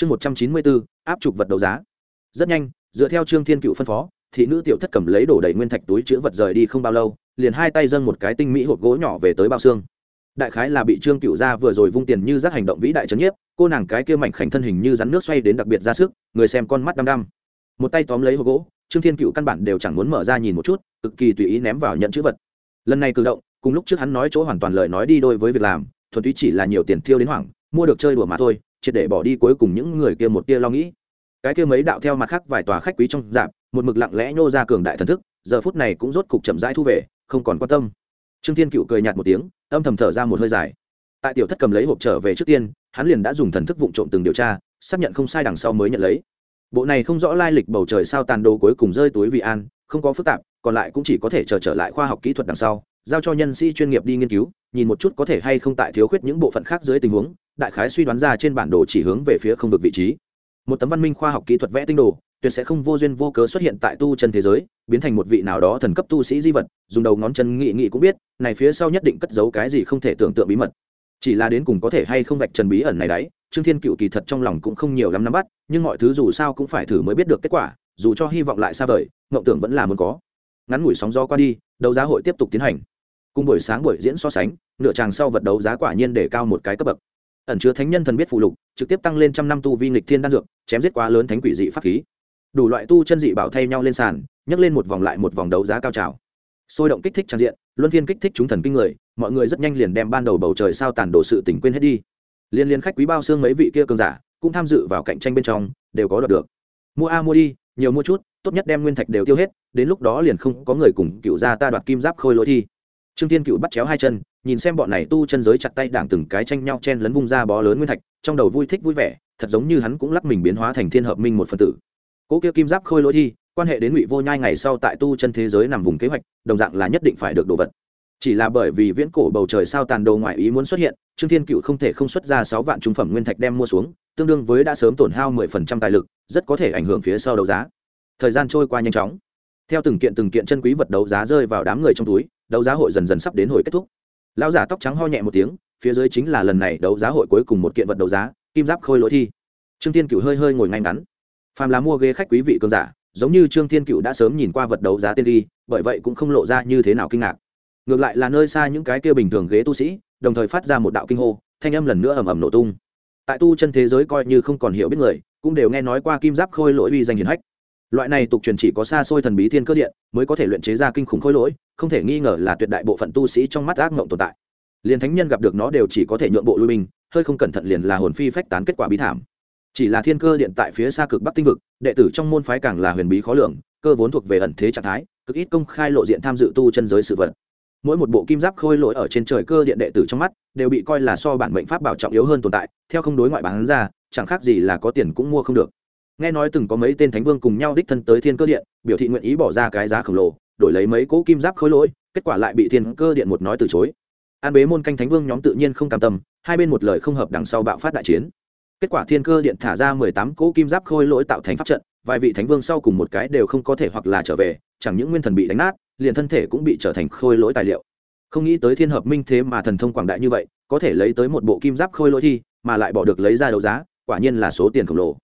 chương một trăm chín mươi bốn, áp trục vật đấu giá. Rất nhanh, dựa theo trương thiên cựu phân phó, thị nữ tiểu thất cầm lấy đổ đầy nguyên thạch túi chữ vật rời đi không bao lâu, liền hai tay dâng một cái tinh mỹ hộp gỗ nhỏ về tới bao xương. Đại khái là bị trương cựu ra vừa rồi vung tiền như giác hành động vĩ đại trấn nhiếp, cô nàng cái kia mảnh khảnh thân hình như rắn nước xoay đến đặc biệt ra sức, người xem con mắt đăm đăm. Một tay tóm lấy hộp gỗ, trương thiên cựu căn bản đều chẳng muốn mở ra nhìn một chút, cực kỳ tùy ý ném vào nhận chữ vật. Lần này cử động, cùng lúc trước hắn nói chỗ hoàn toàn lời nói đi đôi với việc làm, thuần túy chỉ là nhiều tiền thiêu đến hoảng, mua được chơi đùa mà thôi triệt để bỏ đi cuối cùng những người kia một tia lo nghĩ. Cái kia mấy đạo theo mặt khác vài tòa khách quý trong dạp, một mực lặng lẽ nhô ra cường đại thần thức, giờ phút này cũng rốt cục chậm rãi thu về, không còn quan tâm. Trương thiên cựu cười nhạt một tiếng, âm thầm thở ra một hơi dài. Tại tiểu thất cầm lấy hộp trở về trước tiên, hắn liền đã dùng thần thức vụng trộm từng điều tra, xác nhận không sai đằng sau mới nhận lấy. Bộ này không rõ lai lịch bầu trời sao tàn đồ cuối cùng rơi túi vị an, không có phức tạp, còn lại cũng chỉ có thể chờ trở lại khoa học kỹ thuật đằng sau, giao cho nhân sĩ chuyên nghiệp đi nghiên cứu, nhìn một chút có thể hay không tại thiếu khuyết những bộ phận khác dưới tình huống đại khái suy đoán ra trên bản đồ chỉ hướng về phía không vực vị trí. Một tấm văn minh khoa học kỹ thuật vẽ tinh đồ, tuyệt sẽ không vô duyên vô cớ xuất hiện tại tu chân thế giới, biến thành một vị nào đó thần cấp tu sĩ di vật, dùng đầu ngón chân nghị nghị cũng biết, này phía sau nhất định cất giấu cái gì không thể tưởng tượng bí mật. Chỉ là đến cùng có thể hay không vạch trần bí ẩn này đấy, trương thiên cựu kỳ thật trong lòng cũng không nhiều lắm nắm bắt, nhưng mọi thứ dù sao cũng phải thử mới biết được kết quả, dù cho hy vọng lại xa vời ngộng tưởng vẫn là muốn có. Ngắn ngủi sóng gió qua đi, đấu giá hội tiếp tục tiến hành. Cùng buổi sáng buổi diễn so sánh, nửa tràng sau vật đấu giá quả nhiên để cao một cái cấp bậc ẩn chứa thánh nhân thần biết phụ lục, trực tiếp tăng lên trăm năm tu vi nghịch thiên đan dược, chém giết quá lớn thánh quỷ dị pháp khí. Đủ loại tu chân dị bảo thay nhau lên sàn, nhấc lên một vòng lại một vòng đấu giá cao trào. Sôi động kích thích trang diện, luân phiên kích thích chúng thần kinh người, mọi người rất nhanh liền đem ban đầu bầu trời sao tàn đổ sự tỉnh quên hết đi. Liên liên khách quý bao xương mấy vị kia cường giả, cũng tham dự vào cạnh tranh bên trong, đều có đoạt được. Mua a, mua đi, nhiều mua chút, tốt nhất đem nguyên thạch đều tiêu hết, đến lúc đó liền không có người cùng cựu gia ta đoạt kim giáp khôi lỗi thi. Trương tiên cựu bắt chéo hai chân nhìn xem bọn này tu chân giới chặt tay đảng từng cái tranh nhau chen lấn vung ra bó lớn nguyên thạch, trong đầu vui thích vui vẻ, thật giống như hắn cũng lắc mình biến hóa thành thiên hợp minh một phần tử. Cỗ kia kim giáp khôi lỗi thi quan hệ đến ngụy vô nhai ngày sau tại tu chân thế giới nằm vùng kế hoạch, đồng dạng là nhất định phải được đồ vật. Chỉ là bởi vì viễn cổ bầu trời sao tàn đồ ngoại ý muốn xuất hiện, trương thiên cựu không thể không xuất ra sáu vạn trung phẩm nguyên thạch đem mua xuống, tương đương với đã sớm tổn hao mười phần trăm tài lực, rất có thể ảnh hưởng phía sau đấu giá. Thời gian trôi qua nhanh chóng. Theo từng kiện từng kiện chân quý vật đấu giá rơi vào đám người trong túi, đấu giá hội dần dần sắp đến hồi kết thúc lão giả tóc trắng ho nhẹ một tiếng, phía dưới chính là lần này đấu giá hội cuối cùng một kiện vật đấu giá, kim giáp khôi lỗi thi. Trương thiên cựu hơi hơi ngồi ngay ngắn. Phàm là mua ghế khách quý vị cường giả, giống như trương thiên cựu đã sớm nhìn qua vật đấu giá tiên đi bởi vậy cũng không lộ ra như thế nào kinh ngạc. Ngược lại là nơi xa những cái kia bình thường ghế tu sĩ, đồng thời phát ra một đạo kinh hô, thanh âm lần nữa ầm ầm nổ tung. Tại tu chân thế giới coi như không còn hiểu biết người, cũng đều nghe nói qua kim giáp khôi lỗi uy danh hiển hách loại này tục truyền chỉ có xa xôi thần bí thiên cơ điện mới có thể luyện chế ra kinh khủng khối lỗi, không thể nghi ngờ là tuyệt đại bộ phận tu sĩ trong mắt ác mộng tồn tại. Liền thánh nhân gặp được nó đều chỉ có thể nhượng bộ lui binh, hơi không cẩn thận liền là hồn phi phách tán kết quả bí thảm. Chỉ là thiên cơ điện tại phía xa cực bắc tinh vực, đệ tử trong môn phái càng là huyền bí khó lường, cơ vốn thuộc về ẩn thế trạng thái, cực ít công khai lộ diện tham dự tu chân giới sự vật. Mỗi một bộ kim giáp khôi lỗi ở trên trời cơ điện đệ tử trong mắt đều bị coi là so bản mệnh pháp bảo trọng yếu hơn tồn tại, theo không đối ngoại bán ra, chẳng khác gì là có tiền cũng mua không được nghe nói từng có mấy tên thánh vương cùng nhau đích thân tới thiên cơ điện, biểu thị nguyện ý bỏ ra cái giá khổng lồ, đổi lấy mấy cỗ kim giáp khôi lỗi, kết quả lại bị thiên cơ điện một nói từ chối. An bế môn canh thánh vương nhóm tự nhiên không cam tâm, hai bên một lời không hợp đằng sau bạo phát đại chiến. Kết quả thiên cơ điện thả ra mười tám cỗ kim giáp khôi lỗi tạo thành pháp trận, vài vị thánh vương sau cùng một cái đều không có thể hoặc là trở về, chẳng những nguyên thần bị đánh nát, liền thân thể cũng bị trở thành khôi lỗi tài liệu. Không nghĩ tới thiên hợp minh thế mà thần thông quảng đại như vậy, có thể lấy tới một bộ kim giáp khôi lỗi thi, mà lại bỏ được lấy ra đấu giá, quả nhiên là số tiền khổng lồ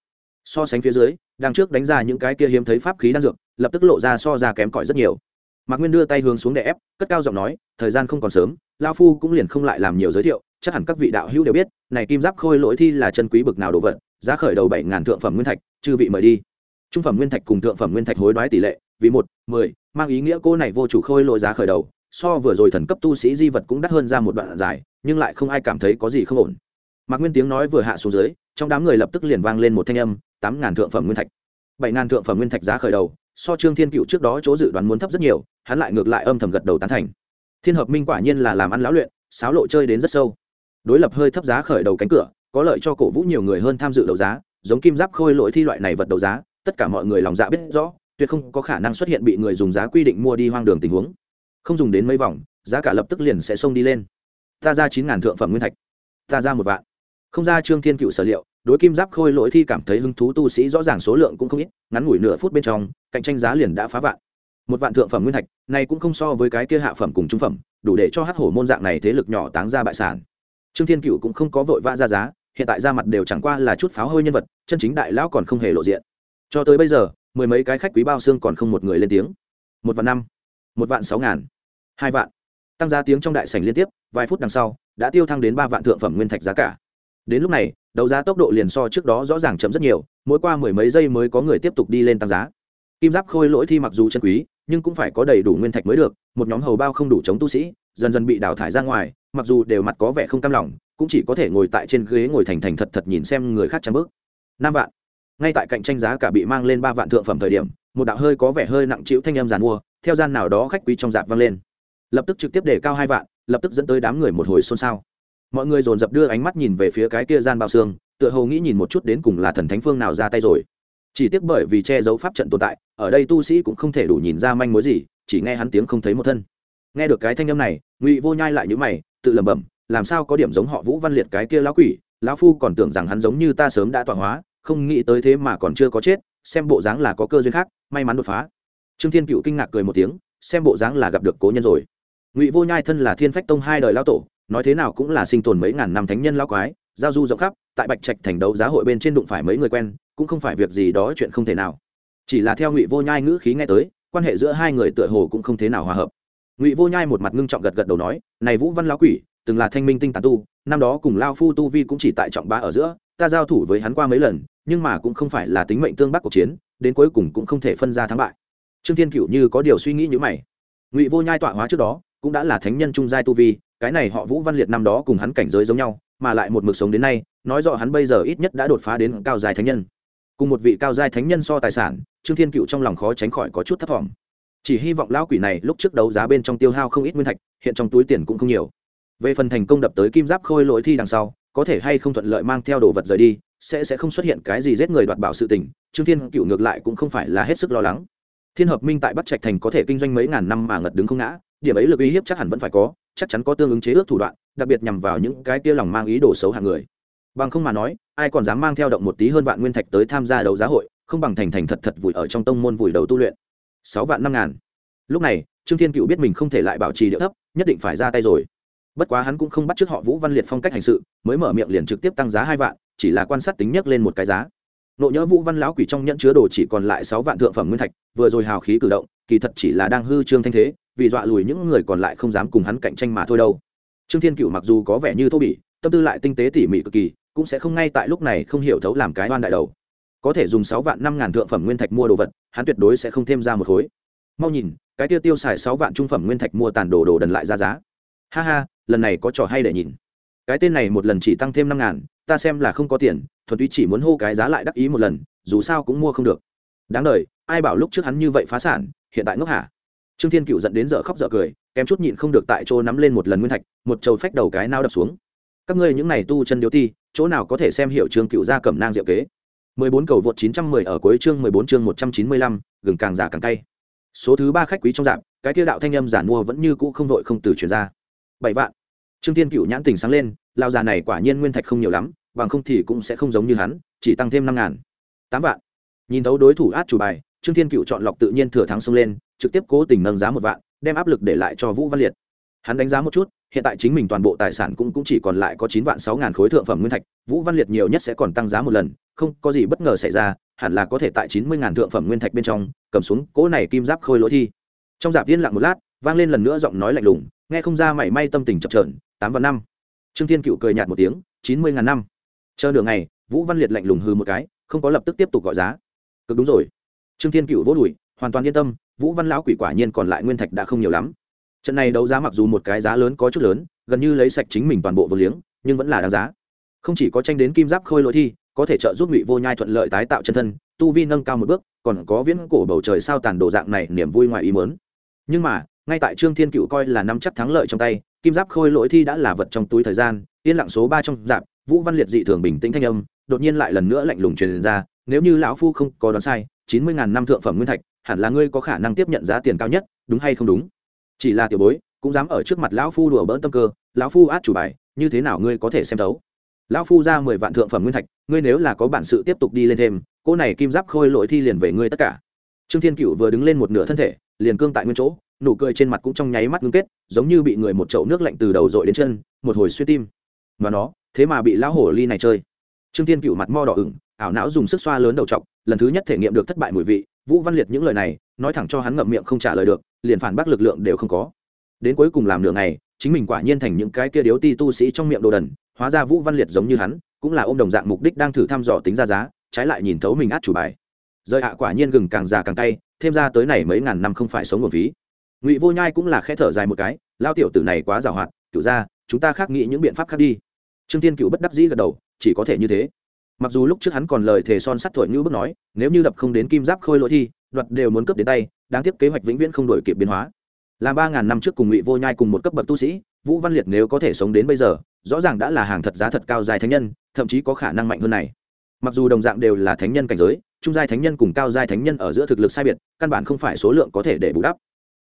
so sánh phía dưới, đằng trước đánh ra những cái kia hiếm thấy pháp khí đan dược, lập tức lộ ra so ra kém cỏi rất nhiều. Mạc nguyên đưa tay hướng xuống để ép, cất cao giọng nói, thời gian không còn sớm lao phu cũng liền không lại làm nhiều giới thiệu, chắc hẳn các vị đạo hữu đều biết, này kim giáp khôi lỗi thi là chân quý bực nào đồ vật, giá khởi đầu bảy ngàn thượng phẩm nguyên thạch, chư vị mời đi. Trung phẩm nguyên thạch cùng thượng phẩm nguyên thạch hối đoái tỷ lệ, vì một, mười, mang ý nghĩa cô này vô chủ khôi lỗi giá khởi đầu, so vừa rồi thần cấp tu sĩ di vật cũng đắt hơn ra một đoạn dài, nhưng lại không ai cảm thấy có gì không ổn. Mạc nguyên tiếng nói vừa hạ xuống dưới, trong đám người lập tức liền vang lên một thanh âm tám ngàn thượng phẩm nguyên thạch. Bảy ngàn thượng phẩm nguyên thạch giá khởi đầu, so trương thiên cựu trước đó chỗ dự đoán muốn thấp rất nhiều, hắn lại ngược lại âm thầm gật đầu tán thành. Thiên hợp minh quả nhiên là làm ăn lão luyện sáo lộ chơi đến rất sâu. Đối lập hơi thấp giá khởi đầu cánh cửa, có lợi cho cổ vũ nhiều người hơn tham dự đấu giá, giống kim giáp khôi lỗi thi loại này vật đấu giá, tất cả mọi người lòng dạ biết rõ, tuyệt không có khả năng xuất hiện bị người dùng giá quy định mua đi hoang đường tình huống. Không dùng đến mấy vòng, giá cả lập tức liền sẽ xông đi lên. Ta ra chín ngàn thượng phẩm nguyên thạch. Ta ra một vạn. Không ra trương thiên cựu sở liệu đối kim giáp khôi lỗi thi cảm thấy hứng thú tu sĩ rõ ràng số lượng cũng không ít, ngắn ngủi nửa phút bên trong, cạnh tranh giá liền đã phá vạn. Một vạn thượng phẩm nguyên thạch, này cũng không so với cái kia hạ phẩm cùng trung phẩm, đủ để cho hát hổ môn dạng này thế lực nhỏ táng ra bại sản. Trương thiên cựu cũng không có vội vã ra giá, hiện tại ra mặt đều chẳng qua là chút pháo hơi nhân vật, chân chính đại lão còn không hề lộ diện. Cho tới bây giờ, mười mấy cái khách quý bao xương còn không một người lên tiếng. Một vạn năm, một vạn sáu ngàn, hai vạn. Tăng giá tiếng trong đại sảnh liên tiếp, vài phút đằng sau, đã tiêu thăng đến ba vạn thượng phẩm nguyên thạch giá cả. Đến lúc này đấu giá tốc độ liền so trước đó rõ ràng chậm rất nhiều, mỗi qua mười mấy giây mới có người tiếp tục đi lên tăng giá. Kim giáp khôi lỗi thi mặc dù chân quý, nhưng cũng phải có đầy đủ nguyên thạch mới được, một nhóm hầu bao không đủ chống tu sĩ, dần dần bị đào thải ra ngoài, mặc dù đều mặt có vẻ không cam lòng, cũng chỉ có thể ngồi tại trên ghế ngồi thành thành thật thật nhìn xem người khác trang bước. Năm vạn. Ngay tại cạnh tranh giá cả bị mang lên ba vạn thượng phẩm thời điểm, một đạo hơi có vẻ hơi nặng trĩu thanh âm giàn mua, theo gian nào đó khách quý trong dạp vang lên. Lập tức trực tiếp để cao hai vạn, lập tức dẫn tới đám người một hồi xôn xao mọi người dồn dập đưa ánh mắt nhìn về phía cái kia gian bao xương, tựa hồ nghĩ nhìn một chút đến cùng là thần thánh phương nào ra tay rồi. Chỉ tiếc bởi vì che giấu pháp trận tồn tại, ở đây tu sĩ cũng không thể đủ nhìn ra manh mối gì, chỉ nghe hắn tiếng không thấy một thân. Nghe được cái thanh âm này, ngụy vô nhai lại nhữ mày, tự lẩm bẩm, làm sao có điểm giống họ vũ văn liệt cái kia lão quỷ? Lão phu còn tưởng rằng hắn giống như ta sớm đã tọa hóa, không nghĩ tới thế mà còn chưa có chết, xem bộ dáng là có cơ duyên khác, may mắn đột phá. Trương thiên cựu kinh ngạc cười một tiếng, xem bộ dáng là gặp được cố nhân rồi. Ngụy vô nhai thân là thiên phách tông hai đời lão tổ nói thế nào cũng là sinh tồn mấy ngàn năm thánh nhân lão quái, giao du rộng khắp, tại bạch trạch thành đấu giá hội bên trên đụng phải mấy người quen, cũng không phải việc gì đó chuyện không thể nào. Chỉ là theo ngụy vô nhai ngữ khí nghe tới, quan hệ giữa hai người tựa hồ cũng không thế nào hòa hợp. Ngụy vô nhai một mặt ngưng trọng gật gật đầu nói, này vũ văn lão quỷ, từng là thanh minh tinh tán tu, năm đó cùng lao phu tu vi cũng chỉ tại trọng ba ở giữa, ta giao thủ với hắn qua mấy lần, nhưng mà cũng không phải là tính mệnh tương bắc cuộc chiến, đến cuối cùng cũng không thể phân ra thắng bại. Trương thiên cựu như có điều suy nghĩ như mày. Ngụy vô nhai tọa hóa trước đó, cũng đã là thánh nhân trung giai tu vi cái này họ vũ văn liệt năm đó cùng hắn cảnh giới giống nhau, mà lại một mực sống đến nay, nói rõ hắn bây giờ ít nhất đã đột phá đến cao giai thánh nhân. Cùng một vị cao giai thánh nhân so tài sản, trương thiên cựu trong lòng khó tránh khỏi có chút thất vọng chỉ hy vọng lão quỷ này lúc trước đấu giá bên trong tiêu hao không ít nguyên thạch, hiện trong túi tiền cũng không nhiều. Về phần thành công đập tới kim giáp khôi lỗi thi đằng sau, có thể hay không thuận lợi mang theo đồ vật rời đi, sẽ sẽ không xuất hiện cái gì giết người đoạt bảo sự tình, trương thiên cựu ngược lại cũng không phải là hết sức lo lắng. Thiên hợp minh tại bắc trạch thành có thể kinh doanh mấy ngàn năm mà ngật đứng không ngã điểm ấy lực uy hiếp chắc hẳn vẫn phải có, chắc chắn có tương ứng chế ước thủ đoạn, đặc biệt nhằm vào những cái kia lòng mang ý đồ xấu hàng người. Bằng không mà nói, ai còn dám mang theo động một tí hơn vạn nguyên thạch tới tham gia đấu giá hội, không bằng thành thành thật thật vùi ở trong tông môn vùi đầu tu luyện. Sáu vạn năm ngàn. Lúc này, trương thiên cựu biết mình không thể lại bảo trì điệu thấp, nhất định phải ra tay rồi. Bất quá hắn cũng không bắt trước họ vũ văn liệt phong cách hành sự, mới mở miệng liền trực tiếp tăng giá hai vạn, chỉ là quan sát tính nhất lên một cái giá. Nộ nhỡ vũ văn lão quỷ trong nhẫn chứa đồ chỉ còn lại sáu vạn thượng phẩm nguyên thạch, vừa rồi hào khí cử động, kỳ thật chỉ là đang hư trương thanh thế vì dọa lùi những người còn lại không dám cùng hắn cạnh tranh mà thôi đâu. Trương thiên cựu mặc dù có vẻ như thô bỉ, tâm tư lại tinh tế tỉ mỉ cực kỳ, cũng sẽ không ngay tại lúc này không hiểu thấu làm cái oan đại đầu. Có thể dùng sáu vạn năm ngàn thượng phẩm nguyên thạch mua đồ vật, hắn tuyệt đối sẽ không thêm ra một khối. Mau nhìn, cái tiêu tiêu xài sáu vạn trung phẩm nguyên thạch mua tàn đồ đồ đần lại ra giá. Ha ha, lần này có trò hay để nhìn. Cái tên này một lần chỉ tăng thêm năm ngàn, ta xem là không có tiền, thuần túy chỉ muốn hô cái giá lại đắc ý một lần, dù sao cũng mua không được. Đáng đ ai bảo lúc trước hắn như vậy phá sản, hiện tại ngốc hả? Trương thiên cựu dẫn đến giờ khóc dở cười kém chút nhịn không được tại chỗ nắm lên một lần nguyên thạch một trầu phách đầu cái nao đập xuống các ngươi những này tu chân điếu ti chỗ nào có thể xem hiểu trương cựu gia cẩm nang diệu kế 14 cầu vượt 910 ở cuối chương 14 chương 195, gừng càng già càng cay. Số thứ ba khách quý trong dạng, cái kia đạo thanh âm giản mua vẫn như cũ không vội không từ truyền ra. Bảy vạn. Trương Thiên Cựu nhãn tỉnh sáng lên, lão già này quả nhiên nguyên thạch không nhiều lắm, bằng không thì cũng sẽ không giống như hắn, chỉ tăng thêm 5000. 8 vạn. Nhìn thấu đối thủ át chủ bài, Trương Thiên Cựu chọn lọc tự nhiên thừa thắng xông lên, trực tiếp cố tình nâng giá một vạn, đem áp lực để lại cho Vũ Văn Liệt. Hắn đánh giá một chút, hiện tại chính mình toàn bộ tài sản cũng cũng chỉ còn lại có chín vạn sáu ngàn khối thượng phẩm nguyên thạch, Vũ Văn Liệt nhiều nhất sẽ còn tăng giá một lần, không có gì bất ngờ xảy ra, hẳn là có thể tại chín mươi ngàn thượng phẩm nguyên thạch bên trong, cầm xuống cỗ này kim giáp khôi lỗi thi. Trong dạp yên lặng một lát, vang lên lần nữa giọng nói lạnh lùng, nghe không ra mảy may tâm tình chập chờn, tám vạn năm. Trương Thiên Cựu cười nhạt một tiếng, chín mươi ngàn năm. Chờ nửa ngày, Vũ Văn Liệt lạnh lùng hừ một cái, không có lập tức tiếp tục gọi giá. Cực đúng rồi. Trương Thiên Cựu vỗ đùi, hoàn toàn yên tâm, Vũ Văn lão quỷ quả nhiên còn lại nguyên thạch đã không nhiều lắm. Trận này đấu giá mặc dù một cái giá lớn có chút lớn, gần như lấy sạch chính mình toàn bộ vô liếng, nhưng vẫn là đáng giá. Không chỉ có tranh đến kim giáp khôi lỗi thi, có thể trợ giúp ngụy vô nhai thuận lợi tái tạo chân thân, tu vi nâng cao một bước, còn có viễn cổ bầu trời sao tàn đồ dạng này niềm vui ngoài ý mớn nhưng mà, ngay tại trương thiên cựu coi là năm chắc thắng lợi trong tay, kim giáp khôi lỗi thi đã là vật trong túi thời gian, yên lặng số ba trong dạp, vũ văn liệt dị thường bình tĩnh thanh âm, đột nhiên lại lần nữa lạnh lùng truyền ra, nếu như lão phu không có đoán sai, chín mươi ngàn năm thượng phẩm nguyên thạch hẳn là ngươi có khả năng tiếp nhận giá tiền cao nhất, đúng hay không đúng? Chỉ là tiểu bối, cũng dám ở trước mặt lão phu đùa bỡn tâm cơ, lão phu át chủ bài, như thế nào ngươi có thể xem thấu? Lão phu ra mười vạn thượng phẩm nguyên thạch, ngươi nếu là có bản sự tiếp tục đi lên thêm, cô này kim giáp khôi lỗi thi liền về ngươi tất cả. Trương thiên cựu vừa đứng lên một nửa thân thể, liền cương tại nguyên chỗ, nụ cười trên mặt cũng trong nháy mắt ngưng kết, giống như bị người một chậu nước lạnh từ đầu dội đến chân, một hồi suy tim. Mà nó, thế mà bị lão hổ ly này chơi. Trương Thiên cựu mặt mo đỏ ửng, ảo não dùng sức xoa lớn đầu t lần thứ nhất thể nghiệm được thất bại mùi vị vũ văn liệt những lời này, nói thẳng cho hắn ngậm miệng không trả lời được, liền phản bác lực lượng đều không có. Đến cuối cùng làm nửa ngày, chính mình quả nhiên thành những cái kia điếu ti tu sĩ trong miệng đồ đần, hóa ra vũ văn liệt giống như hắn, cũng là ôm đồng dạng mục đích đang thử thăm dò tính ra giá, trái lại nhìn thấu mình át chủ bài. Rời hạ quả nhiên gừng càng già càng tay thêm ra tới này mấy ngàn năm không phải sống nguồn phí. Ngụy vô nhai cũng là khẽ thở dài một cái lao tiểu tử này quá giàu hoạt cựu ra chúng ta khác nghĩ những biện pháp khác đi. Trương tiên cựu bất đắc dĩ gật đầu, chỉ có thể như thế mặc dù lúc trước hắn còn lời thề son sắt thổi như bước nói, nếu như đập không đến kim giáp khôi lỗi thi, đoạt đều muốn cướp đến tay, đáng tiếc kế hoạch vĩnh viễn không đổi kịp biến hóa. Là ba ngàn năm trước cùng ngụy vô nhai cùng một cấp bậc tu sĩ, vũ văn liệt nếu có thể sống đến bây giờ, rõ ràng đã là hàng thật giá thật cao dài thánh nhân, thậm chí có khả năng mạnh hơn này. Mặc dù đồng dạng đều là thánh nhân cảnh giới, trung giai thánh nhân cùng cao giai thánh nhân ở giữa thực lực sai biệt, căn bản không phải số lượng có thể để bù đắp.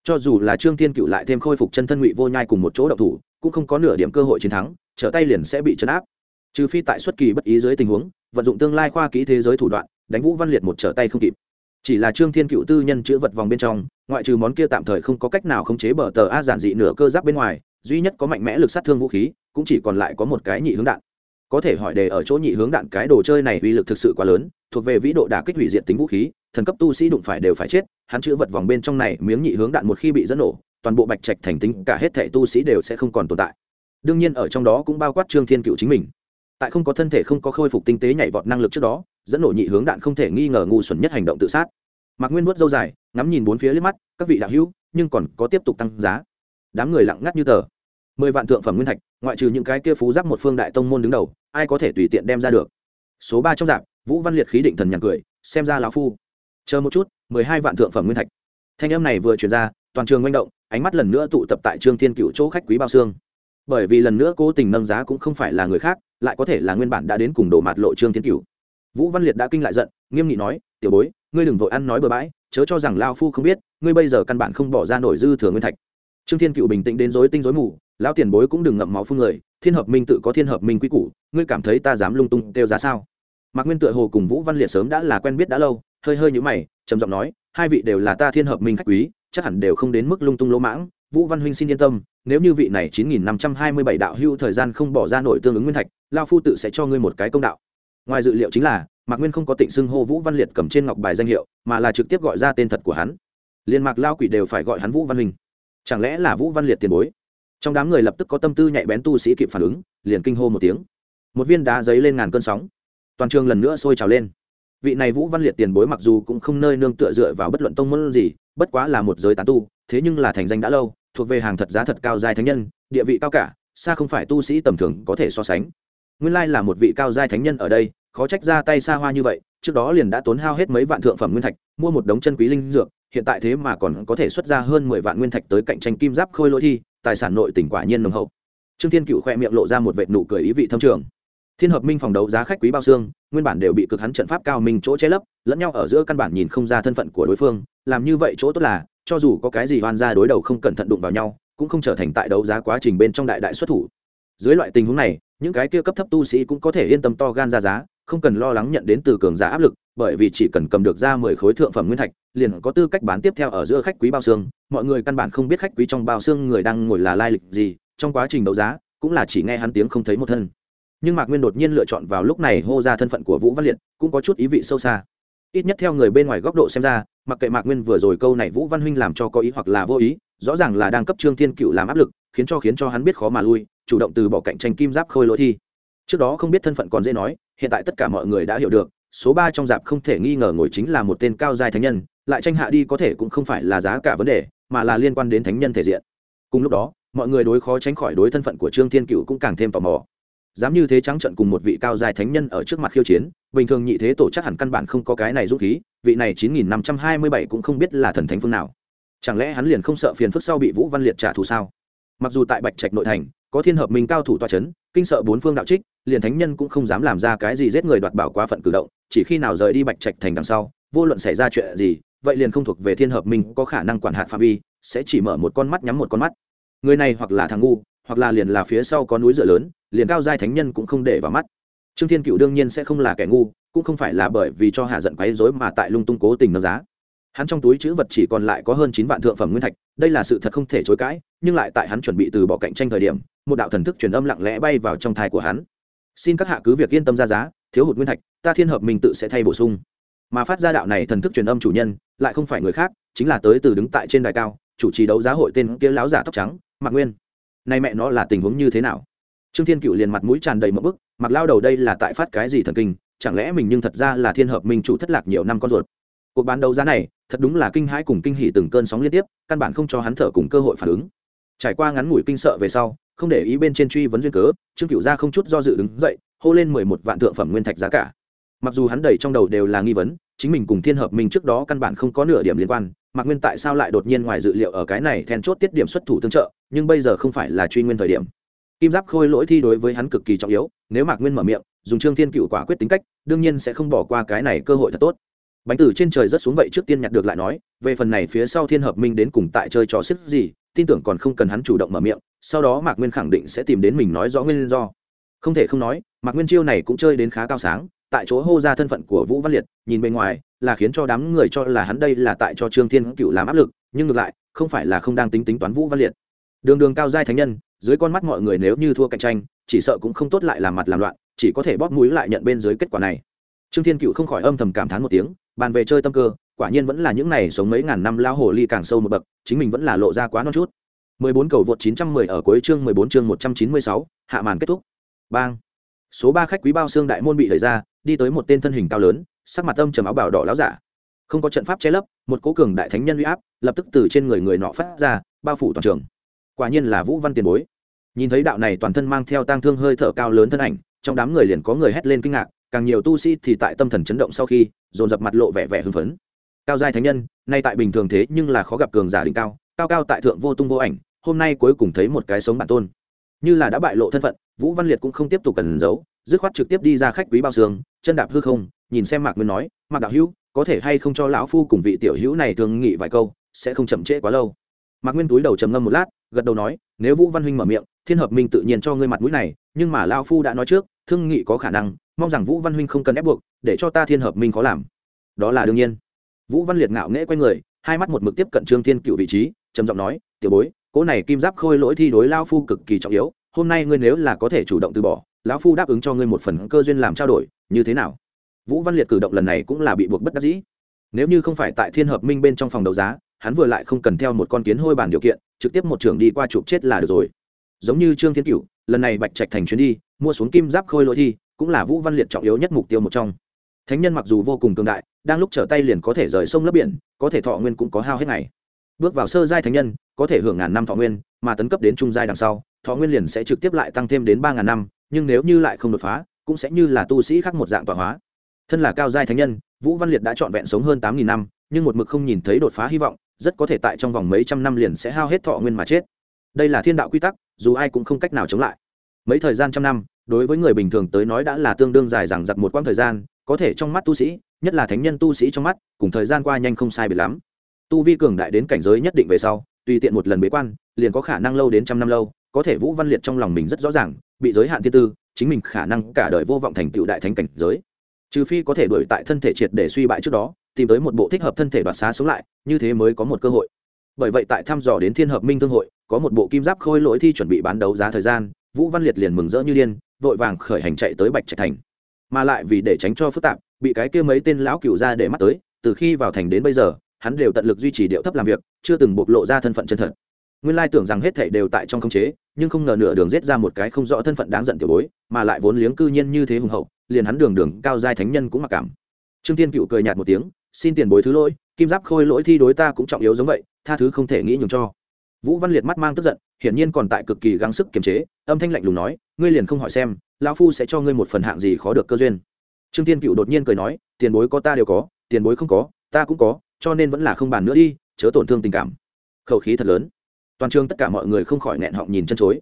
Cho dù là trương thiên cựu lại thêm khôi phục chân thân ngụy vô nhai cùng một chỗ đậu thủ, cũng không có nửa điểm cơ hội chiến thắng, trở tay liền sẽ bị chấn áp trừ phi tại xuất kỳ bất ý dưới tình huống, vận dụng tương lai khoa kỹ thế giới thủ đoạn, đánh vũ văn liệt một trở tay không kịp. Chỉ là trương thiên cựu tư nhân chữ vật vòng bên trong, ngoại trừ món kia tạm thời không có cách nào khống chế bờ tờ a giản dị nửa cơ giáp bên ngoài, duy nhất có mạnh mẽ lực sát thương vũ khí, cũng chỉ còn lại có một cái nhị hướng đạn. Có thể hỏi đề ở chỗ nhị hướng đạn cái đồ chơi này uy lực thực sự quá lớn, thuộc về vĩ độ đả kích hủy diệt tính vũ khí, thần cấp tu sĩ đụng phải đều phải chết, hắn chữ vật vòng bên trong này miếng nhị hướng đạn một khi bị dẫn nổ, toàn bộ bạch trạch thành tính, cả hết thệ tu sĩ đều sẽ không còn tồn tại. Đương nhiên ở trong đó cũng bao quát trương thiên cựu chính mình tại không có thân thể không có khôi phục tinh tế nhảy vọt năng lực trước đó, dẫn nổ nhị hướng đạn không thể nghi ngờ ngu xuẩn nhất hành động tự sát. Mạc nguyên vuốt dâu dài, ngắm nhìn bốn phía liếc mắt, các vị đạo hữu, nhưng còn có tiếp tục tăng giá. Đám người lặng ngắt như tờ. Mười vạn thượng phẩm nguyên thạch, ngoại trừ những cái kia phú giáp một phương đại tông môn đứng đầu, ai có thể tùy tiện đem ra được? Số ba trong dạp vũ văn liệt khí định thần nhàn cười, xem ra lão phu. Chờ một chút, mười hai vạn thượng phẩm nguyên thạch. Thanh âm này vừa truyền ra, toàn trường manh động, ánh mắt lần nữa tụ tập tại trương thiên cựu chỗ khách quý bao xương bởi vì lần nữa cố tình nâng giá cũng không phải là người khác lại có thể là nguyên bản đã đến cùng đổ mặt lộ trương thiên cửu, vũ văn liệt đã kinh lại giận nghiêm nghị nói tiểu bối ngươi đừng vội ăn nói bừa bãi chớ cho rằng lao phu không biết ngươi bây giờ căn bản không bỏ ra nổi dư thừa nguyên thạch. Trương thiên cựu bình tĩnh đến dối tinh dối mù lão tiền bối cũng đừng ngậm máu phun người thiên hợp minh tự có thiên hợp minh quy củ ngươi cảm thấy ta dám lung tung kêu giá sao? Mạc nguyên tựa hồ cùng vũ văn liệt sớm đã là quen biết đã lâu hơi hơi nhũ mày trầm giọng nói hai vị đều là ta thiên hợp minh khách quý chắc hẳn đều không đến mức lung tung lỗ mãng vũ văn huynh xin yên tâm, nếu như vị này chín nghìn năm trăm hai mươi bảy đạo hưu thời gian không bỏ ra nổi tương ứng nguyên thạch, lao phu tự sẽ cho ngươi một cái công đạo. Ngoài dự liệu chính là, mạc nguyên không có tịnh xưng hô vũ văn liệt cầm trên ngọc bài danh hiệu, mà là trực tiếp gọi ra tên thật của hắn. Liền mạc lao quỷ đều phải gọi hắn vũ văn huynh. Chẳng lẽ là vũ văn liệt tiền bối? Trong đám người lập tức có tâm tư nhạy bén tu sĩ kịp phản ứng, liền kinh hô một tiếng. Một viên đá giấy lên ngàn cơn sóng. Toàn trường lần nữa sôi trào lên. Vị này vũ văn liệt tiền bối mặc dù cũng không nơi nương tựa dựa vào bất luận tông môn gì, bất quá là một giới tán tu, thế nhưng là thành danh đã lâu thuộc về hàng thật giá thật cao giai thánh nhân, địa vị cao cả, xa không phải tu sĩ tầm thường có thể so sánh. Nguyên lai là một vị cao giai thánh nhân ở đây, khó trách ra tay xa hoa như vậy, trước đó liền đã tốn hao hết mấy vạn thượng phẩm nguyên thạch, mua một đống chân quý linh dược, hiện tại thế mà còn có thể xuất ra hơn mười vạn nguyên thạch tới cạnh tranh kim giáp khôi lỗi thi, tài sản nội tỉnh quả nhiên nồng hậu. Trương thiên cựu khoe miệng lộ ra một vệt nụ cười ý vị thâm trường. Thiên hợp minh phòng đấu giá khách quý bao xương, nguyên bản đều bị cực hắn trận pháp cao minh chỗ che lấp, lẫn nhau ở giữa căn bản nhìn không ra thân phận của đối phương, làm như vậy chỗ tốt là cho dù có cái gì hoan ra đối đầu không cẩn thận đụng vào nhau, cũng không trở thành tại đấu giá quá trình bên trong đại đại xuất thủ. Dưới loại tình huống này, những cái kia cấp thấp tu sĩ cũng có thể yên tâm to gan ra giá, không cần lo lắng nhận đến từ cường giả áp lực, bởi vì chỉ cần cầm được ra mười khối thượng phẩm nguyên thạch, liền có tư cách bán tiếp theo ở giữa khách quý bao xương. Mọi người căn bản không biết khách quý trong bao xương người đang ngồi là lai lịch gì, trong quá trình đấu giá, cũng là chỉ nghe hắn tiếng không thấy một thân. Nhưng mạc nguyên đột nhiên lựa chọn vào lúc này hô ra thân phận của vũ văn liệt, cũng có chút ý vị sâu xa ít nhất theo người bên ngoài góc độ xem ra, mặc kệ mạc nguyên vừa rồi câu này vũ văn huynh làm cho có ý hoặc là vô ý, rõ ràng là đang cấp trương thiên cựu làm áp lực, khiến cho khiến cho hắn biết khó mà lui, chủ động từ bỏ cạnh tranh kim giáp khôi lỗi thi. Trước đó không biết thân phận còn dễ nói, hiện tại tất cả mọi người đã hiểu được, số ba trong dạp không thể nghi ngờ ngồi chính là một tên cao dài thánh nhân, lại tranh hạ đi có thể cũng không phải là giá cả vấn đề, mà là liên quan đến thánh nhân thể diện. Cùng lúc đó, mọi người đối khó tránh khỏi đối thân phận của trương thiên cựu cũng càng thêm tò mò dám như thế trắng trận cùng một vị cao dài thánh nhân ở trước mặt khiêu chiến, bình thường nhị thế tổ chắc hẳn căn bản không có cái này dũng khí, vị này chín nghìn năm trăm hai mươi bảy cũng không biết là thần thánh phương nào. Chẳng lẽ hắn liền không sợ phiền phức sau bị vũ văn liệt trả thù sao? Mặc dù tại bạch trạch nội thành, có thiên hợp minh cao thủ toa c h ấ n kinh sợ bốn phương đạo trích, liền thánh nhân cũng không dám làm ra cái gì giết người đoạt bảo quá phận cử động, chỉ khi nào rời đi bạch trạch thành đằng sau, vô luận xảy ra chuyện gì, vậy liền không thuộc về thiên hợp minh, có khả năng quản hạt phạm vi, sẽ chỉ mở một con mắt nhắm một con mắt người này hoặc là thằng ngu, hoặc là liền là phía sau có núi dựa lớn, liền cao giai thánh nhân cũng không để vào mắt. Trương thiên cựu đương nhiên sẽ không là kẻ ngu, cũng không phải là bởi vì cho hạ giận quấy rối mà tại lung tung cố tình nâng giá. Hắn trong túi chữ vật chỉ còn lại có hơn chín vạn thượng phẩm nguyên thạch, đây là sự thật không thể chối cãi, nhưng lại tại hắn chuẩn bị từ bỏ cạnh tranh thời điểm, một đạo thần thức truyền âm lặng lẽ bay vào trong thai của hắn. Xin các hạ cứ việc yên tâm ra giá, thiếu hụt nguyên thạch, ta thiên hợp mình tự sẽ thay bổ sung. Mà phát ra đạo này thần thức truyền âm chủ nhân, lại không phải người khác, chính là tới từ đứng tại trên đài cao, chủ trì đấu giá hội tên kia láo giả tóc trắng mạc nguyên nay mẹ nó là tình huống như thế nào? Trương thiên cựu liền mặt mũi tràn đầy mẫu bức mặc lao đầu đây là tại phát cái gì thần kinh? Chẳng lẽ mình nhưng thật ra là thiên hợp minh chủ thất lạc nhiều năm con ruột? Cuộc bán đấu giá này, thật đúng là kinh hãi cùng kinh hỉ từng cơn sóng liên tiếp, căn bản không cho hắn thở cùng cơ hội phản ứng. Trải qua ngắn ngủi kinh sợ về sau, không để ý bên trên truy vấn duyên cớ, trương cựu gia không chút do dự đứng dậy, hô lên mười một vạn thượng phẩm nguyên thạch giá cả mặc dù hắn đầy trong đầu đều là nghi vấn, chính mình cùng thiên hợp mình trước đó căn bản không có nửa điểm liên quan mạc nguyên tại sao lại đột nhiên ngoài dự liệu ở cái này then chốt tiết điểm xuất thủ tương trợ, nhưng bây giờ không phải là truy nguyên thời điểm. Kim giáp khôi lỗi thi đối với hắn cực kỳ trọng yếu, nếu mạc nguyên mở miệng, dùng trương thiên cựu quả quyết tính cách, đương nhiên sẽ không bỏ qua cái này cơ hội thật tốt. Bánh tử trên trời rất xuống vậy trước tiên nhặt được lại nói, về phần này phía sau thiên hợp minh đến cùng tại chơi trò xếp gì, tin tưởng còn không cần hắn chủ động mở miệng, sau đó mạc nguyên khẳng định sẽ tìm đến mình nói rõ nguyên do. Không thể không nói, mạc nguyên chiêu này cũng chơi đến khá cao sáng tại chỗ hô ra thân phận của vũ văn liệt nhìn bên ngoài là khiến cho đám người cho là hắn đây là tại cho trương thiên cựu làm áp lực nhưng ngược lại không phải là không đang tính tính toán vũ văn liệt. Đường đường cao giai thánh nhân dưới con mắt mọi người nếu như thua cạnh tranh chỉ sợ cũng không tốt lại làm mặt làm loạn chỉ có thể bóp mũi lại nhận bên dưới kết quả này. Trương thiên cựu không khỏi âm thầm cảm thán một tiếng bàn về chơi tâm cơ quả nhiên vẫn là những này sống mấy ngàn năm lao hồ ly càng sâu một bậc chính mình vẫn là lộ ra quá non chút. 14 cầu vượt 910 ở cuối chương 14 chương 196, hạ màn kết thúc. Bang số ba khách quý bao xương đại môn bị đẩy ra, đi tới một tên thân hình cao lớn, sắc mặt âm trầm áo bào đỏ láo giả. Không có trận pháp che lấp, một cố cường đại thánh nhân uy áp, lập tức từ trên người người nọ phát ra, bao phủ toàn trường. Quả nhiên là vũ văn tiền bối. Nhìn thấy đạo này toàn thân mang theo tang thương hơi thở cao lớn thân ảnh, trong đám người liền có người hét lên kinh ngạc, càng nhiều tu sĩ thì tại tâm thần chấn động sau khi, dồn dập mặt lộ vẻ vẻ hưng phấn. Cao giai thánh nhân, nay tại bình thường thế nhưng là khó gặp cường giả đỉnh cao cao cao tại thượng vô tung vô ảnh, hôm nay cuối cùng thấy một cái sống bản tôn như là đã bại lộ thân phận, vũ văn liệt cũng không tiếp tục cần giấu, dứt khoát trực tiếp đi ra khách quý bao xương, chân đạp hư không, nhìn xem mạc nguyên nói, mạc đạo hữu, có thể hay không cho lão phu cùng vị tiểu hữu này thương nghị vài câu, sẽ không chậm trễ quá lâu. Mạc nguyên túi đầu trầm ngâm một lát, gật đầu nói, nếu vũ văn huynh mở miệng, thiên hợp minh tự nhiên cho ngươi mặt mũi này, nhưng mà lao phu đã nói trước, thương nghị có khả năng, mong rằng vũ văn huynh không cần ép buộc, để cho ta thiên hợp minh có làm. Đó là đương nhiên. Vũ văn liệt ngạo nghễ q u a y người, hai mắt một mực tiếp cận trương thiên cựu vị trí, trầm giọng nói, tiểu bối cỗ này kim giáp khôi lỗi thi đối lao phu cực kỳ trọng yếu, hôm nay ngươi nếu là có thể chủ động từ bỏ, lão phu đáp ứng cho ngươi một phần cơ duyên làm trao đổi, như thế nào? Vũ văn liệt cử động lần này cũng là bị buộc bất đắc dĩ. Nếu như không phải tại thiên hợp minh bên trong phòng đấu giá, hắn vừa lại không cần theo một con kiến hôi bàn điều kiện, trực tiếp một trường đi qua chụp chết là được rồi. Giống như trương thiên cửu, lần này bạch trạch thành chuyến đi, mua xuống kim giáp khôi lỗi thi, cũng là vũ văn liệt trọng yếu nhất mục tiêu một trong. Thánh nhân mặc dù vô cùng cường đại, đang lúc trở tay liền có thể rời sông lấp biển, có thể thọ nguyên cũng có hao hết ngày bước vào sơ giai thánh nhân, có thể hưởng ngàn năm thọ nguyên, mà tấn cấp đến trung giai đằng sau, thọ nguyên liền sẽ trực tiếp lại tăng thêm đến ba ngàn năm, nhưng nếu như lại không đột phá, cũng sẽ như là tu sĩ khác một dạng tọa hóa. Thân là cao giai thánh nhân, vũ văn liệt đã trọn vẹn sống hơn tám nghìn năm, nhưng một mực không nhìn thấy đột phá hy vọng, rất có thể tại trong vòng mấy trăm năm liền sẽ hao hết thọ nguyên mà chết. Đây là thiên đạo quy tắc, dù ai cũng không cách nào chống lại. Mấy thời gian trăm năm, đối với người bình thường tới nói đã là tương đương dài dằng dặc một quãng thời gian, có thể trong mắt tu sĩ, nhất là thánh nhân tu sĩ trong mắt, cùng thời gian qua nhanh không sai biệt lắm tu vi cường đại đến cảnh giới nhất định về sau, tùy tiện một lần bế quan, liền có khả năng lâu đến trăm năm lâu, có thể vũ văn liệt trong lòng mình rất rõ ràng, bị giới hạn thiên tư, chính mình khả năng cả đời vô vọng thành tựu đại thánh cảnh giới. Trừ phi có thể đuổi tại thân thể triệt để suy bại trước đó, tìm tới một bộ thích hợp thân thể đoạt xá sống lại, như thế mới có một cơ hội. Bởi vậy tại thăm dò đến thiên hợp minh thương hội, có một bộ kim giáp khôi lỗi thi chuẩn bị bán đấu giá thời gian, vũ văn liệt liền mừng rỡ như điên, vội vàng khởi hành chạy tới bạch trạch thành. Mà lại vì để tránh cho phức tạp, bị cái kia mấy tên lão cựu ra để mắt tới, từ khi vào thành đến bây giờ hắn đều tận lực duy trì điệu thấp làm việc, chưa từng bộc lộ ra thân phận chân thật. Nguyên lai tưởng rằng hết thảy đều tại trong khống chế, nhưng không ngờ nửa đường giết ra một cái không rõ thân phận đáng giận tiểu bối, mà lại vốn liếng cư nhiên như thế hùng hậu, liền hắn đường đường cao giai thánh nhân cũng mặc cảm. Trương tiên cựu cười nhạt một tiếng, xin tiền bối thứ lỗi, kim giáp khôi lỗi thi đối ta cũng trọng yếu giống vậy, tha thứ không thể nghĩ nhường cho. Vũ văn liệt mắt mang tức giận, hiển nhiên còn tại cực kỳ gắng sức kiềm chế, âm thanh lạnh lùng nói, ngươi liền không hỏi xem, lão phu sẽ cho ngươi một phần hạng gì khó được cơ duyên. Trương tiên cựu đột nhiên cười nói, tiền bối có ta đều có, tiền bối không có, ta cũng có cho nên vẫn là không bàn nữa đi, chớ tổn thương tình cảm. Khẩu khí thật lớn. Toàn trường tất cả mọi người không khỏi nghẹn họng nhìn chân chối.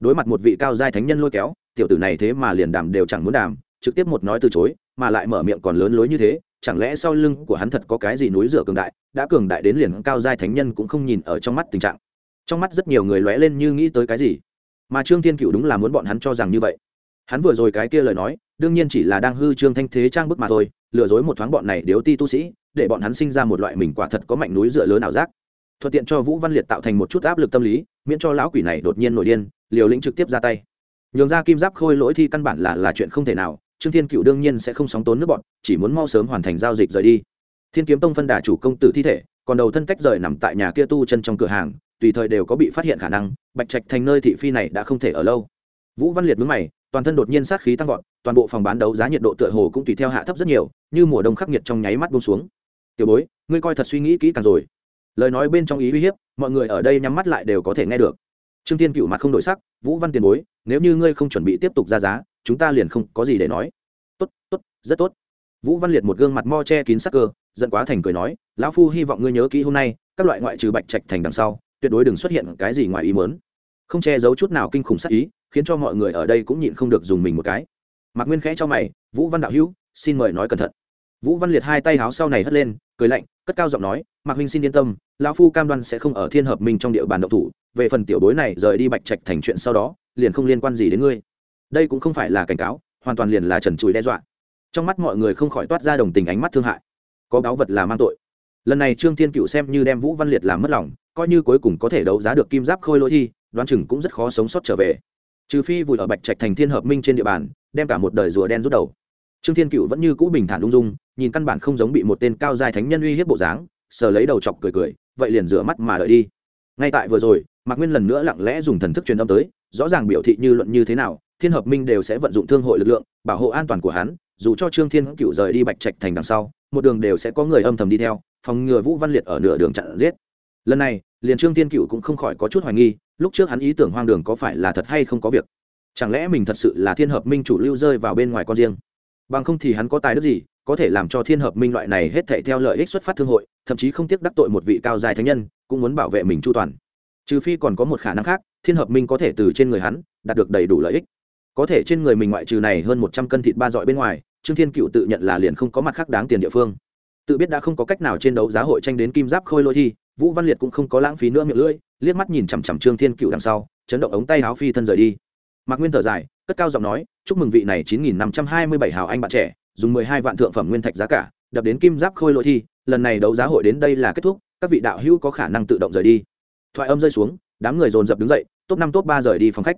Đối mặt một vị cao giai thánh nhân lôi kéo, tiểu tử này thế mà liền đàm đều chẳng muốn đàm trực tiếp một nói từ chối, mà lại mở miệng còn lớn lối như thế, chẳng lẽ sau lưng của hắn thật có cái gì núi rửa cường đại, đã cường đại đến liền cao giai thánh nhân cũng không nhìn ở trong mắt tình trạng. Trong mắt rất nhiều người lóe lên như nghĩ tới cái gì. Mà trương thiên cựu đúng là muốn bọn hắn cho rằng như vậy. Hắn vừa rồi cái kia lời nói, đương nhiên chỉ là đang hư trương thanh thế trang bức mà thôi, lừa dối một thoáng bọn này điếu ti tu sĩ để bọn hắn sinh ra một loại mình quả thật có mạnh núi dựa lớn ảo giác. Thuận tiện cho vũ văn liệt tạo thành một chút áp lực tâm lý, miễn cho lão quỷ này đột nhiên nổi điên, liều lĩnh trực tiếp ra tay. Nhường ra kim giáp khôi lỗi thi căn bản là là chuyện không thể nào, trương thiên cựu đương nhiên sẽ không sóng tốn nước bọn, chỉ muốn mau sớm hoàn thành giao dịch rời đi. Thiên kiếm tông phân đà chủ công tử thi thể, còn đầu thân cách rời nằm tại nhà kia tu chân trong cửa hàng, tùy thời đều có bị phát hiện khả năng, bạch trạch thành nơi thị phi này đã không thể ở lâu. Vũ văn liệt mướn mày toàn thân đột nhiên sát khí tăng vọt, toàn bộ phòng bán đấu giá nhiệt độ tựa hồ cũng tùy theo hạ thấp rất nhiều, như mùa đông khắc nghiệt trong nháy mắt buông xuống. Tiểu bối, ngươi coi thật suy nghĩ kỹ càng rồi. Lời nói bên trong ý uy hiếp, mọi người ở đây nhắm mắt lại đều có thể nghe được. Trương tiên cựu mặt không đổi sắc, vũ văn tiền bối, nếu như ngươi không chuẩn bị tiếp tục ra giá, chúng ta liền không có gì để nói. Tốt tốt, rất tốt. Vũ văn liệt một gương mặt mo che kín sắc cơ, giận quá thành cười nói, lão phu hy vọng ngươi nhớ kỹ hôm nay, các loại ngoại trừ bạch trạch thành đằng sau, tuyệt đối đừng xuất hiện cái gì ngoài ý mớn không che giấu chút nào kinh khủng sắc ý khiến cho mọi người ở đây cũng nhịn không được dùng mình một cái. Mạc nguyên khẽ cho mày, vũ văn đạo hữu, xin mời nói cẩn thận. Vũ văn liệt hai tay háo sau này hất lên, cười lạnh, cất cao giọng nói, mạc huynh xin yên tâm, lão phu cam đoan sẽ không ở thiên hợp minh trong địa bàn độc thủ, về phần tiểu bối này rời đi bạch trạch thành chuyện sau đó, liền không liên quan gì đến ngươi. Đây cũng không phải là cảnh cáo, hoàn toàn liền là trần trụi đe dọa. Trong mắt mọi người không khỏi toát ra đồng tình ánh mắt thương hại. Có báo vật là mang tội. Lần này trương thiên cựu xem như đem vũ văn liệt làm mất lòng, coi như cuối cùng có thể đấu giá được kim giáp khôi lỗi thi, đoán chừng cũng rất khó sống sót trở về trừ phi vùi ở bạch trạch thành thiên hợp minh trên địa bàn, đem cả một đời rùa đen rút đầu. Trương thiên cựu vẫn như cũ bình thản ung dung, nhìn căn bản không giống bị một tên cao dài thánh nhân uy hiếp bộ dáng, sờ lấy đầu chọc cười cười, vậy liền rửa mắt mà đợi đi. Ngay tại vừa rồi, mạc nguyên lần nữa lặng lẽ dùng thần thức truyền âm tới, rõ ràng biểu thị như luận như thế nào, thiên hợp minh đều sẽ vận dụng thương hội lực lượng, bảo hộ an toàn của hắn, dù cho trương thiên cựu rời đi bạch trạch thành đằng sau, một đường đều sẽ có người âm thầm đi theo, phòng ngừa vũ văn liệt ở nửa đường chặn giết. Lần này, liền trương thiên cựu cũng không khỏi có chút hoài nghi lúc trước hắn ý tưởng hoang đường có phải là thật hay không có việc? Chẳng lẽ mình thật sự là thiên hợp minh chủ lưu rơi vào bên ngoài con riêng? Bằng không thì hắn có tài đức gì, có thể làm cho thiên hợp minh loại này hết thảy theo lợi ích xuất phát thương hội, thậm chí không tiếc đắc tội một vị cao dài thánh nhân, cũng muốn bảo vệ mình chu toàn. Trừ phi còn có một khả năng khác, thiên hợp minh có thể từ trên người hắn, đạt được đầy đủ lợi ích. Có thể trên người mình ngoại trừ này hơn một trăm cân thịt ba dọi bên ngoài, trương thiên cựu tự nhận là liền không có mặt khác đáng tiền địa phương. Tự biết đã không có cách nào trên đấu giá hội tranh đến kim giáp khôi lôi thi vũ văn liệt cũng không có lãng phí nữa miệng lưỡi, liếc mắt nhìn chằm chằm trương thiên cựu đằng sau, chấn động ống tay áo phi thân rời đi. Mạc nguyên thở dài, cất cao giọng nói, chúc mừng vị này chín nghìn năm trăm hai mươi bảy hào anh bạn trẻ, dùng mười hai vạn thượng phẩm nguyên thạch giá cả, đập đến kim giáp khôi lỗi thi, lần này đấu giá hội đến đây là kết thúc, các vị đạo hữu có khả năng tự động rời đi. Thoại âm rơi xuống, đám người dồn dập đứng dậy, top năm, top ba rời đi phòng khách.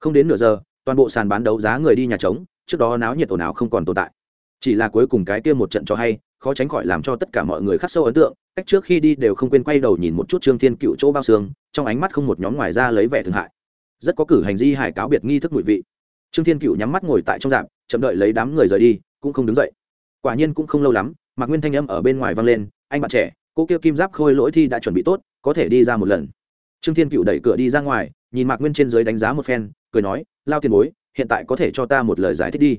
Không đến nửa giờ, toàn bộ sàn bán đấu giá người đi nhà trống, trước đó náo nhiệt ồn ào không còn tồn tại. Chỉ là cuối cùng cái kia một trận cho hay, khó tránh khỏi làm cho tất cả mọi người khắc sâu ấn tượng cách trước khi đi đều không quên quay đầu nhìn một chút trương thiên cựu chỗ bao xương, trong ánh mắt không một nhóm ngoài ra lấy vẻ thương hại. Rất có cử hành di hải cáo biệt nghi thức mùi vị. Trương thiên cựu nhắm mắt ngồi tại trong dạp, chậm đợi lấy đám người rời đi, cũng không đứng dậy. Quả nhiên cũng không lâu lắm, mạc nguyên thanh âm ở bên ngoài vang lên, anh bạn trẻ, cô kêu kim giáp khôi lỗi thi đã chuẩn bị tốt, có thể đi ra một lần. Trương thiên cựu đẩy cửa đi ra ngoài, nhìn mạc nguyên trên dưới đánh giá một phen, cười nói, lao tiền bối, hiện tại có thể cho ta một lời giải thích đi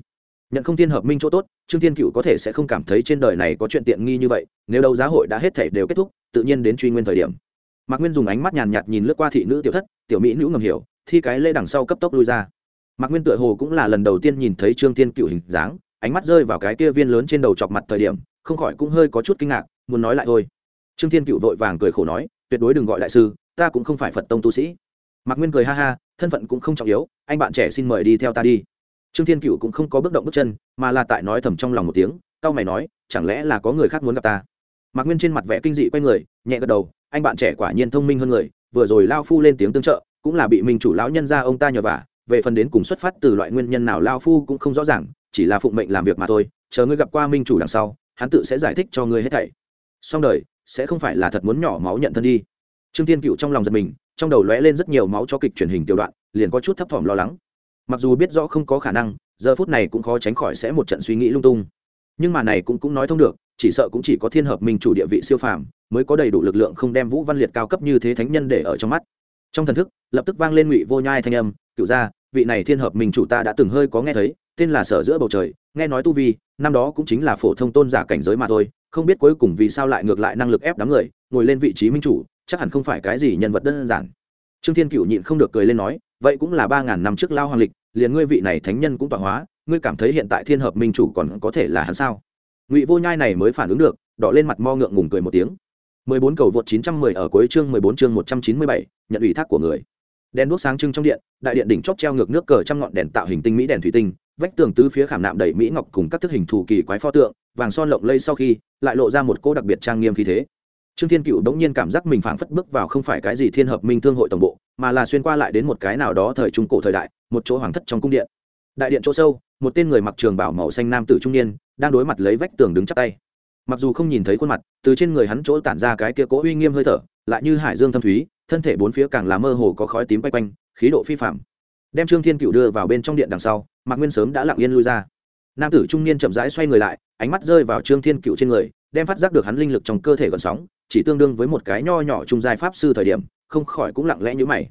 nhận không thiên hợp minh chỗ tốt, trương thiên cựu có thể sẽ không cảm thấy trên đời này có chuyện tiện nghi như vậy, nếu đâu giá hội đã hết thể đều kết thúc, tự nhiên đến truy nguyên thời điểm. Mạc nguyên dùng ánh mắt nhàn nhạt nhìn lướt qua thị nữ tiểu thất, tiểu mỹ nữ ngầm hiểu, thi cái lễ đằng sau cấp tốc lui ra. Mạc nguyên tựa hồ cũng là lần đầu tiên nhìn thấy trương thiên cựu hình dáng, ánh mắt rơi vào cái kia viên lớn trên đầu chọc mặt thời điểm, không khỏi cũng hơi có chút kinh ngạc, muốn nói lại thôi. Trương thiên cựu vội vàng cười khổ nói, tuyệt đối đừng gọi đại sư, ta cũng không phải phật tông tu sĩ. Mạc nguyên cười ha ha, thân phận cũng không trọng yếu, anh bạn trẻ xin mời đi theo ta đi trương thiên cựu cũng không có bước động bước chân, mà là tại nói thầm trong lòng một tiếng cau mày nói, chẳng lẽ là có người khác muốn gặp ta? Mạc nguyên trên mặt vẻ kinh dị quay người, nhẹ gật đầu, anh bạn trẻ quả nhiên thông minh hơn người, vừa rồi lao phu lên tiếng tương trợ, cũng là bị minh chủ lão nhân ra ông ta nhờ vả, về phần đến cùng xuất phát từ loại nguyên nhân nào lao phu cũng không rõ ràng, chỉ là phụng mệnh làm việc mà thôi, chờ ngươi gặp qua minh chủ đằng sau, hắn tự sẽ giải thích cho ngươi hết thảy. Song đời, sẽ không phải là thật muốn nhỏ máu nhận thân đi. Trương tiên cựu trong lòng giật mình, trong đầu lóe lên rất nhiều máu cho kịch truyền hình tiểu đoạn, liền có chút thấp thỏm lo lắng mặc dù biết rõ không có khả năng, giờ phút này cũng khó tránh khỏi sẽ một trận suy nghĩ lung tung. Nhưng mà này cũng cũng nói thông được, chỉ sợ cũng chỉ có thiên hợp minh chủ địa vị siêu phàm, mới có đầy đủ lực lượng không đem vũ văn liệt cao cấp như thế thánh nhân để ở trong mắt. Trong thần thức, lập tức vang lên ngụy vô nhai thanh âm, cựu ra vị này thiên hợp minh chủ ta đã từng hơi có nghe thấy, tên là sở giữa bầu trời, nghe nói tu vi, năm đó cũng chính là phổ thông tôn giả cảnh giới mà thôi, không biết cuối cùng vì sao lại ngược lại năng lực ép đám người, ngồi lên vị trí minh chủ, chắc hẳn không phải cái gì nhân vật đơn giản. Trương thiên cựu nhịn không được cười lên nói vậy cũng là ba ngàn năm trước lao hoàng lịch, liền ngươi vị này thánh nhân cũng tọa hóa, ngươi cảm thấy hiện tại thiên hợp minh chủ còn có thể là hắn sao? Ngụy vô nhai này mới phản ứng được, đỏ lên mặt mo ngượng ngùng cười một tiếng. Mười bốn cầu vượt chín trăm mười ở cuối chương mười bốn chương một trăm chín mươi bảy, nhận ủy thác của người. Đèn đuốc sáng trưng trong điện, đại điện đỉnh chóp treo ngược nước cờ trăm ngọn đèn tạo hình tinh mỹ đèn thủy tinh, vách tường tứ phía khảm nạm đầy mỹ ngọc cùng các thức hình thù kỳ quái pho tượng, vàng son lộng lây sau khi, lại lộ ra một cô đặc biệt trang nghiêm khí thế. Trương thiên cựu đống nhiên cảm giác mình phảng phất bước vào không phải cái gì thiên hợp minh thương hội tổng bộ mà là xuyên qua lại đến một cái nào đó thời trung cổ thời đại, một chỗ hoàng thất trong cung điện. Đại điện chỗ sâu, một tên người mặc trường bảo màu xanh nam tử trung niên, đang đối mặt lấy vách tường đứng chắp tay. Mặc dù không nhìn thấy khuôn mặt, từ trên người hắn chỗ tản ra cái kia cố uy nghiêm hơi thở, lại như hải dương thâm thúy, thân thể bốn phía càng là mơ hồ có khói tím quay quanh, khí độ phi phạm đem trương thiên cựu đưa vào bên trong điện đằng sau, mạc nguyên sớm đã lặng yên lui ra. Nam tử trung niên chậm rãi xoay người lại, ánh mắt rơi vào trương thiên cựu trên người, đem phát giác được hắn linh lực trong cơ thể gần sóng, chỉ tương đương với một cái nho nhỏ trung giai pháp sư thời điểm không khỏi cũng lặng lẽ như mày.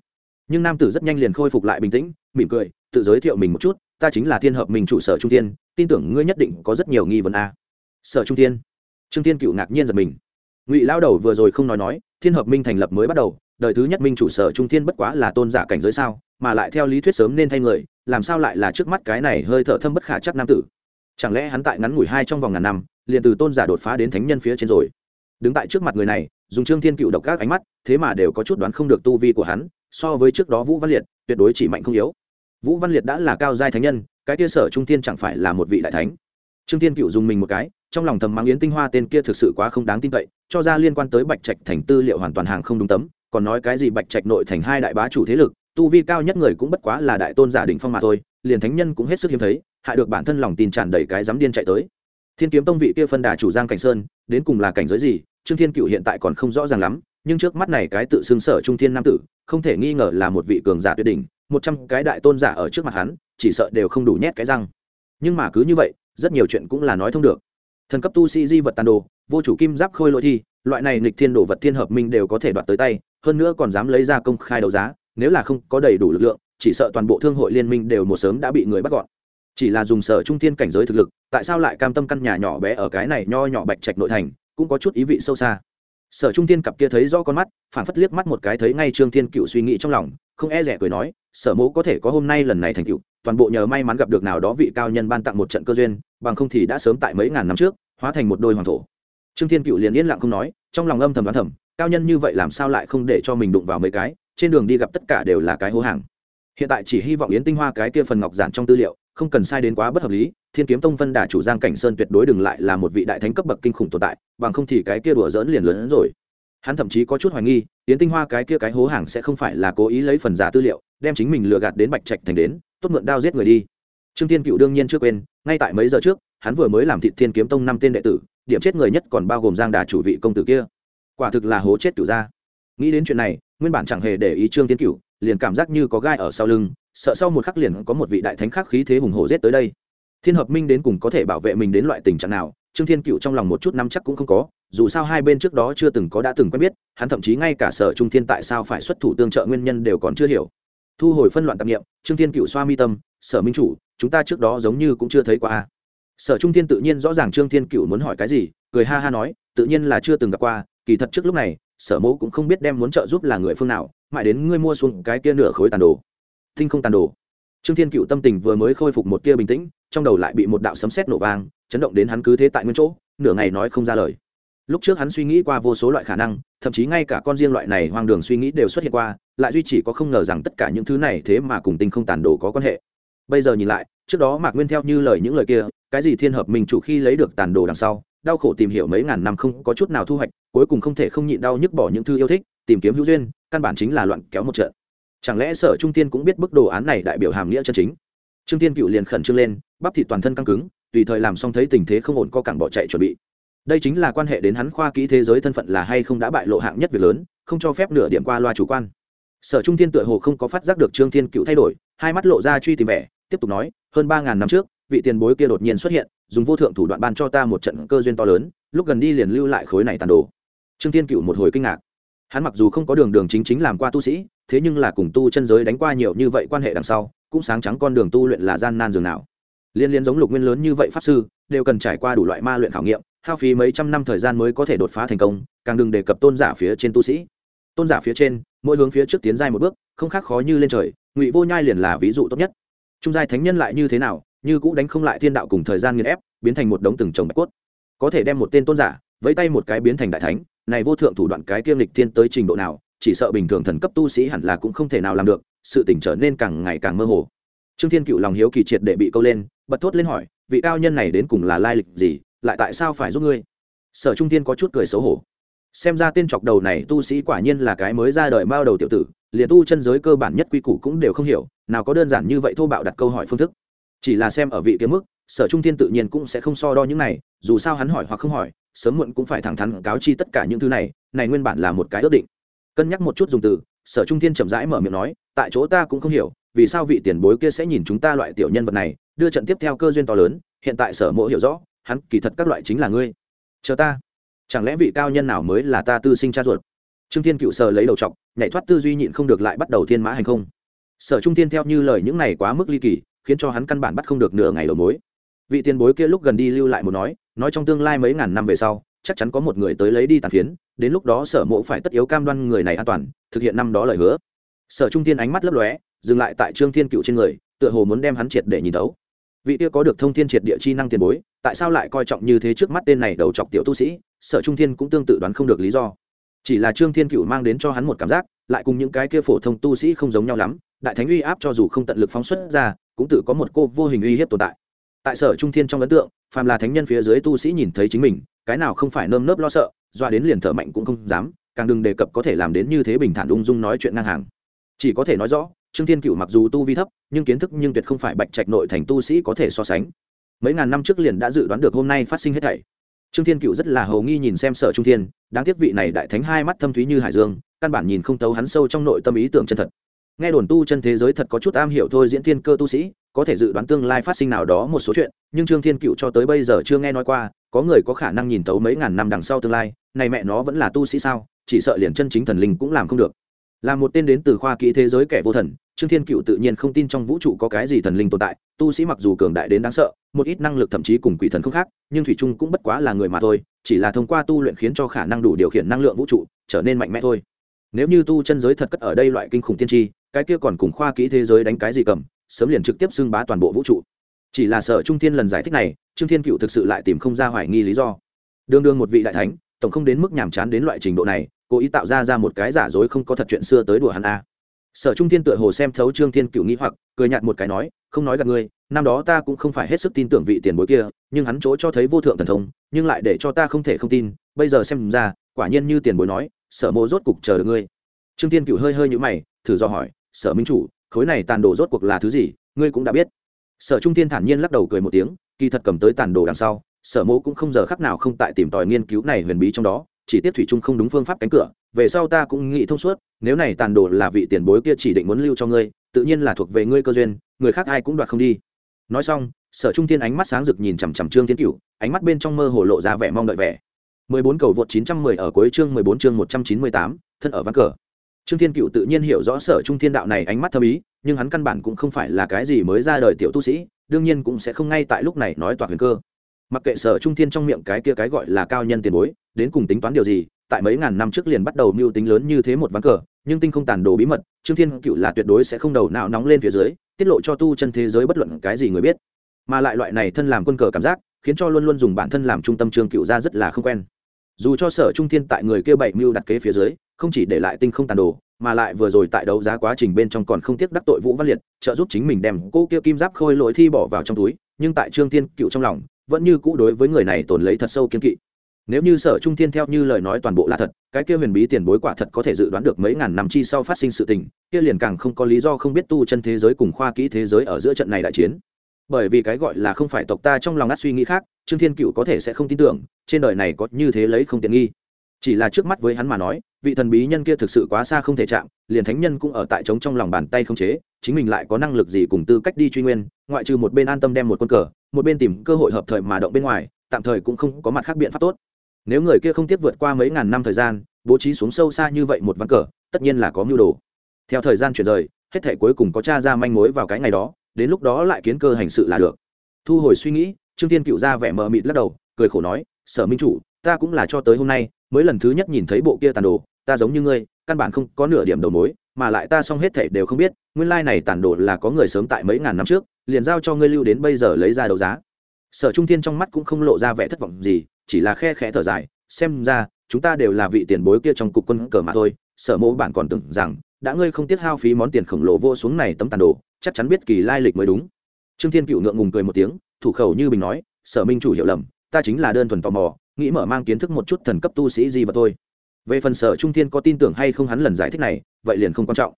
Nhưng nam tử rất nhanh liền khôi phục lại bình tĩnh, mỉm cười, tự giới thiệu mình một chút, ta chính là thiên hợp mình trụ sở trung tiên tin tưởng ngươi nhất định có rất nhiều nghi vấn a. Sở trung tiên trương tiên cựu ngạc nhiên giật mình. Ngụy lao đầu vừa rồi không nói nói, thiên hợp minh thành lập mới bắt đầu, đời thứ nhất minh chủ sở trung tiên bất quá là tôn giả cảnh giới sao, mà lại theo lý thuyết sớm nên thay người, làm sao lại là trước mắt cái này hơi thở thâm bất khả chắc nam tử? Chẳng lẽ hắn tại ngắn ngủi hai trong vòng ngàn năm, liền từ tôn giả đột phá đến thánh nhân phía trên rồi? Đứng tại trước mặt người này, dùng trương thiên cựu độc các ánh mắt, thế mà đều có chút đoán không được tu vi của hắn, so với trước đó vũ văn liệt, tuyệt đối chỉ mạnh không yếu. Vũ văn liệt đã là cao giai thánh nhân, cái kia sở trung tiên chẳng phải là một vị đại thánh. Trương thiên cựu dùng mình một cái, trong lòng thầm mang yến tinh hoa tên kia thực sự quá không đáng tin cậy, cho ra liên quan tới bạch trạch thành tư liệu hoàn toàn hàng không đúng tấm, còn nói cái gì bạch trạch nội thành hai đại bá chủ thế lực, tu vi cao nhất người cũng bất quá là đại tôn giả đình phong mà thôi, liền thánh nhân cũng hết sức hiếm thấy, hại được bản thân lòng tin tràn đầy cái dám điên chạy tới. Thiên kiếm tông vị kia phân đà chủ giang cảnh sơn, đến cùng là cảnh giới gì trương thiên cựu hiện tại còn không rõ ràng lắm, nhưng trước mắt này cái tự xưng sở trung thiên nam tử, không thể nghi ngờ là một vị cường giả tuyệt đỉnh, một trăm cái đại tôn giả ở trước mặt hắn, chỉ sợ đều không đủ nhét cái răng. Nhưng mà cứ như vậy, rất nhiều chuyện cũng là nói thông được. Thần cấp tu sĩ di vật tàn đồ, vô chủ kim giáp khôi lỗi thi, loại này nghịch thiên đồ vật thiên hợp minh đều có thể đoạt tới tay, hơn nữa còn dám lấy ra công khai đấu giá, nếu là không có đầy đủ lực lượng, chỉ sợ toàn bộ thương hội liên minh đều một sớm đã bị người bắt gọn. Chỉ là dùng sở trung thiên cảnh giới thực lực, tại sao lại cam tâm căn nhà nhỏ bé ở cái này nho nhỏ bạch trạch nội thành cũng có chút ý vị sâu xa. Sở trung thiên cặp kia thấy rõ con mắt phản phất liếc mắt một cái thấy ngay trương thiên cựu suy nghĩ trong lòng, không e rẻ cười nói, sở mẫu có thể có hôm nay lần này thành cựu toàn bộ nhờ may mắn gặp được nào đó vị cao nhân ban tặng một trận cơ duyên, bằng không thì đã sớm tại mấy ngàn năm trước, hóa thành một đôi hoàng thổ. Trương thiên cựu liền yên lặng không nói, trong lòng âm thầm đoán thầm, cao nhân như vậy làm sao lại không để cho mình đụng vào mấy cái, trên đường đi gặp tất cả đều là cái hố hàng. Hiện tại chỉ hy vọng yến tinh hoa cái kia phần ngọc giản trong tư liệu không cần sai đến quá bất hợp lý, thiên kiếm tông vân đà chủ giang cảnh sơn tuyệt đối đừng lại là một vị đại thánh cấp bậc kinh khủng tồn tại, bằng không thì cái kia đùa dỡn liền lớn hơn rồi. Hắn thậm chí có chút hoài nghi tiến tinh hoa cái kia cái hố hàng sẽ không phải là cố ý lấy phần giả tư liệu, đem chính mình lừa gạt đến bạch trạch thành đến, tốt mượn đao giết người đi. Trương thiên cựu đương nhiên chưa quên, ngay tại mấy giờ trước, hắn vừa mới làm thị thiên kiếm tông năm tên đệ tử, điểm chết người nhất còn bao gồm giang đà chủ vị công tử kia. Quả thực là hố chết cựu ra nghĩ đến chuyện này, nguyên bản chẳng hề để ý trương thiên cựu, liền cảm giác như có gai ở sau lưng sợ sau một khắc liền có một vị đại thánh khác khí thế hùng hổ giết tới đây. Thiên hợp minh đến cùng có thể bảo vệ mình đến loại tình trạng nào, trương thiên cựu trong lòng một chút năm chắc cũng không có, dù sao hai bên trước đó chưa từng có đã từng quen biết, hắn thậm chí ngay cả sở trung thiên tại sao phải xuất thủ tương trợ nguyên nhân đều còn chưa hiểu. Thu hồi phân loạn tạp nghiệm trương thiên cựu xoa mi tâm, sở minh chủ, chúng ta trước đó giống như cũng chưa thấy qua sở trung thiên tự nhiên rõ ràng trương thiên cựu muốn hỏi cái gì, cười ha ha nói, tự nhiên là chưa từng gặp qua, kỳ thật trước lúc này, sở mẫu cũng không biết đem muốn trợ giúp là người phương nào, mãi đến ngươi mua xuống cái kia nửa khối tàn đồ thinh không tàn đồ. Trương thiên cựu tâm tình vừa mới khôi phục một tia bình tĩnh, trong đầu lại bị một đạo sấm sét nổ vang, chấn động đến hắn cứ thế tại nguyên chỗ, nửa ngày nói không ra lời. Lúc trước hắn suy nghĩ qua vô số loại khả năng, thậm chí ngay cả con riêng loại này hoang đường suy nghĩ đều xuất hiện qua, lại duy chỉ có không ngờ rằng tất cả những thứ này thế mà cùng tinh không tàn đồ có quan hệ. Bây giờ nhìn lại, trước đó mạc nguyên theo như lời những lời kia, cái gì thiên hợp mình chủ khi lấy được tàn đồ đằng sau, đau khổ tìm hiểu mấy ngàn năm không có chút nào thu hoạch, cuối cùng không thể không nhịn đau nhức bỏ những thứ yêu thích, tìm kiếm hữu duyên, căn bản chính là loạn kéo một trận chẳng lẽ sở trung tiên cũng biết bức đồ án này đại biểu hàm nghĩa chân chính? Trương tiên cựu liền khẩn trương lên, bắp thịt toàn thân căng cứng, tùy thời làm xong thấy tình thế không ổn co cẳng bỏ chạy chuẩn bị. Đây chính là quan hệ đến hắn khoa kỹ thế giới thân phận là hay không đã bại lộ hạng nhất việc lớn, không cho phép nửa điểm qua loa chủ quan. Sở trung tiên tựa hồ không có phát giác được trương thiên cựu thay đổi, hai mắt lộ ra truy tìm vẻ, tiếp tục nói, hơn ba ngàn năm trước, vị tiền bối kia đột nhiên xuất hiện, dùng vô thượng thủ đoạn ban cho ta một trận cơ duyên to lớn, lúc gần đi liền lưu lại khối này tàn đồ. Trương thiên cựu một hồi kinh ngạc hắn mặc dù không có đường đường chính chính làm qua tu sĩ, thế nhưng là cùng tu chân giới đánh qua nhiều như vậy quan hệ đằng sau, cũng sáng trắng con đường tu luyện là gian nan dường nào. Liên liên giống lục nguyên lớn như vậy pháp sư, đều cần trải qua đủ loại ma luyện khảo nghiệm, hao phí mấy trăm năm thời gian mới có thể đột phá thành công, càng đừng đề cập tôn giả phía trên tu sĩ. Tôn giả phía trên, mỗi hướng phía trước tiến dài một bước, không khác khó như lên trời, ngụy vô nhai liền là ví dụ tốt nhất. Trung giai thánh nhân lại như thế nào, như cũ đánh không lại thiên đạo cùng thời gian nghiền ép, biến thành một đống từng chồng bạch cốt. Có thể đem một tên tôn giả, vẫy tay một cái biến thành đại thánh này vô thượng thủ đoạn cái kiêm lịch thiên tới trình độ nào, chỉ sợ bình thường thần cấp tu sĩ hẳn là cũng không thể nào làm được, sự tỉnh trở nên càng ngày càng mơ hồ. Trương thiên cựu lòng hiếu kỳ triệt để bị câu lên, bật thốt lên hỏi, vị cao nhân này đến cùng là lai lịch gì, lại tại sao phải giúp ngươi? Sở trung thiên có chút cười xấu hổ. Xem ra tên chọc đầu này tu sĩ quả nhiên là cái mới ra đời mao đầu tiểu tử, liền tu chân giới cơ bản nhất quy củ cũng đều không hiểu, nào có đơn giản như vậy thô bạo đặt câu hỏi phương thức. Chỉ là xem ở vị kiếm mức sở trung thiên tự nhiên cũng sẽ không so đo những này, dù sao hắn hỏi hoặc không hỏi, sớm muộn cũng phải thẳng thắn cáo chi tất cả những thứ này này nguyên bản là một cái ước định. Cân nhắc một chút dùng từ, sở trung thiên chậm rãi mở miệng nói, tại chỗ ta cũng không hiểu, vì sao vị tiền bối kia sẽ nhìn chúng ta loại tiểu nhân vật này, đưa trận tiếp theo cơ duyên to lớn, hiện tại sở mộ hiểu rõ, hắn kỳ thật các loại chính là ngươi. Chờ ta. Chẳng lẽ vị cao nhân nào mới là ta tư sinh cha ruột? Trương thiên cựu sờ lấy đầu chọc, nhảy thoát tư duy nhịn không được lại bắt đầu thiên mã hành không. Sở trung thiên theo như lời những này quá mức ly kỳ, khiến cho hắn căn bản bắt không được nửa ngày đầu mối vị tiền bối kia lúc gần đi lưu lại một nói nói trong tương lai mấy ngàn năm về sau, chắc chắn có một người tới lấy đi tàn phiến, đến lúc đó sở mộ phải tất yếu cam đoan người này an toàn, thực hiện năm đó lời hứa. Sở trung tiên ánh mắt lấp lóe, dừng lại tại trương thiên cựu trên người, tựa hồ muốn đem hắn triệt để nhìn tấu vị kia có được thông thiên triệt địa chi năng tiền bối, tại sao lại coi trọng như thế trước mắt tên này đầu chọc tiểu tu sĩ, sở trung thiên cũng tương tự đoán không được lý do. Chỉ là trương thiên cựu mang đến cho hắn một cảm giác, lại cùng những cái kia phổ thông tu sĩ không giống nhau lắm, đại thánh uy áp cho dù không tận lực phóng xuất ra, cũng tự có một cô vô hình uy hiếp tồn tại tại sở trung thiên trong ấn tượng, phàm là thánh nhân phía dưới tu sĩ nhìn thấy chính mình, cái nào không phải nơm nớp lo sợ doa đến liền thở mạnh cũng không dám, càng đừng đề cập có thể làm đến như thế bình thản ung dung nói chuyện ngang hàng. Chỉ có thể nói rõ, trương thiên cựu mặc dù tu vi thấp, nhưng kiến thức nhưng tuyệt không phải bạch trạch nội thành tu sĩ có thể so sánh. Mấy ngàn năm trước liền đã dự đoán được hôm nay phát sinh hết thảy. Trương thiên cựu rất là hầu nghi nhìn xem sở trung thiên, đáng tiếc vị này đại thánh hai mắt thâm thúy như hải dương, căn bản nhìn không tấu hắn sâu trong nội tâm ý tưởng chân thật. Nghe đồn tu chân thế giới thật có chút am hiểu thôi diễn thiên cơ tu sĩ có thể dự đoán tương lai phát sinh nào đó một số chuyện, nhưng trương thiên cựu cho tới bây giờ chưa nghe nói qua, có người có khả năng nhìn tấu mấy ngàn năm đằng sau tương lai, này mẹ nó vẫn là tu sĩ sao, chỉ sợ liền chân chính thần linh cũng làm không được. Là một tên đến từ khoa kỹ thế giới kẻ vô thần, trương thiên cựu tự nhiên không tin trong vũ trụ có cái gì thần linh tồn tại, tu sĩ mặc dù cường đại đến đáng sợ, một ít năng lực thậm chí cùng quỷ thần không khác, nhưng thủy trung cũng bất quá là người mà thôi, chỉ là thông qua tu luyện khiến cho khả năng đủ điều khiển năng lượng vũ trụ, trở nên mạnh mẽ thôi. Nếu như tu chân giới thật cất ở đây loại kinh khủng tiên tri, cái kia còn cùng khoa kỹ thế giới đánh cái gì cầm sớm liền trực tiếp xưng bá toàn bộ vũ trụ. Chỉ là sở trung thiên lần giải thích này, trương thiên cựu thực sự lại tìm không ra hoài nghi lý do. Đương đương một vị đại thánh, tổng không đến mức nhàm chán đến loại trình độ này, cố ý tạo ra ra một cái giả dối không có thật chuyện xưa tới đùa hắn a. Sở trung thiên tựa hồ xem thấu trương thiên cựu nghĩ hoặc, cười nhạt một cái nói, không nói gặp ngươi, năm đó ta cũng không phải hết sức tin tưởng vị tiền bối kia, nhưng hắn chỗ cho thấy vô thượng thần thông, nhưng lại để cho ta không thể không tin, bây giờ xem ra, quả nhiên như tiền bối nói, sở mộ rốt cục chờ được ngươi. Trương thiên cựu hơi hơi nhũ mày, thử do hỏi, sở minh chủ khối này tàn đồ rốt cuộc là thứ gì ngươi cũng đã biết. Sở trung thiên thản nhiên lắc đầu cười một tiếng kỳ thật cầm tới tàn đồ đằng sau sở mộ cũng không giờ khắc nào không tại tìm tòi nghiên cứu này huyền bí trong đó chỉ tiếp thủy trung không đúng phương pháp cánh cửa về sau ta cũng nghĩ thông suốt nếu này tàn đồ là vị tiền bối kia chỉ định muốn lưu cho ngươi tự nhiên là thuộc về ngươi cơ duyên người khác ai cũng đoạt không đi. Nói xong sở trung thiên ánh mắt sáng rực nhìn chằm chằm trương thiên cửu ánh mắt bên trong mơ hồ lộ ra vẻ mong đợi vẻ. 14 cầu vượt 910 ở cuối chương 14 chương 198, thân ở văn cờ trương thiên cựu tự nhiên hiểu rõ sở trung thiên đạo này ánh mắt thâm ý, nhưng hắn căn bản cũng không phải là cái gì mới ra đời tiểu tu sĩ, đương nhiên cũng sẽ không ngay tại lúc này nói toạc huyền cơ. Mặc kệ sở trung thiên trong miệng cái kia cái gọi là cao nhân tiền bối, đến cùng tính toán điều gì, tại mấy ngàn năm trước liền bắt đầu mưu tính lớn như thế một ván cờ, nhưng tinh không tàn đồ bí mật, trương thiên cựu là tuyệt đối sẽ không đầu nào nóng lên phía dưới, tiết lộ cho tu chân thế giới bất luận cái gì người biết. Mà lại loại này thân làm quân cờ cảm giác, khiến cho luôn luôn dùng bản thân làm trung tâm trương cựu ra rất là không quen. Dù cho sở trung thiên tại người kia bảy mưu đặt kế phía dưới không chỉ để lại tinh không tàn đồ, mà lại vừa rồi tại đấu giá quá trình bên trong còn không tiếc đắc tội vũ văn liệt, trợ giúp chính mình đem cô kia kim giáp khôi lỗi thi bỏ vào trong túi, nhưng tại trương thiên cựu trong lòng, vẫn như cũ đối với người này tồn lấy thật sâu kiên kỵ. Nếu như sở trung thiên theo như lời nói toàn bộ là thật, cái kia huyền bí tiền bối quả thật có thể dự đoán được mấy ngàn năm chi sau phát sinh sự tình, kia liền càng không có lý do không biết tu chân thế giới cùng khoa kỹ thế giới ở giữa trận này đại chiến. Bởi vì cái gọi là không phải tộc ta trong lòng ngắt suy nghĩ khác, trương thiên cựu có thể sẽ không tin tưởng, trên đời này có như thế lấy không tiện nghi chỉ là trước mắt với hắn mà nói, vị thần bí nhân kia thực sự quá xa không thể chạm, liền thánh nhân cũng ở tại trống trong lòng bàn tay không chế, chính mình lại có năng lực gì cùng tư cách đi truy nguyên, ngoại trừ một bên an tâm đem một quân cờ, một bên tìm cơ hội hợp thời mà động bên ngoài, tạm thời cũng không có mặt khác biện pháp tốt. Nếu người kia không tiếp vượt qua mấy ngàn năm thời gian, bố trí xuống sâu xa như vậy một ván cờ, tất nhiên là có mưu đồ. Theo thời gian chuyển rời, hết thể cuối cùng có t r a ra manh mối vào cái ngày đó, đến lúc đó lại kiến cơ hành sự là được. Thu hồi suy nghĩ, trương tiên cựu ra vẻ mờ mịt lắc đầu, cười khổ nói, sở minh chủ ta cũng là cho tới hôm nay, mới lần thứ nhất nhìn thấy bộ kia tàn đồ, ta giống như ngươi, căn bản không có nửa điểm đầu mối, mà lại ta xong hết thể đều không biết, nguyên lai này tàn đồ là có người sớm tại mấy ngàn năm trước, liền giao cho ngươi lưu đến bây giờ lấy ra đấu giá. Sở trung thiên trong mắt cũng không lộ ra vẻ thất vọng gì, chỉ là khe khẽ thở dài, xem ra, chúng ta đều là vị tiền bối kia trong cục quân cờ mà thôi, sở mẫu bản còn tưởng rằng, đã ngươi không tiếc hao phí món tiền khổng lồ vô xuống này tấm tàn đồ, chắc chắn biết kỳ lai lịch mới đúng. Trương thiên cựu ngượng ngùng cười một tiếng, thủ khẩu như bình nói, sở minh chủ hiểu lầm, ta chính là đơn thuần tò mò nghĩ mở mang kiến thức một chút thần cấp tu sĩ gì và thôi. Về phần sở trung thiên có tin tưởng hay không hắn lần giải thích này, vậy liền không quan trọng.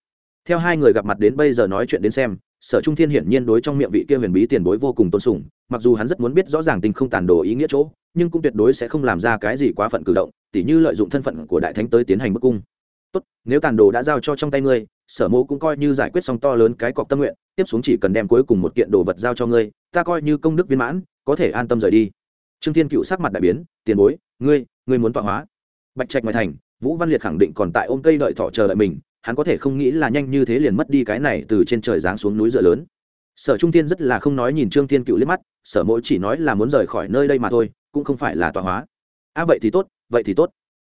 Theo hai người gặp mặt đến bây giờ nói chuyện đến xem, sở trung thiên hiển nhiên đối trong miệng vị kia huyền bí tiền bối vô cùng tôn sùng, mặc dù hắn rất muốn biết rõ ràng tình không tàn đồ ý nghĩa chỗ, nhưng cũng tuyệt đối sẽ không làm ra cái gì quá phận cử động, tỉ như lợi dụng thân phận của đại thánh tới tiến hành bức cung. Tốt, nếu tàn đồ đã giao cho trong tay ngươi, sở mô cũng coi như giải quyết xong to lớn cái cọc tâm nguyện, tiếp xuống chỉ cần đem cuối cùng một kiện đồ vật giao cho ngươi, ta coi như công đức viên mãn, có thể an tâm rời đi trương thiên cựu sắc mặt đại biến tiền bối ngươi ngươi muốn tọa hóa? Bạch trạch ngoài thành vũ văn liệt khẳng định còn tại ôm cây đợi thọ chờ đợi mình hắn có thể không nghĩ là nhanh như thế liền mất đi cái này từ trên trời giáng xuống núi dựa lớn. Sở trung Thiên rất là không nói nhìn trương thiên cựu liếc mắt sở mỗi chỉ nói là muốn rời khỏi nơi đây mà thôi cũng không phải là tọa hóa. A à, vậy thì tốt vậy thì tốt.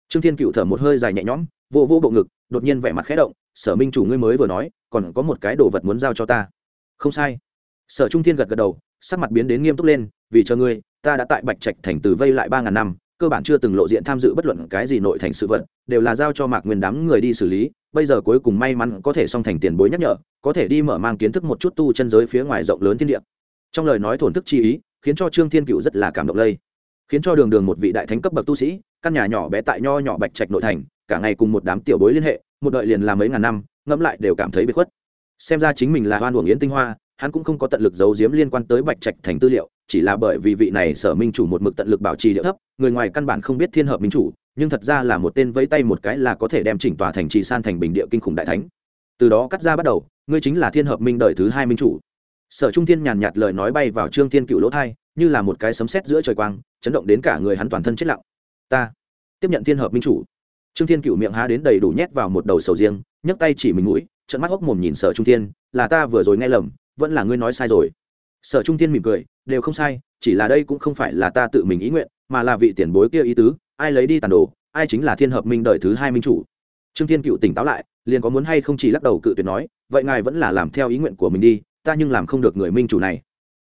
Trương thiên cựu thở một hơi dài nhẹ nhõm vô vô bộ ngực đột nhiên vẻ mặt khẽ động sở minh chủ ngươi mới vừa nói còn có một cái đồ vật muốn giao cho ta. Không sai. Sở trung thiên gật gật đầu sắc mặt biến đến nghiêm túc lên vì cho ngươi, ta đã tại bạch trạch thành từ vây lại ba ngàn năm, cơ bản chưa từng lộ diện tham dự bất luận cái gì nội thành sự vật, đều là giao cho mạc nguyên đám người đi xử lý, bây giờ cuối cùng may mắn có thể song thành tiền bối nhắc nhở, có thể đi mở mang kiến thức một chút tu chân giới phía ngoài rộng lớn thiên địa. Trong lời nói thổn thức chi ý, khiến cho trương thiên cựu rất là cảm động lây. Khiến cho đường đường một vị đại thánh cấp bậc tu sĩ, căn nhà nhỏ bé tại nho nhỏ bạch trạch nội thành, cả ngày cùng một đám tiểu bối liên hệ, một đợi liền làm mấy ngàn năm, ngẫm lại đều cảm thấy bị khuất. Xem ra chính mình là hoan uổng yến tinh hoa hắn cũng không có tận lực giấu giếm liên quan tới bạch trạch thành tư liệu, chỉ là bởi vì vị này sở minh chủ một mực tận lực bảo trì địa thấp, người ngoài căn bản không biết thiên hợp minh chủ, nhưng thật ra là một tên vẫy tay một cái là có thể đem chỉnh tòa thành trì san thành bình địa kinh khủng đại thánh. Từ đó cắt ra bắt đầu, ngươi chính là thiên hợp minh đời thứ hai minh chủ. Sở trung thiên nhàn nhạt lời nói bay vào trương thiên cựu lỗ thai, như là một cái sấm sét giữa trời quang, chấn động đến cả người hắn toàn thân chết lặng. Ta tiếp nhận thiên hợp minh chủ. Trương thiên cựu miệng há đến đầy đủ nhét vào một đầu sầu riêng, nhấc tay chỉ mình mũi trận mắt hốc mồm nhìn sở trung thiên, là ta vừa rồi nghe lầm vẫn là ngươi nói sai rồi. Sở trung thiên mỉm cười, đều không sai, chỉ là đây cũng không phải là ta tự mình ý nguyện, mà là vị tiền bối kia ý tứ, ai lấy đi tàn đồ, ai chính là thiên hợp minh đời thứ hai minh chủ. Trương thiên cựu tỉnh táo lại, liền có muốn hay không chỉ lắc đầu cự tuyệt nói, vậy ngài vẫn là làm theo ý nguyện của mình đi, ta nhưng làm không được người minh chủ này.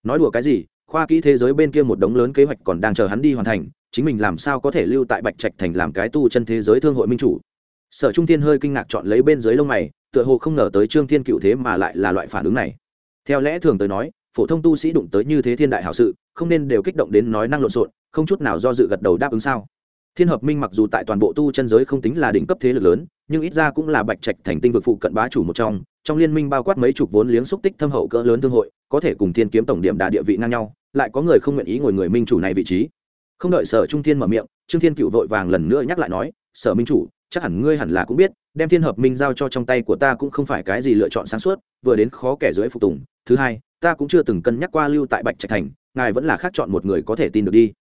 Nói đùa cái gì, khoa kỹ thế giới bên kia một đống lớn kế hoạch còn đang chờ hắn đi hoàn thành, chính mình làm sao có thể lưu tại bạch trạch thành làm cái tu chân thế giới thương hội minh chủ. Sở trung thiên hơi kinh ngạc chọn lấy bên dưới lông mày, tựa hồ không ngờ tới trương thiên cựu thế mà lại là loại phản ứng này theo lẽ thường tới nói, phổ thông tu sĩ đụng tới như thế thiên đại hảo sự, không nên đều kích động đến nói năng lộn xộn, không chút nào do dự gật đầu đáp ứng sao. Thiên hợp minh mặc dù tại toàn bộ tu chân giới không tính là đỉnh cấp thế lực lớn, nhưng ít ra cũng là bạch trạch thành tinh vực phụ cận bá chủ một trong trong liên minh bao quát mấy chục vốn liếng xúc tích thâm hậu cỡ lớn thương hội, có thể cùng thiên kiếm tổng điểm đà địa vị ngang nhau, lại có người không nguyện ý ngồi người minh chủ này vị trí. Không đợi sở trung thiên mở miệng, trương thiên cựu vội vàng lần nữa nhắc lại nói, sở minh chủ chắc hẳn ngươi hẳn là cũng biết, đem thiên hợp minh giao cho trong tay của ta cũng không phải cái gì lựa chọn sáng suốt, vừa đến khó kẻ dưới phục tùng. Thứ hai, ta cũng chưa từng cân nhắc qua lưu tại bạch trạch thành, ngài vẫn là khác chọn một người có thể tin được đi.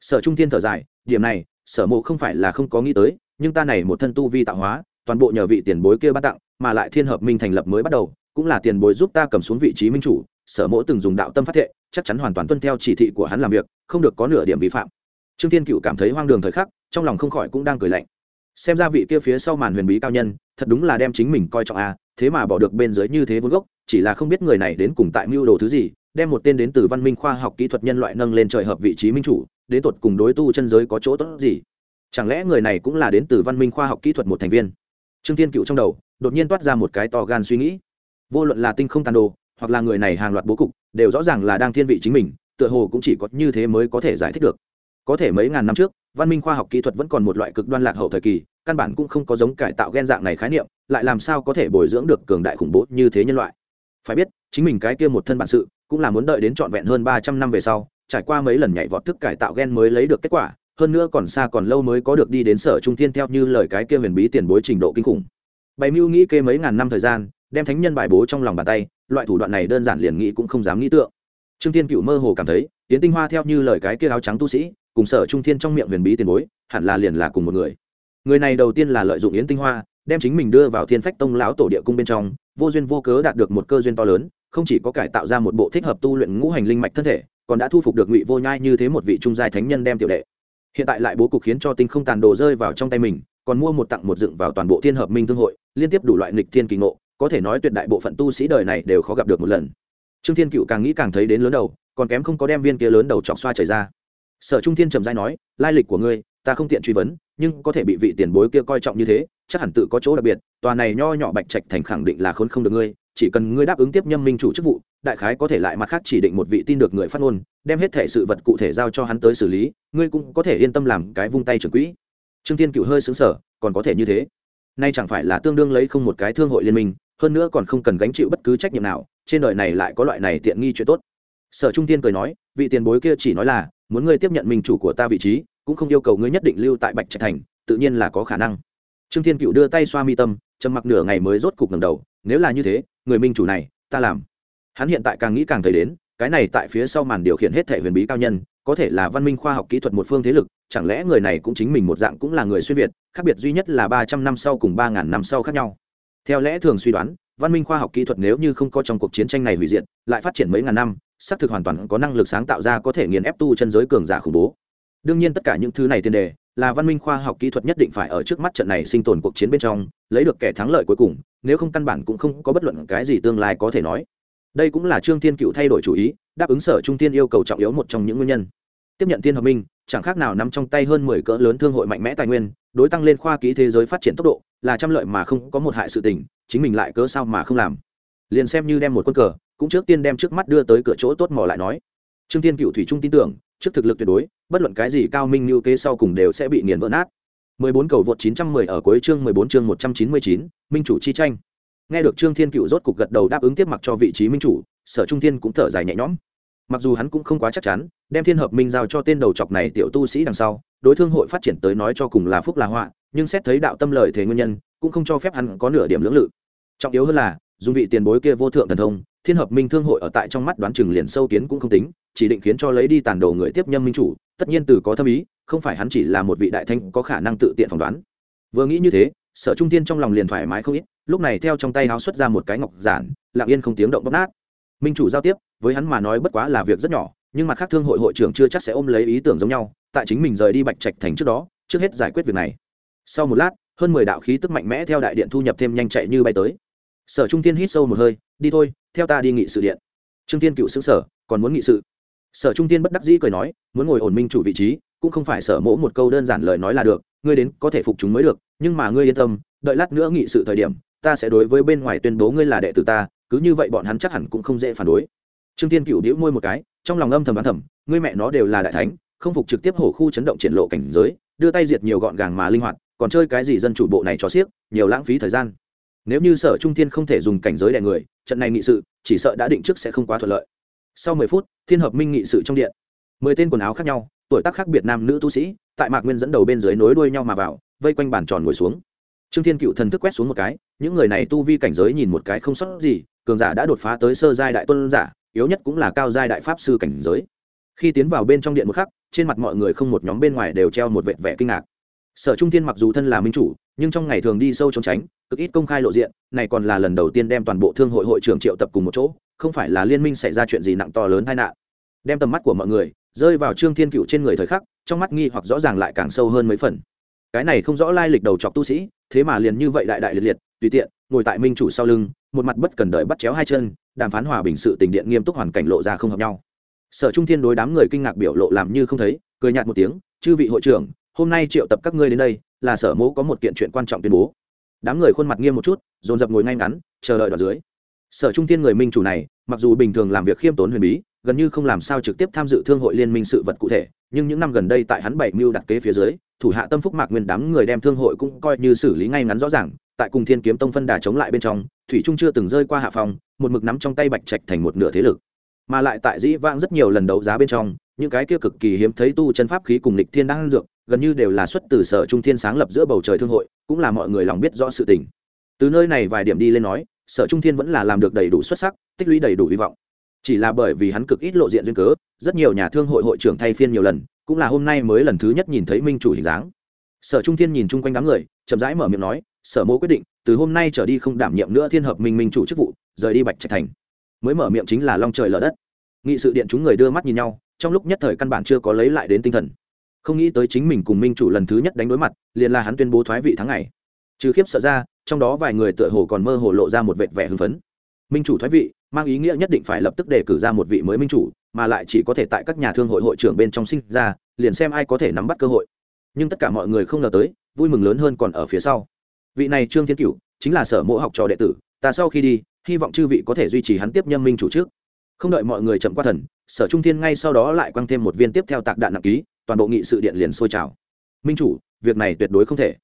Sở trung thiên thở dài, điểm này, sở mộ không phải là không có nghĩ tới, nhưng ta này một thân tu vi tạo hóa, toàn bộ nhờ vị tiền bối kia ban tặng, mà lại thiên hợp minh thành lập mới bắt đầu, cũng là tiền bối giúp ta cầm xuống vị trí minh chủ, sở mộ từng dùng đạo tâm phát thệ, chắc chắn hoàn toàn tuân theo chỉ thị của hắn làm việc, không được có nửa điểm vi phạm. Trương thiên cựu cảm thấy hoang đường thời khắc, trong lòng không khỏi cũng đang cười lạnh xem ra vị kia phía sau màn huyền bí cao nhân thật đúng là đem chính mình coi trọng a à, thế mà bỏ được bên dưới như thế vốn gốc chỉ là không biết người này đến cùng tại mưu đồ thứ gì đem một tên đến từ văn minh khoa học kỹ thuật nhân loại nâng lên trời hợp vị trí minh chủ đến tột cùng đối tu chân giới có chỗ tốt gì? Chẳng lẽ người này cũng là đến từ văn minh khoa học kỹ thuật một thành viên? Trương tiên cựu trong đầu đột nhiên toát ra một cái to gan suy nghĩ. Vô luận là tinh không tàn đồ hoặc là người này hàng loạt bố cục đều rõ ràng là đang thiên vị chính mình tựa hồ cũng chỉ có như thế mới có thể giải thích được. Có thể mấy ngàn năm trước văn minh khoa học kỹ thuật vẫn còn một loại cực đoan lạc hậu thời kỳ, căn bản cũng không có giống cải tạo gen dạng này khái niệm, lại làm sao có thể bồi dưỡng được cường đại khủng bố như thế nhân loại. Phải biết, chính mình cái kia một thân bản sự, cũng là muốn đợi đến trọn vẹn hơn ba trăm năm về sau, trải qua mấy lần nhảy vọt thức cải tạo gen mới lấy được kết quả, hơn nữa còn xa còn lâu mới có được đi đến sở trung thiên theo như lời cái kia huyền bí tiền bối trình độ kinh khủng. Bày mưu nghĩ kê mấy ngàn năm thời gian, đem thánh nhân bài bố trong lòng bàn tay, loại thủ đoạn này đơn giản liền nghĩ cũng không dám nghĩ tượng. Trương thiên cựu mơ hồ cảm thấy tiến tinh hoa theo như lời cái kia áo trắng tu sĩ cùng sở trung thiên trong miệng huyền bí tiền bối, hẳn là liền là cùng một người. Người này đầu tiên là lợi dụng yến tinh hoa, đem chính mình đưa vào thiên phách tông lão tổ địa cung bên trong, vô duyên vô cớ đạt được một cơ duyên to lớn, không chỉ có cải tạo ra một bộ thích hợp tu luyện ngũ hành linh mạch thân thể, còn đã thu phục được ngụy vô nhai như thế một vị trung giai thánh nhân đem tiểu đệ. Hiện tại lại bố cục khiến cho tinh không tàn đồ rơi vào trong tay mình, còn mua một tặng một dựng vào toàn bộ thiên hợp minh thương hội, liên tiếp đủ loại nghịch thiên kỳ ngộ, có thể nói tuyệt đại bộ phận tu sĩ đời này đều khó gặp được một lần. Trương thiên cựu càng nghĩ càng thấy đến lớn đầu, còn kém không có đem viên kia lớn đầu chọc xoa chảy ra sở trung thiên trầm giai nói, lai lịch của ngươi, ta không tiện truy vấn, nhưng có thể bị vị tiền bối kia coi trọng như thế, chắc hẳn tự có chỗ đặc biệt, tòa này nho nhỏ bạch trạch thành khẳng định là khốn không được ngươi, chỉ cần ngươi đáp ứng tiếp nhâm minh chủ chức vụ, đại khái có thể lại mặt khác chỉ định một vị tin được người phát ngôn, đem hết thể sự vật cụ thể giao cho hắn tới xử lý, ngươi cũng có thể yên tâm làm cái vung tay trưởng quỹ. Trương tiên cựu hơi xứng sở còn có thể như thế. Nay chẳng phải là tương đương lấy không một cái thương hội liên minh, hơn nữa còn không cần gánh chịu bất cứ trách nhiệm nào, trên đời này lại có loại này tiện nghi chuyện tốt. Sở trung tiên cười nói, vị tiền bối kia chỉ nói là muốn ngươi tiếp nhận minh chủ của ta vị trí, cũng không yêu cầu ngươi nhất định lưu tại bạch trạch thành, tự nhiên là có khả năng. Trương thiên cựu đưa tay xoa mi tâm, trầm mặc nửa ngày mới rốt cục ngầm đầu, nếu là như thế, người minh chủ này, ta làm. Hắn hiện tại càng nghĩ càng thấy đến, cái này tại phía sau màn điều khiển hết thể huyền bí cao nhân, có thể là văn minh khoa học kỹ thuật một phương thế lực, chẳng lẽ người này cũng chính mình một dạng cũng là người xuyên việt, khác biệt duy nhất là ba trăm năm sau cùng ba ngàn năm sau khác nhau. Theo lẽ thường suy đoán văn minh khoa học kỹ thuật nếu như không có trong cuộc chiến tranh này hủy diệt, lại phát triển mấy ngàn năm, xác thực hoàn toàn có năng lực sáng tạo ra có thể nghiền ép tu chân giới cường giả khủng bố. Đương nhiên tất cả những thứ này tiền đề là văn minh khoa học kỹ thuật nhất định phải ở trước mắt trận này sinh tồn cuộc chiến bên trong, lấy được kẻ thắng lợi cuối cùng, nếu không căn bản cũng không có bất luận cái gì tương lai có thể nói. Đây cũng là trương thiên cựu thay đổi chủ ý, đáp ứng sở trung tiên yêu cầu trọng yếu một trong những nguyên nhân. Tiếp nhận tiên hợp minh chẳng khác nào nắm trong tay hơn mười cỡ lớn thương hội mạnh mẽ tài nguyên đối tăng lên khoa kỹ thế giới phát triển tốc độ là trăm lợi mà không có một hại sự tình chính mình lại cớ sao mà không làm. Liền xem như đem một quân cờ cũng trước tiên đem trước mắt đưa tới cửa chỗ tốt mò lại nói. Trương thiên cựu thủy trung tin tưởng trước thực lực tuyệt đối bất luận cái gì cao minh như kế sau cùng đều sẽ bị nghiền vỡ nát. 14 cầu vượt 910 ở cuối chương 14 chương 199, minh chủ chi tranh. Nghe được trương thiên cựu rốt cục gật đầu đáp ứng tiếp mặc cho vị trí minh chủ sở trung thiên cũng thở dài nhẹ nhõm mặc dù hắn cũng không quá chắc chắn, đem thiên hợp minh giao cho tên đầu chọc này tiểu tu sĩ đằng sau, đối thương hội phát triển tới nói cho cùng là phúc là họa, nhưng xét thấy đạo tâm lời thế nguyên nhân, cũng không cho phép hắn có nửa điểm lưỡng lự. Trọng yếu hơn là, dùng vị tiền bối kia vô thượng thần thông, thiên hợp minh thương hội ở tại trong mắt đoán chừng liền sâu kiến cũng không tính, chỉ định khiến cho lấy đi tàn đồ người tiếp nhâm minh chủ, tất nhiên từ có thâm ý, không phải hắn chỉ là một vị đại thanh có khả năng tự tiện phỏng đoán. Vừa nghĩ như thế, sở trung tiên trong lòng liền thoải mái không ít, lúc này theo trong tay háo xuất ra một cái ngọc giản, lặng yên không tiếng động bóp nát. Minh chủ giao tiếp với hắn mà nói bất quá là việc rất nhỏ, nhưng mặt khác thương hội hội trưởng chưa chắc sẽ ôm lấy ý tưởng giống nhau, tại chính mình rời đi bạch trạch thành trước đó, trước hết giải quyết việc này. Sau một lát, hơn mười đạo khí tức mạnh mẽ theo đại điện thu nhập thêm nhanh chạy như bay tới. Sở trung tiên hít sâu một hơi, đi thôi, theo ta đi nghị sự điện. Trương tiên cựu xứng sở còn muốn nghị sự? Sở trung tiên bất đắc dĩ cười nói, muốn ngồi ổn minh chủ vị trí, cũng không phải sở mỗ một câu đơn giản lời nói là được, ngươi đến có thể phục chúng mới được, nhưng mà ngươi yên tâm, đợi lát nữa nghị sự thời điểm, ta sẽ đối với bên ngoài tuyên bố ngươi là đệ tử ta, cứ như vậy bọn hắn chắc hẳn cũng không dễ phản đối trương tiên cựu đĩu môi một cái, trong lòng âm thầm đoán thầm, ngươi mẹ nó đều là đại thánh, không phục trực tiếp hổ khu chấn động triển lộ cảnh giới, đưa tay diệt nhiều gọn gàng mà linh hoạt, còn chơi cái gì dân chủ bộ này cho xiếc nhiều lãng phí thời gian. Nếu như sở trung thiên không thể dùng cảnh giới đè người, trận này nghị sự, chỉ sợ đã định trước sẽ không quá thuận lợi. Sau mười phút, thiên hợp minh nghị sự trong điện. Mười tên quần áo khác nhau, tuổi tác khác biệt nam nữ tu sĩ, tại mạc nguyên dẫn đầu bên dưới nối đuôi nhau mà vào, vây quanh bàn tròn ngồi xuống. Trương thiên cựu thần thức quét xuống một cái, những người này tu vi cảnh giới nhìn một cái không sót gì, cường giả đã đột phá tới sơ giai đại tuân giả yếu nhất cũng là cao giai đại pháp sư cảnh giới. Khi tiến vào bên trong điện một khắc, trên mặt mọi người không một nhóm bên ngoài đều treo một vệt vẻ kinh ngạc. Sở trung thiên mặc dù thân là minh chủ, nhưng trong ngày thường đi sâu trốn tránh, cực ít công khai lộ diện, này còn là lần đầu tiên đem toàn bộ thương hội hội trưởng triệu tập cùng một chỗ, không phải là liên minh xảy ra chuyện gì nặng to lớn tai nạn. Đem tầm mắt của mọi người rơi vào trương thiên cựu trên người thời khắc, trong mắt nghi hoặc rõ ràng lại càng sâu hơn mấy phần. Cái này không rõ lai lịch đầu chọc tu sĩ, thế mà liền như vậy đại đại liệt liệt, tùy tiện, ngồi tại minh chủ sau lưng, một mặt bất cần đợi bắt chéo hai chân đàm phán hòa bình sự tình điện nghiêm túc hoàn cảnh lộ ra không hợp nhau. Sở trung thiên đối đám người kinh ngạc biểu lộ làm như không thấy, cười nhạt một tiếng, chư vị hội trưởng, hôm nay triệu tập các ngươi đến đây, là sở mẫu có một kiện chuyện quan trọng tuyên bố. Đám người khuôn mặt nghiêm một chút, dồn dập ngồi ngay ngắn, chờ đợi đoạn dưới. Sở trung thiên người minh chủ này, mặc dù bình thường làm việc khiêm tốn huyền bí, gần như không làm sao trực tiếp tham dự thương hội liên minh sự vật cụ thể, nhưng những năm gần đây tại hắn bảy mưu đặt kế phía dưới, thủ hạ tâm phúc mạc nguyên đám người đem thương hội cũng coi như xử lý ngay ngắn rõ ràng tại cùng thiên kiếm tông phân đà chống lại bên trong, thủy trung chưa từng rơi qua hạ phòng một mực nắm trong tay bạch trạch thành một nửa thế lực. Mà lại tại dĩ vãng rất nhiều lần đấu giá bên trong, những cái kia cực kỳ hiếm thấy tu chân pháp khí cùng lịch thiên đang dược, gần như đều là xuất từ sở trung thiên sáng lập giữa bầu trời thương hội, cũng là mọi người lòng biết rõ sự tình. Từ nơi này vài điểm đi lên nói, sở trung thiên vẫn là làm được đầy đủ xuất sắc, tích lũy đầy đủ hy vọng. Chỉ là bởi vì hắn cực ít lộ diện duyên cớ, rất nhiều nhà thương hội hội trưởng thay phiên nhiều lần, cũng là hôm nay mới lần thứ nhất nhìn thấy minh chủ hình dáng. Sở trung thiên nhìn chung quanh đám người, chậm rãi mở miệng nói sở mô quyết định, từ hôm nay trở đi không đảm nhiệm nữa thiên hợp minh minh chủ chức vụ, rời đi bạch trạch thành. Mới mở miệng chính là long trời lở đất. Nghị sự điện chúng người đưa mắt nhìn nhau, trong lúc nhất thời căn bản chưa có lấy lại đến tinh thần. Không nghĩ tới chính mình cùng minh chủ lần thứ nhất đánh đối mặt, liền là hắn tuyên bố thoái vị tháng ngày. Trừ khiếp sợ ra, trong đó vài người tựa hồ còn mơ hồ lộ ra một vệt vẻ hưng phấn. Minh chủ thoái vị, mang ý nghĩa nhất định phải lập tức đề cử ra một vị mới minh chủ, mà lại chỉ có thể tại các nhà thương hội hội trưởng bên trong sinh ra, liền xem ai có thể nắm bắt cơ hội. Nhưng tất cả mọi người không ngờ tới, vui mừng lớn hơn còn ở phía sau vị này trương thiên cửu chính là sở mộ học trò đệ tử, ta sau khi đi, hy vọng chư vị có thể duy trì hắn tiếp nhân minh chủ trước. Không đợi mọi người chậm qua thần, sở trung thiên ngay sau đó lại quăng thêm một viên tiếp theo tạc đạn nặng ký, toàn bộ nghị sự điện liền sôi trào. Minh chủ, việc này tuyệt đối không thể.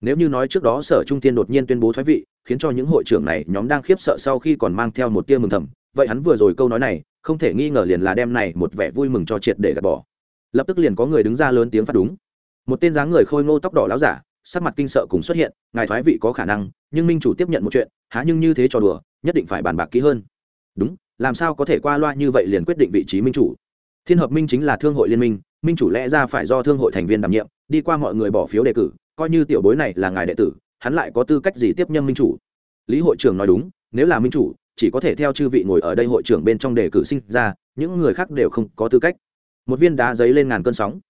Nếu như nói trước đó sở trung Thiên đột nhiên tuyên bố thoái vị, khiến cho những hội trưởng này nhóm đang khiếp sợ sau khi còn mang theo một tia mừng thầm, vậy hắn vừa rồi câu nói này, không thể nghi ngờ liền là đem này một vẻ vui mừng cho triệt để gạt bỏ. Lập tức liền có người đứng ra lớn tiếng phát đúng. Một tên dáng người khôi ngô tóc đỏ láo giả sắc mặt kinh sợ cùng xuất hiện, ngài thoái vị có khả năng, nhưng minh chủ tiếp nhận một chuyện, há nhưng như thế trò đùa, nhất định phải bàn bạc kỹ hơn. Đúng, làm sao có thể qua loa như vậy liền quyết định vị trí minh chủ? Thiên hợp minh chính là thương hội liên minh minh chủ lẽ ra phải do thương hội thành viên đảm nhiệm, đi qua mọi người bỏ phiếu đề cử, coi như tiểu bối này là ngài đệ tử, hắn lại có tư cách gì tiếp nhân minh chủ? Lý hội trưởng nói đúng, nếu là minh chủ, chỉ có thể theo chư vị ngồi ở đây hội trưởng bên trong đề cử sinh ra, những người khác đều không có tư cách. Một viên đá giấy lên ngàn cơn sóng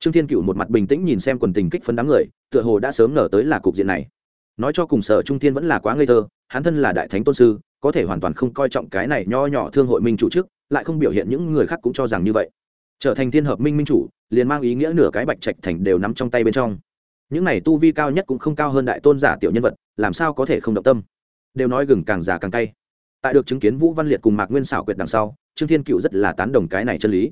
trương thiên cựu một mặt bình tĩnh nhìn xem quần tình kích phấn đám người, tựa hồ đã sớm ngờ tới là cục diện này. Nói cho cùng sở trung thiên vẫn là quá ngây thơ, hắn thân là đại thánh tôn sư, có thể hoàn toàn không coi trọng cái này nho nhỏ thương hội minh chủ trước, lại không biểu hiện những người khác cũng cho rằng như vậy. Trở thành thiên hợp minh minh chủ, liền mang ý nghĩa nửa cái bạch trạch thành đều nắm trong tay bên trong. Những này tu vi cao nhất cũng không cao hơn đại tôn giả tiểu nhân vật, làm sao có thể không động tâm? Đều nói gừng càng già càng cay. Tại được chứng kiến vũ văn liệt cùng mạc nguyên xảo quyệt đằng sau, trương thiên cựu rất là tán đồng cái này chân lý.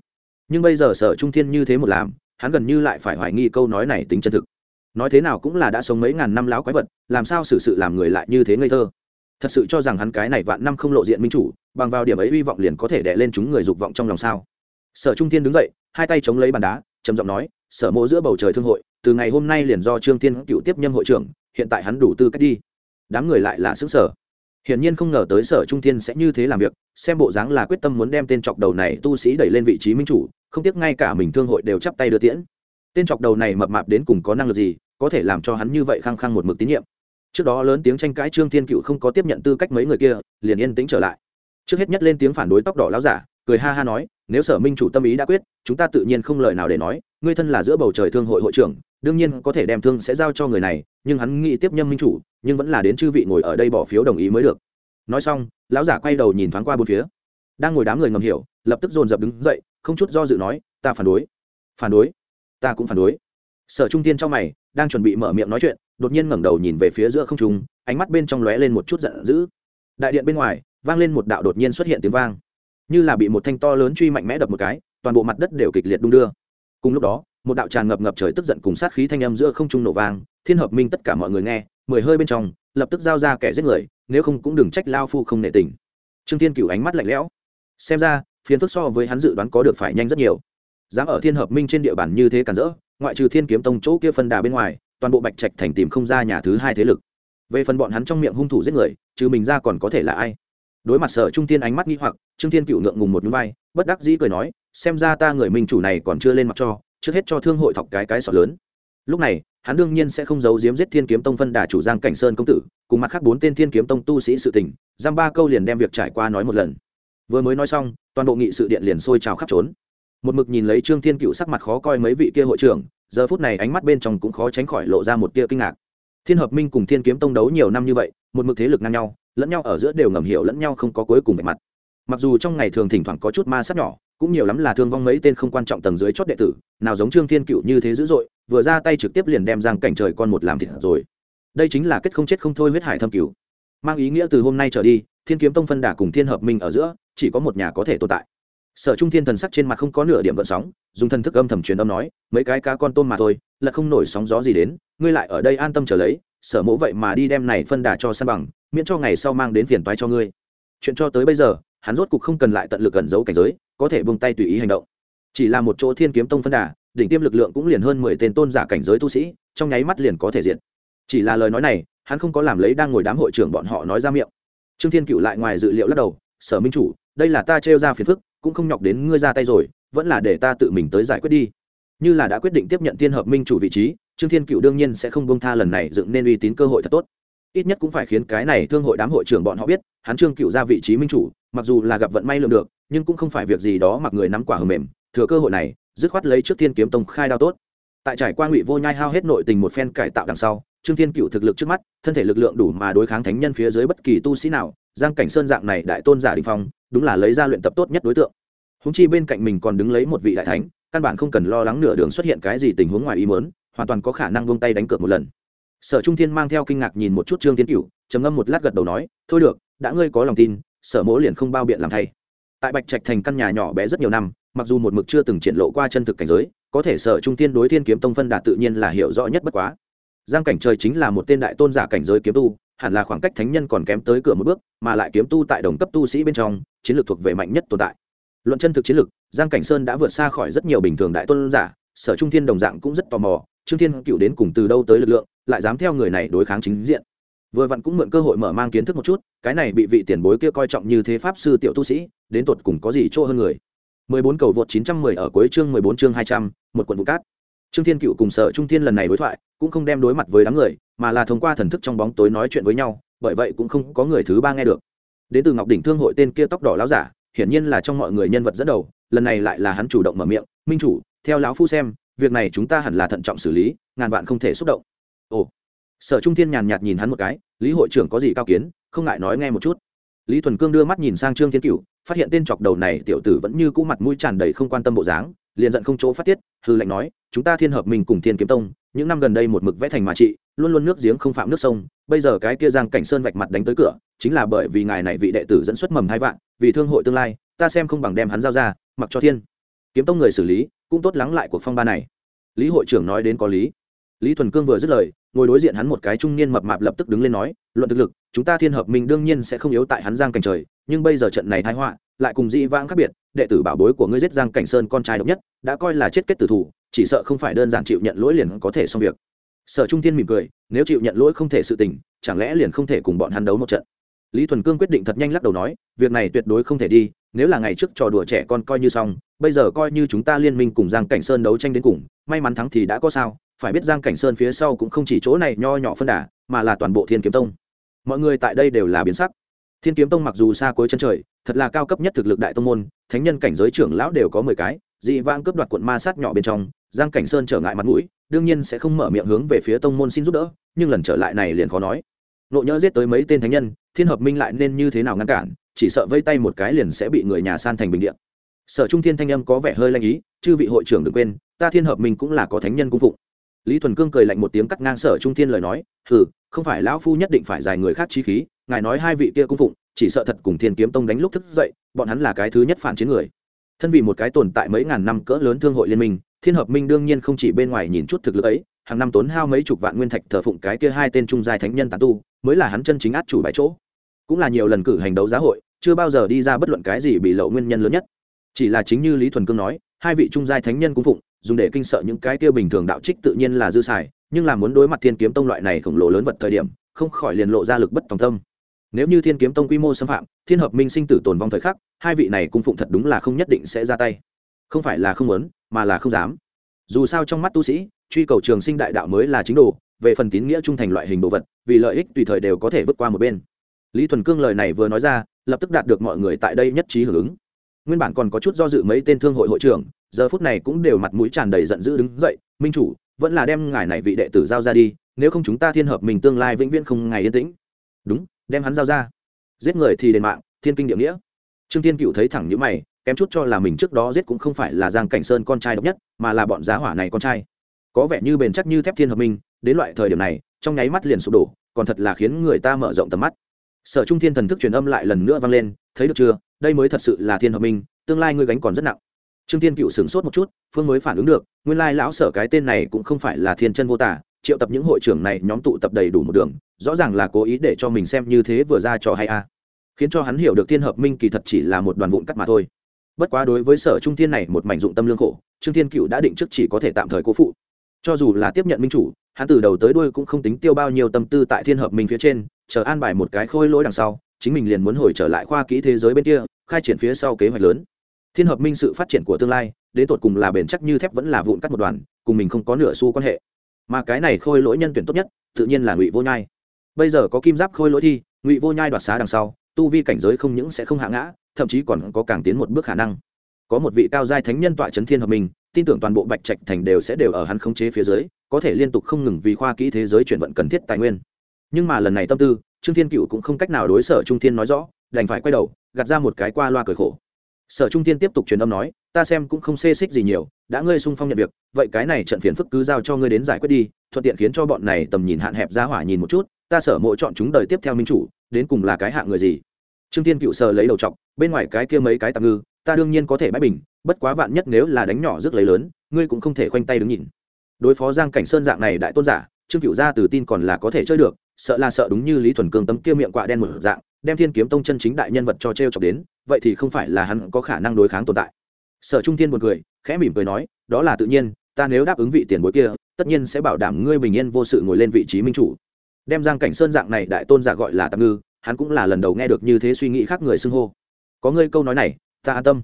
Nhưng bây giờ sở trung thiên như thế một làm hắn gần như lại phải hoài nghi câu nói này tính chân thực. Nói thế nào cũng là đã sống mấy ngàn năm láo quái vật, làm sao xử sự làm người lại như thế ngây thơ. Thật sự cho rằng hắn cái này vạn năm không lộ diện minh chủ, bằng vào điểm ấy hy vọng liền có thể đè lên chúng người dục vọng trong lòng sao? Sở trung thiên đứng dậy, hai tay chống lấy bàn đá, trầm giọng nói, sở mộ giữa bầu trời thương hội, từ ngày hôm nay liền do trương tiên cựu tiếp nhâm hội trưởng, hiện tại hắn đủ tư cách đi. Đám người lại là xứng sở hiển nhiên không ngờ tới sở trung thiên sẽ như thế làm việc xem bộ dáng là quyết tâm muốn đem tên chọc đầu này tu sĩ đẩy lên vị trí minh chủ, không tiếc ngay cả mình thương hội đều chắp tay đưa tiễn. Tên chọc đầu này mập mạp đến cùng có năng lực gì, có thể làm cho hắn như vậy khăng khăng một mực tín nhiệm. Trước đó lớn tiếng tranh cãi trương thiên cựu không có tiếp nhận tư cách mấy người kia, liền yên tĩnh trở lại. Trước hết nhất lên tiếng phản đối tóc đỏ láo giả, cười ha ha nói, nếu sở minh chủ tâm ý đã quyết, chúng ta tự nhiên không lời nào để nói, ngươi thân là giữa bầu trời thương hội hội trưởng, đương nhiên có thể đem thương sẽ giao cho người này, nhưng hắn nghĩ tiếp nhâm minh chủ, nhưng vẫn là đến chư vị ngồi ở đây bỏ phiếu đồng ý mới được nói xong, lão giả quay đầu nhìn thoáng qua bốn phía. Đang ngồi đám người ngầm hiểu, lập tức dồn dập đứng dậy, không chút do dự nói, ta phản đối. Phản đối? Ta cũng phản đối. Sở trung tiên trong mày, đang chuẩn bị mở miệng nói chuyện, đột nhiên ngẩng đầu nhìn về phía giữa không trung, ánh mắt bên trong lóe lên một chút giận dữ. Đại điện bên ngoài, vang lên một đạo đột nhiên xuất hiện tiếng vang. Như là bị một thanh to lớn truy mạnh mẽ đập một cái, toàn bộ mặt đất đều kịch liệt đung đưa. Cùng lúc đó, một đạo tràn ngập ngập trời tức giận cùng sát khí thanh âm giữa không trung nổ vang, thiên hợp minh tất cả mọi người nghe, mười hơi bên trong, lập tức giao ra kẻ giết người nếu không cũng đừng trách lao phu không nệ tình. Trương thiên Cựu ánh mắt lạnh lẽo. Xem ra phiến phức so với hắn dự đoán có được phải nhanh rất nhiều. Dám ở thiên hợp minh trên địa bàn như thế cản rỡ, ngoại trừ thiên kiếm tông chỗ kia phân đà bên ngoài, toàn bộ bạch trạch thành tìm không ra nhà thứ hai thế lực. Về phần bọn hắn trong miệng hung thủ giết người, trừ mình ra còn có thể là ai? Đối mặt sở trung tiên ánh mắt nghi hoặc, trương thiên cựu ngượng ngùng một núi vai, bất đắc dĩ cười nói, xem ra ta người minh chủ này còn chưa lên mặt cho, trước hết cho thương hội thọc cái cái sọt lớn. Lúc này hắn đương nhiên sẽ không giấu giếm giết thiên kiếm tông phân đà chủ giang cảnh sơn công tử, cùng mặt khác bốn tên thiên kiếm tông tu sĩ sự tình giam ba câu liền đem việc trải qua nói một lần. Vừa mới nói xong, toàn bộ nghị sự điện liền sôi trào khắp trốn. Một mực nhìn lấy trương thiên cựu sắc mặt khó coi mấy vị kia hội trưởng, giờ phút này ánh mắt bên trong cũng khó tránh khỏi lộ ra một tia kinh ngạc. Thiên hợp minh cùng thiên kiếm tông đấu nhiều năm như vậy, một mực thế lực ngang nhau, lẫn nhau ở giữa đều ngầm hiểu lẫn nhau không có cuối cùng về mặt. Mặc dù trong ngày thường thỉnh thoảng có chút ma sát nhỏ, cũng nhiều lắm là thương vong mấy tên không quan trọng tầng dưới chót đệ tử, nào giống trương thiên cựu như thế dữ dội vừa ra tay trực tiếp liền đem giang cảnh trời con một làm thịt rồi. Đây chính là kết không chết không thôi huyết hải thâm cứu mang ý nghĩa từ hôm nay trở đi, thiên kiếm tông phân đà cùng thiên hợp minh ở giữa, chỉ có một nhà có thể tồn tại. Sở trung thiên thần sắc trên mặt không có nửa điểm gợn sóng, dùng thần thức âm thầm truyền âm nói, mấy cái cá con tôm mà thôi, là không nổi sóng gió gì đến, ngươi lại ở đây an tâm trở lấy, sở mẫu vậy mà đi đem này phân đà cho san bằng, miễn cho ngày sau mang đến phiền toái cho ngươi. Chuyện cho tới bây giờ, hắn rốt cục không cần lại tận lực gần giấu cảnh giới, có thể buông tay tùy ý hành động. Chỉ là một chỗ thiên kiếm tông phân đà đỉnh tiêm lực lượng cũng liền hơn mười tên tôn giả cảnh giới tu sĩ, trong nháy mắt liền có thể diện chỉ là lời nói này, hắn không có làm lấy đang ngồi đám hội trưởng bọn họ nói ra miệng. Trương thiên cựu lại ngoài dự liệu lắc đầu, sở minh chủ, đây là ta trêu ra phiền phức, cũng không nhọc đến ngươi ra tay rồi, vẫn là để ta tự mình tới giải quyết đi. Như là đã quyết định tiếp nhận thiên hợp minh chủ vị trí, trương thiên cựu đương nhiên sẽ không bông tha lần này dựng nên uy tín cơ hội thật tốt. Ít nhất cũng phải khiến cái này thương hội đám hội trưởng bọn họ biết, hắn trương cựu ra vị trí minh chủ, mặc dù là gặp vận may lượng được, nhưng cũng không phải việc gì đó mặc người nắm quả hờ mềm, thừa cơ hội này dứt khoát lấy trước thiên kiếm tông khai đao tốt. Tại trải qua ngụy vô nhai hao hết nội tình một phen cải tạo đằng sau, trương thiên cựu thực lực trước mắt, thân thể lực lượng đủ mà đối kháng thánh nhân phía dưới bất kỳ tu sĩ nào, giang cảnh sơn dạng này đại tôn giả đình phong, đúng là lấy ra luyện tập tốt nhất đối tượng. Húng chi bên cạnh mình còn đứng lấy một vị đại thánh, căn bản không cần lo lắng nửa đường xuất hiện cái gì tình huống ngoài ý mớn hoàn toàn có khả năng vung tay đánh cược một lần. Sở trung thiên mang theo kinh ngạc nhìn một chút trương thiên cựu trầm ngâm một lát gật đầu nói, thôi được, đã ngươi có lòng tin, sở mỗ liền không bao biện làm thay tại bạch trạch thành căn nhà nhỏ bé rất nhiều năm, mặc dù một mực chưa từng triển lộ qua chân thực cảnh giới, có thể sở trung tiên đối thiên kiếm tông phân đạt tự nhiên là hiểu rõ nhất bất quá. Giang cảnh trời chính là một tên đại tôn giả cảnh giới kiếm tu, hẳn là khoảng cách thánh nhân còn kém tới cửa một bước, mà lại kiếm tu tại đồng cấp tu sĩ bên trong, chiến lược thuộc về mạnh nhất tồn tại. Luận chân thực chiến lược, giang cảnh sơn đã vượt xa khỏi rất nhiều bình thường đại tôn giả, sở trung thiên đồng dạng cũng rất tò mò, trương thiên cựu đến cùng từ đâu tới lực lượng, lại dám theo người này đối kháng chính diện. Vừa vặn cũng mượn cơ hội mở mang kiến thức một chút, cái này bị vị tiền bối kia coi trọng như thế pháp sư tiểu tu sĩ đến tột cùng có gì chỗ hơn người. 14 cầu vượt 910 ở cuối chương 14 chương 200, một quận vụ cát. Trương thiên cựu cùng sở trung thiên lần này đối thoại cũng không đem đối mặt với đám người mà là thông qua thần thức trong bóng tối nói chuyện với nhau bởi vậy cũng không có người thứ ba nghe được. Đến từ ngọc đỉnh thương hội tên kia tóc đỏ láo giả hiển nhiên là trong mọi người nhân vật dẫn đầu lần này lại là hắn chủ động mở miệng minh chủ theo lão phu xem việc này chúng ta hẳn là thận trọng xử lý ngàn vạn không thể xúc động. Ồ. Sở trung thiên nhàn nhạt nhìn hắn một cái lý hội trưởng có gì cao kiến không ngại nói nghe một chút lý thuần cương đưa mắt nhìn sang trương thiên cựu phát hiện tên chọc đầu này tiểu tử vẫn như cũ mặt mũi tràn đầy không quan tâm bộ dáng, liền giận không chỗ phát tiết hư lệnh nói, chúng ta thiên hợp mình cùng thiên kiếm tông, những năm gần đây một mực vẽ thành mà trị, luôn luôn nước giếng không phạm nước sông, bây giờ cái kia giang cảnh sơn vạch mặt đánh tới cửa, chính là bởi vì ngài này vị đệ tử dẫn xuất mầm hai vạn, vì thương hội tương lai, ta xem không bằng đem hắn giao ra, mặc cho thiên kiếm tông người xử lý, cũng tốt lắng lại cuộc phong ba này. Lý hội trưởng nói đến có lý lý thuần cương vừa dứt lời, ngồi đối diện hắn một cái trung niên mập mạp lập tức đứng lên nói, luận thực lực, chúng ta thiên hợp minh đương nhiên sẽ không yếu tại hắn giang cảnh trời, nhưng bây giờ trận này thái họa, lại cùng dị vãng khác biệt, đệ tử bảo bối của ngươi giết giang cảnh sơn con trai độc nhất, đã coi là chết kết tử thủ, chỉ sợ không phải đơn giản chịu nhận lỗi liền có thể xong việc. Sở trung thiên mỉm cười, nếu chịu nhận lỗi không thể sự tình, chẳng lẽ liền không thể cùng bọn hắn đấu một trận? Lý thuần cương quyết định thật nhanh lắc đầu nói, việc này tuyệt đối không thể đi, nếu là ngày trước trò đùa trẻ con coi như xong, bây giờ coi như chúng ta liên minh cùng giang cảnh sơn đấu tranh đến cùng, may mắn thắng thì đã có sao phải biết giang cảnh sơn phía sau cũng không chỉ chỗ này nho nhỏ phân đà, mà là toàn bộ thiên kiếm tông. Mọi người tại đây đều là biến sắc. Thiên kiếm tông mặc dù xa cuối chân trời, thật là cao cấp nhất thực lực đại tông môn, thánh nhân cảnh giới trưởng lão đều có mười cái, dị vãng cướp đoạt quận ma sát nhỏ bên trong, giang cảnh sơn trở ngại mặt mũi, đương nhiên sẽ không mở miệng hướng về phía tông môn xin giúp đỡ, nhưng lần trở lại này liền khó nói. Nộ nhỡ giết tới mấy tên thánh nhân, thiên hợp minh lại nên như thế nào ngăn cản, chỉ sợ vây tay một cái liền sẽ bị người nhà san thành bình điện sở trung thiên thanh âm có vẻ hơi lanh ý, chư vị hội trưởng đừng quên, ta thiên hợp minh cũng là có thánh nhân cung phụng lý thuần cương cười lạnh một tiếng cắt ngang sở trung thiên lời nói, hừ, không phải lão phu nhất định phải giải người khác chi khí, ngài nói hai vị kia cung phụng, chỉ sợ thật cùng thiên kiếm tông đánh lúc thức dậy, bọn hắn là cái thứ nhất phản chiến người. Thân vì một cái tồn tại mấy ngàn năm cỡ lớn thương hội liên minh, thiên hợp minh đương nhiên không chỉ bên ngoài nhìn chút thực lực ấy, hàng năm tốn hao mấy chục vạn nguyên thạch thờ phụng cái kia hai tên trung giai thánh nhân tán tu, mới là hắn chân chính át chủ bài chỗ. Cũng là nhiều lần cử hành đấu giá hội, chưa bao giờ đi ra bất luận cái gì bị lộ nguyên nhân lớn nhất. Chỉ là chính như lý thuần cương nói, hai vị trung giai thánh nhân cung phụng dùng để kinh sợ những cái kia bình thường đạo trích tự nhiên là dư xài, nhưng là muốn đối mặt thiên kiếm tông loại này khổng lồ lớn vật thời điểm, không khỏi liền lộ ra lực bất tòng tâm. Nếu như thiên kiếm tông quy mô xâm phạm, thiên hợp minh sinh tử tồn vong thời khắc, hai vị này cung phụng thật đúng là không nhất định sẽ ra tay. Không phải là không muốn, mà là không dám. Dù sao trong mắt tu sĩ, truy cầu trường sinh đại đạo mới là chính đồ, về phần tín nghĩa trung thành loại hình đồ vật, vì lợi ích tùy thời đều có thể vượt qua một bên. Lý thuần cương lời này vừa nói ra, lập tức đạt được mọi người tại đây nhất trí hưởng ứng. Nguyên bản còn có chút do dự mấy tên thương hội hội trưởng giờ phút này cũng đều mặt mũi tràn đầy giận dữ đứng dậy, minh chủ, vẫn là đem ngài này vị đệ tử giao ra đi, nếu không chúng ta thiên hợp mình tương lai vĩnh viễn không ngày yên tĩnh. Đúng, đem hắn giao ra. Giết người thì đền mạng, thiên kinh địa nghĩa. Trương thiên cựu thấy thẳng những mày, kém chút cho là mình trước đó giết cũng không phải là giang cảnh sơn con trai độc nhất, mà là bọn giá hỏa này con trai. Có vẻ như bền chắc như thép thiên hợp minh đến loại thời điểm này, trong nháy mắt liền sụp đổ, còn thật là khiến người ta mở rộng tầm mắt. Sở trung thiên thần thức truyền âm lại lần nữa vang lên, thấy được chưa? Đây mới thật sự là thiên hợp minh tương lai ngươi gánh còn rất nặng trương thiên cựu sửng sốt một chút, phương mới phản ứng được, nguyên lai lão sở cái tên này cũng không phải là thiên chân vô tả, triệu tập những hội trưởng này nhóm tụ tập đầy đủ một đường, rõ ràng là cố ý để cho mình xem như thế vừa ra trò hay a. Khiến cho hắn hiểu được thiên hợp minh kỳ thật chỉ là một đoàn vụn cắt mà thôi. Bất quá đối với sở trung thiên này một mảnh dụng tâm lương khổ, trương thiên cựu đã định trước chỉ có thể tạm thời cố phụ. Cho dù là tiếp nhận minh chủ, hắn từ đầu tới đuôi cũng không tính tiêu bao nhiêu tâm tư tại thiên hợp minh phía trên, chờ an bài một cái khôi lỗi đằng sau, chính mình liền muốn hồi trở lại khoa kỹ thế giới bên kia, khai triển phía sau kế hoạch lớn thiên hợp minh sự phát triển của tương lai, đến tột cùng là bền chắc như thép vẫn là vụn cắt một đoàn, cùng mình không có nửa xu quan hệ. Mà cái này khôi lỗi nhân tuyển tốt nhất, tự nhiên là ngụy vô nhai. Bây giờ có kim giáp khôi lỗi thi, ngụy vô nhai đoạt xá đằng sau, tu vi cảnh giới không những sẽ không hạ ngã, thậm chí còn có càng tiến một bước khả năng. Có một vị cao giai thánh nhân tọa chấn thiên hợp minh, tin tưởng toàn bộ bạch trạch thành đều sẽ đều ở hắn khống chế phía dưới, có thể liên tục không ngừng vì khoa kỹ thế giới chuyển vận cần thiết tài nguyên. Nhưng mà lần này tâm tư, trương thiên cựu cũng không cách nào đối sở trung thiên nói rõ, đành phải quay đầu, gạt ra một cái qua loa cởi khổ sở trung thiên tiếp tục truyền âm nói, ta xem cũng không xê xích gì nhiều, đã ngươi sung phong nhận việc, vậy cái này trận phiền phức cứ giao cho ngươi đến giải quyết đi, thuận tiện khiến cho bọn này tầm nhìn hạn hẹp ra hỏa nhìn một chút, ta sở mộ chọn chúng đời tiếp theo minh chủ, đến cùng là cái hạng người gì? Trương thiên cựu sờ lấy đầu chọc, bên ngoài cái kia mấy cái tạm ngư, ta đương nhiên có thể bãi bình, bất quá vạn nhất nếu là đánh nhỏ rước lấy lớn, ngươi cũng không thể khoanh tay đứng nhìn. Đối phó giang cảnh sơn dạng này đại tôn giả, trương cựu gia từ tin còn là có thể chơi được, sợ là sợ đúng như lý thuần cương tấm kia miệng quạ đen một dạng, đem thiên kiếm tông chân chính đại nhân vật cho t r e o chọc đến vậy thì không phải là hắn có khả năng đối kháng tồn tại. Sở trung thiên b u ồ n cười, khẽ mỉm cười nói, đó là tự nhiên, ta nếu đáp ứng vị tiền bối kia, tất nhiên sẽ bảo đảm ngươi bình yên vô sự ngồi lên vị trí minh chủ. Đem giang cảnh sơn dạng này đại tôn giả gọi là tạm ngư, hắn cũng là lần đầu nghe được như thế suy nghĩ khác người xưng hô. Có ngươi câu nói này, ta an tâm.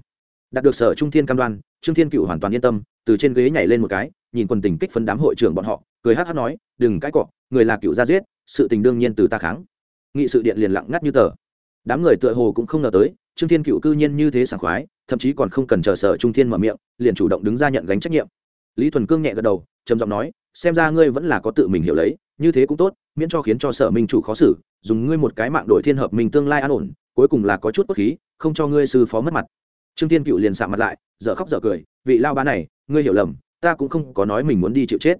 Đạt được sở trung thiên cam đoan, trương thiên cựu hoàn toàn yên tâm, từ trên ghế nhảy lên một cái, nhìn quần tình kích phấn đám hội trưởng bọn họ, cười hát hát nói, đừng cãi cọ, người là cựu gia giết, sự tình đương nhiên từ ta kháng. Nghị sự điện liền lặng ngắt như tờ. Đám người tựa hồ cũng không ngờ tới trương thiên cựu cư nhiên như thế sảng khoái, thậm chí còn không cần chờ sở trung thiên mở miệng, liền chủ động đứng ra nhận gánh trách nhiệm. Lý thuần cương nhẹ gật đầu, trầm giọng nói, xem ra ngươi vẫn là có tự mình hiểu lấy, như thế cũng tốt, miễn cho khiến cho sở minh chủ khó xử, dùng ngươi một cái mạng đổi thiên hợp mình tương lai an ổn, cuối cùng là có chút bất khí, không cho ngươi sư phó mất mặt. Trương thiên cựu liền sạ mặt lại, dở khóc dở cười, vị lao bá này, ngươi hiểu lầm, ta cũng không có nói mình muốn đi chịu chết.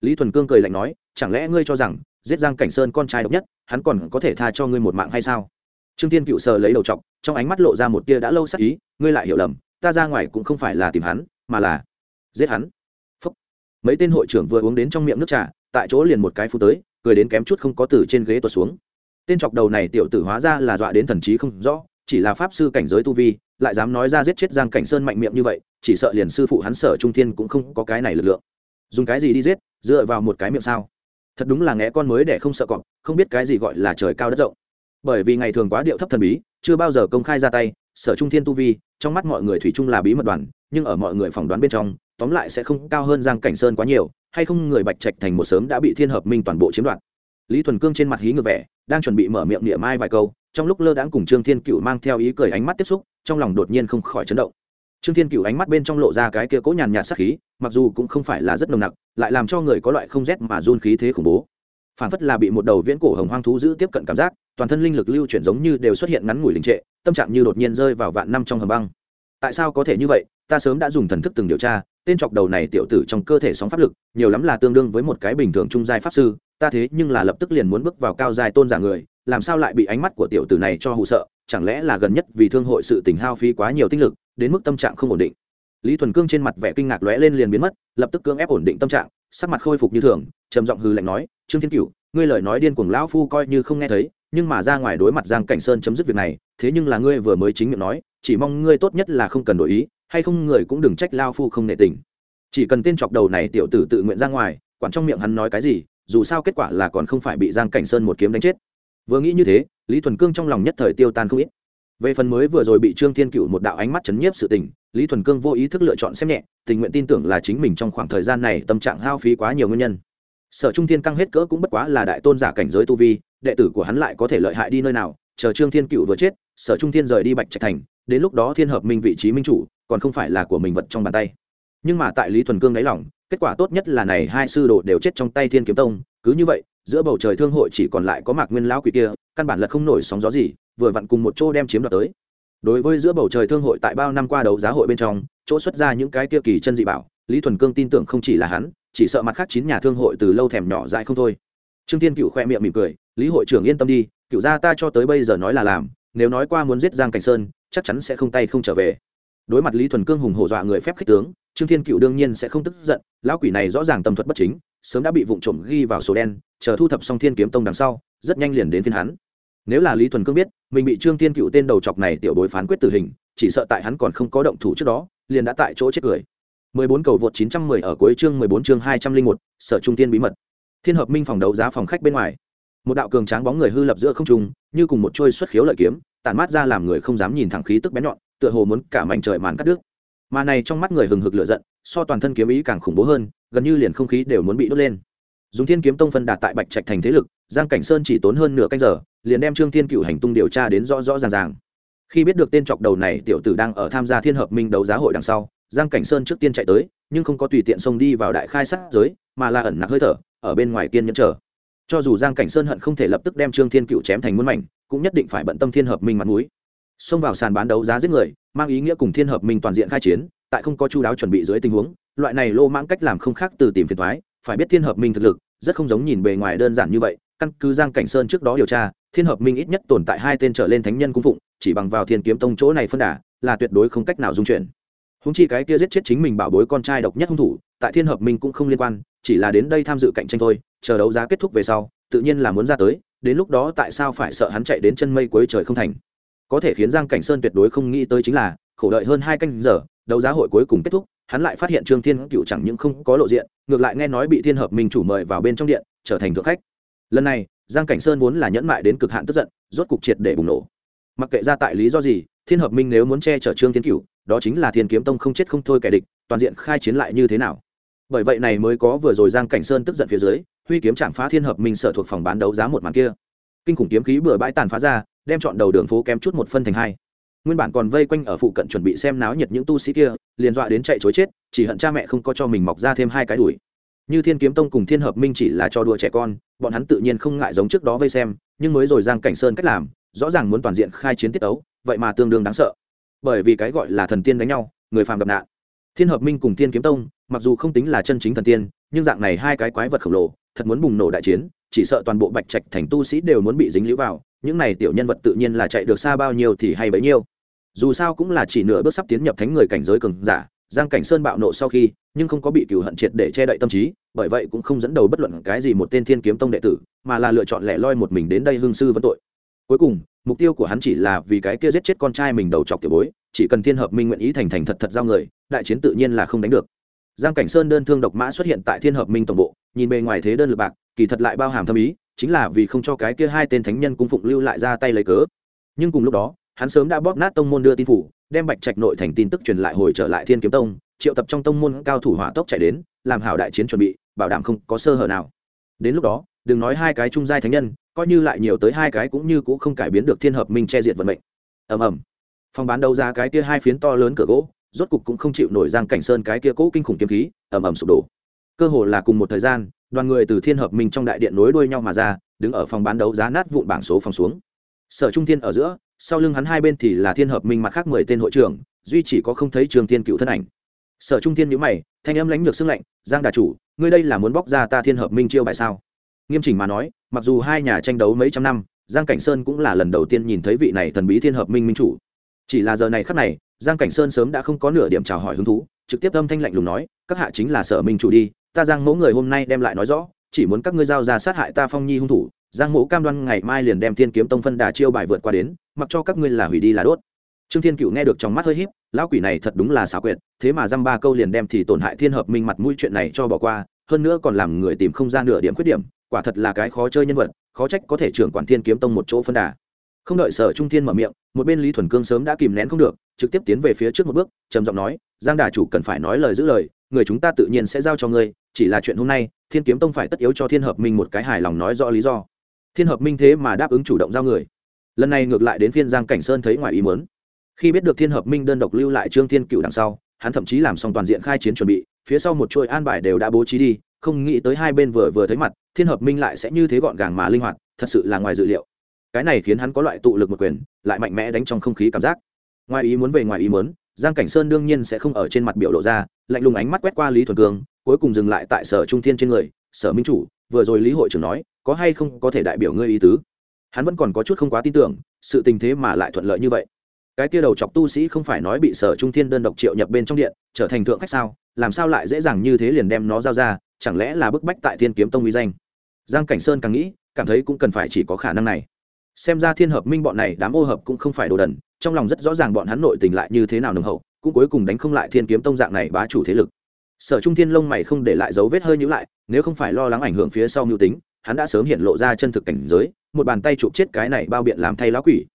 Lý thuần cương cười lạnh nói, chẳng lẽ ngươi cho rằng, giết giang cảnh sơn con trai độc nhất, hắn còn có thể tha cho ngươi một mạng hay sao? Trương tiên cựu sờ lấy đầu t trong ánh mắt lộ ra một tia đã lâu sắc ý, ngươi lại hiểu lầm, ta ra ngoài cũng không phải là tìm hắn, mà là giết hắn. Phúc. mấy tên hội trưởng vừa uống đến trong miệng nước trà, tại chỗ liền một cái phu tới, cười đến kém chút không có từ trên ghế tuột xuống. Tên chọc đầu này tiểu tử hóa ra là dọa đến thần trí không rõ, chỉ là pháp sư cảnh giới tu vi, lại dám nói ra giết chết giang cảnh sơn mạnh miệng như vậy, chỉ sợ liền sư phụ hắn sở trung thiên cũng không có cái này lực lượng. Dùng cái gì đi giết, dựa vào một cái miệng sao? Thật đúng là nghe con mới để không sợ cọp, không biết cái gì gọi là trời cao đất rộng bởi vì ngày thường quá điệu thấp thần bí, chưa bao giờ công khai ra tay, sở trung thiên tu vi, trong mắt mọi người thủy chung là bí mật đoàn, nhưng ở mọi người phỏng đoán bên trong, tóm lại sẽ không cao hơn giang cảnh sơn quá nhiều, hay không người bạch trạch thành một sớm đã bị thiên hợp minh toàn bộ chiếm đoạt. Lý thuần cương trên mặt hí ngược vẻ, đang chuẩn bị mở miệng niệm mai vài câu, trong lúc lơ đãng cùng trương thiên cựu mang theo ý cười ánh mắt tiếp xúc, trong lòng đột nhiên không khỏi chấn động. Trương thiên cựu ánh mắt bên trong lộ ra cái kia cố nhàn nhạt sắc khí, mặc dù cũng không phải là rất nồng nặc, lại làm cho người có loại không rét mà run khí thế khủng bố phản phất là bị một đầu viễn cổ hồng hoang thú giữ tiếp cận cảm giác, toàn thân linh lực lưu chuyển giống như đều xuất hiện ngắn ngủi đình trệ, tâm trạng như đột nhiên rơi vào vạn năm trong hầm băng. Tại sao có thể như vậy? Ta sớm đã dùng thần thức từng điều tra, tên chọc đầu này tiểu tử trong cơ thể sóng pháp lực, nhiều lắm là tương đương với một cái bình thường trung giai pháp sư, ta thế nhưng là lập tức liền muốn bước vào cao giai tôn giả người, làm sao lại bị ánh mắt của tiểu tử này cho hụ sợ, chẳng lẽ là gần nhất vì thương hội sự tình hao phí quá nhiều tinh lực, đến mức tâm trạng không ổn định. Lý thuần cương trên mặt vẻ kinh ngạc lóe lên liền biến mất, lập tức cưỡng ép ổn định tâm trạng, sắc mặt khôi phục như thường, trầm giọng hư lạnh nói trương thiên cửu, ngươi lời nói điên cuồng lão phu coi như không nghe thấy, nhưng mà ra ngoài đối mặt giang cảnh sơn chấm dứt việc này, thế nhưng là ngươi vừa mới chính miệng nói, chỉ mong ngươi tốt nhất là không cần đổi ý, hay không người cũng đừng trách lao phu không nệ tình. Chỉ cần tên chọc đầu này tiểu tử tự nguyện ra ngoài, quản trong miệng hắn nói cái gì, dù sao kết quả là còn không phải bị giang cảnh sơn một kiếm đánh chết. Vừa nghĩ như thế, lý thuần cương trong lòng nhất thời tiêu tan không ít. Về phần mới vừa rồi bị trương thiên cựu một đạo ánh mắt chấn nhiếp sự tình, lý thuần cương vô ý thức lựa chọn xem nhẹ, tình nguyện tin tưởng là chính mình trong khoảng thời gian này tâm trạng hao phí quá nhiều nguyên nhân sở trung thiên căng hết cỡ cũng bất quá là đại tôn giả cảnh giới tu vi, đệ tử của hắn lại có thể lợi hại đi nơi nào, chờ trương thiên cựu vừa chết, sở trung thiên rời đi bạch trạch thành, đến lúc đó thiên hợp minh vị trí minh chủ, còn không phải là của mình vật trong bàn tay. Nhưng mà tại lý thuần cương đáy lòng, kết quả tốt nhất là này hai sư đồ đều chết trong tay thiên kiếm tông, cứ như vậy, giữa bầu trời thương hội chỉ còn lại có mạc nguyên lão quỷ kia, căn bản là không nổi sóng gió gì, vừa vặn cùng một chỗ đem chiếm đoạt tới. Đối với giữa bầu trời thương hội tại bao năm qua đấu giá hội bên trong, chỗ xuất ra những cái kia kỳ chân dị bảo, lý thuần cương tin tưởng không chỉ là hắn chỉ sợ mặt khác chín nhà thương hội từ lâu thèm nhỏ dại không thôi. Trương thiên cựu khoe miệng mỉm cười, lý hội trưởng yên tâm đi cựu gia ta cho tới bây giờ nói là làm, nếu nói qua muốn giết giang cảnh sơn, chắc chắn sẽ không tay không trở về. Đối mặt lý thuần cương hùng hổ dọa người phép khích tướng, trương thiên cựu đương nhiên sẽ không tức giận, lão quỷ này rõ ràng tâm thuật bất chính, sớm đã bị vụng trộm ghi vào sổ đen, chờ thu thập xong thiên kiếm tông đằng sau, rất nhanh liền đến phiên hắn. Nếu là lý thuần cương biết, mình bị trương thiên cựu tên đầu chọc này tiểu đối phán quyết tử hình, chỉ sợ tại hắn còn không có động thủ trước đó, liền đã tại chỗ chết cười. 14 cầu vượt 910 ở cuối chương 14 chương 201, sở trung tiên bí mật. Thiên hợp minh phòng đấu giá phòng khách bên ngoài. Một đạo cường tráng bóng người hư lập giữa không trung như cùng một trôi xuất khiếu lợi kiếm tản mát ra làm người không dám nhìn thẳng khí tức bén nhọn tựa hồ muốn cả mảnh trời màn cắt đứt. Mà này trong mắt người hừng hực lửa giận so toàn thân kiếm ý càng khủng bố hơn gần như liền không khí đều muốn bị đốt lên. Dùng thiên kiếm tông phân đạt tại bạch trạch thành thế lực giang cảnh sơn chỉ tốn hơn nửa canh giờ liền đem trương thiên cửu hành tung điều tra đến rõ rõ ràng ràng. Khi biết được tên chọc đầu này tiểu tử đang ở tham gia thiên hợp minh đấu giá hội đằng sau giang cảnh sơn trước tiên chạy tới, nhưng không có tùy tiện xông đi vào đại khai sát giới, mà là ẩn nặc hơi thở, ở bên ngoài kiên nhẫn chờ. Cho dù giang cảnh sơn hận không thể lập tức đem trương thiên cựu chém thành muôn mảnh, cũng nhất định phải bận tâm thiên hợp minh mặt mũi. Xông vào sàn bán đấu giá giết người, mang ý nghĩa cùng thiên hợp minh toàn diện khai chiến, tại không có chu đáo chuẩn bị dưới tình huống, loại này lô mãng cách làm không khác từ tìm phiền thoái phải biết thiên hợp minh thực lực, rất không giống nhìn bề ngoài đơn giản như vậy. Căn cứ giang cảnh sơn trước đó điều tra, thiên hợp minh ít nhất tồn tại hai tên trở lên thánh nhân cung phụng, chỉ bằng vào thiên kiếm tông chỗ này phân đà, là tuyệt đối không cách nào dung chuyển húng chi cái kia giết chết chính mình bảo bối con trai độc nhất hung thủ, tại thiên hợp minh cũng không liên quan, chỉ là đến đây tham dự cạnh tranh thôi, chờ đấu giá kết thúc về sau, tự nhiên là muốn ra tới, đến lúc đó tại sao phải sợ hắn chạy đến chân mây cuối trời không thành? Có thể khiến giang cảnh sơn tuyệt đối không nghĩ tới chính là, khổ đợi hơn hai canh giờ, đấu giá hội cuối cùng kết thúc, hắn lại phát hiện trương thiên cựu chẳng những không có lộ diện, ngược lại nghe nói bị thiên hợp minh chủ mời vào bên trong điện, trở thành thượng khách. Lần này, giang cảnh sơn vốn là nhẫn mại đến cực hạn tức giận, rốt cục triệt để bùng nổ. Mặc kệ ra tại lý do gì, thiên hợp minh nếu muốn che chở trương thiên cựu đó chính là thiên kiếm tông không chết không thôi kẻ địch, toàn diện khai chiến lại như thế nào? Bởi vậy này mới có vừa rồi giang cảnh sơn tức giận phía dưới, huy kiếm chạm phá thiên hợp minh sở thuộc phòng bán đấu giá một màn kia. Kinh khủng kiếm khí bừa bãi tàn phá ra, đem chọn đầu đường phố kém chút một phân thành hai. Nguyên bản còn vây quanh ở phụ cận chuẩn bị xem náo nhiệt những tu sĩ kia, liền dọa đến chạy chối chết, chỉ hận cha mẹ không có cho mình mọc ra thêm hai cái đuổi. Như thiên kiếm tông cùng thiên hợp minh chỉ là cho đùa trẻ con, bọn hắn tự nhiên không ngại giống trước đó vây xem, nhưng mới rồi giang cảnh sơn cách làm, rõ ràng muốn toàn diện khai chiến tiết ấu vậy mà tương đương đáng sợ bởi vì cái gọi là thần tiên đánh nhau, người phàm gặp nạn. Thiên hợp minh cùng thiên kiếm tông, mặc dù không tính là chân chính thần tiên, nhưng dạng này hai cái quái vật khổng lồ, thật muốn bùng nổ đại chiến, chỉ sợ toàn bộ bạch trạch thành tu sĩ đều muốn bị dính lũ vào, những này tiểu nhân vật tự nhiên là chạy được xa bao nhiêu thì hay bấy nhiêu. Dù sao cũng là chỉ nửa bước sắp tiến nhập thánh người cảnh giới cường giả, giang cảnh sơn bạo nộ sau khi, nhưng không có bị cửu hận triệt để che đậy tâm trí, bởi vậy cũng không dẫn đầu bất luận cái gì một tên thiên kiếm tông đệ tử, mà là lựa chọn lẻ loi một mình đến đây hương sư vấn tội. Cuối cùng mục tiêu của hắn chỉ là vì cái kia giết chết con trai mình đầu chọc tiểu bối, chỉ cần thiên hợp minh nguyện ý thành thành thật thật giao người, đại chiến tự nhiên là không đánh được. Giang cảnh sơn đơn thương độc mã xuất hiện tại thiên hợp minh tổng bộ, nhìn bề ngoài thế đơn lực bạc, kỳ thật lại bao hàm thâm ý, chính là vì không cho cái kia hai tên thánh nhân cung phụng lưu lại ra tay lấy cớ. Nhưng cùng lúc đó, hắn sớm đã bóp nát tông môn đưa tin phủ, đem bạch trạch nội thành tin tức truyền lại hồi trở lại thiên kiếm tông, triệu tập trong tông môn cao thủ hỏa tốc chạy đến, làm hảo đại chiến chuẩn bị, bảo đảm không có sơ hở nào. Đến lúc đó, đừng nói hai cái trung giai thánh nhân coi như lại nhiều tới hai cái cũng như cũng không cải biến được thiên hợp minh che diệt vận mệnh. Ầm ầm. Phòng bán đấu giá cái kia hai phiến to lớn cửa gỗ, rốt cục cũng không chịu nổi giang cảnh sơn cái kia cỗ kinh khủng kiếm khí, ầm ầm sụp đổ. Cơ hồ là cùng một thời gian, đoàn người từ thiên hợp minh trong đại điện nối đuôi nhau mà ra, đứng ở phòng bán đấu giá nát vụn bảng số phòng xuống. Sở trung thiên ở giữa, sau lưng hắn hai bên thì là thiên hợp minh mặt khác mười tên hội trưởng, duy chỉ có không thấy trường thiên cựu thân ảnh. Sở trung thiên nhữ mày, thanh âm lãnh lược sưng lạnh, giang đà chủ, ngươi đây là muốn bóc ra ta thiên hợp minh chiêu bài sao? Nghiêm chỉnh mà nói mặc dù hai nhà tranh đấu mấy trăm năm, giang cảnh sơn cũng là lần đầu tiên nhìn thấy vị này thần bí thiên hợp minh minh chủ. Chỉ là giờ này khắc này, giang cảnh sơn sớm đã không có nửa điểm chào hỏi hứng thú, trực tiếp âm thanh lạnh lùng nói, các hạ chính là sở minh chủ đi, ta giang mẫu người hôm nay đem lại nói rõ, chỉ muốn các ngươi giao ra sát hại ta phong nhi hung thủ, giang mẫu cam đoan ngày mai liền đem thiên kiếm tông phân đà chiêu bài vượt qua đến, mặc cho các ngươi là hủy đi là đốt. Trương thiên cựu nghe được trong mắt hơi híp, lão quỷ này thật đúng là xảo quyệt, thế mà dăm ba câu liền đem thì tổn hại thiên hợp minh mặt mũi chuyện này cho bỏ qua, hơn nữa còn làm người tìm không ra nửa điểm khuyết điểm quả thật là cái khó chơi nhân vật, khó trách có thể trưởng quản thiên kiếm tông một chỗ phân đà. Không đợi sở trung thiên mở miệng, một bên lý thuần cương sớm đã kìm nén không được, trực tiếp tiến về phía trước một bước, trầm giọng nói, giang đà chủ cần phải nói lời giữ lời, người chúng ta tự nhiên sẽ giao cho ngươi, chỉ là chuyện hôm nay, thiên kiếm tông phải tất yếu cho thiên hợp minh một cái hài lòng nói rõ lý do. Thiên hợp minh thế mà đáp ứng chủ động giao người. Lần này ngược lại đến phiên giang cảnh sơn thấy ngoài ý muốn. Khi biết được thiên hợp minh đơn độc lưu lại trương thiên cựu đằng sau, hắn thậm chí làm xong toàn diện khai chiến chuẩn bị, phía sau một chuỗi an bài đều đã bố trí đi không nghĩ tới hai bên vừa vừa thấy mặt, thiên hợp minh lại sẽ như thế gọn gàng mà linh hoạt, thật sự là ngoài dự liệu. Cái này khiến hắn có loại tụ lực một quyền, lại mạnh mẽ đánh trong không khí cảm giác. Ngoài ý muốn về ngoài ý muốn, giang cảnh sơn đương nhiên sẽ không ở trên mặt biểu lộ ra, lạnh lùng ánh mắt quét qua lý thuần cương, cuối cùng dừng lại tại sở trung thiên trên người, sở minh chủ, vừa rồi lý hội trưởng nói, có hay không có thể đại biểu ngươi ý tứ? Hắn vẫn còn có chút không quá tin tưởng, sự tình thế mà lại thuận lợi như vậy. Cái kia đầu chọc tu sĩ không phải nói bị sở trung thiên đơn độc triệu nhập bên trong điện, trở thành thượng khách sao, làm sao lại dễ dàng như thế liền đem nó giao ra chẳng lẽ là bức bách tại thiên kiếm tông uy danh? Giang cảnh sơn càng nghĩ, cảm thấy cũng cần phải chỉ có khả năng này. Xem ra thiên hợp minh bọn này đám ô hợp cũng không phải đồ đần, trong lòng rất rõ ràng bọn hắn nội tình lại như thế nào nồng hậu, cũng cuối cùng đánh không lại thiên kiếm tông dạng này bá chủ thế lực. Sở trung thiên lông mày không để lại dấu vết hơi nhữ lại, nếu không phải lo lắng ảnh hưởng phía sau mưu tính, hắn đã sớm hiện lộ ra chân thực cảnh giới, một bàn tay chụp chết cái này bao biện làm thay lá quỷ.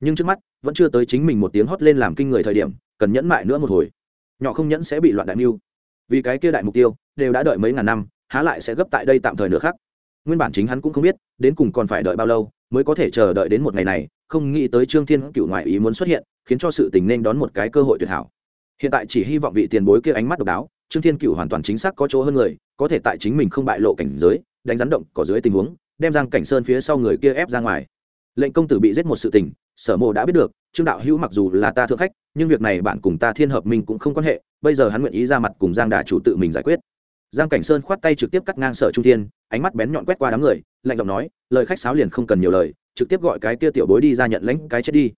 Nhưng trước mắt, vẫn chưa tới chính mình một tiếng hót lên làm kinh người thời điểm, cần nhẫn mại nữa một hồi. Nhỏ không nhẫn sẽ bị loạn đại mưu. Vì cái kia đại mục tiêu đều đã đợi mấy ngàn năm, há lại sẽ gấp tại đây tạm thời nữa khác nguyên bản chính hắn cũng không biết, đến cùng còn phải đợi bao lâu mới có thể chờ đợi đến một ngày này, không nghĩ tới trương thiên cựu ngoại ý muốn xuất hiện, khiến cho sự tình nên đón một cái cơ hội tuyệt hảo. Hiện tại chỉ hy vọng vị tiền bối kia ánh mắt độc đáo, trương thiên cựu hoàn toàn chính xác có chỗ hơn người, có thể tại chính mình không bại lộ cảnh giới, đánh rắn động có dưới tình huống, đem giang cảnh sơn phía sau người kia ép ra ngoài. Lệnh công tử bị giết một sự tình, sở mộ đã biết được, trương đạo hữu mặc dù là ta thượng khách, nhưng việc này bạn cùng ta thiên hợp minh cũng không quan hệ, bây giờ hắn nguyện ý ra mặt cùng giang đà chủ tự mình giải quyết giang cảnh sơn khoát tay trực tiếp cắt ngang sở trung thiên, ánh mắt bén nhọn quét qua đám người, lạnh giọng nói, lời khách sáo liền không cần nhiều lời, trực tiếp gọi cái kia tiểu bối đi ra nhận lãnh cái chết đi.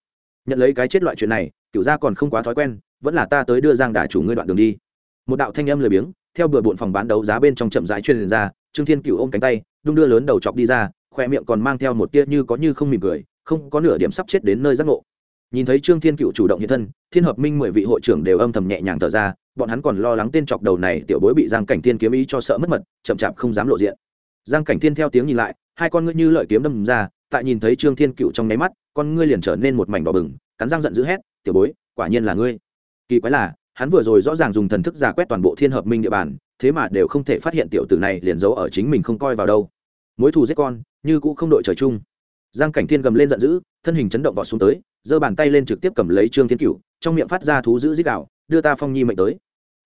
Nhận lấy cái chết loại chuyện này kiểu gia còn không quá thói quen, vẫn là ta tới đưa giang đà chủ ngươi đoạn đường đi. Một đạo thanh âm lười biếng, theo bừa bộn phòng bán đấu giá bên trong chậm rãi truyền ra, trương thiên cựu ôm cánh tay, đung đưa lớn đầu chọc đi ra, khoe miệng còn mang theo một tia như có như không mỉm cười, không có nửa điểm sắp chết đến nơi giác ngộ. Nhìn thấy trương thiên cựu chủ động hiện thân, thiên hợp minh mười vị hội trưởng đều âm thầm nhẹ nhàng thở ra bọn hắn còn lo lắng tên chọc đầu này tiểu bối bị giang cảnh thiên kiếm ý cho sợ mất mật, chậm chạp không dám lộ diện. Giang cảnh thiên theo tiếng nhìn lại, hai con ngươi như lợi kiếm đâm ra, tại nhìn thấy trương thiên cựu trong nháy mắt, con ngươi liền trở nên một mảnh đỏ bừng, cắn răng giận dữ hét, tiểu bối, quả nhiên là ngươi. Kỳ quái là, hắn vừa rồi rõ ràng dùng thần thức giả quét toàn bộ thiên hợp minh địa bàn, thế mà đều không thể phát hiện tiểu tử này liền giấu ở chính mình không coi vào đâu. Mối thù giết con, như cũng không đội trời chung. Giang cảnh thiên gầm lên giận dữ, thân hình chấn động vọt xuống tới, giơ bàn tay lên trực tiếp cầm lấy trương thiên cựu, trong miệng phát ra thú dữ dích đạo đưa ta phong nhi mệnh tới.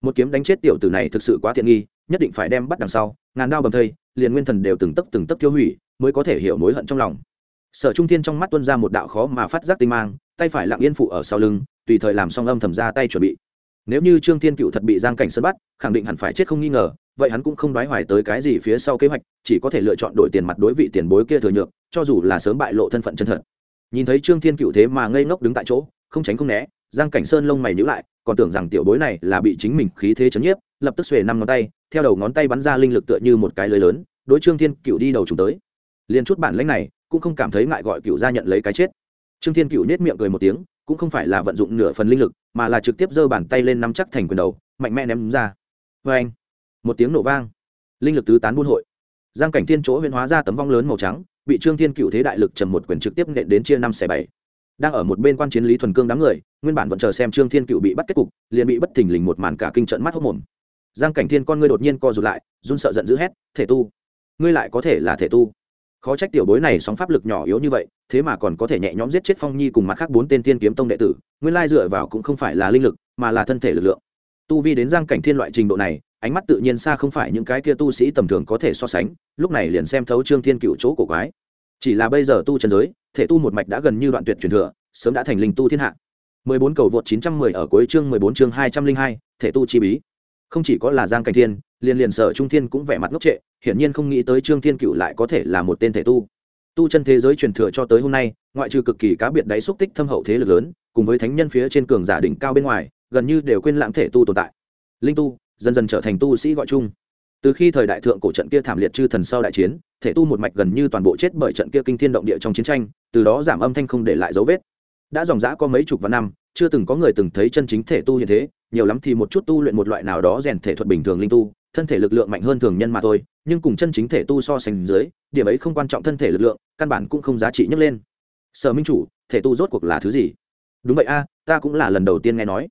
Một kiếm đánh chết tiểu tử này thực sự quá thiện nghi, nhất định phải đem bắt đằng sau, ngàn đao bầm thây, liền nguyên thần đều từng tấc từng tấc tiêu hủy, mới có thể hiểu mối hận trong lòng. Sở trung thiên trong mắt tuân ra một đạo khó mà phát giác tinh mang, tay phải lặng yên phụ ở sau lưng, tùy thời làm xong âm thầm ra tay chuẩn bị. Nếu như trương thiên cựu thật bị giang cảnh sơn bắt, khẳng định hẳn phải chết không nghi ngờ, vậy hắn cũng không đoái hoài tới cái gì phía sau kế hoạch, chỉ có thể lựa chọn đổi tiền mặt đối vị tiền bối kia thừa nhượng, cho dù là sớm bại lộ thân phận chân thật. Nhìn thấy trương thiên cựu thế mà ngây ngốc đứng tại chỗ, không tránh không né, giang cảnh sơn lông mày nhữ lại còn tưởng rằng tiểu bối này là bị chính mình khí thế chấn nhiếp, lập tức xuề năm ngón tay, theo đầu ngón tay bắn ra linh lực tựa như một cái lưới lớn, đối trương thiên cựu đi đầu trùng tới. Liền chút bản lãnh này, cũng không cảm thấy ngại gọi cựu ra nhận lấy cái chết. Trương thiên cựu nết miệng cười một tiếng, cũng không phải là vận dụng nửa phần linh lực, mà là trực tiếp giơ bàn tay lên nắm chắc thành quyền đầu, mạnh mẽ ném ra. Vê anh một tiếng nổ vang. Linh lực tứ tán buôn hội. Giang cảnh thiên chỗ huyễn hóa ra tấm vong lớn màu trắng, bị trương thiên cựu thế đại lực trầm một quyền trực tiếp nện đến chia năm xẻ bảy đang ở một bên quan chiến lý thuần cương đám người, nguyên bản vẫn chờ xem trương thiên cựu bị bắt kết cục, liền bị bất thình lình một màn cả kinh trận mắt hốc mồm. Giang cảnh thiên con ngươi đột nhiên co rụt lại, run sợ giận dữ hét, thể tu, ngươi lại có thể là thể tu? Khó trách tiểu bối này sóng pháp lực nhỏ yếu như vậy, thế mà còn có thể nhẹ nhõm giết chết phong nhi cùng mặt khác bốn tên thiên kiếm tông đệ tử, nguyên lai dựa vào cũng không phải là linh lực, mà là thân thể lực lượng. Tu vi đến giang cảnh thiên loại trình độ này, ánh mắt tự nhiên xa không phải những cái kia tu sĩ tầm thường có thể so sánh, lúc này liền xem thấu trương thiên cựu chỗ cổ quái. Chỉ là bây giờ tu chân giới thể tu một mạch đã gần như đoạn tuyệt truyền thừa sớm đã thành linh tu thiên hạ. 14 cầu vượt 910 ở cuối chương 14 chương 202, thể tu chi bí. Không chỉ có là giang cảnh thiên liền liền sở trung thiên cũng vẻ mặt ngốc trệ hiển nhiên không nghĩ tới trương thiên cựu lại có thể là một tên thể tu. Tu chân thế giới truyền thừa cho tới hôm nay ngoại trừ cực kỳ cá biệt đáy xúc tích thâm hậu thế lực lớn cùng với thánh nhân phía trên cường giả đỉnh cao bên ngoài gần như đều quên lãng thể tu tồn tại. Linh tu dần dần trở thành tu sĩ gọi chung. Từ khi thời đại thượng cổ trận kia thảm liệt chư thần sau đại chiến thể tu một mạch gần như toàn bộ chết bởi trận kia kinh thiên động địa trong chiến tranh từ đó giảm âm thanh không để lại dấu vết. Đã dòng dã có mấy chục vạn năm, chưa từng có người từng thấy chân chính thể tu như thế, nhiều lắm thì một chút tu luyện một loại nào đó rèn thể thuật bình thường linh tu, thân thể lực lượng mạnh hơn thường nhân mà thôi, nhưng cùng chân chính thể tu so sánh dưới, điểm ấy không quan trọng thân thể lực lượng, căn bản cũng không giá trị nhấc lên. Sở minh chủ, thể tu rốt cuộc là thứ gì? Đúng vậy a, ta cũng là lần đầu tiên nghe nói.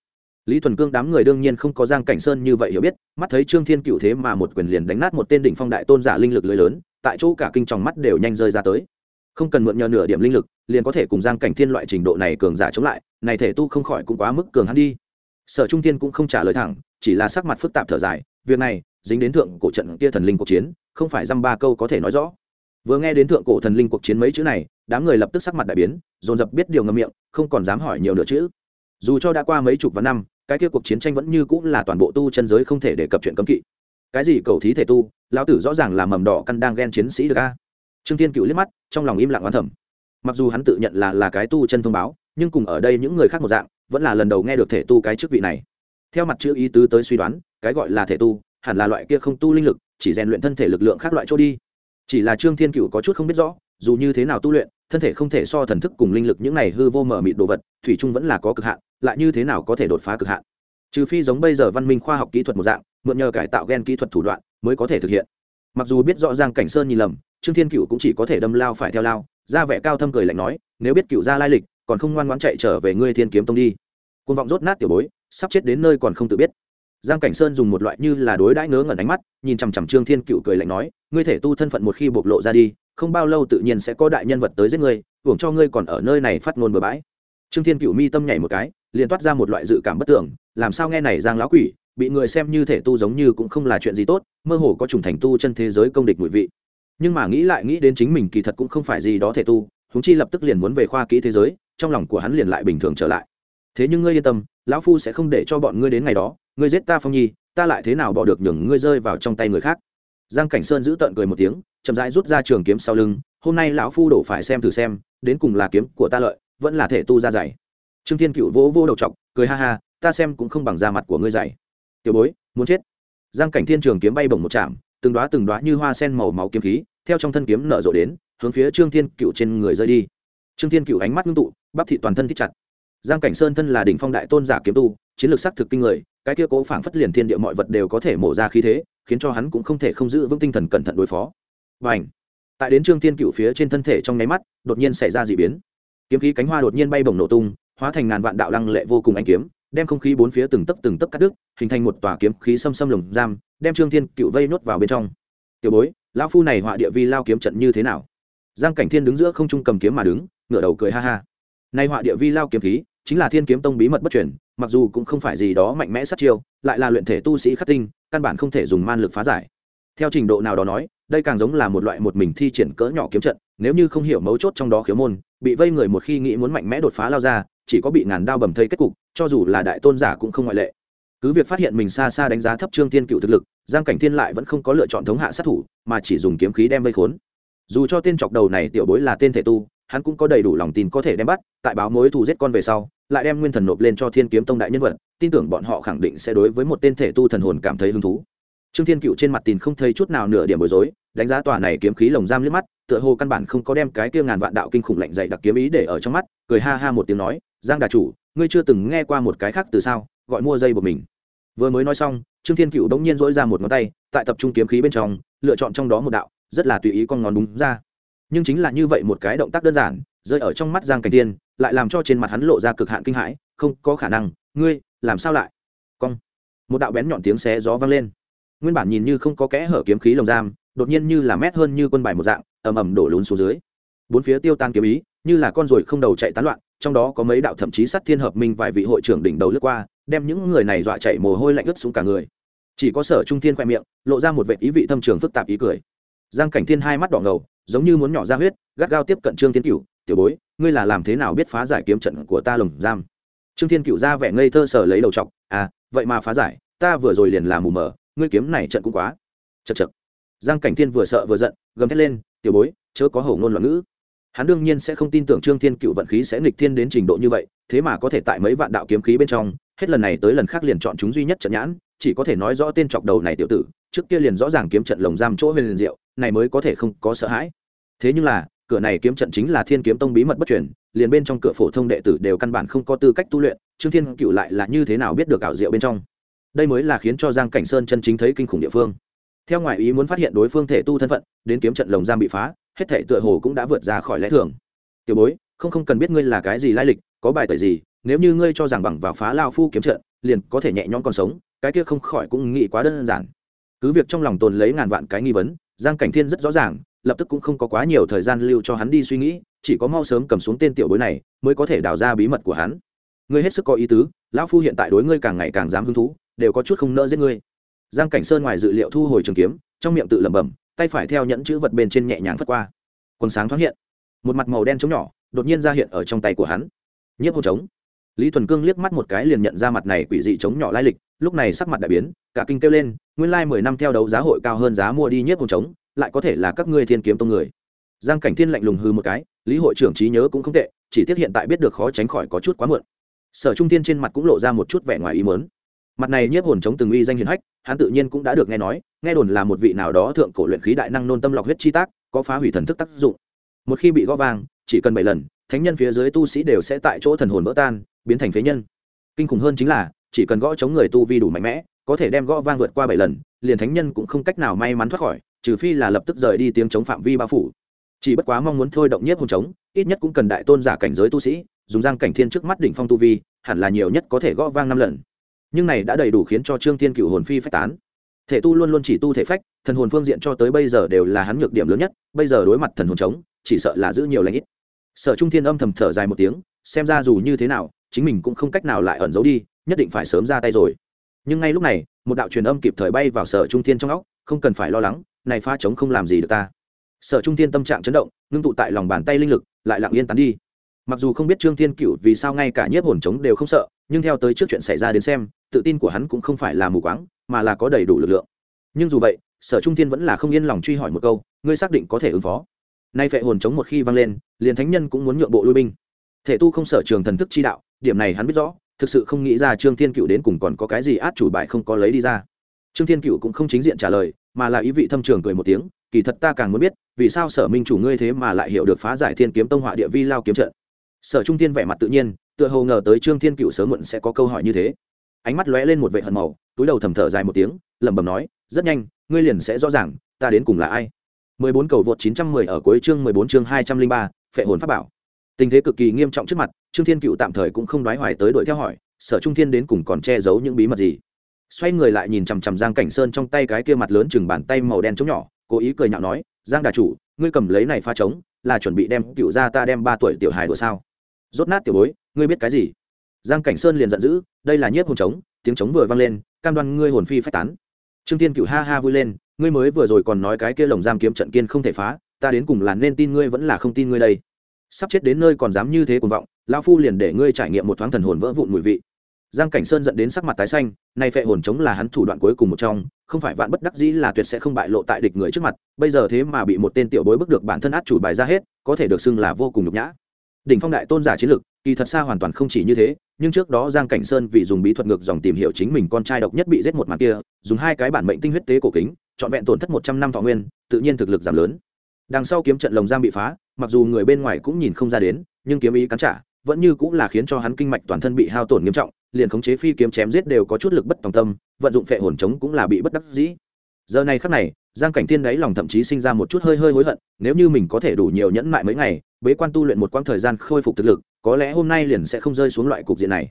Lý thuần cương đám người đương nhiên không có giang cảnh sơn như vậy hiểu biết, mắt thấy trương thiên cựu thế mà một quyền liền đánh nát một tên đỉnh phong đại tôn giả linh lực lưới lớn, tại chỗ cả kinh tròng mắt đều nhanh rơi ra tới không cần mượn nhờ nửa điểm linh lực, liền có thể cùng giang cảnh thiên loại trình độ này cường giả chống lại, này thể tu không khỏi cũng quá mức cường hắn đi. Sở trung thiên cũng không trả lời thẳng, chỉ là sắc mặt phức tạp thở dài, việc này, dính đến thượng cổ trận kia thần linh cuộc chiến, không phải dăm ba câu có thể nói rõ. Vừa nghe đến thượng cổ thần linh cuộc chiến mấy chữ này, đám người lập tức sắc mặt đại biến, dồn dập biết điều ngâm miệng, không còn dám hỏi nhiều nữa chữ. Dù cho đã qua mấy chục vạn năm, cái kia cuộc chiến tranh vẫn như cũng là toàn bộ tu chân giới không thể đề cập chuyện cấm kỵ. Cái gì cầu thí thể tu, lão tử rõ ràng là mầm đỏ căn đang ghen chiến sĩ được a trương tiên cựu liếc mắt, trong lòng im lặng oán thầm. Mặc dù hắn tự nhận là là cái tu chân thông báo, nhưng cùng ở đây những người khác một dạng, vẫn là lần đầu nghe được thể tu cái chức vị này. Theo mặt chữ ý tứ tới suy đoán, cái gọi là thể tu, hẳn là loại kia không tu linh lực, chỉ rèn luyện thân thể lực lượng khác loại chỗ đi. Chỉ là trương thiên cựu có chút không biết rõ, dù như thế nào tu luyện, thân thể không thể so thần thức cùng linh lực những này hư vô mở mịt đồ vật, thủy chung vẫn là có cực hạn, lại như thế nào có thể đột phá cực hạn? Trừ phi giống bây giờ văn minh khoa học kỹ thuật một dạng, mượn nhờ cải tạo gen kỹ thuật thủ đoạn mới có thể thực hiện. Mặc dù biết rõ ràng cảnh sơn nhìn lầm trương thiên cựu cũng chỉ có thể đâm lao phải theo lao, ra vẻ cao thâm cười lạnh nói, nếu biết cựu ra lai lịch, còn không ngoan ngoãn chạy trở về ngươi thiên kiếm tông đi. Côn vọng rốt nát tiểu bối, sắp chết đến nơi còn không tự biết. Giang cảnh sơn dùng một loại như là đối đãi ngớ ngẩn ánh mắt, nhìn chằm chằm trương thiên cựu cười lạnh nói, ngươi thể tu thân phận một khi bộc lộ ra đi, không bao lâu tự nhiên sẽ có đại nhân vật tới giết ngươi, hưởng cho ngươi còn ở nơi này phát ngôn bừa bãi. Trương thiên cựu mi tâm nhảy một cái, liền toát ra một loại dự cảm bất tưởng, làm sao nghe này giang lão quỷ, bị người xem như thể tu giống như cũng không là chuyện gì tốt, mơ hồ có trùng thành tu chân thế giới công địch mùi vị nhưng mà nghĩ lại nghĩ đến chính mình kỳ thật cũng không phải gì đó thể tu húng chi lập tức liền muốn về khoa kỹ thế giới, trong lòng của hắn liền lại bình thường trở lại. Thế nhưng ngươi yên tâm, lão phu sẽ không để cho bọn ngươi đến ngày đó, ngươi giết ta phong nhi, ta lại thế nào bỏ được nhường ngươi rơi vào trong tay người khác. Giang cảnh sơn giữ tợn cười một tiếng, chậm rãi rút ra trường kiếm sau lưng, hôm nay lão phu đổ phải xem thử xem, đến cùng là kiếm của ta lợi, vẫn là thể tu ra dày trương thiên cựu vỗ vô đầu t cười ha ha, ta xem cũng không bằng da mặt của ngươi dày tiểu bối, muốn chết. Giang cảnh thiên trường kiếm bay bổng một chạm từng đoá từng đoá như hoa sen màu máu kiếm khí, theo trong thân kiếm nở rộ đến, hướng phía trương thiên cựu trên người rơi đi. Trương thiên cựu ánh mắt ngưng tụ, bắp thị toàn thân thích chặt. Giang cảnh sơn thân là đỉnh phong đại tôn giả kiếm tu, chiến lược sắc thực kinh người, cái kia cố phảng phất liền thiên địa mọi vật đều có thể mổ ra khí thế, khiến cho hắn cũng không thể không giữ vững tinh thần cẩn thận đối phó. Và ảnh tại đến trương thiên cựu phía trên thân thể trong nháy mắt, đột nhiên xảy ra d ị biến. Kiếm khí cánh hoa đột nhiên bay bổng nổ tung, hóa thành ngàn vạn đạo lăng lệ vô cùng anh kiếm đem không khí bốn phía từng tấc từng tấc cắt đứt, hình thành một tòa kiếm khí xâm xâm lồng giam, đem trương thiên cựu vây nuốt vào bên trong. Tiểu bối, lão phu này họa địa vi lao kiếm trận như thế nào? Giang cảnh thiên đứng giữa không trung cầm kiếm mà đứng, ngửa đầu cười ha ha. Nay họa địa vi lao kiếm khí, chính là thiên kiếm tông bí mật bất chuyển mặc dù cũng không phải gì đó mạnh mẽ sát chiêu, lại là luyện thể tu sĩ khắc tinh, căn bản không thể dùng man lực phá giải. Theo trình độ nào đó nói đây càng giống là một loại một mình thi triển cỡ nhỏ kiếm trận, nếu như không hiểu mấu chốt trong đó khiếu môn, bị vây người một khi nghĩ muốn mạnh mẽ đột phá lao ra, chỉ có bị ngàn đao bầm thây kết cục, cho dù là đại tôn giả cũng không ngoại lệ. Cứ việc phát hiện mình xa xa đánh giá thấp trương tiên cựu thực lực, giang cảnh thiên lại vẫn không có lựa chọn thống hạ sát thủ, mà chỉ dùng kiếm khí đem vây khốn. Dù cho tên chọc đầu này tiểu bối là tên thể tu, hắn cũng có đầy đủ lòng tin có thể đem bắt, tại báo mối thù giết con về sau, lại đem nguyên thần nộp lên cho thiên kiếm tông đại nhân vật, tin tưởng bọn họ khẳng định sẽ đối với một tên thể tu thần hồn cảm thấy hứng thú trương thiên cựu trên mặt tìm không thấy chút nào nửa điểm bối rối, đánh giá tòa này kiếm khí lồng giam liếc mắt, tựa hồ căn bản không có đem cái kia ngàn vạn đạo kinh khủng lạnh dày đặc kiếm ý để ở trong mắt, cười ha ha một tiếng nói, giang đà chủ, ngươi chưa từng nghe qua một cái khác từ sao, gọi mua dây của mình. Vừa mới nói xong, trương thiên cựu đống nhiên dỗi ra một ngón tay, tại tập trung kiếm khí bên trong, lựa chọn trong đó một đạo, rất là tùy ý con ngón đúng ra. Nhưng chính là như vậy một cái động tác đơn giản, rơi ở trong mắt giang cảnh tiên lại làm cho trên mặt hắn lộ ra cực hạn kinh hãi, không có khả năng, ngươi làm sao lại? Cong. Một đạo bén nhọn tiếng xé gió vang lên nguyên bản nhìn như không có kẽ hở kiếm khí lồng giam, đột nhiên như là mét hơn như quân bài một dạng, ầm ầm đổ lún xuống dưới. Bốn phía tiêu tan kiếm ý, như là con ruồi không đầu chạy tán loạn, trong đó có mấy đạo thậm chí sát thiên hợp minh vài vị hội trưởng đỉnh đầu lướt qua, đem những người này dọa chạy mồ hôi lạnh ướt xuống cả người. Chỉ có sở trung thiên khoe miệng, lộ ra một vệ ý vị thâm trường phức tạp ý cười. Giang cảnh thiên hai mắt đỏ ngầu, giống như muốn nhỏ ra huyết, gắt gao tiếp cận trương thiên cửu, tiểu bối, ngươi là làm thế nào biết phá giải kiếm trận của ta lồng giam? Trương thiên cửu ra vẻ ngây thơ sở lấy đầu t à vậy mà phá giải, ta vừa rồi liền làm mù mờ ngươi kiếm này trận cũng quá. Chật chật giang cảnh thiên vừa sợ vừa giận, gầm thét lên, tiểu bối, chớ có hầu ngôn loạn ngữ. Hắn đương nhiên sẽ không tin tưởng trương thiên cựu vận khí sẽ nghịch thiên đến trình độ như vậy, thế mà có thể tại mấy vạn đạo kiếm khí bên trong, hết lần này tới lần khác liền chọn chúng duy nhất trận nhãn, chỉ có thể nói rõ tên chọc đầu này tiểu tử, trước kia liền rõ ràng kiếm trận lồng giam chỗ huyền liền diệu, này mới có thể không có sợ hãi. Thế nhưng là, cửa này kiếm trận chính là thiên kiếm tông bí mật bất truyền, liền bên trong cửa phổ thông đệ tử đều căn bản không có tư cách tu luyện, trương thiên cựu lại là như thế nào biết được ảo diệu bên trong? Đây mới là khiến cho giang cảnh sơn chân chính thấy kinh khủng địa phương. Theo ngoại ý muốn phát hiện đối phương thể tu thân phận, đến kiếm trận lồng giam bị phá, hết thể tựa hồ cũng đã vượt ra khỏi lẽ thường. Tiểu bối, không không cần biết ngươi là cái gì lai lịch, có bài tẩy gì, nếu như ngươi cho rằng bằng vào phá lao phu kiếm trận, liền có thể nhẹ nhõm còn sống, cái kia không khỏi cũng nghĩ quá đơn giản. Cứ việc trong lòng tồn lấy ngàn vạn cái nghi vấn, giang cảnh thiên rất rõ ràng, lập tức cũng không có quá nhiều thời gian lưu cho hắn đi suy nghĩ, chỉ có mau sớm cầm xuống tên tiểu bối này, mới có thể đào ra bí mật của hắn. Ngươi hết sức có ý tứ, lão phu hiện tại đối ngươi càng ngày càng dám hứng thú đều có chút không nỡ giết ngươi. Giang cảnh sơn ngoài dự liệu thu hồi trường kiếm, trong miệng tự lẩm bẩm, tay phải theo nhẫn chữ vật bên trên nhẹ nhàng phất qua. Quần sáng thoáng hiện. Một mặt màu đen trống nhỏ, đột nhiên ra hiện ở trong tay của hắn. Nhiếp hô trống. Lý thuần cương liếc mắt một cái liền nhận ra mặt này quỷ dị trống nhỏ lai lịch, lúc này sắc mặt đại biến, cả kinh kêu lên, nguyên lai mười năm theo đấu giá hội cao hơn giá mua đi nhiếp hồn trống, lại có thể là các ngươi thiên kiếm tông người. Giang cảnh thiên lạnh lùng hư một cái, lý hội trưởng trí nhớ cũng không tệ, chỉ tiếc hiện tại biết được khó tránh khỏi có chút quá muộn. Sở trung tiên trên mặt cũng lộ ra một chút vẻ ngoài ý mớn mặt này nhiếp hồn chống từng uy danh hiền hách, hắn tự nhiên cũng đã được nghe nói, nghe đồn là một vị nào đó thượng cổ luyện khí đại năng nôn tâm lọc huyết chi tác, có phá hủy thần thức tác dụng. Một khi bị gõ vang, chỉ cần bảy lần, thánh nhân phía dưới tu sĩ đều sẽ tại chỗ thần hồn vỡ tan, biến thành phế nhân. Kinh khủng hơn chính là, chỉ cần gõ chống người tu vi đủ mạnh mẽ, có thể đem gõ vang vượt qua bảy lần, liền thánh nhân cũng không cách nào may mắn thoát khỏi, trừ phi là lập tức rời đi tiếng chống phạm vi bao phủ. Chỉ bất quá mong muốn thôi động nhất hồn chống, ít nhất cũng cần đại tôn giả cảnh giới tu sĩ, dùng giang cảnh thiên trước mắt đỉnh phong tu vi, hẳn là nhiều nhất có thể gõ vang năm lần nhưng này đã đầy đủ khiến cho trương thiên cựu hồn phi phách tán. Thể tu luôn luôn chỉ tu thể phách, thần hồn phương diện cho tới bây giờ đều là hắn nhược điểm lớn nhất, bây giờ đối mặt thần hồn trống, chỉ sợ là giữ nhiều lãnh ít. Sở trung thiên âm thầm thở dài một tiếng, xem ra dù như thế nào, chính mình cũng không cách nào lại ẩn giấu đi, nhất định phải sớm ra tay rồi. Nhưng ngay lúc này, một đạo truyền âm kịp thời bay vào sở trung thiên trong óc, không cần phải lo lắng, này pha trống không làm gì được ta. Sở trung thiên tâm trạng chấn động, ngưng tụ tại lòng bàn tay linh lực, lại lặng yên tán đi mặc dù không biết trương thiên cựu vì sao ngay cả nhiếp hồn trống đều không sợ, nhưng theo tới trước chuyện xảy ra đến xem, tự tin của hắn cũng không phải là mù quáng, mà là có đầy đủ lực lượng. Nhưng dù vậy, sở trung thiên vẫn là không yên lòng truy hỏi một câu, ngươi xác định có thể ứng phó. Nay phệ hồn chống một khi vang lên, liền thánh nhân cũng muốn nhượng bộ lui binh. Thể tu không sở trường thần thức chi đạo, điểm này hắn biết rõ, thực sự không nghĩ ra trương thiên cựu đến cùng còn có cái gì át chủ bài không có lấy đi ra. Trương thiên cựu cũng không chính diện trả lời, mà là ý vị thâm trường cười một tiếng, kỳ thật ta càng muốn biết, vì sao sở minh chủ ngươi thế mà lại hiểu được phá giải thiên kiếm tông họa địa vi lao kiếm trận? Sở trung tiên vẻ mặt tự nhiên tựa hồ ngờ tới trương thiên cựu sớm muộn sẽ có câu hỏi như thế. Ánh mắt lóe lên một vệ hận màu túi đầu thầm thở dài một tiếng lẩm bẩm nói rất nhanh ngươi liền sẽ rõ ràng ta đến cùng là ai. 14 cầu vượt 910 ở cuối chương 14 chương 203, phệ hồn pháp bảo. Tình thế cực kỳ nghiêm trọng trước mặt trương thiên cựu tạm thời cũng không đoái hoài tới đuổi theo hỏi sở trung thiên đến cùng còn che giấu những bí mật gì? Xoay người lại nhìn chằm chằm giang cảnh sơn trong tay cái kia mặt lớn chừng bàn tay màu đen trống nhỏ cố ý cười nhạo nói giang đà chủ ngươi cầm lấy này pha trống là chuẩn bị đem cựu ra ta đem ba tuổi tiểu hài đùa sao? Rốt nát tiểu bối, ngươi biết cái gì? Giang cảnh sơn liền giận dữ, đây là nhiếp hồn trống, tiếng trống vừa vang lên, cam đoan ngươi hồn phi phách tán. Trương tiên cựu ha ha vui lên, ngươi mới vừa rồi còn nói cái kia lồng giam kiếm trận kiên không thể phá, ta đến cùng là nên tin ngươi vẫn là không tin ngươi đây. Sắp chết đến nơi còn dám như thế cuồng vọng, lão phu liền để ngươi trải nghiệm một thoáng thần hồn vỡ vụn mùi vị. Giang cảnh sơn dẫn đến sắc mặt tái xanh, nay phệ hồn chống là hắn thủ đoạn cuối cùng một trong, không phải vạn bất đắc dĩ là tuyệt sẽ không bại lộ tại địch người trước mặt, bây giờ thế mà bị một tên tiểu bối bức được bản thân át chủ bài ra hết, có thể được xưng là vô cùng nhục nhã đỉnh phong đại tôn giả chiến lực, kỳ thật xa hoàn toàn không chỉ như thế, nhưng trước đó giang cảnh sơn vì dùng bí thuật ngược dòng tìm hiểu chính mình con trai độc nhất bị giết một màn kia, dùng hai cái bản mệnh tinh huyết tế cổ kính, trọn vẹn tổn thất một trăm năm thọ nguyên, tự nhiên thực lực giảm lớn. Đằng sau kiếm trận lồng giam bị phá, mặc dù người bên ngoài cũng nhìn không ra đến, nhưng kiếm ý cắn trả, vẫn như cũng là khiến cho hắn kinh mạch toàn thân bị hao tổn nghiêm trọng, liền khống chế phi kiếm chém giết đều có chút lực bất tòng tâm, vận dụng phệ hồn chống cũng là bị bất đắc dĩ. Giờ này khắc này giang cảnh Thiên đáy lòng thậm chí sinh ra một chút hơi hơi hối hận, nếu như mình có thể đủ nhiều nhẫn mại mấy ngày, bế quan tu luyện một quãng thời gian khôi phục thực lực, có lẽ hôm nay liền sẽ không rơi xuống loại cục diện này.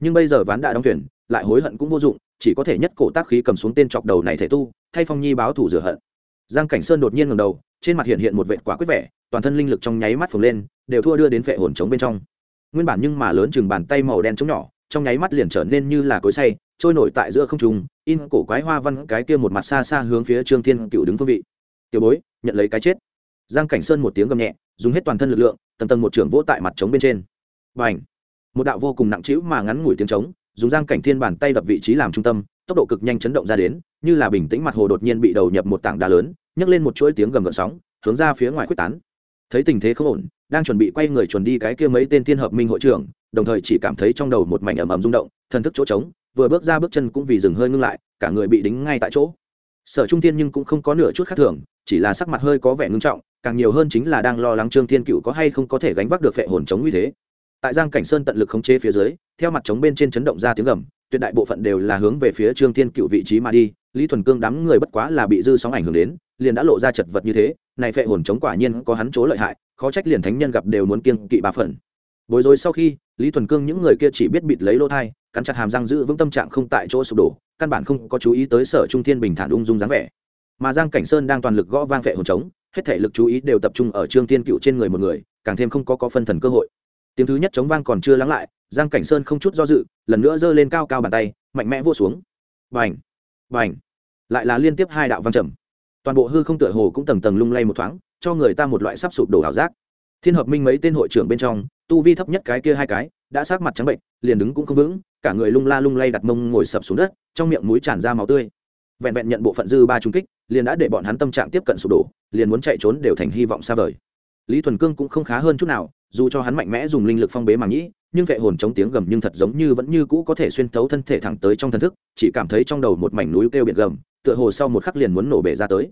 Nhưng bây giờ ván đã đóng thuyền lại hối hận cũng vô dụng, chỉ có thể nhất cổ tác khí cầm xuống tên chọc đầu này thể tu, thay phong nhi báo thủ rửa hận. Giang cảnh sơn đột nhiên ngầm đầu, trên mặt hiện hiện một vệ quả quyết vẻ, toàn thân linh lực trong nháy mắt phồng lên, đều thua đưa đến vệ hồn trống bên trong. Nguyên bản nhưng mà lớn chừng bàn tay màu đen trống nhỏ, trong nháy mắt liền trở nên như là cối say trôi nổi tại giữa không trung, in cổ quái hoa văn cái kia một mặt xa xa hướng phía trương thiên cựu đứng phương vị. Tiểu bối, nhận lấy cái chết. Giang cảnh sơn một tiếng gầm nhẹ, dùng hết toàn thân lực lượng, tầng tầng một trưởng vỗ tại mặt trống bên trên. Và một đạo vô cùng nặng trĩu mà ngắn ngủi tiếng trống, dùng giang cảnh thiên bàn tay đập vị trí làm trung tâm, tốc độ cực nhanh chấn động ra đến, như là bình tĩnh mặt hồ đột nhiên bị đầu nhập một tảng đá lớn, nhấc lên một chuỗi tiếng gầm gợn sóng, hướng ra phía ngoài quyết tán. Thấy tình thế không ổn, đang chuẩn bị quay người chuẩn đi cái kia mấy tên thiên hợp minh hội trưởng, đồng thời chỉ cảm thấy trong đầu một mảnh ầm ầm rung động, thần thức chỗ trống vừa bước ra bước chân cũng vì dừng hơi ngưng lại, cả người bị đính ngay tại chỗ. Sở trung tiên nhưng cũng không có nửa chút khác thường, chỉ là sắc mặt hơi có vẻ ngưng trọng, càng nhiều hơn chính là đang lo lắng trương thiên cựu có hay không có thể gánh vác được phệ hồn chống nguy thế. Tại giang cảnh sơn tận lực khống chế phía dưới, theo mặt chống bên trên chấn động ra tiếng gầm, tuyệt đại bộ phận đều là hướng về phía trương thiên cựu vị trí mà đi, lý thuần cương đám người bất quá là bị dư sóng ảnh hưởng đến, liền đã lộ ra chật vật như thế, này phệ hồn chống quả nhiên có hắn chỗ lợi hại, khó trách liền thánh nhân gặp đều muốn kiêng kỵ ba phần. Bối rối sau khi, lý thuần cương những người kia chỉ biết bịt lấy lỗ thai cắn chặt hàm răng giữ vững tâm trạng không tại chỗ sụp đổ, căn bản không có chú ý tới sở trung thiên bình thản ung dung dáng vẻ. Mà giang cảnh sơn đang toàn lực gõ vang vệ hồn trống, hết thể lực chú ý đều tập trung ở trương tiên cựu trên người một người, càng thêm không có có phân thần cơ hội. Tiếng thứ nhất chống vang còn chưa lắng lại, giang cảnh sơn không chút do dự, lần nữa giơ lên cao cao bàn tay, mạnh mẽ vô xuống. Vành vành lại là liên tiếp hai đạo vang trầm. Toàn bộ hư không tựa hồ cũng tầng tầng lung lay một thoáng, cho người ta một loại sắp sụp đổ ảo giác. Thiên hợp minh mấy tên hội trưởng bên trong tu vi thấp nhất cái kia hai cái, đã sát mặt trắng bệnh, liền đứng cũng không vững, cả người lung la lung lay đặt mông ngồi sập xuống đất, trong miệng mũi tràn ra máu tươi. Vẹn vẹn nhận bộ phận dư ba trung kích, liền đã để bọn hắn tâm trạng tiếp cận sụp đổ, liền muốn chạy trốn đều thành hy vọng xa vời. Lý thuần cương cũng không khá hơn chút nào, dù cho hắn mạnh mẽ dùng linh lực phong bế màng nhĩ, nhưng vệ hồn chống tiếng gầm nhưng thật giống như vẫn như cũ có thể xuyên thấu thân thể thẳng tới trong thần thức, chỉ cảm thấy trong đầu một mảnh núi kêu biển gầm, tựa hồ sau một khắc liền muốn nổ bể ra tới.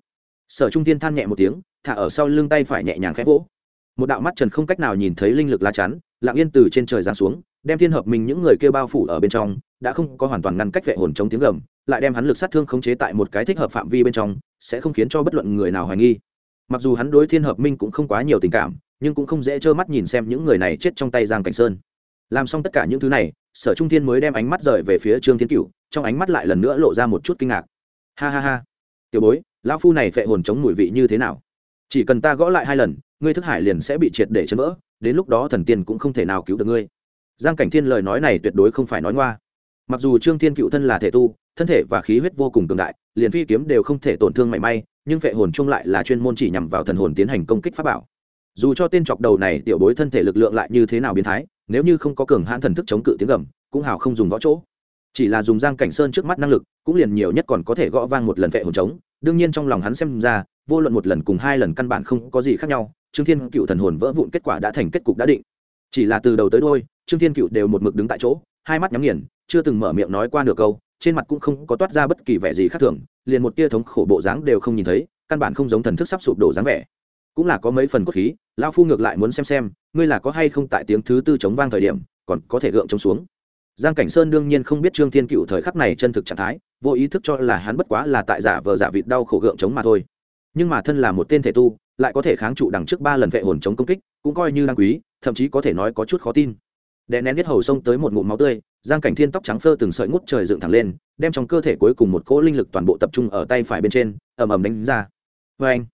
Sở trung tiên than nhẹ một tiếng, thả ở sau lưng tay phải nhẹ nhàng khẽ vỗ một đạo mắt trần không cách nào nhìn thấy linh lực la chắn lạng yên từ trên trời giáng xuống, đem thiên hợp mình những người kêu bao phủ ở bên trong, đã không có hoàn toàn ngăn cách vệ hồn chống tiếng gầm, lại đem hắn lực sát thương khống chế tại một cái thích hợp phạm vi bên trong, sẽ không khiến cho bất luận người nào hoài nghi. Mặc dù hắn đối thiên hợp minh cũng không quá nhiều tình cảm, nhưng cũng không dễ trơ mắt nhìn xem những người này chết trong tay giang cảnh sơn. Làm xong tất cả những thứ này, sở trung thiên mới đem ánh mắt rời về phía trương thiên cựu trong ánh mắt lại lần nữa lộ ra một chút kinh ngạc. Ha ha ha. Tiểu bối, lão phu này phệ hồn chống mùi vị như thế nào? Chỉ cần ta gõ lại hai lần, ngươi thức hải liền sẽ bị triệt để chấn vỡ, đến lúc đó thần tiên cũng không thể nào cứu được ngươi. Giang cảnh thiên lời nói này tuyệt đối không phải nói ngoa. Mặc dù trương thiên cựu thân là thể tu, thân thể và khí huyết vô cùng cường đại, liền phi kiếm đều không thể tổn thương mảy may, nhưng phệ hồn chung lại là chuyên môn chỉ nhằm vào thần hồn tiến hành công kích pháp bảo. Dù cho tên chọc đầu này tiểu bối thân thể lực lượng lại như thế nào biến thái, nếu như không có cường hãn thần thức chống cự tiếng gầm, cũng hào không dùng võ chỗ. Chỉ là dùng giang cảnh sơn trước mắt năng lực, cũng liền nhiều nhất còn có thể gõ vang một lần vệ hồn trống, đương nhiên trong lòng hắn xem ra vô luận một lần cùng hai lần căn bản không có gì khác nhau, trương thiên cựu thần hồn vỡ vụn kết quả đã thành kết cục đã định. Chỉ là từ đầu tới đôi trương thiên cựu đều một mực đứng tại chỗ, hai mắt nhắm nghiền, chưa từng mở miệng nói qua được câu, trên mặt cũng không có toát ra bất kỳ vẻ gì khác thường, liền một tia thống khổ bộ dáng đều không nhìn thấy, căn bản không giống thần thức sắp sụp đổ dáng vẻ. Cũng là có mấy phần cốt khí lao phu ngược lại muốn xem xem, ngươi là có hay không tại tiếng thứ tư chống vang thời điểm, còn có thể gượng chống xuống. Giang cảnh sơn đương nhiên không biết trương thiên cựu thời khắc này chân thực trạng thái, vô ý thức cho là hắn bất quá là tại giả vờ giả vịt đau khổ gượng chống mà thôi nhưng mà thân là một tên thể tu, lại có thể kháng trụ đằng trước ba lần vệ hồn chống công kích, cũng coi như đáng quý, thậm chí có thể nói có chút khó tin. Đè nén biết hầu sông tới một ngụm máu tươi, giang cảnh thiên tóc trắng phơ từng sợi ngút trời dựng thẳng lên, đem trong cơ thể cuối cùng một cỗ linh lực toàn bộ tập trung ở tay phải bên trên, ầm ầm đánh ra. Vê anh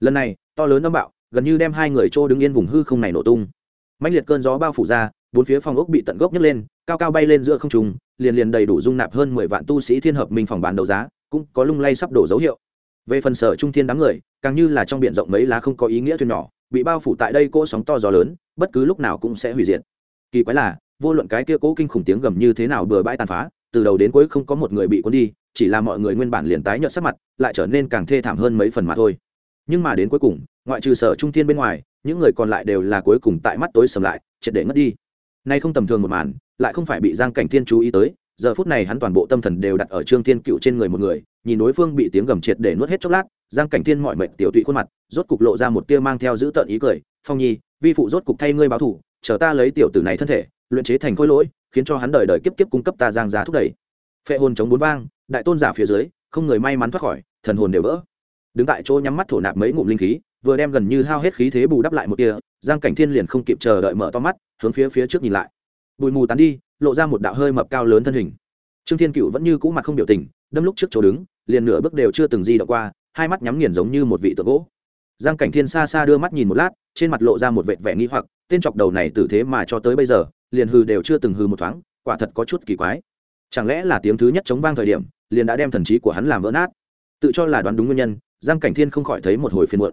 lần này, to lớn âm bạo, gần như đem hai người trô đứng yên vùng hư không này nổ tung. Mạnh liệt cơn gió bao phủ ra, bốn phía phòng ốc bị tận gốc nhấc lên, cao cao bay lên giữa không trung, liền liền đầy đủ dung nạp hơn mười vạn tu sĩ thiên hợp minh phòng bán đấu giá, cũng có lung lay sắp đổ dấu hiệu về phần sở trung thiên đám người, càng như là trong biển rộng mấy lá không có ý nghĩa thuyền nhỏ, bị bao phủ tại đây cỗ sóng to gió lớn, bất cứ lúc nào cũng sẽ hủy diệt. Kỳ quái là, vô luận cái kia cỗ kinh khủng tiếng gầm như thế nào bừa bãi tàn phá, từ đầu đến cuối không có một người bị cuốn đi, chỉ là mọi người nguyên bản liền tái nhợt sắc mặt, lại trở nên càng thê thảm hơn mấy phần mà thôi. Nhưng mà đến cuối cùng, ngoại trừ sở trung thiên bên ngoài, những người còn lại đều là cuối cùng tại mắt tối sầm lại, triệt để ngất đi. Nay không tầm thường một màn, lại không phải bị giang cảnh thiên chú ý tới giờ phút này hắn toàn bộ tâm thần đều đặt ở trương thiên cựu trên người một người, nhìn đối phương bị tiếng gầm triệt để nuốt hết chốc lát, giang cảnh thiên mọi mệnh tiểu tụy khuôn mặt, rốt cục lộ ra một tia mang theo giữ tợn ý cười, phong nhi, vi phụ rốt cục thay ngươi báo thủ, chờ ta lấy tiểu tử này thân thể, luyện chế thành khối lỗi, khiến cho hắn đời đời kiếp kiếp cung cấp ta giang giá thúc đẩy. Phệ hồn chống bốn vang, đại tôn giả phía dưới, không người may mắn thoát khỏi, thần hồn đều vỡ. Đứng tại chỗ nhắm mắt thổ nạp mấy ngụm linh khí, vừa đem gần như hao hết khí thế bù đắp lại một tia, giang cảnh thiên liền không kịp chờ đợi mở to mắt, hướng phía phía trước nhìn lại bụi mù tán đi, lộ ra một đạo hơi mập cao lớn thân hình. Trương thiên cựu vẫn như cũ mặt không biểu tình, đâm lúc trước chỗ đứng, liền nửa bước đều chưa từng di động qua, hai mắt nhắm nghiền giống như một vị tượng gỗ. Giang cảnh thiên xa xa đưa mắt nhìn một lát, trên mặt lộ ra một vệt vẻ nghi hoặc, tên chọc đầu này tử thế mà cho tới bây giờ, liền hư đều chưa từng hư một thoáng, quả thật có chút kỳ quái. Chẳng lẽ là tiếng thứ nhất chống vang thời điểm, liền đã đem thần trí của hắn làm vỡ nát? Tự cho là đoán đúng nguyên nhân, giang cảnh thiên không khỏi thấy một hồi phiền muộn.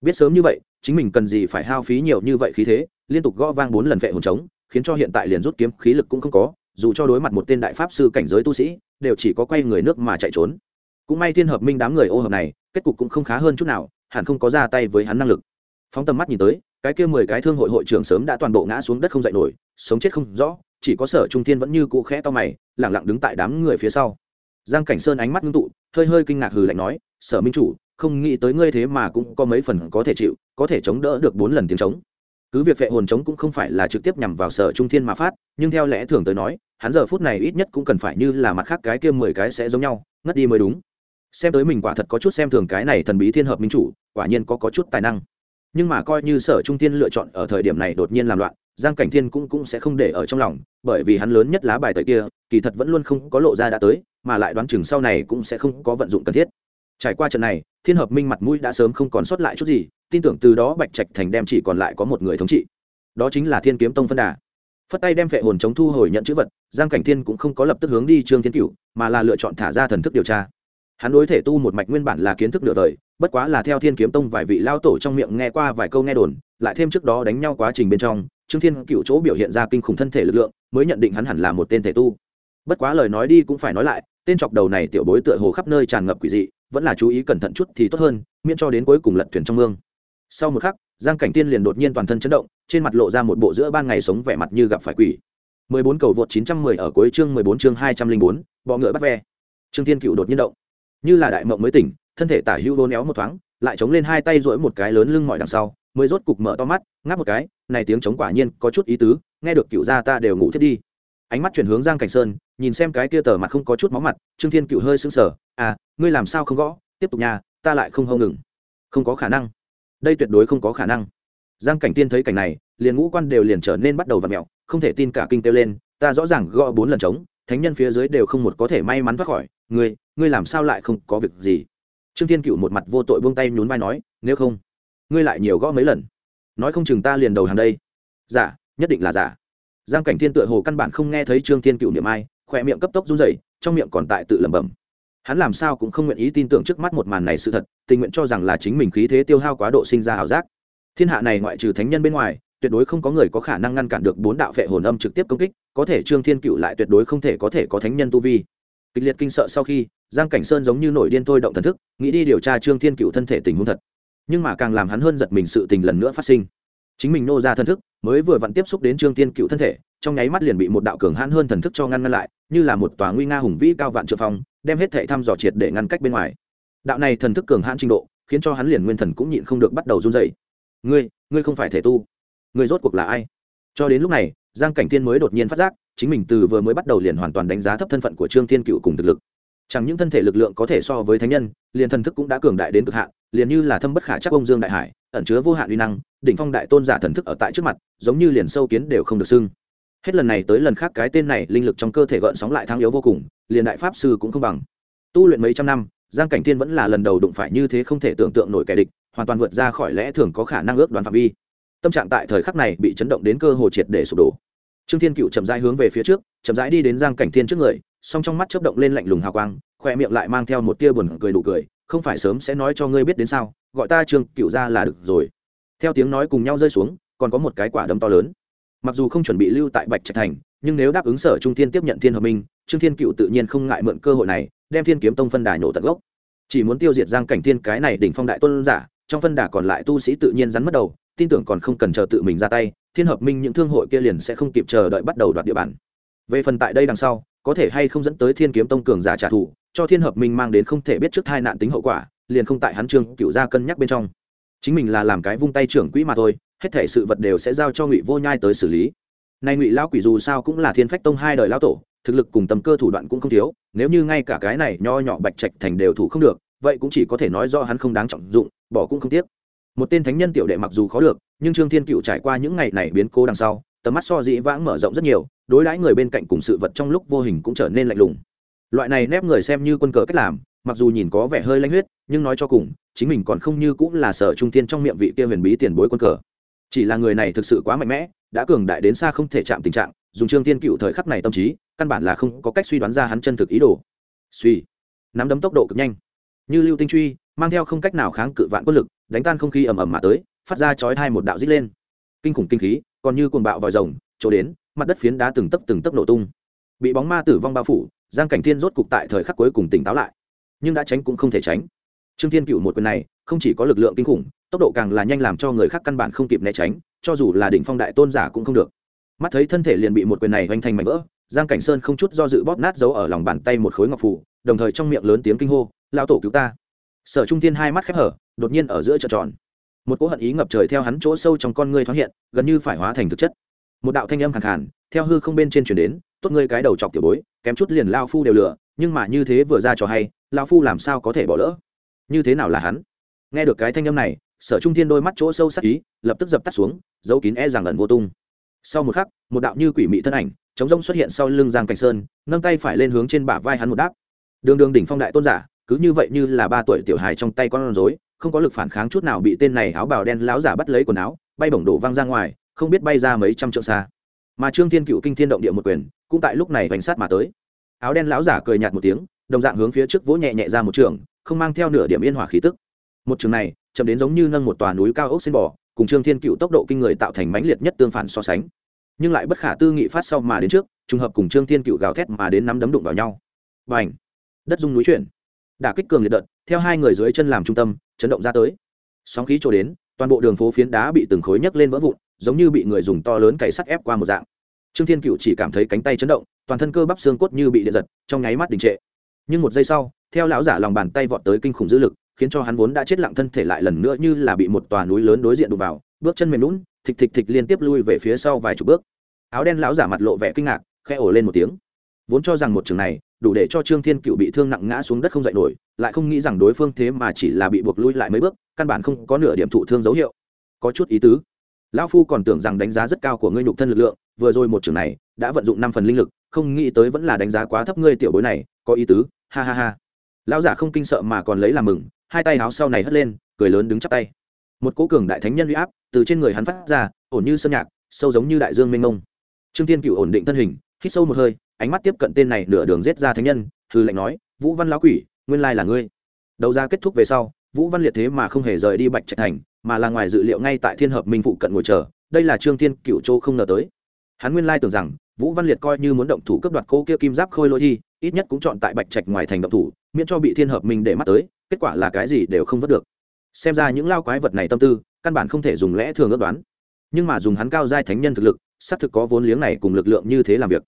Biết sớm như vậy, chính mình cần gì phải hao phí nhiều như vậy khí thế, liên tục gõ vang bốn lần vệ hồn trống khiến cho hiện tại liền rút kiếm khí lực cũng không có, dù cho đối mặt một tên đại pháp sư cảnh giới tu sĩ, đều chỉ có quay người nước mà chạy trốn. Cũng may thiên hợp minh đám người ô hợp này, kết cục cũng không khá hơn chút nào, hẳn không có ra tay với hắn năng lực. Phóng tầm mắt nhìn tới, cái kia mười cái thương hội hội trưởng sớm đã toàn bộ ngã xuống đất không dậy nổi, sống chết không rõ, chỉ có sở trung thiên vẫn như cũ khẽ to mày lẳng lặng đứng tại đám người phía sau. Giang cảnh sơn ánh mắt ngưng tụ, hơi hơi kinh ngạc hừ lạnh nói, sở minh chủ, không nghĩ tới ngươi thế mà cũng có mấy phần có thể chịu, có thể chống đỡ được bốn lần tiếng trống cứ việc vệ hồn chống cũng không phải là trực tiếp nhằm vào sở trung thiên mà phát nhưng theo lẽ thường tới nói hắn giờ phút này ít nhất cũng cần phải như là mặt khác cái kia mười cái sẽ giống nhau ngất đi mới đúng. Xem tới mình quả thật có chút xem thường cái này thần bí thiên hợp minh chủ quả nhiên có, có chút tài năng. Nhưng mà coi như sở trung thiên lựa chọn ở thời điểm này đột nhiên làm loạn giang cảnh thiên cũng cũng sẽ không để ở trong lòng bởi vì hắn lớn nhất lá bài tời kia kỳ thật vẫn luôn không có lộ ra đã tới mà lại đoán chừng sau này cũng sẽ không có vận dụng cần thiết trải qua trận này, thiên hợp minh mặt mũi đã sớm không còn sót lại chút gì, tin tưởng từ đó bạch trạch thành đem chỉ còn lại có một người thống trị. Đó chính là thiên kiếm tông phân đà. Phất tay đem phệ hồn chống thu hồi nhận chữ vật, giang cảnh thiên cũng không có lập tức hướng đi trương thiên cựu mà là lựa chọn thả ra thần thức điều tra. Hắn đối thể tu một mạch nguyên bản là kiến thức nửa đời bất quá là theo thiên kiếm tông vài vị lao tổ trong miệng nghe qua vài câu nghe đồn, lại thêm trước đó đánh nhau quá trình bên trong, trương thiên cựu chỗ biểu hiện ra kinh khủng thân thể lực lượng, mới nhận định hắn hẳn là một tên thể tu. Bất quá lời nói đi cũng phải nói lại, tên chọc đầu này tiểu bối tựa hồ khắp nơi tràn ngập quỷ dị vẫn là chú ý cẩn thận chút thì tốt hơn miễn cho đến cuối cùng lật thuyền trong mương. Sau một khắc giang cảnh tiên liền đột nhiên toàn thân chấn động trên mặt lộ ra một bộ giữa ban ngày sống vẻ mặt như gặp phải quỷ. 14 cầu vượt 910 ở cuối chương 14 chương 204, bọ ngựa bắt ve. Trương Thiên cựu đột nhiên động. Như là đại mộng mới tỉnh thân thể tả hữu đốn éo một thoáng lại chống lên hai tay duỗi một cái lớn lưng mỏi đằng sau mới rốt cục mở to mắt ngáp một cái này tiếng chống quả nhiên có chút ý tứ nghe được cựu gia ta đều ngủ thiết đi ánh mắt chuyển hướng giang cảnh sơn, nhìn xem cái kia tờ mặt không có chút máu mặt, trương thiên cựu hơi sững sờ. À ngươi làm sao không gõ? Tiếp tục nha, ta lại không hâu ngừng. Không có khả năng. Đây tuyệt đối không có khả năng. Giang cảnh tiên thấy cảnh này, liền ngũ quan đều liền trở nên bắt đầu v ặ mẹo, không thể tin cả kinh kêu lên, ta rõ ràng gõ bốn lần trống, thánh nhân phía dưới đều không một có thể may mắn thoát khỏi. Ngươi ngươi làm sao lại không có việc gì? Trương thiên cựu một mặt vô tội buông tay nhún vai nói, nếu không, ngươi lại nhiều gõ mấy lần. Nói không chừng ta liền đầu hàng đây. Giả nhất định là giả giang cảnh thiên tựa hồ căn bản không nghe thấy trương thiên cựu niệm ai, khỏe miệng cấp tốc run rẩy, trong miệng còn tại tự lẩm bẩm. Hắn làm sao cũng không nguyện ý tin tưởng trước mắt một màn này sự thật, tình nguyện cho rằng là chính mình khí thế tiêu hao quá độ sinh ra ảo giác. Thiên hạ này ngoại trừ thánh nhân bên ngoài, tuyệt đối không có người có khả năng ngăn cản được bốn đạo vệ hồn âm trực tiếp công kích, có thể trương thiên cựu lại tuyệt đối không thể có thể có thánh nhân tu vi. Kịch liệt kinh sợ sau khi, giang cảnh sơn giống như nổi điên thôi động thần thức, nghĩ đi điều tra trương thiên cựu thân thể tình huống thật. Nhưng mà càng làm hắn hơn giật mình sự tình lần nữa phát sinh chính mình nô ra thân thức, mới vừa vặn tiếp xúc đến trương tiên cựu thân thể, trong nháy mắt liền bị một đạo cường hãn hơn thần thức cho ngăn ngăn lại, như là một tòa nguy nga hùng vĩ cao vạn trượng phong, đem hết thệ thăm dò triệt để ngăn cách bên ngoài. Đạo này thần thức cường hãn trình độ, khiến cho hắn liền nguyên thần cũng nhịn không được bắt đầu run dày ngươi ngươi không phải thể tu. Ngươi rốt cuộc là ai? Cho đến lúc này, giang cảnh thiên mới đột nhiên phát giác, chính mình từ vừa mới bắt đầu liền hoàn toàn đánh giá thấp thân phận của trương tiên cựu cùng thực lực. Chẳng những thân thể lực lượng có thể so với thánh nhân, liền thần thức cũng đã cường đại đến cực hạn, liền như là thâm bất khả chắc ông dương đại hải, ẩn chứa vô hạn uy năng đỉnh phong đại tôn giả thần thức ở tại trước mặt, giống như liền sâu kiến đều không được xưng. Hết lần này tới lần khác cái tên này linh lực trong cơ thể gợn sóng lại thắng yếu vô cùng, liền đại pháp sư cũng không bằng. Tu luyện mấy trăm năm, giang cảnh thiên vẫn là lần đầu đụng phải như thế không thể tưởng tượng nổi kẻ địch, hoàn toàn vượt ra khỏi lẽ thường có khả năng ước đoán phạm vi. Tâm trạng tại thời khắc này bị chấn động đến cơ hồ triệt để sụp đổ. Trương thiên cựu chậm rãi hướng về phía trước, chậm rãi đi đến giang cảnh thiên trước người, song trong mắt chớp động lên lạnh lùng hào quang khoe miệng lại mang theo một tia buồn cười đủ cười, không phải sớm sẽ nói cho ngươi biết đến sao, gọi ta trương cựu ra là được rồi theo tiếng nói cùng nhau rơi xuống, còn có một cái quả đấm to lớn. Mặc dù không chuẩn bị lưu tại bạch trạch thành, nhưng nếu đáp ứng sở trung thiên tiếp nhận thiên hợp minh, trương thiên cựu tự nhiên không ngại mượn cơ hội này, đem thiên kiếm tông phân đà nhổ tận gốc. Chỉ muốn tiêu diệt giang cảnh thiên cái này đỉnh phong đại tôn giả, trong phân đà còn lại tu sĩ tự nhiên rắn mất đầu, tin tưởng còn không cần chờ tự mình ra tay, thiên hợp minh những thương hội kia liền sẽ không kịp chờ đợi bắt đầu đoạt địa bàn. Về phần tại đây đằng sau, có thể hay không dẫn tới thiên kiếm tông cường giả trả thù, cho thiên hợp minh mang đến không thể biết trước hai nạn tính hậu quả, liền không tại hắn trương cựu gia cân nhắc bên trong chính mình là làm cái vung tay trưởng quỹ mà thôi, hết thể sự vật đều sẽ giao cho ngụy vô nhai tới xử lý. Nay ngụy lão quỷ dù sao cũng là thiên phách tông hai đời lão tổ, thực lực cùng tầm cơ thủ đoạn cũng không thiếu, nếu như ngay cả cái này nho nhỏ bạch trạch thành đều thủ không được, vậy cũng chỉ có thể nói do hắn không đáng trọng dụng, bỏ cũng không tiếc. Một tên thánh nhân tiểu đệ mặc dù khó được, nhưng trương thiên cựu trải qua những ngày này biến cố đằng sau, tầm mắt so dĩ vãng mở rộng rất nhiều, đối đãi người bên cạnh cùng sự vật trong lúc vô hình cũng trở nên lạnh lùng. Loại này nép người xem như quân cờ cách làm, mặc dù nhìn có vẻ hơi lanh huyết nhưng nói cho cùng, chính mình còn không như cũng là sở trung tiên trong miệng vị kia huyền bí tiền bối quân cờ. Chỉ là người này thực sự quá mạnh mẽ, đã cường đại đến xa không thể chạm tình trạng, dùng trương tiên cựu thời khắc này tâm trí, căn bản là không có cách suy đoán ra hắn chân thực ý đồ. Suy. Nắm đấm tốc độ cực nhanh. Như lưu tinh truy, mang theo không cách nào kháng cự vạn quân lực, đánh tan không khí ầm ầm mà tới, phát ra chói hai một đạo dít lên. Kinh khủng kinh khí, còn như cuồng bạo vòi rồng, chỗ đến, mặt đất phiến đá từng tấc từng tấc nổ tung. Bị bóng ma tử vong bao phủ, giang cảnh thiên rốt cục tại thời khắc cuối cùng tỉnh táo lại. Nhưng đã tránh cũng không thể tránh trương thiên cựu một quyền này, không chỉ có lực lượng kinh khủng, tốc độ càng là nhanh làm cho người khác căn bản không kịp né tránh, cho dù là đỉnh phong đại tôn giả cũng không được. Mắt thấy thân thể liền bị một quyền này hoành thành mảnh vỡ, giang cảnh sơn không chút do dự bóp nát dấu ở lòng bàn tay một khối ngọc phủ đồng thời trong miệng lớn tiếng kinh hô lao tổ cứu ta. Sở trung thiên hai mắt khép hở, đột nhiên ở giữa trợn tròn. Một cỗ hận ý ngập trời theo hắn chỗ sâu trong con ngươi thoáng hiện, gần như phải hóa thành thực chất. Một đạo thanh âm khẳng khàn, theo hư không bên trên chuyển đến, tốt ngươi cái đầu chọc tiểu bối, kém chút liền lao phu đều lửa nhưng mà như thế vừa ra cho hay lao phu làm sao có thể bỏ lỡ? Như thế nào là hắn? Nghe được cái thanh âm này, sở trung thiên đôi mắt chỗ sâu sắc ý, lập tức dập tắt xuống dấu kín e rằng ẩn vô tung. Sau một khắc, một đạo như quỷ mị thân ảnh, chống rông xuất hiện sau lưng giang cảnh sơn, nâng tay phải lên hướng trên bả vai hắn một đáp. Đường đường đỉnh phong đại tôn giả, cứ như vậy như là ba tuổi tiểu hài trong tay con rối, không có lực phản kháng chút nào bị tên này áo bào đen láo giả bắt lấy quần áo, bay bổng đổ văng ra ngoài, không biết bay ra mấy trăm trượng xa. Mà trương thiên cựu kinh thiên động địa một quyền, cũng tại lúc này hoành sát mà tới. Áo đen láo giả cười nhạt một tiếng, đồng dạng hướng phía trước vỗ nhẹ nhẹ ra một trường không mang theo nửa điểm yên hỏa khí tức. Một trường này, chậm đến giống như nâng một tòa núi cao ốc xin bò, cùng trương thiên cựu tốc độ kinh người tạo thành mãnh liệt nhất tương phản so sánh. Nhưng lại bất khả tư nghị phát sau mà đến trước, trùng hợp cùng trương thiên cựu gào thét mà đến nắm đấm đụng vào nhau. Và ảnh đất dung núi chuyển. Đả kích cường liệt đợt, theo hai người dưới chân làm trung tâm, chấn động ra tới. Sóng khí trổ đến, toàn bộ đường phố phiến đá bị từng khối nhấc lên vỡ vụn, giống như bị người dùng to lớn cày sắt ép qua một dạng. Trương thiên cựu chỉ cảm thấy cánh tay chấn động, toàn thân cơ bắp xương cốt như bị điện giật, trong nháy mắt đình trệ nhưng một giây sau, theo lão giả lòng bàn tay vọt tới kinh khủng dữ lực, khiến cho hắn vốn đã chết lặng thân thể lại lần nữa như là bị một tòa núi lớn đối diện đụng vào, bước chân mềm lún thịch thịch thịch liên tiếp lui về phía sau vài chục bước. Áo đen lão giả mặt lộ vẻ kinh ngạc, khẽ ổ lên một tiếng. Vốn cho rằng một trường này, đủ để cho trương thiên cựu bị thương nặng ngã xuống đất không dậy nổi, lại không nghĩ rằng đối phương thế mà chỉ là bị buộc lui lại mấy bước, căn bản không có nửa điểm thụ thương dấu hiệu. Có chút ý tứ. Lão phu còn tưởng rằng đánh giá rất cao của ngươi nhục thân lực lượng vừa rồi một trường này đã vận dụng năm phần linh lực, không nghĩ tới vẫn là đánh giá quá thấp ngươi tiểu bối này, có ý tứ, ha ha ha. Lão giả không kinh sợ mà còn lấy làm mừng, hai tay áo sau này hất lên, cười lớn đứng chắp tay. Một cố cường đại thánh nhân uy áp từ trên người hắn phát ra, ổn như sơn nhạc, sâu giống như đại dương mênh mông. Trương thiên cựu ổn định thân hình, hít sâu một hơi, ánh mắt tiếp cận tên này nửa đường giết ra thánh nhân hư lệnh nói, vũ văn lão quỷ, nguyên lai là ngươi. Đầu ra kết thúc về sau, vũ văn liệt thế mà không hề rời đi bạch trạch thành, mà là ngoài dự liệu ngay tại thiên hợp minh phụ cận ngồi chờ, đây là trương thiên cựu châu không ngờ tới hắn nguyên lai tưởng rằng, vũ văn liệt coi như muốn động thủ cấp đoạt cô kia kim giáp khôi lôi thi ít nhất cũng chọn tại bạch trạch ngoài thành động thủ, miễn cho bị thiên hợp minh để mắt tới, kết quả là cái gì đều không vớt được. Xem ra những lao quái vật này tâm tư, căn bản không thể dùng lẽ thường ước đoán. Nhưng mà dùng hắn cao giai thánh nhân thực lực, xác thực có vốn liếng này cùng lực lượng như thế làm việc.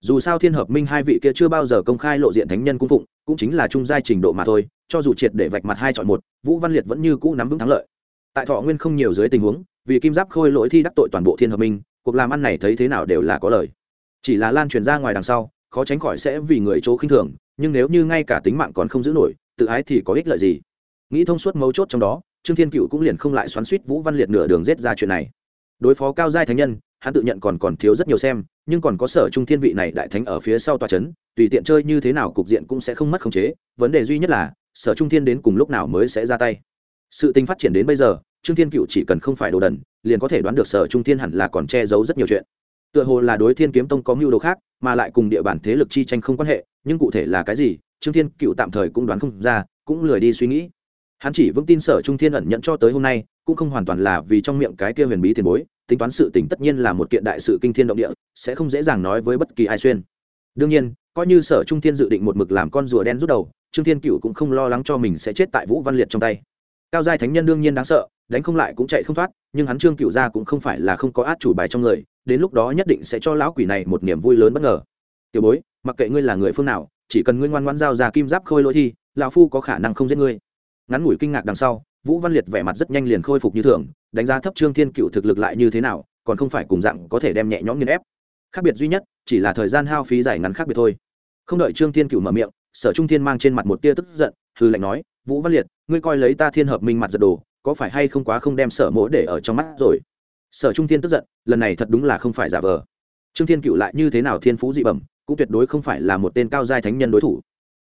Dù sao thiên hợp minh hai vị kia chưa bao giờ công khai lộ diện thánh nhân cung phụng, cũng chính là trung giai trình độ mà thôi, cho dù triệt để vạch mặt hai chọn một, vũ văn liệt vẫn như cũ nắm vững thắng lợi. Tại thọ nguyên không nhiều dưới tình huống, vì kim giáp khôi lỗi thi đắc tội toàn bộ thiên hợp minh cuộc làm ăn này thấy thế nào đều là có lời. Chỉ là lan truyền ra ngoài đằng sau, khó tránh khỏi sẽ vì người chỗ khinh thường, nhưng nếu như ngay cả tính mạng còn không giữ nổi, tự ái thì có ích lợi gì? Nghĩ thông suốt mấu chốt trong đó, trương thiên cựu cũng liền không lại xoắn suýt vũ văn liệt nửa đường rết ra chuyện này. Đối phó cao giai thánh nhân, hắn tự nhận còn còn thiếu rất nhiều xem, nhưng còn có sở trung thiên vị này đại thánh ở phía sau tòa c h ấ n tùy tiện chơi như thế nào cục diện cũng sẽ không mất khống chế, vấn đề duy nhất là, sở trung thiên đến cùng lúc nào mới sẽ ra tay? Sự tình phát triển đến bây giờ trương thiên cựu chỉ cần không phải đồ đần, liền có thể đoán được sở trung thiên hẳn là còn che giấu rất nhiều chuyện. Tựa hồ là đối thiên kiếm tông có mưu đồ khác, mà lại cùng địa bàn thế lực chi tranh không quan hệ, nhưng cụ thể là cái gì, trương thiên cựu tạm thời cũng đoán không ra, cũng lười đi suy nghĩ. Hắn chỉ vững tin sở trung thiên ẩn nhận cho tới hôm nay, cũng không hoàn toàn là vì trong miệng cái kia huyền bí tiền bối, tính toán sự tình tất nhiên là một kiện đại sự kinh thiên động địa, sẽ không dễ dàng nói với bất kỳ ai xuyên. Đương nhiên, coi như sở trung thiên dự định một mực làm con rùa đen rút đầu, trương thiên cựu cũng không lo lắng cho mình sẽ chết tại vũ văn liệt trong tay. Cao giai thánh nhân đương nhiên đáng sợ đánh không lại cũng chạy không thoát, nhưng hắn trương cựu gia cũng không phải là không có át chủ bài trong người, đến lúc đó nhất định sẽ cho lão quỷ này một niềm vui lớn bất ngờ. Tiểu bối, mặc kệ ngươi là người phương nào, chỉ cần ngươi ngoan ngoan giao ra kim giáp khôi lỗi thi lão phu có khả năng không giết ngươi. Ngắn ngủi kinh ngạc đằng sau, vũ văn liệt vẻ mặt rất nhanh liền khôi phục như thường, đánh giá thấp trương thiên cựu thực lực lại như thế nào, còn không phải cùng dạng có thể đem nhẹ nhõm nghiên ép. Khác biệt duy nhất, chỉ là thời gian hao phí dài ngắn khác biệt thôi. Không đợi trương thiên cựu mở miệng, sở trung thiên mang trên mặt một tia tức giận, hư lệnh nói, vũ văn liệt, ngươi coi lấy ta thiên hợp minh mặt giật đồ có phải hay không quá không đem sở mỗ để ở trong mắt rồi? Sở trung thiên tức giận lần này thật đúng là không phải giả vờ. Trương thiên cựu lại như thế nào thiên phú dị bẩm cũng tuyệt đối không phải là một tên cao giai thánh nhân đối thủ.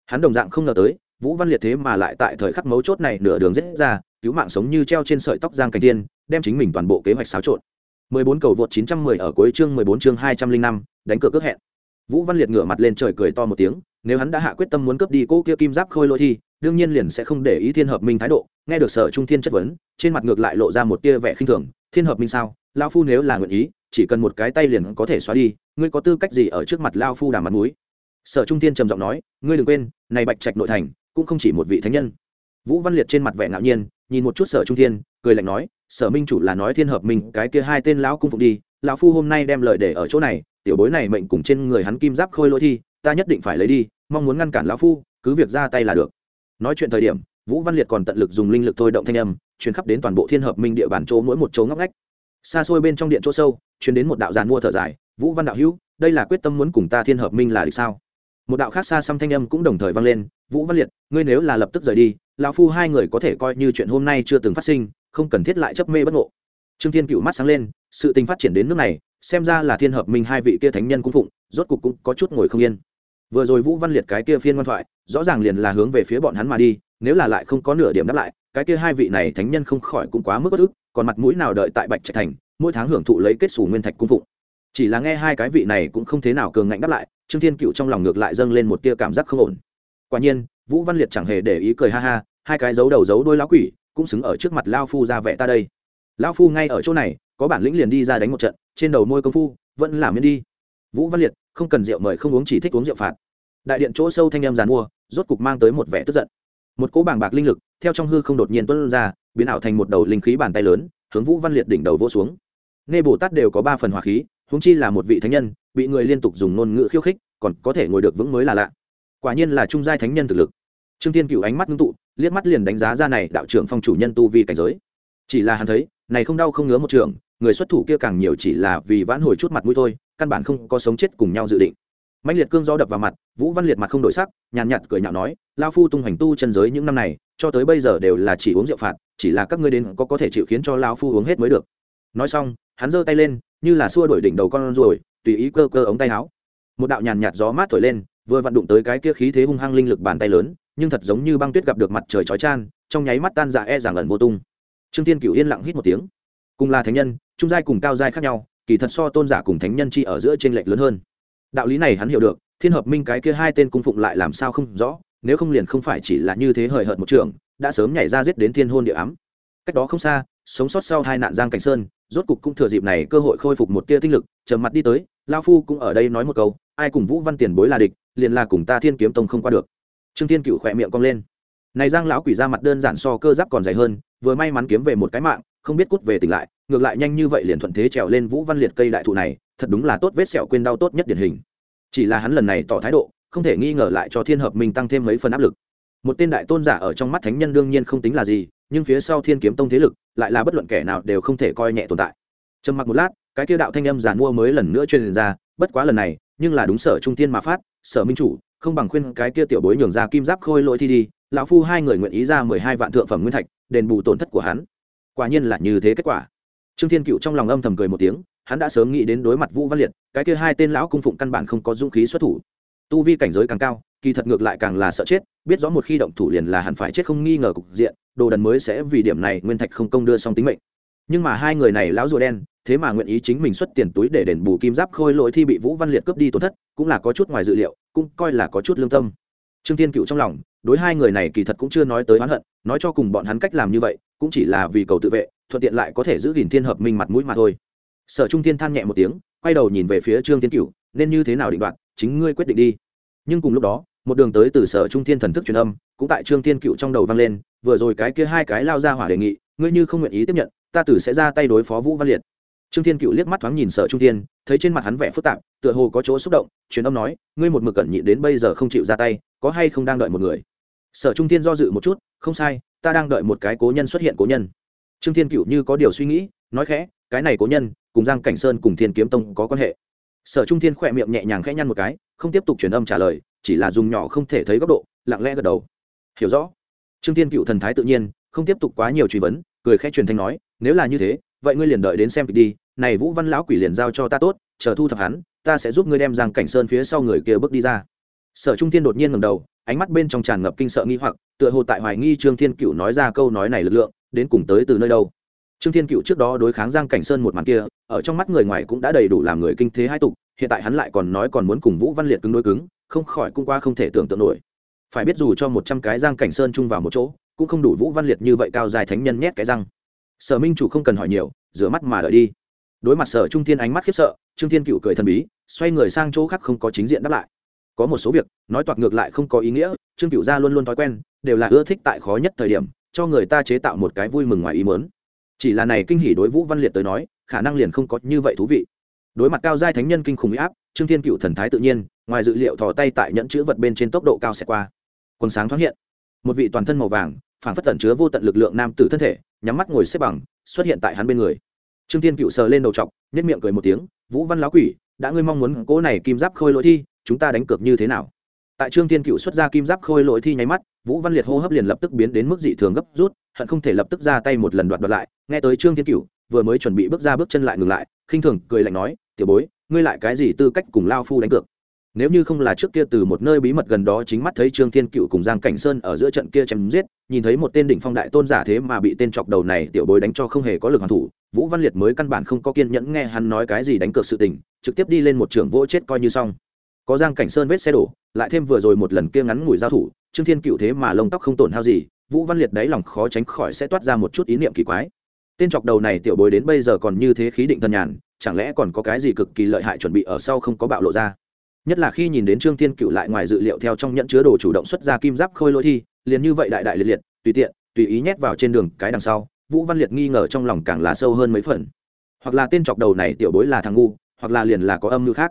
Hắn đồng dạng không ngờ tới vũ văn liệt thế mà lại tại thời khắc mấu chốt này nửa đường rết ra cứu mạng sống như treo trên sợi tóc giang cảnh thiên đem chính mình toàn bộ kế hoạch xáo trộn. 14 cầu vượt 910 ở cuối chương 14 chương 205, đánh cược cước hẹn. Vũ văn liệt ngửa mặt lên trời cười to một tiếng nếu hắn đã hạ quyết tâm muốn cướp đi cô kia kim giáp khôi lỗi thi đương nhiên liền sẽ không để ý thiên hợp minh thái độ, nghe được sở trung thiên chất vấn, trên mặt ngược lại lộ ra một tia vẻ khinh thường, thiên hợp minh sao? Lao phu nếu là nguyện ý, chỉ cần một cái tay liền có thể xóa đi, ngươi có tư cách gì ở trước mặt lao phu đàm mặt mũi? Sở trung thiên trầm giọng nói, ngươi đừng quên, này bạch trạch nội thành, cũng không chỉ một vị thánh nhân. Vũ văn liệt trên mặt vẻ ngạo nhiên, nhìn một chút sở trung thiên, cười lạnh nói, sở minh chủ là nói thiên hợp minh, cái kia hai tên lão cung phục đi, lão phu hôm nay đem lời để ở chỗ này, tiểu bối này mệnh cùng trên người hắn kim giáp khôi lỗi thi ta nhất định phải lấy đi, mong muốn ngăn cản lão phu, cứ việc ra tay là được. Nói chuyện thời điểm, vũ văn liệt còn tận lực dùng linh lực thôi động thanh âm, truyền khắp đến toàn bộ thiên hợp minh địa bàn chỗ mỗi một chỗ ngóc ngách. Xa xôi bên trong điện chỗ sâu, truyền đến một đạo giàn mua thở dài, vũ văn đạo hữu, đây là quyết tâm muốn cùng ta thiên hợp minh là địch sao? Một đạo khác xa xăm thanh âm cũng đồng thời vang lên, vũ văn liệt, ngươi nếu là lập tức rời đi, lão phu hai người có thể coi như chuyện hôm nay chưa từng phát sinh, không cần thiết lại chấp mê bất ngộ. Trương thiên cựu mắt sáng lên, sự tình phát triển đến nước này, xem ra là thiên hợp minh hai vị kia thánh nhân cung phụng, rốt cục cũng có chút ngồi không yên vừa rồi vũ văn liệt cái kia phiên ngoan thoại, rõ ràng liền là hướng về phía bọn hắn mà đi, nếu là lại không có nửa điểm đáp lại, cái kia hai vị này thánh nhân không khỏi cũng quá mức bất ức, còn mặt mũi nào đợi tại bạch trạch thành, mỗi tháng hưởng thụ lấy kết xù nguyên thạch cung phụng. Chỉ là nghe hai cái vị này cũng không thế nào cường ngạnh đáp lại, trương thiên cựu trong lòng ngược lại dâng lên một tia cảm giác không ổn. Quả nhiên, vũ văn liệt chẳng hề để ý cười ha ha, hai cái dấu đầu dấu đôi lão quỷ, cũng xứng ở trước mặt lao phu ra vẻ ta đây. Lao phu ngay ở chỗ này, có bản lĩnh liền đi ra đánh một trận, trên đầu môi công phu, vẫn làm miễn đi. Vũ văn liệt không cần rượu mời không uống chỉ thích uống rượu phạt. Đại điện chỗ sâu thanh em giàn mua, rốt cục mang tới một vẻ tức giận. Một cỗ bàng bạc linh lực, theo trong hư không đột nhiên tuân ra, biến ảo thành một đầu linh khí bàn tay lớn, hướng vũ văn liệt đỉnh đầu vỗ xuống. Nghe bồ tát đều có ba phần hỏa khí húng chi là một vị thánh nhân, bị người liên tục dùng ngôn ngữ khiêu khích, còn có thể ngồi được vững mới là lạ. Quả nhiên là trung giai thánh nhân thực lực. Trương tiên cựu ánh mắt ngưng tụ, liếc mắt liền đánh giá ra này đạo trưởng phong chủ nhân tu vi cảnh giới chỉ là hắn thấy, này không đau không ngứa một trường, người xuất thủ kia càng nhiều chỉ là vì vãn hồi chút mặt mũi thôi, căn bản không có sống chết cùng nhau dự định. Mạnh liệt cương gió đập vào mặt, vũ văn liệt mặt không đổi sắc, nhàn nhạt cười nhạo nói lao phu tung hoành tu chân giới những năm này, cho tới bây giờ đều là chỉ uống rượu phạt, chỉ là các ngươi đến có có thể chịu khiến cho lao phu uống hết mới được. Nói xong, hắn giơ tay lên, như là xua đổi đỉnh đầu con ruồi, tùy ý cơ cơ ống tay áo. Một đạo nhàn nhạt gió mát thổi lên, vừa vặn đụng tới cái kia khí thế hung hăng linh lực bàn tay lớn, nhưng thật giống như băng tuyết gặp được mặt trời chói chan trong nháy mắt tan dạ e giảng ẩn vô tung trương tiên cửu yên lặng hít một tiếng. Cùng là thánh nhân, trung giai cùng cao giai khác nhau, kỳ thật so tôn giả cùng thánh nhân chi ở giữa trên lệch lớn hơn. Đạo lý này hắn hiểu được, thiên hợp minh cái kia hai tên cung phụng lại làm sao không rõ, nếu không liền không phải chỉ là như thế hời hợt một trường, đã sớm nhảy ra giết đến thiên hôn địa ám. Cách đó không xa, sống sót sau hai nạn giang cảnh sơn, rốt cục cũng thừa dịp này cơ hội khôi phục một tia tinh lực, trầm mặt đi tới, lao phu cũng ở đây nói một câu, ai cùng vũ văn tiền bối là địch, liền là cùng ta thiên kiếm tông không qua được. Trương thiên cựu khỏe miệng cong lên. Này giang lão quỷ ra mặt đơn giản so cơ giáp còn dày hơn vừa may mắn kiếm về một cái mạng, không biết cút về tỉnh lại, ngược lại nhanh như vậy liền thuận thế trèo lên vũ văn liệt cây đại thụ này, thật đúng là tốt vết sẹo quên đau tốt nhất điển hình. Chỉ là hắn lần này tỏ thái độ, không thể nghi ngờ lại cho thiên hợp minh tăng thêm mấy phần áp lực. Một tên đại tôn giả ở trong mắt thánh nhân đương nhiên không tính là gì, nhưng phía sau thiên kiếm tông thế lực, lại là bất luận kẻ nào đều không thể coi nhẹ tồn tại. Trầm mặc một lát, cái kia đạo thanh âm giàn mua mới lần nữa truyền ra, bất quá lần này, nhưng là đúng sở trung tiên mà phát, sở minh chủ, không bằng khuyên cái kia tiểu bối nhường ra kim giáp khôi lỗi thi đi lão phu hai người nguyện ý ra mười hai vạn thượng phẩm nguyên thạch, đền bù tổn thất của hắn. Quả nhiên là như thế kết quả. Trương thiên cựu trong lòng âm thầm cười một tiếng, hắn đã sớm nghĩ đến đối mặt vũ văn liệt, cái kia hai tên lão cung phụng căn bản không có dũng khí xuất thủ. Tu vi cảnh giới càng cao, kỳ thật ngược lại càng là sợ chết, biết rõ một khi động thủ liền là hẳn phải chết không nghi ngờ cục diện, đồ đần mới sẽ vì điểm này nguyên thạch không công đưa xong tính mệnh. Nhưng mà hai người này lão rùa đen, thế mà nguyện ý chính mình xuất tiền túi để đền bù kim giáp khôi lỗi thi bị vũ văn liệt cướp đi tổn thất, cũng là có chút ngoài dự liệu, cũng coi là có chút lương tâm. Trương tiên cựu trong lòng đối hai người này kỳ thật cũng chưa nói tới oán hận, nói cho cùng bọn hắn cách làm như vậy, cũng chỉ là vì cầu tự vệ, thuận tiện lại có thể giữ gìn thiên hợp minh mặt mũi mà thôi. Sở trung tiên than nhẹ một tiếng, quay đầu nhìn về phía trương tiên cựu nên như thế nào định đoạt, chính ngươi quyết định đi. Nhưng cùng lúc đó, một đường tới từ sở trung thiên thần thức truyền âm, cũng tại trương tiên cựu trong đầu vang lên, vừa rồi cái kia hai cái lao ra hỏa đề nghị, ngươi như không nguyện ý tiếp nhận, ta tử sẽ ra tay đối phó vũ văn liệt. Trương thiên cựu liếc mắt thoáng nhìn sở trung thiên, thấy trên mặt hắn vẻ phức tạp, tựa hồ có chỗ xúc động, truyền âm nói, ngươi một mực cẩn nhịn đến bây giờ không chịu ra tay, có hay không đang đợi một người? Sở trung thiên do dự một chút, không sai, ta đang đợi một cái cố nhân xuất hiện cố nhân. Trương thiên cựu như có điều suy nghĩ, nói khẽ, cái này cố nhân, cùng giang cảnh sơn cùng thiên kiếm tông có quan hệ. Sở trung thiên khỏe miệng nhẹ nhàng khẽ nhăn một cái, không tiếp tục truyền âm trả lời, chỉ là dùng nhỏ không thể thấy góc độ, lặng lẽ gật đầu. Hiểu rõ. Trương thiên cựu thần thái tự nhiên, không tiếp tục quá nhiều truy vấn, cười khẽ truyền thanh nói, nếu là như thế, vậy ngươi liền đợi đến xem kịch đi, này vũ văn lão quỷ liền giao cho ta tốt, chờ thu thập hắn, ta sẽ giúp ngươi đem giang cảnh sơn phía sau người kia bước đi ra. Sở trung thiên đột nhiên ngầm đầu ánh mắt bên trong tràn ngập kinh sợ nghi hoặc, tựa hồ tại hoài nghi trương thiên cựu nói ra câu nói này lực lượng, đến cùng tới từ nơi đâu. Trương thiên cựu trước đó đối kháng giang cảnh sơn một màn kia, ở trong mắt người ngoài cũng đã đầy đủ làm người kinh thế hai tục, hiện tại hắn lại còn nói còn muốn cùng vũ văn liệt cứng đối cứng, không khỏi cũng qua không thể tưởng tượng nổi. Phải biết dù cho một trăm cái giang cảnh sơn chung vào một chỗ, cũng không đủ vũ văn liệt như vậy cao dài thánh nhân nhét cái răng. Sở minh chủ không cần hỏi nhiều, rửa mắt mà đợi đi. Đối mặt sở trung thiên ánh mắt khiếp sợ, trương thiên cựu cười thần bí, xoay người sang chỗ khác không có chính diện đáp lại có một số việc, nói toạc ngược lại không có ý nghĩa, trương cựu gia luôn luôn thói quen, đều là ưa thích tại khó nhất thời điểm, cho người ta chế tạo một cái vui mừng ngoài ý mớn chỉ là này kinh hỉ đối vũ văn liệt tới nói, khả năng liền không có như vậy thú vị. Đối mặt cao giai thánh nhân kinh khủng huy áp, trương thiên cựu thần thái tự nhiên, ngoài dự liệu thò tay tại nhẫn chữ vật bên trên tốc độ cao sẽ qua. Quần sáng thoáng hiện, một vị toàn thân màu vàng phản phất tẩn chứa vô tận lực lượng nam tử thân thể, nhắm mắt ngồi xếp bằng, xuất hiện tại hắn bên người. Trương thiên cựu sờ lên đầu t nhất miệng cười một tiếng, vũ văn lão quỷ, đã ngươi mong muốn cỗ này kim giáp khôi lỗi thi chúng ta đánh cược như thế nào? Tại trương thiên cựu xuất ra kim giáp khôi lỗi thi nháy mắt, vũ văn liệt hô hấp liền lập tức biến đến mức dị thường gấp rút, hận không thể lập tức ra tay một lần đoạt đoạt lại. Nghe tới trương thiên cựu, vừa mới chuẩn bị bước ra bước chân lại ngừng lại, khinh thường cười lạnh nói, tiểu bối, ngươi lại cái gì tư cách cùng lao phu đánh cược? Nếu như không là trước kia từ một nơi bí mật gần đó chính mắt thấy trương thiên cựu cùng giang cảnh sơn ở giữa trận kia chém giết, nhìn thấy một tên đỉnh phong đại tôn giả thế mà bị tên chọc đầu này tiểu bối đánh cho không hề có lực hoàn thủ, vũ văn liệt mới căn bản không có kiên nhẫn nghe hắn nói cái gì đánh cược sự tình, trực tiếp đi lên một trường vỗ chết coi như xong có giang cảnh sơn vết xe đổ, lại thêm vừa rồi một lần kia ngắn ngủi giao thủ, trương thiên cựu thế mà lông tóc không tổn hao gì, vũ văn liệt đáy lòng khó tránh khỏi sẽ toát ra một chút ý niệm kỳ quái. Tên chọc đầu này tiểu bối đến bây giờ còn như thế khí định thần nhàn, chẳng lẽ còn có cái gì cực kỳ lợi hại chuẩn bị ở sau không có bạo lộ ra? Nhất là khi nhìn đến trương thiên cựu lại ngoài dự liệu theo trong nhận chứa đồ chủ động xuất ra kim giáp khôi lỗi thi, liền như vậy đại đại liệt liệt, tùy tiện, tùy ý nhét vào trên đường cái đằng sau, vũ văn liệt nghi ngờ trong lòng càng là sâu hơn mấy phần. Hoặc là tên chọc đầu này tiểu bối là thằng ngu, hoặc là liền là có âm mưu khác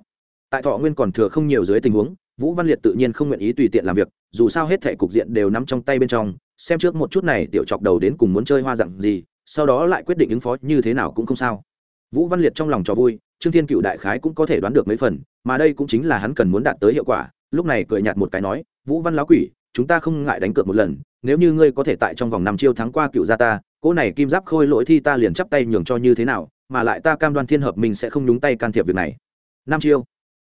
tại thọ nguyên còn thừa không nhiều dưới tình huống, vũ văn liệt tự nhiên không nguyện ý tùy tiện làm việc, dù sao hết thẻ cục diện đều nắm trong tay bên trong, xem trước một chút này tiểu chọc đầu đến cùng muốn chơi hoa dặn gì, sau đó lại quyết định ứng phó như thế nào cũng không sao. Vũ văn liệt trong lòng cho vui, trương thiên cựu đại khái cũng có thể đoán được mấy phần, mà đây cũng chính là hắn cần muốn đạt tới hiệu quả, lúc này cười nhạt một cái nói, vũ văn lão quỷ, chúng ta không ngại đánh cược một lần, nếu như ngươi có thể tại trong vòng năm chiêu thắng qua cựu gia ta, cỗ này kim giáp khôi lỗi thi ta liền chắp tay nhường cho như thế nào, mà lại ta cam đoan thiên hợp mình sẽ không nhúng tay can thiệp việc này. Năm chiêu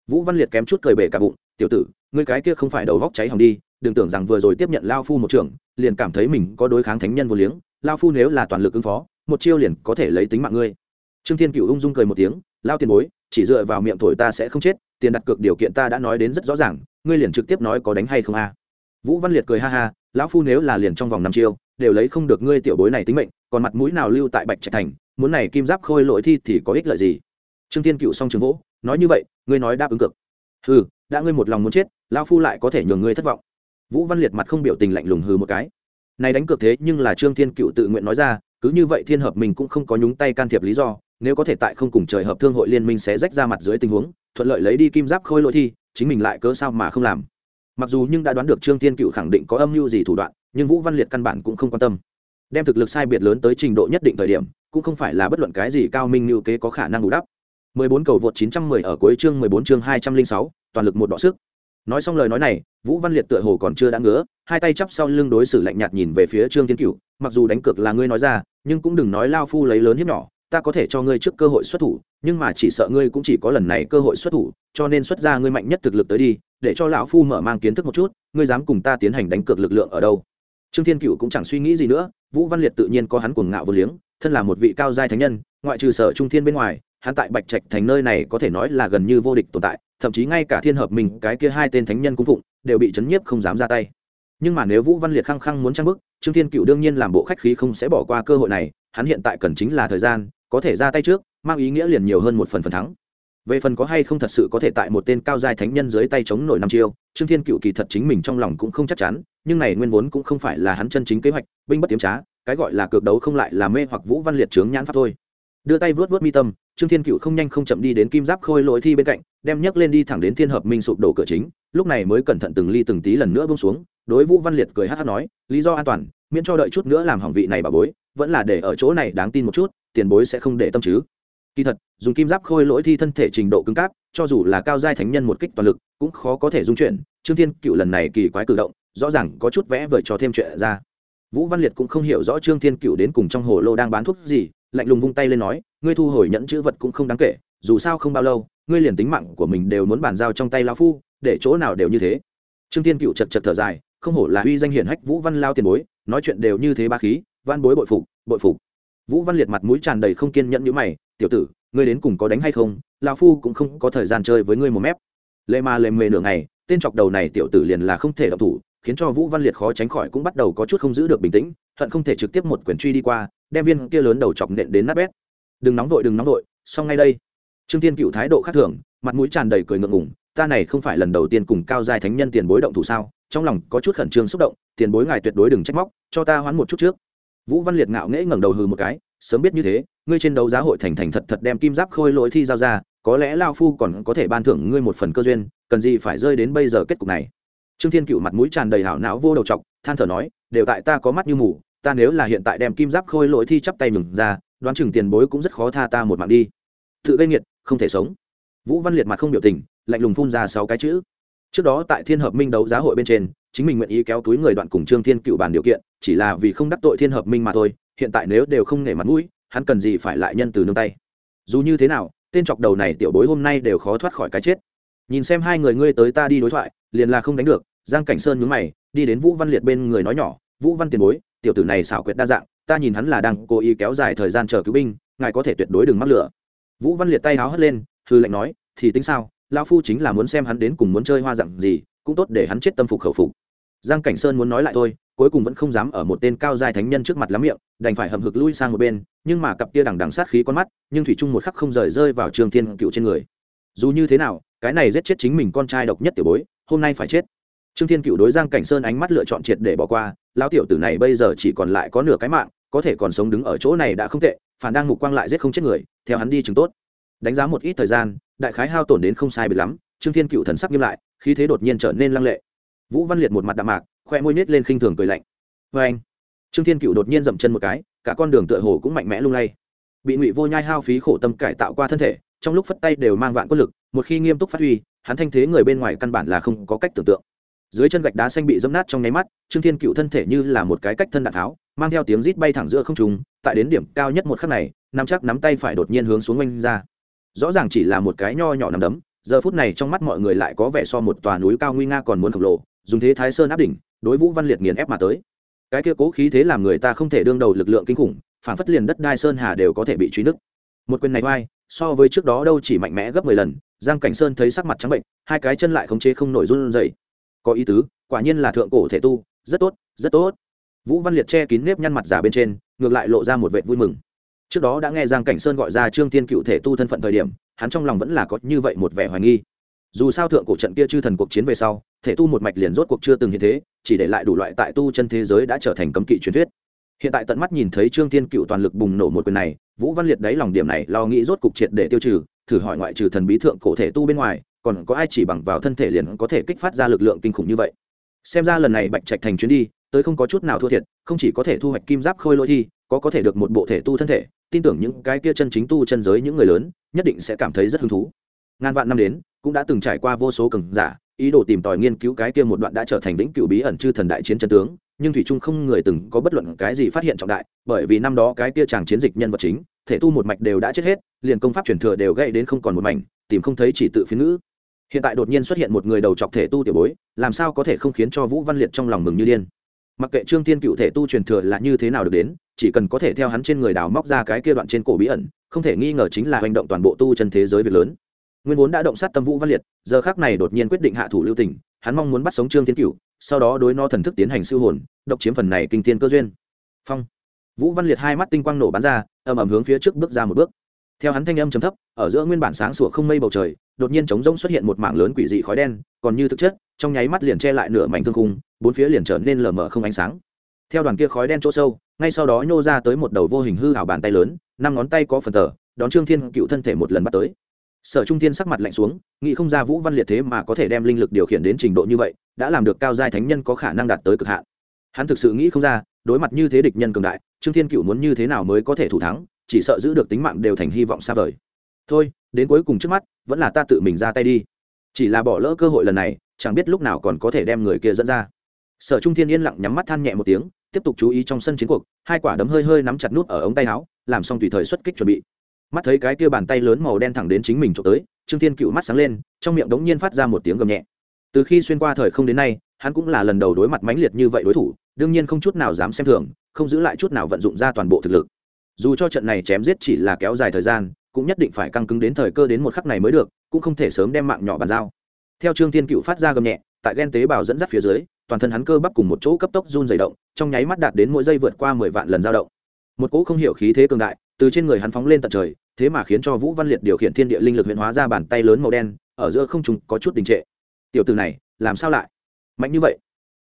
vũ văn liệt kém chút cười bể cả bụng, tiểu tử, ngươi cái kia không phải đầu vóc cháy hỏng đi, đừng tưởng rằng vừa rồi tiếp nhận lao phu một trưởng, liền cảm thấy mình có đối kháng thánh nhân vô liếng, lao phu nếu là toàn lực ứng phó, một chiêu liền có thể lấy tính mạng ngươi. Trương thiên cựu ung dung cười một tiếng, lao tiền bối, chỉ dựa vào miệng thổi ta sẽ không chết, tiền đặt cược điều kiện ta đã nói đến rất rõ ràng, ngươi liền trực tiếp nói có đánh hay không a? Vũ văn liệt cười ha ha, lão phu nếu là liền trong vòng năm chiêu, đều lấy không được ngươi tiểu bối này tính mệnh, còn mặt mũi nào lưu tại bạch trạch thành, muốn này kim giáp khôi lỗi thi thì có ích lợi gì? Trương thiên cựu song trường vỗ, nói như vậy ngươi nói đáp ứng cực hừ, đã ngươi một lòng muốn chết, lão phu lại có thể nhường ngươi thất vọng. Vũ văn liệt mặt không biểu tình lạnh lùng hừ một cái. Này đánh cược thế nhưng là trương thiên cựu tự nguyện nói ra, cứ như vậy thiên hợp mình cũng không có nhúng tay can thiệp lý do, nếu có thể tại không cùng trời hợp thương hội liên minh sẽ rách ra mặt dưới tình huống, thuận lợi lấy đi kim giáp khôi lỗi thi, chính mình lại cớ sao mà không làm. Mặc dù nhưng đã đoán được trương thiên cựu khẳng định có âm mưu gì thủ đoạn, nhưng vũ văn liệt căn bản cũng không quan tâm. Đem thực lực sai biệt lớn tới trình độ nhất định thời điểm, cũng không phải là bất luận cái gì cao minh như kế có khả năng bù đắp. 14 cầu vượt 910 ở cuối chương 14 chương 206, toàn lực một đọ sức. Nói xong lời nói này vũ văn liệt tựa hồ còn chưa đã ngứa hai tay chắp sau lưng đối xử lạnh nhạt nhìn về phía trương thiên cửu mặc dù đánh cược là ngươi nói ra nhưng cũng đừng nói lao phu lấy lớn hiếp nhỏ ta có thể cho ngươi trước cơ hội xuất thủ nhưng mà chỉ sợ ngươi cũng chỉ có lần này cơ hội xuất thủ cho nên xuất ra ngươi mạnh nhất thực lực tới đi để cho lão phu mở mang kiến thức một chút ngươi dám cùng ta tiến hành đánh cược lực lượng ở đâu? Trương thiên cửu cũng chẳng suy nghĩ gì nữa vũ văn liệt tự nhiên có hắn cuồng ngạo vô liếng thân là một vị cao giai thánh nhân ngoại trừ sở trung thiên bên ngoài hắn tại bạch trạch thành nơi này có thể nói là gần như vô địch tồn tại, thậm chí ngay cả thiên hợp mình cái kia hai tên thánh nhân cung phụng, đều bị chấn nhiếp không dám ra tay. Nhưng mà nếu vũ văn liệt khăng khăng muốn trang bức trương thiên cựu đương nhiên làm bộ khách khí không sẽ bỏ qua cơ hội này, hắn hiện tại cần chính là thời gian, có thể ra tay trước, mang ý nghĩa liền nhiều hơn một phần phần thắng. Về phần có hay không thật sự có thể tại một tên cao giai thánh nhân dưới tay chống nổi năm chiêu, trương thiên cựu kỳ thật chính mình trong lòng cũng không chắc chắn, nhưng này nguyên vốn cũng không phải là hắn chân chính kế hoạch, binh bất tiếm trá, cái gọi là cược đấu không lại là mê hoặc vũ văn liệt trướng nhãn pháp thôi. Đưa tay vớt vớt mi tâm trương thiên cựu không nhanh không chậm đi đến kim giáp khôi lỗi thi bên cạnh, đem nhấc lên đi thẳng đến thiên hợp minh sụp đổ cửa chính, lúc này mới cẩn thận từng ly từng tí lần nữa bông xuống, đối vũ văn liệt cười hát hát nói, lý do an toàn, miễn cho đợi chút nữa làm hỏng vị này bà bối, vẫn là để ở chỗ này đáng tin một chút, tiền bối sẽ không để tâm chứ. Kỳ thật, dùng kim giáp khôi lỗi thi thân thể trình độ cứng cáp, cho dù là cao giai thánh nhân một kích toàn lực, cũng khó có thể dung chuyển, trương thiên cựu lần này kỳ quái cử động, rõ ràng có chút vẽ vời cho thêm chuyện ra. Vũ văn liệt cũng không hiểu rõ trương thiên cựu đến cùng trong hồ lô đang bán thuốc gì, lạnh lùng vung tay lên nói ngươi thu hồi nhẫn chữ vật cũng không đáng kể, dù sao không bao lâu, ngươi liền tính mạng của mình đều muốn bàn giao trong tay lao phu, để chỗ nào đều như thế. Trương thiên cựu chật chật thở dài, không hổ là uy danh hiển hách vũ văn lao tiền bối, nói chuyện đều như thế ba khí, văn bối bội phục bội phục. Vũ văn liệt mặt mũi tràn đầy không kiên nhẫn như mày, tiểu tử, ngươi đến cùng có đánh hay không? Lao phu cũng không có thời gian chơi với ngươi một mép. Lệ mà lệ mề nửa ngày, tên chọc đầu này tiểu tử liền là không thể đọc thủ, khiến cho vũ văn liệt khó tránh khỏi cũng bắt đầu có chút không giữ được bình tĩnh, hận không thể trực tiếp một quyển truy đi qua, đem viên kia lớn đầu chọc nện đến nát bét đừng nóng vội, đừng nóng vội, xong ngay đây. Trương tiên cựu thái độ khác thường, mặt mũi tràn đầy cười ngượng ngùng, ta này không phải lần đầu tiên cùng cao giai thánh nhân tiền bối động thủ sao? Trong lòng có chút khẩn trương xúc động, tiền bối ngài tuyệt đối đừng trách móc, cho ta hoán một chút trước. Vũ văn liệt ngạo nghễ ngẩng đầu hừ một cái, sớm biết như thế, ngươi trên đấu giá hội thành thành thật thật đem kim giáp khôi lỗi thi giao ra, có lẽ lao phu còn có thể ban thưởng ngươi một phần cơ duyên, cần gì phải rơi đến bây giờ kết cục này? Trương thiên cựu mặt mũi tràn đầy hảo não vô đầu trọc, than thở nói, đều tại ta có mắt như mù, ta nếu là hiện tại đem kim giáp khôi lỗi thi chắp tay mừng ra đoán chừng tiền bối cũng rất khó tha ta một mạng đi. Tự gây nghiệt, không thể sống. Vũ văn liệt mặt không biểu tình, lạnh lùng phun ra sáu cái chữ. Trước đó tại thiên hợp minh đấu giá hội bên trên, chính mình nguyện ý kéo túi người đoạn cùng trương thiên cựu bàn điều kiện, chỉ là vì không đắc tội thiên hợp minh mà thôi, hiện tại nếu đều không nể mặt mũi, hắn cần gì phải lại nhân từ nương tay? Dù như thế nào, tên chọc đầu này tiểu bối hôm nay đều khó thoát khỏi cái chết. Nhìn xem hai người ngươi tới ta đi đối thoại, liền là không đánh được, giang cảnh sơn nhướng mày, đi đến vũ văn liệt bên người nói nhỏ, vũ văn tiền bối, tiểu tử này xảo quyệt đa dạng ta nhìn hắn là đang cố ý kéo dài thời gian chờ cứu binh, ngài có thể tuyệt đối đừng mắc lửa. Vũ văn liệt tay háo hất lên hư lệnh nói, thì tính sao lao phu chính là muốn xem hắn đến cùng muốn chơi hoa dặn gì, cũng tốt để hắn chết tâm phục khẩu phục. Giang cảnh sơn muốn nói lại thôi, cuối cùng vẫn không dám ở một tên cao dài thánh nhân trước mặt lắm miệng, đành phải hầm hực lui sang một bên, nhưng mà cặp kia đằng đằng sát khí con mắt, nhưng thủy trung một khắc không rời rơi vào trường thiên cựu trên người. Dù như thế nào, cái này giết chết chính mình con trai độc nhất tiểu bối, hôm nay phải chết. Trương thiên cựu đối giang cảnh sơn ánh mắt lựa chọn triệt để bỏ qua, lão tiểu tử này bây giờ chỉ còn lại có nửa cái mạng có thể còn sống đứng ở chỗ này đã không tệ, phản đang mục quang lại giết không chết người, theo hắn đi chứng tốt. Đánh giá một ít thời gian, đại khái hao tổn đến không sai bị lắm, trương thiên cựu thần sắc nghiêm lại, khí thế đột nhiên trở nên lăng lệ. Vũ văn liệt một mặt đạm mạc, khoe môi nết lên khinh thường cười lạnh. Vê anh. Trương thiên cựu đột nhiên dậm chân một cái, cả con đường tựa hồ cũng mạnh mẽ lung lay. Bị ngụy vô nhai hao phí khổ tâm cải tạo qua thân thể, trong lúc phất tay đều mang vạn quân lực, một khi nghiêm túc phát huy, hắn thanh thế người bên ngoài căn bản là không có cách tưởng tượng dưới chân gạch đá xanh bị dẫm nát trong nháy mắt, trương thiên cựu thân thể như là một cái cách thân đạn tháo, mang theo tiếng rít bay thẳng giữa không trùng tại đến điểm cao nhất một khắc này, nắm chắc nắm tay phải đột nhiên hướng xuống oanh ra. Rõ ràng chỉ là một cái nho nhỏ nằm đấm, giờ phút này trong mắt mọi người lại có vẻ so một tòa núi cao nguy nga còn muốn khổng lồ, dùng thế thái sơn áp đỉnh, đối vũ văn liệt nghiền ép mà tới. Cái kia cố khí thế làm người ta không thể đương đầu lực lượng kinh khủng, phản phất liền đất đai sơn hà đều có thể bị truy nứt. Một quyền này vai so với trước đó đâu chỉ mạnh mẽ gấp mười lần, giang cảnh sơn thấy sắc mặt trắng bệnh, hai cái chân lại khống chế không nổi run rẩy có ý tứ, quả nhiên là thượng cổ thể tu, rất tốt rất tốt. Vũ văn liệt che kín nếp nhăn mặt giả bên trên, ngược lại lộ ra một vệ vui mừng. Trước đó đã nghe giang cảnh sơn gọi ra trương tiên cựu thể tu thân phận thời điểm, hắn trong lòng vẫn là có như vậy một vẻ hoài nghi. Dù sao thượng cổ trận kia chư thần cuộc chiến về sau, thể tu một mạch liền rốt cuộc chưa từng hiện thế, chỉ để lại đủ loại tại tu chân thế giới đã trở thành cấm kỵ truyền thuyết. Hiện tại tận mắt nhìn thấy trương tiên cựu toàn lực bùng nổ một quyền này, vũ văn liệt đáy lòng điểm này lo nghĩ rốt cục triệt để tiêu trừ, thử hỏi ngoại trừ thần bí thượng cổ thể tu bên ngoài còn có ai chỉ bằng vào thân thể liền có thể kích phát ra lực lượng kinh khủng như vậy? Xem ra lần này bạch trạch thành chuyến đi, tới không có chút nào thua thiệt, không chỉ có thể thu hoạch kim giáp khôi lôi thi, có có thể được một bộ thể tu thân thể, tin tưởng những cái kia chân chính tu chân giới những người lớn, nhất định sẽ cảm thấy rất hứng thú. Ngàn vạn năm đến, cũng đã từng trải qua vô số cường giả, ý đồ tìm tòi nghiên cứu cái kia một đoạn đã trở thành vĩnh cửu bí ẩn chư thần đại chiến chân tướng, nhưng thủy trung không người từng có bất luận cái gì phát hiện trọng đại, bởi vì năm đó cái kia chàng chiến dịch nhân vật chính, thể tu một mạch đều đã chết hết, liền công pháp truyền thừa đều gây đến không còn một mảnh, tìm không thấy chỉ tự phiến ngữ hiện tại đột nhiên xuất hiện một người đầu chọc thể tu tiểu bối, làm sao có thể không khiến cho vũ văn liệt trong lòng mừng như điên? Mặc kệ trương tiên cựu thể tu truyền thừa là như thế nào được đến, chỉ cần có thể theo hắn trên người đào móc ra cái kia đoạn trên cổ bí ẩn, không thể nghi ngờ chính là hành động toàn bộ tu chân thế giới việc lớn. Nguyên vốn đã động sát tâm vũ văn liệt, giờ khác này đột nhiên quyết định hạ thủ lưu tình, hắn mong muốn bắt sống trương tiên cựu, sau đó đối no thần thức tiến hành siêu hồn, độc chiếm phần này kinh tiên cơ duyên. Phong. Vũ văn liệt hai mắt tinh quang nổ bắn ra, ầm ầm hướng phía trước bước ra một bước. Theo hắn thanh âm chấm thấp, ở giữa nguyên bản sáng sủa không mây bầu trời đột nhiên trống rỗng xuất hiện một mảng lớn quỷ dị khói đen, còn như thực chất, trong nháy mắt liền che lại nửa mảnh thương khung, bốn phía liền trở nên lờ mờ không ánh sáng. Theo đoàn kia khói đen chỗ sâu, ngay sau đó nhô ra tới một đầu vô hình hư hảo bàn tay lớn, năm ngón tay có phần tờ, đón trương thiên cựu thân thể một lần bắt tới. Sở trung thiên sắc mặt lạnh xuống, nghĩ không ra vũ văn liệt thế mà có thể đem linh lực điều khiển đến trình độ như vậy, đã làm được cao giai thánh nhân có khả năng đạt tới cực hạn. Hắn thực sự nghĩ không ra, đối mặt như thế địch nhân cường đại, trương thiên cựu muốn như thế nào mới có thể thủ thắng, chỉ sợ giữ được tính mạng đều thành hy vọng xa vời. Thôi đến cuối cùng trước mắt, vẫn là ta tự mình ra tay đi. Chỉ là bỏ lỡ cơ hội lần này, chẳng biết lúc nào còn có thể đem người kia dẫn ra. Sở trung thiên yên lặng nhắm mắt than nhẹ một tiếng, tiếp tục chú ý trong sân chiến cuộc, hai quả đấm hơi hơi nắm chặt nút ở ống tay áo, làm xong tùy thời xuất kích chuẩn bị. Mắt thấy cái kia bàn tay lớn màu đen thẳng đến chính mình trộm tới, trương thiên cựu mắt sáng lên, trong miệng đống nhiên phát ra một tiếng gầm nhẹ. Từ khi xuyên qua thời không đến nay, hắn cũng là lần đầu đối mặt mãnh liệt như vậy đối thủ, đương nhiên không chút nào dám xem thường, không giữ lại chút nào vận dụng ra toàn bộ thực lực. Dù cho trận này chém giết chỉ là kéo dài thời gian cũng nhất định phải căng cứng đến thời cơ đến một khắc này mới được, cũng không thể sớm đem mạng nhỏ bàn giao. Theo trương thiên cựu phát ra gầm nhẹ, tại ghen tế bào dẫn dắt phía dưới, toàn thân hắn cơ bắp cùng một chỗ cấp tốc run dày động, trong nháy mắt đạt đến mỗi giây vượt qua mười vạn lần dao động. Một cỗ không hiểu khí thế cường đại, từ trên người hắn phóng lên tận trời, thế mà khiến cho vũ văn liệt điều khiển thiên địa linh lực huyện hóa ra bàn tay lớn màu đen, ở giữa không trung có chút đình trệ. Tiểu từ này, làm sao lại? Mạnh như vậy?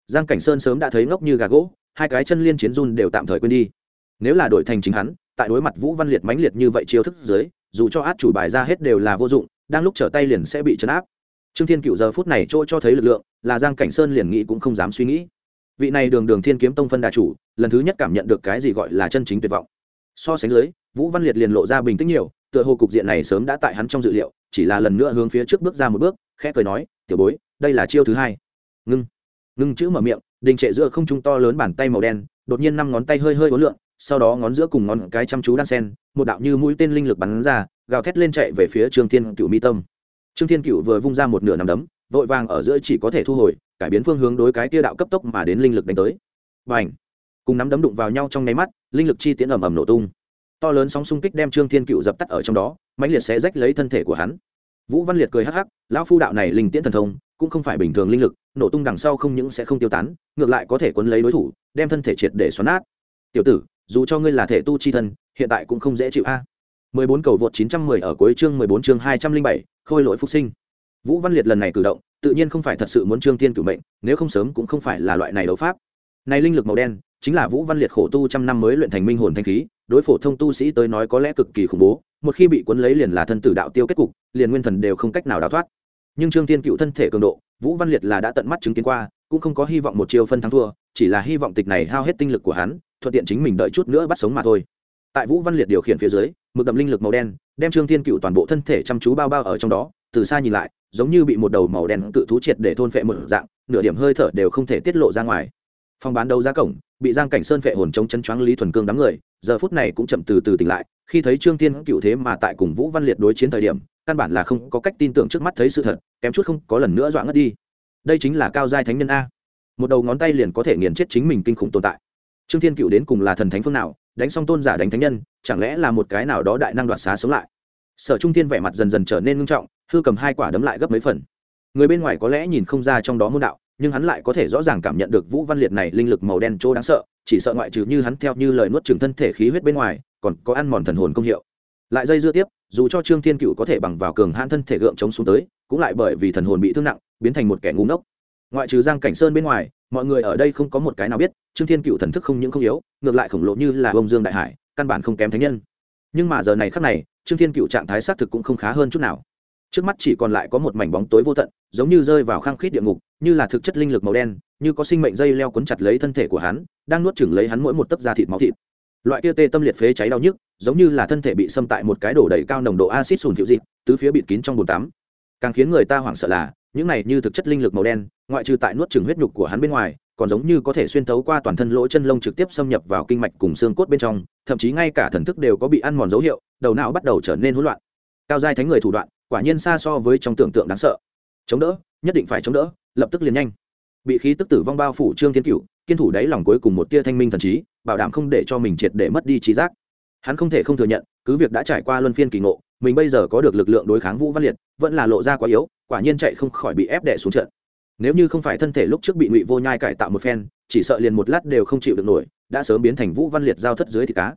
Giang cảnh sơn sớm đã thấy ngốc như gà gỗ, hai cái chân liên chiến run đều tạm thời quên đi. Nếu là đổi thành chính hắn, tại đối mặt vũ văn liệt mãnh liệt như vậy chiêu thức dưới dù cho át chủ bài ra hết đều là vô dụng, đang lúc trở tay liền sẽ bị chấn áp. Trương thiên cựu giờ phút này chỗ cho thấy lực lượng, là giang cảnh sơn liền nghĩ cũng không dám suy nghĩ. Vị này đường đường thiên kiếm tông phân đà chủ, lần thứ nhất cảm nhận được cái gì gọi là chân chính tuyệt vọng. So sánh dưới, vũ văn liệt liền lộ ra bình tĩnh nhiều, tựa hồ cục diện này sớm đã tại hắn trong dự liệu, chỉ là lần nữa hướng phía trước bước ra một bước, khẽ cười nói, tiểu bối, đây là chiêu thứ hai. Ngưng. Ngưng chữ mở miệng, đình trệ giữa không trung to lớn bàn tay màu đen, đột nhiên năm ngón tay hơi hơi ối lượng sau đó ngón giữa cùng ngón cái chăm chú đan sen, một đạo như mũi tên linh lực bắn ra, gào thét lên chạy về phía trương thiên cựu mi tâm. Trương thiên cựu vừa vung ra một nửa nằm đấm, vội vàng ở giữa chỉ có thể thu hồi, cải biến phương hướng đối cái tia đạo cấp tốc mà đến linh lực đánh tới. Và h cùng nắm đấm đụng vào nhau trong nháy mắt, linh lực chi tiễn ầm ầm nổ tung. To lớn sóng xung kích đem trương thiên cựu dập tắt ở trong đó, mãnh liệt sẽ rách lấy thân thể của hắn. Vũ văn liệt cười hắc hắc, lão phu đạo này linh tiễn thần thông, cũng không phải bình thường linh lực, nổ tung đằng sau không những sẽ không tiêu tán, ngược lại có thể quấn lấy đối thủ, đem thân thể triệt để xoắn nát. Tiểu tử dù cho ngươi là thể tu chi thân hiện tại cũng không dễ chịu a. 14 cầu vượt 910 ở cuối chương 14 chương 207, khôi lỗi phục sinh. Vũ văn liệt lần này cử động tự nhiên không phải thật sự muốn trương tiên cử mệnh nếu không sớm cũng không phải là loại này đấu pháp. Này linh lực màu đen chính là vũ văn liệt khổ tu trăm năm mới luyện thành minh hồn thanh khí đối phổ thông tu sĩ tới nói có lẽ cực kỳ khủng bố một khi bị cuốn lấy liền là thân tử đạo tiêu kết cục liền nguyên thần đều không cách nào đào thoát. Nhưng trương tiên cựu thân thể cường độ vũ văn liệt là đã tận mắt chứng kiến qua cũng không có hy vọng một chiêu phân thắng thua chỉ là hy vọng tịch này hao hết tinh lực của hắn thuận tiện chính mình đợi chút nữa bắt sống mà thôi. Tại vũ văn liệt điều khiển phía dưới, mực đậm linh lực màu đen đem trương thiên cựu toàn bộ thân thể chăm chú bao bao ở trong đó, từ xa nhìn lại, giống như bị một đầu màu đen cự thú triệt để thôn phệ một dạng, nửa điểm hơi thở đều không thể tiết lộ ra ngoài. Phòng bán đấu ra cổng, bị giang cảnh sơn phệ hồn chống chân choáng lý thuần cương đám người, giờ phút này cũng chậm từ từ tỉnh lại, khi thấy trương thiên cựu thế mà tại cùng vũ văn liệt đối chiến thời điểm, căn bản là không có cách tin tưởng trước mắt thấy sự thật, kém chút không có lần nữa dọa ngất đi. Đây chính là cao giai thánh nhân a. Một đầu ngón tay liền có thể nghiền chết chính mình kinh khủng tồn tại trương thiên cựu đến cùng là thần thánh phương nào, đánh xong tôn giả đánh thánh nhân, chẳng lẽ là một cái nào đó đại năng đoạt xá sống lại? Sở trung thiên vẻ mặt dần dần trở nên ngưng trọng, hư cầm hai quả đấm lại gấp mấy phần. Người bên ngoài có lẽ nhìn không ra trong đó môn đạo, nhưng hắn lại có thể rõ ràng cảm nhận được vũ văn liệt này linh lực màu đen chỗ đáng sợ, chỉ sợ ngoại trừ như hắn theo như lời nuốt trừng thân thể khí huyết bên ngoài, còn có ăn mòn thần hồn công hiệu. Lại dây dưa tiếp, dù cho trương thiên cựu có thể bằng vào cường hãn thân thể gượng chống xuống tới, cũng lại bởi vì thần hồn bị thương nặng, biến thành một kẻ ngu ngốc. Ngoại trừ giang cảnh sơn bên ngoài, mọi người ở đây không có một cái nào biết trương thiên cựu thần thức không những không yếu, ngược lại khổng lồ như là bông dương đại hải, căn bản không kém thánh nhân. Nhưng mà giờ này khắc này, trương thiên cựu trạng thái xác thực cũng không khá hơn chút nào. Trước mắt chỉ còn lại có một mảnh bóng tối vô tận, giống như rơi vào khang khít địa ngục, như là thực chất linh lực màu đen, như có sinh mệnh dây leo cuốn chặt lấy thân thể của hắn, đang nuốt chửng lấy hắn mỗi một tấc da thịt máu thịt. Loại kia tê tâm liệt phế cháy đau nhức, giống như là thân thể bị xâm tại một cái đổ đầy cao nồng độ acid sùn phiệu dịp, tứ phía bịt kín trong bồn tắm. Càng khiến người ta hoảng sợ là, những này như thực chất linh lực màu đen, ngoại trừ tại nuốt chửng huyết nhục của hắn bên ngoài còn giống như có thể xuyên thấu qua toàn thân lỗ chân lông trực tiếp xâm nhập vào kinh mạch cùng xương cốt bên trong, thậm chí ngay cả thần thức đều có bị ăn mòn dấu hiệu, đầu não bắt đầu trở nên hỗn loạn. Cao giai thánh người thủ đoạn, quả nhiên xa so với trong tưởng tượng đáng sợ. Chống đỡ, nhất định phải chống đỡ, lập tức liền nhanh. Bị khí tức tử vong bao phủ trương thiên cựu kiên thủ đáy lòng cuối cùng một tia thanh minh thần trí, bảo đảm không để cho mình triệt để mất đi trí giác. Hắn không thể không thừa nhận, cứ việc đã trải qua luân phiên kỳ ngộ, mình bây giờ có được lực lượng đối kháng vũ văn liệt, vẫn là lộ ra quá yếu, quả nhiên chạy không khỏi bị ép đẻ xuống trận nếu như không phải thân thể lúc trước bị ngụy vô nhai cải tạo một phen, chỉ sợ liền một lát đều không chịu được nổi, đã sớm biến thành vũ văn liệt giao thất dưới thịt cá.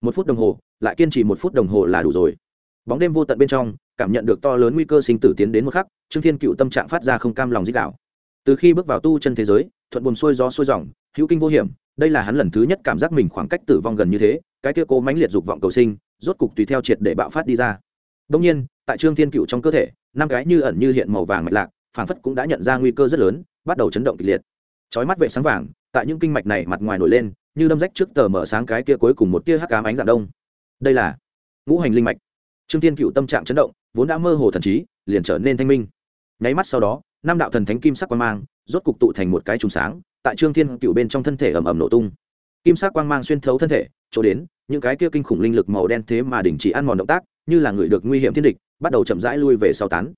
Một phút đồng hồ, lại kiên trì một phút đồng hồ là đủ rồi. Bóng đêm vô tận bên trong, cảm nhận được to lớn nguy cơ sinh tử tiến đến một khắc, trương thiên cựu tâm trạng phát ra không cam lòng dích đạo. Từ khi bước vào tu chân thế giới, thuận buồn xuôi gió xuôi dòng, hữu kinh vô hiểm, đây là hắn lần thứ nhất cảm giác mình khoảng cách tử vong gần như thế, cái kia cố mãnh liệt dục vọng cầu sinh, rốt cục tùy theo triệt để bạo phát đi ra. Đông nhiên, tại trương thiên cựu trong cơ thể, năm cái như ẩn như hiện màu vàng mạch lạc phảng phất cũng đã nhận ra nguy cơ rất lớn, bắt đầu chấn động kịch liệt. Chói mắt vệ sáng vàng, tại những kinh mạch này mặt ngoài nổi lên, như đâm rách trước tờ mở sáng cái kia cuối cùng một tia hắc ám ánh dạng đông. Đây là ngũ hành linh mạch. Trương thiên cựu tâm trạng chấn động, vốn đã mơ hồ thần trí, liền trở nên thanh minh. Nháy mắt sau đó, năm đạo thần thánh kim sắc quang mang, rốt cục tụ thành một cái trùng sáng, tại trương thiên cựu bên trong thân thể ầm ầm nổ tung. Kim sắc quang mang xuyên thấu thân thể, chỗ đến, những cái kia kinh khủng linh lực màu đen thế mà đình chỉ ăn mòn động tác, như là người được nguy hiểm thiên địch, bắt đầu chậm rãi lui về sau tán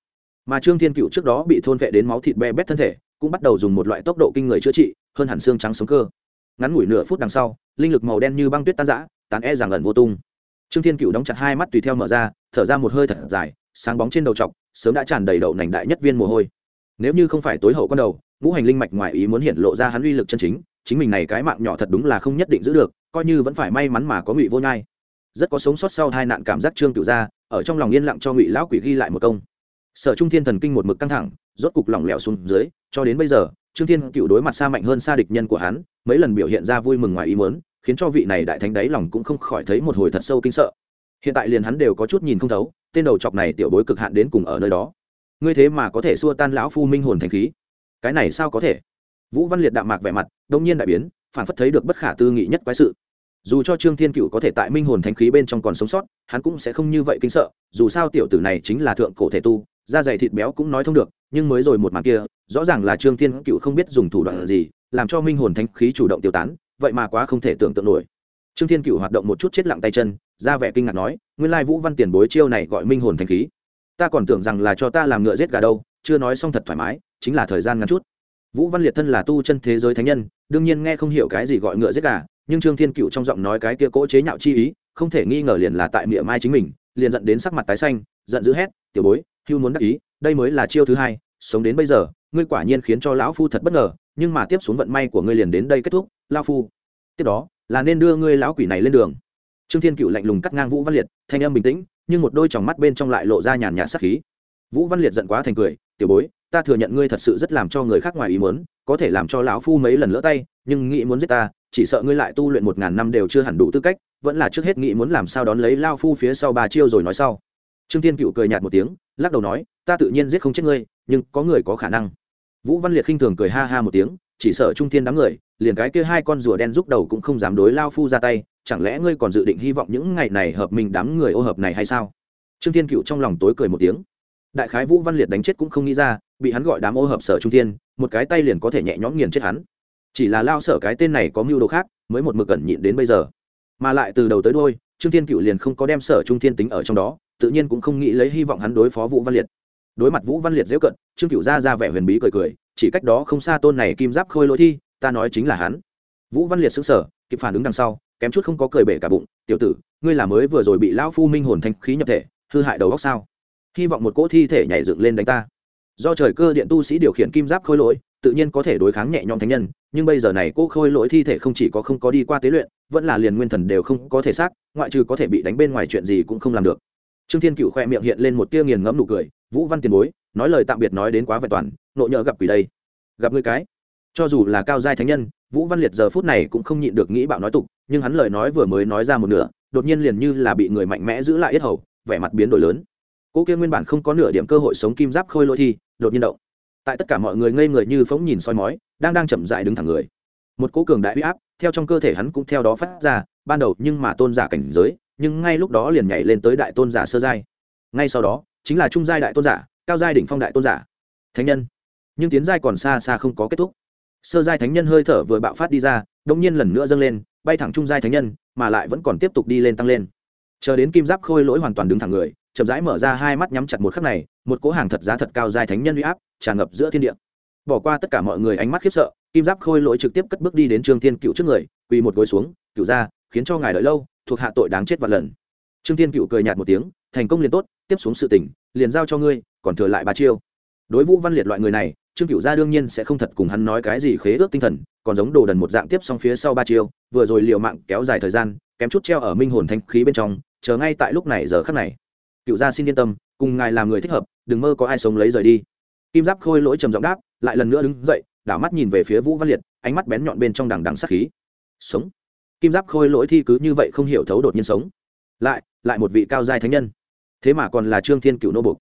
mà trương thiên cựu trước đó bị thôn vệ đến máu thịt be bét thân thể, cũng bắt đầu dùng một loại tốc độ kinh người chữa trị, hơn hẳn xương trắng sống cơ. Ngắn ngủi nửa phút đằng sau, linh lực màu đen như băng tuyết tan rã, tán e rằng ẩn vô tung. Trương thiên cựu đóng chặt hai mắt tùy theo mở ra, thở ra một hơi thật dài, sáng bóng trên đầu trọc, sớm đã tràn đầy đậu nành đại nhất viên mồ hôi. Nếu như không phải tối hậu con đầu, ngũ hành linh mạch ngoài ý muốn hiện lộ ra hắn uy lực chân chính chính mình này cái mạng nhỏ thật đúng là không nhất định giữ được, coi như vẫn phải may mắn mà có ngụy vô nhai. Rất có sống sót sau hai nạn cảm giác trương cựu ra, ở trong lòng yên lặng cho ngụy lão quỷ ghi lại một công sở trung thiên thần kinh một mực căng thẳng, rốt cục lỏng lẻo xuống dưới, cho đến bây giờ, trương thiên cựu đối mặt xa mạnh hơn xa địch nhân của hắn, mấy lần biểu hiện ra vui mừng ngoài ý muốn, khiến cho vị này đại thánh đáy lòng cũng không khỏi thấy một hồi thật sâu kinh sợ. Hiện tại liền hắn đều có chút nhìn không thấu, tên đầu chọc này tiểu bối cực hạn đến cùng ở nơi đó. Ngươi thế mà có thể xua tan lão phu minh hồn thành khí? Cái này sao có thể? Vũ văn liệt đạm mạc vẻ mặt, đông nhiên đại biến phản phất thấy được bất khả tư nghị nhất quái sự. Dù cho trương thiên cựu có thể tại minh hồn thánh khí bên trong còn sống sót, hắn cũng sẽ không như vậy kinh sợ, dù sao tiểu tử này chính là thượng cổ thể tu da dày thịt béo cũng nói thông được, nhưng mới rồi một màn kia, rõ ràng là trương thiên cựu không biết dùng thủ đoạn gì, làm cho minh hồn thánh khí chủ động tiêu tán, vậy mà quá không thể tưởng tượng nổi. Trương thiên cựu hoạt động một chút chết lặng tay chân, ra vẻ kinh ngạc nói, nguyên lai vũ văn tiền bối chiêu này gọi minh hồn thánh khí. Ta còn tưởng rằng là cho ta làm ngựa giết gà đâu, chưa nói xong thật thoải mái, chính là thời gian ngắn chút. Vũ văn liệt thân là tu chân thế giới thánh nhân, đương nhiên nghe không hiểu cái gì gọi ngựa giết gà, nhưng trương thiên cựu trong giọng nói cái kia cỗ chế nhạo chi ý, không thể nghi ngờ liền là tại miệng mai chính mình, liền dẫn đến sắc mặt tái xanh, giận dữ hét, tiểu bối hưu muốn đắc ý, đây mới là chiêu thứ hai, sống đến bây giờ, ngươi quả nhiên khiến cho lão phu thật bất ngờ, nhưng mà tiếp xuống vận may của ngươi liền đến đây kết thúc lao phu. Tiếp đó, là nên đưa ngươi lão quỷ này lên đường. Trương thiên cựu lạnh lùng cắt ngang vũ văn liệt, thanh âm bình tĩnh, nhưng một đôi tròng mắt bên trong lại lộ ra nhàn nhạt sắc khí. Vũ văn liệt giận quá thành cười, tiểu bối, ta thừa nhận ngươi thật sự rất làm cho người khác ngoài ý muốn, có thể làm cho lão phu mấy lần lỡ tay, nhưng nghĩ muốn giết ta, chỉ sợ ngươi lại tu luyện một ngàn năm đều chưa hẳn đủ tư cách, vẫn là trước hết nghĩ muốn làm sao đón lấy lao phu phía sau ba chiêu rồi nói sau trương thiên cựu cười nhạt một tiếng, lắc đầu nói, ta tự nhiên giết không chết ngươi, nhưng có người có khả năng. Vũ văn liệt khinh thường cười ha ha một tiếng, chỉ sợ trung thiên đám người, liền cái kia hai con rùa đen rút đầu cũng không dám đối lao phu ra tay, chẳng lẽ ngươi còn dự định hy vọng những ngày này hợp mình đám người ô hợp này hay sao? Trương thiên cựu trong lòng tối cười một tiếng. Đại khái vũ văn liệt đánh chết cũng không nghĩ ra, bị hắn gọi đám ô hợp sở trung thiên, một cái tay liền có thể nhẹ nhõm nghiền chết hắn. Chỉ là lao sở cái tên này có mưu đồ khác, mới một mực cẩn nhịn đến bây giờ. Mà lại từ đầu tới đôi trương thiên cựu liền không có đem sở trung thiên tính ở trong đó tự nhiên cũng không nghĩ lấy hy vọng hắn đối phó vũ văn liệt. Đối mặt vũ văn liệt dễ cận, trương cựu ra ra vẻ huyền bí cười cười, chỉ cách đó không xa tôn này kim giáp khôi lỗi thi, ta nói chính là hắn. Vũ văn liệt xứng sở kịp phản ứng đằng sau, kém chút không có cười bể cả bụng, tiểu tử, ngươi là mới vừa rồi bị lão phu minh hồn thanh khí nhập thể, hư hại đầu góc sao? Hy vọng một cỗ thi thể nhảy dựng lên đánh ta. Do trời cơ điện tu sĩ điều khiển kim giáp khôi lỗi, tự nhiên có thể đối kháng nhẹ nhõm thánh nhân, nhưng bây giờ này cỗ khôi lỗi thi thể không chỉ có không có đi qua tế luyện, vẫn là liền nguyên thần đều không có thể xác, ngoại trừ có thể bị đánh bên ngoài chuyện gì cũng không làm được trương thiên cựu khoe miệng hiện lên một tia nghiền ngẫm nụ cười, vũ văn tiền bối, nói lời tạm biệt nói đến quá vẹn toàn nộ nhỡ gặp quỷ đây. Gặp người cái. Cho dù là cao giai thánh nhân, vũ văn liệt giờ phút này cũng không nhịn được nghĩ bạo nói tục, nhưng hắn lời nói vừa mới nói ra một nửa, đột nhiên liền như là bị người mạnh mẽ giữ lại yết hầu, vẻ mặt biến đổi lớn. Cỗ kia nguyên bản không có nửa điểm cơ hội sống kim giáp khôi lỗi thi, đột nhiên động. Tại tất cả mọi người ngây người như phóng nhìn soi mói, đang đang chậm dại đứng thẳng người. Một cỗ cường đại huy áp, theo trong cơ thể hắn cũng theo đó phát ra, ban đầu nhưng mà tôn giả cảnh giới nhưng ngay lúc đó liền nhảy lên tới đại tôn giả sơ giai. Ngay sau đó, chính là trung giai đại tôn giả, cao giai đỉnh phong đại tôn giả. Thánh nhân. Nhưng tiến giai còn xa xa không có kết thúc. Sơ giai thánh nhân hơi thở vừa bạo phát đi ra đông nhiên lần nữa dâng lên, bay thẳng trung giai thánh nhân, mà lại vẫn còn tiếp tục đi lên tăng lên. Chờ đến kim giáp khôi lỗi hoàn toàn đứng thẳng người, chậm rãi mở ra hai mắt nhắm chặt một khắc này, một cỗ hàng thật giá thật cao giai thánh nhân uy áp tràn ngập giữa thiên địa. Bỏ qua tất cả mọi người ánh mắt khiếp sợ, kim giáp khôi lỗi trực tiếp cất bước đi đến trương thiên cựu trước người, quỳ một gối xuống, cựu ra khiến cho ngài đợi lâu thuộc hạ tội đáng chết vạn lần. Trương thiên cựu cười nhạt một tiếng, thành công liền tốt, tiếp xuống sự tỉnh liền giao cho ngươi, còn thừa lại ba chiêu. Đối vũ văn liệt loại người này, trương cựu gia đương nhiên sẽ không thật cùng hắn nói cái gì khế ước tinh thần, còn giống đồ đần một dạng tiếp xong phía sau ba chiêu, vừa rồi liều mạng kéo dài thời gian, kém chút treo ở minh hồn thanh khí bên trong, chờ ngay tại lúc này giờ khắc này. Cựu gia xin yên tâm, cùng ngài làm người thích hợp, đừng mơ có ai sống lấy rời đi. Kim giáp khôi lỗi trầm giọng đáp, lại lần nữa đứng dậy, đảo mắt nhìn về phía vũ văn liệt, ánh mắt bén nhọn bên trong đằng đằng sát khí. Sống kim giáp khôi lỗi thi cứ như vậy không hiểu thấu đột nhiên sống lại lại một vị cao giai thánh nhân thế mà còn là trương thiên cựu nô bục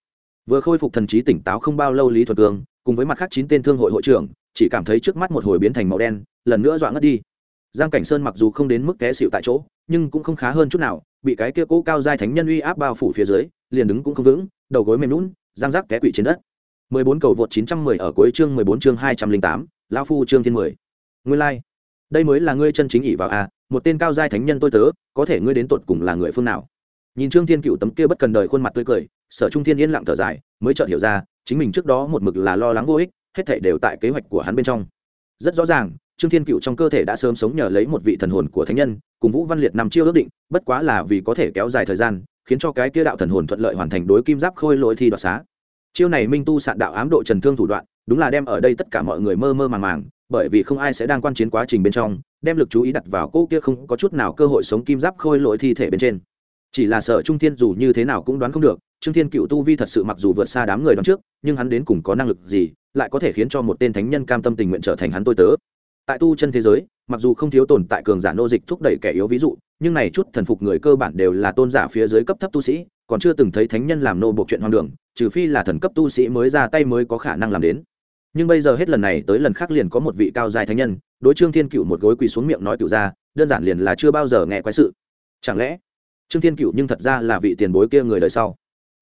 vừa khôi phục thần trí tỉnh táo không bao lâu lý thuật cường cùng với mặt khác chín tên thương hội hội trưởng chỉ cảm thấy trước mắt một hồi biến thành màu đen lần nữa dọa ngất đi giang cảnh sơn mặc dù không đến mức té xịu tại chỗ nhưng cũng không khá hơn chút nào bị cái kia cố cao giai thánh nhân uy áp bao phủ phía dưới liền đứng cũng không vững đầu gối mềm lún giang giác té quỵ trên đất 14 cầu vượt 910 ở cuối chương 14 chương 208, lão phu chương thiên 10. Nguyên lai, like. đây mới là ngươi chân chính ỷ vào a, à, một tên cao giai thánh nhân tôi tớ, có thể ngươi đến tột cùng là người phương nào? Nhìn Trương Thiên Cựu tấm kia bất cần đời khuôn mặt tươi cười, Sở Trung Thiên yên lặng thở dài, mới chợt hiểu ra, chính mình trước đó một mực là lo lắng vô ích, hết thể đều tại kế hoạch của hắn bên trong. Rất rõ ràng, Trương Thiên Cựu trong cơ thể đã sớm sống nhờ lấy một vị thần hồn của thánh nhân, cùng Vũ Văn Liệt nằm chiêu ước định, bất quá là vì có thể kéo dài thời gian, khiến cho cái kia đạo thần hồn thuận lợi hoàn thành đối kim giáp khôi lỗi thi đoạt xá chiêu này minh tu sạn đạo ám độ trần thương thủ đoạn đúng là đem ở đây tất cả mọi người mơ mơ màng màng bởi vì không ai sẽ đang quan chiến quá trình bên trong đem lực chú ý đặt vào cô kia không có chút nào cơ hội sống kim giáp khôi lỗi thi thể bên trên. Chỉ là sợ trung thiên dù như thế nào cũng đoán không được, trương thiên cựu tu vi thật sự mặc dù vượt xa đám người đón trước, nhưng hắn đến cùng có năng lực gì, lại có thể khiến cho một tên thánh nhân cam tâm tình nguyện trở thành hắn tôi tớ. Tại tu chân thế giới, mặc dù không thiếu tồn tại cường giả nô dịch thúc đẩy kẻ yếu ví dụ, nhưng này chút thần phục người cơ bản đều là tôn giả phía dưới cấp thấp tu sĩ, còn chưa từng thấy thánh nhân làm nô buộc chuyện hoang đường, trừ phi là thần cấp tu sĩ mới ra tay mới có khả năng làm đến nhưng bây giờ hết lần này tới lần khác liền có một vị cao dài thánh nhân, đối trương thiên cựu một gối quỳ xuống miệng nói cựu ra đơn giản liền là chưa bao giờ nghe quái sự. Chẳng lẽ trương thiên cựu nhưng thật ra là vị tiền bối kia người đời sau?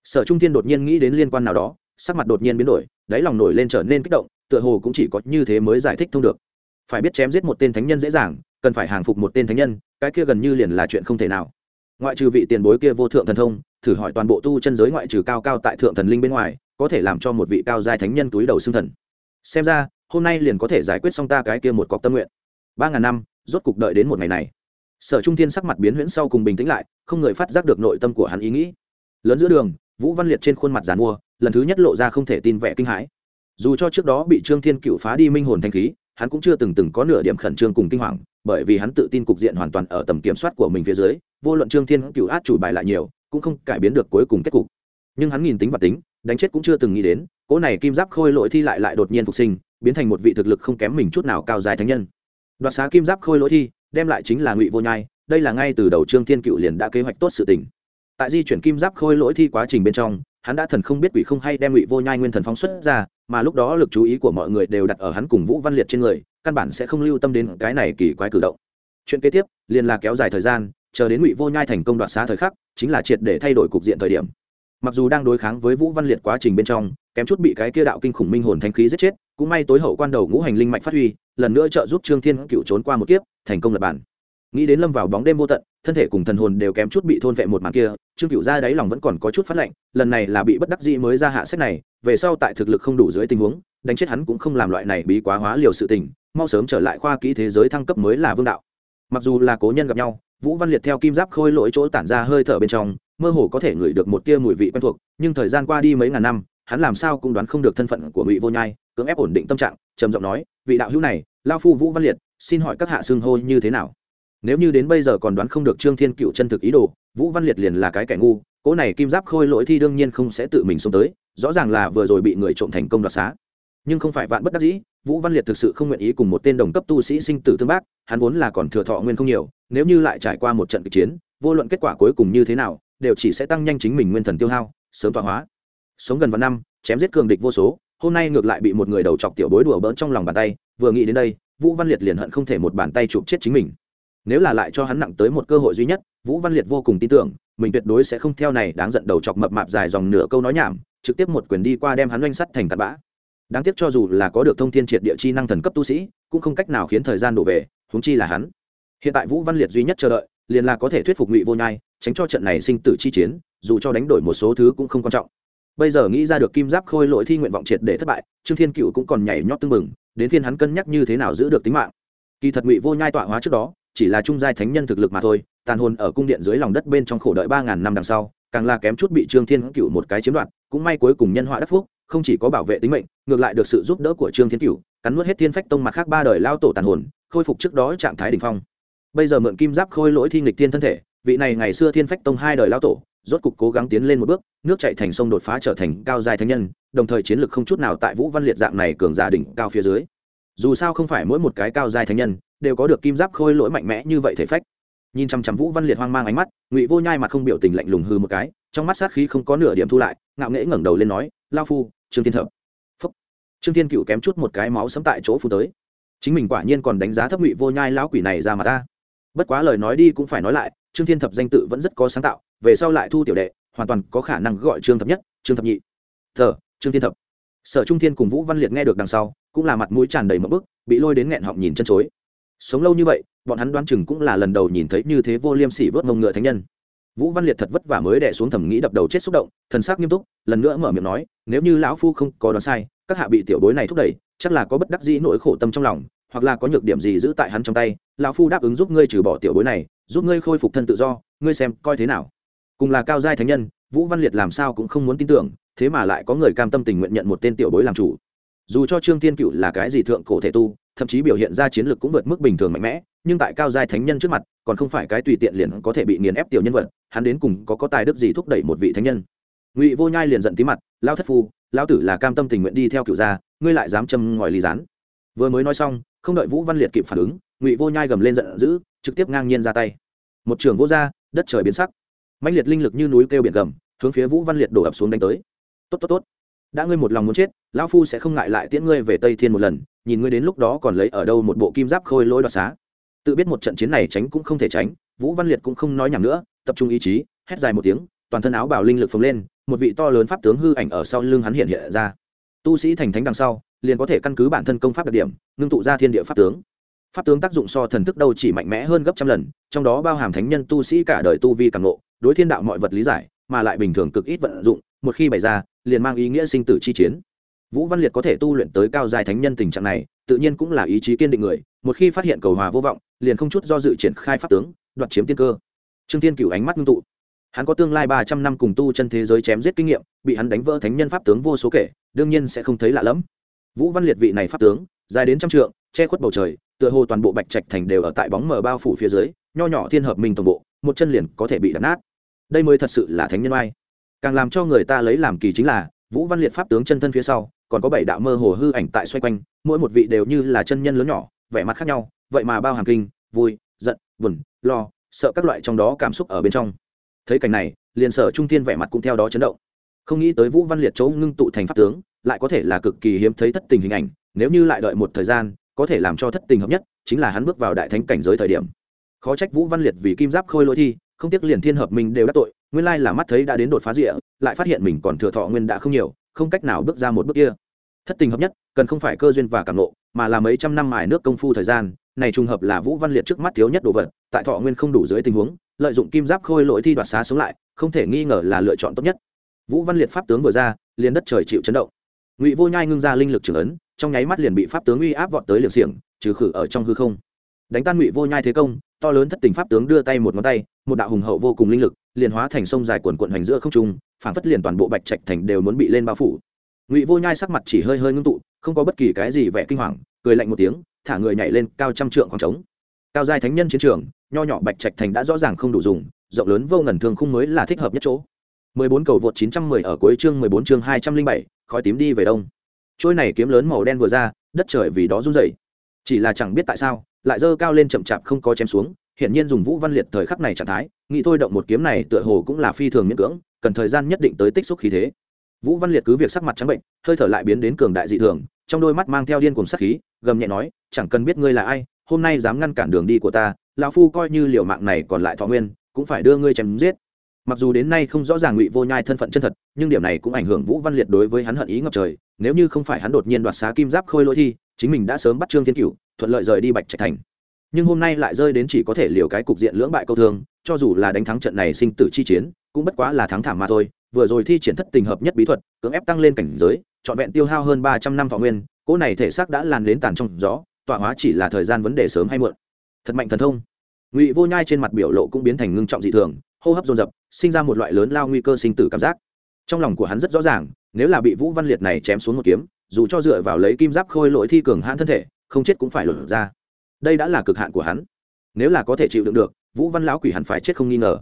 Sở trung thiên đột nhiên nghĩ đến liên quan nào đó, sắc mặt đột nhiên biến đổi, đáy lòng nổi lên trở nên kích động, tựa hồ cũng chỉ có như thế mới giải thích thông được. Phải biết chém giết một tên thánh nhân dễ dàng, cần phải hàng phục một tên thánh nhân, cái kia gần như liền là chuyện không thể nào. Ngoại trừ vị tiền bối kia vô thượng thần thông, thử hỏi toàn bộ tu chân giới ngoại trừ cao cao tại thượng thần linh bên ngoài, có thể làm cho một vị cao giai thánh nhân túi đầu xương thần xem ra, hôm nay liền có thể giải quyết xong ta cái kia một cọc tâm nguyện. Ba ngàn năm, rốt cục đợi đến một ngày này. Sở trung thiên sắc mặt biến huyễn sau cùng bình tĩnh lại, không người phát giác được nội tâm của hắn ý nghĩ. Lớn giữa đường, vũ văn liệt trên khuôn mặt giàn mua, lần thứ nhất lộ ra không thể tin vẻ kinh hãi. Dù cho trước đó bị trương thiên cựu phá đi minh hồn thanh khí, hắn cũng chưa từng từng có nửa điểm khẩn trương cùng kinh hoàng, bởi vì hắn tự tin cục diện hoàn toàn ở tầm kiểm soát của mình phía dưới, vô luận trương thiên cựu át chủ bài lại nhiều, cũng không cải biến được cuối cùng kết cục. Nhưng hắn nhìn tính và tính đánh chết cũng chưa từng nghĩ đến, cỗ này kim giáp khôi lỗi thi lại lại đột nhiên phục sinh, biến thành một vị thực lực không kém mình chút nào cao dài thánh nhân. Đoạt xá kim giáp khôi lỗi thi, đem lại chính là ngụy vô nhai, đây là ngay từ đầu trương thiên cựu liền đã kế hoạch tốt sự tình. Tại di chuyển kim giáp khôi lỗi thi quá trình bên trong, hắn đã thần không biết quỷ không hay đem ngụy vô nhai nguyên thần phóng xuất ra, mà lúc đó lực chú ý của mọi người đều đặt ở hắn cùng vũ văn liệt trên người, căn bản sẽ không lưu tâm đến cái này kỳ quái cử động. Chuyện kế tiếp liền là kéo dài thời gian, chờ đến ngụy vô nhai thành công đoạt xá thời khắc, chính là triệt để thay đổi cục diện thời điểm mặc dù đang đối kháng với vũ văn liệt quá trình bên trong, kém chút bị cái kia đạo kinh khủng minh hồn thanh khí giết chết, cũng may tối hậu quan đầu ngũ hành linh mạch phát huy, lần nữa trợ giúp trương thiên cựu trốn qua một kiếp, thành công lập bản. Nghĩ đến lâm vào bóng đêm vô tận, thân thể cùng thần hồn đều kém chút bị thôn vệ một màn kia, trương cựu ra đáy lòng vẫn còn có chút phát lạnh, lần này là bị bất đắc dĩ mới ra hạ sách này, về sau tại thực lực không đủ dưới tình huống, đánh chết hắn cũng không làm loại này bí quá hóa liều sự tình, mau sớm trở lại khoa kỹ thế giới thăng cấp mới là vương đạo. Mặc dù là cố nhân gặp nhau, vũ văn liệt theo kim giáp khôi lỗi chỗ tản ra hơi thở bên trong mơ hồ có thể ngửi được một tia mùi vị quen thuộc, nhưng thời gian qua đi mấy ngàn năm, hắn làm sao cũng đoán không được thân phận của ngụy vô nhai, cưỡng ép ổn định tâm trạng, trầm giọng nói, vị đạo hữu này, lao phu vũ văn liệt, xin hỏi các hạ xưng hô như thế nào? Nếu như đến bây giờ còn đoán không được trương thiên cựu chân thực ý đồ, vũ văn liệt liền là cái kẻ ngu, cỗ này kim giáp khôi lỗi thi đương nhiên không sẽ tự mình xuống tới, rõ ràng là vừa rồi bị người trộm thành công đoạt xá. Nhưng không phải vạn bất đắc dĩ, vũ văn liệt thực sự không nguyện ý cùng một tên đồng cấp tu sĩ sinh tử tương bác, hắn vốn là còn thừa thọ nguyên không nhiều, nếu như lại trải qua một trận kịch chiến, vô luận kết quả cuối cùng như thế nào đều chỉ sẽ tăng nhanh chính mình nguyên thần tiêu hao, sớm tọa hóa. Sống gần vạn năm, chém giết cường địch vô số, hôm nay ngược lại bị một người đầu chọc tiểu bối đùa bỡn trong lòng bàn tay, vừa nghĩ đến đây, vũ văn liệt liền hận không thể một bàn tay chụp chết chính mình. Nếu là lại cho hắn nặng tới một cơ hội duy nhất, vũ văn liệt vô cùng tin tưởng, mình tuyệt đối sẽ không theo này đáng giận đầu chọc mập mạp dài dòng nửa câu nói nhảm, trực tiếp một quyền đi qua đem hắn oanh sắt thành tạt bã. Đáng tiếc cho dù là có được thông thiên triệt địa chi năng thần cấp tu sĩ, cũng không cách nào khiến thời gian đổ về, huống chi là hắn. Hiện tại vũ văn liệt duy nhất chờ đợi liền là có thể thuyết phục ngụy vô nhai, tránh cho trận này sinh tử chi chiến, dù cho đánh đổi một số thứ cũng không quan trọng. Bây giờ nghĩ ra được kim giáp khôi lỗi thi nguyện vọng triệt để thất bại, trương thiên cựu cũng còn nhảy nhót tưng bừng, đến phiên hắn cân nhắc như thế nào giữ được tính mạng. Kỳ thật ngụy vô nhai tọa hóa trước đó, chỉ là trung giai thánh nhân thực lực mà thôi, tàn hồn ở cung điện dưới lòng đất bên trong khổ đợi ba ngàn năm đằng sau, càng là kém chút bị trương thiên cựu một cái chiếm đoạt, cũng may cuối cùng nhân họa đất phúc, không chỉ có bảo vệ tính mệnh, ngược lại được sự giúp đỡ của trương thiên cựu, cắn nuốt hết thiên phách tông mặt khác ba đời lao tổ tàn hồn, khôi phục trước đó trạng thái đ ỉ n h phong bây giờ mượn kim giáp khôi lỗi thi nghịch thiên thân thể, vị này ngày xưa thiên phách tông hai đời lao tổ, rốt cục cố gắng tiến lên một bước, nước chạy thành sông đột phá trở thành cao dài thánh nhân, đồng thời chiến lược không chút nào tại vũ văn liệt dạng này cường giả đỉnh cao phía dưới. Dù sao không phải mỗi một cái cao dài thánh nhân, đều có được kim giáp khôi lỗi mạnh mẽ như vậy thể phách. Nhìn chằm chằm vũ văn liệt hoang mang ánh mắt, ngụy vô nhai mặt không biểu tình lạnh lùng hư một cái, trong mắt sát khí không có nửa điểm thu lại, ngạo nghễ ngẩng đầu lên nói, lao phu, trương thiên thập. Phúc. Trương thiên cựu kém chút một cái máu sấm tại chỗ phu tới. Chính mình quả nhiên còn đánh giá thấp ngụy vô nhai lão quỷ này ra mà ta bất quá lời nói đi cũng phải nói lại, trương thiên thập danh tự vẫn rất có sáng tạo, về sau lại thu tiểu đệ, hoàn toàn có khả năng gọi trương thập nhất, trương thập nhị. Thờ, trương thiên thập. Sở trung thiên cùng vũ văn liệt nghe được đằng sau, cũng là mặt mũi tràn đầy mẫu bức, bị lôi đến nghẹn họng nhìn chân chối. Sống lâu như vậy, bọn hắn đoán chừng cũng là lần đầu nhìn thấy như thế vô liêm sỉ vớt mông ngựa thánh nhân. Vũ văn liệt thật vất vả mới đẻ xuống thẩm nghĩ đập đầu chết xúc động, thần sắc nghiêm túc, lần nữa mở miệng nói, nếu như lão phu không có đoán sai, các hạ bị tiểu bối này thúc đẩy, chắc là có bất đắc dĩ nỗi khổ tâm trong lòng, hoặc là có nhược điểm gì giữ tại hắn trong tay lão phu đáp ứng giúp ngươi trừ bỏ tiểu bối này, giúp ngươi khôi phục thân tự do, ngươi xem coi thế nào. Cùng là cao giai thánh nhân, vũ văn liệt làm sao cũng không muốn tin tưởng, thế mà lại có người cam tâm tình nguyện nhận một tên tiểu bối làm chủ. Dù cho trương thiên cựu là cái gì thượng cổ thể tu, thậm chí biểu hiện ra chiến lược cũng vượt mức bình thường mạnh mẽ, nhưng tại cao giai thánh nhân trước mặt, còn không phải cái tùy tiện liền có thể bị nghiền ép tiểu nhân vật, hắn đến cùng có có tài đức gì thúc đẩy một vị thánh nhân. Ngụy vô nhai liền giận tí mặt lao thất phu lao tử là cam tâm tình nguyện đi theo cựu gia, ngươi lại dám châm ngòi ly rán vừa mới nói xong, không đợi vũ văn liệt kịp phản ứng ngụy vô nhai gầm lên giận dữ, trực tiếp ngang nhiên ra tay. Một trường vô gia đất trời biến sắc. Mạnh liệt linh lực như núi kêu biển gầm, hướng phía vũ văn liệt đổ ập xuống đánh tới. Tốt tốt tốt. Đã ngươi một lòng muốn chết, lão phu sẽ không ngại lại tiễn ngươi về tây thiên một lần, nhìn ngươi đến lúc đó còn lấy ở đâu một bộ kim giáp khôi lỗi đoạt xá. Tự biết một trận chiến này tránh cũng không thể tránh, vũ văn liệt cũng không nói nhảm nữa, tập trung ý chí, hét dài một tiếng, toàn thân áo bảo linh lực phồng lên, một vị to lớn pháp tướng hư ảnh ở sau lưng hắn hiện hiện ra. Tu sĩ thành thánh đằng sau, liền có thể căn cứ bản thân công pháp đặc điểm, ngưng tụ ra thiên địa pháp tướng pháp tướng tác dụng so thần thức đâu chỉ mạnh mẽ hơn gấp trăm lần, trong đó bao hàm thánh nhân tu sĩ cả đời tu vi càng ngộ, đối thiên đạo mọi vật lý giải, mà lại bình thường cực ít vận dụng, một khi bày ra, liền mang ý nghĩa sinh tử chi chiến. Vũ văn liệt có thể tu luyện tới cao dài thánh nhân tình trạng này, tự nhiên cũng là ý chí kiên định người, một khi phát hiện cầu hòa vô vọng, liền không chút do dự triển khai pháp tướng, đoạt chiếm tiên cơ. Trương tiên cửu ánh mắt ngưng tụ. Hắn có tương lai ba trăm năm cùng tu chân thế giới chém giết kinh nghiệm, bị hắn đánh vỡ thánh nhân pháp tướng vô số kể, đương nhiên sẽ không thấy lạ lẫm. Vũ văn liệt vị này pháp tướng, dài đến trăm trượng, che khuất bầu trời tựa hồ toàn bộ bạch trạch thành đều ở tại bóng mờ bao phủ phía dưới, nho nhỏ thiên hợp minh toàn bộ, một chân liền có thể bị đập nát. Đây mới thật sự là thánh nhân oai. Càng làm cho người ta lấy làm kỳ chính là, vũ văn liệt pháp tướng chân thân phía sau, còn có bảy đạo mơ hồ hư ảnh tại xoay quanh, mỗi một vị đều như là chân nhân lớn nhỏ, vẻ mặt khác nhau, vậy mà bao hàm kinh, vui, giận, buồn, lo, sợ các loại trong đó cảm xúc ở bên trong. Thấy cảnh này, liền sở trung tiên vẻ mặt cũng theo đó chấn động. Không nghĩ tới vũ văn liệt chỗ ngưng tụ thành pháp tướng, lại có thể là cực kỳ hiếm thấy thất tình hình ảnh, nếu như lại đợi một thời gian có thể làm cho thất tình hợp nhất, chính là hắn bước vào đại thánh cảnh giới thời điểm. Khó trách vũ văn liệt vì kim giáp khôi lỗi thi, không tiếc liền thiên hợp mình đều đắc tội, nguyên lai là mắt thấy đã đến đột phá rịa, lại phát hiện mình còn thừa thọ nguyên đã không nhiều, không cách nào bước ra một bước kia. Thất tình hợp nhất, cần không phải cơ duyên và cảm nộ, mà là mấy trăm năm mài nước công phu thời gian, này trùng hợp là vũ văn liệt trước mắt thiếu nhất đồ vật, tại thọ nguyên không đủ dưới tình huống, lợi dụng kim giáp khôi lỗi thi đoạt xá sống lại, không thể nghi ngờ là lựa chọn tốt nhất. Vũ văn liệt pháp tướng vừa ra, liền đất trời chịu chấn động ngụy vô nhai ngưng ra linh lực trưởng ấn trong nháy mắt liền bị pháp tướng uy áp vọt tới liều xiềng trừ khử ở trong hư không. Đánh tan ngụy vô nhai thế công to lớn thất tình pháp tướng đưa tay một ngón tay một đạo hùng hậu vô cùng linh lực liền hóa thành sông dài quần quận hoành giữa không trung phản phất liền toàn bộ bạch trạch thành đều muốn bị lên bao phủ. Ngụy vô nhai sắc mặt chỉ hơi hơi ngưng tụ không có bất kỳ cái gì vẻ kinh hoàng cười lạnh một tiếng thả người nhảy lên cao trăm trượng khoảng trống. Cao giai thánh nhân chiến trường nho nhỏ bạch trạch thành đã rõ ràng không đủ dùng rộng lớn vô ngần thương khung mới là thích hợp nhất chỗ. 14 cầu vượt 910 ở cuối chương 14 chương 207, khói tím đi về đông. Trôi này kiếm lớn màu đen vừa ra, đất trời vì đó run rẩy. Chỉ là chẳng biết tại sao, lại dơ cao lên chậm chạp không có chém xuống hiện nhiên dùng vũ văn liệt thời khắc này trạng thái, nghĩ thôi động một kiếm này tựa hồ cũng là phi thường miễn cưỡng, cần thời gian nhất định tới tích xúc khí thế. Vũ văn liệt cứ việc sắc mặt trắng bệnh, hơi thở lại biến đến cường đại dị thường, trong đôi mắt mang theo điên cùng sắc khí, gầm nhẹ nói, chẳng cần biết ngươi là ai, hôm nay dám ngăn cản đường đi của ta, lão phu coi như liều mạng này còn lại thọ nguyên, cũng phải đưa ngươi chém giết mặc dù đến nay không rõ ràng ngụy vô nhai thân phận chân thật, nhưng điểm này cũng ảnh hưởng vũ văn liệt đối với hắn hận ý ngập trời. Nếu như không phải hắn đột nhiên đoạt xá kim giáp khôi lỗi thi, chính mình đã sớm bắt trương thiên cửu, thuận lợi rời đi bạch trạch thành. Nhưng hôm nay lại rơi đến chỉ có thể liều cái cục diện lưỡng bại câu thương, cho dù là đánh thắng trận này sinh tử chi chiến, cũng bất quá là thắng thảm mà thôi. Vừa rồi thi triển thất tình hợp nhất bí thuật, cưỡng ép tăng lên cảnh giới, trọn vẹn tiêu hao hơn ba trăm năm thọ nguyên, cỗ này thể xác đã lan đến tàn trong gió, tọa hóa chỉ là thời gian vấn đề sớm hay muộn. Thật mạnh thần thông. Ngụy vô nhai trên mặt biểu lộ cũng biến thành ngưng trọng dị thường hô hấp dồn dập, sinh ra một loại lớn lao nguy cơ sinh tử cảm giác. Trong lòng của hắn rất rõ ràng, nếu là bị vũ văn liệt này chém xuống một kiếm, dù cho dựa vào lấy kim giáp khôi lỗi thi cường hãn thân thể, không chết cũng phải lột ra. Đây đã là cực hạn của hắn. Nếu là có thể chịu đựng được, vũ văn lão quỷ hẳn phải chết không nghi ngờ.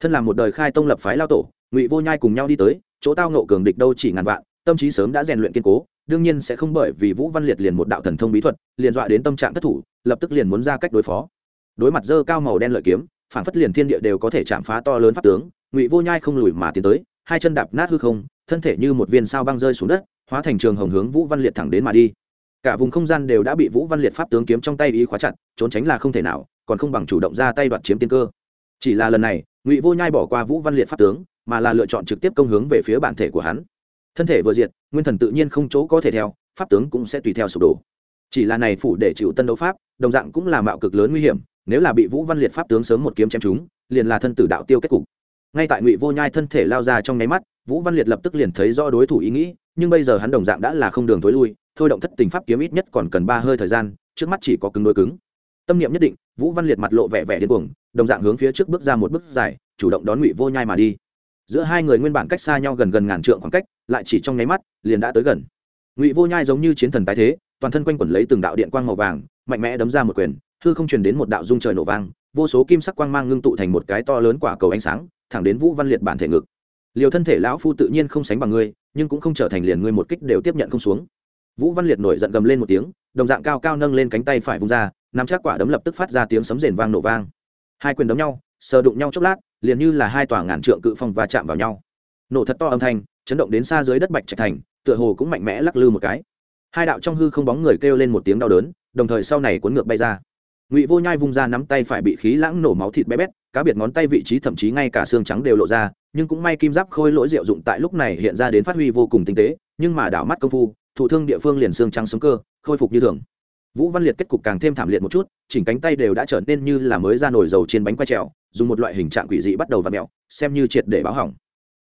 Thân là một đời khai tông lập phái lao tổ, ngụy vô nhai cùng nhau đi tới, chỗ tao nộ cường địch đâu chỉ ngàn vạn, tâm trí sớm đã rèn luyện kiên cố, đương nhiên sẽ không bởi vì vũ văn liệt liền một đạo thần thông bí thuật, liền dọa đến tâm trạng thất thủ, lập tức liền muốn ra cách đối phó. Đối mặt dơ cao màu đen lợi kiếm phản phất liền thiên địa đều có thể chạm phá to lớn pháp tướng, ngụy vô nhai không lùi mà tiến tới, hai chân đạp nát hư không, thân thể như một viên sao băng rơi xuống đất, hóa thành trường hồng hướng vũ văn liệt thẳng đến mà đi. Cả vùng không gian đều đã bị vũ văn liệt pháp tướng kiếm trong tay ý khóa chặt, trốn tránh là không thể nào, còn không bằng chủ động ra tay đoạt chiếm tiên cơ. Chỉ là lần này, ngụy vô nhai bỏ qua vũ văn liệt pháp tướng, mà là lựa chọn trực tiếp công hướng về phía bản thể của hắn. Thân thể vừa diệt, nguyên thần tự nhiên không chỗ có thể theo, pháp tướng cũng sẽ tùy theo sụp đổ. Chỉ là này phủ để chịu tân đấu pháp, đồng dạng cũng là mạo cực lớn nguy hiểm nếu là bị vũ văn liệt pháp tướng sớm một kiếm chém chúng liền là thân tử đạo tiêu kết cục. Ngay tại ngụy vô nhai thân thể lao ra trong nháy mắt, vũ văn liệt lập tức liền thấy rõ đối thủ ý nghĩ, nhưng bây giờ hắn đồng dạng đã là không đường thối lui, thôi động thất tình pháp kiếm ít nhất còn cần ba hơi thời gian, trước mắt chỉ có cứng đôi cứng. Tâm niệm nhất định, vũ văn liệt mặt lộ vẻ vẻ điên cuồng, đồng dạng hướng phía trước bước ra một bước dài, chủ động đón ngụy vô nhai mà đi. Giữa hai người nguyên bản cách xa nhau gần gần ngàn trượng khoảng cách, lại chỉ trong nháy mắt, liền đã tới gần. Ngụy vô nhai giống như chiến thần tái thế, toàn thân quanh quẩn lấy từng đạo điện quang màu vàng, mạnh mẽ đấm ra một quyền hư không truyền đến một đạo dung trời nổ vang, vô số kim sắc quang mang ngưng tụ thành một cái to lớn quả cầu ánh sáng, thẳng đến vũ văn liệt bản thể ngực. Liều thân thể lão phu tự nhiên không sánh bằng ngươi, nhưng cũng không trở thành liền ngươi một kích đều tiếp nhận không xuống. Vũ văn liệt nổi giận gầm lên một tiếng, đồng dạng cao cao nâng lên cánh tay phải vung ra, nắm chắc quả đấm lập tức phát ra tiếng sấm rền vang nổ vang. Hai quyền đấm nhau, sờ đụng nhau chốc lát, liền như là hai tòa ngàn trượng cự phong va chạm vào nhau. Nổ thật to âm thanh, chấn động đến xa dưới đất bạch trạch thành, tựa hồ cũng mạnh mẽ lắc lư một cái. Hai đạo trong hư không bóng người kêu lên một tiếng đau đớn, đồng thời sau này cuốn ngược bay ra ngụy vô nhai vung ra nắm tay phải bị khí lãng nổ máu thịt bé bét cá biệt ngón tay vị trí thậm chí ngay cả xương trắng đều lộ ra nhưng cũng may kim giáp khôi lỗi diệu dụng tại lúc này hiện ra đến phát huy vô cùng tinh tế nhưng mà đảo mắt công phu thủ thương địa phương liền xương trắng sống cơ khôi phục như thường vũ văn liệt kết cục càng thêm thảm liệt một chút chỉnh cánh tay đều đã trở nên như là mới ra nổi dầu trên bánh quay trèo dùng một loại hình trạng quỷ dị bắt đầu và mẹo xem như triệt để báo hỏng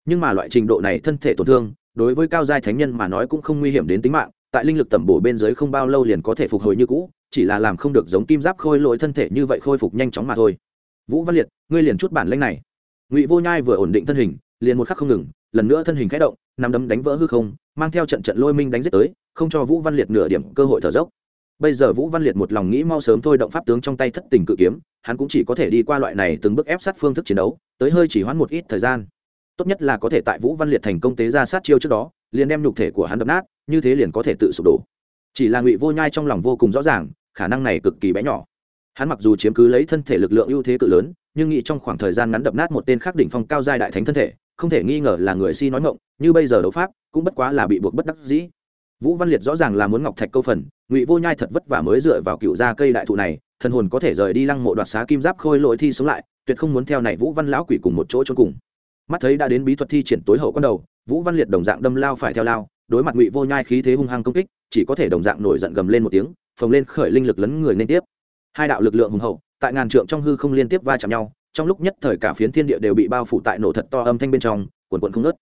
nhưng mà loại trình độ này thân thể tổn thương đối với cao giai thánh nhân mà nói cũng không nguy hiểm đến tính mạng tại linh lực tẩm bổ bên dưới không bao lâu liền có thể phục hồi như cũ chỉ là làm không được giống kim giáp khôi lỗi thân thể như vậy khôi phục nhanh chóng mà thôi. Vũ văn liệt, ngươi liền chút bản lanh này. Ngụy vô nhai vừa ổn định thân hình, liền một khắc không ngừng, lần nữa thân hình khẽ động nằm đấm đánh vỡ hư không, mang theo trận trận lôi minh đánh giết tới, không cho vũ văn liệt nửa điểm cơ hội thở dốc. Bây giờ vũ văn liệt một lòng nghĩ mau sớm thôi động pháp tướng trong tay thất tình cự kiếm, hắn cũng chỉ có thể đi qua loại này từng bước ép sát phương thức chiến đấu, tới hơi chỉ hoãn một ít thời gian. Tốt nhất là có thể tại vũ văn liệt thành công tế ra sát chiêu trước đó, liền đem nhục thể của hắn đập nát, như thế liền có thể tự sụp đổ. Chỉ là ngụy vô nhai trong lòng vô cùng rõ ràng khả năng này cực kỳ bé nhỏ. Hắn mặc dù chiếm cứ lấy thân thể lực lượng ưu thế cự lớn, nhưng nghĩ trong khoảng thời gian ngắn đập nát một tên khắc đỉnh phong cao giai đại thánh thân thể, không thể nghi ngờ là người si nói ngộng như bây giờ đấu pháp, cũng bất quá là bị buộc bất đắc dĩ. Vũ văn liệt rõ ràng là muốn ngọc thạch câu phần, ngụy vô nhai thật vất vả mới dựa vào cựu gia cây đại thụ này, thần hồn có thể rời đi lăng mộ đoạt xá kim giáp khôi lỗi thi sống lại, tuyệt không muốn theo này vũ văn lão quỷ cùng một chỗ cho cùng. Mắt thấy đã đến bí thuật thi triển tối hậu con đầu, vũ văn liệt đồng dạng đâm lao phải theo lao, đối mặt ngụy vô nhai khí thế hung hăng công kích, chỉ có thể đồng dạng nổi giận gầm lên một tiếng phồng lên khởi linh lực lấn người nên tiếp. Hai đạo lực lượng hùng hậu, tại ngàn trượng trong hư không liên tiếp va chạm nhau, trong lúc nhất thời cả phiến thiên địa đều bị bao phủ tại nổ thật to âm thanh bên trong quần quần không ngớt.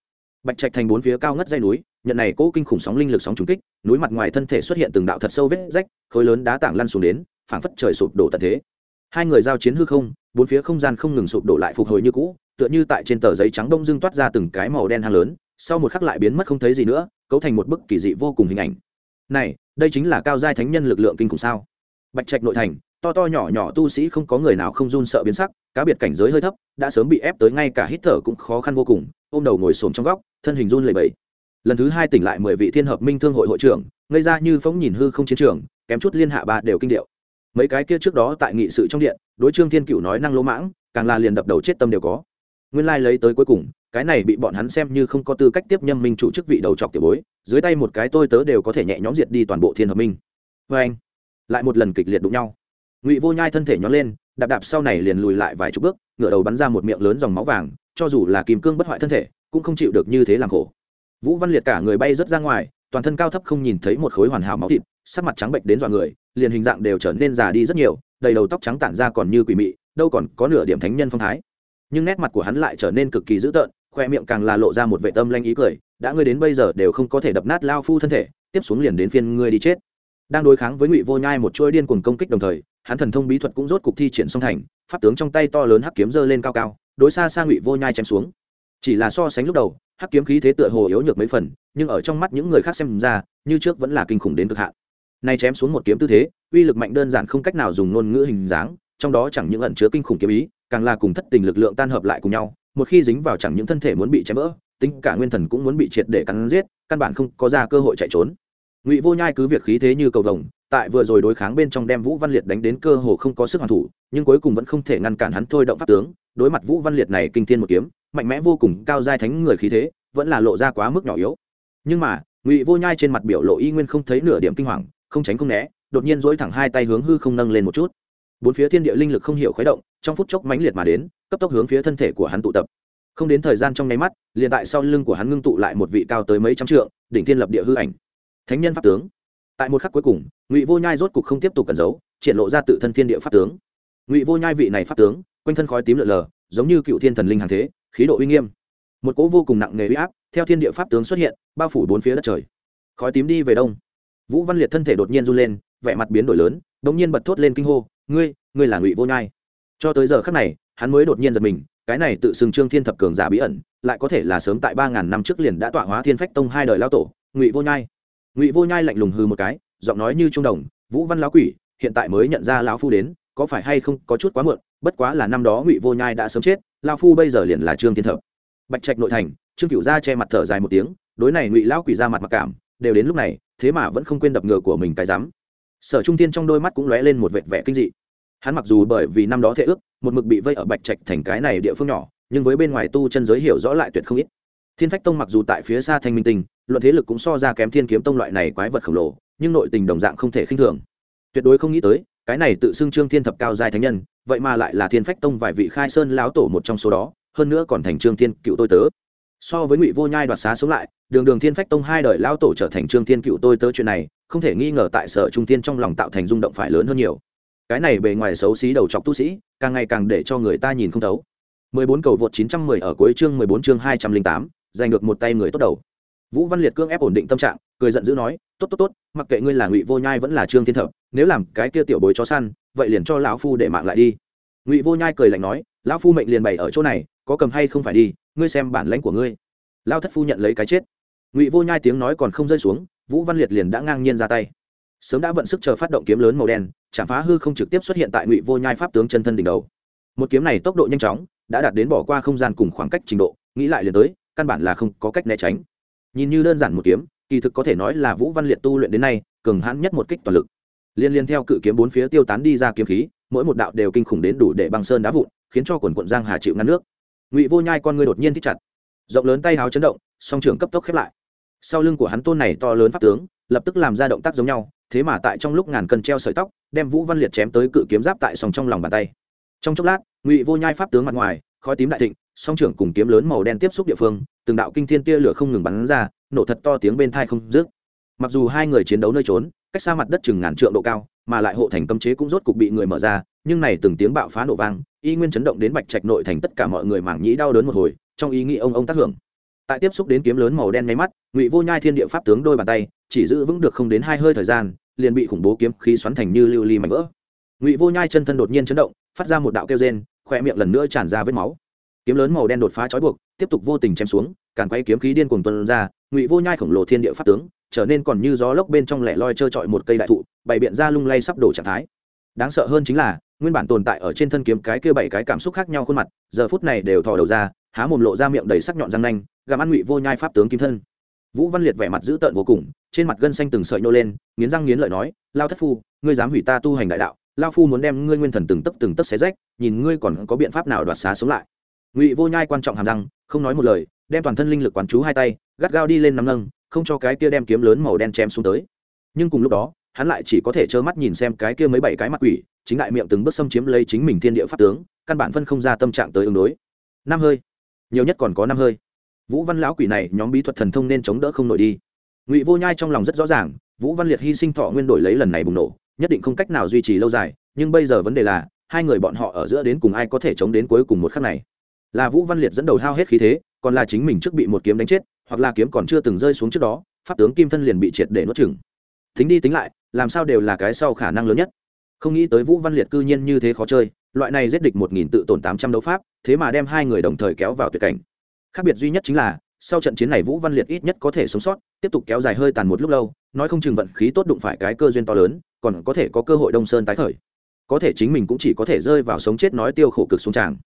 Bạch trạch thành bốn phía cao ngất dây núi, nhận này cố kinh khủng sóng linh lực sóng trùng kích, núi mặt ngoài thân thể xuất hiện từng đạo thật sâu vết rách, khối lớn đá tảng lăn xuống đến, phảng phất trời sụp đổ tận thế. Hai người giao chiến hư không, bốn phía không gian không ngừng sụp đổ lại phục hồi như cũ, tựa như tại trên tờ giấy trắng đông dưng toát ra từng cái màu đen hàng lớn, sau một khắc lại biến mất không thấy gì nữa, cấu thành một bức kỳ dị vô cùng hình ảnh. Này đây chính là cao giai thánh nhân lực lượng kinh khủng sao? Bạch trạch nội thành, to to nhỏ nhỏ tu sĩ không có người nào không run sợ biến sắc, cá biệt cảnh giới hơi thấp, đã sớm bị ép tới ngay cả hít thở cũng khó khăn vô cùng, ôm đầu ngồi xổm trong góc, thân hình run lẩy bẩy. Lần thứ hai tỉnh lại mười vị thiên hợp minh thương hội hội trưởng, ngây ra như phóng nhìn hư không chiến trường, kém chút liên hạ ba đều kinh điệu. Mấy cái kia trước đó tại nghị sự trong điện, đối trương thiên cựu nói năng lỗ mãng, càng là liền đập đầu chết tâm đều có. Nguyên lai lấy tới cuối cùng cái này bị bọn hắn xem như không có tư cách tiếp nhâm minh chủ chức vị đầu trọc tiểu bối, dưới tay một cái tôi tớ đều có thể nhẹ nhõm diệt đi toàn bộ thiên hợp minh. Vê anh, lại một lần kịch liệt đụng nhau. Ngụy vô nhai thân thể nhón lên, đạp đạp sau này liền lùi lại vài chục bước ngựa đầu bắn ra một miệng lớn dòng máu vàng, cho dù là kìm cương bất hoại thân thể, cũng không chịu được như thế làm khổ. Vũ văn liệt cả người bay rớt ra ngoài, toàn thân cao thấp không nhìn thấy một khối hoàn hảo máu thịt, sắc mặt trắng bệnh đến dọa người, liền hình dạng đều trở nên già đi rất nhiều, đầy đầu tóc trắng tản ra còn như quỷ mị, đâu còn có nửa điểm thánh nhân phong thái nhưng nét mặt của hắn lại trở nên cực kỳ dữ tợn, khoe miệng càng là lộ ra một vệ tâm lanh ý cười, đã ngươi đến bây giờ đều không có thể đập nát lao phu thân thể, tiếp xuống liền đến phiên ngươi đi chết. Đang đối kháng với ngụy vô nhai một chuỗi điên cuồng công kích đồng thời, hắn thần thông bí thuật cũng rốt cục thi triển song thành, pháp tướng trong tay to lớn hắc kiếm giơ lên cao cao, đối xa xa ngụy vô nhai chém xuống. Chỉ là so sánh lúc đầu, hắc kiếm khí thế tựa hồ yếu nhược mấy phần, nhưng ở trong mắt những người khác xem ra, như trước vẫn là kinh khủng đến cực hạn. Nay chém xuống một kiếm tư thế, uy lực mạnh đơn giản không cách nào dùng ngôn ngữ hình dáng, trong đó chẳng những ẩn chứa kinh khủng kiếm ý càng là cùng thất tình lực lượng tan hợp lại cùng nhau, một khi dính vào chẳng những thân thể muốn bị chém vỡ, tính cả nguyên thần cũng muốn bị triệt để cắn giết, căn bản không có ra cơ hội chạy trốn. Ngụy vô nhai cứ việc khí thế như cầu vồng, tại vừa rồi đối kháng bên trong đem vũ văn liệt đánh đến cơ hồ không có sức hoàn thủ, nhưng cuối cùng vẫn không thể ngăn cản hắn thôi động pháp tướng, đối mặt vũ văn liệt này kinh thiên một kiếm, mạnh mẽ vô cùng, cao giai thánh người khí thế, vẫn là lộ ra quá mức nhỏ yếu. Nhưng mà, ngụy vô nhai trên mặt biểu lộ y nguyên không thấy nửa điểm kinh hoàng, không tránh không né, đột nhiên dỗi thẳng hai tay hướng hư không nâng lên một chút bốn phía thiên địa linh lực không hiểu khuấy động, trong phút chốc mãnh liệt mà đến, cấp tốc hướng phía thân thể của hắn tụ tập. Không đến thời gian trong nháy mắt, liền tại sau lưng của hắn ngưng tụ lại một vị cao tới mấy trăm trượng, đỉnh thiên lập địa hư ảnh. Thánh nhân pháp tướng. Tại một khắc cuối cùng, ngụy vô nhai rốt cục không tiếp tục cẩn giấu, triển lộ ra tự thân thiên địa pháp tướng. Ngụy vô nhai vị này pháp tướng, quanh thân khói tím lợn lờ, giống như cựu thiên thần linh hàng thế, khí độ uy nghiêm. Một cỗ vô cùng nặng nề uy áp, theo thiên địa pháp tướng xuất hiện, bao phủ bốn phía đất trời. Khói tím đi về đông. Vũ văn liệt thân thể đột nhiên run lên, vẻ mặt biến đổi lớn đ ỗ n g nhiên bật thốt lên kinh hô ngươi ngươi là ngụy vô nhai. Cho tới giờ khắc này, hắn mới đột nhiên giật mình, cái này tự xưng trương thiên thập cường giả bí ẩn, lại có thể là sớm tại ba ngàn năm trước liền đã tọa hóa thiên phách tông hai đời lao tổ, ngụy vô nhai. Ngụy vô nhai lạnh lùng hư một cái, giọng nói như trung đồng, vũ văn lão quỷ, hiện tại mới nhận ra lão phu đến, có phải hay không có chút quá muộn, bất quá là năm đó ngụy vô nhai đã sớm chết lao phu bây giờ liền là trương thiên thập. Bạch trạch nội thành, trương cửu gia che mặt thở dài một tiếng, đối này ngụy lão quỷ ra mặt mặc cảm, đều đến lúc này, thế mà vẫn không quên đập ngựa của mình cái dám sở trung tiên trong đôi mắt cũng lóe lên một vệt vẻ kinh dị. Hắn mặc dù bởi vì năm đó thệ ước, một mực bị vây ở bạch trạch thành cái này địa phương nhỏ, nhưng với bên ngoài tu chân giới hiểu rõ lại tuyệt không ít. Thiên phách tông mặc dù tại phía xa thanh minh tinh, luận thế lực cũng so ra kém thiên kiếm tông loại này quái vật khổng lồ, nhưng nội tình đồng dạng không thể khinh thường. Tuyệt đối không nghĩ tới, cái này tự xưng trương thiên thập cao giai thánh nhân, vậy mà lại là thiên phách tông vài vị khai sơn láo tổ một trong số đó, hơn nữa còn thành trương thiên cựu tôi tớ. So với ngụy vô nhai đoạt xá sống lại, đường đường thiên phách tông hai đời lao tổ trở thành trương thiên cựu tôi tớ chuyện này không thể nghi ngờ tại sở trung tiên trong lòng tạo thành rung động phải lớn hơn nhiều. Cái này bề ngoài xấu xí đầu chọc tu sĩ càng ngày càng để cho người ta nhìn không thấu. 14 cầu vượt 910 ở cuối chương 14 chương 208, giành được một tay người tốt đầu. Vũ văn liệt cương ép ổn định tâm trạng cười giận dữ nói tốt tốt tốt mặc kệ ngươi là ngụy vô nhai vẫn là trương thiên thập nếu làm cái kia tiểu bối chó săn vậy liền cho lão phu để mạng lại đi. Ngụy vô nhai cười lạnh nói lão phu mệnh liền bày ở chỗ này có cầm hay không phải đi ngươi xem bản lãnh của ngươi. Lao thất phu nhận lấy cái chết. Ngụy vô nhai tiếng nói còn không rơi xuống vũ văn liệt liền đã ngang nhiên ra tay. Sớm đã vận sức chờ phát động kiếm lớn màu đen chạm phá hư không trực tiếp xuất hiện tại ngụy vô nhai pháp tướng chân thân đỉnh đầu. Một kiếm này tốc độ nhanh chóng, đã đạt đến bỏ qua không gian cùng khoảng cách trình độ, nghĩ lại liền tới, căn bản là không có cách né tránh. Nhìn như đơn giản một kiếm, kỳ thực có thể nói là vũ văn liệt tu luyện đến nay, cường hãn nhất một kích toàn lực. Liên liên theo cự kiếm bốn phía tiêu tán đi ra kiếm khí, mỗi một đạo đều kinh khủng đến đủ để băng sơn đá vụn, khiến cho quần quận giang hà chịu ngăn nước. Ngụy vô nhai con ngươi đột nhiên thích chặt. Rộng lớn tay háo chấn động, song trường cấp tốc khép lại sau lưng của hắn tôn này to lớn pháp tướng, lập tức làm ra động tác giống nhau, thế mà tại trong lúc ngàn cân treo sợi tóc, đem vũ văn liệt chém tới cự kiếm giáp tại sòng trong lòng bàn tay. Trong chốc lát, ngụy vô nhai pháp tướng mặt ngoài, khói tím đại thịnh, song trưởng cùng kiếm lớn màu đen tiếp xúc địa phương, từng đạo kinh thiên tia lửa không ngừng bắn ra, nổ thật to tiếng bên thai không dứt. Mặc dù hai người chiến đấu nơi trốn, cách xa mặt đất chừng ngàn trượng độ cao, mà lại hộ thành cấm chế cũng rốt cục bị người mở ra, nhưng này từng tiếng bạo phá nổ vang, y nguyên chấn động đến bạch trạch nội thành tất cả mọi người mảng nhĩ đau đớn một hồi, trong ý nghĩ ông ông tác hưởng tại tiếp xúc đến kiếm lớn màu đen nháy mắt, ngụy vô nhai thiên địa pháp tướng đôi bàn tay, chỉ giữ vững được không đến hai hơi thời gian, liền bị khủng bố kiếm khí xoắn thành như lưu ly mảnh vỡ. Ngụy vô nhai chân thân đột nhiên chấn động, phát ra một đạo kêu rên khỏe miệng lần nữa tràn ra vết máu. Kiếm lớn màu đen đột phá trói buộc, tiếp tục vô tình chém xuống, càn quay kiếm khí điên cuồng tuân ra, ngụy vô nhai khổng lồ thiên địa pháp tướng, trở nên còn như gió lốc bên trong lẻ loi trơ trọi một cây đại thụ, bày biện ra lung lay sắp đổ trạng thái. Đáng sợ hơn chính là, nguyên bản tồn tại ở trên thân kiếm cái kia bảy cái cảm xúc khác nhau khuôn mặt, giờ phút này đều thò đầu ra, há mồm lộ ra miệng đầy sắc nhọn răng nanh gặm ăn ngụy vô nhai pháp tướng kim thân. Vũ văn liệt vẻ mặt dữ tợn vô cùng, trên mặt gân xanh từng sợi nô lên, nghiến răng nghiến lợi nói, lao thất phu, ngươi dám hủy ta tu hành đại đạo, lao phu muốn đem ngươi nguyên thần từng tấc từng tấc xé rách, nhìn ngươi còn có biện pháp nào đoạt xá sống lại. Ngụy vô nhai quan trọng hàm răng, không nói một lời, đem toàn thân linh lực quán chú hai tay, gắt gao đi lên nắm nâng, không cho cái kia đem kiếm lớn màu đen chém xuống tới. Nhưng cùng lúc đó, hắn lại chỉ có thể trơ mắt nhìn xem cái kia mấy bảy cái mặt quỷ, chính đại miệng từng bước xâm chiếm lấy chính mình thiên địa pháp tướng, căn bản phân không ra tâm trạng tới ứng đối. Năm hơi. Nhiều nhất còn có năm hơi vũ văn lão quỷ này nhóm bí thuật thần thông nên chống đỡ không nổi đi. Ngụy vô nhai trong lòng rất rõ ràng, vũ văn liệt hy sinh thọ nguyên đổi lấy lần này bùng nổ, nhất định không cách nào duy trì lâu dài, nhưng bây giờ vấn đề là, hai người bọn họ ở giữa đến cùng ai có thể chống đến cuối cùng một khắc này? Là vũ văn liệt dẫn đầu hao hết khí thế, còn là chính mình trước bị một kiếm đánh chết, hoặc là kiếm còn chưa từng rơi xuống trước đó, pháp tướng kim thân liền bị triệt để nuốt chừng tính đi tính lại, làm sao đều là cái sau khả năng lớn nhất. Không nghĩ tới vũ văn liệt cư nhiên như thế khó chơi, loại này giết địch một nghìn tự tổn tám trăm đấu pháp, thế mà đem hai người đồng thời kéo vào tuyệt cảnh khác biệt duy nhất chính là, sau trận chiến này vũ văn liệt ít nhất có thể sống sót, tiếp tục kéo dài hơi tàn một lúc lâu, nói không chừng vận khí tốt đụng phải cái cơ duyên to lớn, còn có thể có cơ hội đông sơn tái khởi. Có thể chính mình cũng chỉ có thể rơi vào sống chết nói tiêu khổ cực xuống tràng.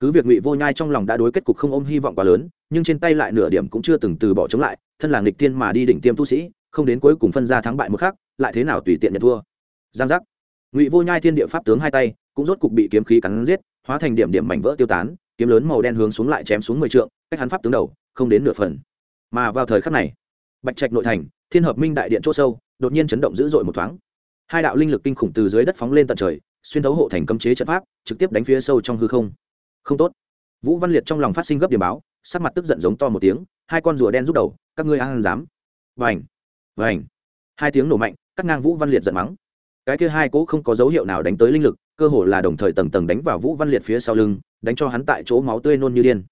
Cứ việc ngụy vô nhai trong lòng đã đối kết cục không ôm hy vọng quá lớn, nhưng trên tay lại nửa điểm cũng chưa từng từ bỏ chống lại, thân là nghịch tiên mà đi đỉnh tiêm tu sĩ, không đến cuối cùng phân ra thắng bại một khác lại thế nào tùy tiện nhận thua. Giang giác. Ngụy vô nhai thiên địa pháp tướng hai tay, cũng rốt cục bị kiếm khí cắn giết, hóa thành điểm điểm mảnh vỡ tiêu tán, kiếm lớn màu đen hướng xuống lại chém xuống mười trượng cách hắn pháp tướng đầu, không đến nửa phần. Mà vào thời khắc này, bạch trạch nội thành, thiên hợp minh đại điện chỗ sâu, đột nhiên chấn động dữ dội một thoáng. Hai đạo linh lực kinh khủng từ dưới đất phóng lên tận trời, xuyên thấu hộ thành cấm chế trận pháp, trực tiếp đánh phía sâu trong hư không. Không tốt. Vũ văn liệt trong lòng phát sinh gấp điểm báo, sắc mặt tức giận giống to một tiếng, hai con rùa đen rút đầu, các ngươi ăn dám. Vành vành. Hai tiếng nổ mạnh, cắt ngang vũ văn liệt giận mắng. Cái kia hai cỗ không có dấu hiệu nào đánh tới linh lực, cơ hồ là đồng thời tầng tầng đánh vào vũ văn liệt phía sau lưng, đánh cho hắn tại chỗ máu tươi nôn như điên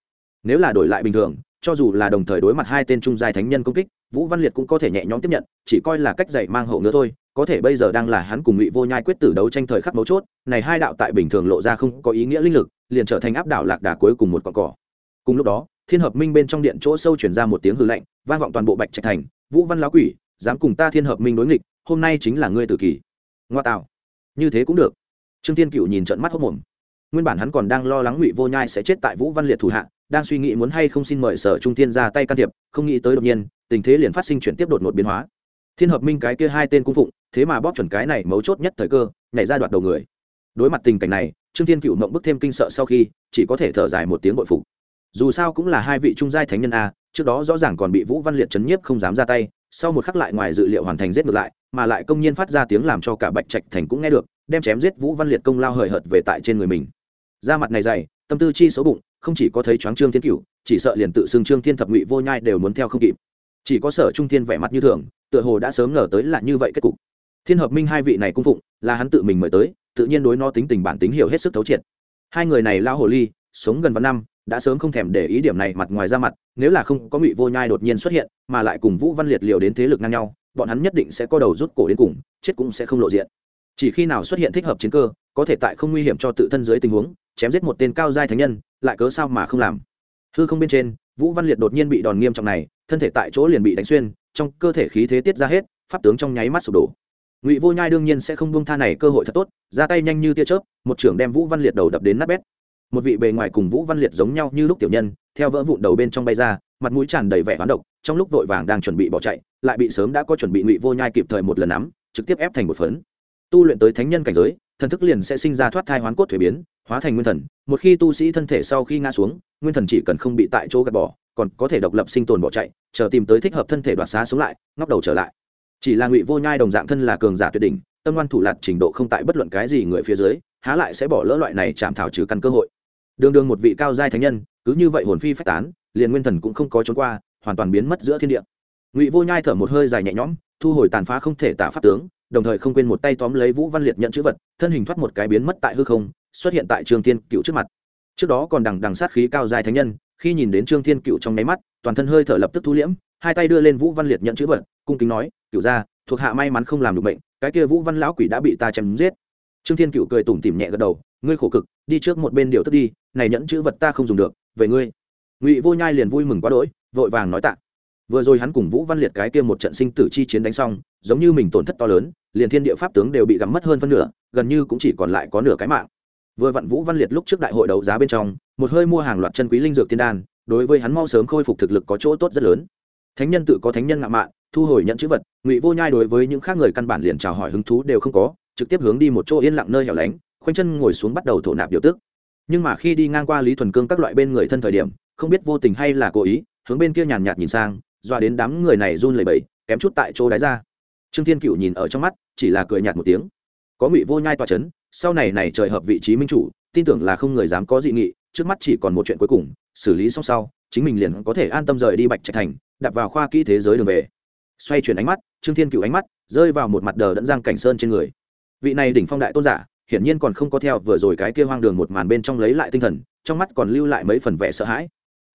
nếu là đổi lại bình thường, cho dù là đồng thời đối mặt hai tên trung giai thánh nhân công kích, vũ văn liệt cũng có thể nhẹ nhõm tiếp nhận, chỉ coi là cách dạy mang hậu nữa thôi, có thể bây giờ đang là hắn cùng ngụy vô nhai quyết tử đấu tranh thời khắc mấu chốt, này hai đạo tại bình thường lộ ra không có ý nghĩa linh lực, liền trở thành áp đảo lạc đà cuối cùng một con cỏ. Cùng lúc đó, thiên hợp minh bên trong điện chỗ sâu chuyển ra một tiếng hư lạnh, vang vọng toàn bộ bạch trạch thành, vũ văn lão quỷ, dám cùng ta thiên hợp minh đối nghịch, hôm nay chính là ngươi tử kỳ. Ngoa tạo. Như thế cũng được. Trương thiên cựu nhìn trận mắt hốc mồm nguyên bản hắn còn đang lo lắng ngụy vô nhai sẽ chết tại vũ văn liệt thủ hạ đang suy nghĩ muốn hay không xin mời sở trung tiên ra tay can thiệp, không nghĩ tới đột nhiên, tình thế liền phát sinh chuyển tiếp đột ngột biến hóa. Thiên hợp minh cái kia hai tên cung phụng, thế mà bóp chuẩn cái này mấu chốt nhất thời cơ, nhảy ra đoạt đầu người. Đối mặt tình cảnh này, trương thiên cựu mộng bức thêm kinh sợ sau khi, chỉ có thể thở dài một tiếng bội phục. Dù sao cũng là hai vị trung giai thánh nhân a, trước đó rõ ràng còn bị vũ văn liệt chấn nhiếp không dám ra tay, sau một khắc lại ngoài dự liệu hoàn thành giết ngược lại, mà lại công nhiên phát ra tiếng làm cho cả bạch trạch thành cũng nghe được, đem chém giết vũ văn liệt công lao hời hợt về tại trên người mình. Da mặt này dày, tâm tư chi xấu bụng không chỉ có thấy choáng trương thiên cửu, chỉ sợ liền tự xưng trương thiên thập ngụy vô nhai đều muốn theo không kịp. Chỉ có sở trung thiên vẻ mặt như thường, tựa hồ đã sớm ngờ tới là như vậy kết cục. Thiên hợp minh hai vị này cung phụng, là hắn tự mình mời tới, tự nhiên đối nó tính tình bản tính hiểu hết sức thấu triệt. Hai người này lao hồ ly, sống gần vạn năm, đã sớm không thèm để ý điểm này mặt ngoài ra mặt, nếu là không có ngụy vô nhai đột nhiên xuất hiện, mà lại cùng vũ văn liệt liều đến thế lực ngang nhau, bọn hắn nhất định sẽ có đầu rút cổ đến cùng, chết cũng sẽ không lộ diện. Chỉ khi nào xuất hiện thích hợp chiến cơ, có thể tại không nguy hiểm cho tự thân dưới tình huống, chém giết một tên cao giai thánh nhân lại cớ sao mà không làm? Hư không bên trên, vũ văn liệt đột nhiên bị đòn nghiêm trọng này, thân thể tại chỗ liền bị đánh xuyên, trong cơ thể khí thế tiết ra hết, pháp tướng trong nháy mắt sụp đổ. Ngụy vô nhai đương nhiên sẽ không buông tha này cơ hội thật tốt, ra tay nhanh như tia chớp, một trưởng đem vũ văn liệt đầu đập đến nát bét. Một vị bề ngoài cùng vũ văn liệt giống nhau như lúc tiểu nhân, theo vỡ vụn đầu bên trong bay ra, mặt mũi tràn đầy vẻ hoán độc, trong lúc vội vàng đang chuẩn bị bỏ chạy, lại bị sớm đã có chuẩn bị ngụy vô nhai kịp thời một lần nắm, trực tiếp ép thành một phấn. Tu luyện tới thánh nhân cảnh giới thần thức liền sẽ sinh ra thoát thai hoán cốt thuế biến, hóa thành nguyên thần. Một khi tu sĩ thân thể sau khi ngã xuống, nguyên thần chỉ cần không bị tại chỗ gạt bỏ, còn có thể độc lập sinh tồn bỏ chạy, chờ tìm tới thích hợp thân thể đoạt xá sống lại, ngóc đầu trở lại. Chỉ là ngụy vô nhai đồng dạng thân là cường giả tuyệt đỉnh, tâm ngoan thủ lạt trình độ không tại bất luận cái gì người phía dưới, há lại sẽ bỏ lỡ loại này chạm thảo trừ căn cơ hội. Đường đường một vị cao giai thánh nhân, cứ như vậy hồn phi phách tán, liền nguyên thần cũng không có trốn qua, hoàn toàn biến mất giữa thiên địa. Ngụy vô nhai thở một hơi dài nhẹ nhõm, thu hồi tàn phá không thể tả pháp tướng đồng thời không quên một tay tóm lấy vũ văn liệt nhận chữ vật, thân hình thoát một cái biến mất tại hư không, xuất hiện tại trương thiên cựu trước mặt. Trước đó còn đằng đằng sát khí cao dài thánh nhân, khi nhìn đến trương thiên cựu trong nháy mắt, toàn thân hơi thở lập tức thu liễm, hai tay đưa lên vũ văn liệt nhận chữ vật, cung kính nói, cựu ra thuộc hạ may mắn không làm được bệnh cái kia vũ văn lão quỷ đã bị ta chém giết. Trương thiên cựu cười tủm tỉm nhẹ gật đầu, ngươi khổ cực, đi trước một bên điều tức đi, này nhẫn chữ vật ta không dùng được, về ngươi. Ngụy vô nhai liền vui mừng quá đỗi, vội vàng nói tạ vừa rồi hắn cùng vũ văn liệt cái kia một trận sinh tử chi chiến đánh xong, giống như mình tổn thất to lớn, liền thiên địa pháp tướng đều bị gắm mất hơn phân nửa, gần như cũng chỉ còn lại có nửa cái mạng. Vừa vặn vũ văn liệt lúc trước đại hội đấu giá bên trong, một hơi mua hàng loạt chân quý linh dược tiên đan, đối với hắn mau sớm khôi phục thực lực có chỗ tốt rất lớn. Thánh nhân tự có thánh nhân ngạo mạn, thu hồi nhận chữ vật, ngụy vô nhai đối với những khác người căn bản liền chào hỏi hứng thú đều không có, trực tiếp hướng đi một chỗ yên lặng nơi hẻo lánh, khoanh chân ngồi xuống bắt đầu thổ nạp điều tức. Nhưng mà khi đi ngang qua lý thuần cương các loại bên người thân thời điểm, không biết vô tình hay là cố ý, hướng bên kia nhàn nhạt nhìn sang doa đến đám người này run lẩy bẩy, kém chút tại chỗ đáy ra. Trương thiên cựu nhìn ở trong mắt, chỉ là cười nhạt một tiếng. Có ngụy vô nhai tòa c h ấ n sau này này trời hợp vị trí minh chủ, tin tưởng là không người dám có dị nghị, trước mắt chỉ còn một chuyện cuối cùng, xử lý xong sau, chính mình liền có thể an tâm rời đi bạch trạch thành đặt vào khoa kỹ thế giới đường về. Xoay chuyển ánh mắt, trương thiên cựu ánh mắt rơi vào một mặt đờ đẫn giang cảnh sơn trên người. Vị này đỉnh phong đại tôn giả, hiển nhiên còn không có theo vừa rồi cái kia hoang đường một màn bên trong lấy lại tinh thần, trong mắt còn lưu lại mấy phần vẻ sợ hãi.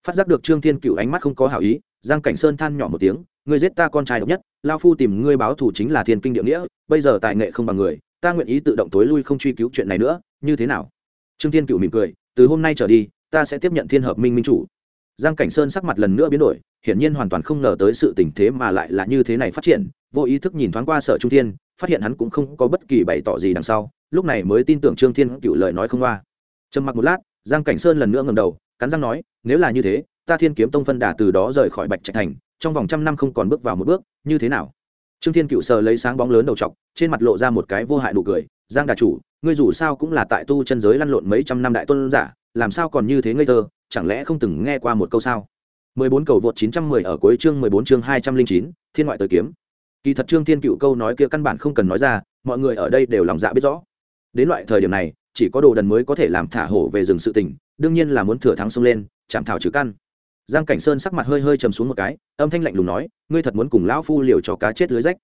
Phát giác được trương thiên cựu ánh mắt không có hảo ý giang cảnh sơn than nhỏ một tiếng, ngươi giết ta con trai độc nhất, lao phu tìm ngươi báo thù chính là thiên kinh địa nghĩa, bây giờ tài nghệ không bằng người, ta nguyện ý tự động tối lui không truy cứu chuyện này nữa, như thế nào? Trương thiên cựu mỉm cười, từ hôm nay trở đi, ta sẽ tiếp nhận thiên hợp minh minh chủ. Giang cảnh sơn sắc mặt lần nữa biến đổi, hiển nhiên hoàn toàn không ngờ tới sự tình thế mà lại là như thế này phát triển, vô ý thức nhìn thoáng qua sở trung thiên, phát hiện hắn cũng không có bất kỳ bày tỏ gì đằng sau, lúc này mới tin tưởng trương thiên cựu lời nói không qua. Trầm mặc một lát, giang cảnh sơn lần nữa ngầm đầu, cắn răng nói, nếu là như thế ta thiên kiếm tông phân đà từ đó rời khỏi bạch trạch thành trong vòng trăm năm không còn bước vào một bước như thế nào? Trương thiên cựu sờ lấy sáng bóng lớn đầu t trên mặt lộ ra một cái vô hại nụ cười giang đà chủ ngươi dù sao cũng là tại tu chân giới lăn lộn mấy trăm năm đại tôn giả làm sao còn như thế ngây thơ chẳng lẽ không từng nghe qua một câu sao? 14 cầu vượt 910 ở cuối chương 14 chương 209, thiên ngoại tới kiếm. Kỳ thật trương thiên cựu câu nói kia căn bản không cần nói ra mọi người ở đây đều lòng dạ biết rõ. Đến loại thời điểm này chỉ có đồ đần mới có thể làm thả hổ về rừng sự tình đương nhiên là muốn thừa thắng xông lên chạm thảo trừ căn giang cảnh sơn sắc mặt hơi hơi trầm xuống một cái âm thanh lạnh lùng nói ngươi thật muốn cùng lão phu liều cho cá chết lưới rách?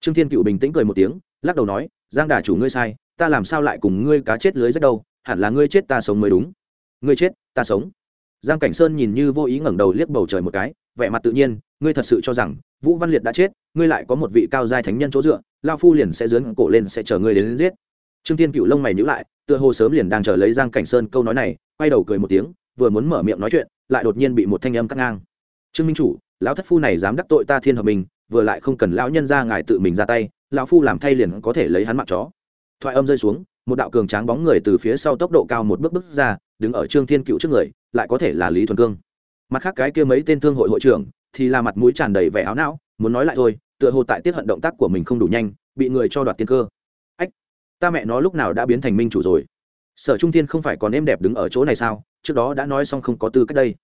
Trương thiên cựu bình tĩnh cười một tiếng lắc đầu nói giang đà chủ ngươi sai ta làm sao lại cùng ngươi cá chết lưới rách đâu hẳn là ngươi chết ta sống mới đúng. Ngươi chết ta sống. Giang cảnh sơn nhìn như vô ý ngẩng đầu liếc bầu trời một cái vẻ mặt tự nhiên ngươi thật sự cho rằng vũ văn liệt đã chết ngươi lại có một vị cao giai thánh nhân chỗ dựa lao phu liền sẽ dướn cổ lên sẽ chờ ngươi đến, đến giết. Trương thiên cựu lông mày nhữ lại tựa hồ sớm liền đang chờ lấy giang cảnh sơn câu nói này quay đầu cười một tiếng vừa muốn mở miệng nói chuyện, lại đột nhiên bị một thanh âm cắt ngang. Trương minh chủ, lão thất phu này dám đắc tội ta thiên hợp mình vừa lại không cần lão nhân ra ngài tự mình ra tay, lão phu làm thay liền có thể lấy hắn mạng chó. Thoại âm rơi xuống, một đạo cường tráng bóng người từ phía sau tốc độ cao một bước bước ra, đứng ở trương thiên cựu trước người, lại có thể là lý thuần cương. Mặt khác cái kia mấy tên thương hội hội trưởng thì là mặt mũi tràn đầy vẻ áo não, muốn nói lại thôi, tựa hồ tại tiết hận động tác của mình không đủ nhanh, bị người cho đoạt tiên cơ. Ách, ta mẹ nó lúc nào đã biến thành minh chủ rồi? Sở trung thiên không phải còn êm đẹp đứng ở chỗ này sao? Trước đó đã nói xong không có tư cách đây.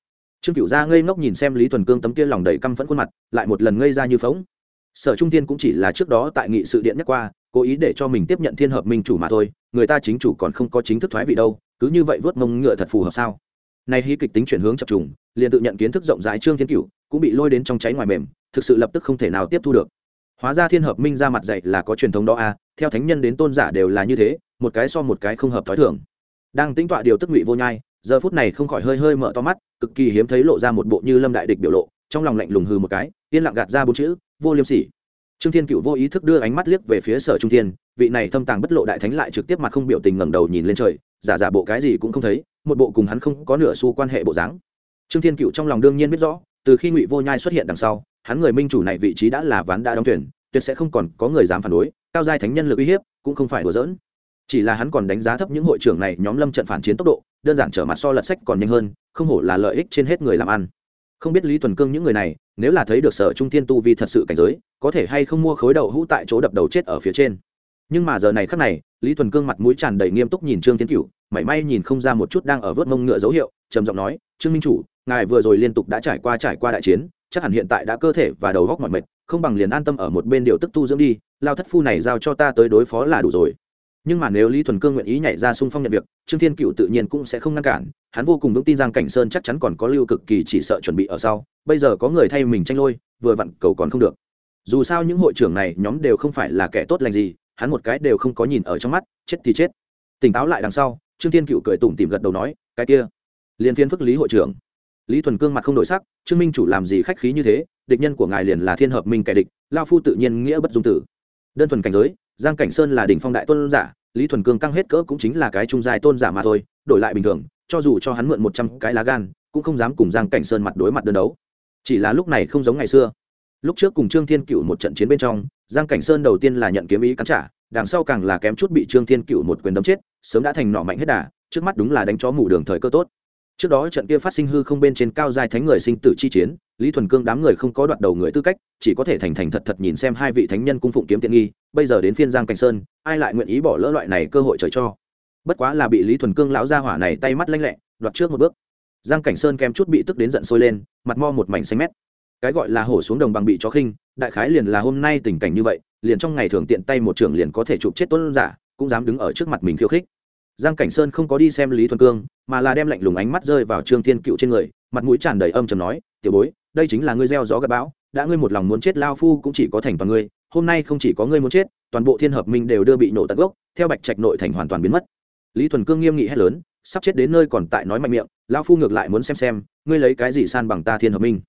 Trương cựu gia ngây ngốc nhìn xem lý thuần cương tấm kia lòng đầy căm phẫn khuôn mặt lại một lần ngây ra như phóng sở trung tiên cũng chỉ là trước đó tại nghị sự điện nhắc qua cố ý để cho mình tiếp nhận thiên hợp minh chủ mà thôi người ta chính chủ còn không có chính thức thoái vị đâu cứ như vậy vớt mông ngựa thật phù hợp sao? Nay hy kịch tính chuyển hướng chập trùng liền tự nhận kiến thức rộng rãi trương thiên cựu cũng bị lôi đến trong cháy ngoài mềm thực sự lập tức không thể nào tiếp thu được. Hóa ra thiên hợp minh ra mặt dạy là có truyền thống đó a à, theo thánh nhân đến tôn giả đều là như thế một cái so một cái không hợp thói thường. Đang tính tọa điều tức ngụy vô nhai giờ phút này không khỏi hơi hơi mở to mắt, cực kỳ hiếm thấy lộ ra một bộ như lâm đại địch biểu lộ, trong lòng lạnh lùng hư một cái, yên lặng gạt ra bốn chữ, vô liêm sỉ. Trương thiên cựu vô ý thức đưa ánh mắt liếc về phía sở trung thiên, vị này thâm tàng bất lộ đại thánh lại trực tiếp mặt không biểu tình ngẩng đầu nhìn lên trời, giả giả bộ cái gì cũng không thấy, một bộ cùng hắn không có nửa xu quan hệ bộ dáng. Trương thiên cựu trong lòng đương nhiên biết rõ, từ khi ngụy vô nhai xuất hiện đằng sau, hắn người minh chủ này vị trí đã là ván đã đóng tuyển tuyệt sẽ không còn có người dám phản đối, cao giai thánh nhân lực uy hiếp cũng không phải đùa giỡn. Chỉ là hắn còn đánh giá thấp những hội trưởng này nhóm lâm trận phản chiến tốc độ đơn giản trở mặt so lật sách còn nhanh hơn, không hổ là lợi ích trên hết người làm ăn. Không biết lý tuần cương những người này, nếu là thấy được sở trung thiên tu vi thật sự cảnh giới, có thể hay không mua khối đậu hũ tại chỗ đập đầu chết ở phía trên. Nhưng mà giờ này khắc này, lý tuần cương mặt mũi tràn đầy nghiêm túc nhìn trương tiến cửu, mảy may nhìn không ra một chút đang ở vớt mông ngựa dấu hiệu, trầm giọng nói, trương minh chủ, ngài vừa rồi liên tục đã trải qua trải qua đại chiến, chắc hẳn hiện tại đã cơ thể và đầu góc mọi mệt, không bằng liền an tâm ở một bên điều tức tu dưỡng đi, lao thất phu này giao cho ta tới đối phó là đủ rồi nhưng mà nếu lý thuần cương nguyện ý nhảy ra xung phong nhận việc, trương thiên cựu tự nhiên cũng sẽ không ngăn cản. Hắn vô cùng vững tin giang cảnh sơn chắc chắn còn có lưu cực kỳ chỉ sợ chuẩn bị ở sau. Bây giờ có người thay mình tranh lôi, vừa vặn cầu còn không được. Dù sao những hội trưởng này nhóm đều không phải là kẻ tốt lành gì, hắn một cái đều không có nhìn ở trong mắt, chết thì chết. Tỉnh táo lại đằng sau, trương thiên cựu cười tủm tìm gật đầu nói, cái kia, liền phiên phức lý hội trưởng. Lý thuần cương mặt không đổi sắc, trương minh chủ làm gì khách khí như thế, địch nhân của ngài liền là thiên hợp minh kẻ địch, lao phu tự nhiên nghĩa bất dung tử. Đơn thuần cảnh giới, giang cảnh sơn là đỉnh phong đại tôn giả lý thuần cương căng hết cỡ cũng chính là cái trung dài tôn giả mà thôi, đổi lại bình thường, cho dù cho hắn mượn một trăm cái lá gan, cũng không dám cùng giang cảnh sơn mặt đối mặt đơn đấu. Chỉ là lúc này không giống ngày xưa. Lúc trước cùng trương thiên cựu một trận chiến bên trong, giang cảnh sơn đầu tiên là nhận kiếm ý cắn trả, đằng sau càng là kém chút bị trương thiên cựu một quyền đấm chết, sớm đã thành nọ mạnh hết đà, trước mắt đúng là đánh chó mủ đường thời cơ tốt. Trước đó trận kia phát sinh hư không bên trên cao dài thánh người sinh tử chi chiến lý thuần cương đám người không có đoạt đầu người tư cách, chỉ có thể thành thành thật thật nhìn xem hai vị thánh nhân cung phụng kiếm tiện nghi, bây giờ đến phiên giang cảnh sơn, ai lại nguyện ý bỏ lỡ loại này cơ hội trời cho? Bất quá là bị lý thuần cương lão gia hỏa này tay mắt lanh lẹ, đoạt trước một bước. Giang cảnh sơn kém chút bị tức đến giận sôi lên, mặt mo một mảnh xanh mét. Cái gọi là hổ xuống đồng bằng bị chó khinh, đại khái liền là hôm nay tình cảnh như vậy, liền trong ngày thường tiện tay một trưởng liền có thể chụp chết tuấn giả, cũng dám đứng ở trước mặt mình khiêu khích. Giang cảnh sơn không có đi xem lý thuần cương, mà là đem lạnh lùng ánh mắt rơi vào trương thiên cựu trên người, mặt mũi tràn đầy âm chầm nói, tiểu bối đây chính là ngươi gieo gió gặp bão, đã ngươi một lòng muốn chết, lao phu cũng chỉ có thành toàn ngươi, hôm nay không chỉ có ngươi muốn chết, toàn bộ thiên hợp minh đều đưa bị nổ tận gốc, theo bạch trạch nội thành hoàn toàn biến mất. Lý thuần cương nghiêm nghị hét lớn, sắp chết đến nơi còn tại nói mạnh miệng, lao phu ngược lại muốn xem xem, ngươi lấy cái gì san bằng ta thiên hợp minh.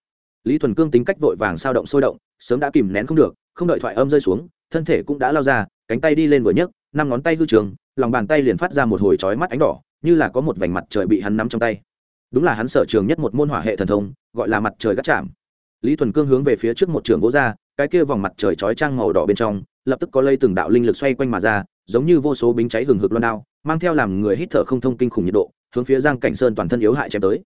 Lý thuần cương tính cách vội vàng sao động sôi động, sớm đã kìm nén không được, không đợi thoại âm rơi xuống, thân thể cũng đã lao ra, cánh tay đi lên vừa nhấc, năm ngón tay hư trường, lòng bàn tay liền phát ra một hồi chói mắt ánh đỏ, như là có một vành mặt trời bị hắn nắm trong tay đúng là hắn sở trường nhất một môn hỏa hệ thần thông, gọi là mặt trời gắt chạm. Lý thuần cương hướng về phía trước một trường gỗ ra, cái kia vòng mặt trời chói trang màu đỏ bên trong, lập tức có lây từng đạo linh lực xoay quanh mà ra, giống như vô số bính cháy hừng hực loan đao, mang theo làm người hít thở không thông kinh khủng nhiệt độ, hướng phía giang cảnh sơn toàn thân yếu hại chém tới.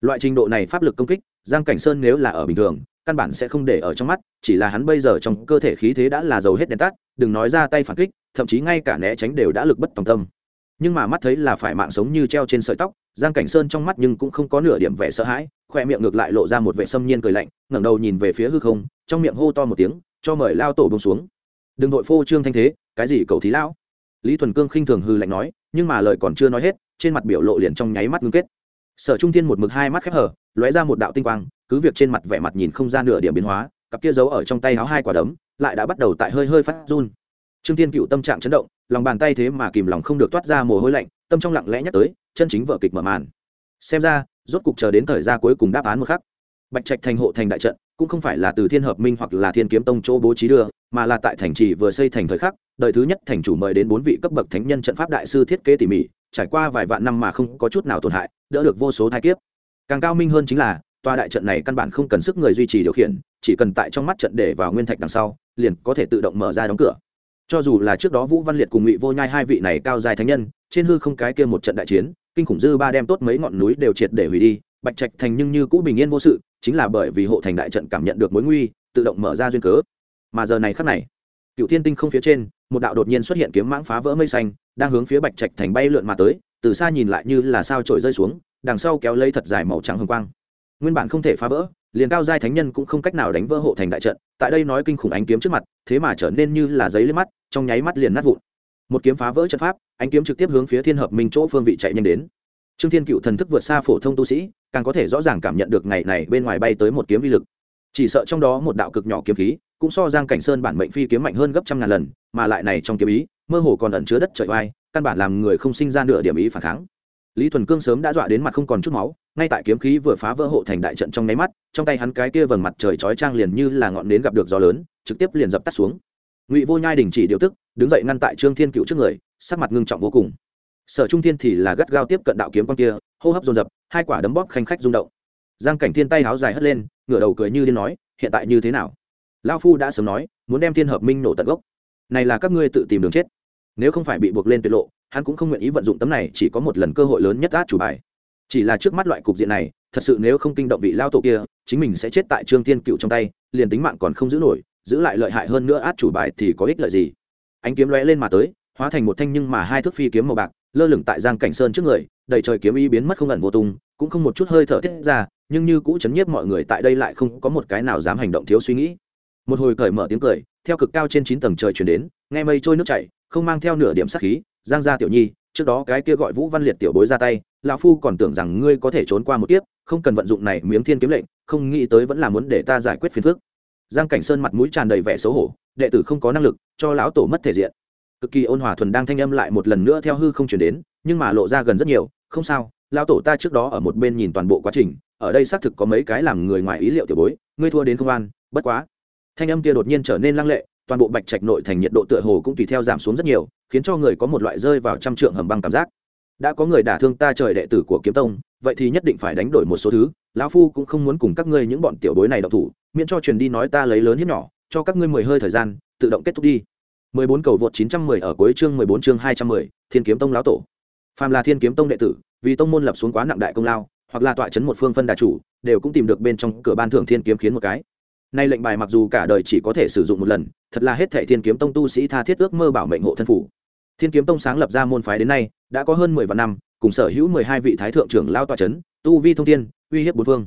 Loại trình độ này pháp lực công kích, giang cảnh sơn nếu là ở bình thường, căn bản sẽ không để ở trong mắt, chỉ là hắn bây giờ trong cơ thể khí thế đã là dầu hết đèn tắt, đừng nói ra tay phản kích, thậm chí ngay cả né tránh đều đã lực bất tòng tâm. Nhưng mà mắt thấy là phải mạng sống như treo trên sợi tóc giang cảnh sơn trong mắt nhưng cũng không có nửa điểm vẻ sợ hãi, khoe miệng ngược lại lộ ra một vẻ xâm nhiên cười lạnh, ngẩng đầu nhìn về phía hư không, trong miệng hô to một tiếng, cho mời lao tổ bông xuống. Đừng vội phô trương thanh thế, cái gì cầu thí lão? Lý thuần cương khinh thường hư lạnh nói, nhưng mà lời còn chưa nói hết, trên mặt biểu lộ liền trong nháy mắt ngưng kết. Sở trung thiên một mực hai mắt khép hở, lóe ra một đạo tinh quang, cứ việc trên mặt vẻ mặt nhìn không ra nửa điểm biến hóa, cặp kia giấu ở trong tay háo hai quả đấm, lại đã bắt đầu tại hơi hơi phát run. Trương thiên cựu tâm trạng chấn động lòng bàn tay thế mà kìm lòng không được toát ra mồ hôi lạnh, tâm trong lặng lẽ nhắc tới, chân chính vợ kịch mở màn. Xem ra, rốt cục chờ đến thời gian cuối cùng đáp án một khắc. Bạch trạch thành hộ thành đại trận, cũng không phải là từ thiên hợp minh hoặc là thiên kiếm tông chỗ bố trí đưa, mà là tại thành trì vừa xây thành thời khắc, đợi thứ nhất thành chủ mời đến bốn vị cấp bậc thánh nhân trận pháp đại sư thiết kế tỉ mỉ, trải qua vài vạn năm mà không có chút nào tổn hại, đỡ được vô số thai kiếp. Càng cao minh hơn chính là, tòa đại trận này căn bản không cần sức người duy trì điều khiển, chỉ cần tại trong mắt trận để vào nguyên thạch đằng sau, liền có thể tự động mở ra đóng cửa cho dù là trước đó vũ văn liệt cùng ngụy vô nhai hai vị này cao dài thánh nhân, trên hư không cái kia một trận đại chiến, kinh khủng dư ba đem tốt mấy ngọn núi đều triệt để hủy đi, bạch trạch thành nhưng như cũ bình yên vô sự, chính là bởi vì hộ thành đại trận cảm nhận được mối nguy, tự động mở ra duyên cớ. Mà giờ này khắc này, cựu thiên tinh không phía trên, một đạo đột nhiên xuất hiện kiếm mãng phá vỡ mây xanh, đang hướng phía bạch trạch thành bay lượn mà tới, từ xa nhìn lại như là sao trổi rơi xuống, đằng sau kéo lấy thật dài màu trắng hồng quang. Nguyên bản không thể phá vỡ liền cao giai thánh nhân cũng không cách nào đánh vỡ hộ thành đại trận, tại đây nói kinh khủng ánh kiếm trước mặt, thế mà trở nên như là giấy lên mắt, trong nháy mắt liền nát vụn. Một kiếm phá vỡ trận pháp, ánh kiếm trực tiếp hướng phía thiên hợp minh chỗ phương vị chạy nhanh đến. Trương thiên cựu thần thức vượt xa phổ thông tu sĩ, càng có thể rõ ràng cảm nhận được ngày này bên ngoài bay tới một kiếm vi lực. Chỉ sợ trong đó một đạo cực nhỏ kiếm khí, cũng so giang cảnh sơn bản mệnh phi kiếm mạnh hơn gấp trăm ngàn lần, mà lại này trong kiếm ý, mơ hồ còn ẩn chứa đất trời oai, căn bản làm người không sinh ra nửa điểm ý phản kháng. Lý thuần cương sớm đã dọa đến mặt không còn chút máu ngay tại kiếm khí vừa phá vỡ hộ thành đại trận trong nháy mắt, trong tay hắn cái kia vầng mặt trời chói trang liền như là ngọn nến gặp được gió lớn, trực tiếp liền dập tắt xuống. Ngụy vô nhai đình chỉ điều tức, đứng dậy ngăn tại trương thiên cựu trước người, sắc mặt ngưng trọng vô cùng. Sở trung thiên thì là gắt gao tiếp cận đạo kiếm con kia, hô hấp dồn dập, hai quả đấm bóp khanh khách rung động. Giang cảnh thiên tay háo dài hất lên, ngửa đầu cười như điên nói, hiện tại như thế nào? Lao phu đã sớm nói, muốn đem thiên hợp minh nổ tận gốc. Này là các ngươi tự tìm đường chết. Nếu không phải bị buộc lên tuyệt lộ, hắn cũng không nguyện ý vận dụng tấm này, chỉ có một lần cơ hội lớn nhất át chủ bài chỉ là trước mắt loại cục diện này, thật sự nếu không kinh động vị lao tổ kia, chính mình sẽ chết tại trương thiên cựu trong tay, liền tính mạng còn không giữ nổi, giữ lại lợi hại hơn nữa át chủ bài thì có ích lợi gì? Ánh kiếm lóe lên mà tới, hóa thành một thanh nhưng mà hai thước phi kiếm màu bạc, lơ lửng tại giang cảnh sơn trước người, đầy trời kiếm y biến mất không ẩn vô tung, cũng không một chút hơi thở tiết ra, nhưng như cũ chấn nhiếp mọi người tại đây lại không có một cái nào dám hành động thiếu suy nghĩ. Một hồi cởi mở tiếng cười, theo cực cao trên chín tầng trời chuyển đến, nghe mây trôi nước chảy, không mang theo nửa điểm sát khí, giang gia tiểu nhi, trước đó cái kia gọi vũ văn liệt tiểu bối ra tay lão phu còn tưởng rằng ngươi có thể trốn qua một kiếp, không cần vận dụng này miếng thiên kiếm lệnh, không nghĩ tới vẫn là muốn để ta giải quyết phiền phức. Giang cảnh sơn mặt mũi tràn đầy vẻ xấu hổ, đệ tử không có năng lực, cho lão tổ mất thể diện. Cực kỳ ôn hòa thuần đang thanh âm lại một lần nữa theo hư không chuyển đến, nhưng mà lộ ra gần rất nhiều, không sao, lão tổ ta trước đó ở một bên nhìn toàn bộ quá trình, ở đây xác thực có mấy cái làm người ngoài ý liệu tiểu bối, ngươi thua đến không an, bất quá. Thanh âm kia đột nhiên trở nên lăng lệ, toàn bộ bạch trạch nội thành nhiệt độ tựa hồ cũng tùy theo giảm xuống rất nhiều, khiến cho người có một loại rơi vào trăm trượng hầm băng cảm giác đã có người đả thương ta trời đệ tử của kiếm tông vậy thì nhất định phải đánh đổi một số thứ. Lão phu cũng không muốn cùng các ngươi những bọn tiểu bối này độc thủ miễn cho truyền đi nói ta lấy lớn hiếp nhỏ cho các ngươi mười hơi thời gian tự động kết thúc đi. 14 cầu vượt 910 ở cuối chương 14 chương 210, Thiên Kiếm Tông lão tổ. Phàm là Thiên Kiếm Tông đệ tử, vì tông môn lập xuống quá nặng đại công lao, hoặc là tọa chấn một phương phân đà chủ, đều cũng tìm được bên trong cửa ban thưởng thiên kiếm khiến một cái. Nay lệnh bài mặc dù cả đời chỉ có thể sử dụng một lần thật là hết thệ thiên kiếm tông tu sĩ tha thiết ước mơ bảo mệnh hộ thân phủ. Thiên kiếm tông sáng lập ra môn phái đến nay đã có hơn mười vạn năm, cùng sở hữu mười hai vị thái thượng trưởng lao tòa c h ấ n tu vi thông tiên uy hiếp bốn phương.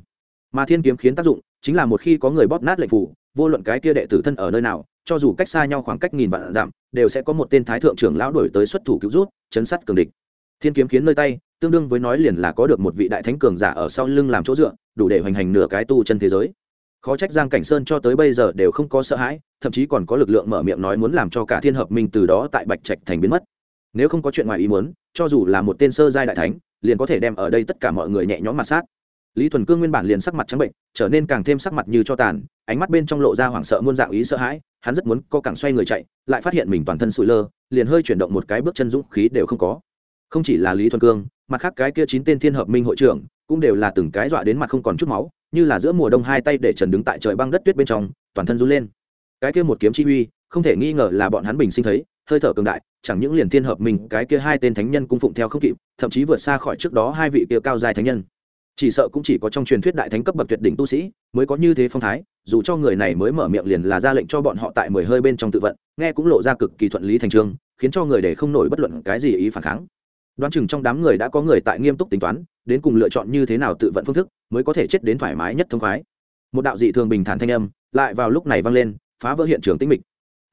Mà thiên kiếm khiến tác dụng chính là một khi có người bóp nát lệnh phủ, vô luận cái kia đệ tử thân ở nơi nào, cho dù cách xa nhau khoảng cách nghìn vạn dặm, đều sẽ có một tên thái thượng trưởng lão đổi tới xuất thủ cứu rút, chấn sát cường địch. Thiên kiếm khiến nơi tay, tương đương với nói liền là có được một vị đại thánh cường giả ở sau lưng làm chỗ dựa, đủ để hoành hành nửa cái tu chân thế giới. Khó trách giang cảnh sơn cho tới bây giờ đều không có sợ hãi, thậm chí còn có lực lượng mở miệng nói muốn làm cho cả thiên hợp minh từ đó tại bạch trạch thành biến mất nếu không có chuyện ngoài ý muốn, cho dù là một tên sơ giai đại thánh, liền có thể đem ở đây tất cả mọi người nhẹ nhõm mặt sát. Lý thuần cương nguyên bản liền sắc mặt trắng bệnh, trở nên càng thêm sắc mặt như cho tàn, ánh mắt bên trong lộ ra hoảng sợ muôn dạng ý sợ hãi, hắn rất muốn co càng xoay người chạy, lại phát hiện mình toàn thân sụi lơ, liền hơi chuyển động một cái bước chân dũng khí đều không có. Không chỉ là lý thuần cương, mặt khác cái kia chín tên thiên hợp minh hội trưởng cũng đều là từng cái dọa đến mặt không còn chút máu, như là giữa mùa đông hai tay để trần đứng tại trời băng đất tuyết bên trong, toàn thân run lên. Cái kia một kiếm chi uy không thể nghi ngờ là bọn hắn bình sinh thấy, hơi thở cường đại, chẳng những liền thiên hợp mình, cái kia hai tên thánh nhân cung phụng theo không kịp, thậm chí vượt xa khỏi trước đó hai vị kia cao dài thánh nhân. Chỉ sợ cũng chỉ có trong truyền thuyết đại thánh cấp bậc tuyệt đỉnh tu sĩ mới có như thế phong thái, dù cho người này mới mở miệng liền là ra lệnh cho bọn họ tại mười hơi bên trong tự vận, nghe cũng lộ ra cực kỳ thuận lý thành trương, khiến cho người để không nổi bất luận cái gì ý phản kháng. Đoán chừng trong đám người đã có người tại nghiêm túc tính toán, đến cùng lựa chọn như thế nào tự vận phương thức mới có thể chết đến thoải mái nhất thông khoái. Một đạo dị thường bình thản thanh âm lại vào lúc này vang lên, phá vỡ hiện trường tĩnh mịch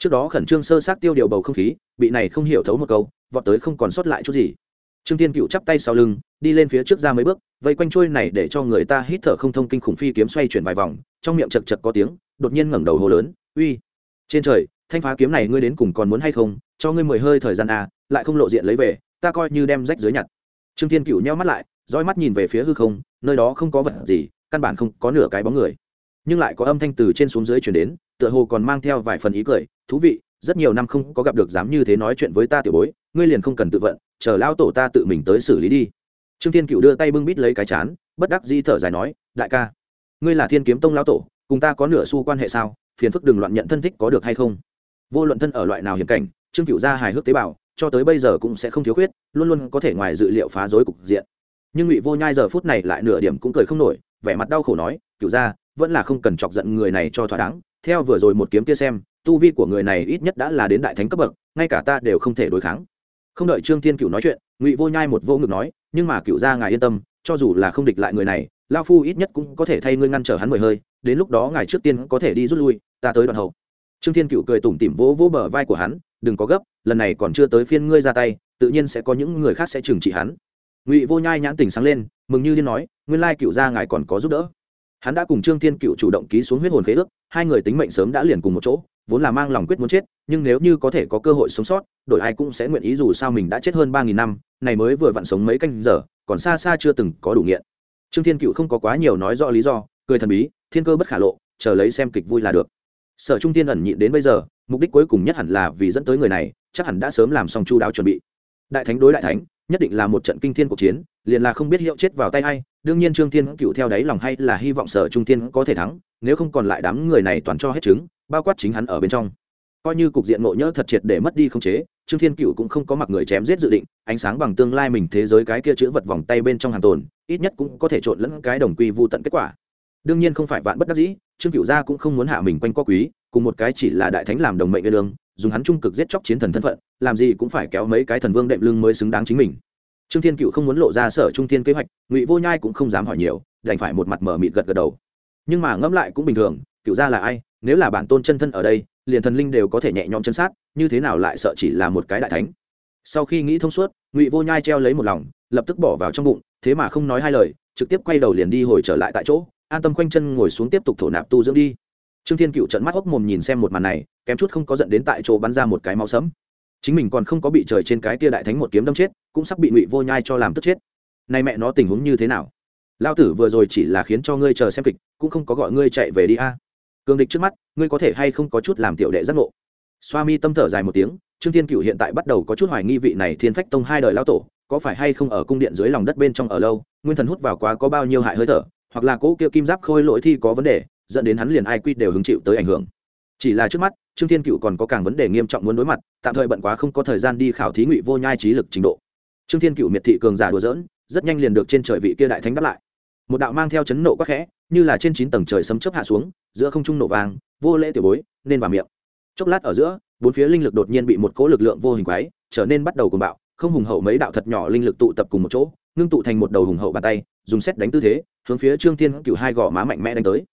trước đó khẩn trương sơ sát tiêu điều bầu không khí, bị này không hiểu thấu một câu, vọt tới không còn sót lại chút gì. Trương thiên cựu chắp tay sau lưng, đi lên phía trước ra mấy bước, vây quanh trôi này để cho người ta hít thở không thông kinh khủng phi kiếm xoay chuyển vài vòng, trong miệng chật chật có tiếng, đột nhiên ngẩng đầu hồ lớn, uy! Trên trời, thanh phá kiếm này ngươi đến cùng còn muốn hay không? Cho ngươi mười hơi thời gian à lại không lộ diện lấy về, ta coi như đem rách dưới nhặt. Trương thiên cựu nheo mắt lại, dõi mắt nhìn về phía hư không, nơi đó không có vật gì, căn bản không có nửa cái bóng người. Nhưng lại có âm thanh từ trên xuống dưới chuyển đến, tựa hồ còn mang theo vài phần ý cười thú vị, rất nhiều năm không có gặp được dám như thế nói chuyện với ta tiểu bối, ngươi liền không cần tự vận, chờ lao tổ ta tự mình tới xử lý đi. Trương thiên cựu đưa tay bưng bít lấy cái chán, bất đắc di thở dài nói, đại ca, ngươi là thiên kiếm tông lao tổ, cùng ta có nửa xu quan hệ sao? Phiền phức đừng loạn nhận thân thích có được hay không? Vô luận thân ở loại nào hiểm cảnh, trương cựu gia hài hước tế bào, cho tới bây giờ cũng sẽ không thiếu khuyết, luôn luôn có thể ngoài dự liệu phá rối cục diện. Nhưng ngụy vô nhai giờ phút này lại nửa điểm cũng cười không nổi, vẻ mặt đau khổ nói cựu gia, vẫn là không cần chọc giận người này cho thỏa đáng, theo vừa rồi một kiếm kia xem tu vi của người này ít nhất đã là đến đại thánh cấp bậc, ngay cả ta đều không thể đối kháng. Không đợi trương thiên cựu nói chuyện, ngụy vô nhai một vô ngực nói, nhưng mà cựu gia ngài yên tâm, cho dù là không địch lại người này lao phu ít nhất cũng có thể thay ngươi ngăn trở hắn mười hơi, đến lúc đó ngài trước tiên có thể đi rút lui, ta tới đoạn hậu. Trương thiên cựu cười tủm tỉm vỗ vỗ bờ vai của hắn, đừng có gấp, lần này còn chưa tới phiên ngươi ra tay, tự nhiên sẽ có những người khác sẽ trừng trị hắn. Ngụy vô nhai nhãn tình sáng lên, mừng như điên nói, nguyên lai cựu gia ngài còn có giúp đỡ. Hắn đã cùng trương thiên cựu chủ động ký xuống huyết hồn khế ước, hai người tính mệnh sớm đã liền cùng một chỗ vốn là mang lòng quyết muốn chết, nhưng nếu như có thể có cơ hội sống sót đội ai cũng sẽ nguyện ý dù sao mình đã chết hơn ba nghìn năm, này mới vừa vặn sống mấy canh giờ, còn xa xa chưa từng có đủ nghiện. Trương thiên cựu không có quá nhiều nói rõ lý do, cười thần bí, thiên cơ bất khả lộ, chờ lấy xem kịch vui là được. Sở trung tiên ẩn nhịn đến bây giờ, mục đích cuối cùng nhất hẳn là vì dẫn tới người này, chắc hẳn đã sớm làm xong chu đáo chuẩn bị. Đại thánh đối đại thánh, nhất định là một trận kinh thiên cuộc chiến, liền là không biết hiệu chết vào tay hay đương nhiên trương thiên cựu theo đáy lòng hay là hy vọng sở trung tiên có thể thắng, nếu không còn lại đám người này toàn cho hết chứng bao quát chính hắn ở bên trong. Coi như cục diện ngộ nhỡ thật triệt để mất đi không chế trương thiên cựu cũng không có mặc người chém giết dự định ánh sáng bằng tương lai mình thế giới cái kia chữ vật vòng tay bên trong hàng tồn ít nhất cũng có thể trộn lẫn cái đồng quy vô tận kết quả. Đương nhiên không phải vạn bất đắc dĩ trương cựu gia cũng không muốn hạ mình quanh co quý cùng một cái chỉ là đại thánh làm đồng mệnh yêu lương, dùng hắn trung cực giết chóc chiến thần thân phận làm gì cũng phải kéo mấy cái thần vương đệm lưng mới xứng đáng chính mình. Trương thiên cựu không muốn lộ ra sở trung thiên kế hoạch ngụy vô nhai cũng không dám hỏi nhiều đành phải một mặt mở mịt gật gật đầu. Nhưng mà ngẫm lại cũng bình thường cựu gia là ai, nếu là bản tôn chân thân ở đây, liền thần linh đều có thể nhẹ nhõm chân sát, như thế nào lại sợ chỉ là một cái đại thánh? Sau khi nghĩ thông suốt, ngụy vô nhai treo lấy một lòng, lập tức bỏ vào trong bụng, thế mà không nói hai lời, trực tiếp quay đầu liền đi hồi trở lại tại chỗ, an tâm quanh chân ngồi xuống tiếp tục thổ nạp tu dưỡng đi. Trương thiên cựu trận mắt hốc mồm nhìn xem một màn này, kém chút không có dẫn đến tại chỗ bắn ra một cái máu sấm. chính mình còn không có bị trời trên cái tia đại thánh một kiếm đâm chết, cũng sắp bị ngụy vô nhai cho làm tức chết. Nay mẹ nó tình huống như thế nào? Lao tử vừa rồi chỉ là khiến cho ngươi chờ xem kịch, cũng không có gọi ngươi chạy về đi a cường địch trước mắt, ngươi có thể hay không có chút làm tiểu đệ giác ngộ? Xoa mi tâm thở dài một tiếng, trương thiên cựu hiện tại bắt đầu có chút hoài nghi vị này thiên phách tông hai đời lao tổ, có phải hay không ở cung điện dưới lòng đất bên trong ở lâu, nguyên thần hút vào quá có bao nhiêu hại hơi thở, hoặc là cỗ kia kim giáp khôi lỗi thi có vấn đề, dẫn đến hắn liền ai quy đều hứng chịu tới ảnh hưởng. Chỉ là trước mắt, trương thiên cựu còn có càng vấn đề nghiêm trọng muốn đối mặt, tạm thời bận quá không có thời gian đi khảo thí ngụy vô nhai trí lực trình độ. Trương thiên cựu miệt thị cường giả đùa dỡn rất nhanh liền được trên trời vị kia đại thánh đáp lại một đạo mang theo chấn nộ quắc khẽ, như là trên chín tầng trời sấm chớp hạ xuống, giữa không trung nổ vàng, vô lễ tiểu bối, nên vào miệng. Chốc lát ở giữa, bốn phía linh lực đột nhiên bị một cỗ lực lượng vô hình quái, trở nên bắt đầu cuồng bạo, không hùng hậu mấy đạo thật nhỏ linh lực tụ tập cùng một chỗ, ngưng tụ thành một đầu hùng hậu bàn tay, dùng xét đánh tư thế, hướng phía trương thiên cựu hai gò má mạnh mẽ đánh tới.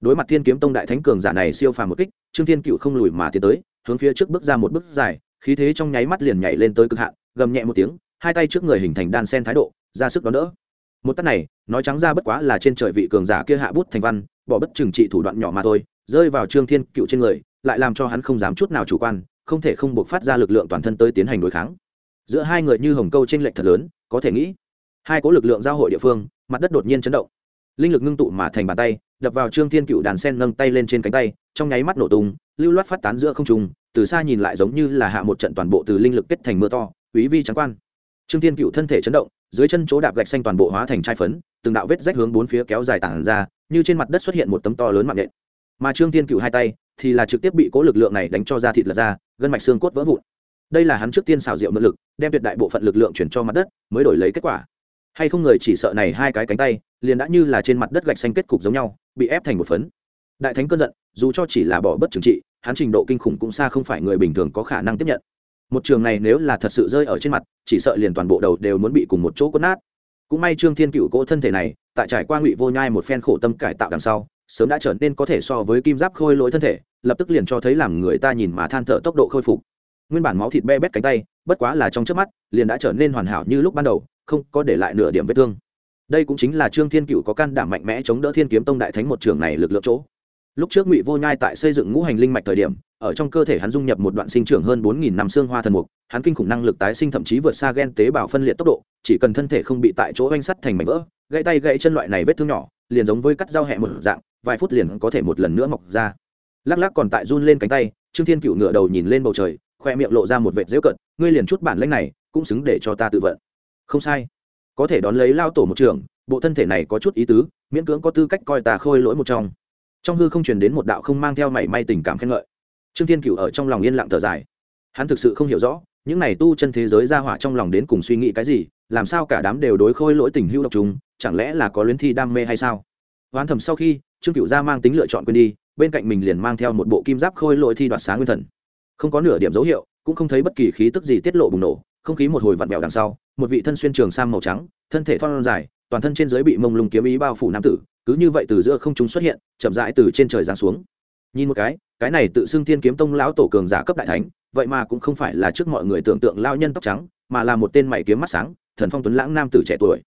Đối mặt thiên kiếm tông đại thánh cường giả này siêu phàm một kích, trương thiên cựu không lùi mà tiến tới, hướng phía trước bước ra một bước dài, khí thế trong nháy mắt liền nhảy lên tới cực hạn, gầm nhẹ một tiếng, hai tay trước người hình thành đan sen thái độ, ra sức đón đỡ một tắt này, nói trắng ra bất quá là trên trời vị cường giả kia hạ bút thành văn, bỏ bất trừng trị thủ đoạn nhỏ mà thôi, rơi vào trương thiên cựu trên người, lại làm cho hắn không dám chút nào chủ quan, không thể không buộc phát ra lực lượng toàn thân tới tiến hành đối kháng. Giữa hai người như hồng câu trên lệch thật lớn, có thể nghĩ, hai cố lực lượng giao hội địa phương, mặt đất đột nhiên chấn động. Linh lực ngưng tụ mà thành bàn tay, đập vào trương thiên cựu đàn sen nâng tay lên trên cánh tay, trong nháy mắt nổ tung, lưu loát phát tán giữa không trung, từ xa nhìn lại giống như là hạ một trận toàn bộ từ linh lực kết thành mưa to quý vi trắng quan trương thiên cựu thân thể chấn động, dưới chân chỗ đạp gạch xanh toàn bộ hóa thành chai phấn, từng đạo vết rách hướng bốn phía kéo dài tản ra, như trên mặt đất xuất hiện một tấm to lớn mạng nhện. Mà trương thiên cựu hai tay thì là trực tiếp bị cố lực lượng này đánh cho ra thịt lật ra, gân mạch xương cốt vỡ vụn. Đây là hắn trước tiên xào rượu mượn lực, đem tuyệt đại bộ phận lực lượng chuyển cho mặt đất, mới đổi lấy kết quả. Hay không người chỉ sợ này hai cái cánh tay, liền đã như là trên mặt đất gạch xanh kết cục giống nhau, bị ép thành một phấn. Đại thánh cơn giận, dù cho chỉ là bỏ bất trừng trị, hắn trình độ kinh khủng cũng xa không phải người bình thường có khả năng tiếp nhận một trường này nếu là thật sự rơi ở trên mặt, chỉ sợ liền toàn bộ đầu đều muốn bị cùng một chỗ quất nát. Cũng may trương thiên cựu cỗ thân thể này, tại trải qua ngụy vô nhai một phen khổ tâm cải tạo đằng sau, sớm đã trở nên có thể so với kim giáp khôi lỗi thân thể, lập tức liền cho thấy làm người ta nhìn mà than thở tốc độ khôi phục. Nguyên bản máu thịt be bét cánh tay, bất quá là trong trước mắt, liền đã trở nên hoàn hảo như lúc ban đầu, không có để lại nửa điểm vết thương. Đây cũng chính là trương thiên cựu có can đảm mạnh mẽ chống đỡ thiên kiếm tông đại thánh một trường này lực lượng chỗ. Lúc trước ngụy vô nhai tại xây dựng ngũ hành linh mạch thời điểm ở trong cơ thể hắn dung nhập một đoạn sinh trưởng hơn bốn nghìn năm xương hoa thần mục hắn kinh khủng năng lực tái sinh thậm chí vượt xa gen tế bào phân liệt tốc độ chỉ cần thân thể không bị tại chỗ oanh sắt thành mảnh vỡ gãy tay gãy chân loại này vết thương nhỏ liền giống với cắt dao hẹ một dạng vài phút liền có thể một lần nữa mọc ra. Lắc lắc còn tại run lên cánh tay trương thiên cựu ngửa đầu nhìn lên bầu trời khoe miệng lộ ra một vệt giễu cợt, ngươi liền chút bản lĩnh này cũng xứng để cho ta tự vận. Không sai. Có thể đón lấy lao tổ một trường bộ thân thể này có chút ý tứ miễn cưỡng có tư cách coi ta khôi lỗi một trong. Trong hư không truyền đến một đạo không mang theo mảy may tình cảm khen ngợi trương thiên cựu ở trong lòng yên lặng thở dài. Hắn thực sự không hiểu rõ, những này tu chân thế giới ra hỏa trong lòng đến cùng suy nghĩ cái gì, làm sao cả đám đều đối khôi lỗi tình hữu độc chúng, chẳng lẽ là có luyến thi đam mê hay sao? Hoán thầm sau khi, trương cựu ra mang tính lựa chọn quên đi, bên cạnh mình liền mang theo một bộ kim giáp khôi lỗi thi đoạt sáng nguyên thần. Không có nửa điểm dấu hiệu, cũng không thấy bất kỳ khí tức gì tiết lộ bùng nổ, không khí một hồi vặn vẹo đằng sau, một vị thân xuyên trường sam màu trắng, thân thể thon dài, toàn thân trên dưới bị mông lung kiếm ý bao phủ nam tử, cứ như vậy từ giữa không trung xuất hiện, chậm rãi từ trên trời giáng xuống nhìn một cái cái này tự xưng thiên kiếm tông lão tổ cường giả cấp đại thánh vậy mà cũng không phải là trước mọi người tưởng tượng lao nhân tóc trắng mà là một tên mày kiếm mắt sáng thần phong tuấn lãng nam tử trẻ tuổi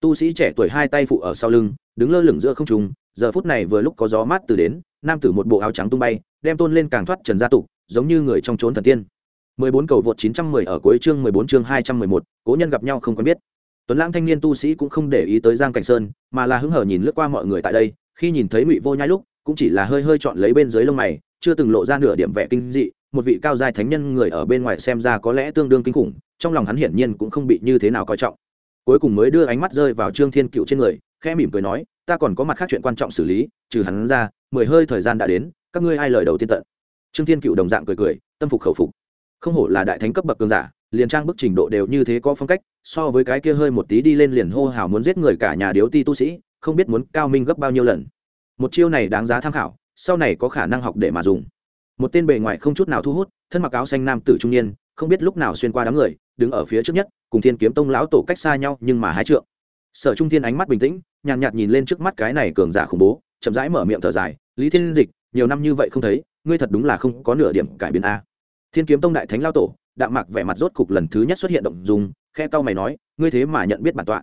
tu sĩ trẻ tuổi hai tay phụ ở sau lưng đứng lơ lửng giữa không trung giờ phút này vừa lúc có gió mát từ đến nam tử một bộ áo trắng tung bay đem tôn lên càng thoát trần gia tục giống như người trong trốn thần tiên 14 cầu vượt 910 ở cuối chương 14 chương 211, cố nhân gặp nhau không quen biết. Tuấn Lãng thanh niên tu sĩ cũng không để ý tới Giang Cảnh Sơn, mà là hứng hờ nhìn lướt qua mọi người tại đây, khi nhìn thấy Ngụy Vô Nhai lúc, cũng chỉ là hơi hơi chọn lấy bên dưới lông mày, chưa từng lộ ra nửa điểm vẻ kinh dị, một vị cao giai thánh nhân người ở bên ngoài xem ra có lẽ tương đương kinh khủng, trong lòng hắn hiển nhiên cũng không bị như thế nào coi trọng. Cuối cùng mới đưa ánh mắt rơi vào Trương Thiên Cựu trên người, khẽ mỉm cười nói, ta còn có mặt khác chuyện quan trọng xử lý, trừ hắn ra, mười hơi thời gian đã đến, các ngươi ai lời đầu tiên tận. Trương Thiên Cựu đồng dạng cười cười, tâm phục khẩu phục không hổ là đại thánh cấp bậc cường giả liền trang bức trình độ đều như thế có phong cách so với cái kia hơi một tí đi lên liền hô hào muốn giết người cả nhà điếu ti tu sĩ không biết muốn cao minh gấp bao nhiêu lần một chiêu này đáng giá tham khảo sau này có khả năng học để mà dùng. Một tên bề ngoài không chút nào thu hút thân mặc áo xanh nam tử trung niên không biết lúc nào xuyên qua đám người đứng ở phía trước nhất cùng thiên kiếm tông lão tổ cách xa nhau nhưng mà hái trượng. Sở trung thiên ánh mắt bình tĩnh nhàn nhạt, nhạt nhìn lên trước mắt cái này cường giả khủng bố chậm rãi mở miệng thở dài lý thiên dịch nhiều năm như vậy không thấy ngươi thật đúng là không có nửa điểm cải biến a. Thiên kiếm tông đại thánh lao tổ đạm mạc vẻ mặt rốt cục lần thứ nhất xuất hiện động dùng khe cau mày nói ngươi thế mà nhận biết bản tọa.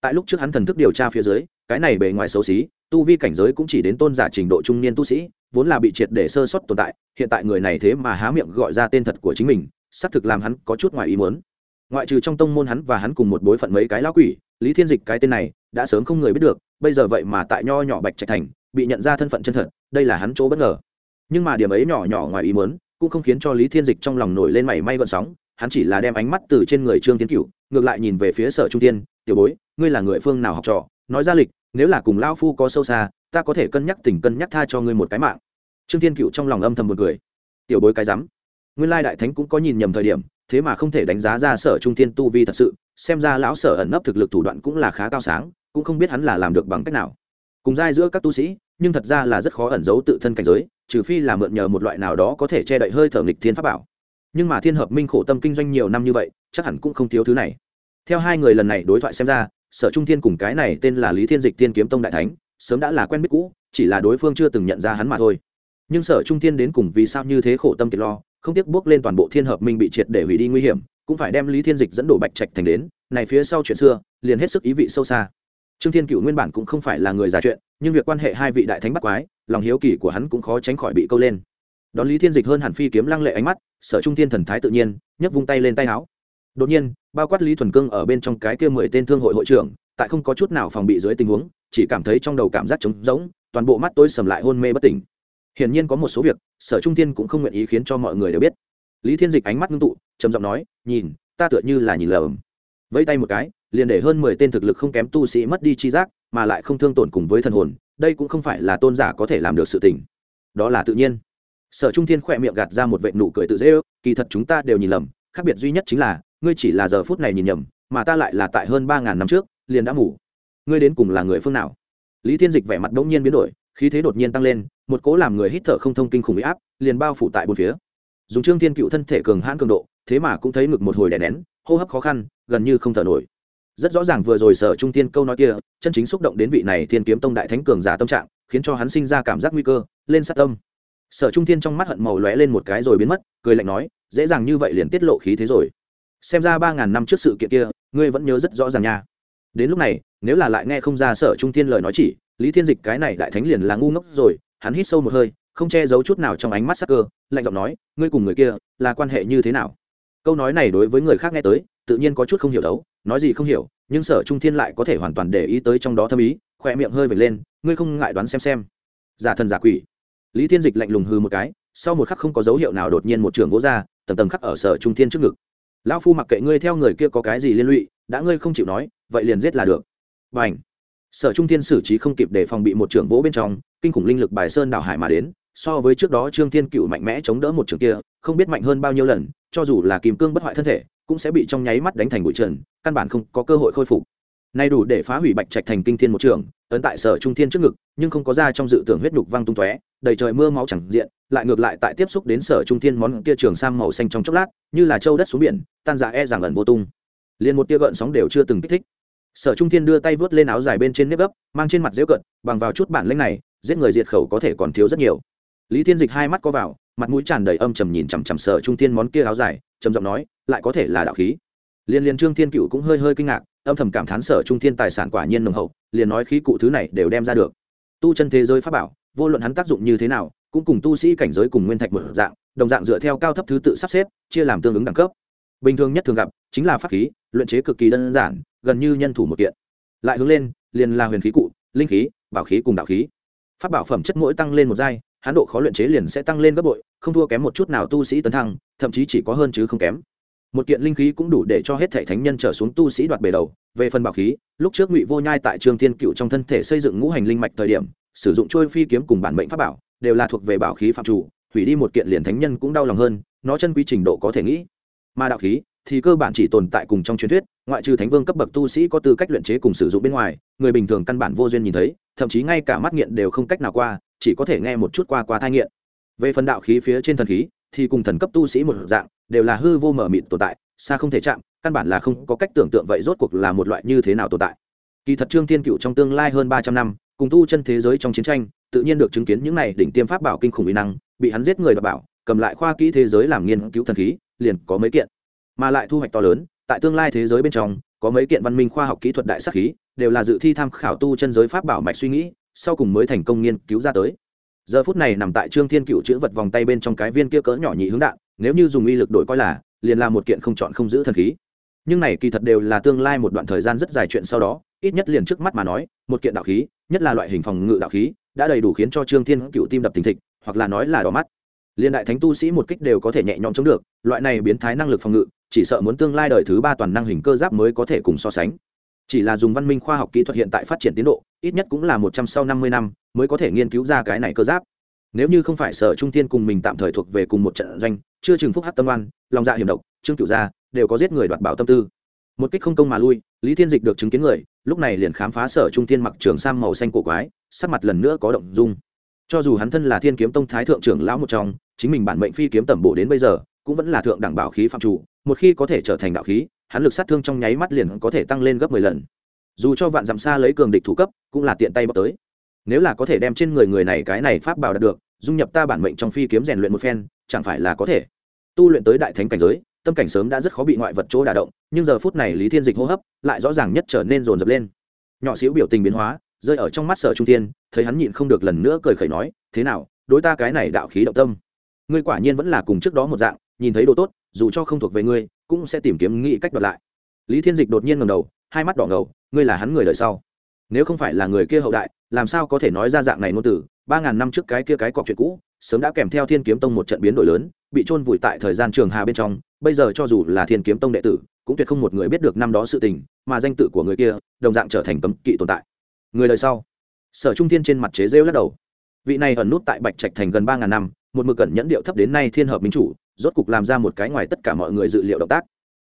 Tại lúc trước hắn thần thức điều tra phía dưới cái này bề ngoài xấu xí tu vi cảnh giới cũng chỉ đến tôn giả trình độ trung niên tu sĩ, vốn là bị triệt để sơ xuất tồn tại, hiện tại người này thế mà há miệng gọi ra tên thật của chính mình, xác thực làm hắn có chút ngoài ý muốn. Ngoại trừ trong tông môn hắn và hắn cùng một bối phận mấy cái lão quỷ, lý thiên dịch cái tên này đã sớm không người biết được, bây giờ vậy mà tại nho nhỏ bạch trạch thành, bị nhận ra thân phận chân thật, đây là hắn chỗ bất ngờ. Nhưng mà điểm ấy nhỏ nhỏ ngoài ý muốn, cũng không khiến cho lý thiên dịch trong lòng nổi lên mảy may gọn sóng, hắn chỉ là đem ánh mắt từ trên người trương tiến cửu, ngược lại nhìn về phía sở trung tiên tiểu bối, ngươi là người phương nào học trò? Nói ra lịch nếu là cùng lao phu có sâu xa, ta có thể cân nhắc tình cân nhắc tha cho ngươi một cái mạng. Trương thiên cựu trong lòng âm thầm một cười. Tiểu bối cái rắm. Nguyên lai đại thánh cũng có nhìn nhầm thời điểm, thế mà không thể đánh giá ra sở trung Thiên tu vi thật sự, xem ra lão sở ẩn nấp thực lực thủ đoạn cũng là khá cao sáng, cũng không biết hắn là làm được bằng cách nào. Cùng giai giữa các tu sĩ, nhưng thật ra là rất khó ẩn giấu tự thân cảnh giới, trừ phi là mượn nhờ một loại nào đó có thể che đậy hơi thở nghịch thiên pháp bảo. Nhưng mà thiên hợp minh khổ tâm kinh doanh nhiều năm như vậy, chắc hẳn cũng không thiếu thứ này. Theo hai người lần này đối thoại xem ra sở trung thiên cùng cái này tên là lý thiên dịch thiên kiếm tông đại thánh, sớm đã là quen biết cũ, chỉ là đối phương chưa từng nhận ra hắn mà thôi. Nhưng sở trung thiên đến cùng vì sao như thế khổ tâm kiệt lo, không tiếc bước lên toàn bộ thiên hợp minh bị triệt để hủy đi nguy hiểm, cũng phải đem lý thiên dịch dẫn đổ bạch trạch thành đến, này phía sau chuyện xưa, liền hết sức ý vị sâu xa. Trương thiên cựu nguyên bản cũng không phải là người già chuyện, nhưng việc quan hệ hai vị đại thánh bắt quái, lòng hiếu kỳ của hắn cũng khó tránh khỏi bị câu lên. Đón lý thiên dịch hơn hẳn phi kiếm lăng lệ ánh mắt, sở trung thiên thần thái tự nhiên, nhấc vung tay lên tay áo đột nhiên, bao quát lý thuần cương ở bên trong cái kia mười tên thương hội hội trưởng, tại không có chút nào phòng bị dưới tình huống, chỉ cảm thấy trong đầu cảm giác trống rỗng, toàn bộ mắt tôi sầm lại hôn mê bất tỉnh. Hiển nhiên có một số việc, sở trung thiên cũng không nguyện ý khiến cho mọi người đều biết. Lý thiên dịch ánh mắt ngưng tụ, trầm giọng nói, nhìn, ta tựa như là nhìn lầm. Vẫy tay một cái, liền để hơn mười tên thực lực không kém tu sĩ mất đi chi giác, mà lại không thương tổn cùng với thần hồn, đây cũng không phải là tôn giả có thể làm được sự tình. Đó là tự nhiên. Sở trung thiên khỏe miệng gạt ra một vệ nụ cười tự dễ ước, kỳ thật chúng ta đều nhìn lầm, khác biệt duy nhất chính là ngươi chỉ là giờ phút này nhìn nhầm, mà ta lại là tại hơn ba ngàn năm trước, liền đã ngủ. Ngươi đến cùng là người phương nào? Lý thiên dịch vẻ mặt đ nhiên biến đổi, khí thế đột nhiên tăng lên, một cố làm người hít thở không thông kinh khủng bị áp, liền bao phủ tại bốn phía. Dùng trương thiên cựu thân thể cường hãn cường độ, thế mà cũng thấy ngực một hồi đè nén, hô hấp khó khăn, gần như không thở nổi. Rất rõ ràng vừa rồi sở trung tiên câu nói kia, chân chính xúc động đến vị này thiên kiếm tông đại thánh cường giả tâm trạng, khiến cho hắn sinh ra cảm giác nguy cơ, lên sát tâm. Sở trung tiên trong mắt hận màu lóe lên một cái rồi biến mất, cười lạnh nói, dễ dàng như vậy liền tiết lộ khí thế rồi xem ra ba ngàn năm trước sự kiện kia, ngươi vẫn nhớ rất rõ ràng nha. Đến lúc này, nếu là lại nghe không ra sở trung thiên lời nói chỉ, lý thiên dịch cái này đại thánh liền là ngu ngốc rồi, hắn hít sâu một hơi, không che giấu chút nào trong ánh mắt sắc cơ, lạnh giọng nói, ngươi cùng người kia, là quan hệ như thế nào? Câu nói này đối với người khác nghe tới, tự nhiên có chút không hiểu đấu, nói gì không hiểu, nhưng sở trung thiên lại có thể hoàn toàn để ý tới trong đó thâm ý khoe miệng hơi vệt lên, ngươi không ngại đoán xem xem. Giả thần giả quỷ. Lý thiên dịch lạnh lùng hư một cái, sau một khắc không có dấu hiệu nào đột nhiên một trường gỗ ra, tầng tầng khắc ở sở trung thiên trước ngực lão phu mặc kệ ngươi theo người kia có cái gì liên lụy, đã ngươi không chịu nói, vậy liền giết là được. B à n h sở trung thiên xử trí không kịp để phòng bị một trưởng vỗ bên trong, kinh khủng linh lực bài sơn đảo hải mà đến, so với trước đó trương thiên cựu mạnh mẽ chống đỡ một trường kia, không biết mạnh hơn bao nhiêu lần, cho dù là kìm cương bất hoại thân thể, cũng sẽ bị trong nháy mắt đánh thành bụi trần, căn bản không có cơ hội khôi phục nay đủ để phá hủy bạch trạch thành kinh thiên một trường, ấn tại sở trung thiên trước ngực, nhưng không có ra trong dự tưởng huyết nhục văng tung tóe, đầy trời mưa máu chẳng diện, lại ngược lại tại tiếp xúc đến sở trung thiên món kia trường sang màu xanh trong chốc lát, như là châu đất xuống biển, tan dạ e rằng ẩn vô tung. Liền một tia gợn sóng đều chưa từng kích thích. Sở trung thiên đưa tay vớt lên áo dài bên trên nếp gấp, mang trên mặt dễ cận bằng vào chút bản lĩnh này, giết người diệt khẩu có thể còn thiếu rất nhiều. Lý thiên dịch hai mắt có vào, mặt mũi tràn đầy âm trầm nhìn chằm chằm sở trung thiên món kia áo dài, trầm giọng nói, lại có thể là đạo khí. Liên liên trương thiên cựu cũng hơi hơi kinh ngạc âm thầm cảm thán sở trung thiên tài sản quả nhiên nồng hậu, liền nói khí cụ thứ này đều đem ra được. Tu chân thế giới pháp bảo, vô luận hắn tác dụng như thế nào, cũng cùng tu sĩ cảnh giới cùng nguyên thạch một dạng, đồng dạng dựa theo cao thấp thứ tự sắp xếp, chia làm tương ứng đẳng cấp. Bình thường nhất thường gặp, chính là pháp khí, luyện chế cực kỳ đơn giản, gần như nhân thủ một kiện. Lại hướng lên, liền là huyền khí cụ, linh khí, bảo khí cùng đạo khí. Pháp bảo phẩm chất mỗi tăng lên một giai hán độ khó luyện chế liền sẽ tăng lên gấp bội, không thua kém một chút nào tu sĩ tấn thăng, thậm chí chỉ có hơn chứ không kém một kiện linh khí cũng đủ để cho hết thể thánh nhân trở xuống tu sĩ đoạt bề đầu. Về phần bảo khí, lúc trước ngụy vô nhai tại trường thiên cựu trong thân thể xây dựng ngũ hành linh mạch thời điểm, sử dụng trôi phi kiếm cùng bản mệnh pháp bảo, đều là thuộc về bảo khí phạm chủ, hủy đi một kiện liền thánh nhân cũng đau lòng hơn, nó chân quy trình độ có thể nghĩ. Mà đạo khí, thì cơ bản chỉ tồn tại cùng trong truyền thuyết, ngoại trừ thánh vương cấp bậc tu sĩ có tư cách luyện chế cùng sử dụng bên ngoài, người bình thường căn bản vô duyên nhìn thấy, thậm chí ngay cả mắt nghiện đều không cách nào qua, chỉ có thể nghe một chút qua qua thai nghiện. Về phần đạo khí phía trên thần khí, thì cùng thần cấp tu sĩ một dạng đều là hư vô mở mịt tồn tại, xa không thể chạm, căn bản là không có cách tưởng tượng vậy rốt cuộc là một loại như thế nào tồn tại. Kỳ thật trương thiên cựu trong tương lai hơn ba trăm năm, cùng tu chân thế giới trong chiến tranh, tự nhiên được chứng kiến những này đỉnh tiêm pháp bảo kinh khủng uy năng, bị hắn giết người đ bảo, cầm lại khoa kỹ thế giới làm nghiên cứu thần khí, liền có mấy kiện. Mà lại thu hoạch to lớn, tại tương lai thế giới bên trong, có mấy kiện văn minh khoa học kỹ thuật đại sắc khí, đều là dự thi tham khảo tu chân giới pháp bảo mạch suy nghĩ, sau cùng mới thành công nghiên cứu ra tới. Giờ phút này nằm tại trương thiên cựu chữ vật vòng tay bên trong cái viên kia cỡ nhỏ nhị hướng đạn nếu như dùng uy lực đổi coi là, liền là một kiện không chọn không giữ thần khí. Nhưng này kỳ thật đều là tương lai một đoạn thời gian rất dài chuyện sau đó, ít nhất liền trước mắt mà nói, một kiện đạo khí, nhất là loại hình phòng ngự đạo khí, đã đầy đủ khiến cho trương thiên cựu tim đập thình thịch, hoặc là nói là đỏ mắt. Liên đại thánh tu sĩ một kích đều có thể nhẹ nhõm chống được, loại này biến thái năng lực phòng ngự, chỉ sợ muốn tương lai đời thứ ba toàn năng hình cơ giáp mới có thể cùng so sánh. Chỉ là dùng văn minh khoa học kỹ thuật hiện tại phát triển tiến độ, ít nhất cũng là một trăm sau năm mươi năm mới có thể nghiên cứu ra cái này cơ giáp nếu như không phải sở trung tiên cùng mình tạm thời thuộc về cùng một trận doanh, chưa chừng phúc hát tâm oan lòng dạ hiểm độc, trương cựu gia đều có giết người đoạt bảo tâm tư. Một kích không công mà lui, lý thiên dịch được chứng kiến người, lúc này liền khám phá sở trung tiên mặc trường sam màu xanh cổ quái, sắc mặt lần nữa có động dung. Cho dù hắn thân là thiên kiếm tông thái thượng trưởng lão một trong, chính mình bản mệnh phi kiếm tẩm bổ đến bây giờ, cũng vẫn là thượng đẳng bảo khí phạm chủ, một khi có thể trở thành đạo khí, hắn lực sát thương trong nháy mắt liền có thể tăng lên gấp mười lần. Dù cho vạn dặm xa lấy cường địch thủ cấp, cũng là tiện tay bóc tới nếu là có thể đem trên người người này cái này pháp bảo đạt được, dung nhập ta bản mệnh trong phi kiếm rèn luyện một phen, chẳng phải là có thể. Tu luyện tới đại thánh cảnh giới, tâm cảnh sớm đã rất khó bị ngoại vật chỗ đả động, nhưng giờ phút này lý thiên dịch hô hấp lại rõ ràng nhất trở nên rồn rập lên. Nhỏ xíu biểu tình biến hóa, rơi ở trong mắt sở trung tiên thấy hắn nhịn không được lần nữa cười khẩy nói, thế nào, đối ta cái này đạo khí động tâm, ngươi quả nhiên vẫn là cùng trước đó một dạng, nhìn thấy đồ tốt, dù cho không thuộc về ngươi, cũng sẽ tìm kiếm nghĩ cách đoạt lại. Lý thiên dịch đột nhiên ngầm đầu, hai mắt đỏ ngầu, ngươi là hắn người đời sau nếu không phải là người kia hậu đại, làm sao có thể nói ra dạng này ngôn từ? Ba ngàn năm trước cái kia cái cọc chuyện cũ, sớm đã kèm theo thiên kiếm tông một trận biến đổi lớn, bị trôn vùi tại thời gian trường hà bên trong, bây giờ cho dù là thiên kiếm tông đệ tử, cũng tuyệt không một người biết được năm đó sự tình, mà danh tự của người kia, đồng dạng trở thành cấm kỵ tồn tại. Người đời sau. Sở trung thiên trên mặt chế rêu lắc đầu. Vị này ẩn nút tại bạch trạch thành gần ba ngàn năm, một mực cẩn nhẫn điệu thấp đến nay thiên hợp minh chủ, rốt cục làm ra một cái ngoài tất cả mọi người dự liệu động tác.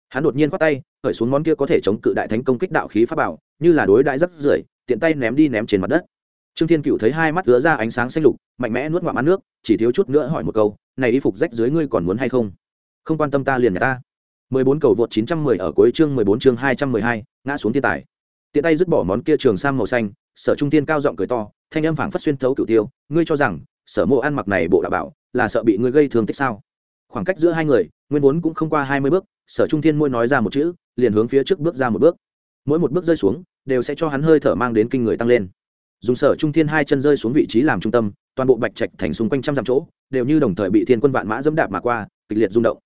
Hắn đột nhiên khoát tay, khởi xuống món kia có thể chống cự đại thánh công kích đạo khí pháp bảo, như là đối đại rất rưởi tiện tay ném đi ném trên mặt đất. Trương thiên cựu thấy hai mắt ứa ra ánh sáng xanh lục mạnh mẽ nuốt ngoạm ăn nước chỉ thiếu chút nữa hỏi một câu này y phục rách dưới ngươi còn muốn hay không? Không quan tâm ta liền nhà ta. 14 cầu vượt 910 ở cuối chương 14 chương 212, ngã xuống thiên tài. Tiện tay dứt bỏ món kia trường sam màu xanh sở trung thiên cao giọng cười to thanh âm phảng phất xuyên thấu cửu tiêu ngươi cho rằng sở mộ ăn mặc này bộ đạo bảo là sợ bị ngươi gây thương tích sao? Khoảng cách giữa hai người nguyên vốn cũng không qua hai mươi bước sở trung thiên môi nói ra một chữ liền hướng phía trước bước ra một bước. Mỗi một bước rơi xuống đều sẽ cho hắn hơi thở mang đến kinh người tăng lên. Dùng sở trung thiên hai chân rơi xuống vị trí làm trung tâm, toàn bộ bạch trạch thành xung quanh trăm dặm chỗ, đều như đồng thời bị thiên quân vạn mã dẫm đạp mà qua, kịch liệt rung động.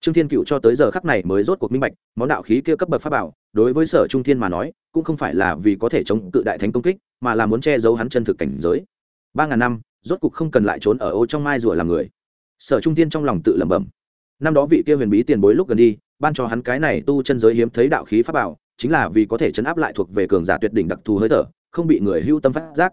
Trương thiên cựu cho tới giờ khắc này mới rốt cuộc minh bạch, món đạo khí kia cấp bậc pháp bảo, đối với sở trung thiên mà nói, cũng không phải là vì có thể chống cự đại thánh công kích, mà là muốn che giấu hắn chân thực cảnh giới. Ba ngàn năm, rốt cuộc không cần lại trốn ở ô trong mai rùa làm người. Sở trung thiên trong lòng tự lẩm bẩm. Năm đó vị kia huyền bí tiền bối lúc gần đi, ban cho hắn cái này tu chân giới hiếm thấy đạo khí pháp bảo chính là vì có thể chấn áp lại thuộc về cường giả tuyệt đỉnh đặc thù hơi thở, không bị người hưu tâm phát giác.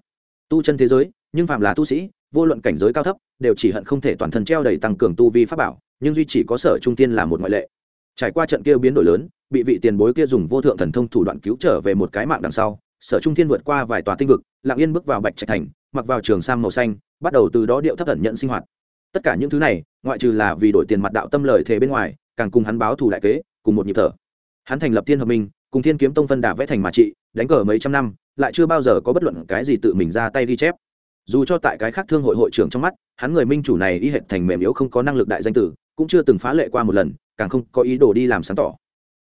Tu chân thế giới, nhưng phạm là tu sĩ, vô luận cảnh giới cao thấp, đều chỉ hận không thể toàn thân treo đầy tăng cường tu vi pháp bảo, nhưng duy chỉ có sở trung tiên là một ngoại lệ. Trải qua trận kia biến đổi lớn, bị vị tiền bối kia dùng vô thượng thần thông thủ đoạn cứu trở về một cái mạng đằng sau, sở trung thiên vượt qua vài tòa tinh vực, lặng yên bước vào bạch trạch thành, mặc vào trường sam màu xanh, bắt đầu từ đó điệu thấp thần nhận sinh hoạt. Tất cả những thứ này, ngoại trừ là vì đổi tiền mặt đạo tâm lời thề bên ngoài, càng cùng hắn báo thù đại kế, cùng một nhịp thở. Hắn thành lập thiên hợp minh cùng thiên kiếm tông phân đà vẽ thành mà trị, đánh cờ mấy trăm năm, lại chưa bao giờ có bất luận cái gì tự mình ra tay ghi chép. Dù cho tại cái khác thương hội hội trưởng trong mắt, hắn người minh chủ này y hệt thành mềm yếu không có năng lực đại danh tử, cũng chưa từng phá lệ qua một lần, càng không có ý đồ đi làm sáng tỏ.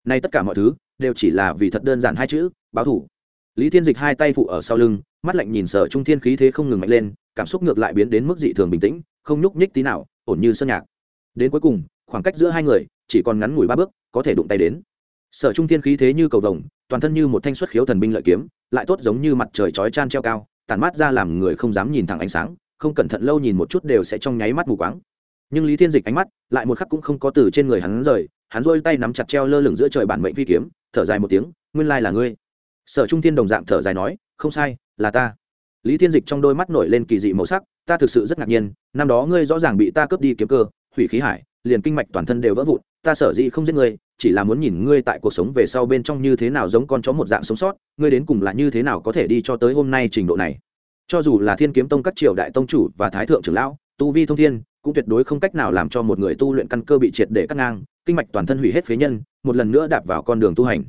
Nay tất cả mọi thứ, đều chỉ là vì thật đơn giản hai chữ, báo thủ. Lý thiên dịch hai tay phụ ở sau lưng, mắt lạnh nhìn sở trung thiên khí thế không ngừng mạnh lên, cảm xúc ngược lại biến đến mức dị thường bình tĩnh, không nhúc nhích tí nào, ổn như sơn nhạc. Đến cuối cùng, khoảng cách giữa hai người, chỉ còn ngắn ngủi ba bước, có thể đụng tay đến sở trung thiên khí thế như cầu vồng, toàn thân như một thanh xuất khiếu thần binh lợi kiếm, lại tốt giống như mặt trời chói chan treo cao, tản mát ra làm người không dám nhìn thẳng ánh sáng, không cẩn thận lâu nhìn một chút đều sẽ trong nháy mắt mù quáng. Nhưng lý thiên dịch ánh mắt, lại một khắc cũng không có từ trên người hắn rời, hắn rôi tay nắm chặt treo lơ lửng giữa trời bản mệnh phi kiếm, thở dài một tiếng, nguyên lai là ngươi. Sở trung thiên đồng dạng thở dài nói, không sai, là ta. Lý thiên dịch trong đôi mắt nổi lên kỳ dị màu sắc, ta thực sự rất ngạc nhiên, năm đó ngươi rõ ràng bị ta cướp đi kiếm cơ, hủy khí hải, liền kinh mạch toàn thân đều vỡ vụn ta sở dĩ không giết ngươi, chỉ là muốn nhìn ngươi tại cuộc sống về sau bên trong như thế nào giống con chó một dạng sống sót, ngươi đến cùng là như thế nào có thể đi cho tới hôm nay trình độ này. Cho dù là thiên kiếm tông các triều đại tông chủ và thái thượng trưởng lão, tu vi thông thiên, cũng tuyệt đối không cách nào làm cho một người tu luyện căn cơ bị triệt để cắt ngang, kinh mạch toàn thân hủy hết phế nhân, một lần nữa đạp vào con đường tu hành.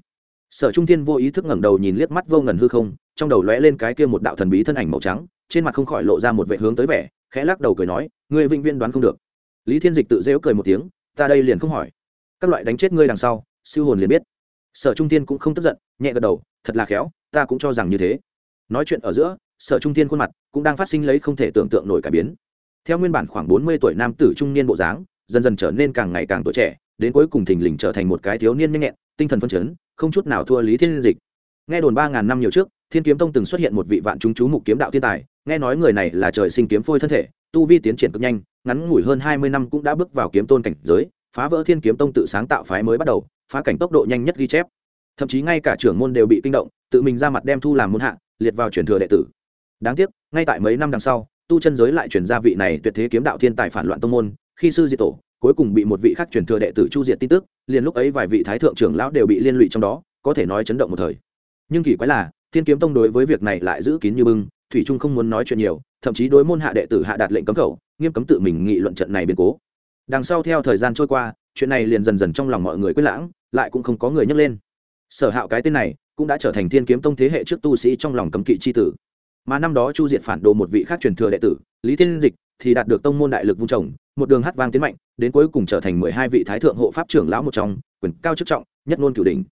Sở trung thiên vô ý thức ngẩng đầu nhìn liếc mắt vô ngần hư không, trong đầu lóe lên cái kia một đạo thần bí thân ảnh màu trắng, trên mặt không khỏi lộ ra một vệ hướng tới vẻ, khẽ lắc đầu cười nói, ngươi vĩnh viên đoán không được. Lý thiên dịch tự dễu cười một tiếng, ta đây liền không hỏi các loại đánh chết ngươi đằng sau, siêu hồn liền biết. Sở trung tiên cũng không tức giận, nhẹ gật đầu, thật là khéo, ta cũng cho rằng như thế. Nói chuyện ở giữa, sở trung tiên khuôn mặt cũng đang phát sinh lấy không thể tưởng tượng nổi cả biến. Theo nguyên bản khoảng bốn mươi tuổi nam tử trung niên bộ dáng, dần dần trở nên càng ngày càng tuổi trẻ, đến cuối cùng thình lình trở thành một cái thiếu niên nhanh nhẹn, tinh thần phân chấn, không chút nào thua lý thiên dịch. Nghe đồn ba ngàn năm nhiều trước, thiên kiếm tông từng xuất hiện một vị vạn chúng chú mục kiếm đạo thiên tài, nghe nói người này là trời sinh kiếm phôi thân thể, tu vi tiến triển cực nhanh, ngắn ngủi hơn hai mươi năm cũng đã bước vào kiếm tôn cảnh giới phá vỡ thiên kiếm tông tự sáng tạo phái mới bắt đầu, phá cảnh tốc độ nhanh nhất ghi chép. Thậm chí ngay cả trưởng môn đều bị kinh động, tự mình ra mặt đem thu làm môn hạ, liệt vào truyền thừa đệ tử. Đáng tiếc, ngay tại mấy năm đằng sau, tu chân giới lại chuyển ra vị này tuyệt thế kiếm đạo thiên tài phản loạn tông môn, khi sư diệt tổ, cuối cùng bị một vị khác truyền thừa đệ tử chu diệt tin tức, liền lúc ấy vài vị thái thượng trưởng lão đều bị liên lụy trong đó, có thể nói chấn động một thời. Nhưng kỳ quái là, thiên kiếm tông đối với việc này lại giữ kín như bưng, thủy trung không muốn nói chuyện nhiều, thậm chí đối môn hạ đệ tử hạ đạt lệnh cấm khẩu, nghiêm cấm tự mình nghị luận trận này biến cố đằng sau theo thời gian trôi qua, chuyện này liền dần dần trong lòng mọi người quyết lãng, lại cũng không có người nhắc lên. Sở hạo cái tên này cũng đã trở thành thiên kiếm tông thế hệ trước tu sĩ trong lòng cấm kỵ c h i tử. Mà năm đó chu diệt phản đồ một vị khác truyền thừa đệ tử, lý thiên dịch, thì đạt được tông môn đại lực vung trồng, một đường hát vang tiến mạnh, đến cuối cùng trở thành mười hai vị thái thượng hộ pháp trưởng lão một trong, quyền cao chức trọng, nhất ngôn cửu đình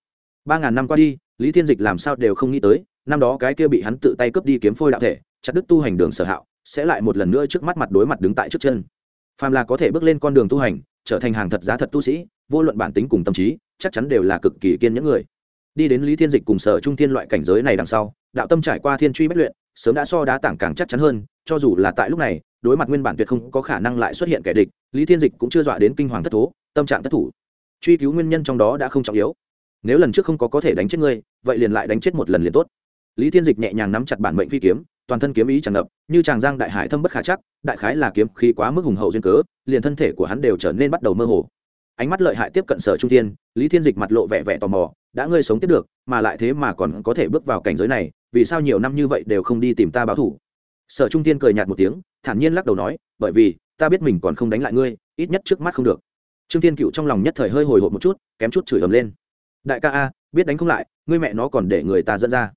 ba ngàn năm qua đi, lý thiên dịch làm sao đều không nghĩ tới, năm đó cái kia bị hắn tự tay cướp đi kiếm phôi đạo thể, chặt đứt tu hành đường sở hạo, sẽ lại một lần nữa trước mắt mặt đối mặt đứng tại trước chân phàm là có thể bước lên con đường tu hành, trở thành hàng thật giá thật tu sĩ, vô luận bản tính cùng tâm trí, chắc chắn đều là cực kỳ kiên những người. Đi đến lý thiên dịch cùng sở trung thiên loại cảnh giới này đằng sau, đạo tâm trải qua thiên truy bất luyện, sớm đã so đá tảng càng chắc chắn hơn, cho dù là tại lúc này, đối mặt nguyên bản tuyệt không có khả năng lại xuất hiện kẻ địch, lý thiên dịch cũng chưa dọa đến kinh hoàng thất thố, tâm trạng thất thủ. Truy cứu nguyên nhân trong đó đã không trọng yếu. Nếu lần trước không có có thể đánh chết ngươi, vậy liền lại đánh chết một lần liền tốt. Lý thiên dịch nhẹ nhàng nắm chặt bản mệnh phi kiếm toàn thân kiếm ý tràn ngập, như chàng giang đại hải thâm bất khả chắc, đại khái là kiếm khí quá mức hùng hậu duyên cớ, liền thân thể của hắn đều trở nên bắt đầu mơ hồ. Ánh mắt lợi hại tiếp cận sở trung thiên, lý thiên dịch mặt lộ vẻ vẻ tò mò, đã ngươi sống tiếp được, mà lại thế mà còn có thể bước vào cảnh giới này, vì sao nhiều năm như vậy đều không đi tìm ta báo thủ? Sở trung thiên cười nhạt một tiếng, thản nhiên lắc đầu nói, bởi vì, ta biết mình còn không đánh lại ngươi, ít nhất trước mắt không được. Trương thiên cựu trong lòng nhất thời hơi hồi hộp một chút, kém chút chửi ầm lên. Đại ca a, biết đánh không lại, ngươi mẹ nó còn để người ta dẫn ra.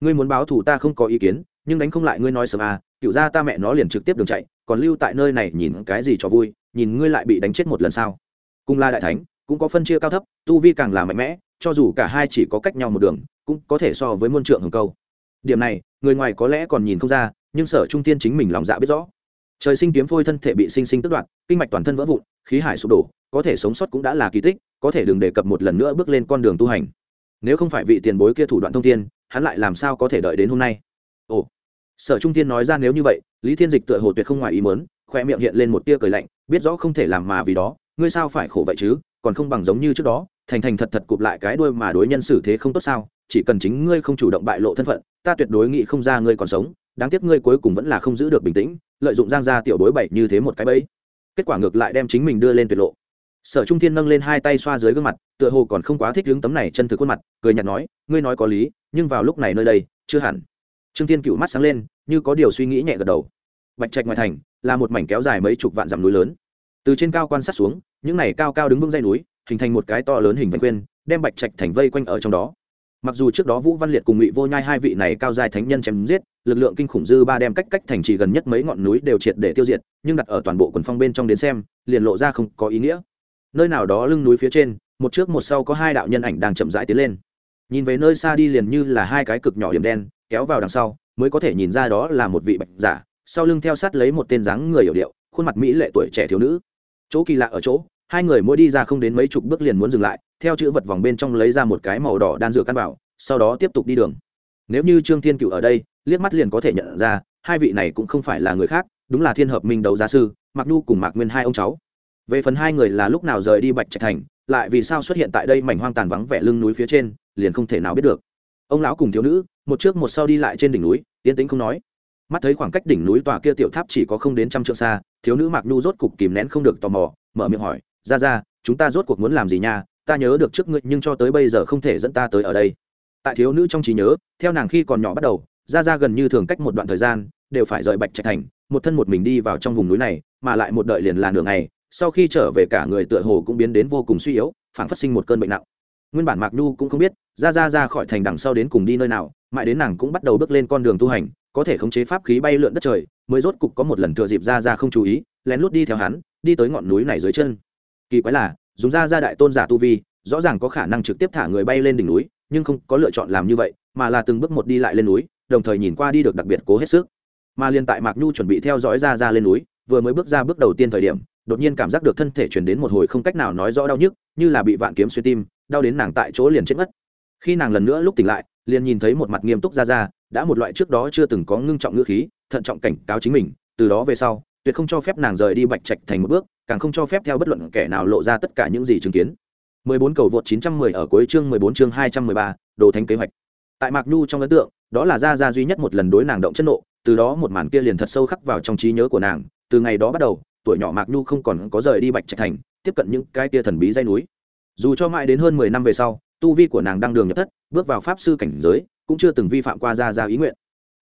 Ngươi muốn báo thù ta không có ý kiến nhưng đánh không lại ngươi nói sớm à? cựu ra ta mẹ nó liền trực tiếp đường chạy, còn lưu tại nơi này nhìn cái gì cho vui, nhìn ngươi lại bị đánh chết một lần sao? Cùng là đại thánh, cũng có phân chia cao thấp, tu vi càng là mạnh mẽ, cho dù cả hai chỉ có cách nhau một đường, cũng có thể so với muôn trượng hồng câu. Điểm này, người ngoài có lẽ còn nhìn không ra, nhưng sở trung tiên chính mình lòng dạ biết rõ. Trời sinh kiếm phôi thân thể bị sinh sinh tức đoạt, kinh mạch toàn thân vỡ vụn, khí hải sụp đổ, có thể sống sót cũng đã là kỳ tích, có thể đừng đề cập một lần nữa bước lên con đường tu hành. Nếu không phải vị tiền bối kia thủ đoạn thông tiên hắn lại làm sao có thể đợi đến hôm nay? Ồ. Sở trung tiên nói ra nếu như vậy, lý thiên dịch tựa hồ tuyệt không ngoài ý mớn khoe miệng hiện lên một tia cười lạnh, biết rõ không thể làm mà vì đó, ngươi sao phải khổ vậy chứ, còn không bằng giống như trước đó, thành thành thật thật cụp lại cái đuôi mà đối nhân xử thế không tốt sao, chỉ cần chính ngươi không chủ động bại lộ thân phận, ta tuyệt đối nghĩ không ra ngươi còn sống, đáng tiếc ngươi cuối cùng vẫn là không giữ được bình tĩnh, lợi dụng giang gia tiểu bối bảy như thế một cái bẫy. Kết quả ngược lại đem chính mình đưa lên tuyệt lộ. Sở trung thiên nâng lên hai tay xoa dưới gương mặt, tựa hồ còn không quá thích hướng tấm này chân thực khuôn mặt, cười nhạt nói, ngươi nói có lý, nhưng vào lúc này nơi đây, chưa hẳn trương thiên cựu mắt sáng lên, như có điều suy nghĩ nhẹ gật đầu. Bạch trạch ngoài thành là một mảnh kéo dài mấy chục vạn dặm núi lớn. Từ trên cao quan sát xuống, những này cao cao đứng vững dây núi, hình thành một cái to lớn hình vành quyên, đem bạch trạch thành vây quanh ở trong đó. Mặc dù trước đó vũ văn liệt cùng ngụy vô nhai hai vị này cao dài thánh nhân chém giết, lực lượng kinh khủng dư ba đem cách cách thành trì gần nhất mấy ngọn núi đều triệt để tiêu diệt, nhưng đặt ở toàn bộ quần phong bên trong đến xem, liền lộ ra không có ý nghĩa. Nơi nào đó lưng núi phía trên, một trước một sau có hai đạo nhân ảnh đang chậm rãi tiến lên. Nhìn về nơi xa đi liền như là hai cái cực nhỏ điểm đen kéo vào đằng sau, mới có thể nhìn ra đó là một vị bạch giả, sau lưng theo sát lấy một tên dáng người hiểu điệu, khuôn mặt mỹ lệ tuổi trẻ thiếu nữ. Chỗ kỳ lạ ở chỗ, hai người mỗi đi ra không đến mấy chục bước liền muốn dừng lại, theo chữ vật vòng bên trong lấy ra một cái màu đỏ đan dược căn bảo, sau đó tiếp tục đi đường. Nếu như trương thiên cựu ở đây, liếc mắt liền có thể nhận ra, hai vị này cũng không phải là người khác, đúng là thiên hợp minh đấu gia sư, mạc nhu cùng mạc nguyên hai ông cháu. Về phần hai người là lúc nào rời đi bạch trạch thành, lại vì sao xuất hiện tại đây mảnh hoang tàn vắng vẻ lưng núi phía trên, liền không thể nào biết được ông lão cùng thiếu nữ, một trước một sau đi lại trên đỉnh núi, yên tĩnh không nói. Mắt thấy khoảng cách đỉnh núi tòa kia tiểu tháp chỉ có không đến trăm trượng xa, thiếu nữ mạc nhu rốt cục kìm nén không được tò mò, mở miệng hỏi, ra ra, chúng ta rốt cuộc muốn làm gì nha? Ta nhớ được trước ngươi, nhưng cho tới bây giờ không thể dẫn ta tới ở đây. Tại thiếu nữ trong trí nhớ, theo nàng khi còn nhỏ bắt đầu, ra ra gần như thường cách một đoạn thời gian, đều phải rời bạch trạch thành, một thân một mình đi vào trong vùng núi này, mà lại một đợi liền là nửa ngày, sau khi trở về cả người tựa hồ cũng biến đến vô cùng suy yếu phản phát sinh một cơn bệnh nặng nguyên bản mạc nhu cũng không biết, ra ra ra khỏi thành đằng sau đến cùng đi nơi nào, mãi đến nàng cũng bắt đầu bước lên con đường tu hành, có thể khống chế pháp khí bay lượn đất trời, mới rốt cục có một lần thừa dịp ra ra không chú ý, lén lút đi theo hắn, đi tới ngọn núi này dưới chân. Kỳ quái là, dùng ra ra đại tôn giả tu vi, rõ ràng có khả năng trực tiếp thả người bay lên đỉnh núi, nhưng không có lựa chọn làm như vậy, mà là từng bước một đi lại lên núi, đồng thời nhìn qua đi được đặc biệt cố hết sức. Mà liên tại mạc nhu chuẩn bị theo dõi ra ra lên núi, vừa mới bước ra bước đầu tiên thời điểm, đột nhiên cảm giác được thân thể truyền đến một hồi không cách nào nói rõ đau nhức, như là bị vạn kiếm xuyên tim đau đến nàng tại chỗ liền chết mất khi nàng lần nữa lúc tỉnh lại liền nhìn thấy một mặt nghiêm túc ra ra đã một loại trước đó chưa từng có ngưng trọng ngữ khí thận trọng cảnh cáo chính mình từ đó về sau tuyệt không cho phép nàng rời đi bạch trạch thành một bước càng không cho phép theo bất luận kẻ nào lộ ra tất cả những gì chứng kiến 14 cầu vượt 910 ở cuối chương 14 chương 213, đồ thánh kế hoạch. Tại Mạc Nhu trong ấn tượng, đó là Ra Ra duy nhất một lần đối nàng động chất nộ, từ đó một màn kia liền thật sâu khắc vào trong trí nhớ của nàng, từ ngày đó bắt đầu, tuổi nhỏ Mạc Nhu không còn có rời đi Bạch Trạch thành, tiếp cận những cái kia thần bí dây núi. Dù cho mãi đến hơn 10 năm về sau, tu vi của nàng đang đường nhập thất, bước vào pháp sư cảnh giới cũng chưa từng vi phạm qua ra ra ý nguyện.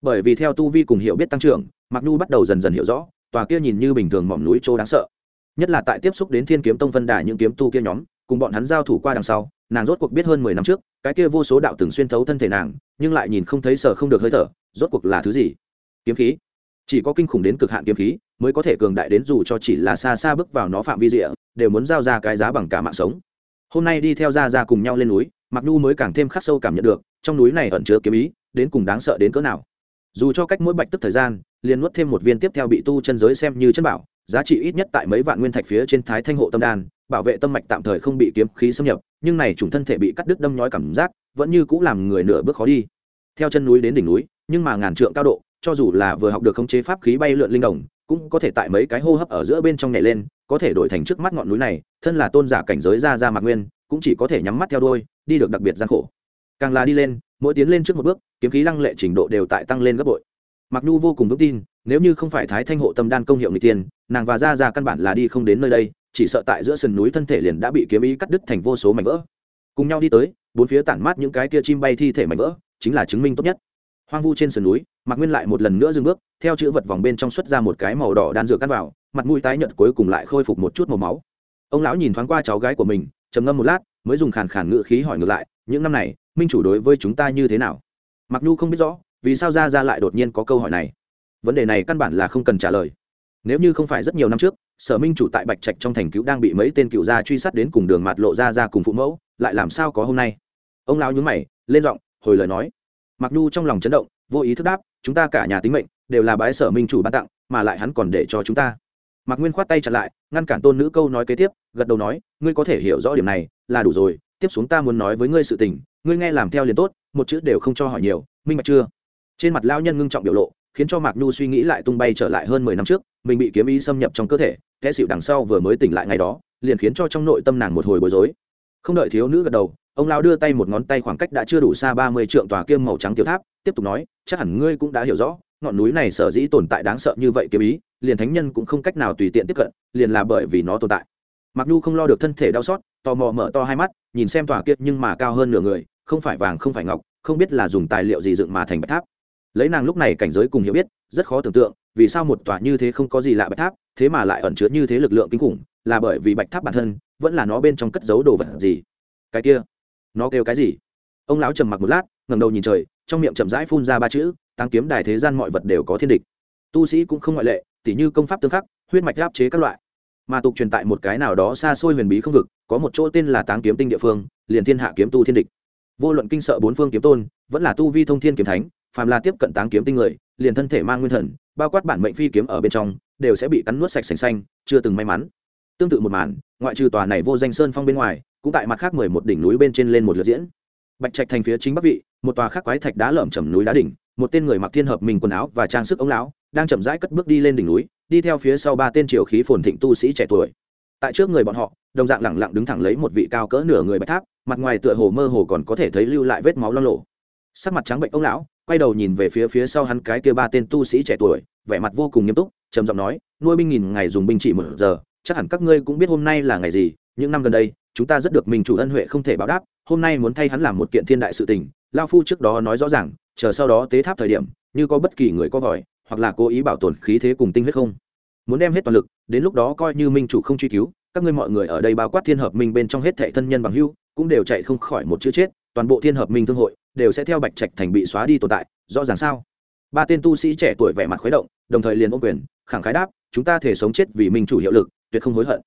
Bởi vì theo tu vi cùng hiểu biết tăng trưởng mặc nhu bắt đầu dần dần hiểu rõ tòa kia nhìn như bình thường mỏm núi chỗ đáng sợ. Nhất là tại tiếp xúc đến thiên kiếm tông phân đà những kiếm tu kia nhóm cùng bọn hắn giao thủ qua đằng sau nàng rốt cuộc biết hơn mười năm trước cái kia vô số đạo từng xuyên thấu thân thể nàng nhưng lại nhìn không thấy sợ không được hơi thở rốt cuộc là thứ gì? Kiếm khí. Chỉ có kinh khủng đến cực hạn kiếm khí mới có thể cường đại đến dù cho chỉ là xa xa bước vào nó phạm vi rịa đều muốn giao ra cái giá bằng cả mạng sống hôm nay đi theo ra ra cùng nhau lên núi mặc nhu mới càng thêm khắc sâu cảm nhận được, trong núi này ẩn chứa kiếm ý, đến cùng đáng sợ đến cỡ nào. Dù cho cách mỗi bạch tức thời gian, liền nuốt thêm một viên tiếp theo bị tu chân giới xem như chân bảo, giá trị ít nhất tại mấy vạn nguyên thạch phía trên thái thanh hộ tâm đan, bảo vệ tâm mạch tạm thời không bị kiếm khí xâm nhập, nhưng này chủng thân thể bị cắt đứt đâm nhói cảm giác, vẫn như cũng làm người nửa bước khó đi. Theo chân núi đến đỉnh núi, nhưng mà ngàn trượng cao độ, cho dù là vừa học được khống chế pháp khí bay lượn linh đồng cũng có thể tại mấy cái hô hấp ở giữa bên trong nhảy lên có thể đổi thành trước mắt ngọn núi này, thân là tôn giả cảnh giới ra ra mạc nguyên, cũng chỉ có thể nhắm mắt theo đôi đi được đặc biệt gian khổ. Càng là đi lên, mỗi tiến lên trước một bước, kiếm khí lăng lệ trình độ đều tại tăng lên gấp bội. Mặc nhu vô cùng vững tin, nếu như không phải thái thanh hộ tâm đan công hiệu người tiên nàng và ra ra căn bản là đi không đến nơi đây, chỉ sợ tại giữa sườn núi thân thể liền đã bị kiếm ý cắt đứt thành vô số mảnh vỡ. Cùng nhau đi tới, bốn phía tản mát những cái kia chim bay thi thể mảnh vỡ, chính là chứng minh tốt nhất. Hoang vu trên sườn núi, mạc nguyên lại một lần nữa dừng bước, theo chữ vật vòng bên trong xuất ra một cái màu đỏ đan dược cắt vào mặt mũi tái nhợt cuối cùng lại khôi phục một chút màu máu. Ông lão nhìn thoáng qua cháu gái của mình, trầm ngâm một lát, mới dùng khàn khàn ngự khí hỏi ngược lại, những năm này, minh chủ đối với chúng ta như thế nào? Mặc nhu không biết rõ, vì sao ra ra lại đột nhiên có câu hỏi này. Vấn đề này căn bản là không cần trả lời. Nếu như không phải rất nhiều năm trước, sở minh chủ tại bạch trạch trong thành cứu đang bị mấy tên cựu gia truy sát đến cùng đường mặt lộ ra ra cùng phụ mẫu, lại làm sao có hôm nay? Ông lão nhúng mày, lên giọng, hồi lời nói. Mặc nhu trong lòng chấn động, vô ý thức đáp, chúng ta cả nhà tính mệnh đều là bái sở minh chủ ban tặng, mà lại hắn còn để cho chúng ta mạc nguyên khoát tay chặt lại, ngăn cản tôn nữ câu nói kế tiếp, gật đầu nói, ngươi có thể hiểu rõ điểm này, là đủ rồi, tiếp xuống ta muốn nói với ngươi sự tình, ngươi nghe làm theo liền tốt, một chữ đều không cho hỏi nhiều, minh bạch chưa? Trên mặt lao nhân ngưng trọng biểu lộ, khiến cho mạc nhu suy nghĩ lại tung bay trở lại hơn mười năm trước, mình bị kiếm ý xâm nhập trong cơ thể kẽ xịu đằng sau vừa mới tỉnh lại ngày đó, liền khiến cho trong nội tâm nàng một hồi bối rối. Không đợi thiếu nữ gật đầu, ông lao đưa tay một ngón tay khoảng cách đã chưa đủ xa ba mươi trượng tòa kiêm màu trắng tiểu tháp, tiếp tục nói, chắc hẳn ngươi cũng đã hiểu rõ ngọn núi này sở dĩ tồn tại đáng sợ như vậy kiếm ý, liền thánh nhân cũng không cách nào tùy tiện tiếp cận, liền là bởi vì nó tồn tại. Mặc nhu không lo được thân thể đau xót, tò mò mở to hai mắt, nhìn xem tòa kiệt nhưng mà cao hơn nửa người, không phải vàng không phải ngọc, không biết là dùng tài liệu gì dựng mà thành bạch tháp. Lấy nàng lúc này cảnh giới cùng hiểu biết, rất khó tưởng tượng, vì sao một tòa như thế không có gì lạ bạch tháp, thế mà lại ẩn chứa như thế lực lượng kinh khủng, là bởi vì bạch tháp bản thân, vẫn là nó bên trong cất giấu đồ vật gì. Cái kia, nó kêu cái gì? Ông lão trầm mặc một lát, ngẩng đầu nhìn trời, trong miệng chậm rãi phun ra ba chữ tăng kiếm đài thế gian mọi vật đều có thiên địch. Tu sĩ cũng không ngoại lệ, tỉ như công pháp tương khắc, huyết mạch áp chế các loại. Mà tục truyền tại một cái nào đó xa xôi huyền bí không vực, có một chỗ tên là táng kiếm tinh địa phương, liền thiên hạ kiếm tu thiên địch. Vô luận kinh sợ bốn phương kiếm tôn, vẫn là tu vi thông thiên kiếm thánh, phàm là tiếp cận táng kiếm tinh người, liền thân thể mang nguyên thần, bao quát bản mệnh phi kiếm ở bên trong, đều sẽ bị cắn nuốt sạch sành xanh, chưa từng may mắn. Tương tự một màn, ngoại trừ tòa này vô danh sơn phong bên ngoài, cũng tại mặt khác mười một đỉnh núi bên trên lên một lượt diễn. Bạch trạch thành phía chính bắc vị, một tòa khác quái thạch đá lởm chầm núi đá đỉnh một tên người mặc thiên hợp mình quần áo và trang sức ống lão, đang chậm rãi cất bước đi lên đỉnh núi, đi theo phía sau ba tên triều khí phồn thịnh tu sĩ trẻ tuổi. Tại trước người bọn họ, đồng dạng lẳng lặng đứng thẳng lấy một vị cao cỡ nửa người bạch tháp, mặt ngoài tựa hồ mơ hồ còn có thể thấy lưu lại vết máu lo lộ. Sắc mặt trắng bệnh ông lão, quay đầu nhìn về phía phía sau hắn cái kia ba tên tu sĩ trẻ tuổi, vẻ mặt vô cùng nghiêm túc, trầm giọng nói, nuôi binh nghìn ngày dùng binh chỉ một giờ, chắc hẳn các ngươi cũng biết hôm nay là ngày gì, những năm gần đây, chúng ta rất được mình chủ ân huệ không thể báo đáp, hôm nay muốn thay hắn làm một kiện thiên đại sự tình. Lao phu trước đó nói rõ ràng chờ sau đó tế tháp thời điểm, như có bất kỳ người có vòi, hoặc là cố ý bảo tồn khí thế cùng tinh huyết không. Muốn đem hết toàn lực, đến lúc đó coi như minh chủ không truy cứu, các ngươi mọi người ở đây bao quát thiên hợp minh bên trong hết thệ thân nhân bằng hưu cũng đều chạy không khỏi một chữ chết, toàn bộ thiên hợp minh thương hội, đều sẽ theo bạch trạch thành bị xóa đi tồn tại, rõ ràng sao? Ba tên tu sĩ trẻ tuổi vẻ mặt khuấy động, đồng thời liền ôm quyền, khẳng khái đáp, chúng ta thể sống chết vì minh chủ hiệu lực, tuyệt không hối hận.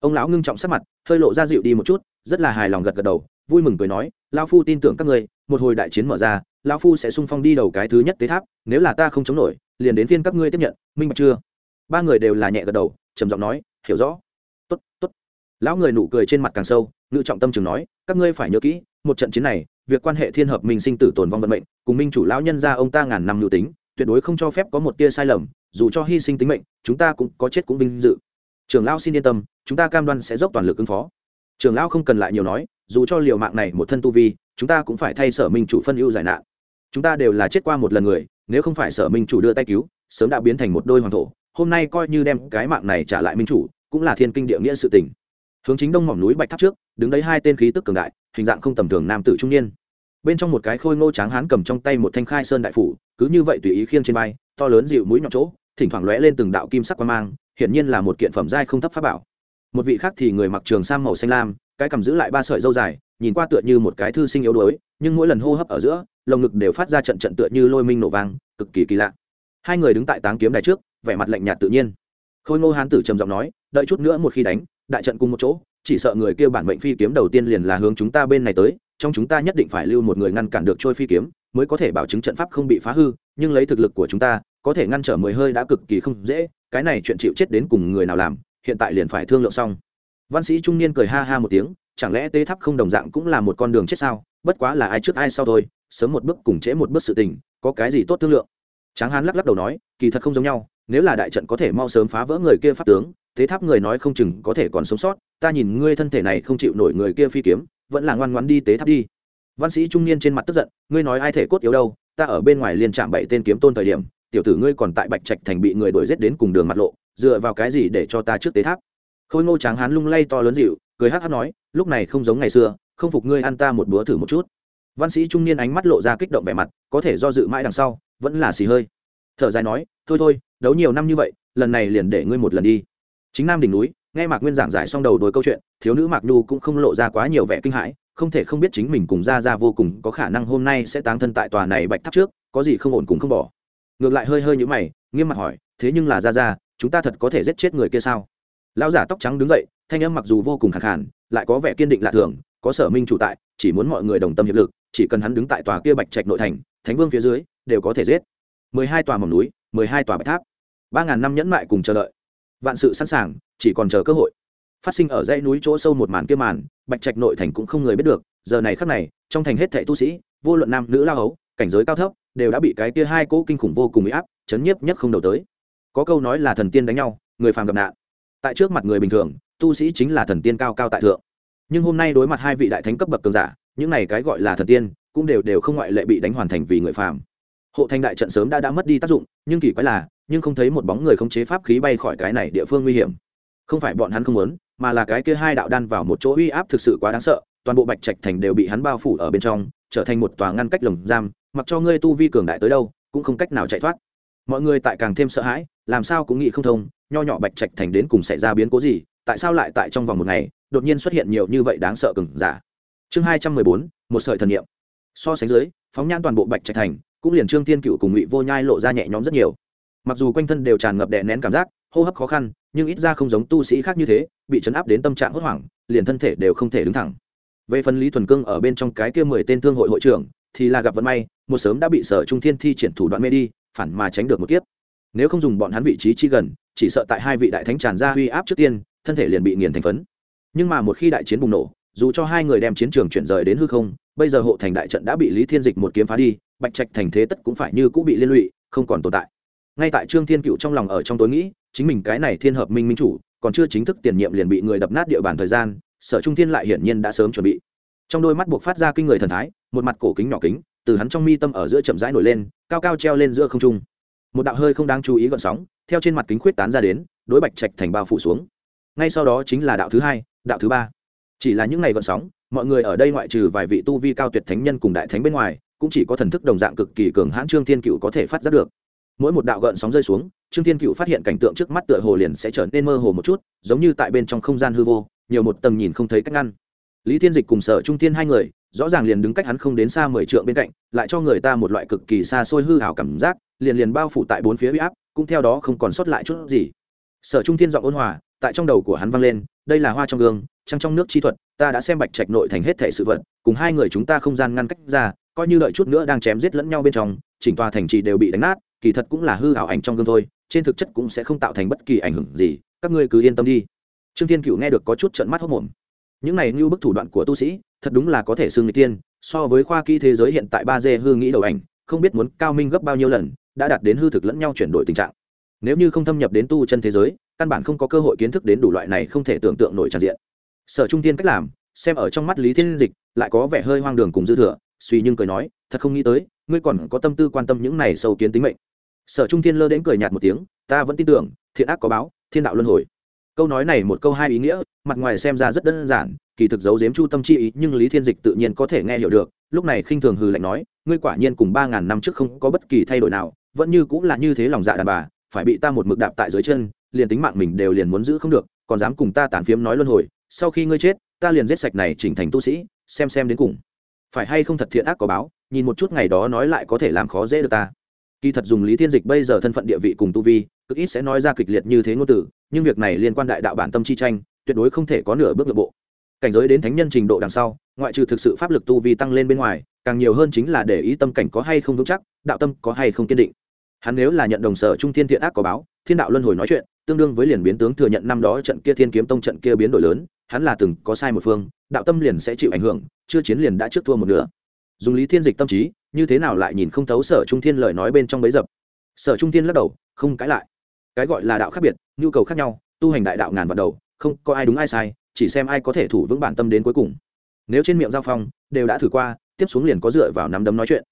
Ông lão ngưng trọng sắc mặt, hơi lộ ra dịu đi một chút, rất là hài lòng gật gật đầu, vui mừng cười nói lao phu tin tưởng các ngươi một hồi đại chiến mở ra, lão phu sẽ sung phong đi đầu cái thứ nhất tế tháp, nếu là ta không chống nổi, liền đến phiên các ngươi tiếp nhận, minh bạch chưa? Ba người đều là nhẹ gật đầu, trầm giọng nói, hiểu rõ. Tốt tốt. Lão người nụ cười trên mặt càng sâu, ngự trọng tâm trường nói, các ngươi phải nhớ kỹ, một trận chiến này, việc quan hệ thiên hợp minh sinh tử tồn vong vận mệnh, cùng minh chủ lão nhân ra ông ta ngàn năm lưu tính, tuyệt đối không cho phép có một tia sai lầm, dù cho hy sinh tính mệnh, chúng ta cũng có chết cũng vinh dự. Trưởng lão xin yên tâm, chúng ta cam đoan sẽ dốc toàn lực ứng phó. Trưởng lão không cần lại nhiều nói dù cho liều mạng này một thân tu vi, chúng ta cũng phải thay sở minh chủ phân ưu giải nạn. Chúng ta đều là chết qua một lần người, nếu không phải sở minh chủ đưa tay cứu, sớm đã biến thành một đôi hoàng thổ, hôm nay coi như đem cái mạng này trả lại minh chủ, cũng là thiên kinh địa nghĩa sự tình. Hướng chính đông mỏm núi bạch tháp trước, đứng đấy hai tên khí tức cường đại, hình dạng không tầm thường nam tử trung niên. Bên trong một cái khôi ngô tráng hán cầm trong tay một thanh khai sơn đại phủ, cứ như vậy tùy ý khiêng trên vai, to lớn dịu mũi nhọn chỗ, thỉnh thoảng lóe lên từng đạo kim sắc quang mang, hiển nhiên là một kiện phẩm giai không thấp pháp bảo. Một vị khác thì người mặc trường sam màu xanh lam cái cầm giữ lại ba sợi dâu dài, nhìn qua tựa như một cái thư sinh yếu đuối, nhưng mỗi lần hô hấp ở giữa, lồng ngực đều phát ra trận trận tựa như lôi minh nổ vang, cực kỳ kỳ lạ. Hai người đứng tại táng kiếm đài trước, vẻ mặt lạnh nhạt tự nhiên. Khôi ngô hán tử trầm giọng nói, đợi chút nữa một khi đánh, đại trận cùng một chỗ, chỉ sợ người kêu bản mệnh phi kiếm đầu tiên liền là hướng chúng ta bên này tới, trong chúng ta nhất định phải lưu một người ngăn cản được trôi phi kiếm, mới có thể bảo chứng trận pháp không bị phá hư, nhưng lấy thực lực của chúng ta, có thể ngăn trở mười hơi đã cực kỳ không dễ, cái này chuyện chịu chết đến cùng người nào làm, hiện tại liền phải thương lượng xong văn sĩ trung niên cười ha ha một tiếng, chẳng lẽ tế tháp không đồng dạng cũng là một con đường chết sao? Bất quá là ai trước ai sau thôi, sớm một bước cùng trễ một bước sự tình, có cái gì tốt thương lượng? Tráng hán lắc lắc đầu nói, kỳ thật không giống nhau, nếu là đại trận có thể mau sớm phá vỡ người kia pháp tướng, tế tháp người nói không chừng có thể còn sống sót, ta nhìn ngươi thân thể này không chịu nổi người kia phi kiếm, vẫn là ngoan ngoan đi tế tháp đi. Văn sĩ trung niên trên mặt tức giận, ngươi nói ai thể cốt yếu đâu, ta ở bên ngoài liên trạm bảy tên kiếm tôn thời điểm, tiểu tử ngươi còn tại bạch trạch thành bị người đuổi giết đến cùng đường mặt lộ, dựa vào cái gì để cho ta trước tế tháp? Khôi ngô tráng hán lung lay to lớn dịu, cười hát hát nói, lúc này không giống ngày xưa, không phục ngươi ăn ta một búa thử một chút. Văn sĩ trung niên ánh mắt lộ ra kích động vẻ mặt, có thể do dự mãi đằng sau, vẫn là xì hơi. Thở dài nói, thôi thôi, đấu nhiều năm như vậy, lần này liền để ngươi một lần đi. Chính nam đỉnh núi, nghe mạc nguyên giảng giải xong đầu đôi câu chuyện, thiếu nữ mạc nhu cũng không lộ ra quá nhiều vẻ kinh hãi, không thể không biết chính mình cùng ra ra vô cùng có khả năng hôm nay sẽ táng thân tại tòa này bạch tháp trước, có gì không ổn cũng không bỏ. Ngược lại hơi hơi như mày, nghiêm mặt hỏi, thế nhưng là ra ra chúng ta thật có thể giết chết người kia sao? Lão giả tóc trắng đứng dậy, thanh âm mặc dù vô cùng khẳng khản lại có vẻ kiên định lạ thường, có sở minh chủ tại, chỉ muốn mọi người đồng tâm hiệp lực, chỉ cần hắn đứng tại tòa kia bạch trạch nội thành, thánh vương phía dưới, đều có thể giết. Mười hai tòa mỏm núi, mười hai tòa bạch tháp. Ba ngàn năm nhẫn mại cùng chờ đợi. Vạn sự sẵn sàng, chỉ còn chờ cơ hội. Phát sinh ở dãy núi chỗ sâu một màn kia màn, bạch trạch nội thành cũng không người biết được, giờ này khắc này, trong thành hết thệ tu sĩ, vô luận nam, nữ, lao hấu, cảnh giới cao thấp, đều đã bị cái kia hai cỗ kinh khủng vô cùng bị áp, chấn nhiếp nhất không đầu tới. Có câu nói là thần tiên đánh nhau, người phàm gặp nạn tại trước mặt người bình thường, tu sĩ chính là thần tiên cao cao tại thượng. Nhưng hôm nay đối mặt hai vị đại thánh cấp bậc cường giả, những này cái gọi là thần tiên, cũng đều đều không ngoại lệ bị đánh hoàn thành vì người phàm. Hộ thành đại trận sớm đã đã mất đi tác dụng, nhưng kỳ quái là, nhưng không thấy một bóng người khống chế pháp khí bay khỏi cái này địa phương nguy hiểm. Không phải bọn hắn không muốn, mà là cái kia hai đạo đan vào một chỗ uy áp thực sự quá đáng sợ, toàn bộ bạch trạch thành đều bị hắn bao phủ ở bên trong, trở thành một tòa ngăn cách lồng giam, mặc cho ngươi tu vi cường đại tới đâu, cũng không cách nào chạy thoát. Mọi người tại càng thêm sợ hãi, làm sao cũng nghĩ không thông nho nhỏ bạch trạch thành đến cùng xảy ra biến cố gì, tại sao lại tại trong vòng một ngày, đột nhiên xuất hiện nhiều như vậy đáng sợ cừng giả. Chương hai trăm mười bốn, một sợi thần niệm. So sánh dưới, phóng nhan toàn bộ bạch trạch thành, cũng liền trương tiên cựu cùng ngụy vô nhai lộ ra nhẹ nhõm rất nhiều. Mặc dù quanh thân đều tràn ngập đè nén cảm giác, hô hấp khó khăn, nhưng ít ra không giống tu sĩ khác như thế, bị chấn áp đến tâm trạng hốt hoảng, liền thân thể đều không thể đứng thẳng. Về phần lý thuần cương ở bên trong cái kia mười tên thương hội hội trưởng, thì là gặp vận may, một sớm đã bị sở trung thiên thi triển thủ đoạn mê đi, phản mà tránh được một kiếp. Nếu không dùng bọn hắn vị trí chi gần chỉ sợ tại hai vị đại thánh tràn ra uy áp trước tiên, thân thể liền bị nghiền thành phấn. Nhưng mà một khi đại chiến bùng nổ, dù cho hai người đem chiến trường chuyển rời đến hư không, bây giờ hộ thành đại trận đã bị lý thiên dịch một kiếm phá đi, bạch trạch thành thế tất cũng phải như cũng bị liên lụy, không còn tồn tại. Ngay tại trương thiên cựu trong lòng ở trong tối nghĩ, chính mình cái này thiên hợp minh minh chủ, còn chưa chính thức tiền nhiệm liền bị người đập nát địa bàn thời gian, sở trung thiên lại hiển nhiên đã sớm chuẩn bị. Trong đôi mắt buộc phát ra kinh người thần thái, một mặt cổ kính nhỏ kính, từ hắn trong mi tâm ở giữa chậm rãi nổi lên, cao cao treo lên giữa không trung một đạo hơi không đáng chú ý gợn sóng theo trên mặt kính khuyết tán ra đến, đối bạch trạch thành bao phủ xuống. Ngay sau đó chính là đạo thứ hai, đạo thứ ba. Chỉ là những ngày gợn sóng, mọi người ở đây ngoại trừ vài vị tu vi cao tuyệt thánh nhân cùng đại thánh bên ngoài, cũng chỉ có thần thức đồng dạng cực kỳ cường hãn trương thiên cựu có thể phát giác được. Mỗi một đạo gợn sóng rơi xuống, trương thiên cựu phát hiện cảnh tượng trước mắt tựa hồ liền sẽ trở nên mơ hồ một chút, giống như tại bên trong không gian hư vô, nhiều một tầng nhìn không thấy cách ngăn. Lý thiên dịch cùng sở trung thiên hai người, rõ ràng liền đứng cách hắn không đến xa mười trượng bên cạnh, lại cho người ta một loại cực kỳ xa xôi hư hảo cảm giác liền liền bao phủ tại bốn phía uy áp, cũng theo đó không còn sót lại chút gì. Sở trung thiên giọng ôn hòa, tại trong đầu của hắn vang lên, đây là hoa trong gương, trăng trong nước chi thuật, ta đã xem bạch trạch nội thành hết thể sự vật, cùng hai người chúng ta không gian ngăn cách ra, coi như đợi chút nữa đang chém giết lẫn nhau bên trong, chỉnh tòa thành trì đều bị đánh nát, kỳ thật cũng là hư ảo ảnh trong gương thôi, trên thực chất cũng sẽ không tạo thành bất kỳ ảnh hưởng gì, các ngươi cứ yên tâm đi. Trương thiên cựu nghe được có chút trận mắt hốc mồm những này như bức thủ đoạn của tu sĩ, thật đúng là có thể xương người tiên so với khoa kỹ thế giới hiện tại ba d hư nghĩ đầu ảnh, không biết muốn cao minh gấp bao nhiêu lần đã đạt đến hư thực lẫn nhau chuyển đổi tình trạng. Nếu như không thâm nhập đến tu chân thế giới, căn bản không có cơ hội kiến thức đến đủ loại này không thể tưởng tượng nổi tràn diện. Sở trung tiên cách làm, xem ở trong mắt lý thiên dịch, lại có vẻ hơi hoang đường cùng dư thừa, suy nhưng cười nói, thật không nghĩ tới, ngươi còn có tâm tư quan tâm những này sâu kiến tính mệnh. Sở trung thiên lơ đến cười nhạt một tiếng, ta vẫn tin tưởng, thiện ác có báo, thiên đạo luân hồi. Câu nói này một câu hai ý nghĩa, mặt ngoài xem ra rất đơn giản, kỳ thực giấu giếm chu tâm chi ý, nhưng lý thiên dịch tự nhiên có thể nghe hiểu được, lúc này khinh thường hừ lạnh nói, ngươi quả nhiên cùng ba ngàn năm trước không có bất kỳ thay đổi nào vẫn như cũng là như thế lòng dạ đàn bà, phải bị ta một mực đạp tại dưới chân, liền tính mạng mình đều liền muốn giữ không được, còn dám cùng ta tàn phiếm nói luân hồi, sau khi ngươi chết, ta liền giết sạch này chỉnh thành tu sĩ, xem xem đến cùng. Phải hay không thật thiện ác có báo, nhìn một chút ngày đó nói lại có thể làm khó dễ được ta. Kỳ thật dùng lý thiên dịch bây giờ thân phận địa vị cùng tu vi, cực ít sẽ nói ra kịch liệt như thế ngôn từ, nhưng việc này liên quan đại đạo bản tâm chi tranh, tuyệt đối không thể có nửa bước nội bộ cảnh giới đến thánh nhân trình độ đằng sau, ngoại trừ thực sự pháp lực tu vi tăng lên bên ngoài, càng nhiều hơn chính là để ý tâm cảnh có hay không vững chắc, đạo tâm có hay không kiên định. Hắn nếu là nhận đồng sở trung thiên thiện ác có báo, thiên đạo luân hồi nói chuyện, tương đương với liền biến tướng thừa nhận năm đó trận kia thiên kiếm tông trận kia biến đổi lớn, hắn là từng có sai một phương, đạo tâm liền sẽ chịu ảnh hưởng, chưa chiến liền đã trước thua một nửa. Dùng lý thiên dịch tâm trí, như thế nào lại nhìn không thấu sở trung thiên lời nói bên trong bấy dập? Sở trung thiên lắc đầu, không cãi lại. Cái gọi là đạo khác biệt, nhu cầu khác nhau, tu hành đại đạo ngàn vạn đầu, không có ai đúng ai sai chỉ xem ai có thể thủ vững bản tâm đến cuối cùng. Nếu trên miệng giao phong, đều đã thử qua, tiếp xuống liền có dựa vào nắm đấm nói chuyện.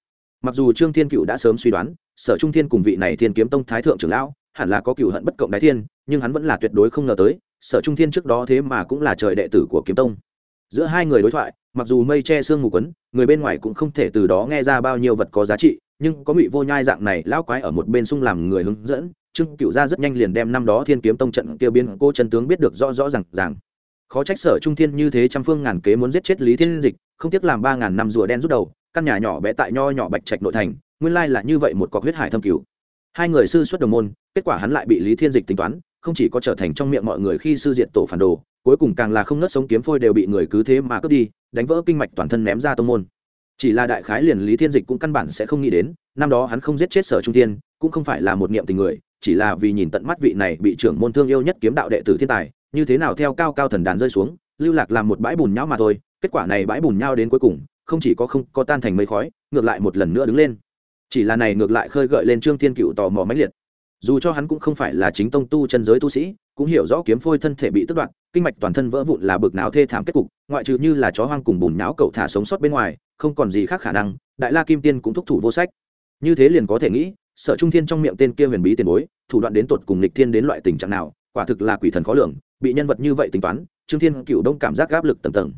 Mặc dù trương thiên cựu đã sớm suy đoán, sở trung thiên cùng vị này thiên kiếm tông thái thượng trưởng lão, hẳn là có cựu hận bất cộng đái thiên, nhưng hắn vẫn là tuyệt đối không ngờ tới, sở trung thiên trước đó thế mà cũng là trời đệ tử của kiếm tông. Giữa hai người đối thoại, mặc dù mây che sương mù quấn, người bên ngoài cũng không thể từ đó nghe ra bao nhiêu vật có giá trị, nhưng có ngụy vô nhai dạng này lão quái ở một bên sung làm người hướng dẫn, trương cựu gia rất nhanh liền đem năm đó thiên kiếm tông trận kia biến cô chân tướng biết được rõ rõ rằng rằng khó trách sở trung thiên như thế trăm phương ngàn kế muốn giết chết lý thiên dịch, không tiếc làm ba ngàn năm rùa đen rút đầu, căn nhà nhỏ bé tại nho nhỏ bạch trạch nội thành, nguyên lai là như vậy một cọc huyết hải thâm cứu hai người sư xuất đồng môn, kết quả hắn lại bị lý thiên dịch tính toán, không chỉ có trở thành trong miệng mọi người khi sư diện tổ phản đồ, cuối cùng càng là không nớt sống kiếm phôi đều bị người cứ thế mà cướp đi, đánh vỡ kinh mạch toàn thân ném ra tông môn. Chỉ là đại khái liền lý thiên dịch cũng căn bản sẽ không nghĩ đến, năm đó hắn không giết chết sở trung thiên, cũng không phải là một niệm tình người, chỉ là vì nhìn tận mắt vị này bị trưởng môn thương yêu nhất kiếm đạo đệ tử thiên tài như thế nào theo cao cao thần đàn rơi xuống, lưu lạc làm một bãi bùn nhão mà thôi, kết quả này bãi bùn nhão đến cuối cùng, không chỉ có không có tan thành mây khói, ngược lại một lần nữa đứng lên. Chỉ là này ngược lại khơi gợi lên trương thiên cựu tò mò mãnh liệt. Dù cho hắn cũng không phải là chính tông tu chân giới tu sĩ, cũng hiểu rõ kiếm phôi thân thể bị tức đoạn kinh mạch toàn thân vỡ vụn là bực não thê thảm kết cục, ngoại trừ như là chó hoang cùng bùn nháo cậu thả sống sót bên ngoài, không còn gì khác khả năng, đại la kim tiên cũng thúc thủ vô sách. Như thế liền có thể nghĩ, sở trung thiên trong miệng tên kia huyền bí tiền bối, thủ đoạn đến tột cùng lịch thiên đến loại tình trạng nào quả thực là quỷ thần khó lường, bị nhân vật như vậy tính toán, trương thiên cựu đông cảm giác áp lực tầng tầng.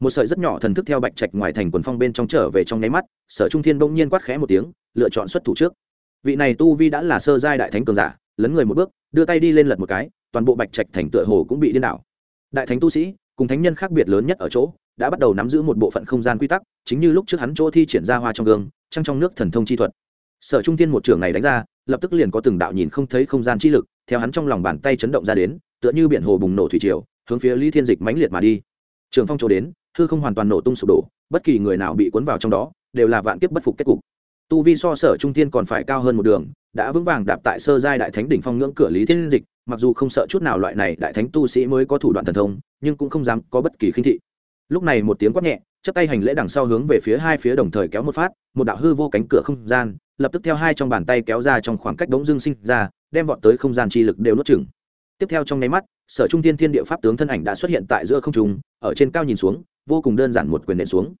Một sợi rất nhỏ thần thức theo bạch trạch ngoài thành quần phong bên trong trở về trong nháy mắt, sở trung thiên bỗng nhiên quát khẽ một tiếng, lựa chọn xuất thủ trước. Vị này tu vi đã là sơ giai đại thánh cường giả, lấn người một bước, đưa tay đi lên lật một cái, toàn bộ bạch trạch thành tựa hồ cũng bị điên đảo. Đại thánh tu sĩ, cùng thánh nhân khác biệt lớn nhất ở chỗ, đã bắt đầu nắm giữ một bộ phận không gian quy tắc, chính như lúc trước hắn chỗ thi triển ra hoa trong gương, trăng trong nước thần thông chi thuật. Sở trung tiên một trường này đánh ra, lập tức liền có từng đạo nhìn không thấy không gian chi lực theo hắn trong lòng bàn tay chấn động ra đến, tựa như biển hồ bùng nổ thủy triều, hướng phía lý thiên dịch mãnh liệt mà đi. Trường phong chỗ đến, hư không hoàn toàn nổ tung sụp đổ, bất kỳ người nào bị cuốn vào trong đó, đều là vạn kiếp bất phục kết cục. Tu vi so sở trung tiên còn phải cao hơn một đường, đã vững vàng đạp tại sơ giai đại thánh đỉnh phong ngưỡng cửa lý thiên dịch, mặc dù không sợ chút nào loại này đại thánh tu sĩ mới có thủ đoạn thần thông, nhưng cũng không dám có bất kỳ khinh thị. Lúc này một tiếng quát nhẹ chấp tay hành lễ đằng sau hướng về phía hai phía đồng thời kéo một phát, một đạo hư vô cánh cửa không gian lập tức theo hai trong bàn tay kéo ra trong khoảng cách đống dương sinh ra, đem vọt tới không gian chi lực đều nuốt chừng tiếp theo trong nháy mắt, sở trung thiên thiên địa pháp tướng thân ảnh đã xuất hiện tại giữa không trung, ở trên cao nhìn xuống, vô cùng đơn giản một quyền nện xuống.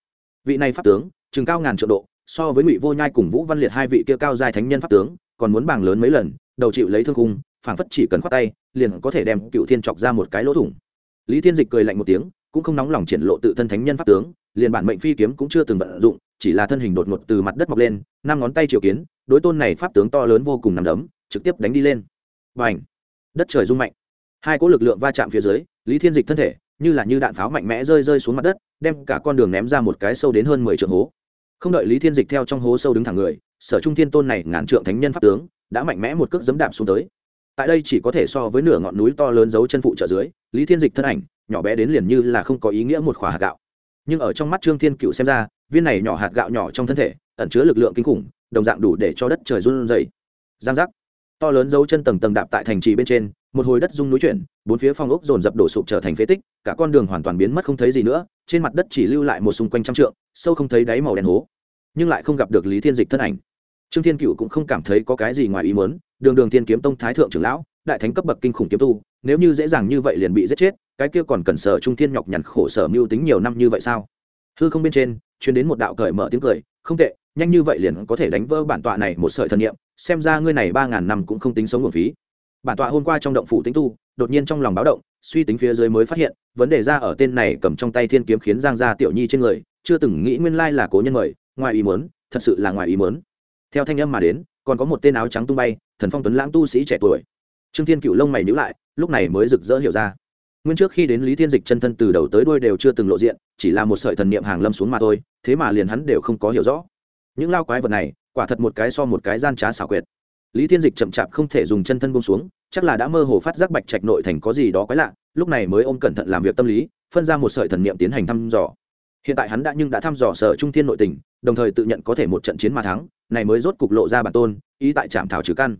Vị này pháp tướng chừng cao ngàn triệu độ, so với ngụy vô nhai cùng vũ văn liệt hai vị kia cao giai thánh nhân pháp tướng, còn muốn bảng lớn mấy lần, đầu chịu lấy thương khung, phảng phất chỉ cần khoát tay, liền có thể đem cựu thiên chọc ra một cái lỗ thủng. Lý thiên dịch cười lạnh một tiếng, cũng không nóng lòng triển lộ tự thân thánh nhân pháp tướng liền bản mệnh phi kiếm cũng chưa từng vận dụng, chỉ là thân hình đột ngột từ mặt đất mọc lên, năm ngón tay triệu kiến, đối tôn này pháp tướng to lớn vô cùng nằm đấm, trực tiếp đánh đi lên. Bành! Đất trời rung mạnh. Hai cỗ lực lượng va chạm phía dưới, lý thiên dịch thân thể, như là như đạn pháo mạnh mẽ rơi rơi xuống mặt đất, đem cả con đường ném ra một cái sâu đến hơn mười trượng hố. Không đợi lý thiên dịch theo trong hố sâu đứng thẳng người, sở trung thiên tôn này ngàn trượng thánh nhân pháp tướng, đã mạnh mẽ một cước dấm đạp xuống tới. Tại đây chỉ có thể so với nửa ngọn núi to lớn giấu chân phụ trợ dưới, lý thiên dịch thân ảnh, nhỏ bé đến liền như là không có ý nghĩa một khỏa hạt gạo nhưng ở trong mắt trương thiên cựu xem ra, viên này nhỏ hạt gạo nhỏ trong thân thể, ẩn chứa lực lượng kinh khủng, đồng dạng đủ để cho đất trời run dày giang giác. To lớn dấu chân tầng tầng đạp tại thành trì bên trên, một hồi đất rung núi chuyển, bốn phía phong ốc dồn dập đổ sụp trở thành phế tích, cả con đường hoàn toàn biến mất không thấy gì nữa, trên mặt đất chỉ lưu lại một xung quanh trăm trượng, sâu không thấy đáy màu đen hố. Nhưng lại không gặp được lý thiên dịch thân ảnh. Trương thiên cựu cũng không cảm thấy có cái gì ngoài ý muốn, đường đường thiên kiếm tông thái thượng trưởng lão, đại thánh cấp bậc kinh khủng kiếm tu, nếu như dễ dàng như vậy liền bị giết chết cái kia còn cần sở trung thiên nhọc nhằn khổ sở mưu tính nhiều năm như vậy sao? Hư không bên trên chuyến đến một đạo cởi mở tiếng cười, không tệ, nhanh như vậy liền có thể đánh vỡ bản tọa này một sợi thần niệm, xem ra ngươi này ba ngàn năm cũng không tính sống nguồn phí. Bản tọa hôm qua trong động phủ tính tu, đột nhiên trong lòng báo động, suy tính phía dưới mới phát hiện, vấn đề ra ở tên này cầm trong tay thiên kiếm khiến giang gia tiểu nhi trên người, chưa từng nghĩ nguyên lai là cố nhân mời, ngoài ý muốn, thật sự là ngoài ý muốn. Theo thanh âm mà đến, còn có một tên áo trắng tung bay, thần phong tuấn lãng tu sĩ trẻ tuổi. Trương thiên cựu lông mày nhữ lại, lúc này mới rực rỡ hiểu ra nguyên trước khi đến lý thiên dịch chân thân từ đầu tới đuôi đều chưa từng lộ diện, chỉ là một sợi thần niệm hàng lâm xuống mà thôi, thế mà liền hắn đều không có hiểu rõ. Những lao quái vật này, quả thật một cái so một cái gian trá xảo quyệt. Lý thiên dịch chậm chạp không thể dùng chân thân bông xuống, chắc là đã mơ hồ phát giác bạch trạch nội thành có gì đó quái lạ, lúc này mới ôm cẩn thận làm việc tâm lý, phân ra một sợi thần niệm tiến hành thăm dò. Hiện tại hắn đã nhưng đã thăm dò sở trung thiên nội tình, đồng thời tự nhận có thể một trận chiến mà thắng, này mới rốt cục lộ ra bản tôn, ý tại trạm thảo trừ căn.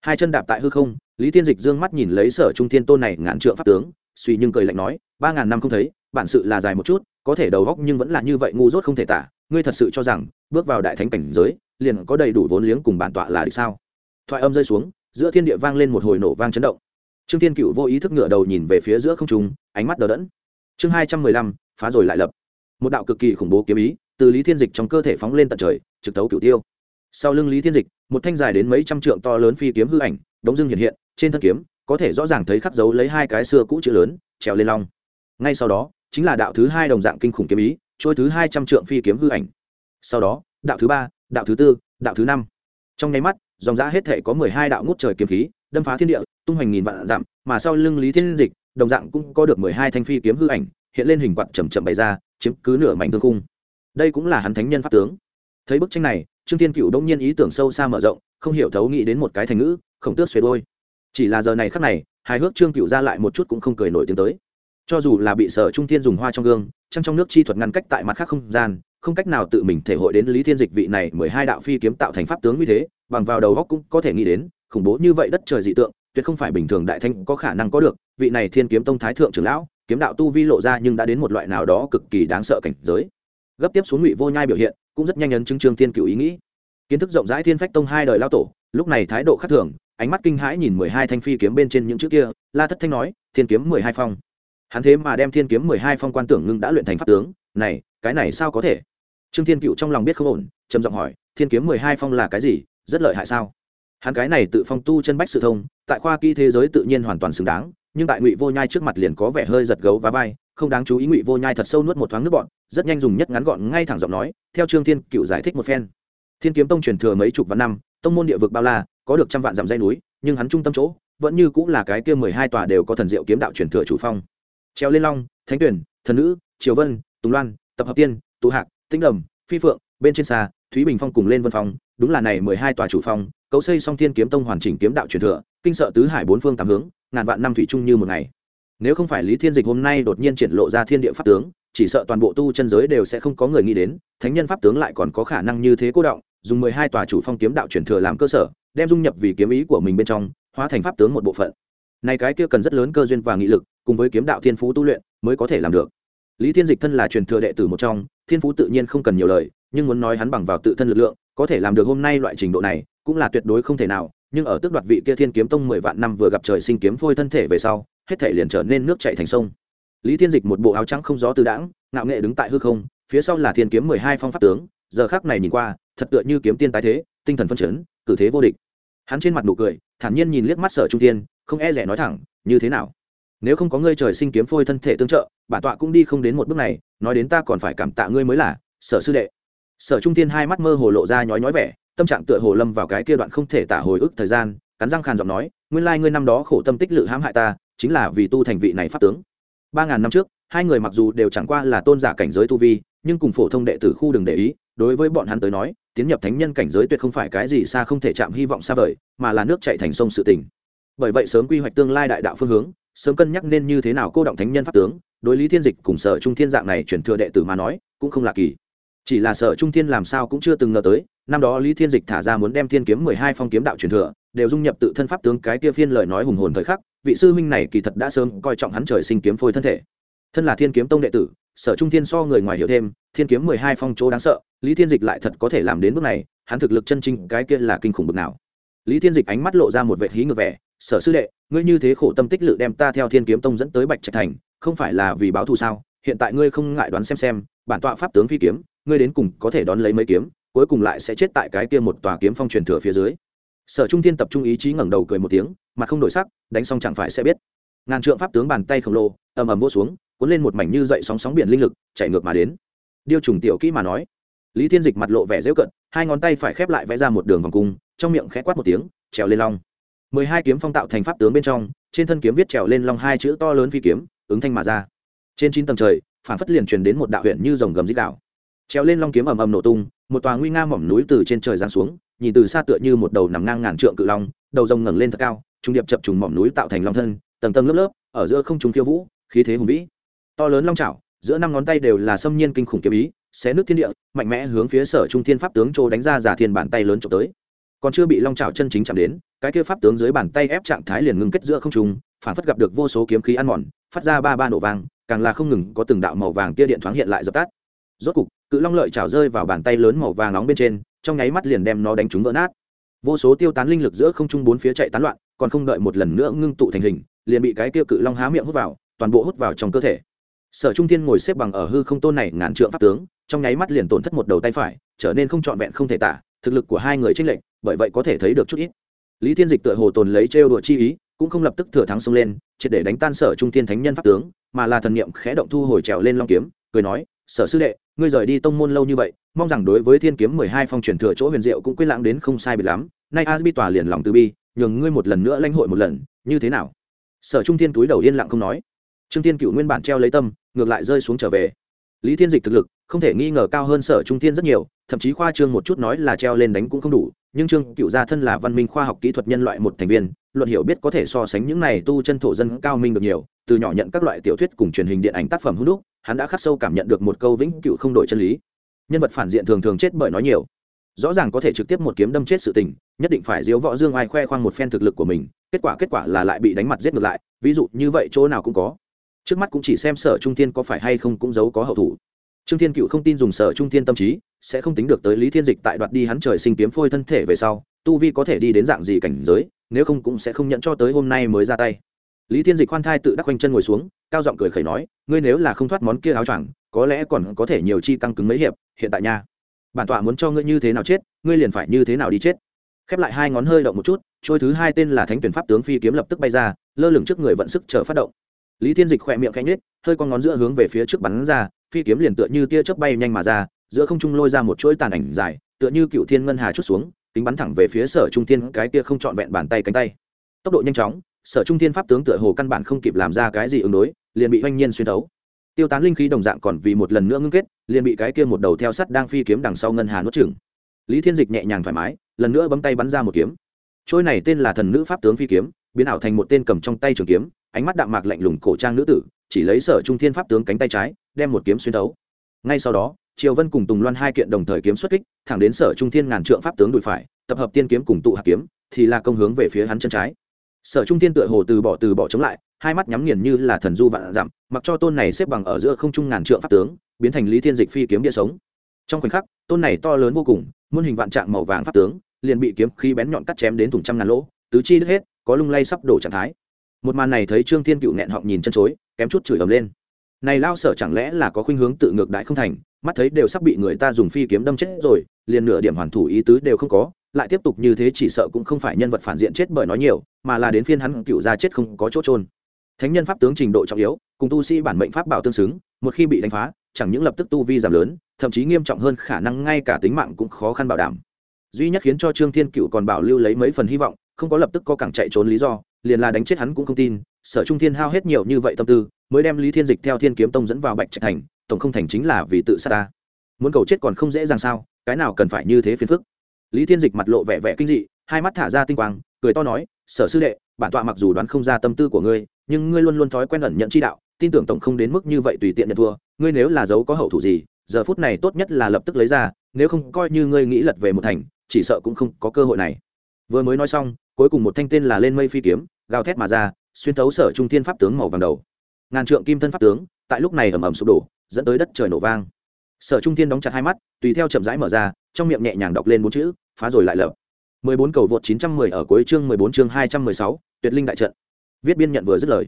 Hai chân đạp tại hư không, lý thiên dịch dương mắt nhìn lấy sở trung thiên tôn này ngạn trượng pháp tướng suy nhưng cười lạnh nói, ba ngàn năm không thấy, bản sự là dài một chút, có thể đầu góc nhưng vẫn là như vậy ngu dốt không thể tả, ngươi thật sự cho rằng, bước vào đại thánh cảnh giới, liền có đầy đủ vốn liếng cùng bản tọa là được sao? Thoại âm rơi xuống, giữa thiên địa vang lên một hồi nổ vang chấn động. Trương thiên cựu vô ý thức ngửa đầu nhìn về phía giữa không trung, ánh mắt đờ đẫn. Chương hai trăm mười lăm, phá rồi lại lập. Một đạo cực kỳ khủng bố kiếm ý, từ lý thiên dịch trong cơ thể phóng lên tận trời, trực tấu cửu tiêu. Sau lưng lý thiên dịch, một thanh dài đến mấy trăm trượng to lớn phi kiếm hư ảnh đống dưng hiện hiện, trên thân kiếm có thể rõ ràng thấy khắc dấu lấy hai cái xưa cũ chữ lớn trèo lên long. Ngay sau đó, chính là đạo thứ hai đồng dạng kinh khủng kiếm ý, trôi thứ hai trăm trượng phi kiếm hư ảnh. Sau đó, đạo thứ ba, đạo thứ tư, đạo thứ năm. Trong nháy mắt, dòng giã hết thể có mười hai đạo ngút trời kiếm khí, đâm phá thiên địa, tung hoành nghìn vạn dặm, mà sau lưng lý thiên dịch, đồng dạng cũng có được mười hai thanh phi kiếm hư ảnh, hiện lên hình quạt chầm chậm bày ra, chiếm cứ nửa mảnh thương cung đây cũng là hắn thánh nhân pháp tướng. Thấy bức tranh này, trương thiên cựu đông nhiên ý tưởng sâu xa mở rộng, không hiểu thấu nghĩ đến một cái thành ngữ, khổng tước xuề đôi chỉ là giờ này khắc này, hài hước trương cựu ra lại một chút cũng không cười nổi tiếng tới. Cho dù là bị sở trung thiên dùng hoa trong gương trăng trong nước chi thuật ngăn cách tại mặt khác không gian, không cách nào tự mình thể hội đến lý thiên dịch vị này mười hai đạo phi kiếm tạo thành pháp tướng như thế, bằng vào đầu góc cũng có thể nghĩ đến, khủng bố như vậy đất trời dị tượng, tuyệt không phải bình thường đại thanh có khả năng có được, vị này thiên kiếm tông thái thượng trưởng lão, kiếm đạo tu vi lộ ra nhưng đã đến một loại nào đó cực kỳ đáng sợ cảnh giới. Gấp tiếp xuống ngụy vô nhai biểu hiện, cũng rất nhanh nhấn chứng trương thiên cựu ý nghĩ. Kiến thức rộng rãi thiên phách tông hai đời lao tổ, lúc này thái độ khác thường ánh mắt kinh hãi nhìn mười hai thanh phi kiếm bên trên những chữ kia, la thất thanh nói, thiên kiếm mười hai phong. Hắn thế mà đem thiên kiếm mười hai phong quan tưởng ngưng đã luyện thành pháp tướng, này, cái này sao có thể? Trương thiên cựu trong lòng biết không ổn, trầm giọng hỏi, thiên kiếm mười hai phong là cái gì? Rất lợi hại sao? Hắn cái này tự phong tu chân bách sự thông, tại khoa kỹ thế giới tự nhiên hoàn toàn xứng đáng, nhưng tại ngụy vô nhai trước mặt liền có vẻ hơi giật gấu và vai, không đáng chú ý ngụy vô nhai thật sâu nuốt một thoáng nước bọn, rất nhanh dùng nhất ngắn gọn ngay thẳng giọng nói, theo trương thiên cựu giải thích một phen. Thiên kiếm tông truyền thừa mấy chục vạn năm, tông môn địa vực bao la có được trăm vạn dặm dây núi, nhưng hắn trung tâm chỗ vẫn như cũng là cái kia mười hai tòa đều có thần diệu kiếm đạo truyền thừa chủ phong. Treo lên long, thánh tuyển, thần nữ, triều vân, tùng loan, tập hợp tiên, tụ hạc tinh đầm, phi phượng, bên trên xa, thúy bình phong cùng lên vân phong, đúng là này mười hai tòa chủ phong, cấu xây song thiên kiếm tông hoàn chỉnh kiếm đạo truyền thừa, kinh sợ tứ hải bốn phương tám hướng, ngàn vạn năm thủy chung như một ngày. Nếu không phải lý thiên dịch hôm nay đột nhiên triển lộ ra thiên địa pháp tướng, chỉ sợ toàn bộ tu chân giới đều sẽ không có người nghĩ đến, thánh nhân pháp tướng lại còn có khả năng như thế cố động, dùng mười hai tòa chủ phong kiếm đạo truyền thừa làm cơ sở đem dung nhập vì kiếm ý của mình bên trong, hóa thành pháp tướng một bộ phận. Này cái kia cần rất lớn cơ duyên và nghị lực, cùng với kiếm đạo thiên phú tu luyện mới có thể làm được. Lý thiên dịch thân là truyền thừa đệ tử một trong, thiên phú tự nhiên không cần nhiều lời, nhưng muốn nói hắn bằng vào tự thân lực lượng, có thể làm được hôm nay loại trình độ này, cũng là tuyệt đối không thể nào, nhưng ở tước đoạt vị kia thiên kiếm tông mười vạn năm vừa gặp trời sinh kiếm phôi thân thể về sau, hết thể liền trở nên nước chạy thành sông. Lý thiên dịch một bộ áo trắng không gió từ đãng, ngạo nghệ đứng tại hư không, phía sau là thiên kiếm mười hai phong pháp tướng, giờ khác này nhìn qua, thật tựa như kiếm tiên tái thế, tinh thần phân chấn, cử thế vô địch hắn trên mặt nụ cười, thản nhiên nhìn liếc mắt sở trung tiên không e rẻ nói thẳng, như thế nào? Nếu không có ngươi trời sinh kiếm phôi thân thể tương trợ, bản tọa cũng đi không đến một bước này, nói đến ta còn phải cảm tạ ngươi mới là, sở sư đệ. Sở trung tiên hai mắt mơ hồ lộ ra nhói nhói vẻ, tâm trạng tựa hồ lâm vào cái kia đoạn không thể tả hồi ức thời gian, cắn răng khàn giọng nói, nguyên lai ngươi năm đó khổ tâm tích lự hãm hại ta, chính là vì tu thành vị này pháp tướng. Ba ngàn năm trước, hai người mặc dù đều chẳng qua là tôn giả cảnh giới tu vi, nhưng cùng phổ thông đệ tử khu đừng để ý đối với bọn hắn tới nói, tiến nhập thánh nhân cảnh giới tuyệt không phải cái gì xa không thể chạm hy vọng xa vời, mà là nước chạy thành sông sự tình. Bởi vậy sớm quy hoạch tương lai đại đạo phương hướng, sớm cân nhắc nên như thế nào cô động thánh nhân pháp tướng, đối lý thiên dịch cùng sở trung thiên dạng này chuyển thừa đệ tử mà nói, cũng không là kỳ. Chỉ là sở trung thiên làm sao cũng chưa từng ngờ tới, năm đó lý thiên dịch thả ra muốn đem thiên kiếm mười hai phong kiếm đạo truyền thừa, đều dung nhập tự thân pháp tướng cái kia phiên lời nói hùng hồn thời khắc, vị sư huynh này kỳ thật đã sớm coi trọng hắn trời sinh kiếm phôi thân thể. Thân là thiên kiếm tông đệ tử, sở trung thiên so người ngoài hiểu thêm thiên kiếm mười hai phong chỗ đáng sợ, lý thiên dịch lại thật có thể làm đến bước này, hắn thực lực chân chính cái kia là kinh khủng bực nào. Lý thiên dịch ánh mắt lộ ra một vệ hí ngược vẻ, sở sư đệ, ngươi như thế khổ tâm tích lự đem ta theo thiên kiếm tông dẫn tới bạch trạch thành, không phải là vì báo thù sao? Hiện tại ngươi không ngại đoán xem xem, bản tọa pháp tướng phi kiếm, ngươi đến cùng có thể đón lấy mấy kiếm, cuối cùng lại sẽ chết tại cái kia một tòa kiếm phong truyền thừa phía dưới. Sở trung thiên tập trung ý chí ngẩng đầu cười một tiếng, mà không đổi sắc, đánh xong chẳng phải sẽ biết. Ngàn trượng pháp tướng bàn tay khổng lồ, ầm ầm vỗ xuống, cuốn lên một mảnh như dậy sóng sóng biển linh lực, chạy ngược mà đến điêu trùng tiểu kỹ mà nói. Lý thiên dịch mặt lộ vẻ dễu cận, hai ngón tay phải khép lại vẽ ra một đường vòng cung, trong miệng khẽ quát một tiếng, trèo lên long. Mười hai kiếm phong tạo thành pháp tướng bên trong, trên thân kiếm viết trèo lên long hai chữ to lớn phi kiếm, ứng thanh mà ra. Trên chín tầng trời, phản phất liền truyền đến một đạo huyện như dòng gầm dích đạo. Trèo lên long kiếm ầm ầm nổ tung, một tòa nguy nga mỏm núi từ trên trời giáng xuống, nhìn từ xa tựa như một đầu nằm ngang ngàn trượng cự long, đầu rồng ngẩng lên thật cao, trung điệp chập trùng mỏm núi tạo thành long thân, tầng tầng lớp lớp, ở giữa không trùng khiêu vũ, khí thế hùng vĩ. To lớn long trào giữa năm ngón tay đều là xâm nhiên kinh khủng kiếm ý, xé nước thiên địa, mạnh mẽ hướng phía sở trung thiên pháp tướng châu đánh ra giả thiên bàn tay lớn trộm tới. Còn chưa bị long trào chân chính chạm đến, cái kia pháp tướng dưới bàn tay ép trạng thái liền ngưng kết giữa không trung, phản phất gặp được vô số kiếm khí ăn mòn, phát ra ba ba nổ vang, càng là không ngừng có từng đạo màu vàng tia điện thoáng hiện lại dập tắt. Rốt cục, cự long lợi trào rơi vào bàn tay lớn màu vàng nóng bên trên, trong nháy mắt liền đem nó đánh trúng vỡ nát. Vô số tiêu tán linh lực giữa không trung bốn phía chạy tán loạn, còn không đợi một lần nữa ngưng tụ thành hình, liền bị cái kia cự long há miệng hút vào, toàn bộ hút vào trong cơ thể sở trung thiên ngồi xếp bằng ở hư không tôn này ngàn trượng pháp tướng, trong nháy mắt liền tổn thất một đầu tay phải, trở nên không trọn vẹn không thể tả, thực lực của hai người tranh lệch, bởi vậy có thể thấy được chút ít. Lý thiên dịch tựa hồ tồn lấy trêu đùa chi ý, cũng không lập tức thừa thắng xông lên, triệt để đánh tan sở trung thiên thánh nhân pháp tướng, mà là thần niệm khẽ động thu hồi trèo lên long kiếm, cười nói, sở sư đệ, ngươi rời đi tông môn lâu như vậy, mong rằng đối với thiên kiếm mười hai phong truyền thừa chỗ huyền diệu cũng quên lãng đến không sai biệt lắm, nay a bi tòa liền lòng từ bi, nhường ngươi một lần nữa lãnh hội một lần, như thế nào? Sở trung thiên túi đầu yên lặng không nói. Trương thiên cựu nguyên bản treo lấy tâm ngược lại rơi xuống trở về. Lý thiên dịch thực lực không thể nghi ngờ cao hơn sở trung thiên rất nhiều, thậm chí khoa trương một chút nói là treo lên đánh cũng không đủ, nhưng trương cựu gia thân là văn minh khoa học kỹ thuật nhân loại một thành viên, luận hiểu biết có thể so sánh những này tu chân thổ dân cao minh được nhiều, từ nhỏ nhận các loại tiểu thuyết cùng truyền hình điện ảnh tác phẩm hữu đúc, hắn đã khắc sâu cảm nhận được một câu vĩnh cựu không đổi chân lý. Nhân vật phản diện thường thường chết bởi nói nhiều. Rõ ràng có thể trực tiếp một kiếm đâm chết sự tình, nhất định phải diếu võ dương ai khoe khoang một phen thực lực của mình, kết quả kết quả là lại bị đánh mặt giết ngược lại, ví dụ như vậy chỗ nào cũng có trước mắt cũng chỉ xem sở trung thiên có phải hay không cũng giấu có hậu thủ. Trương thiên cựu không tin dùng sở trung thiên tâm trí, sẽ không tính được tới lý thiên dịch tại đoạt đi hắn trời sinh kiếm phôi thân thể về sau, tu vi có thể đi đến dạng gì cảnh giới, nếu không cũng sẽ không nhận cho tới hôm nay mới ra tay. Lý thiên dịch khoan thai tự đắc quanh chân ngồi xuống, cao giọng cười khẩy nói, ngươi nếu là không thoát món kia áo choàng, có lẽ còn có thể nhiều chi căng cứng mấy hiệp, hiện tại nha. Bản tọa muốn cho ngươi như thế nào chết, ngươi liền phải như thế nào đi chết. Khép lại hai ngón hơi động một chút trôi thứ hai tên là thánh tuyển pháp tướng phi kiếm lập tức bay ra, lơ lửng trước người vận sức chờ phát động lý thiên dịch khỏe miệng khẽ nhếch, hơi con ngón giữa hướng về phía trước bắn ra, phi kiếm liền tựa như tia chớp bay nhanh mà ra, giữa không trung lôi ra một chuỗi tàn ảnh dài, tựa như cựu thiên ngân hà chút xuống, kính bắn thẳng về phía sở trung thiên, cái kia không trọn vẹn bàn tay cánh tay. Tốc độ nhanh chóng, sở trung thiên pháp tướng tựa hồ căn bản không kịp làm ra cái gì ứng đối, liền bị oanh nhiên xuyên thấu. Tiêu tán linh khí đồng dạng còn vì một lần nữa ngưng kết, liền bị cái kia một đầu theo sắt đang phi kiếm đằng sau ngân hà nuốt chừng lý thiên dịch nhẹ nhàng thoải mái, lần nữa bấm tay bắn ra một kiếm. Trôi này tên là thần nữ pháp tướng phi kiếm, biến ảo thành một tên cầm trong tay trường kiếm ánh mắt đạm mạc lạnh lùng cổ trang nữ tử, chỉ lấy sở trung thiên pháp tướng cánh tay trái, đem một kiếm xuyên thấu. Ngay sau đó, triều vân cùng tùng loan hai kiện đồng thời kiếm xuất kích, thẳng đến sở trung thiên ngàn trượng pháp tướng đùi phải, tập hợp tiên kiếm cùng tụ hạt kiếm, thì là công hướng về phía hắn chân trái. Sở trung thiên tựa hồ từ bỏ từ bỏ chống lại, hai mắt nhắm nghiền như là thần du vạn dặm, mặc cho tôn này xếp bằng ở giữa không trung ngàn trượng pháp tướng, biến thành lý thiên dịch phi kiếm bia sống. Trong khoảnh khắc, tôn này to lớn vô cùng, muôn hình vạn trạng màu vàng pháp tướng, liền bị kiếm khí bén nhọn cắt chém đến thùng trăm ngàn lỗ, tứ chi đứt hết, có lung lay sắp đổ trạng thái một màn này thấy trương thiên cựu nghẹn họng nhìn chân chối, kém chút chửi ầm lên. Này lao sở chẳng lẽ là có khuynh hướng tự ngược đại không thành, mắt thấy đều sắp bị người ta dùng phi kiếm đâm chết rồi, liền nửa điểm hoàn thủ ý tứ đều không có, lại tiếp tục như thế chỉ sợ cũng không phải nhân vật phản diện chết bởi nói nhiều, mà là đến phiên hắn cựu ra chết không có chỗ trôn thánh nhân pháp tướng trình độ trọng yếu, cùng tu sĩ bản mệnh pháp bảo tương xứng, một khi bị đánh phá, chẳng những lập tức tu vi giảm lớn, thậm chí nghiêm trọng hơn khả năng ngay cả tính mạng cũng khó khăn bảo đảm. Duy nhất khiến cho trương thiên cựu còn bảo lưu lấy mấy phần hy vọng, không có lập tức có cẳng chạy trốn lý do liền là đánh chết hắn cũng không tin, sở trung thiên hao hết nhiều như vậy tâm tư, mới đem lý thiên dịch theo thiên kiếm tông dẫn vào bạch trạch thành, tổng không thành chính là vì tự sát ta. Muốn cầu chết còn không dễ dàng sao, cái nào cần phải như thế phiền phức? Lý thiên dịch mặt lộ vẻ vẻ kinh dị, hai mắt thả ra tinh quang, cười to nói, sở sư đệ, bản tọa mặc dù đoán không ra tâm tư của ngươi, nhưng ngươi luôn luôn thói quen ẩn nhận chi đạo, tin tưởng tổng không đến mức như vậy tùy tiện nhận thua, ngươi nếu là giấu có hậu thủ gì, giờ phút này tốt nhất là lập tức lấy ra, nếu không coi như ngươi nghĩ lật về một thành, chỉ sợ cũng không có cơ hội này. Vừa mới nói xong, cuối cùng một thanh tên là lên mây phi kiếm gào thét mà ra xuyên thấu sở trung thiên pháp tướng màu vàng đầu. Ngàn trượng kim thân pháp tướng tại lúc này ầm ầm sụp đổ dẫn tới đất trời nổ vang. Sở trung thiên đóng chặt hai mắt tùy theo chậm rãi mở ra trong miệng nhẹ nhàng đọc lên bốn chữ phá rồi lại lợp 14 cầu vượt 910 ở cuối chương 14 chương 216, tuyệt linh đại trận. Viết biên nhận vừa dứt lời.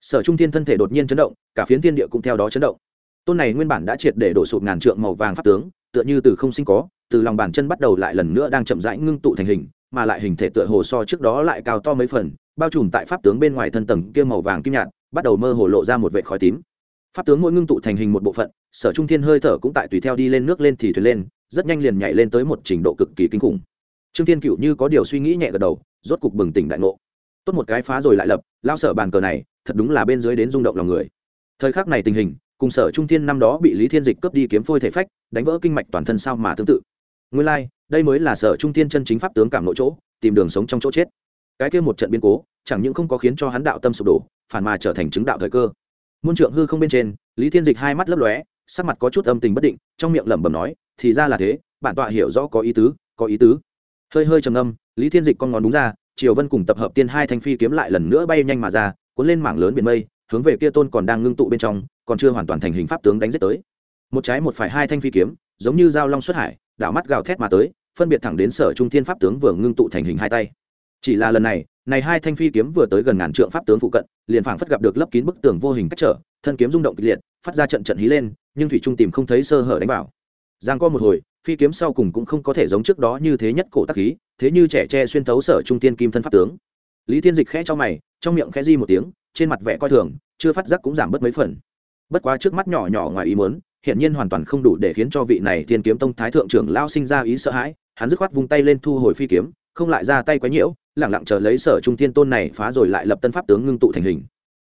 Sở trung thiên thân thể đột nhiên chấn động cả phiến thiên địa cũng theo đó chấn động. Tôn này nguyên bản đã triệt để đổ sụp ngàn trượng màu vàng pháp tướng tựa như từ không sinh có từ lòng bàn chân bắt đầu lại lần nữa đang chậm rãi ngưng tụ thành hình mà lại hình thể tựa hồ so trước đó lại cao to mấy phần bao trùm tại pháp tướng bên ngoài thân tầng kia màu vàng kim nhạt bắt đầu mơ hồ lộ ra một vệ khói tím. Pháp tướng mỗi ngưng tụ thành hình một bộ phận sở trung thiên hơi thở cũng tại tùy theo đi lên nước lên thì thuyền lên rất nhanh liền nhảy lên tới một trình độ cực kỳ kinh khủng. Trương thiên cựu như có điều suy nghĩ nhẹ gật đầu rốt cục bừng tỉnh đại ngộ. Tốt một cái phá rồi lại lập lao sở bàn cờ này thật đúng là bên dưới đến rung động lòng người. Thời khắc này tình hình cùng sở trung thiên năm đó bị lý thiên dịch cướp đi kiếm phôi thể phách đánh vỡ kinh mạch toàn thân sao mà tương tự. Nguyên lai、like, đây mới là sở trung thiên chân chính pháp tướng cảm nội chỗ tìm đường sống trong chỗ chết cái kia một trận biến cố, chẳng những không có khiến cho hắn đạo tâm sụp đổ, phản mà trở thành chứng đạo thời cơ. Muôn trượng hư không bên trên, lý thiên dịch hai mắt lấp lóe, sắc mặt có chút âm tình bất định, trong miệng lẩm bẩm nói, thì ra là thế, bản tọa hiểu rõ có ý tứ, có ý tứ. Hơi hơi trầm âm lý thiên dịch con ngón đúng ra, triều vân cùng tập hợp tiên hai thanh phi kiếm lại lần nữa bay nhanh mà ra, cuốn lên mảng lớn biển mây, hướng về kia tôn còn đang ngưng tụ bên trong, còn chưa hoàn toàn thành hình pháp tướng đánh giết tới. Một trái một phải hai thanh phi kiếm, giống như dao long xuất hải đảo mắt gào thét mà tới, phân biệt thẳng đến sở trung thiên pháp tướng vừa ngưng tụ thành hình hai tay chỉ là lần này này hai thanh phi kiếm vừa tới gần ngàn trượng pháp tướng phụ cận, liền phảng phất gặp được lấp kín bức tường vô hình cách trở, thân kiếm rung động kịch liệt, phát ra trận trận hí lên, nhưng thủy trung tìm không thấy sơ hở đánh vào. Giang co một hồi, phi kiếm sau cùng cũng không có thể giống trước đó như thế nhất cổ tắc khí, thế như trẻ tre xuyên thấu sở trung tiên kim thân pháp tướng. Lý thiên dịch khẽ cho mày, trong miệng khẽ di một tiếng, trên mặt vẻ coi thường, chưa phát giác cũng giảm bớt mấy phần. Bất quá trước mắt nhỏ nhỏ ngoài ý muốn hiện nhiên hoàn toàn không đủ để khiến cho vị này thiên kiếm tông thái thượng trưởng lao sinh ra ý sợ hãi, hắn dứt khoát vung tay lên thu hồi phi kiếm, không lại ra tay quấy nhiễu lẳng lặng chờ lấy sở trung thiên tôn này phá rồi lại lập tân pháp tướng ngưng tụ thành hình.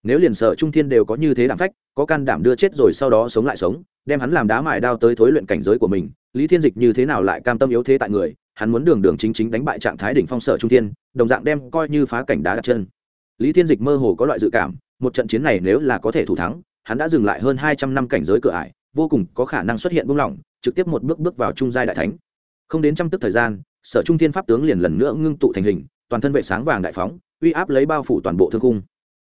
Nếu liền sở trung thiên đều có như thế đảm phách, có can đảm đưa chết rồi sau đó sống lại sống, đem hắn làm đá mài đao tới thối luyện cảnh giới của mình, lý thiên dịch như thế nào lại cam tâm yếu thế tại người, hắn muốn đường đường chính chính đánh bại trạng thái đỉnh phong sở trung thiên, đồng dạng đem coi như phá cảnh đá đặt chân. Lý thiên dịch mơ hồ có loại dự cảm, một trận chiến này nếu là có thể thủ thắng, hắn đã dừng lại hơn hai trăm năm cảnh giới cửa ải, vô cùng có khả năng xuất hiện buông lỏng, trực tiếp một bước bước vào trung giai đại thánh. Không đến trăm tức thời gian, sở trung thiên pháp tướng liền lần nữa ngưng tụ thành hình toàn thân vệ sáng vàng đại phóng, uy áp lấy bao phủ toàn bộ thương cung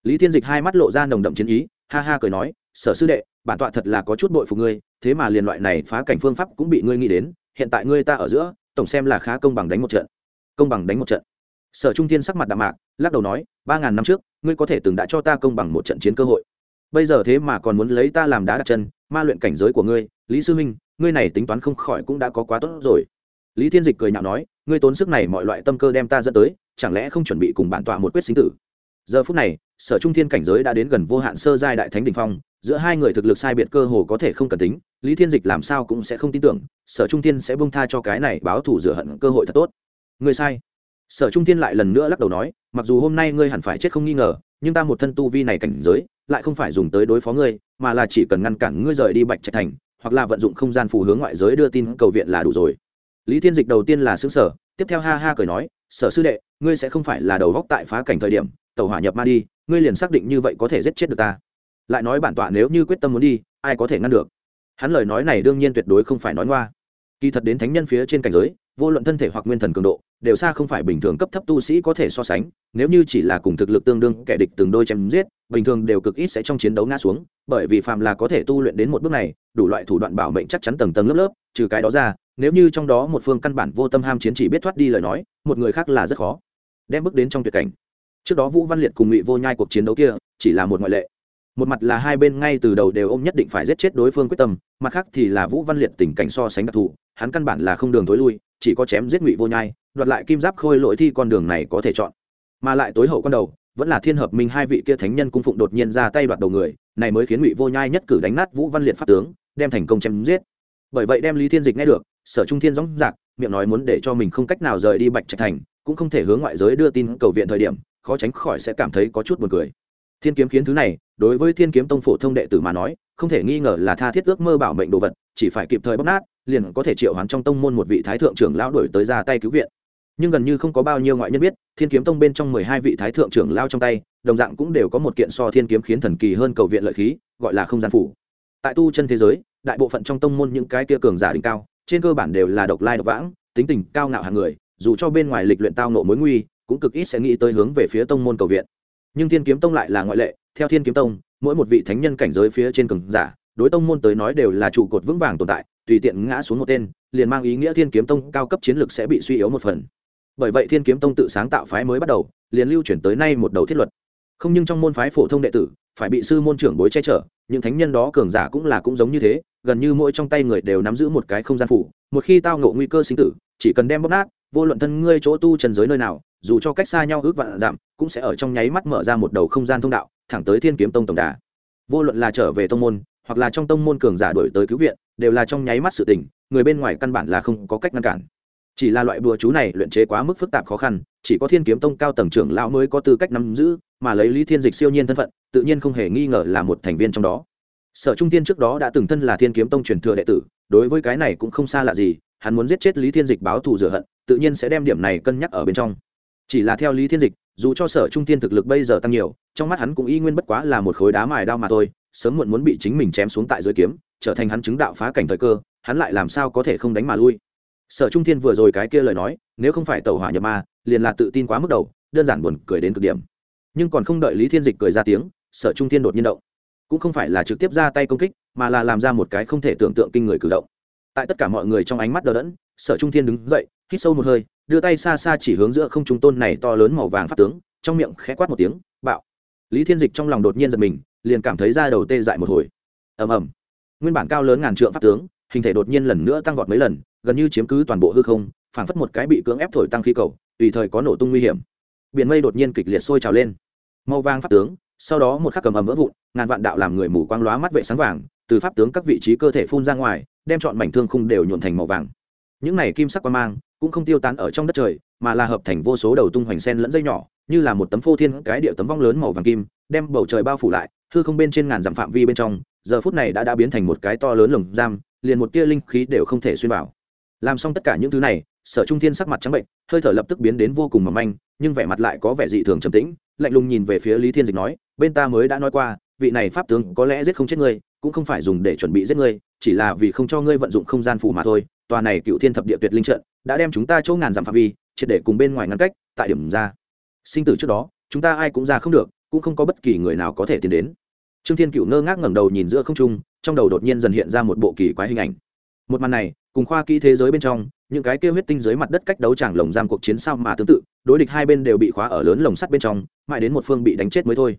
lý thiên dịch hai mắt lộ ra nồng đậm chiến ý, ha ha cười nói, sở sư đệ, bản tọa thật là có chút bội phục ngươi, thế mà liền loại này phá cảnh phương pháp cũng bị ngươi nghĩ đến, hiện tại ngươi ta ở giữa, tổng xem là khá công bằng đánh một trận. Công bằng đánh một trận? Sở trung thiên sắc mặt đạm mạc, lắc đầu nói, ba ngàn năm trước, ngươi có thể từng đã cho ta công bằng một trận chiến cơ hội. Bây giờ thế mà còn muốn lấy ta làm đá đặt chân, ma luyện cảnh giới của ngươi, lý sư minh, ngươi này tính toán không khỏi cũng đã có quá tốt rồi. Lý thiên dịch cười nhạo nói ngươi tốn sức này mọi loại tâm cơ đem ta dẫn tới, chẳng lẽ không chuẩn bị cùng bản tọa một quyết sinh tử? Giờ phút này, sở trung thiên cảnh giới đã đến gần vô hạn sơ giai đại thánh đình phong, giữa hai người thực lực sai biệt cơ hồ có thể không cần tính, lý thiên dịch làm sao cũng sẽ không tin tưởng, sở trung thiên sẽ bông tha cho cái này báo thủ rửa hận cơ hội thật tốt. Ngươi sai. Sở trung thiên lại lần nữa lắc đầu nói, mặc dù hôm nay ngươi hẳn phải chết không nghi ngờ, nhưng ta một thân tu vi này cảnh giới, lại không phải dùng tới đối phó ngươi, mà là chỉ cần ngăn cản ngươi rời đi bạch trạch thành, hoặc là vận dụng không gian phù hướng ngoại giới đưa tin cầu viện là đủ rồi lý thiên dịch đầu tiên là xứng sở tiếp theo ha ha cười nói, sở sư đệ, ngươi sẽ không phải là đầu góc tại phá cảnh thời điểm, tàu hỏa nhập ma đi, ngươi liền xác định như vậy có thể giết chết được ta. Lại nói bản tọa nếu như quyết tâm muốn đi, ai có thể ngăn được? Hắn lời nói này đương nhiên tuyệt đối không phải nói ngoa. Kỳ thật đến thánh nhân phía trên cảnh giới, vô luận thân thể hoặc nguyên thần cường độ, đều xa không phải bình thường cấp thấp tu sĩ có thể so sánh, nếu như chỉ là cùng thực lực tương đương, kẻ địch từng đôi chém giết, bình thường đều cực ít sẽ trong chiến đấu ngã xuống, bởi vì phàm là có thể tu luyện đến một bước này, đủ loại thủ đoạn bảo mệnh chắc chắn tầng tầng lớp lớp, trừ cái đó ra nếu như trong đó một phương căn bản vô tâm ham chiến chỉ biết thoát đi lời nói, một người khác là rất khó đem bước đến trong tuyệt cảnh. Trước đó vũ văn liệt cùng ngụy vô nhai cuộc chiến đấu kia chỉ là một ngoại lệ. Một mặt là hai bên ngay từ đầu đều ôm nhất định phải giết chết đối phương quyết tâm, mặt khác thì là vũ văn liệt tình cảnh so sánh đặc thù, hắn căn bản là không đường t lui, chỉ có chém giết ngụy vô nhai, đoạt lại kim giáp khôi lỗi thi con đường này có thể chọn. Mà lại tối hậu con đầu, vẫn là thiên hợp minh hai vị kia thánh nhân cung phụng đột nhiên ra tay đoạt đầu người, này mới khiến ngụy vô nhai nhất cử đánh nát vũ văn liệt pháp tướng, đem thành công chém giết. Bởi vậy đem lý thiên dịch nghe được sở trung thiên dõng dạc miệng nói muốn để cho mình không cách nào rời đi bạch trạch thành, cũng không thể hướng ngoại giới đưa tin cầu viện thời điểm, khó tránh khỏi sẽ cảm thấy có chút buồn cười. Thiên kiếm khiến thứ này, đối với thiên kiếm tông phổ thông đệ tử mà nói, không thể nghi ngờ là tha thiết ước mơ bảo mệnh đồ vật, chỉ phải kịp thời bóc nát, liền có thể triệu hoán trong tông môn một vị thái thượng trưởng lão đổi tới ra tay cứu viện. Nhưng gần như không có bao nhiêu ngoại nhân biết, thiên kiếm tông bên trong mười hai vị thái thượng trưởng lao trong tay, đồng dạng cũng đều có một kiện so thiên kiếm khiến thần kỳ hơn cầu viện lợi khí, gọi là không gian phủ. Tại tu chân thế giới, đại bộ phận trong tông môn những cái kia cường giả đỉnh cao trên cơ bản đều là độc lai độc vãng, tính tình cao ngạo hàng người, dù cho bên ngoài lịch luyện tao nộ mối nguy, cũng cực ít sẽ nghĩ tới hướng về phía tông môn cầu viện. Nhưng thiên kiếm tông lại là ngoại lệ, theo thiên kiếm tông, mỗi một vị thánh nhân cảnh giới phía trên cường giả, đối tông môn tới nói đều là trụ cột vững vàng tồn tại, tùy tiện ngã xuống một tên, liền mang ý nghĩa thiên kiếm tông cao cấp chiến lược sẽ bị suy yếu một phần. Bởi vậy thiên kiếm tông tự sáng tạo phái mới bắt đầu, liền lưu chuyển tới nay một đầu thiết luật. Không nhưng trong môn phái phổ thông đệ tử, phải bị sư môn trưởng bối che chở những thánh nhân đó cường giả cũng là cũng giống như thế gần như mỗi trong tay người đều nắm giữ một cái không gian phủ một khi tao ngộ nguy cơ sinh tử chỉ cần đem bóp nát vô luận thân ngươi chỗ tu trần giới nơi nào dù cho cách xa nhau ước vạn giảm, cũng sẽ ở trong nháy mắt mở ra một đầu không gian thông đạo thẳng tới thiên kiếm tông tổng đà. Vô luận là trở về tông môn hoặc là trong tông môn cường giả đổi tới cứu viện đều là trong nháy mắt sự tình người bên ngoài căn bản là không có cách ngăn cản. Chỉ là loại bùa chú này luyện chế quá mức phức tạp khó khăn chỉ có thiên kiếm tông cao tầng trưởng lão mới có tư cách nắm giữ mà lấy lý thiên dịch siêu nhiên thân phận, tự nhiên không hề nghi ngờ là một thành viên trong đó. Sở trung tiên trước đó đã từng thân là thiên kiếm tông truyền thừa đệ tử, đối với cái này cũng không xa lạ gì, hắn muốn giết chết lý thiên dịch báo thù rửa hận, tự nhiên sẽ đem điểm này cân nhắc ở bên trong. Chỉ là theo lý thiên dịch, dù cho sở trung tiên thực lực bây giờ tăng nhiều, trong mắt hắn cũng y nguyên bất quá là một khối đá mài đao mà thôi, sớm muộn muốn bị chính mình chém xuống tại dưới kiếm, trở thành hắn chứng đạo phá cảnh thời cơ, hắn lại làm sao có thể không đánh mà lui. Sở trung thiên vừa rồi cái kia lời nói, nếu không phải tàu hỏa nhập ma, liền là tự tin quá mức đầu, đơn giản buồn cười đến cực điểm nhưng còn không đợi lý thiên dịch cười ra tiếng, sở trung thiên đột nhiên động. Cũng không phải là trực tiếp ra tay công kích, mà là làm ra một cái không thể tưởng tượng kinh người cử động. Tại tất cả mọi người trong ánh mắt đờ đẫn, sở trung thiên đứng dậy, hít sâu một hơi, đưa tay xa xa chỉ hướng giữa không trung tôn này to lớn màu vàng phát tướng, trong miệng khẽ quát một tiếng, bạo. Lý thiên dịch trong lòng đột nhiên giật mình, liền cảm thấy da đầu tê dại một hồi. Ầm ầm. Nguyên bản cao lớn ngàn trượng phát tướng, hình thể đột nhiên lần nữa tăng vọt mấy lần, gần như chiếm cứ toàn bộ hư không, phảng phất một cái bị cưỡng ép thổi tăng khí cầu, tùy thời có nổ tung nguy hiểm biển mây đột nhiên kịch liệt sôi trào lên. Màu vàng pháp tướng, sau đó một khắc cầm ầm vỡ vụn, ngàn vạn đạo làm người mù quang lóa mắt vệ sáng vàng, từ pháp tướng các vị trí cơ thể phun ra ngoài, đem chọn mảnh thương khung đều nhuộn thành màu vàng. Những này kim sắc quang mang cũng không tiêu tán ở trong đất trời, mà là hợp thành vô số đầu tung hoành sen lẫn dây nhỏ, như là một tấm phô thiên cái địa tấm vong lớn màu vàng kim, đem bầu trời bao phủ lại, hư không bên trên ngàn dặm phạm vi bên trong, giờ phút này đã đã biến thành một cái to lớn lồng giam, liền một tia linh khí đều không thể xuyên vào. Làm xong tất cả những thứ này, sở trung thiên sắc mặt trắng bệnh, hơi thở lập tức biến đến vô cùng mỏng manh nhưng vẻ mặt lại có vẻ dị thường trầm tĩnh, lạnh lùng nhìn về phía lý thiên dịch nói, bên ta mới đã nói qua, vị này pháp tướng có lẽ giết không chết ngươi, cũng không phải dùng để chuẩn bị giết ngươi, chỉ là vì không cho ngươi vận dụng không gian phủ mà thôi, tòa này cựu thiên thập địa tuyệt linh trận đã đem chúng ta chỗ ngàn dặm phạm vi, triệt để cùng bên ngoài ngăn cách, tại điểm ra. Sinh tử trước đó, chúng ta ai cũng ra không được, cũng không có bất kỳ người nào có thể tiến đến. Trương thiên cựu ngơ ngác ngẩng đầu nhìn giữa không trung, trong đầu đột nhiên dần hiện ra một bộ kỳ quái hình ảnh. Một màn này, cùng khoa kỹ thế giới bên trong những cái kêu huyết tinh dưới mặt đất cách đấu tràng lồng giam cuộc chiến sao mà tương tự, đối địch hai bên đều bị khóa ở lớn lồng sắt bên trong, mãi đến một phương bị đánh chết mới thôi.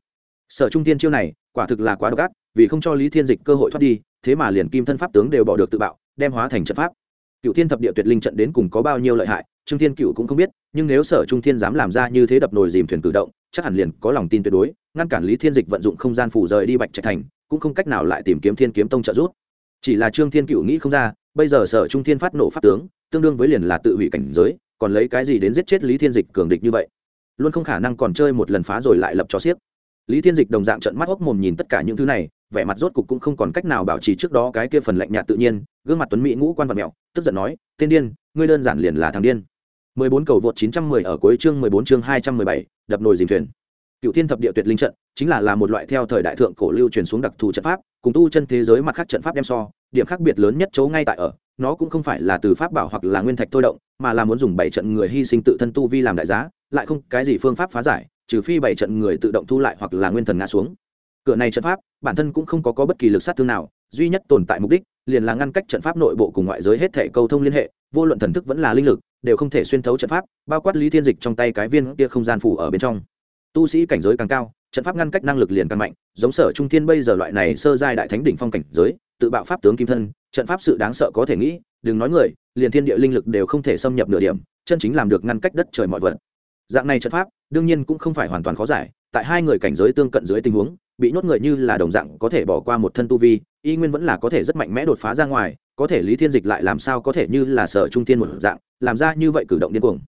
Sở trung tiên chiêu này, quả thực là quá độc ác, vì không cho lý thiên dịch cơ hội thoát đi, thế mà liền kim thân pháp tướng đều bỏ được tự bạo, đem hóa thành trận pháp. Cựu thiên thập địa tuyệt linh trận đến cùng có bao nhiêu lợi hại, trương thiên cựu cũng không biết, nhưng nếu sở trung thiên dám làm ra như thế đập nồi dìm thuyền cử động, chắc hẳn liền có lòng tin tuyệt đối, ngăn cản lý thiên dịch vận dụng không gian phủ rời đi bạch trạch thành, cũng không cách nào lại tìm kiếm thiên kiếm tông trợ giúp. Chỉ là trương thiên cựu nghĩ không ra, bây giờ sở trung thiên phát nổ pháp tướng tương đương với liền là tự hủy cảnh giới còn lấy cái gì đến giết chết lý thiên dịch cường địch như vậy? Luôn không khả năng còn chơi một lần phá rồi lại lập cho xiếc. Lý thiên dịch đồng dạng trận mắt hốc mồm nhìn tất cả những thứ này vẻ mặt rốt cục cũng không còn cách nào bảo trì trước đó cái kia phần lạnh nhạt tự nhiên gương mặt tuấn mỹ ngũ quan vật mẹo tức giận nói tên điên ngươi đơn giản liền là thằng điên. 14 cầu vượt 910 ở cuối chương 14 chương 217, đập nồi dìm thuyền. Cựu thiên thập địa tuyệt linh trận chính là là một loại theo thời đại thượng cổ lưu truyền xuống đặc thù trận pháp cùng tu chân thế giới mặt khác trận pháp đem so điểm khác biệt lớn nhất chỗ ngay tại ở nó cũng không phải là từ pháp bảo hoặc là nguyên thạch thôi động mà là muốn dùng bảy trận người hy sinh tự thân tu vi làm đại giá lại không cái gì phương pháp phá giải trừ phi bảy trận người tự động thu lại hoặc là nguyên thần ngã xuống. Cửa này trận pháp bản thân cũng không có, có bất kỳ lực sát thương nào duy nhất tồn tại mục đích liền là ngăn cách trận pháp nội bộ cùng ngoại giới hết thể câu thông liên hệ vô luận thần thức vẫn là linh lực đều không thể xuyên thấu trận pháp bao quát lý thiên dịch trong tay cái viên kia không gian phủ ở bên trong. Tu sĩ cảnh giới càng cao trận pháp ngăn cách năng lực liền càng mạnh giống sở trung thiên bây giờ loại này sơ giai đại thánh đỉnh phong cảnh giới tự bạo pháp tướng kim thân, trận pháp sự đáng sợ có thể nghĩ, đừng nói người, liền thiên địa linh lực đều không thể xâm nhập nửa điểm, chân chính làm được ngăn cách đất trời mọi vật. Dạng này trận pháp, đương nhiên cũng không phải hoàn toàn khó giải, tại hai người cảnh giới tương cận dưới tình huống, bị nhốt người như là đồng dạng có thể bỏ qua một thân tu vi, y nguyên vẫn là có thể rất mạnh mẽ đột phá ra ngoài, có thể lý thiên dịch lại làm sao có thể như là sở trung tiên một dạng, làm ra như vậy cử động điên cuồng.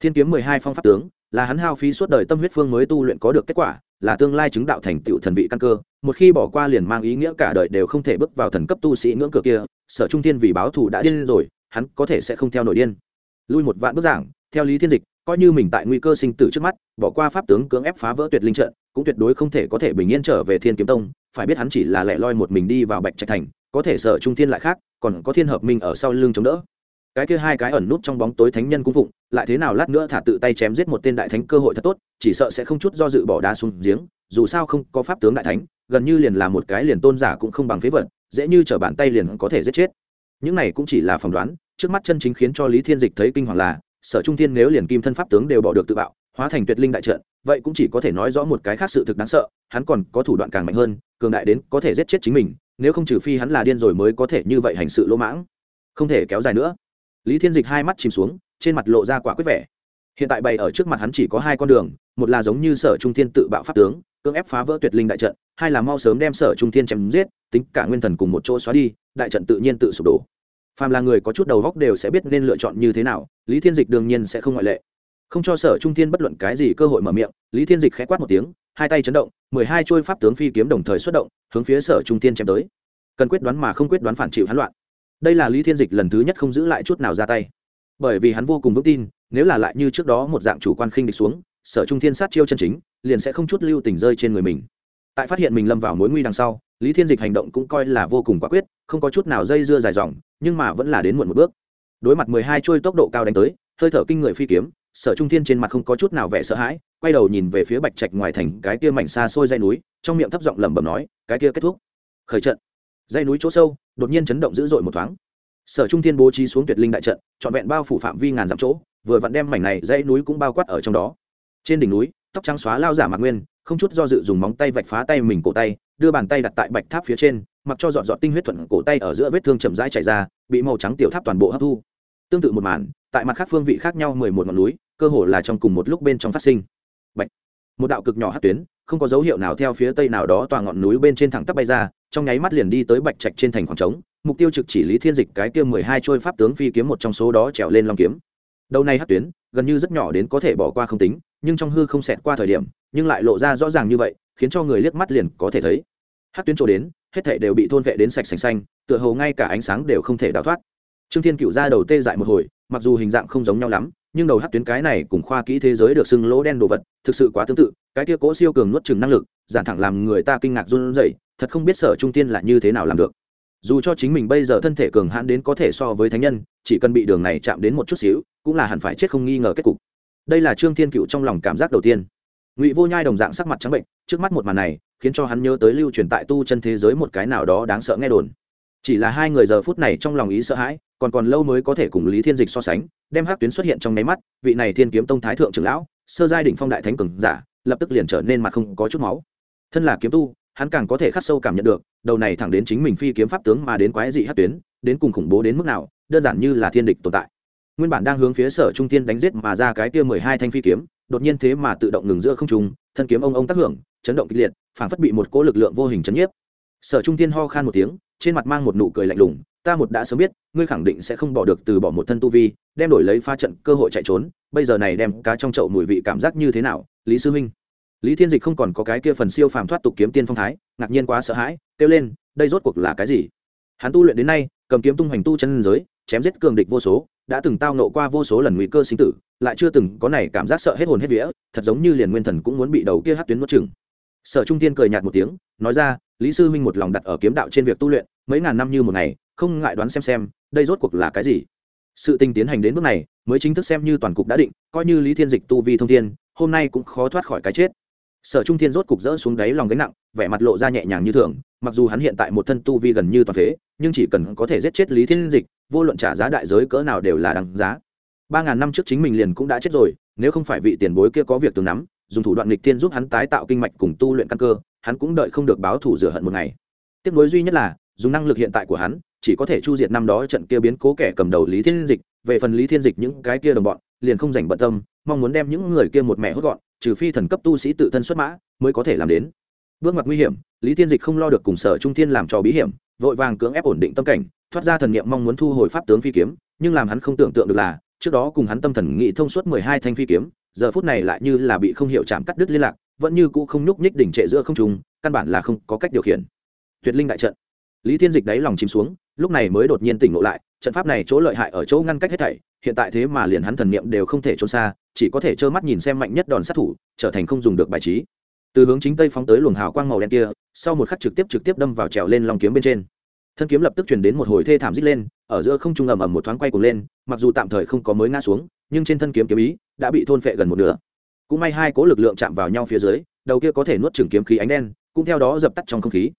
Thiên kiếm mười hai phong pháp tướng, là hắn hao phí suốt đời tâm huyết phương mới tu luyện có được kết quả là tương lai chứng đạo thành tựu thần vị căn cơ, một khi bỏ qua liền mang ý nghĩa cả đời đều không thể bước vào thần cấp tu sĩ ngưỡng cửa kia, sở trung tiên vì báo thù đã điên rồi, hắn có thể sẽ không theo nổi điên. Lui một vạn bước giảng, theo lý thiên dịch, coi như mình tại nguy cơ sinh tử trước mắt, bỏ qua pháp tướng cưỡng ép phá vỡ tuyệt linh trận, cũng tuyệt đối không thể có thể bình yên trở về thiên kiếm tông, phải biết hắn chỉ là lẻ loi một mình đi vào bạch trạch thành, có thể sở trung thiên lại khác, còn có thiên hợp minh ở sau lưng chống đỡ cái kia hai cái ẩn nút trong bóng tối thánh nhân cung phụng, lại thế nào lát nữa thả tự tay chém giết một tên đại thánh cơ hội thật tốt, chỉ sợ sẽ không chút do dự bỏ đá xuống giếng, dù sao không có pháp tướng đại thánh, gần như liền là một cái liền tôn giả cũng không bằng phế vật, dễ như t bàn tay liền có thể giết chết. Những này cũng chỉ là phỏng đoán, trước mắt chân chính khiến cho lý thiên dịch thấy kinh hoàng là, sở trung thiên nếu liền kim thân pháp tướng đều bỏ được tự bạo, hóa thành tuyệt linh đại trận, vậy cũng chỉ có thể nói rõ một cái khác sự thực đáng sợ, hắn còn có thủ đoạn càng mạnh hơn, cường đại đến có thể giết chết chính mình, nếu không trừ phi hắn là điên rồi mới có thể như vậy hành sự lỗ mãng. Không thể kéo dài nữa lý thiên dịch hai mắt chìm xuống, trên mặt lộ ra quả quyết vẻ. Hiện tại bày ở trước mặt hắn chỉ có hai con đường, một là giống như sở trung thiên tự bạo pháp tướng, cưỡng ép phá vỡ tuyệt linh đại trận, hai là mau sớm đem sở trung thiên chém giết, tính cả nguyên thần cùng một chỗ xóa đi, đại trận tự nhiên tự sụp đổ. Phàm là người có chút đầu góc đều sẽ biết nên lựa chọn như thế nào, lý thiên dịch đương nhiên sẽ không ngoại lệ. Không cho sở trung thiên bất luận cái gì cơ hội mở miệng, lý thiên dịch khẽ quát một tiếng, hai tay chấn động, mười hai trôi pháp tướng phi kiếm đồng thời xuất động, hướng phía sở trung thiên chém tới. Cần quyết đoán mà không quyết đoán phản chịu hắn loạn đây là lý thiên dịch lần thứ nhất không giữ lại chút nào ra tay. Bởi vì hắn vô cùng vững tin, nếu là lại như trước đó một dạng chủ quan khinh địch xuống, sở trung thiên sát chiêu chân chính, liền sẽ không chút lưu tình rơi trên người mình. Tại phát hiện mình lâm vào mối nguy đằng sau, lý thiên dịch hành động cũng coi là vô cùng quả quyết, không có chút nào dây dưa dài dòng, nhưng mà vẫn là đến muộn một bước. Đối mặt mười hai trôi tốc độ cao đánh tới, hơi thở kinh người phi kiếm, sở trung thiên trên mặt không có chút nào vẻ sợ hãi, quay đầu nhìn về phía bạch trạch ngoài thành cái kia mảnh xa xôi dây núi, trong miệng thấp giọng lẩm bẩm nói, cái kia kết thúc. Khởi trận dây núi chỗ sâu, đột nhiên chấn động dữ dội một thoáng. Sở trung thiên bố trí xuống tuyệt linh đại trận, trọn vẹn bao phủ phạm vi ngàn dặm chỗ, vừa vặn đem mảnh này dây núi cũng bao quát ở trong đó. Trên đỉnh núi, tóc trắng xóa lao giả mạc nguyên, không chút do dự dùng móng tay vạch phá tay mình cổ tay, đưa bàn tay đặt tại bạch tháp phía trên, mặc cho dọn dọn tinh huyết thuận cổ tay ở giữa vết thương chậm rãi chảy ra, bị màu trắng tiểu tháp toàn bộ hấp thu. Tương tự một màn, tại mặt khác phương vị khác nhau mười một ngọn núi, cơ hồ là trong cùng một lúc bên trong phát sinh. Bạch. Một đạo cực nhỏ hát tuyến, không có dấu hiệu nào theo phía tây nào đó tòa ngọn núi bên trên thẳng tắp bay ra trong nháy mắt liền đi tới bạch trạch trên thành khoảng trống, mục tiêu trực chỉ lý thiên dịch cái kia mười hai trôi pháp tướng phi kiếm một trong số đó trèo lên long kiếm. Đầu này hát tuyến, gần như rất nhỏ đến có thể bỏ qua không tính, nhưng trong hư không xẹt qua thời điểm, nhưng lại lộ ra rõ ràng như vậy, khiến cho người liếc mắt liền có thể thấy. Hát tuyến chỗ đến, hết thảy đều bị thôn vệ đến sạch sành xanh, tựa hồ ngay cả ánh sáng đều không thể đào thoát. Trương thiên cựu ra đầu tê dại một hồi, mặc dù hình dạng không giống nhau lắm, nhưng đầu hát tuyến cái này cùng khoa kỹ thế giới được xưng lỗ đen đồ vật, thực sự quá tương tự, cái kia cố siêu cường nuốt chừng năng lực, giản thẳng làm người ta kinh ngạc run rẩy thật không biết sở trung tiên là như thế nào làm được. Dù cho chính mình bây giờ thân thể cường hãn đến có thể so với thánh nhân, chỉ cần bị đường này chạm đến một chút xíu, cũng là hẳn phải chết không nghi ngờ kết cục. Đây là trương thiên cựu trong lòng cảm giác đầu tiên. Ngụy vô nhai đồng dạng sắc mặt trắng bệnh, trước mắt một màn này, khiến cho hắn nhớ tới lưu truyền tại tu chân thế giới một cái nào đó đáng sợ nghe đồn. Chỉ là hai người giờ phút này trong lòng ý sợ hãi, còn còn lâu mới có thể cùng lý thiên dịch so sánh, đem hát tuyến xuất hiện trong nháy mắt, vị này thiên kiếm tông thái thượng trưởng lão, sơ giai đỉnh phong đại thánh cường giả, lập tức liền trở nên mặt không có chút máu. Thân là kiếm tu hắn càng có thể khắc sâu cảm nhận được, đầu này thẳng đến chính mình phi kiếm pháp tướng mà đến quái dị hát tuyến, đến cùng khủng bố đến mức nào, đơn giản như là thiên địch tồn tại. Nguyên bản đang hướng phía sở trung tiên đánh giết mà ra cái kia mười hai thanh phi kiếm, đột nhiên thế mà tự động ngừng giữa không trung, thân kiếm ông ông tác hưởng, chấn động kịch liệt, phảng phất bị một cỗ lực lượng vô hình chấn nhiếp. Sở trung tiên ho khan một tiếng, trên mặt mang một nụ cười lạnh lùng, ta một đã sớm biết, ngươi khẳng định sẽ không bỏ được từ bỏ một thân tu vi, đem đổi lấy pha trận cơ hội chạy trốn, bây giờ này đem cá trong chậu mùi vị cảm giác như thế nào, lý sư huynh? Lý thiên dịch không còn có cái kia phần siêu phàm thoát tục kiếm tiên phong thái, ngạc nhiên quá sợ hãi, kêu lên, đây rốt cuộc là cái gì? Hắn tu luyện đến nay, cầm kiếm tung hoành tu chân giới, chém giết cường địch vô số, đã từng tao nộ qua vô số lần nguy cơ sinh tử, lại chưa từng có này cảm giác sợ hết hồn hết vía, thật giống như liền nguyên thần cũng muốn bị đầu kia hát tuyến mất chừng sở trung tiên cười nhạt một tiếng, nói ra, lý sư Minh một lòng đặt ở kiếm đạo trên việc tu luyện, mấy ngàn năm như một ngày, không ngại đoán xem xem, đây rốt cuộc là cái gì? Sự tình tiến hành đến bước này, mới chính thức xem như toàn cục đã định, coi như lý thiên dịch tu vi thông thiên, hôm nay cũng khó thoát khỏi cái chết sở trung thiên rốt cục rỡ xuống đáy lòng gánh nặng, vẻ mặt lộ ra nhẹ nhàng như thường, mặc dù hắn hiện tại một thân tu vi gần như toàn phế, nhưng chỉ cần có thể giết chết lý thiên dịch, vô luận trả giá đại giới cỡ nào đều là đáng giá. Ba ngàn năm trước chính mình liền cũng đã chết rồi, nếu không phải vị tiền bối kia có việc từng nắm, dùng thủ đoạn nghịch tiên giúp hắn tái tạo kinh mạch cùng tu luyện căn cơ, hắn cũng đợi không được báo thủ rửa hận một ngày. Tiếc nối duy nhất là, dùng năng lực hiện tại của hắn, chỉ có thể chu diệt năm đó trận kia biến cố kẻ cầm đầu lý thiên dịch. Về phần lý thiên dịch những cái kia đồng bọn, liền không dành bận tâm, mong muốn đem những người kia một mẹ hốt gọn trừ phi thần cấp tu sĩ tự thân xuất mã, mới có thể làm đến. Bước ngoặt nguy hiểm, lý thiên dịch không lo được cùng sở trung thiên làm trò bí hiểm, vội vàng cưỡng ép ổn định tâm cảnh, thoát ra thần niệm mong muốn thu hồi pháp tướng phi kiếm, nhưng làm hắn không tưởng tượng được là, trước đó cùng hắn tâm thần nghị thông suốt mười hai thanh phi kiếm, giờ phút này lại như là bị không hiểu chạm cắt đứt liên lạc, vẫn như cũ không nhúc nhích đỉnh trệ giữa không trung, căn bản là không có cách điều khiển. Tuyệt linh đại trận. Lý thiên dịch đáy lòng chìm xuống, lúc này mới đột nhiên tỉnh ngộ lại trận pháp này chỗ lợi hại ở chỗ ngăn cách hết thảy, hiện tại thế mà liền hắn thần niệm đều không thể trốn xa, chỉ có thể trơ mắt nhìn xem mạnh nhất đòn sát thủ, trở thành không dùng được bài trí. Từ hướng chính tây phóng tới luồng hào quang màu đen kia, sau một khắc trực tiếp trực tiếp đâm vào trèo lên long kiếm bên trên. Thân kiếm lập tức chuyển đến một hồi thê thảm rít lên, ở giữa không trung ầm ầm một thoáng quay cuồng lên, mặc dù tạm thời không có mới ngã xuống, nhưng trên thân kiếm kiếm ý đã bị thôn phệ gần một nửa. Cũng may hai cố lực lượng chạm vào nhau phía dưới, đầu kia có thể nuốt chửng kiếm khí ánh đen, cũng theo đó dập tắt trong không khí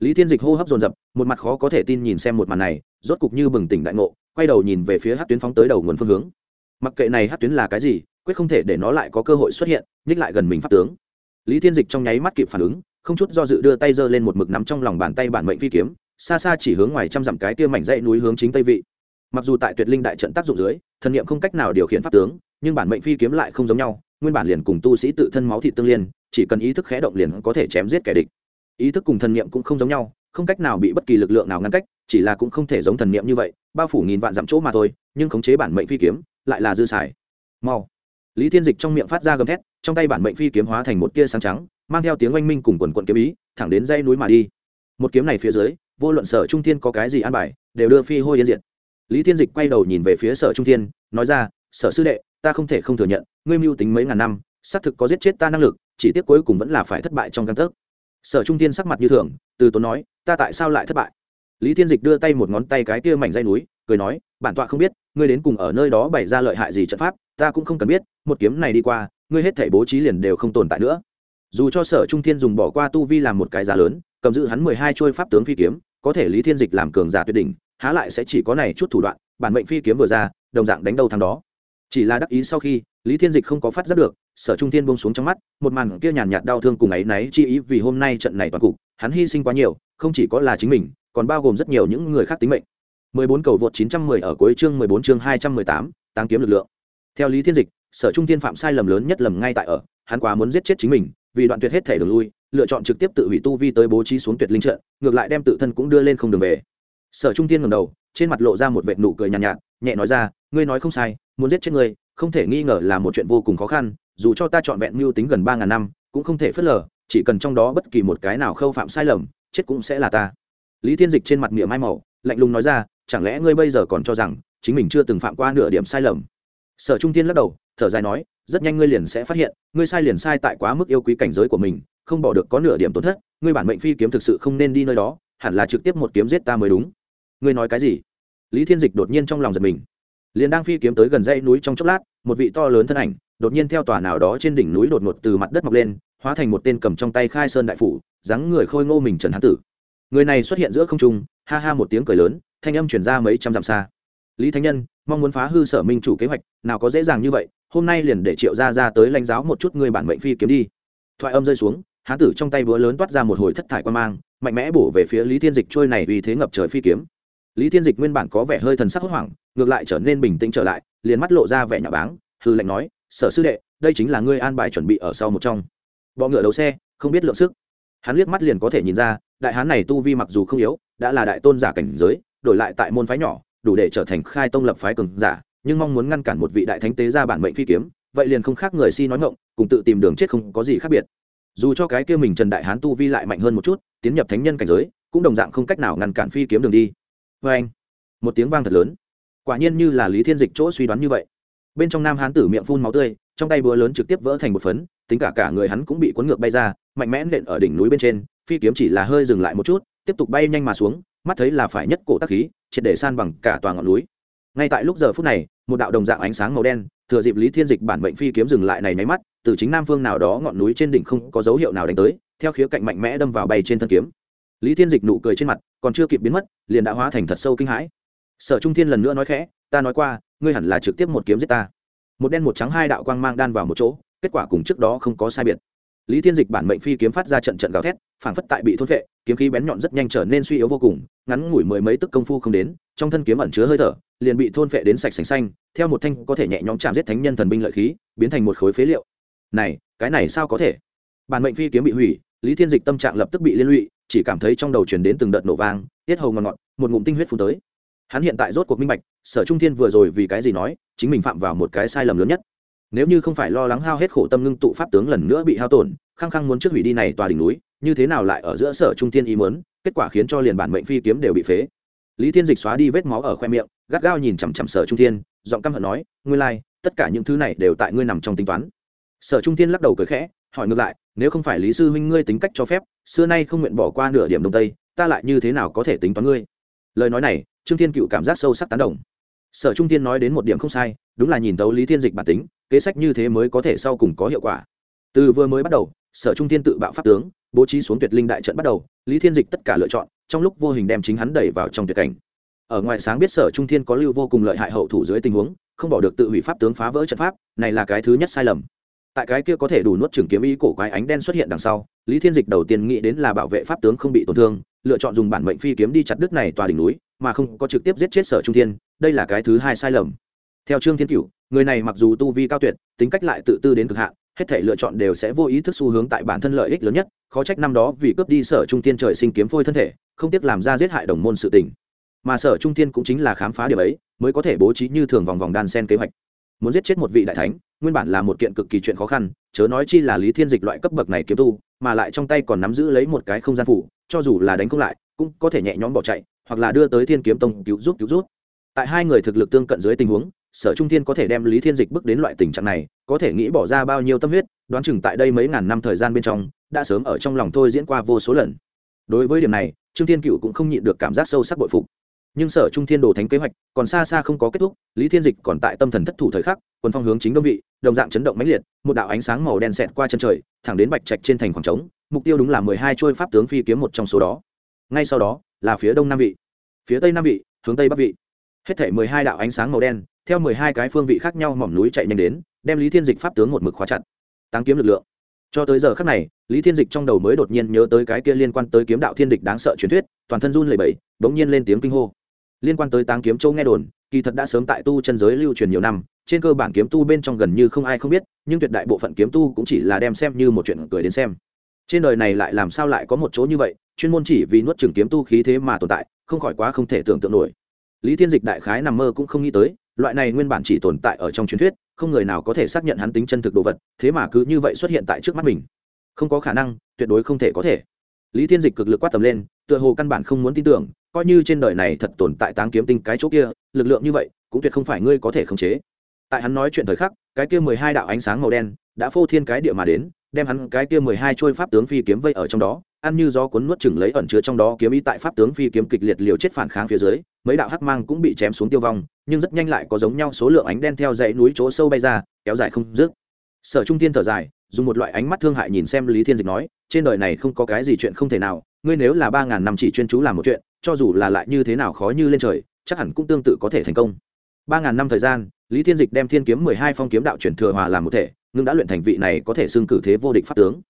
lý thiên dịch hô hấp dồn dập, một mặt khó có thể tin nhìn xem một màn này, rốt cục như bừng tỉnh đại ngộ, quay đầu nhìn về phía hát tuyến phóng tới đầu nguồn phương hướng. Mặc kệ này hát tuyến là cái gì, quyết không thể để nó lại có cơ hội xuất hiện, nhích lại gần mình pháp tướng. Lý thiên dịch trong nháy mắt kịp phản ứng, không chút do dự đưa tay giơ lên một mực nắm trong lòng bàn tay bản mệnh phi kiếm, xa xa chỉ hướng ngoài trăm dặm cái kia mảnh dãy núi hướng chính tây vị. Mặc dù tại tuyệt linh đại trận tác dụng dưới, thần niệm không cách nào điều khiển pháp tướng, nhưng bản mệnh phi kiếm lại không giống nhau, nguyên bản liền cùng tu sĩ tự thân máu thịt tương liên, chỉ cần ý thức khẽ động liền có thể chém giết kẻ địch ý thức cùng thần niệm cũng không giống nhau, không cách nào bị bất kỳ lực lượng nào ngăn cách, chỉ là cũng không thể giống thần niệm như vậy, bao phủ nghìn vạn dặm chỗ mà thôi, nhưng khống chế bản mệnh phi kiếm, lại là dư xài. Mau. Lý thiên dịch trong miệng phát ra gầm thét, trong tay bản mệnh phi kiếm hóa thành một tia sáng trắng, mang theo tiếng oanh minh cùng quần quận kiếm ý, thẳng đến dây núi mà đi. Một kiếm này phía dưới, vô luận sở trung thiên có cái gì an bài, đều đưa phi hôi yên diệt. Lý thiên dịch quay đầu nhìn về phía sở trung thiên, nói ra, sở sư đệ, ta không thể không thừa nhận, ngươi mưu tính mấy ngàn năm, xác thực có giết chết ta năng lực, chỉ tiếc cuối cùng vẫn là phải thất bại trong căn thức sở trung tiên sắc mặt như thường, từ tốn nói, ta tại sao lại thất bại? Lý thiên dịch đưa tay một ngón tay cái kia mảnh dây núi, cười nói, bản tọa không biết, ngươi đến cùng ở nơi đó bày ra lợi hại gì trận pháp, ta cũng không cần biết, một kiếm này đi qua, ngươi hết thể bố trí liền đều không tồn tại nữa. Dù cho sở trung thiên dùng bỏ qua tu vi làm một cái giá lớn, cầm giữ hắn mười hai trôi pháp tướng phi kiếm, có thể lý thiên dịch làm cường giả tuyệt đỉnh, há lại sẽ chỉ có này chút thủ đoạn, bản mệnh phi kiếm vừa ra, đồng dạng đánh đầu thằng đó. Chỉ là đắc ý sau khi, lý thiên dịch không có phát giác được sở trung thiên bông xuống trong mắt một màn kia nhàn nhạt đau thương cùng ấ y náy chi ý vì hôm nay trận này toàn cục hắn hy sinh quá nhiều không chỉ có là chính mình còn bao gồm rất nhiều những người khác tính mệnh. 14 cầu vượt 910 ở cuối chương 14 chương 218, tăng kiếm lực lượng. Theo lý thiên dịch sở trung thiên phạm sai lầm lớn nhất lầm ngay tại ở hắn quá muốn giết chết chính mình vì đoạn tuyệt hết thể đường lui lựa chọn trực tiếp tự hủy tu vi tới bố trí xuống tuyệt linh trận ngược lại đem tự thân cũng đưa lên không đường về. Sở trung thiên ngầm đầu trên mặt lộ ra một vệt nụ cười nhàn nhạt, nhạt nhẹ nói ra ngươi nói không sai muốn giết chết ngươi không thể nghi ngờ là một chuyện vô cùng khó khăn dù cho ta chọn vẹn mưu tính gần ba ngàn năm, cũng không thể phớt lờ, chỉ cần trong đó bất kỳ một cái nào khâu phạm sai lầm, chết cũng sẽ là ta. Lý thiên dịch trên mặt miệng mai màu, lạnh lùng nói ra, chẳng lẽ ngươi bây giờ còn cho rằng chính mình chưa từng phạm qua nửa điểm sai lầm? Sở trung tiên lắc đầu, thở dài nói, rất nhanh ngươi liền sẽ phát hiện, ngươi sai liền sai tại quá mức yêu quý cảnh giới của mình, không bỏ được có nửa điểm tổn thất, ngươi bản mệnh phi kiếm thực sự không nên đi nơi đó, hẳn là trực tiếp một kiếm giết ta mới đúng. Ngươi nói cái gì? Lý thiên dịch đột nhiên trong lòng giật mình. Liền đang phi kiếm tới gần dãy núi trong chốc lát, một vị to lớn thân ảnh đột nhiên theo tòa nào đó trên đỉnh núi đột ngột từ mặt đất mọc lên, hóa thành một tên cầm trong tay khai sơn đại phủ, dáng người khôi ngô mình trần hán tử. Người này xuất hiện giữa không trung, ha ha một tiếng cười lớn, thanh âm chuyển ra mấy trăm dặm xa. Lý thánh nhân, mong muốn phá hư sở minh chủ kế hoạch, nào có dễ dàng như vậy, hôm nay liền để triệu ra ra tới lãnh giáo một chút người bản mệnh phi kiếm đi. Thoại âm rơi xuống, hán tử trong tay búa lớn toát ra một hồi thất thải quan mang, mạnh mẽ bổ về phía lý thiên dịch trôi này vì thế ngập trời phi kiếm. Lý thiên dịch nguyên bản có vẻ hơi thần sắc hốt hoảng, ngược lại trở nên bình tĩnh trở lại, liền mắt lộ ra vẻ nhà báng, hư lệnh nói sở sư đệ, đây chính là ngươi an bài chuẩn bị ở sau một trong. Bọ ngựa đấu xe, không biết lượng sức. Hắn liếc mắt liền có thể nhìn ra, đại hán này tu vi mặc dù không yếu, đã là đại tôn giả cảnh giới, đổi lại tại môn phái nhỏ, đủ để trở thành khai tông lập phái cường giả, nhưng mong muốn ngăn cản một vị đại thánh tế ra bản mệnh phi kiếm, vậy liền không khác người si nói ngộng cùng tự tìm đường chết không có gì khác biệt. Dù cho cái kia mình trần đại hán tu vi lại mạnh hơn một chút, tiến nhập thánh nhân cảnh giới, cũng đồng dạng không cách nào ngăn cản phi kiếm đường đi. Vê anh một tiếng vang thật lớn. Quả nhiên như là lý thiên dịch chỗ suy đoán như vậy bên trong nam hán tử miệng phun máu tươi, trong tay búa lớn trực tiếp vỡ thành một phấn, tính cả cả người hắn cũng bị cuốn ngược bay ra, mạnh mẽ nện ở đỉnh núi bên trên, phi kiếm chỉ là hơi dừng lại một chút, tiếp tục bay nhanh mà xuống, mắt thấy là phải nhất cổ tắc khí, triệt để san bằng cả toàn ngọn núi. Ngay tại lúc giờ phút này, một đạo đồng dạng ánh sáng màu đen, thừa dịp lý thiên dịch bản mệnh phi kiếm dừng lại này máy mắt, từ chính nam phương nào đó ngọn núi trên đỉnh không có dấu hiệu nào đánh tới, theo khía cạnh mạnh mẽ đâm vào bay trên thân kiếm. Lý thiên dịch nụ cười trên mặt, còn chưa kịp biến mất, liền đã hóa thành thật sâu kinh hãi. Sở trung thiên lần nữa nói khẽ ta nói qua, ngươi hẳn là trực tiếp một kiếm giết ta. Một đen một trắng hai đạo quang mang đan vào một chỗ, kết quả cùng trước đó không có sai biệt. Lý thiên dịch bản mệnh phi kiếm phát ra trận trận gào thét, phảng phất tại bị thôn vệ kiếm khí bén nhọn rất nhanh trở nên suy yếu vô cùng, ngắn ngủi mười mấy tức công phu không đến, trong thân kiếm ẩn chứa hơi thở, liền bị thôn vệ đến sạch sành xanh, theo một thanh có thể nhẹ nhõm chạm giết thánh nhân thần binh lợi khí, biến thành một khối phế liệu. Này, cái này sao có thể? Bản mệnh phi kiếm bị hủy, lý thiên dịch tâm trạng lập tức bị liên lụy, chỉ cảm thấy trong đầu truyền đến từng đợt nổ vang, tiết hầu ngọt ngọt, một ngụm tinh huyết phun tới hắn hiện tại rốt cuộc minh bạch sở trung thiên vừa rồi vì cái gì nói chính mình phạm vào một cái sai lầm lớn nhất. Nếu như không phải lo lắng hao hết khổ tâm ngưng tụ pháp tướng lần nữa bị hao tổn khăng khăng muốn trước hủy đi này tòa đỉnh núi như thế nào lại ở giữa sở trung thiên ý mớn kết quả khiến cho liền bản mệnh phi kiếm đều bị phế. Lý thiên dịch xóa đi vết máu ở khoe miệng gắt gao nhìn chằm chằm sở trung thiên giọng căm hận nói ngươi lai、like, tất cả những thứ này đều tại ngươi nằm trong tính toán. Sở trung thiên lắc đầu cười khẽ hỏi ngược lại nếu không phải lý sư huynh ngươi tính cách cho phép xưa nay không nguyện bỏ qua nửa điểm đông tây ta lại như thế nào có thể tính toán ngươi? Lời nói này, trương thiên cựu cảm giác sâu sắc tán đồng. Sở trung thiên nói đến một điểm không sai, đúng là nhìn tấu lý thiên dịch bản tính, kế sách như thế mới có thể sau cùng có hiệu quả. Từ vừa mới bắt đầu, sở trung thiên tự bạo pháp tướng, bố trí xuống tuyệt linh đại trận bắt đầu, lý thiên dịch tất cả lựa chọn, trong lúc vô hình đem chính hắn đẩy vào trong tuyệt cảnh. Ở ngoài sáng biết sở trung thiên có lưu vô cùng lợi hại hậu thủ dưới tình huống, không bỏ được tự hủy pháp tướng phá vỡ trận pháp, này là cái thứ nhất sai lầm. Tại cái kia có thể đủ nuốt chừng kiếm ý cổ quái ánh đen xuất hiện đằng sau, lý thiên dịch đầu tiên nghĩ đến là bảo vệ pháp tướng không bị tổn thương lựa chọn dùng bản mệnh phi kiếm đi chặt đứt này tòa đỉnh núi, mà không có trực tiếp giết chết sở trung thiên, đây là cái thứ hai sai lầm. Theo trương thiên cửu, người này mặc dù tu vi cao tuyệt, tính cách lại tự tư đến cực hạn, hết thể lựa chọn đều sẽ vô ý thức xu hướng tại bản thân lợi ích lớn nhất, khó trách năm đó vì cướp đi sở trung tiên trời sinh kiếm phôi thân thể, không tiếc làm ra giết hại đồng môn sự tình. Mà sở trung tiên cũng chính là khám phá điểm ấy, mới có thể bố trí như thường vòng vòng đan sen kế hoạch. Muốn giết chết một vị đại thánh, nguyên bản là một kiện cực kỳ chuyện khó khăn, chớ nói chi là lý thiên dịch loại cấp bậc này kiếm tu mà lại trong tay còn nắm giữ lấy một cái không gian phủ, cho dù là đánh không lại, cũng có thể nhẹ nhõm bỏ chạy, hoặc là đưa tới thiên kiếm tông cứu giúp cứu giúp. Tại hai người thực lực tương cận dưới tình huống, sở trung thiên có thể đem lý thiên dịch bước đến loại tình trạng này, có thể nghĩ bỏ ra bao nhiêu tâm huyết, đoán chừng tại đây mấy ngàn năm thời gian bên trong, đã sớm ở trong lòng thôi diễn qua vô số lần. Đối với điểm này, trương thiên cựu cũng không nhịn được cảm giác sâu sắc bội phục nhưng sở trung thiên đồ thánh kế hoạch còn xa xa không có kết thúc, lý thiên dịch còn tại tâm thần thất thủ thời khắc quân phong hướng chính đông vị, đồng dạng chấn động mãnh liệt, một đạo ánh sáng màu đen xẹt qua chân trời, thẳng đến bạch trạch trên thành khoảng trống, mục tiêu đúng là mười hai trôi pháp tướng phi kiếm một trong số đó. Ngay sau đó, là phía đông nam vị, phía tây nam vị, hướng tây bắc vị. Hết thể mười hai đạo ánh sáng màu đen, theo mười hai cái phương vị khác nhau mỏm núi chạy nhanh đến, đem lý thiên dịch pháp tướng một mực khóa chặt. Tăng kiếm lực lượng. Cho tới giờ khắc này, lý thiên dịch trong đầu mới đột nhiên nhớ tới cái kia liên quan tới kiếm đạo thiên địch đáng sợ truyền thuyết, toàn thân run lẩy bẩy, bỗng nhiên lên tiếng kinh hô liên quan tới táng kiếm châu nghe đồn, kỳ thật đã sớm tại tu chân giới lưu truyền nhiều năm, trên cơ bản kiếm tu bên trong gần như không ai không biết, nhưng tuyệt đại bộ phận kiếm tu cũng chỉ là đem xem như một chuyện cười đến xem. Trên đời này lại làm sao lại có một chỗ như vậy, chuyên môn chỉ vì nuốt chừng kiếm tu khí thế mà tồn tại, không khỏi quá không thể tưởng tượng nổi. Lý thiên dịch đại khái nằm mơ cũng không nghĩ tới, loại này nguyên bản chỉ tồn tại ở trong truyền thuyết, không người nào có thể xác nhận hắn tính chân thực đồ vật, thế mà cứ như vậy xuất hiện tại trước mắt mình. Không có khả năng, tuyệt đối không thể có thể. Lý thiên dịch cực lực quát tầm lên, tựa hồ căn bản không muốn tin tưởng coi như trên đời này thật tồn tại táng kiếm tinh cái chỗ kia, lực lượng như vậy, cũng tuyệt không phải ngươi có thể khống chế. Tại hắn nói chuyện thời khắc, cái kia mười hai đạo ánh sáng màu đen đã phô thiên cái địa mà đến, đem hắn cái kia mười hai trôi pháp tướng phi kiếm vây ở trong đó, ăn như gió cuốn nuốt chừng lấy ẩn chứa trong đó kiếm ý tại pháp tướng phi kiếm kịch liệt liều chết phản kháng phía dưới, mấy đạo hắc mang cũng bị chém xuống tiêu vong, nhưng rất nhanh lại có giống nhau số lượng ánh đen theo dãy núi chỗ sâu bay ra, kéo dài không dứt. Sở trung tiên thở dài, dùng một loại ánh mắt thương hại nhìn xem lý thiên dịch nói, trên đời này không có cái gì chuyện không thể nào ngươi nếu là ba ngàn năm chỉ chuyên chú làm một chuyện, cho dù là lại như thế nào khó như lên trời, chắc hẳn cũng tương tự có thể thành công. Ba ngàn năm thời gian, lý thiên dịch đem thiên kiếm mười hai phong kiếm đạo chuyển thừa hòa làm một thể, ngưng đã luyện thành vị này có thể xưng cử thế vô địch pháp tướng.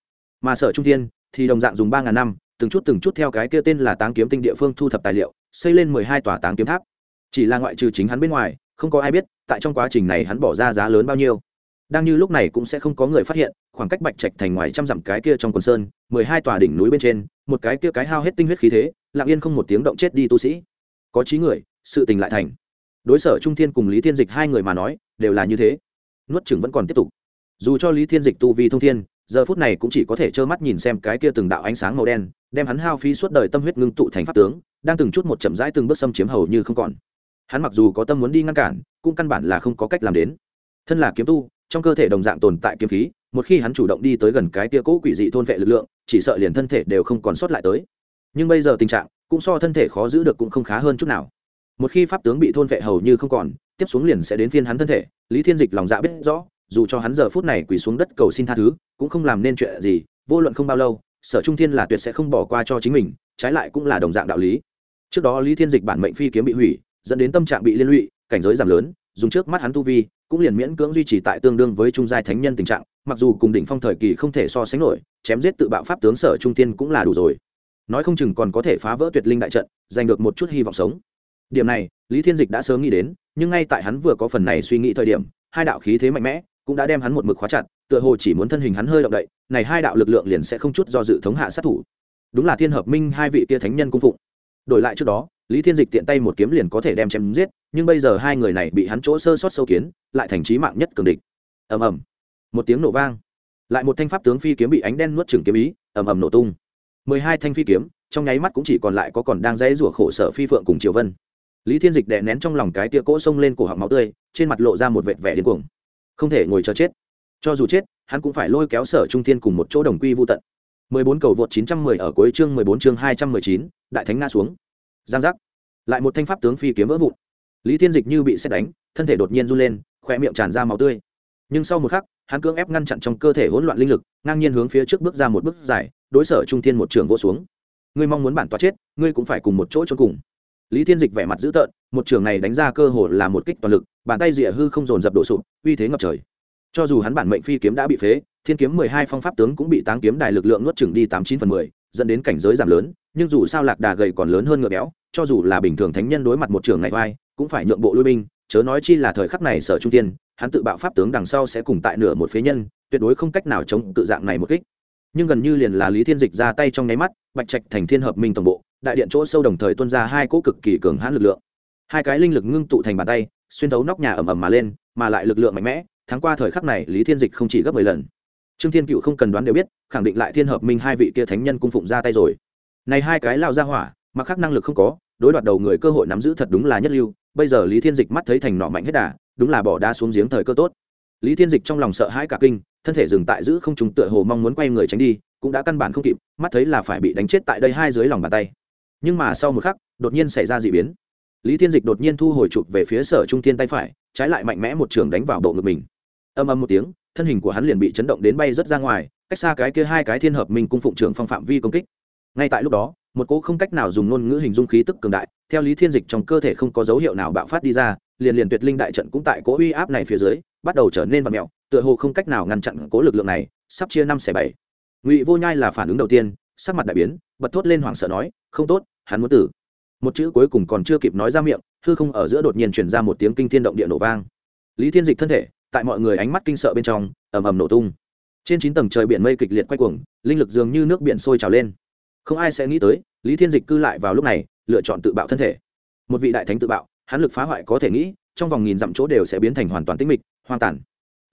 Mà sở trung thiên thì đồng dạng dùng ba ngàn năm, từng chút từng chút theo cái kia tên là táng kiếm tinh địa phương thu thập tài liệu, xây lên mười hai tòa táng kiếm tháp. Chỉ là ngoại trừ chính hắn bên ngoài, không có ai biết tại trong quá trình này hắn bỏ ra giá lớn bao nhiêu đang như lúc này cũng sẽ không có người phát hiện, khoảng cách bạch trạch thành ngoài trăm dặm cái kia trong quần sơn, mười hai tòa đỉnh núi bên trên, một cái kia cái hao hết tinh huyết khí thế, lặng yên không một tiếng động chết đi tu sĩ. Có trí người, sự tình lại thành. Đối sở trung thiên cùng lý thiên dịch hai người mà nói, đều là như thế. Nuốt chừng vẫn còn tiếp tục. Dù cho lý thiên dịch tu vi thông thiên, giờ phút này cũng chỉ có thể trơ mắt nhìn xem cái kia từng đạo ánh sáng màu đen, đem hắn hao phí suốt đời tâm huyết ngưng tụ thành pháp tướng, đang từng chút một chậm rãi từng bước xâm chiếm hầu như không còn. Hắn mặc dù có tâm muốn đi ngăn cản, cũng căn bản là không có cách làm đến. Thân là kiếm tu trong cơ thể đồng dạng tồn tại kiếm khí, một khi hắn chủ động đi tới gần cái tia cũ quỷ dị thôn vệ lực lượng, chỉ sợ liền thân thể đều không còn sót lại tới. Nhưng bây giờ tình trạng, cũng so thân thể khó giữ được cũng không khá hơn chút nào. Một khi pháp tướng bị thôn vệ hầu như không còn, tiếp xuống liền sẽ đến phiên hắn thân thể, lý thiên dịch lòng dạ biết rõ, dù cho hắn giờ phút này quỳ xuống đất cầu xin tha thứ, cũng không làm nên chuyện gì, vô luận không bao lâu, sở trung thiên là tuyệt sẽ không bỏ qua cho chính mình, trái lại cũng là đồng dạng đạo lý. Trước đó lý thiên dịch bản mệnh phi kiếm bị hủy, dẫn đến tâm trạng bị liên lụy, cảnh giới giảm lớn dùng trước mắt hắn tu vi, cũng liền miễn cưỡng duy trì tại tương đương với trung giai thánh nhân tình trạng, mặc dù cùng đỉnh phong thời kỳ không thể so sánh nổi, chém giết tự bạo pháp tướng sở trung tiên cũng là đủ rồi. Nói không chừng còn có thể phá vỡ tuyệt linh đại trận, giành được một chút hy vọng sống. Điểm này, lý thiên dịch đã sớm nghĩ đến, nhưng ngay tại hắn vừa có phần này suy nghĩ thời điểm, hai đạo khí thế mạnh mẽ cũng đã đem hắn một mực khóa chặt, tựa hồ chỉ muốn thân hình hắn hơi động đậy, này hai đạo lực lượng liền sẽ không chút do dự thống hạ sát thủ. Đúng là thiên hợp minh hai vị kia thánh nhân cung phụng. Đổi lại trước đó lý thiên dịch tiện tay một kiếm liền có thể đem chém giết nhưng bây giờ hai người này bị hắn chỗ sơ sót sâu kiến lại thành trí mạng nhất cường địch. Ầm ầm. Một tiếng nổ vang. Lại một thanh pháp tướng phi kiếm bị ánh đen nuốt chửng kiếm ý ầm ầm nổ tung. Mười hai thanh phi kiếm trong nháy mắt cũng chỉ còn lại có còn đang dãy rủa khổ sở phi phượng cùng triều vân. Lý thiên dịch đè nén trong lòng cái tia cỗ sông lên cổ họng máu tươi trên mặt lộ ra một vệt vẻ điên cuồng. Không thể ngồi chờ chết. Cho dù chết hắn cũng phải lôi kéo sở trung thiên cùng một chỗ đồng quy vô tận. 14 cầu vượt 910 ở cuối chương 14 chương 219, đại thánh nga xuống giang giác. Lại một thanh pháp tướng phi kiếm vỡ vụn. Lý thiên dịch như bị xét đánh, thân thể đột nhiên run lên khoe miệng tràn ra máu tươi. Nhưng sau một khắc, hắn cưỡng ép ngăn chặn trong cơ thể hỗn loạn linh lực, ngang nhiên hướng phía trước bước ra một bước dài, đối sở trung thiên một trường vô xuống. Ngươi mong muốn bản tỏa chết, ngươi cũng phải cùng một chỗ cho cùng. Lý thiên dịch vẻ mặt dữ tợn, một trường này đánh ra cơ hồ là một kích toàn lực, bàn tay rỉa hư không dồn dập đổ sụp, uy thế ngập trời. Cho dù hắn bản mệnh phi kiếm đã bị phế, thiên kiếm mười hai phong pháp tướng cũng bị táng kiếm đài lực lượng nuốt chừng đi tám chín phần mười dẫn đến cảnh giới giảm lớn, nhưng dù sao lạc đà gầy còn lớn hơn ngựa béo, cho dù là bình thường thánh nhân đối mặt một trường này vai, cũng phải nhượng bộ lui binh, chớ nói chi là thời khắc này sở trung tiên hắn tự bạo pháp tướng đằng sau sẽ cùng tại nửa một phế nhân, tuyệt đối không cách nào chống tự dạng này một kích. Nhưng gần như liền là lý thiên dịch ra tay trong nháy mắt, bạch trạch thành thiên hợp minh tổng bộ, đại điện chỗ sâu đồng thời tuân ra hai cỗ cực kỳ cường hãn lực lượng. Hai cái linh lực ngưng tụ thành bàn tay, xuyên thấu nóc nhà ầm ầm mà lên, mà lại lực lượng mạnh mẽ tháng qua thời khắc này lý thiên dịch không chỉ gấp mười lần trương thiên cựu không cần đoán đều biết, khẳng định lại thiên hợp minh hai vị kia thánh nhân cung phụng ra tay rồi. Này hai cái lao ra hỏa, mà khác năng lực không có, đối đoạt đầu người cơ hội nắm giữ thật đúng là nhất lưu, bây giờ lý thiên dịch mắt thấy thành nọ mạnh hết đà, đúng là bỏ đá xuống giếng thời cơ tốt. Lý thiên dịch trong lòng sợ hãi cả kinh, thân thể dừng tại giữ không trùng tựa hồ mong muốn quay người tránh đi, cũng đã căn bản không kịp, mắt thấy là phải bị đánh chết tại đây hai dưới lòng bàn tay. Nhưng mà sau một khắc, đột nhiên xảy ra d ị biến. Lý thiên dịch đột nhiên thu hồi chụp về phía sở trung thiên tay phải, trái lại mạnh mẽ một trường đánh vào bộ ngực mình. Âm âm một tiếng thân hình của hắn liền bị chấn động đến bay rất ra ngoài, cách xa cái kia hai cái thiên hợp minh cung phụng trưởng phong phạm vi công kích. Ngay tại lúc đó, một cỗ không cách nào dùng ngôn ngữ hình dung khí tức cường đại, theo lý thiên dịch trong cơ thể không có dấu hiệu nào bạo phát đi ra, liền liền tuyệt linh đại trận cũng tại cỗ uy áp này phía dưới, bắt đầu trở nên vật mẹo tựa hồ không cách nào ngăn chặn cố lực lượng này, sắp chia năm xẻ bảy. Ngụy vô nhai là phản ứng đầu tiên, sắc mặt đại biến, bật thốt lên hoảng sợ nói, không tốt, hắn muốn tử. Một chữ cuối cùng còn chưa kịp nói ra miệng, hư không ở giữa đột nhiên truyền ra một tiếng kinh thiên động địa nổ vang. Lý thiên dịch thân thể tại mọi người ánh mắt kinh sợ bên trong, ầm ầm nổ tung. Trên chín tầng trời biển mây kịch liệt quay cuồng, linh lực dường như nước biển sôi trào lên. Không ai sẽ nghĩ tới, lý thiên dịch cư lại vào lúc này, lựa chọn tự bạo thân thể. Một vị đại thánh tự bạo, hắn lực phá hoại có thể nghĩ, trong vòng nghìn dặm chỗ đều sẽ biến thành hoàn toàn tĩnh mịch, hoang tàn.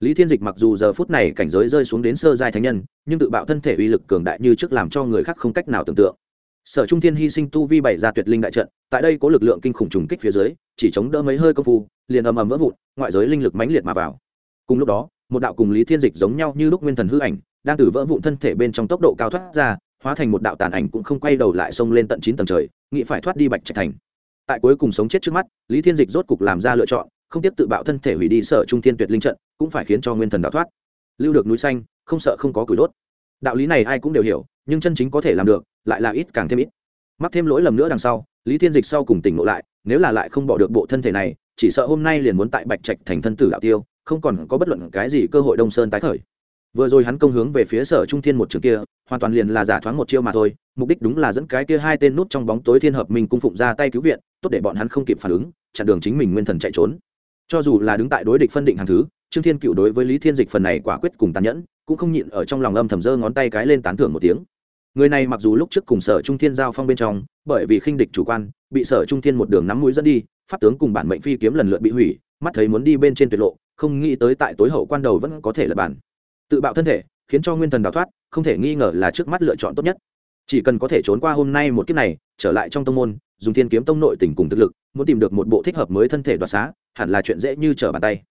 Lý thiên dịch mặc dù giờ phút này cảnh giới rơi xuống đến sơ giai thánh nhân, nhưng tự bạo thân thể uy lực cường đại như trước làm cho người khác không cách nào tưởng tượng. Sở trung thiên hy sinh tu vi bày ra tuyệt linh đại trận, tại đây có lực lượng kinh khủng trùng kích phía dưới, chỉ chống đỡ mấy hơi công phu, liền ầm ầm vỡ vụn, ngoại giới linh lực mãnh liệt mà vào cùng lúc đó, một đạo cùng lý thiên dịch giống nhau như lúc nguyên thần hư ảnh, đang từ vỡ vụn thân thể bên trong tốc độ cao thoát ra, hóa thành một đạo tàn ảnh cũng không quay đầu lại xông lên tận chín tầng trời, nghĩ phải thoát đi bạch trạch thành. Tại cuối cùng sống chết trước mắt, lý thiên dịch rốt cục làm ra lựa chọn, không tiếp tự bạo thân thể hủy đi sở trung thiên tuyệt linh trận, cũng phải khiến cho nguyên thần đạo thoát. Lưu được núi xanh, không sợ không có củi đốt. Đạo lý này ai cũng đều hiểu, nhưng chân chính có thể làm được, lại là ít càng thêm ít. Mắc thêm lỗi lầm nữa đằng sau, lý thiên dịch sau cùng tỉnh ngộ lại, nếu là lại không bỏ được bộ thân thể này, chỉ sợ hôm nay liền muốn tại bạch trạch thành thân tử đạo tiêu không còn có bất luận cái gì cơ hội đông sơn tái khởi. Vừa rồi hắn công hướng về phía sở trung thiên một trường kia, hoàn toàn liền là giả thoáng một chiêu mà thôi, mục đích đúng là dẫn cái kia hai tên nút trong bóng tối thiên hợp mình cung phụng ra tay cứu viện, tốt để bọn hắn không kịp phản ứng, chặn đường chính mình nguyên thần chạy trốn. Cho dù là đứng tại đối địch phân định hàng thứ, trương thiên cựu đối với lý thiên dịch phần này quả quyết cùng tàn nhẫn, cũng không nhịn ở trong lòng âm thầm dơ ngón tay cái lên tán thưởng một tiếng. Người này mặc dù lúc trước cùng sở trung thiên giao phong bên trong, bởi vì khinh địch chủ quan, bị sở trung thiên một đường nắm mũi dẫn đi, pháp tướng cùng bản mệnh phi kiếm lần lượt bị hủy, mắt thấy muốn đi bên trên tuyệt lộ không nghĩ tới tại tối hậu quan đầu vẫn có thể là bản. Tự bạo thân thể, khiến cho nguyên thần đào thoát, không thể nghi ngờ là trước mắt lựa chọn tốt nhất. Chỉ cần có thể trốn qua hôm nay một kiếp này, trở lại trong tông môn, dùng thiên kiếm tông nội tình cùng thực lực, muốn tìm được một bộ thích hợp mới thân thể đoạt xá, hẳn là chuyện dễ như trở bàn tay.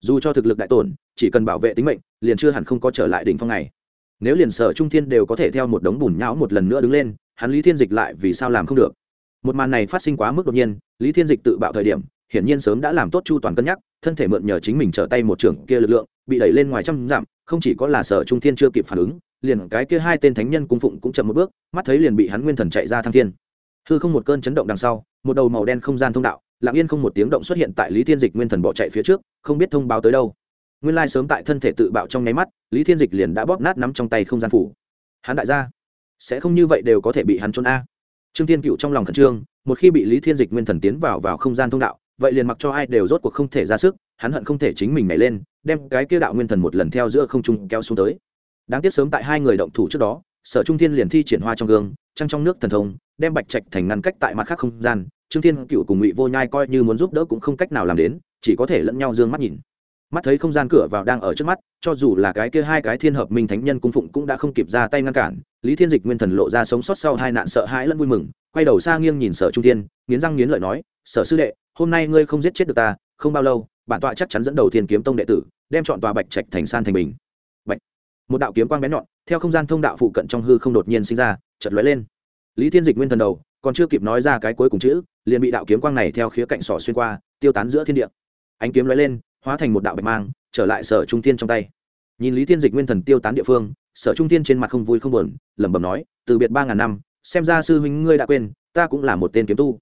Dù cho thực lực đại tổn, chỉ cần bảo vệ tính mệnh, liền chưa hẳn không có trở lại đỉnh phong này. Nếu liền sở trung thiên đều có thể theo một đống bùn nhão một lần nữa đứng lên, hắn lý thiên dịch lại vì sao làm không được? Một màn này phát sinh quá mức đột nhiên, lý thiên dịch tự bạo thời điểm hiển nhiên sớm đã làm tốt chu toàn cân nhắc, thân thể mượn nhờ chính mình trở tay một trưởng kia lực lượng, bị đẩy lên ngoài trăm dặm, không chỉ có là sở trung thiên chưa kịp phản ứng, liền cái kia hai tên thánh nhân cung phụng cũng chậm một bước, mắt thấy liền bị hắn nguyên thần chạy ra thăng thiên. Hư không một cơn chấn động đằng sau, một đầu màu đen không gian thông đạo, lặng yên không một tiếng động xuất hiện tại lý thiên dịch nguyên thần bỏ chạy phía trước, không biết thông báo tới đâu. Nguyên lai sớm tại thân thể tự bạo trong nháy mắt, lý thiên dịch liền đã bóp nát nắm trong tay không gian phủ. Hắn đại gia, sẽ không như vậy đều có thể bị hắn trốn a. Trương thiên cựu trong lòng khẩn trương, một khi bị lý thiên dịch nguyên thần tiến vào vào không gian thông đạo vậy liền mặc cho ai đều rốt cuộc không thể ra sức, hắn hận không thể chính mình nhảy lên, đem cái kia đạo nguyên thần một lần theo giữa không trung kéo xuống tới. Đáng tiếc sớm tại hai người động thủ trước đó, sở trung thiên liền thi triển hoa trong gương, trăng trong nước thần thông, đem bạch trạch thành ngăn cách tại mặt khác không gian. Trương thiên cựu cùng ngụy vô nhai coi như muốn giúp đỡ cũng không cách nào làm đến, chỉ có thể lẫn nhau d ư ơ n g mắt nhìn mắt thấy không gian cửa vào đang ở trước mắt, cho dù là cái kia hai cái thiên hợp minh thánh nhân cung phụng cũng đã không kịp ra tay ngăn cản. Lý thiên dịch nguyên thần lộ ra sống sót sau hai nạn sợ hãi lẫn vui mừng, quay đầu xa nghiêng nhìn sở trung thiên, nghiến răng nghiến lợi nói, sở sư đệ, hôm nay ngươi không giết chết được ta, không bao lâu, bản tọa chắc chắn dẫn đầu thiên kiếm tông đệ tử, đem chọn tòa bạch trạch thành san thành bình. Bạch. Một đạo kiếm quang bén nhọn, theo không gian thông đạo phụ cận trong hư không đột nhiên sinh ra chật lóe lên. Lý thiên dịch nguyên thần đầu, còn chưa kịp nói ra cái cuối cùng chữ, liền bị đạo kiếm quang này theo khía cạnh sỏ xuyên qua, tiêu tán giữa thiên địa. Ánh kiếm lóe lên hóa thành một đạo bạch mang, trở lại sở trung tiên trong tay. Nhìn lý thiên dịch nguyên thần tiêu tán địa phương, sở trung tiên trên mặt không vui không buồn, lẩm bẩm nói, từ biệt ba ngàn năm, xem ra sư huynh ngươi đã quên, ta cũng là một tên kiếm tu.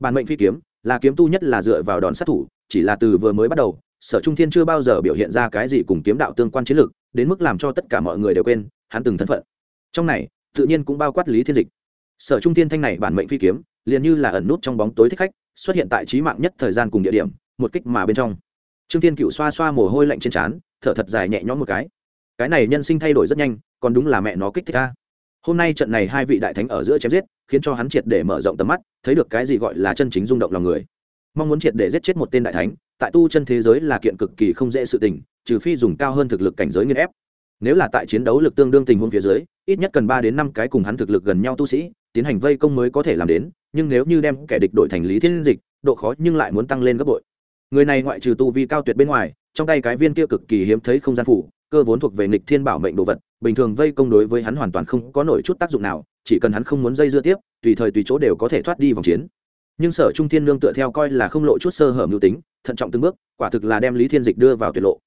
Bản mệnh phi kiếm, là kiếm tu nhất là dựa vào đòn sát thủ, chỉ là từ vừa mới bắt đầu, sở trung thiên chưa bao giờ biểu hiện ra cái gì cùng kiếm đạo tương quan chiến lược, đến mức làm cho tất cả mọi người đều quên, hắn từng thân phận. Trong này, tự nhiên cũng bao quát lý thiên dịch. Sở trung thiên thanh này bản mệnh phi kiếm, liền như là ẩn nút trong bóng tối thích khách, xuất hiện tại trí mạng nhất thời gian cùng địa điểm, một kích mà bên trong trương thiên cựu xoa xoa mồ hôi lạnh trên trán, thở thật dài nhẹ nhõm một cái. Cái này nhân sinh thay đổi rất nhanh, còn đúng là mẹ nó kích thích ta. Hôm nay trận này hai vị đại thánh ở giữa chém giết, khiến cho hắn triệt để mở rộng tầm mắt, thấy được cái gì gọi là chân chính rung động lòng người. Mong muốn triệt để giết chết một tên đại thánh, tại tu chân thế giới là kiện cực kỳ không dễ sự tình, trừ phi dùng cao hơn thực lực cảnh giới nghiên ép. Nếu là tại chiến đấu lực tương đương tình huống phía dưới, ít nhất cần ba đến năm cái cùng hắn thực lực gần nhau tu sĩ, tiến hành vây công mới có thể làm đến, nhưng nếu như đem kẻ địch đổi thành lý thiên dịch, độ khó nhưng lại muốn tăng lên gấp bội người này ngoại trừ tu vi cao tuyệt bên ngoài, trong tay cái viên kia cực kỳ hiếm thấy không gian phủ, cơ vốn thuộc về nghịch thiên bảo mệnh đồ vật, bình thường vây công đối với hắn hoàn toàn không có nổi chút tác dụng nào, chỉ cần hắn không muốn dây dưa tiếp, tùy thời tùy chỗ đều có thể thoát đi vòng chiến. Nhưng sở trung thiên lương tựa theo coi là không lộ chút sơ hở mưu tính, thận trọng từng bước, quả thực là đem lý thiên dịch đưa vào tuyệt lộ.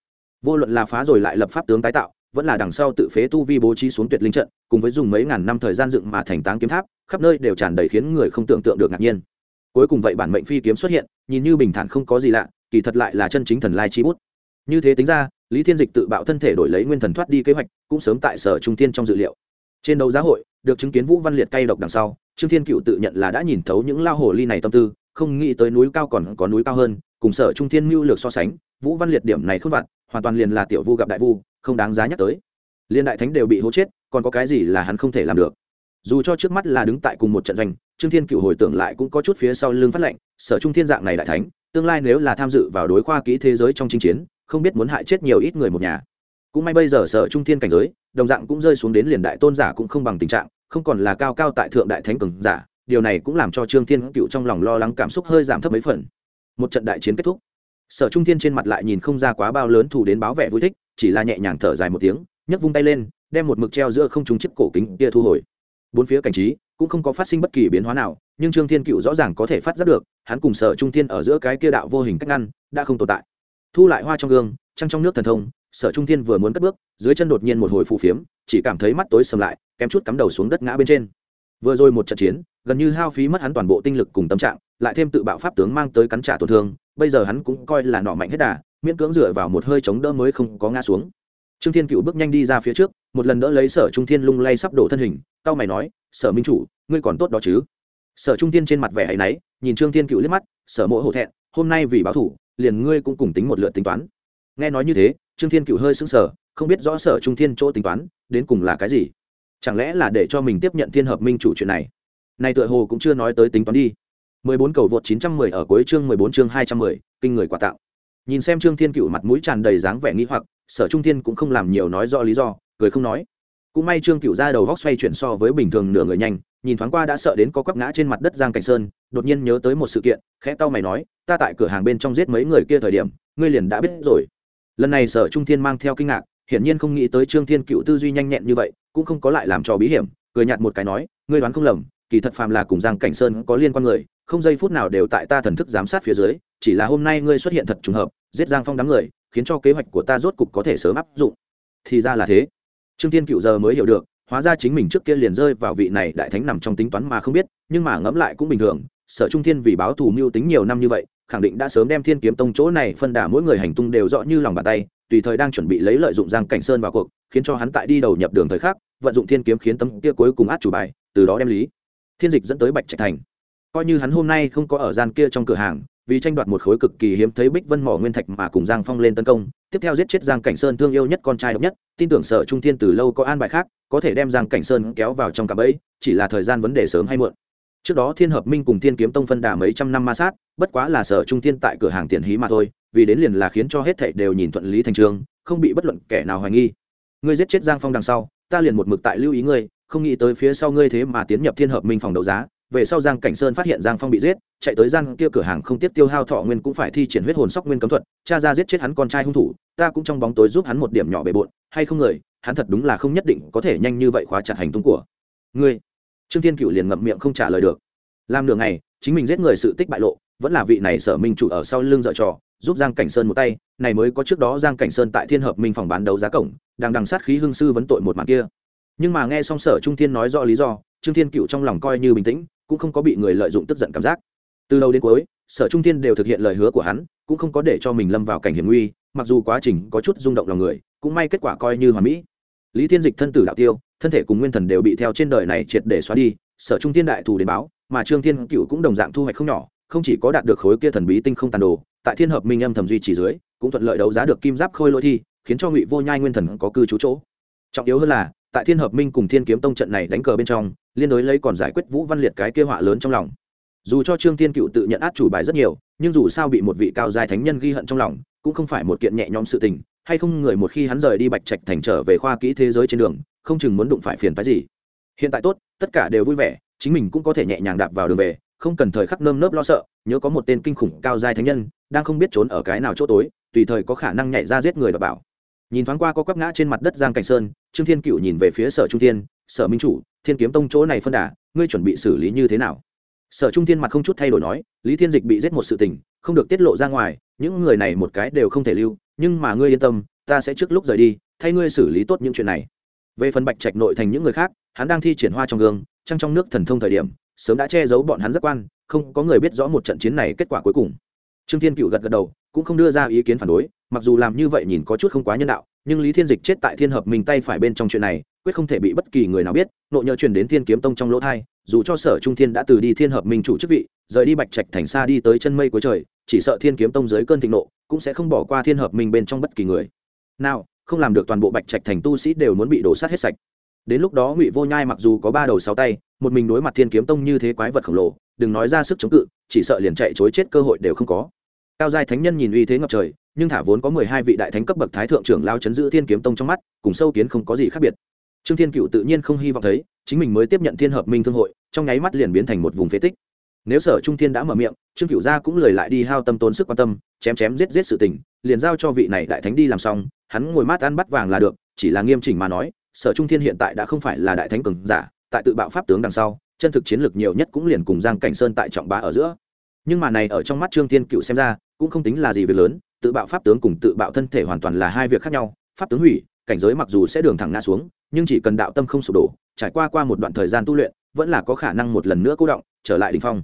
Vô luận là phá rồi lại lập pháp tướng tái tạo, vẫn là đằng sau tự phế tu vi bố trí xuống tuyệt linh trận, cùng với dùng mấy ngàn năm thời gian dựng mà thành táng kiếm tháp, khắp nơi đều tràn đầy khiến người không tưởng tượng được ngạc nhiên cuối cùng vậy bản mệnh phi kiếm xuất hiện, nhìn như bình thản không có gì lạ, kỳ thật lại là chân chính thần lai chi bút. Như thế tính ra, lý thiên dịch tự bạo thân thể đổi lấy nguyên thần thoát đi kế hoạch, cũng sớm tại sở trung tiên trong dự liệu. Trên đấu giá hội, được chứng kiến vũ văn liệt cay độc đằng sau, trương thiên cựu tự nhận là đã nhìn thấu những lao hồ ly này tâm tư, không nghĩ tới núi cao còn có núi cao hơn, cùng sở trung thiên mưu lược so sánh, vũ văn liệt điểm này không vặt, hoàn toàn liền là tiểu vu gặp đại vu, không đáng giá nhắc tới. Liên đại thánh đều bị hố chết, còn có cái gì là hắn không thể làm được? Dù cho trước mắt là đứng tại cùng một trận doanh trương thiên cựu hồi tưởng lại cũng có chút phía sau lưng phát lệnh, sở trung thiên dạng này đại thánh, tương lai nếu là tham dự vào đối khoa kỹ thế giới trong chinh chiến, không biết muốn hại chết nhiều ít người một nhà. Cũng may bây giờ sở trung thiên cảnh giới, đồng dạng cũng rơi xuống đến liền đại tôn giả cũng không bằng tình trạng, không còn là cao cao tại thượng đại thánh cường giả, điều này cũng làm cho trương thiên cựu trong lòng lo lắng cảm xúc hơi giảm thấp mấy phần. Một trận đại chiến kết thúc. Sở trung thiên trên mặt lại nhìn không ra quá bao lớn thủ đến báo vẻ vui thích, chỉ là nhẹ nhàng thở dài một tiếng, nhấc vung tay lên, đem một mực treo giữa không trúng chiếc cổ kính kia thu hồi. Bốn phía cảnh trí cũng không có phát sinh bất kỳ biến hóa nào, nhưng trương thiên cựu rõ ràng có thể phát giác được, hắn cùng sở trung thiên ở giữa cái kia đạo vô hình cách ngăn đã không tồn tại. Thu lại hoa trong gương, trăng trong nước thần thông, sở trung thiên vừa muốn cất bước, dưới chân đột nhiên một hồi phù phiếm, chỉ cảm thấy mắt tối sầm lại, kém chút cắm đầu xuống đất ngã bên trên. Vừa rồi một trận chiến, gần như hao phí mất hắn toàn bộ tinh lực cùng tâm trạng, lại thêm tự bạo pháp tướng mang tới cắn trả tổn thương, bây giờ hắn cũng coi là nọ mạnh hết đà, miễn cưỡng dựa vào một hơi chống đỡ mới không có ngã xuống. Trương thiên cựu bước nhanh đi ra phía trước, một lần đỡ lấy sở trung thiên lung lay sắp đổ thân hình tao mày nói sở minh chủ ngươi còn tốt đó chứ? Sở trung thiên trên mặt vẻ hay náy nhìn trương thiên cựu liếc mắt sở mộ hổ thẹn hôm nay vì báo thủ liền ngươi cũng cùng tính một lượt tính toán. Nghe nói như thế trương thiên cựu hơi sững sờ không biết rõ sở trung thiên chỗ tính toán đến cùng là cái gì? Chẳng lẽ là để cho mình tiếp nhận thiên hợp minh chủ chuyện này? Này tựa hồ cũng chưa nói tới tính toán đi. 14 cầu vượt 910 ở cuối chương 14 chương 210, kinh người quả tạo. Nhìn xem trương thiên cựu mặt mũi tràn đầy dáng vẻ nghi hoặc sở trung thiên cũng không làm nhiều nói rõ lý do cười không nói cũng may trương cựu ra đầu góc xoay chuyển so với bình thường nửa người nhanh, nhìn thoáng qua đã sợ đến có quắp ngã trên mặt đất giang cảnh sơn, đột nhiên nhớ tới một sự kiện, khẽ tao mày nói, ta tại cửa hàng bên trong giết mấy người kia thời điểm, ngươi liền đã biết rồi. Lần này sở trung thiên mang theo kinh ngạc, hiển nhiên không nghĩ tới trương thiên cựu tư duy nhanh nhẹn như vậy, cũng không có lại làm trò bí hiểm, cười nhạt một cái nói, ngươi đoán không lầm, kỳ thật phàm là cùng giang cảnh sơn có liên quan người, không giây phút nào đều tại ta thần thức giám sát phía dưới, chỉ là hôm nay ngươi xuất hiện thật trùng hợp, giết giang phong đám người, khiến cho kế hoạch của ta rốt cục có thể sớm áp dụng. Thì ra là thế trương tiên cựu giờ mới hiểu được, hóa ra chính mình trước kia liền rơi vào vị này đại thánh nằm trong tính toán mà không biết, nhưng mà ngẫm lại cũng bình thường, sở trung thiên vì báo thù mưu tính nhiều năm như vậy, khẳng định đã sớm đem thiên kiếm tông chỗ này phân đả mỗi người hành tung đều rõ như lòng bàn tay, tùy thời đang chuẩn bị lấy lợi dụng giang cảnh sơn vào cuộc, khiến cho hắn tại đi đầu nhập đường thời khắc, vận dụng thiên kiếm khiến tấm kia cuối cùng át chủ bài, từ đó đem lý. Thiên dịch dẫn tới bạch trạch thành. Coi như hắn hôm nay không có ở gian kia trong cửa hàng vì tranh đoạt một khối cực kỳ hiếm thấy bích vân mỏ nguyên thạch mà cùng giang phong lên tấn công, tiếp theo giết chết giang cảnh sơn thương yêu nhất con trai độc nhất, tin tưởng sở trung thiên từ lâu có an bài khác, có thể đem giang cảnh sơn kéo vào trong cặp ấy chỉ là thời gian vấn đề sớm hay muộn. Trước đó thiên hợp minh cùng thiên kiếm tông phân đà mấy trăm năm ma sát, bất quá là sở trung thiên tại cửa hàng tiền hí mà thôi, vì đến liền là khiến cho hết thảy đều nhìn thuận lý thành trường, không bị bất luận kẻ nào hoài nghi. Ngươi giết chết giang phong đằng sau, ta liền một mực tại lưu ý ngươi, không nghĩ tới phía sau ngươi thế mà tiến nhập thiên hợp minh phòng đấu giá về sau giang cảnh sơn phát hiện giang phong bị giết, chạy tới gian kia cửa hàng không tiếp tiêu hao thọ nguyên cũng phải thi triển huyết hồn sóc nguyên cấm thuật, cha ra giết chết hắn con trai hung thủ, ta cũng trong bóng tối giúp hắn một điểm nhỏ bề bộn, hay không người, hắn thật đúng là không nhất định có thể nhanh như vậy khóa chặt hành tung của ngươi. Trương thiên cựu liền ngậm miệng không trả lời được. Làm nửa ngày, chính mình giết người sự tích bại lộ, vẫn là vị này sở minh chủ ở sau lưng dợ trò, giúp giang cảnh sơn một tay, này mới có trước đó giang cảnh sơn tại thiên hợp minh phòng bán đấu giá cổng, đang đằng sát khí hưng sư vấn tội một màn kia. Nhưng mà nghe xong sở trung thiên nói rõ lý do, trương thiên cựu trong lòng coi như bình tĩnh cũng không có bị người lợi dụng tức giận cảm giác. Từ đầu đến cuối, sở trung thiên đều thực hiện lời hứa của hắn, cũng không có để cho mình lâm vào cảnh hiểm nguy, mặc dù quá trình có chút rung động lòng người, cũng may kết quả coi như hoàn mỹ. Lý thiên dịch thân tử đạo tiêu, thân thể cùng nguyên thần đều bị theo trên đời này triệt để xóa đi, sở trung thiên đại thù đến báo, mà trương thiên cựu cũng đồng dạng thu hoạch không nhỏ, không chỉ có đạt được khối kia thần bí tinh không tàn đồ, tại thiên hợp minh âm thầm duy trì dưới, cũng thuận lợi đấu giá được kim giáp khôi lỗi thi, khiến cho ngụy vô nhai nguyên thần có cư trú chỗ. Trọng yếu hơn là, tại thiên hợp minh cùng thiên kiếm tông trận này đánh cờ bên trong liên đối lấy còn giải quyết vũ văn liệt cái kêu họa lớn trong lòng. Dù cho trương tiên cựu tự nhận át chủ bài rất nhiều, nhưng dù sao bị một vị cao dài thánh nhân ghi hận trong lòng, cũng không phải một kiện nhẹ nhõm sự tình, hay không người một khi hắn rời đi bạch trạch thành trở về khoa kỹ thế giới trên đường, không chừng muốn đụng phải phiền phái gì. Hiện tại tốt, tất cả đều vui vẻ, chính mình cũng có thể nhẹ nhàng đạp vào đường về, không cần thời khắc nơm nớp lo sợ, nhớ có một tên kinh khủng cao dài thánh nhân, đang không biết trốn ở cái nào chỗ tối, tùy thời có khả năng nhảy ra giết người và bảo nhìn thoáng qua có quắp ngã trên mặt đất giang cảnh sơn, trương thiên cựu nhìn về phía sở trung thiên, sở minh chủ thiên kiếm tông chỗ này phân đà, ngươi chuẩn bị xử lý như thế nào? Sở trung thiên mặt không chút thay đổi nói, lý thiên dịch bị giết một sự tình, không được tiết lộ ra ngoài, những người này một cái đều không thể lưu, nhưng mà ngươi yên tâm, ta sẽ trước lúc rời đi, thay ngươi xử lý tốt những chuyện này. Về phần bạch trạch nội thành những người khác, hắn đang thi triển hoa trong gương, trăng trong nước thần thông thời điểm, sớm đã che giấu bọn hắn rất quan, không có người biết rõ một trận chiến này kết quả cuối cùng. Trương thiên cựu gật gật đầu, cũng không đưa ra ý kiến phản đối, mặc dù làm như vậy nhìn có chút không quá nhân đạo, nhưng lý thiên dịch chết tại thiên hợp mình tay phải bên trong chuyện này quyết không thể bị bất kỳ người nào biết, nội nhờ truyền đến thiên kiếm tông trong lỗ thai, dù cho sở trung thiên đã từ đi thiên hợp minh chủ chức vị, rời đi bạch trạch thành xa đi tới chân mây cuối trời, chỉ sợ thiên kiếm tông dưới cơn thịnh nộ, cũng sẽ không bỏ qua thiên hợp minh bên trong bất kỳ người. Nào, không làm được toàn bộ bạch trạch thành tu sĩ đều muốn bị đổ sát hết sạch. Đến lúc đó ngụy vô nhai mặc dù có ba đầu sáu tay, một mình đối mặt thiên kiếm tông như thế quái vật khổng lồ, đừng nói ra sức chống cự, chỉ sợ liền chạy chối chết cơ hội đều không có. Cao giai thánh nhân nhìn uy thế ngập trời, nhưng thả vốn có mười hai vị đại thánh cấp bậc thái thượng trưởng lao chấn giữ thiên kiếm tông trong mắt, cùng sâu kiến không có gì khác biệt trương thiên cựu tự nhiên không hy vọng thấy, chính mình mới tiếp nhận thiên hợp minh thương hội, trong nháy mắt liền biến thành một vùng phế tích. Nếu sở trung thiên đã mở miệng, trương cựu gia cũng lời lại đi hao tâm tốn sức quan tâm, chém chém giết giết sự tình, liền giao cho vị này đại thánh đi làm xong, hắn ngồi mát ăn bắt vàng là được, chỉ là nghiêm chỉnh mà nói, sở trung thiên hiện tại đã không phải là đại thánh cường giả, tại tự bạo pháp tướng đằng sau, chân thực chiến lược nhiều nhất cũng liền cùng giang cảnh sơn tại trọng bá ở giữa. Nhưng mà này ở trong mắt trương thiên cựu xem ra, cũng không tính là gì việc lớn, tự bạo pháp tướng cùng tự bạo thân thể hoàn toàn là hai việc khác nhau, pháp tướng hủy cảnh giới mặc dù sẽ đường thẳng ngã xuống, nhưng chỉ cần đạo tâm không sụp đổ, trải qua qua một đoạn thời gian tu luyện, vẫn là có khả năng một lần nữa cố động, trở lại đ ỉ n h phong.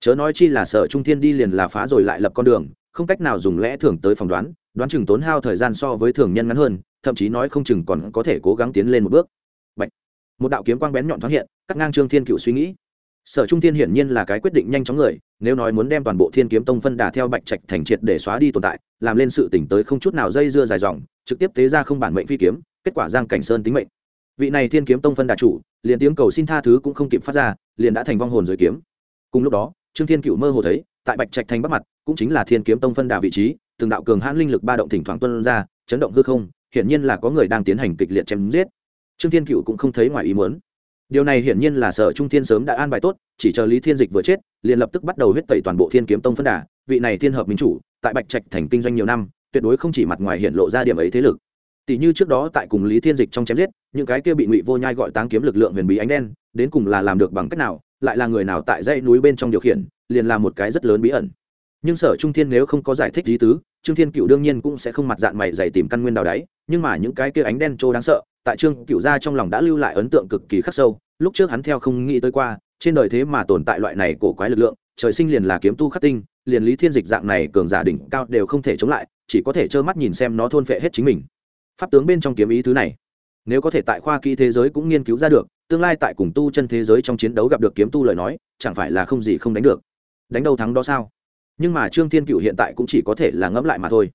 Chớ nói chi là sở trung thiên đi liền là phá rồi lại lập con đường, không cách nào dùng lẽ thường tới phỏng đoán đoán chừng tốn hao thời gian so với thường nhân ngắn hơn, thậm chí nói không chừng còn có thể cố gắng tiến lên một bước. Bạch. một đạo kiếm quang bén nhọn thoáng hiện, cắt ngang trương thiên cựu suy nghĩ. Sở trung thiên hiển nhiên là cái quyết định nhanh chóng người, nếu nói muốn đem toàn bộ thiên kiếm tông phân đà theo bạch trạch thành triệt để xóa đi tồn tại, làm lên sự tỉnh tới không chút nào dây dưa dài dòng trực tiếp tế ra không bản mệnh phi kiếm, kết quả giang cảnh sơn tính mệnh. Vị này thiên kiếm tông phân đà chủ, liền tiếng cầu xin tha thứ cũng không kịp phát ra, liền đã thành vong hồn dưới kiếm. Cùng lúc đó, trương thiên cựu mơ hồ thấy, tại bạch trạch thành bắc mặt, cũng chính là thiên kiếm tông phân đà vị trí, từng đạo cường hãn linh lực ba động thỉnh thoảng tuân ra, chấn động hư không, hiển nhiên là có người đang tiến hành kịch liệt chém giết. Trương thiên cựu cũng không thấy ngoài ý muốn. Điều này hiển nhiên là sở trung thiên sớm đã an bài tốt, chỉ chờ lý thiên dịch vừa chết, liền lập tức bắt đầu huyết tẩy toàn bộ thiên kiếm tông phân đà. Vị này thiên hợp minh chủ, tại bạch trạch thành kinh doanh nhiều năm tuyệt đối không chỉ mặt ngoài hiện lộ ra điểm ấy thế lực. Tỷ như trước đó tại cùng lý thiên dịch trong chém giết, những cái kia bị ngụy vô nhai gọi táng kiếm lực lượng huyền bí ánh đen, đến cùng là làm được bằng cách nào, lại là người nào tại dãy núi bên trong điều khiển, liền là một cái rất lớn bí ẩn. Nhưng sở trung thiên nếu không có giải thích lý tứ, trương thiên cựu đương nhiên cũng sẽ không mặt dạng mày dày tìm căn nguyên đào đáy, nhưng mà những cái kia ánh đen trô đáng sợ, tại trương cựu gia trong lòng đã lưu lại ấn tượng cực kỳ khắc sâu, lúc trước hắn theo không nghĩ tới qua, trên đời thế mà tồn tại loại này cổ quái lực lượng, trời sinh liền là kiếm tu khắc tinh, liền lý thiên dịch dạng này cường giả đỉnh cao đều không thể chống lại chỉ có thể trơ mắt nhìn xem nó thôn phệ hết chính mình. Pháp tướng bên trong kiếm ý thứ này, nếu có thể tại khoa kỹ thế giới cũng nghiên cứu ra được, tương lai tại cùng tu chân thế giới trong chiến đấu gặp được kiếm tu lời nói, chẳng phải là không gì không đánh được. Đánh đâu thắng đó sao? Nhưng mà trương thiên cựu hiện tại cũng chỉ có thể là ngẫm lại mà thôi.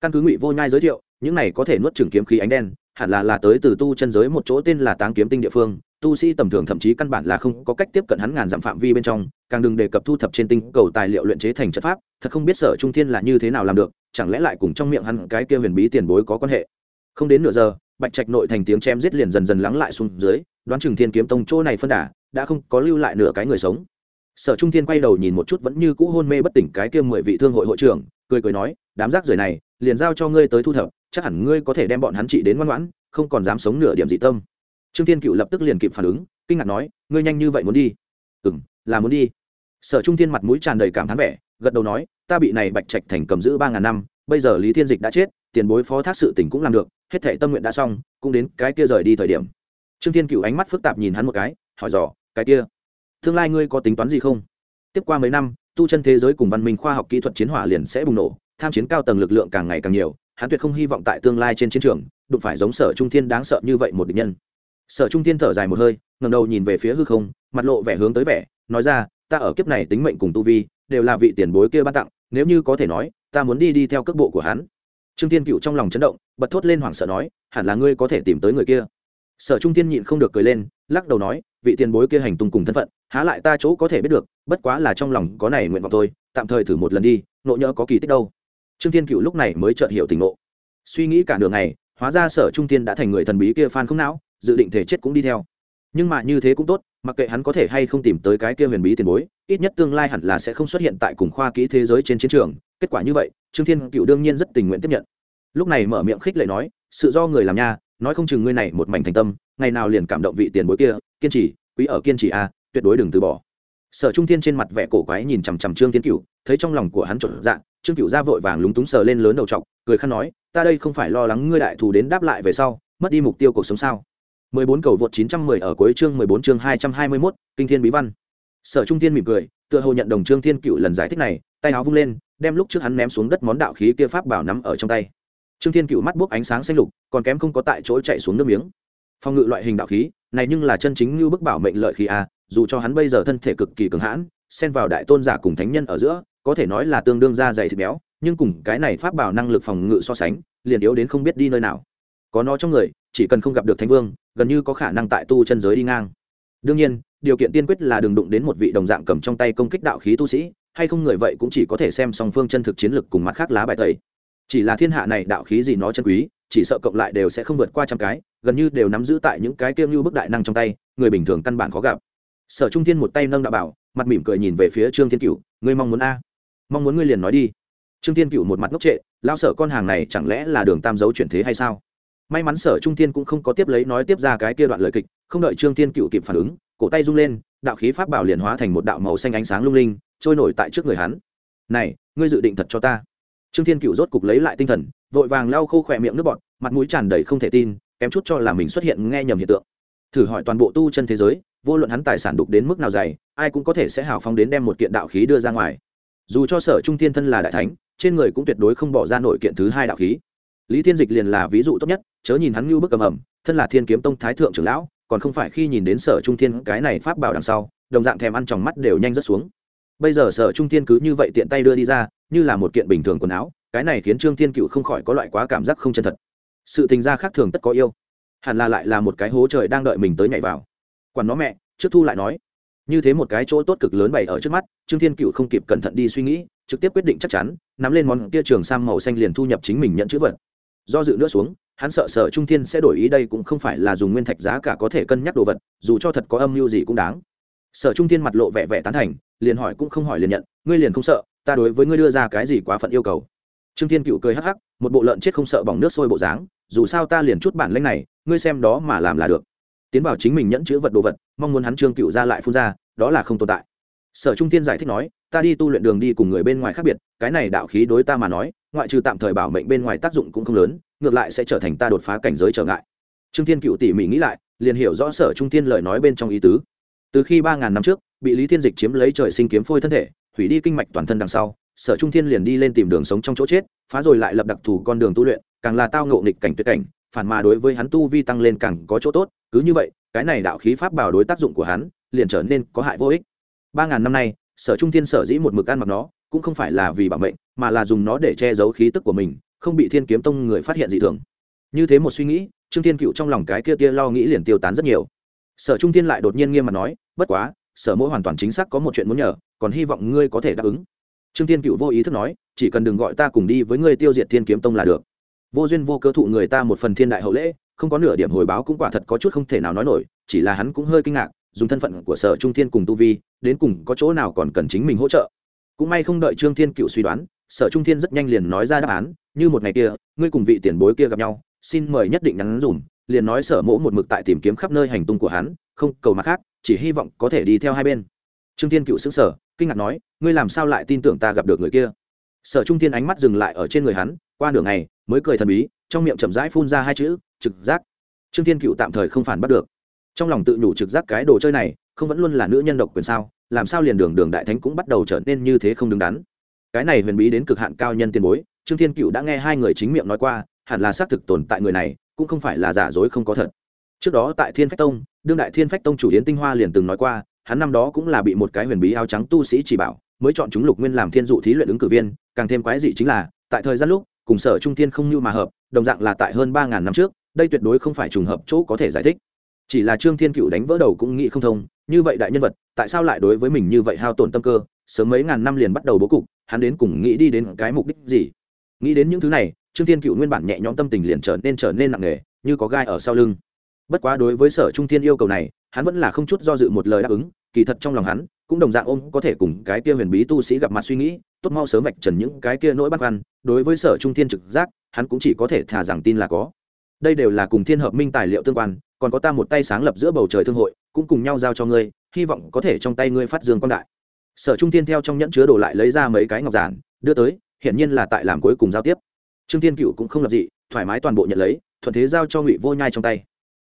Căn cứ ngụy vô nhai giới thiệu, những này có thể nuốt chửng kiếm khí ánh đen, hẳn là là tới từ tu chân giới một chỗ tên là táng kiếm tinh địa phương, tu sĩ tầm thường thậm chí căn bản là không có cách tiếp cận hắn ngàn dặm phạm vi bên trong, càng đừng đề cập thu thập trên tinh cầu tài liệu luyện chế thành chất pháp, thật không biết sở trung thiên là như thế nào làm được chẳng lẽ lại cùng trong miệng hắn cái kia huyền bí tiền bối có quan hệ? Không đến nửa giờ, bạch trạch nội thành tiếng chém giết liền dần dần lắng lại xuống dưới, đoán chừng thiên kiếm tông chỗ này phân đả đã không có lưu lại nửa cái người sống. Sở trung thiên quay đầu nhìn một chút vẫn như cũ hôn mê bất tỉnh cái kia mười vị thương hội hội trưởng, cười cười nói, đám rác rưởi này, liền giao cho ngươi tới thu thập, chắc hẳn ngươi có thể đem bọn hắn trị đến ngoan ngoãn, không còn dám sống nửa điểm dị tâm. Trương thiên cựu lập tức liền kịp phản ứng, kinh ngạc nói, ngươi nhanh như vậy muốn đi? Ừ m là muốn đi. Sở trung thiên mặt mũi tràn đầy cảm thán vẻ, gật đầu nói ta bị này bạch trạch thành cầm giữ ba ngàn năm, bây giờ lý thiên dịch đã chết, tiền bối phó thác sự tỉnh cũng làm được, hết thể tâm nguyện đã xong, cũng đến cái kia rời đi thời điểm. Trương thiên cựu ánh mắt phức tạp nhìn hắn một cái, hỏi dò, cái kia, tương lai ngươi có tính toán gì không? Tiếp qua mấy năm, tu chân thế giới cùng văn minh khoa học kỹ thuật chiến hỏa liền sẽ bùng nổ, tham chiến cao tầng lực lượng càng ngày càng nhiều, hắn tuyệt không hy vọng tại tương lai trên chiến trường, đụng phải giống sở trung thiên đáng sợ như vậy một địch nhân. Sở trung thiên thở dài một hơi ngầm đầu nhìn về phía hư không, mặt lộ vẻ hướng tới vẻ, nói ra, ta ở kiếp này tính mệnh cùng tu vi, đều là vị tiền bối kia ban tặng nếu như có thể nói, ta muốn đi đi theo cước bộ của hắn. Trương thiên cựu trong lòng chấn động, bật thốt lên hoảng sợ nói, hẳn là ngươi có thể tìm tới người kia. Sở trung tiên nhịn không được cười lên, lắc đầu nói, vị tiền bối kia hành tung cùng thân phận, há lại ta chỗ có thể biết được, bất quá là trong lòng có này nguyện vọng thôi, tạm thời thử một lần đi, nộ nhỡ có kỳ tích đâu. Trương thiên cựu lúc này mới chợt hiểu tình nộ suy nghĩ cả đường này hóa ra sở trung tiên đã thành người thần bí kia phan không não, dự định thể chết cũng đi theo. Nhưng mà như thế cũng tốt mặc kệ hắn có thể hay không tìm tới cái kia huyền bí tiền bối, ít nhất tương lai hẳn là sẽ không xuất hiện tại cùng khoa kỹ thế giới trên chiến trường. Kết quả như vậy, trương thiên cựu đương nhiên rất tình nguyện tiếp nhận. Lúc này mở miệng khích lệ nói, sự do người làm nha, nói không chừng ngươi này một mảnh thành tâm, ngày nào liền cảm động vị tiền bối kia, kiên trì, quý ở kiên trì a tuyệt đối đừng từ bỏ. Sở trung thiên trên mặt vẻ cổ quái nhìn chằm chằm trương thiên cựu thấy trong lòng của hắn trộn dạng trương cựu ra vội vàng lúng túng sờ lên lớn đầu t cười khăn nói, ta đây không phải lo lắng ngươi đại thù đến đáp lại về sau, mất đi mục tiêu cuộc sống sao? 14 cầu vượt 910 ở cuối chương 14 chương 221, kinh thiên bí văn. Sở Trung Thiên mỉm cười, tựa hồ nhận đồng Trương Thiên Cựu lần giải thích này, tay áo vung lên, đem lúc trước hắn ném xuống đất món đạo khí kia pháp bảo nắm ở trong tay. Trương Thiên Cựu mắt buốc ánh sáng xanh lục, còn kém không có tại chỗ chạy xuống nước miếng. Phong ngự loại hình đạo khí, này nhưng là chân chính như bức bảo mệnh lợi khí a, dù cho hắn bây giờ thân thể cực kỳ cứng hãn, xen vào đại tôn giả cùng thánh nhân ở giữa, có thể nói là tương đương ra dày thịt béo, nhưng cùng cái này pháp bảo năng lực phòng ngự so sánh, liền yếu đến không biết đi nơi nào. Có nó trong người, chỉ cần không gặp được thánh vương, gần như có khả năng tại tu chân giới đi ngang. Đương nhiên, điều kiện tiên quyết là đừng đụng đến một vị đồng dạng cầm trong tay công kích đạo khí tu sĩ, hay không người vậy cũng chỉ có thể xem song phương chân thực chiến lực cùng mặt khác lá bài tẩy. Chỉ là thiên hạ này đạo khí gì nó chân quý, chỉ sợ cộng lại đều sẽ không vượt qua trăm cái, gần như đều nắm giữ tại những cái kiêng như bức đại năng trong tay, người bình thường căn bản khó gặp. Sở trung thiên một tay nâng đạo bảo, mặt mỉm cười nhìn về phía trương thiên cựu ngươi mong muốn a? Mong muốn ngươi liền nói đi. Trương thiên cựu một mặt ngốc trệ lao sở con hàng này chẳng lẽ là đường tam dấu chuyển thế hay sao? May mắn sở trung thiên cũng không có tiếp lấy nói tiếp ra cái kia đoạn lời kịch, không đợi trương thiên cựu kịp phản ứng, cổ tay rung lên, đạo khí pháp bảo liền hóa thành một đạo màu xanh ánh sáng lung linh, trôi nổi tại trước người hắn. Này, ngươi dự định thật cho ta? Trương thiên cựu rốt cục lấy lại tinh thần, vội vàng lau khô khỏe miệng nước bọt, mặt mũi tràn đầy không thể tin, kém chút cho là mình xuất hiện nghe nhầm hiện tượng. Thử hỏi toàn bộ tu chân thế giới, vô luận hắn tài sản đục đến mức nào dày, ai cũng có thể sẽ hào phóng đến đem một kiện đạo khí đưa ra ngoài. Dù cho sở trung thiên thân là đại thánh, trên người cũng tuyệt đối không bỏ ra nổi kiện thứ hai đạo khí lý thiên dịch liền là ví dụ tốt nhất, chớ nhìn hắn như bức cầm ẩm, thân là thiên kiếm tông thái thượng trưởng lão, còn không phải khi nhìn đến sở trung thiên cái này pháp bảo đằng sau, đồng dạng thèm ăn tròng mắt đều nhanh rất xuống. Bây giờ sở trung thiên cứ như vậy tiện tay đưa đi ra, như là một kiện bình thường quần áo, cái này khiến trương thiên cựu không khỏi có loại quá cảm giác không chân thật. Sự tình gia khác thường tất có yêu. Hẳn là lại là một cái hố trời đang đợi mình tới nhảy vào. Quản nó mẹ, trước thu lại nói. Như thế một cái chỗ tốt cực lớn bày ở trước mắt, trương thiên cựu không kịp cẩn thận đi suy nghĩ, trực tiếp quyết định chắc chắn, nắm lên món kia trường sang màu xanh liền thu nhập chính mình nhận chữ vật do dự nữa xuống, hắn sợ sở trung thiên sẽ đổi ý đây cũng không phải là dùng nguyên thạch giá cả có thể cân nhắc đồ vật, dù cho thật có âm mưu gì cũng đáng. Sở trung thiên mặt lộ vẻ vẻ tán thành, liền hỏi cũng không hỏi liền nhận, ngươi liền không sợ, ta đối với ngươi đưa ra cái gì quá phận yêu cầu. Trương thiên cựu cười hắc hắc, một bộ lợn chết không sợ bỏng nước sôi bộ dáng, dù sao ta liền chút bản lanh này, ngươi xem đó mà làm là được. Tiến vào chính mình nhẫn chữ vật đồ vật, mong muốn hắn trương cựu ra lại phun ra, đó là không tồn tại. Sở trung thiên giải thích nói ta đi tu luyện đường đi cùng người bên ngoài khác biệt, cái này đạo khí đối ta mà nói, ngoại trừ tạm thời bảo mệnh bên ngoài tác dụng cũng không lớn, ngược lại sẽ trở thành ta đột phá cảnh giới trở ngại. Trương thiên cựu tỉ mỉ nghĩ lại, liền hiểu rõ sở trung thiên lời nói bên trong ý tứ. Từ khi ba ngàn năm trước, bị lý thiên dịch chiếm lấy trời sinh kiếm phôi thân thể, hủy đi kinh mạch toàn thân đằng sau, sở trung thiên liền đi lên tìm đường sống trong chỗ chết, phá rồi lại lập đặc thù con đường tu luyện, càng là tao ngộ nghịch cảnh tuyệt cảnh, phản mà đối với hắn tu vi tăng lên càng có chỗ tốt, cứ như vậy, cái này đạo khí pháp bảo đối tác dụng của hắn, liền trở nên có hại vô ích. Ba ngàn năm nay sở trung thiên sở dĩ một mực ăn mặc nó, cũng không phải là vì bảo mệnh, mà là dùng nó để che giấu khí tức của mình, không bị thiên kiếm tông người phát hiện dị thường. Như thế một suy nghĩ, trương thiên cựu trong lòng cái kia tia lo nghĩ liền tiêu tán rất nhiều. Sở trung thiên lại đột nhiên nghiêm mặt nói, bất quá, sở mỗi hoàn toàn chính xác có một chuyện muốn nhờ, còn hy vọng ngươi có thể đáp ứng. Trương thiên cựu vô ý thức nói, chỉ cần đừng gọi ta cùng đi với ngươi tiêu diệt thiên kiếm tông là được. Vô duyên vô cơ thụ người ta một phần thiên đại hậu lễ, không có nửa điểm hồi báo cũng quả thật có chút không thể nào nói nổi, chỉ là hắn cũng hơi kinh ngạc dùng thân phận của sở trung thiên cùng tu vi, đến cùng có chỗ nào còn cần chính mình hỗ trợ. Cũng may không đợi trương thiên cựu suy đoán, sở trung thiên rất nhanh liền nói ra đáp án, như một ngày kia, ngươi cùng vị tiền bối kia gặp nhau, xin mời nhất định nhắn dùm, liền nói sở mỗ một mực tại tìm kiếm khắp nơi hành tung của hắn, không cầu mặt khác, chỉ hy vọng có thể đi theo hai bên. Trương thiên cựu xứng sở kinh ngạc nói, ngươi làm sao lại tin tưởng ta gặp được người kia? Sở trung thiên ánh mắt dừng lại ở trên người hắn, qua nửa ngày, mới cười thần bí, trong miệng chậm rãi phun ra hai chữ, trực giác. Trương thiên cựu tạm thời không phản bắt được trong lòng tự nhủ trực giác cái đồ chơi này, không vẫn luôn là nữ nhân độc quyền sao, làm sao liền đường đường đại thánh cũng bắt đầu trở nên như thế không đứng đắn. Cái này huyền bí đến cực hạn cao nhân tiền bối, trương thiên cựu đã nghe hai người chính miệng nói qua, hẳn là xác thực tồn tại người này, cũng không phải là giả dối không có thật. Trước đó tại thiên phách tông, đương đại thiên phách tông chủ yến tinh hoa liền từng nói qua, hắn năm đó cũng là bị một cái huyền bí áo trắng tu sĩ chỉ bảo, mới chọn chúng lục nguyên làm thiên dụ thí luyện ứng cử viên, càng thêm quái dị chính là, tại thời gian lúc, cùng sở trung thiên không như mà hợp, đồng dạng là tại hơn ba ngàn năm trước, đây tuyệt đối không phải trùng hợp chỗ có thể giải thích chỉ là trương thiên cựu đánh vỡ đầu cũng nghĩ không thông, như vậy đại nhân vật, tại sao lại đối với mình như vậy hao tổn tâm cơ, sớm mấy ngàn năm liền bắt đầu bố cục, hắn đến cùng nghĩ đi đến cái mục đích gì? Nghĩ đến những thứ này, trương thiên cựu nguyên bản nhẹ nhõm tâm tình liền trở nên trở nên nặng nề, như có gai ở sau lưng. Bất quá đối với sở trung thiên yêu cầu này, hắn vẫn là không chút do dự một lời đáp ứng, kỳ thật trong lòng hắn, cũng đồng dạng ôm có thể cùng cái kia huyền bí tu sĩ gặp mặt suy nghĩ, tốt mau sớm vạch trần những cái kia nỗi băn khoăn, đối với sở trung thiên trực giác, hắn cũng chỉ có thể thả rằng tin là có. Đây đều là cùng thiên hợp minh tài liệu tương quan còn có ta một tay sáng lập giữa bầu trời thương hội, cũng cùng nhau giao cho ngươi, hy vọng có thể trong tay ngươi phát dương quan đại. Sở trung thiên theo trong nhẫn chứa đổ lại lấy ra mấy cái ngọc giản, đưa tới, hiển nhiên là tại làm cuối cùng giao tiếp. Trương thiên cựu cũng không lập dị, thoải mái toàn bộ nhận lấy, thuận thế giao cho ngụy vô nhai trong tay.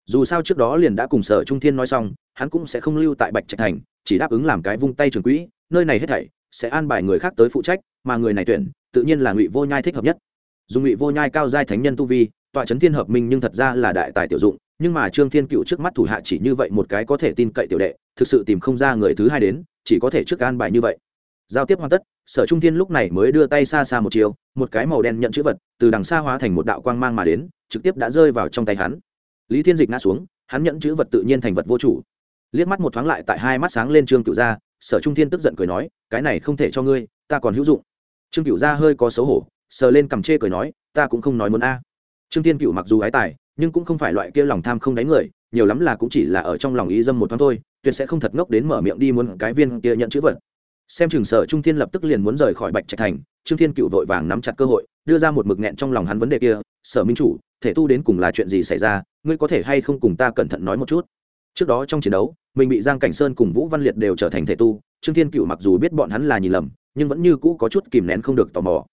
Dù sao trước đó liền đã cùng sở trung thiên nói xong, hắn cũng sẽ không lưu tại bạch trạch thành, chỉ đáp ứng làm cái vung tay trường quỹ, nơi này hết thảy sẽ an bài người khác tới phụ trách, mà người này tuyển, tự nhiên là ngụy vô nhai thích hợp nhất. Dùng ngụy vô nhai cao giai thánh nhân tu vi, tọa trấn thiên hợp minh nhưng thật ra là đại tài tiểu dụng nhưng mà trương thiên cựu trước mắt thủ hạ chỉ như vậy một cái có thể tin cậy tiểu đệ, thực sự tìm không ra người thứ hai đến, chỉ có thể trước an bài như vậy. Giao tiếp hoàn tất, sở trung thiên lúc này mới đưa tay xa xa một chiều, một cái màu đen nhận chữ vật, từ đằng xa hóa thành một đạo quang mang mà đến, trực tiếp đã rơi vào trong tay hắn. Lý thiên dịch ngã xuống, hắn nhận chữ vật tự nhiên thành vật vô chủ. Liếc mắt một thoáng lại tại hai mắt sáng lên trương cựu gia, sở trung thiên tức giận cười nói, cái này không thể cho ngươi, ta còn hữu dụng. Trương cựu gia hơi có xấu hổ, sờ lên cầm chê cười nói, ta cũng không nói muốn a. Trương thiên cựu mặc dù ái tài nhưng cũng không phải loại kia lòng tham không đánh người, nhiều lắm là cũng chỉ là ở trong lòng ý dâm một thoáng thôi, tuyệt sẽ không thật ngốc đến mở miệng đi muốn cái viên kia nhận chữ vật. Xem chừng sở trung thiên lập tức liền muốn rời khỏi bạch trạch thành, trương thiên cựu vội vàng nắm chặt cơ hội, đưa ra một mực nghẹn trong lòng hắn vấn đề kia, sở minh chủ, thể tu đến cùng là chuyện gì xảy ra? Ngươi có thể hay không cùng ta cẩn thận nói một chút? Trước đó trong chiến đấu, mình bị giang cảnh sơn cùng vũ văn liệt đều trở thành thể tu, trương thiên cựu mặc dù biết bọn hắn là nhìn lầm, nhưng vẫn như cũ có chút kìm nén không được tò mò.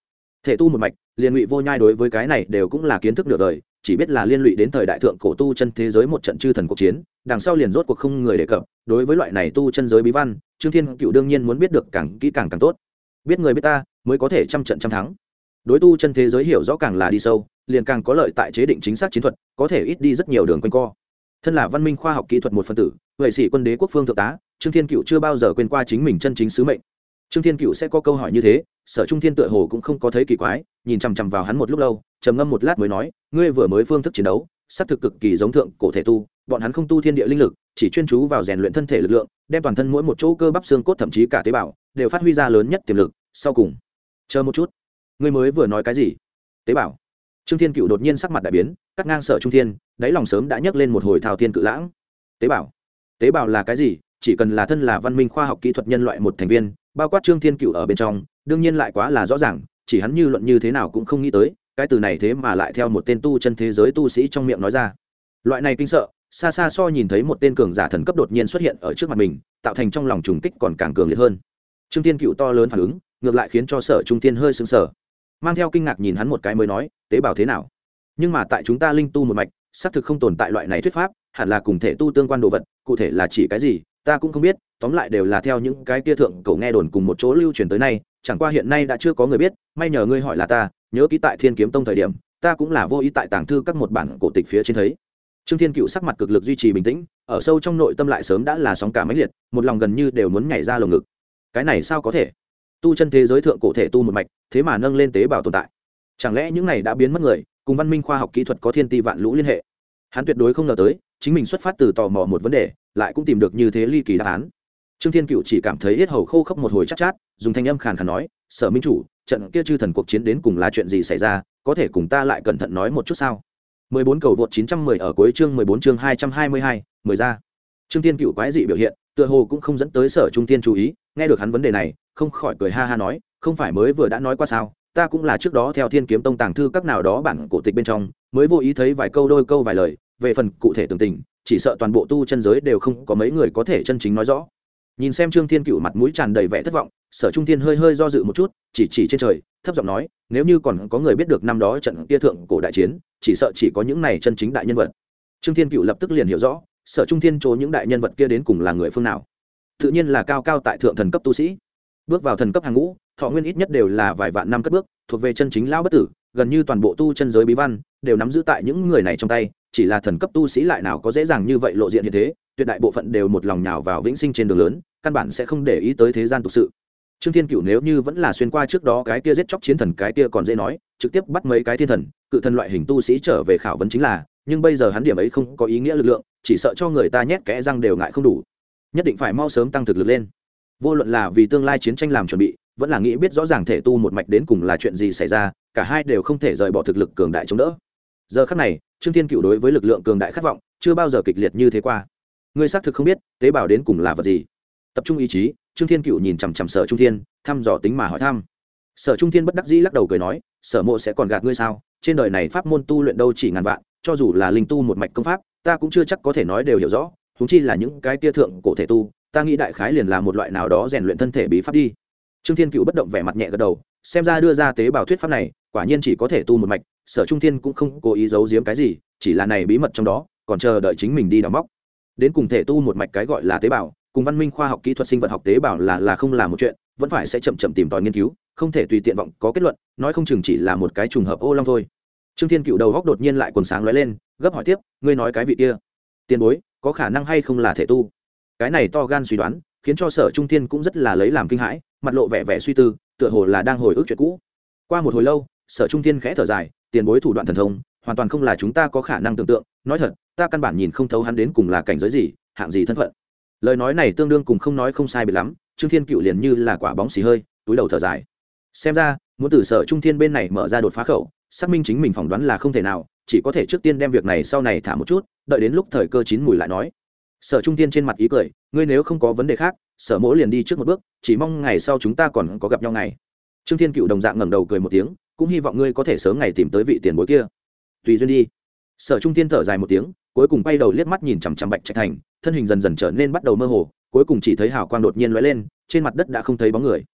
Thể tu một mạch, liền ngụy vô nhai đối với cái này đều cũng là kiến thức nửa đời chỉ biết là liên lụy đến thời đại thượng cổ tu chân thế giới một trận chư thần cuộc chiến, đằng sau liền rốt cuộc không người đề cập. Đối với loại này tu chân giới bí văn, trương thiên cựu đương nhiên muốn biết được càng kỹ càng càng tốt. Biết người biết ta, mới có thể trăm trận trăm thắng. Đối tu chân thế giới hiểu rõ càng là đi sâu, liền càng có lợi tại chế định chính xác chiến thuật, có thể ít đi rất nhiều đường quanh co. Thân là văn minh khoa học kỹ thuật một phân tử vệ sĩ quân đế quốc phương thượng tá, trương thiên cựu chưa bao giờ quên qua chính mình chân chính sứ mệnh trương thiên cựu sẽ có câu hỏi như thế, sở trung thiên tựa hồ cũng không có thấy kỳ quái, nhìn chằm chằm vào hắn một lúc lâu, trầm ngâm một lát mới nói, ngươi vừa mới phương thức chiến đấu sắp thực cực kỳ giống thượng cổ thể tu, bọn hắn không tu thiên địa linh lực, chỉ chuyên chú vào rèn luyện thân thể lực lượng, đem toàn thân mỗi một chỗ cơ bắp xương cốt thậm chí cả tế bào, đều phát huy ra lớn nhất tiềm lực, sau cùng, chờ một chút, ngươi mới vừa nói cái gì? Tế bào. Trương thiên cựu đột nhiên sắc mặt đại biến, cắt ngang sở trung thiên, đáy lòng sớm đã nhấc lên một hồi thao thiên cự lãng. Tế bào. Tế bào là cái gì? Chỉ cần là thân là văn minh khoa học kỹ thuật nhân loại một thành viên bao quát trương thiên cựu ở bên trong, đương nhiên lại quá là rõ ràng, chỉ hắn như luận như thế nào cũng không nghĩ tới, cái từ này thế mà lại theo một tên tu chân thế giới tu sĩ trong miệng nói ra. Loại này kinh sợ, xa xa so nhìn thấy một tên cường giả thần cấp đột nhiên xuất hiện ở trước mặt mình, tạo thành trong lòng trùng kích còn càng cường liệt hơn. Trương tiên cựu to lớn phản ứng, ngược lại khiến cho sở trung tiên hơi sững sờ. Mang theo kinh ngạc nhìn hắn một cái mới nói, tế bào thế nào? Nhưng mà tại chúng ta linh tu một mạch, xác thực không tồn tại loại này thuyết pháp, hẳn là cùng thể tu tương quan đồ vật, cụ thể là chỉ cái gì ta cũng không biết, tóm lại đều là theo những cái kia thượng cổ nghe đồn cùng một chỗ lưu truyền tới nay, chẳng qua hiện nay đã chưa có người biết, may nhờ ngươi hỏi là ta, nhớ ký tại thiên kiếm tông thời điểm, ta cũng là vô ý tại tàng thư các một bản cổ tịch phía trên thấy. Trương thiên cựu sắc mặt cực lực duy trì bình tĩnh, ở sâu trong nội tâm lại sớm đã là sóng cả máy liệt, một lòng gần như đều muốn nhảy ra lồng ngực. Cái này sao có thể? Tu chân thế giới thượng cổ thể tu một mạch, thế mà nâng lên tế bào tồn tại. Chẳng lẽ những này đã biến mất người, cùng văn minh khoa học kỹ thuật có thiên ti vạn lũ liên hệ? Hắn tuyệt đối không ngờ tới chính mình xuất phát từ tò mò một vấn đề lại cũng tìm được như thế ly kỳ đáp án. Trương thiên cựu chỉ cảm thấy hết hầu khô khốc một hồi chắc chát, chát dùng thanh âm khàn khàn nói sở minh chủ trận kia chư thần cuộc chiến đến cùng là chuyện gì xảy ra có thể cùng ta lại cẩn thận nói một chút sao? 14 cầu vượt 910 ở cuối chương 14 chương 222, mười ra. Trương thiên cựu quái dị biểu hiện tựa hồ cũng không dẫn tới sở trung Thiên chú ý nghe được hắn vấn đề này không khỏi cười ha ha nói không phải mới vừa đã nói qua sao ta cũng là trước đó theo thiên kiếm tông tàng thư các nào đó bản cổ tịch bên trong mới vô ý thấy vài câu đôi câu vài lời về phần cụ thể tường tình, chỉ sợ toàn bộ tu chân giới đều không có mấy người có thể chân chính nói rõ. Nhìn xem trương thiên cựu mặt mũi tràn đầy vẻ thất vọng, sở trung thiên hơi hơi do dự một chút, chỉ chỉ trên trời, thấp giọng nói, nếu như còn có người biết được năm đó trận kia thượng cổ đại chiến, chỉ sợ chỉ có những này chân chính đại nhân vật. Trương thiên cựu lập tức liền hiểu rõ, sở trung thiên chỗ những đại nhân vật kia đến cùng là người phương nào. Tự nhiên là cao cao tại thượng thần cấp tu sĩ bước vào thần cấp hàng ngũ, thọ nguyên ít nhất đều là vài vạn năm cất bước, thuộc về chân chính lão bất tử, gần như toàn bộ tu chân giới bí văn đều nắm giữ tại những người này trong tay, chỉ là thần cấp tu sĩ lại nào có dễ dàng như vậy lộ diện như thế, tuyệt đại bộ phận đều một lòng nhào vào vĩnh sinh trên đường lớn, căn bản sẽ không để ý tới thế gian thực sự. Trương thiên cựu nếu như vẫn là xuyên qua trước đó cái kia giết chóc chiến thần, cái kia còn dễ nói, trực tiếp bắt mấy cái thiên thần, cự thần loại hình tu sĩ trở về khảo vấn chính là, nhưng bây giờ hắn điểm ấy không có ý nghĩa lực lượng, chỉ sợ cho người ta nhét kẽ răng đều ngại không đủ. Nhất định phải mau sớm tăng thực lực lên vô luận là vì tương lai chiến tranh làm chuẩn bị, vẫn là nghĩ biết rõ ràng thể tu một mạch đến cùng là chuyện gì xảy ra, cả hai đều không thể rời bỏ thực lực cường đại chống đỡ. Giờ khắc này, trương thiên cựu đối với lực lượng cường đại khát vọng chưa bao giờ kịch liệt như thế qua. Ngươi xác thực không biết tế bào đến cùng là vật gì. Tập trung ý chí, trương thiên cựu nhìn chằm chằm sở trung thiên, thăm dò tính mà hỏi thăm. Sở trung thiên bất đắc dĩ lắc đầu cười nói, sở mộ sẽ còn gạt ngươi sao? Trên đời này pháp môn tu luyện đâu chỉ ngàn vạn, cho dù là linh tu một mạch công pháp, ta cũng chưa chắc có thể nói đều hiểu rõ húng chi là những cái tia thượng cổ thể tu ta nghĩ đại khái liền là một loại nào đó rèn luyện thân thể bí pháp đi. Trương thiên cựu bất động vẻ mặt nhẹ gật đầu, xem ra đưa ra tế bào thuyết pháp này, quả nhiên chỉ có thể tu một mạch, sở trung thiên cũng không cố ý giấu giếm cái gì, chỉ là này bí mật trong đó, còn chờ đợi chính mình đi đào móc. Đến cùng thể tu một mạch cái gọi là tế bào, cùng văn minh khoa học kỹ thuật sinh vật học tế bào là là không là một chuyện, vẫn phải sẽ chậm chậm tìm tòi nghiên cứu, không thể tùy tiện vọng có kết luận, nói không chừng chỉ là một cái trùng hợp ô long thôi. Trương thiên cựu đầu góc đột nhiên lại quần sáng lóe lên, gấp hỏi tiếp, ngươi nói cái vị kia, tiền bối, có khả năng hay không là thể tu? Cái này to gan suy đoán, khiến cho sở trung thiên cũng rất là lấy làm kinh hãi, mặt lộ vẻ vẻ suy tư, tựa hồ là đang hồi ức chuyện cũ. Qua một hồi lâu, sở trung thiên khẽ thở dài, tiền bối thủ đoạn thần thông, hoàn toàn không là chúng ta có khả năng tưởng tượng. Nói thật, ta căn bản nhìn không thấu hắn đến cùng là cảnh giới gì, hạng gì thân phận. Lời nói này tương đương cùng không nói không sai biệt lắm, trương thiên cựu liền như là quả bóng xì hơi, túi đầu thở dài. Xem ra, muốn từ sở trung thiên bên này mở ra đột phá khẩu, xác minh chính mình phỏng đoán là không thể nào, chỉ có thể trước tiên đem việc này sau này thả một chút, đợi đến lúc thời cơ chín mùi lại nói sở trung tiên trên mặt ý cười, ngươi nếu không có vấn đề khác, sở mỗ liền đi trước một bước, chỉ mong ngày sau chúng ta còn có gặp nhau ngày. Trương thiên cựu đồng dạng ngẩng đầu cười một tiếng, cũng hy vọng ngươi có thể sớm ngày tìm tới vị tiền bối kia. Tùy duyên đi. Sở trung tiên thở dài một tiếng, cuối cùng bay đầu liếc mắt nhìn chằm chằm bạch trạch thành, thân hình dần dần trở nên bắt đầu mơ hồ, cuối cùng chỉ thấy hào quang đột nhiên lóe lên, trên mặt đất đã không thấy bóng người.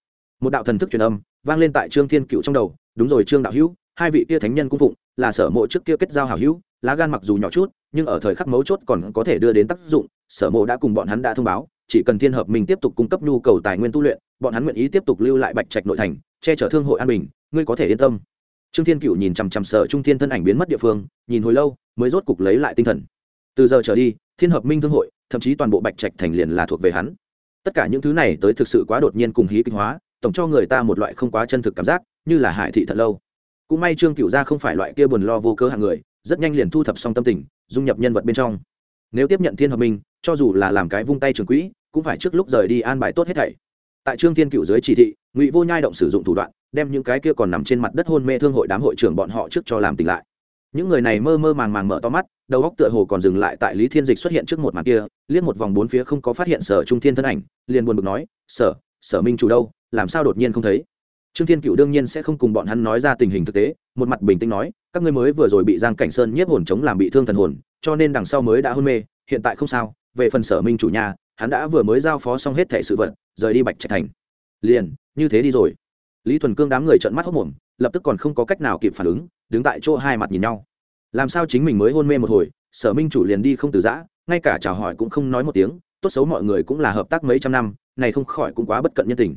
Một đạo thần thức truyền âm, vang lên tại trương thiên cựu trong đầu, đúng rồi trương đạo hữu, hai vị kia thánh nhân cung phụng, là sở mộ trước kia kết giao hảo hữu, lá gan mặc dù nhỏ chút, nhưng ở thời khắc mấu chốt còn có thể đưa đến tác dụng sở mộ đã cùng bọn hắn đã thông báo, chỉ cần thiên hợp mình tiếp tục cung cấp nhu cầu tài nguyên tu luyện, bọn hắn nguyện ý tiếp tục lưu lại bạch trạch nội thành, che chở thương hội an bình, ngươi có thể yên tâm. Trương thiên cựu nhìn chằm chằm sở trung thiên thân ảnh biến mất địa phương, nhìn hồi lâu, mới rốt cục lấy lại tinh thần. Từ giờ trở đi, thiên hợp minh thương hội, thậm chí toàn bộ bạch trạch thành liền là thuộc về hắn. Tất cả những thứ này tới thực sự quá đột nhiên cùng hí kinh hóa, tổng cho người ta một loại không quá chân thực cảm giác, như là hải thị thật lâu. Cũng may trương cựu gia không phải loại kia buồn lo vô cớ hàng người, rất nhanh liền thu thập xong tâm tình, dung nhập nhân vật bên trong. Nếu tiếp nhận thiên hợp minh cho dù là làm cái vung tay trường quỹ, cũng phải trước lúc rời đi an bài tốt hết thảy. Tại trương thiên cựu dưới chỉ thị, ngụy vô nhai động sử dụng thủ đoạn, đem những cái kia còn nằm trên mặt đất hôn mê thương hội đám hội trưởng bọn họ trước cho làm tỉnh lại. Những người này mơ mơ màng màng mở to mắt, đầu góc tựa hồ còn dừng lại tại lý thiên dịch xuất hiện trước một màn kia, liếc một vòng bốn phía không có phát hiện sở trung thiên thân ảnh, liền buồn bực nói, sở sở minh chủ đâu, làm sao đột nhiên không thấy? Trương thiên cựu đương nhiên sẽ không cùng bọn hắn nói ra tình hình thực tế, một mặt bình tĩnh nói, các ngươi mới vừa rồi bị giang cảnh sơn nhiếp hồn chống làm bị thương thần hồn, cho nên đằng sau mới đã hôn mê, hiện tại không sao về phần sở minh chủ nhà, hắn đã vừa mới giao phó xong hết thẻ sự vật, rời đi bạch trạch thành. Liền, như thế đi rồi. Lý thuần cương đám người trợn mắt hốc mồm lập tức còn không có cách nào kịp phản ứng, đứng tại chỗ hai mặt nhìn nhau. Làm sao chính mình mới hôn mê một hồi, sở minh chủ liền đi không từ giã, ngay cả chào hỏi cũng không nói một tiếng, tốt xấu mọi người cũng là hợp tác mấy trăm năm, này không khỏi cũng quá bất cận nhân tình.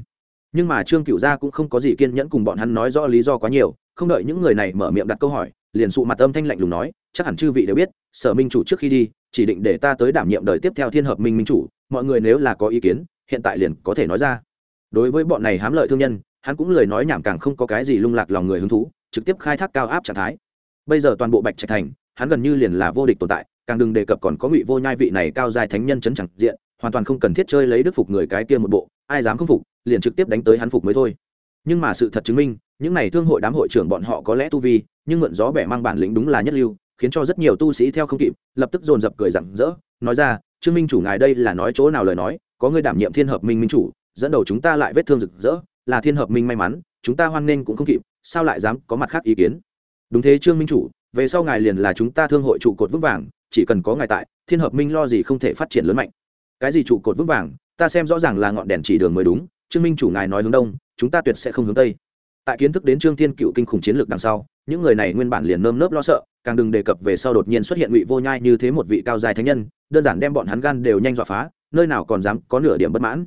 Nhưng mà trương cựu gia cũng không có gì kiên nhẫn cùng bọn hắn nói rõ lý do quá nhiều, không đợi những người này mở miệng đặt câu hỏi, liền sụ mặt âm thanh lạnh lùng nói, chắc hẳn chư vị đều biết, sở minh chủ trước khi đi chỉ định để ta tới đảm nhiệm đời tiếp theo thiên hợp minh minh chủ, mọi người nếu là có ý kiến, hiện tại liền có thể nói ra. Đối với bọn này hám lợi thương nhân, hắn cũng lời nói nhảm càng không có cái gì lung lạc lòng người hứng thú, trực tiếp khai thác cao áp trạng thái. Bây giờ toàn bộ bạch trạch thành, hắn gần như liền là vô địch tồn tại, càng đừng đề cập còn có ngụy vô nhai vị này cao dài thánh nhân chấn chẳng diện, hoàn toàn không cần thiết chơi lấy đức phục người cái kia một bộ, ai dám không phục, liền trực tiếp đánh tới hắn phục mới thôi. Nhưng mà sự thật chứng minh, những này thương hội đám hội trưởng bọn họ có lẽ tu vi, nhưng mượn gió bẻ mang bản lĩnh đúng là nhất lưu khiến cho rất nhiều tu sĩ theo không kịp, lập tức dồn dập cười rặng rỡ, nói ra, trương minh chủ ngài đây là nói chỗ nào lời nói, có người đảm nhiệm thiên hợp minh minh chủ, dẫn đầu chúng ta lại vết thương rực rỡ, là thiên hợp minh may mắn, chúng ta hoan nghênh cũng không kịp, sao lại dám có mặt khác ý kiến? Đúng thế, trương minh chủ, về sau ngài liền là chúng ta thương hội trụ cột vững vàng, chỉ cần có ngài tại, thiên hợp minh lo gì không thể phát triển lớn mạnh. Cái gì trụ cột vững vàng, ta xem rõ ràng là ngọn đèn chỉ đường mới đúng, trương minh chủ ngài nói hướng đông, chúng ta tuyệt sẽ không hướng tây tại kiến thức đến trương thiên cựu kinh khủng chiến lược đằng sau, những người này nguyên bản liền nơm nớp lo sợ, càng đừng đề cập về sau đột nhiên xuất hiện ngụy vô nhai như thế một vị cao dài thánh nhân, đơn giản đem bọn hắn gan đều nhanh dọa phá, nơi nào còn dám có nửa điểm bất mãn.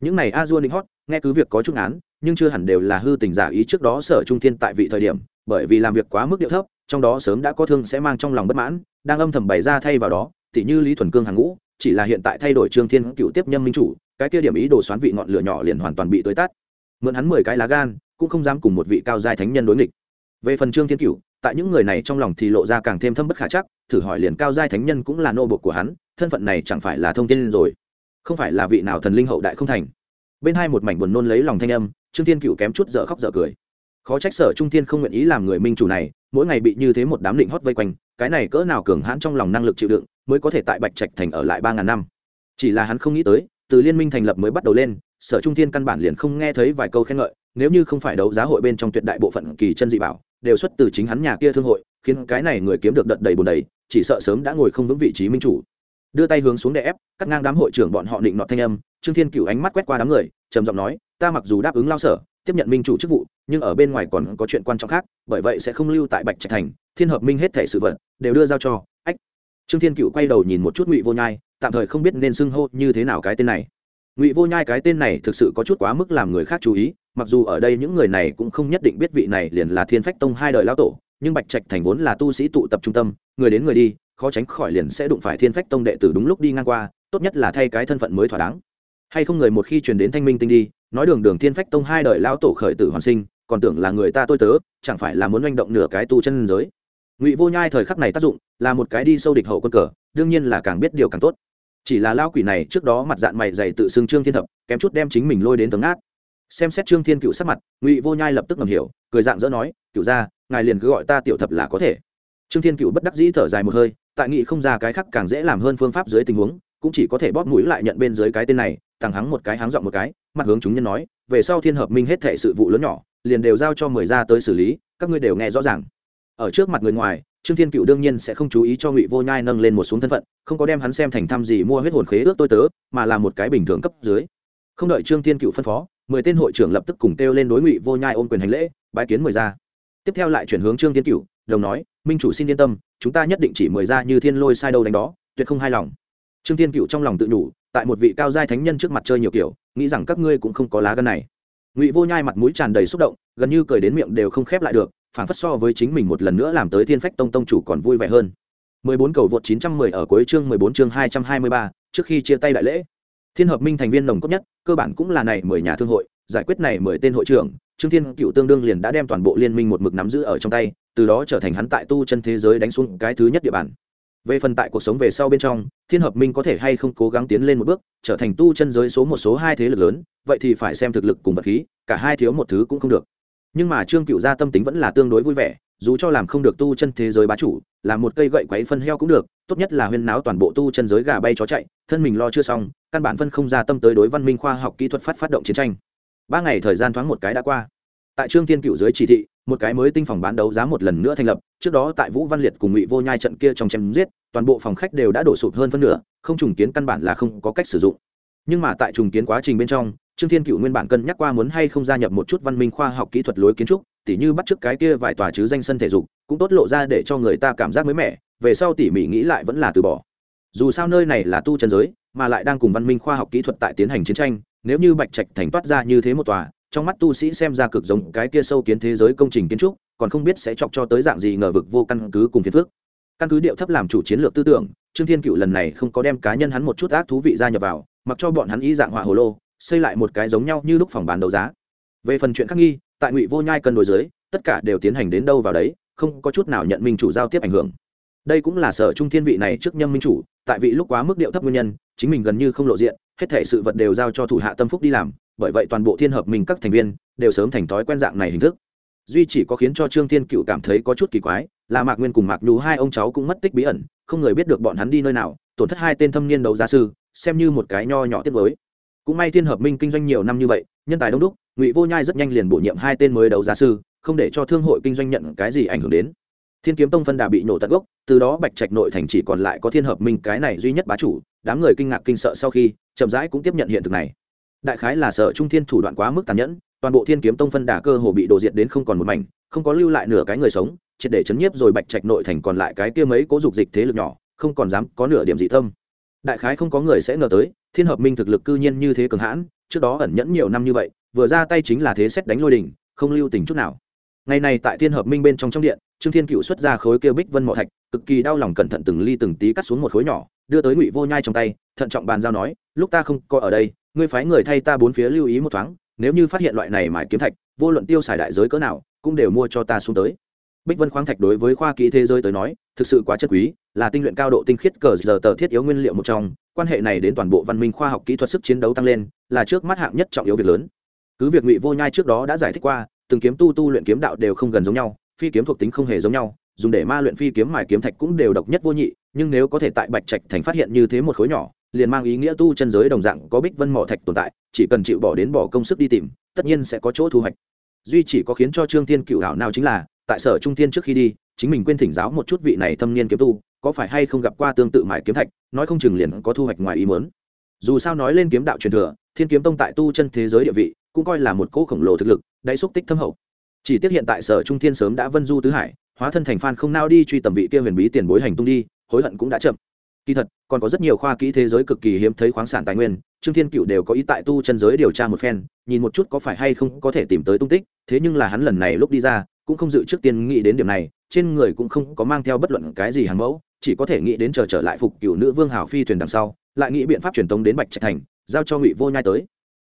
Những này a dua ninh hót, nghe cứ việc có chút án nhưng chưa hẳn đều là hư tình giả ý trước đó sở trung thiên tại vị thời điểm, bởi vì làm việc quá mức điệu thấp, trong đó sớm đã có thương sẽ mang trong lòng bất mãn, đang âm thầm bày ra thay vào đó, tỉ như lý thuần cương hàng ngũ, chỉ là hiện tại thay đổi trương thiên cựu tiếp nhâm minh chủ, cái kia điểm ý đồ xoán vị ngọn lửa nhỏ liền hoàn toàn bị tới tắt mượn hắn mười cái lá gan cũng không dám cùng một vị cao giai thánh nhân đối nghịch. Về phần trương thiên cựu tại những người này trong lòng thì lộ ra càng thêm thâm bất khả chắc, thử hỏi liền cao giai thánh nhân cũng là nô bộc của hắn, thân phận này chẳng phải là thông tin rồi. Không phải là vị nào thần linh hậu đại không thành. Bên hai một mảnh buồn nôn lấy lòng thanh âm, trương thiên cựu kém chút dở khóc dở cười. Khó trách sở trung thiên không nguyện ý làm người minh chủ này, mỗi ngày bị như thế một đám định hót vây quanh, cái này cỡ nào cường hãn trong lòng năng lực chịu đựng, mới có thể tại bạch trạch thành ở lại ba ngàn năm. Chỉ là hắn không nghĩ tới, từ liên minh thành lập mới bắt đầu lên, sở trung thiên căn bản liền không nghe thấy vài câu khen ngợi nếu như không phải đấu giá hội bên trong tuyệt đại bộ phận kỳ chân dị bảo, đều xuất từ chính hắn nhà kia thương hội, khiến cái này người kiếm được đợt đầy bùn đầy, chỉ sợ sớm đã ngồi không vững vị trí minh chủ. Đưa tay hướng xuống đè ép, cắt ngang đám hội trưởng bọn họ định nọ thanh âm, trương thiên cựu ánh mắt quét qua đám người, trầm giọng nói, ta mặc dù đáp ứng lao sở, tiếp nhận minh chủ chức vụ, nhưng ở bên ngoài còn có chuyện quan trọng khác, bởi vậy sẽ không lưu tại bạch trạch thành, thiên hợp minh hết thể sự vật, đều đưa giao cho, ách. Trương thiên cựu quay đầu nhìn một chút ngụy vô nhai, tạm thời không biết nên xưng hô như thế nào cái tên này. Ngụy vô nhai cái tên này thực sự có chút quá mức làm người khác chú ý mặc dù ở đây những người này cũng không nhất định biết vị này liền là thiên phách tông hai đời lão tổ, nhưng bạch trạch thành vốn là tu sĩ tụ tập trung tâm, người đến người đi, khó tránh khỏi liền sẽ đụng phải thiên phách tông đệ tử đúng lúc đi ngang qua, tốt nhất là thay cái thân phận mới thỏa đáng. Hay không người một khi truyền đến thanh minh tinh đi, nói đường đường thiên phách tông hai đời lão tổ khởi tử hoàn sinh, còn tưởng là người ta tôi tớ, chẳng phải là muốn manh động nửa cái tu chân giới. Ngụy vô nhai thời khắc này tác dụng là một cái đi sâu địch hậu quân cờ, đương nhiên là càng biết điều càng tốt. Chỉ là lao quỷ này trước đó mặt dạng mày dày tự xưng trương thiên thập, kém chút đem chính mình lôi đến tấm át xem xét trương thiên cựu sắc mặt, ngụy vô nhai lập tức ngầm hiểu, cười dạng dỡ nói cựu ra ngài liền cứ gọi ta tiểu thập là có thể. Trương thiên cựu bất đắc dĩ thở dài một hơi, tại nghị không ra cái khác càng dễ làm hơn phương pháp dưới tình huống, cũng chỉ có thể bóp mũi lại nhận bên dưới cái tên này, thẳng hắng một cái háng giọng một cái, mặt hướng chúng nhân nói, về sau thiên hợp minh hết thệ sự vụ lớn nhỏ, liền đều giao cho mười ra tới xử lý, các ngươi đều nghe rõ ràng. Ở trước mặt người ngoài, trương thiên cựu đương nhiên sẽ không chú ý cho ngụy vô nhai nâng lên một xuống thân phận, không có đem hắn xem thành thăm gì mua huyết hồn khế ước tôi tớ, mà là một cái bình thường cấp dưới. Không đợi trương thiên cựu phân phó mười tên hội trưởng lập tức cùng kêu lên đối ngụy vô nhai ôm quyền hành lễ bái kiến mười gia. tiếp theo lại chuyển hướng trương thiên cựu đồng nói minh chủ xin yên tâm chúng ta nhất định chỉ mười gia như thiên lôi sai đâu đánh đó tuyệt không hài lòng. Trương thiên cựu trong lòng tự đủ tại một vị cao giai thánh nhân trước mặt chơi nhiều kiểu nghĩ rằng các ngươi cũng không có lá gân này. Ngụy vô nhai mặt mũi tràn đầy xúc động gần như cười đến miệng đều không khép lại được phản phất so với chính mình một lần nữa làm tới thiên phách tông tông chủ còn vui vẻ hơn. 14 cầu vượt 910 ở cuối chương 14 chương 223, trước khi chia tay đại lễ thiên hợp minh thành viên nồng cốt nhất, cơ bản cũng là này mười nhà thương hội, giải quyết này mười tên hội trưởng, trương thiên cựu tương đương liền đã đem toàn bộ liên minh một mực nắm giữ ở trong tay, từ đó trở thành hắn tại tu chân thế giới đánh xuống cái thứ nhất địa bàn. Về phần tại cuộc sống về sau bên trong, thiên hợp minh có thể hay không cố gắng tiến lên một bước, trở thành tu chân giới số một số hai thế lực lớn, vậy thì phải xem thực lực cùng vật khí, cả hai thiếu một thứ cũng không được. Nhưng mà trương cựu gia tâm tính vẫn là tương đối vui vẻ dù cho làm không được tu chân thế giới bá chủ, làm một cây gậy quấy phân heo cũng được, tốt nhất là huyên náo toàn bộ tu chân giới gà bay chó chạy, thân mình lo chưa xong, căn bản phân không ra tâm tới đối văn minh khoa học kỹ thuật phát phát động chiến tranh. Ba ngày thời gian thoáng một cái đã qua. Tại trương thiên cựu dưới chỉ thị, một cái mới tinh phòng bán đấu giá một lần nữa thành lập, trước đó tại vũ văn liệt cùng ngụy vô nhai trận kia trong chém giết, toàn bộ phòng khách đều đã đổ sụp hơn phân nửa, không trùng kiến căn bản là không có cách sử dụng. Nhưng mà tại trùng kiến quá trình bên trong, trương thiên cựu nguyên bản cân nhắc qua muốn hay không gia nhập một chút văn minh khoa học kỹ thuật lối kiến trúc tỉ như bắt chước cái kia vài tòa chứ danh sân thể dục, cũng tốt lộ ra để cho người ta cảm giác mới mẻ, về sau tỉ mỉ nghĩ lại vẫn là từ bỏ. Dù sao nơi này là tu chân giới, mà lại đang cùng văn minh khoa học kỹ thuật tại tiến hành chiến tranh, nếu như bạch trạch thành toát ra như thế một tòa, trong mắt tu sĩ xem ra cực giống cái kia sâu kiến thế giới công trình kiến trúc, còn không biết sẽ chọc cho tới dạng gì ngờ vực vô căn cứ cùng phiền phước căn cứ điệu thấp làm chủ chiến lược tư tưởng, trương thiên cựu lần này không có đem cá nhân hắn một chút ác thú vị ra nhập vào, mặc cho bọn hắn ý dạng họa hồ lô, xây lại một cái giống nhau như lúc phòng bán đấu giá. Về phần chuyện khắc nghi tại ngụy vô nhai cân đối dưới tất cả đều tiến hành đến đâu vào đấy, không có chút nào nhận minh chủ giao tiếp ảnh hưởng. Đây cũng là sở trung thiên vị này trước nhâm minh chủ, tại vị lúc quá mức điệu thấp nguyên nhân, chính mình gần như không lộ diện, hết thể sự vật đều giao cho thủ hạ tâm phúc đi làm, bởi vậy toàn bộ thiên hợp mình các thành viên, đều sớm thành thói quen dạng này hình thức. Duy chỉ có khiến cho trương thiên cựu cảm thấy có chút kỳ quái, là mạc nguyên cùng mạc nhu hai ông cháu cũng mất tích bí ẩn, không người biết được bọn hắn đi nơi nào, tổn thất hai tên thâm niên đấu giá sư, xem như một cái nho nhỏ tiết mới cũng may thiên hợp minh kinh doanh nhiều năm như vậy, nhân tài đông đúc, ngụy vô nhai rất nhanh liền bổ nhiệm hai tên mới đấu giá sư, không để cho thương hội kinh doanh nhận cái gì ảnh hưởng đến. Thiên kiếm tông phân đà bị nổ tận gốc, từ đó bạch trạch nội thành chỉ còn lại có thiên hợp minh cái này duy nhất bá chủ, đám người kinh ngạc kinh sợ sau khi, chậm rãi cũng tiếp nhận hiện thực này. Đại khái là sợ trung thiên thủ đoạn quá mức tàn nhẫn, toàn bộ thiên kiếm tông phân đà cơ hồ bị đổ diệt đến không còn một mảnh, không có lưu lại nửa cái người sống, triệt để chấn nhiếp rồi bạch trạch nội thành còn lại cái kia mấy cố dục dịch thế lực nhỏ, không còn dám có nửa điểm dị tâm đại khái không có người sẽ ngờ tới, thiên hợp minh thực lực cư nhiên như thế cường hãn, trước đó ẩn nhẫn nhiều năm như vậy, vừa ra tay chính là thế xét đánh lôi đình không lưu tình chút nào. Ngày này tại thiên hợp minh bên trong trong điện, trương thiên cựu xuất ra khối kêu bích vân mọ thạch, cực kỳ đau lòng cẩn thận từng ly từng tí cắt xuống một khối nhỏ, đưa tới ngụy vô nhai trong tay, thận trọng bàn giao nói, lúc ta không có ở đây, ngươi phái người thay ta bốn phía lưu ý một thoáng, nếu như phát hiện loại này mài kiếm thạch, vô luận tiêu xài đại giới cỡ nào, cũng đều mua cho ta xuống tới bích vân khoáng thạch đối với khoa kỹ thế giới tới nói, thực sự quá chất quý, là tinh luyện cao độ tinh khiết cờ giờ tờ thiết yếu nguyên liệu một trong, quan hệ này đến toàn bộ văn minh khoa học kỹ thuật sức chiến đấu tăng lên, là trước mắt hạng nhất trọng yếu việc lớn. Cứ việc ngụy vô nhai trước đó đã giải thích qua, từng kiếm tu tu luyện kiếm đạo đều không gần giống nhau, phi kiếm thuộc tính không hề giống nhau, dùng để ma luyện phi kiếm mài kiếm thạch cũng đều độc nhất vô nhị, nhưng nếu có thể tại bạch trạch thành phát hiện như thế một khối nhỏ, liền mang ý nghĩa tu chân giới đồng dạng có bích vân mỏ thạch tồn tại, chỉ cần chịu bỏ đến bỏ công sức đi tìm, tất nhiên sẽ có chỗ thu hoạch. Duy chỉ có khiến cho trương thiên cựu hảo nào chính là tại sở trung tiên trước khi đi, chính mình quên thỉnh giáo một chút vị này thâm niên kiếm tu, có phải hay không gặp qua tương tự mải kiếm thạch, nói không chừng liền có thu hoạch ngoài ý muốn. Dù sao nói lên kiếm đạo truyền thừa, thiên kiếm tông tại tu chân thế giới địa vị, cũng coi là một cỗ khổng lồ thực lực đáy xúc tích thâm hậu. Chỉ tiếc hiện tại sở trung thiên sớm đã vân du tứ hải, hóa thân thành phan không nao đi truy tầm vị kia huyền bí tiền bối hành tung đi, hối hận cũng đã chậm. Kỳ thật, còn có rất nhiều khoa kỹ thế giới cực kỳ hiếm thấy khoáng sản tài nguyên, trương thiên cựu đều có ý tại tu chân giới điều tra một phen, nhìn một chút có phải hay không có thể tìm tới tung tích, thế nhưng là hắn lần này lúc đi ra cũng không dự trước tiên nghĩ đến điểm này, trên người cũng không có mang theo bất luận cái gì hàng mẫu, chỉ có thể nghĩ đến chờ trở lại phục cựu nữ vương hào phi thuyền đằng sau, lại nghĩ biện pháp truyền tống đến bạch trạch thành, giao cho ngụy vô nhai tới.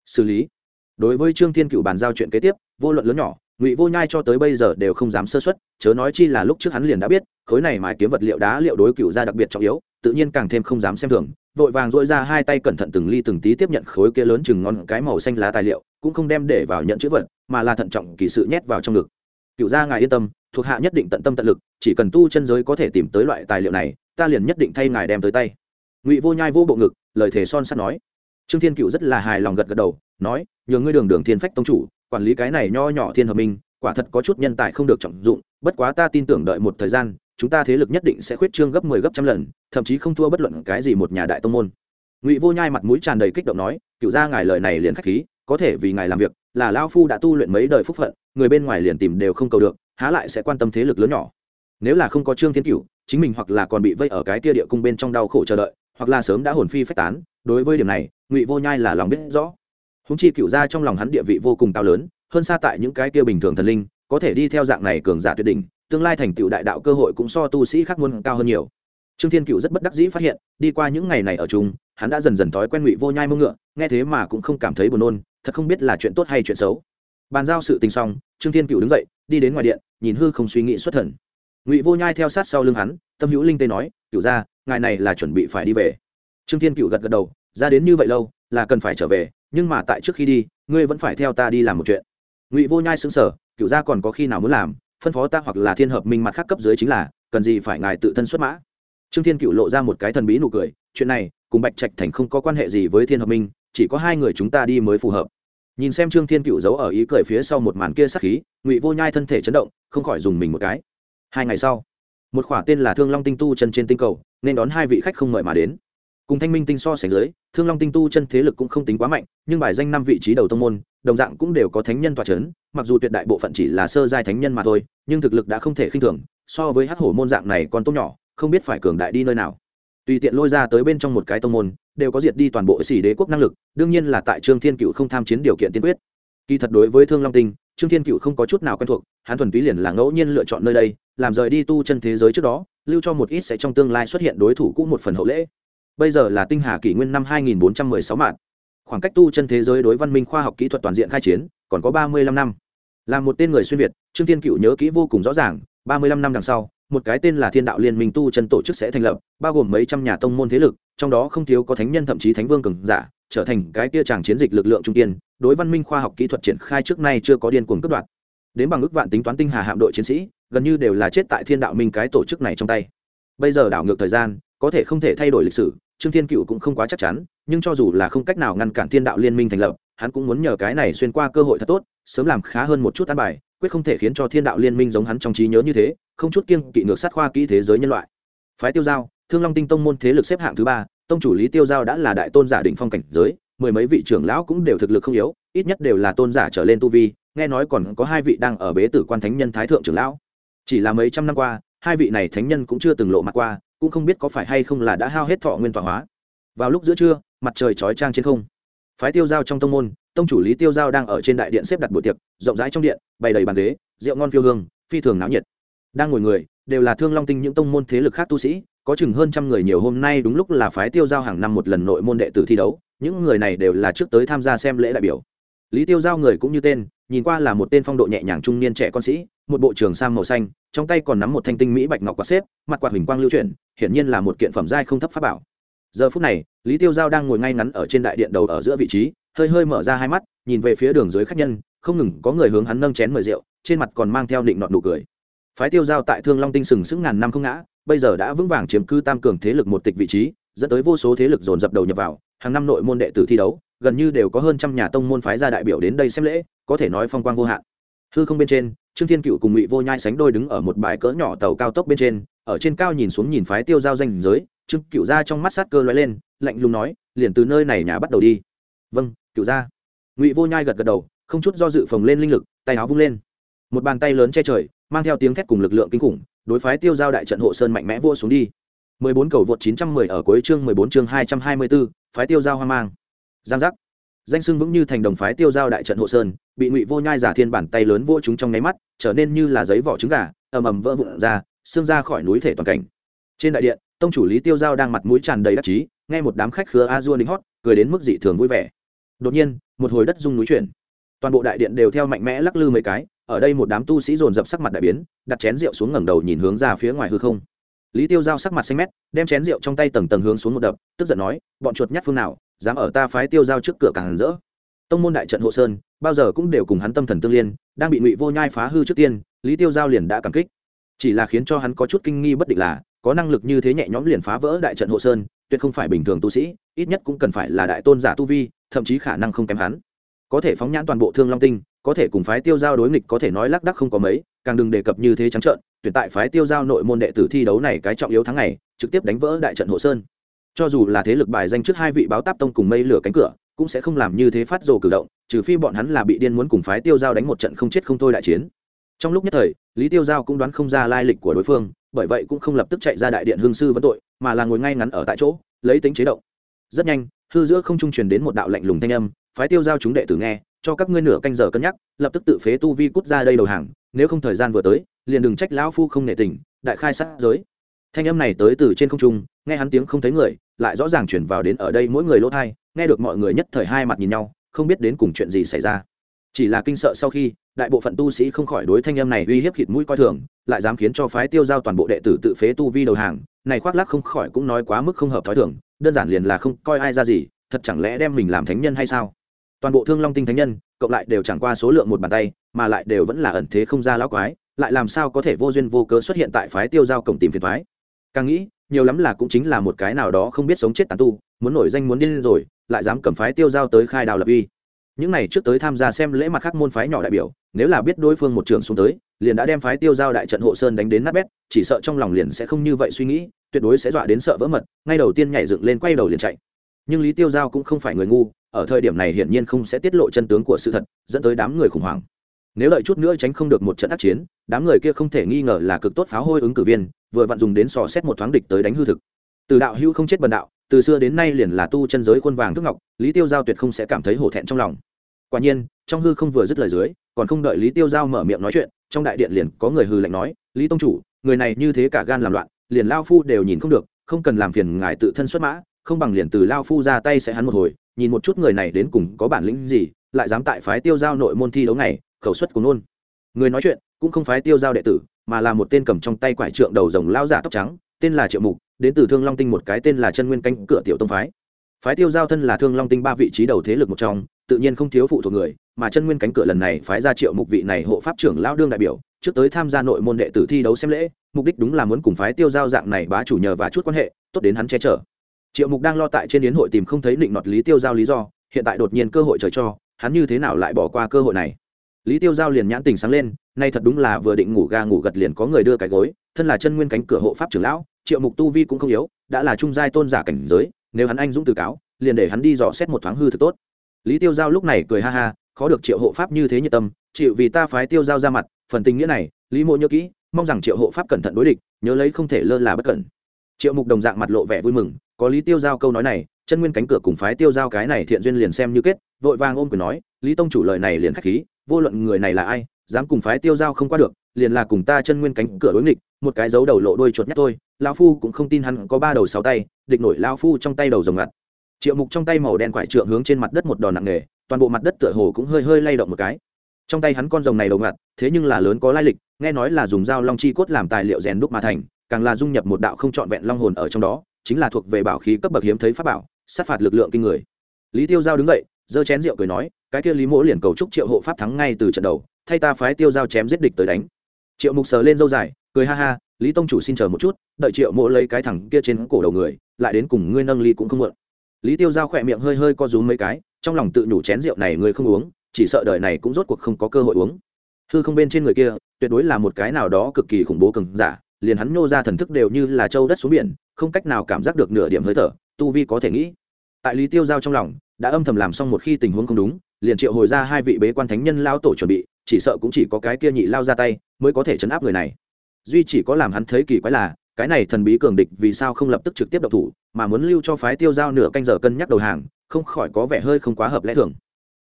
Xử lý. Đối với trương thiên cựu bàn giao chuyện kế tiếp, vô luận lớn nhỏ, ngụy vô nhai cho tới bây giờ đều không dám sơ xuất chớ nói chi là lúc trước hắn liền đã biết, khối này mài kiếm vật liệu đá liệu đối cựu ra đặc biệt trọng yếu, tự nhiên càng thêm không dám xem thường, vội vàng dội ra hai tay cẩn thận từng ly từng tí tiếp nhận khối kia lớn chừng ngon cái màu xanh lá tài liệu, cũng không đem để vào nhận chữ vật, mà là thận trọng kỳ sự nhét vào trong ngực cựu gia ngài yên tâm, thuộc hạ nhất định tận tâm tận lực, chỉ cần tu chân giới có thể tìm tới loại tài liệu này, ta liền nhất định thay ngài đem tới tay. Ngụy vô nhai vô bộ ngực, lời thề son sắt nói. Trương thiên cựu rất là hài lòng gật gật đầu, nói, nhờ ngươi đường đường thiên phách tông chủ, quản lý cái này nho nhỏ thiên hợp minh, quả thật có chút nhân tài không được trọng dụng, bất quá ta tin tưởng đợi một thời gian, chúng ta thế lực nhất định sẽ khuyết trương gấp mười 10 gấp trăm lần, thậm chí không thua bất luận cái gì một nhà đại tông môn. Ngụy vô nhai mặt mũi tràn đầy kích động nói cựu ra ngài lời này liền khách khí, có thể vì ngài làm việc là lao phu đã tu luyện mấy đời phúc phận, người bên ngoài liền tìm đều không cầu được, há lại sẽ quan tâm thế lực lớn nhỏ. Nếu là không có trương thiên cửu, chính mình hoặc là còn bị vây ở cái tia địa cung bên trong đau khổ chờ đợi, hoặc là sớm đã hồn phi phách tán, đối với điểm này, ngụy vô nhai là lòng biết rõ. Húng chi cựu ra trong lòng hắn địa vị vô cùng cao lớn, hơn xa tại những cái kia bình thường thần linh, có thể đi theo dạng này cường giả tuyệt đỉnh, tương lai thành tựu đại đạo cơ hội cũng so tu sĩ khác muôn cao hơn nhiều. Trương thiên cựu rất bất đắc dĩ phát hiện, đi qua những ngày này ở chung, hắn đã dần dần thói quen ngụy vô nhai mông ngựa, nghe thế mà cũng không cảm thấy buồn nôn thật không biết là chuyện tốt hay chuyện xấu. Bàn giao sự tình xong, trương thiên cựu đứng dậy, đi đến ngoài điện, nhìn hư không suy nghĩ xuất thần. Ngụy vô nhai theo sát sau lưng hắn, tâm hữu linh tê nói cựu ra ngài này là chuẩn bị phải đi về. Trương thiên cựu gật gật đầu, ra đến như vậy lâu, là cần phải trở về, nhưng mà tại trước khi đi, ngươi vẫn phải theo ta đi làm một chuyện. Ngụy vô nhai xứng sở cựu gia còn có khi nào muốn làm? Phân phó ta hoặc là thiên hợp minh mặt khác cấp dưới chính là, cần gì phải ngài tự thân xuất mã? Trương thiên cựu lộ ra một cái thần bí nụ cười, chuyện này, cùng bạch trạch thành không có quan hệ gì với thiên hợp minh, chỉ có hai người chúng ta đi mới phù hợp nhìn xem trương thiên cựu giấu ở ý cười phía sau một màn kia sắc khí, ngụy vô nhai thân thể chấn động, không khỏi dùng mình một cái. Hai ngày sau, một khỏa tên là thương long tinh tu chân trên tinh cầu, nên đón hai vị khách không mời mà đến. Cùng thanh minh tinh so sánh dưới, thương long tinh tu chân thế lực cũng không tính quá mạnh, nhưng bài danh năm vị trí đầu tông môn, đồng dạng cũng đều có thánh nhân tòa c h ấ n mặc dù tuyệt đại bộ phận chỉ là sơ giai thánh nhân mà thôi, nhưng thực lực đã không thể khinh thường, so với hắc hổ môn dạng này còn tốt nhỏ, không biết phải cường đại đi nơi nào tùy tiện lôi ra tới bên trong một cái tông môn, đều có diệt đi toàn bộ xỉ đế quốc năng lực, đương nhiên là tại trương thiên cựu không tham chiến điều kiện tiên quyết. Kỳ thật đối với thương long tinh, trương thiên cựu không có chút nào quen thuộc, hắn thuần túy liền là ngẫu nhiên lựa chọn nơi đây, làm rời đi tu chân thế giới trước đó, lưu cho một ít sẽ trong tương lai xuất hiện đối thủ cũ một phần hậu lễ. Bây giờ là tinh hà kỷ nguyên năm 2416 mạng khoảng cách tu chân thế giới đối văn minh khoa học kỹ thuật toàn diện khai chiến, còn có 35 năm. Là một tên người xuyên việt, trương thiên cựu nhớ kỹ vô cùng rõ ràng 35 năm đằng sau một cái tên là thiên đạo liên minh tu chân tổ chức sẽ thành lập, bao gồm mấy trăm nhà tông môn thế lực, trong đó không thiếu có thánh nhân thậm chí thánh vương cường giả, trở thành cái kia tràng chiến dịch lực lượng trung tiên đối văn minh khoa học kỹ thuật triển khai trước nay chưa có điên cuồng cướp đoạt. Đến bằng ước vạn tính toán tinh hà hạm đội chiến sĩ, gần như đều là chết tại thiên đạo minh cái tổ chức này trong tay. Bây giờ đảo ngược thời gian, có thể không thể thay đổi lịch sử, trương thiên cựu cũng không quá chắc chắn, nhưng cho dù là không cách nào ngăn cản thiên đạo liên minh thành lập, hắn cũng muốn nhờ cái này xuyên qua cơ hội thật tốt, sớm làm khá hơn một chút ăn bài quyết không thể khiến cho thiên đạo liên minh giống hắn trong trí nhớ như thế, không chút kiêng kỵ ngược sát khoa kỹ thế giới nhân loại. Phái tiêu giao, thương long tinh tông môn thế lực xếp hạng thứ ba, tông chủ lý tiêu giao đã là đại tôn giả định phong cảnh giới, mười mấy vị trưởng lão cũng đều thực lực không yếu, ít nhất đều là tôn giả trở lên tu vi, nghe nói còn có hai vị đang ở bế tử quan thánh nhân thái thượng trưởng lão. Chỉ là mấy trăm năm qua, hai vị này thánh nhân cũng chưa từng lộ mặt qua, cũng không biết có phải hay không là đã hao hết thọ nguyên tọa hóa. Vào lúc giữa trưa, mặt trời chói trang trên không phái tiêu giao trong tông môn, tông chủ lý tiêu giao đang ở trên đại điện xếp đặt buổi tiệc, rộng rãi trong điện, bày đầy bàn ghế, rượu ngon phiêu hương, phi thường náo nhiệt. Đang ngồi người, đều là thương long tinh những tông môn thế lực khác tu sĩ, có chừng hơn trăm người nhiều hôm nay đúng lúc là phái tiêu giao hàng năm một lần nội môn đệ tử thi đấu, những người này đều là trước tới tham gia xem lễ đại biểu. Lý tiêu giao người cũng như tên, nhìn qua là một tên phong độ nhẹ nhàng trung niên trẻ con sĩ, một bộ trường sam màu xanh, trong tay còn nắm một thanh tinh mỹ bạch ngọc quạt xếp, mặt quạt huỳnh quang lưu chuyển, hiển nhiên là một kiện phẩm giai không thấp pháp bảo giờ phút này, lý tiêu giao đang ngồi ngay ngắn ở trên đại điện đầu ở giữa vị trí, hơi hơi mở ra hai mắt, nhìn về phía đường dưới khách nhân, không ngừng có người hướng hắn nâng chén mời rượu, trên mặt còn mang theo định nọt nụ cười. Phái tiêu giao tại thương long tinh sừng sững ngàn năm không ngã, bây giờ đã vững vàng chiếm cư tam cường thế lực một tịch vị trí, dẫn tới vô số thế lực dồn dập đầu nhập vào, hàng năm nội môn đệ tử thi đấu, gần như đều có hơn trăm nhà tông môn phái ra đại biểu đến đây xem lễ, có thể nói phong quang vô hạn. Hư không bên trên, trương thiên cựu cùng ngụy vô nhai sánh đôi đứng ở một bãi cỡ nhỏ tàu cao tốc bên trên, ở trên cao nhìn xuống nhìn phái tiêu giao danh giới trương cựu Gia trong mắt sát cơ lóe lên lạnh lùng nói liền từ nơi này nhà bắt đầu đi. Vâng cựu Gia. ngụy vô nhai gật gật đầu không chút do dự phồng lên linh lực tay áo vung lên. Một bàn tay lớn che trời mang theo tiếng thét cùng lực lượng kinh khủng đối phái tiêu giao đại trận hộ sơn mạnh mẽ vua xuống đi. 14 cầu vượt 910 ở cuối chương 14 chương 224, phái tiêu giao hoang mang. Giang giác. Danh sưng vững như thành đồng phái tiêu giao đại trận hộ sơn bị ngụy vô nhai giả thiên bản tay lớn vô chúng trong nháy mắt trở nên như là giấy vỏ trứng gà ầm ầm vỡ vụn ra xương ra khỏi núi thể toàn cảnh. Trên đại điện tông chủ lý tiêu giao đang mặt mũi tràn đầy đắc chí, nghe một đám khách khứa a dua lính hót, cười đến mức dị thường vui vẻ. Đột nhiên, một hồi đất rung núi chuyển. Toàn bộ đại điện đều theo mạnh mẽ lắc lư mấy cái, ở đây một đám tu sĩ dồn dập sắc mặt đại biến, đặt chén rượu xuống ngẩng đầu nhìn hướng ra phía ngoài hư không. Lý tiêu giao sắc mặt xanh mét, đem chén rượu trong tay tầng tầng hướng xuống một đập, tức giận nói, bọn chuột nhát phương nào, dám ở ta phái tiêu giao trước cửa càng rỡ. Tông môn đại trận hộ sơn, bao giờ cũng đều cùng hắn tâm thần tương liên, đang bị ngụy vô nhai phá hư trước tiên, lý tiêu giao liền đã cảm kích. Chỉ là khiến cho hắn có chút kinh nghi bất định là có năng lực như thế nhẹ nhõm liền phá vỡ đại trận hộ sơn, tuyệt không phải bình thường tu sĩ, ít nhất cũng cần phải là đại tôn giả tu vi, thậm chí khả năng không kém hắn. Có thể phóng nhãn toàn bộ thương long tinh, có thể cùng phái tiêu giao đối nghịch, có thể nói lác đắc không có mấy, càng đừng đề cập như thế trắng trợn tuyển tại phái tiêu giao nội môn đệ tử thi đấu này cái trọng yếu tháng này trực tiếp đánh vỡ đại trận hộ sơn. Cho dù là thế lực bài danh trước hai vị báo táp tông cùng mây lửa cánh cửa, cũng sẽ không làm như thế phát rồ cử động, trừ phi bọn hắn là bị điên muốn cùng phái tiêu giao đánh một trận không chết không thôi đại chiến. Trong lúc nhất thời, lý tiêu giao cũng đoán không ra lai lịch của đối phương bởi vậy cũng không lập tức chạy ra đại điện hương sư vấn tội, mà là ngồi ngay ngắn ở tại chỗ, lấy tính chế động. Rất nhanh, hư giữa không trung truyền đến một đạo lạnh lùng thanh âm, phái tiêu giao chúng đệ tử nghe, cho các ngươi nửa canh giờ cân nhắc, lập tức tự phế tu vi cút ra đây đầu hàng, nếu không thời gian vừa tới, liền đừng trách lão phu không nể tình, đại khai sát giới. Thanh âm này tới từ trên không trung, nghe hắn tiếng không thấy người, lại rõ ràng chuyển vào đến ở đây mỗi người lỗ thai, nghe được mọi người nhất thời hai mặt nhìn nhau, không biết đến cùng chuyện gì xảy ra. Chỉ là kinh sợ sau khi đại bộ phận tu sĩ không khỏi đối thanh âm này uy hiếp khịt mũi coi thường, lại dám khiến cho phái tiêu giao toàn bộ đệ tử tự phế tu vi đầu hàng, này khoác lác không khỏi cũng nói quá mức không hợp thói thường, đơn giản liền là không coi ai ra gì, thật chẳng lẽ đem mình làm thánh nhân hay sao? Toàn bộ thương long tinh thánh nhân, cộng lại đều chẳng qua số lượng một bàn tay, mà lại đều vẫn là ẩn thế không ra lão quái, lại làm sao có thể vô duyên vô cớ xuất hiện tại phái tiêu giao cổng tìm phiền thoái càng nghĩ, nhiều lắm là cũng chính là một cái nào đó không biết sống chết tàn tu, muốn nổi danh muốn điên rồi, lại dám cầm phái tiêu giao tới khai đào lập uy. Những này trước tới tham gia xem lễ mặt khác môn phái nhỏ đại biểu nếu là biết đối phương một trường xuống tới, liền đã đem phái tiêu giao đại trận hộ sơn đánh đến nát bét, chỉ sợ trong lòng liền sẽ không như vậy suy nghĩ, tuyệt đối sẽ dọa đến sợ vỡ mật, ngay đầu tiên nhảy dựng lên quay đầu liền chạy. Nhưng lý tiêu giao cũng không phải người ngu, ở thời điểm này hiển nhiên không sẽ tiết lộ chân tướng của sự thật, dẫn tới đám người khủng hoảng. Nếu đợi chút nữa tránh không được một trận ác chiến, đám người kia không thể nghi ngờ là cực tốt pháo hôi ứng cử viên, vừa vặn dùng đến sò xét một thoáng địch tới đánh hư thực. Từ đạo hữu không chết bần đạo, từ xưa đến nay liền là tu chân giới khuôn vàng thức ngọc, lý tiêu giao tuyệt không sẽ cảm thấy hổ thẹn trong lòng quả nhiên, trong hư không vừa dứt lời dưới, còn không đợi lý tiêu giao mở miệng nói chuyện, trong đại điện liền có người hư lạnh nói, lý tông chủ, người này như thế cả gan làm loạn, liền lao phu đều nhìn không được, không cần làm phiền ngài tự thân xuất mã, không bằng liền từ lao phu ra tay sẽ hắn một hồi, nhìn một chút người này đến cùng có bản lĩnh gì, lại dám tại phái tiêu giao nội môn thi đấu này khẩu suất của nôn. Người nói chuyện cũng không phái tiêu giao đệ tử, mà là một tên cầm trong tay quải trượng đầu rồng lao giả tóc trắng, tên là triệu mục, đến từ thương long tinh một cái tên là chân nguyên canh cửa tiểu tông phái. Phái tiêu giao thân là thương long tinh ba vị trí đầu thế lực một trong tự nhiên không thiếu phụ thuộc người, mà chân nguyên cánh cửa lần này phái ra triệu mục vị này hộ pháp trưởng lao đương đại biểu, trước tới tham gia nội môn đệ tử thi đấu xem lễ, mục đích đúng là muốn cùng phái tiêu giao dạng này bá chủ nhờ và chút quan hệ, tốt đến hắn che chở. Triệu mục đang lo tại trên yến hội tìm không thấy định nọt lý tiêu giao lý do, hiện tại đột nhiên cơ hội trời cho, hắn như thế nào lại bỏ qua cơ hội này? Lý tiêu giao liền nhãn tình sáng lên, nay thật đúng là vừa định ngủ ga ngủ gật liền có người đưa cái gối, thân là chân nguyên cánh cửa hộ pháp trưởng lão, triệu mục tu vi cũng không yếu, đã là trung giai tôn giả cảnh giới, nếu hắn anh dũng từ cáo, liền để hắn đi dò xét một thoáng hư thực tốt lý tiêu giao lúc này cười ha ha, khó được triệu hộ pháp như thế nhiệt tâm, chịu vì ta phái tiêu giao ra mặt, phần tình nghĩa này, lý mộ nhớ kỹ, mong rằng triệu hộ pháp cẩn thận đối địch, nhớ lấy không thể lơ là bất cẩn. Triệu mục đồng dạng mặt lộ vẻ vui mừng, có lý tiêu giao câu nói này, chân nguyên cánh cửa cùng phái tiêu giao cái này thiện duyên liền xem như kết, vội vàng ôm quyền nói, lý tông chủ lời này liền khách khí, vô luận người này là ai, dám cùng phái tiêu giao không qua được, liền là cùng ta chân nguyên cánh cửa đối nghịch, một cái dấu đầu lộ đôi chuột nhát thôi lao phu cũng không tin hắn có ba đầu sáu tay, địch nổi lao phu trong tay đầu rồng ngặt triệu mục trong tay màu đen quải trượng hướng trên mặt đất một đòn nặng nề, toàn bộ mặt đất tựa hồ cũng hơi hơi lay động một cái. Trong tay hắn con rồng này đầu ngặt, thế nhưng là lớn có lai lịch, nghe nói là dùng dao long chi cốt làm tài liệu rèn đúc mà thành, càng là dung nhập một đạo không trọn vẹn long hồn ở trong đó, chính là thuộc về bảo khí cấp bậc hiếm thấy pháp bảo, sát phạt lực lượng kinh người. Lý tiêu giao đứng dậy, giơ chén rượu cười nói, cái kia lý mỗ liền cầu chúc triệu hộ pháp thắng ngay từ trận đầu, thay ta phái tiêu giao chém giết địch tới đánh. Triệu mục sờ lên dâu dài, cười ha ha, lý tông chủ xin chờ một chút, đợi triệu mỗ lấy cái thẳng kia trên cổ đầu người, lại đến cùng ngươi nâng ly cũng không muộn lý tiêu giao khỏe miệng hơi hơi co rúm mấy cái, trong lòng tự nhủ chén rượu này người không uống, chỉ sợ đời này cũng rốt cuộc không có cơ hội uống. Hư không bên trên người kia, tuyệt đối là một cái nào đó cực kỳ khủng bố cừng giả, liền hắn nhô ra thần thức đều như là châu đất xuống biển, không cách nào cảm giác được nửa điểm hơi thở, tu vi có thể nghĩ. Tại lý tiêu giao trong lòng, đã âm thầm làm xong một khi tình huống không đúng, liền triệu hồi ra hai vị bế quan thánh nhân lao tổ chuẩn bị, chỉ sợ cũng chỉ có cái kia nhị lao ra tay, mới có thể chấn áp người này. Duy chỉ có làm hắn thấy kỳ quái là cái này thần bí cường địch vì sao không lập tức trực tiếp độc thủ, mà muốn lưu cho phái tiêu giao nửa canh giờ cân nhắc đầu hàng, không khỏi có vẻ hơi không quá hợp lẽ thường.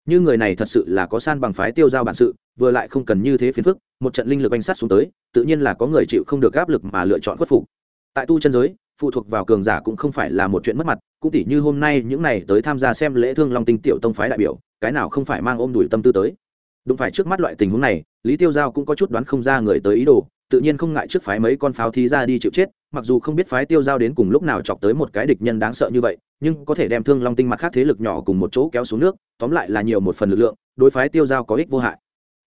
Như người này thật sự là có san bằng phái tiêu giao bản sự, vừa lại không cần như thế phiền phức, một trận linh lực bánh sát xuống tới, tự nhiên là có người chịu không được áp lực mà lựa chọn khuất phục. Tại tu chân giới, phụ thuộc vào cường giả cũng không phải là một chuyện mất mặt, cũng tỉ như hôm nay những này tới tham gia xem lễ thương long tinh tiểu tông phái đại biểu, cái nào không phải mang ôm đùi tâm tư tới. Đúng phải trước mắt loại tình huống này, lý tiêu giao cũng có chút đoán không ra người tới ý đồ tự nhiên không ngại trước phái mấy con pháo thí ra đi chịu chết, mặc dù không biết phái tiêu giao đến cùng lúc nào chọc tới một cái địch nhân đáng sợ như vậy, nhưng có thể đem thương long tinh mặt khác thế lực nhỏ cùng một chỗ kéo xuống nước, tóm lại là nhiều một phần lực lượng, đối phái tiêu giao có ích vô hại.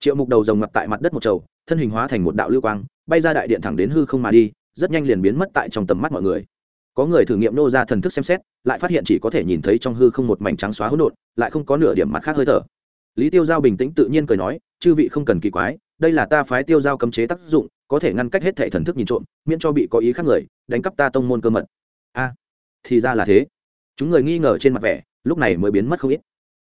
Triệu mục đầu rồng ngập tại mặt đất một trầu thân hình hóa thành một đạo lưu quang, bay ra đại điện thẳng đến hư không mà đi, rất nhanh liền biến mất tại trong tầm mắt mọi người. Có người thử nghiệm nô ra thần thức xem xét, lại phát hiện chỉ có thể nhìn thấy trong hư không một mảnh trắng xóa hỗn độn, lại không có nửa điểm mặt khác hơi thở. Lý tiêu giao bình tĩnh tự nhiên cười nói, chư vị không cần kỳ quái, đây là ta phái tiêu giao cấm chế tác dụng có thể ngăn cách hết thệ thần thức nhìn trộm, miễn cho bị có ý khác người, đánh cắp ta tông môn cơ mật. A, thì ra là thế. Chúng người nghi ngờ trên mặt vẻ, lúc này mới biến mất không ít.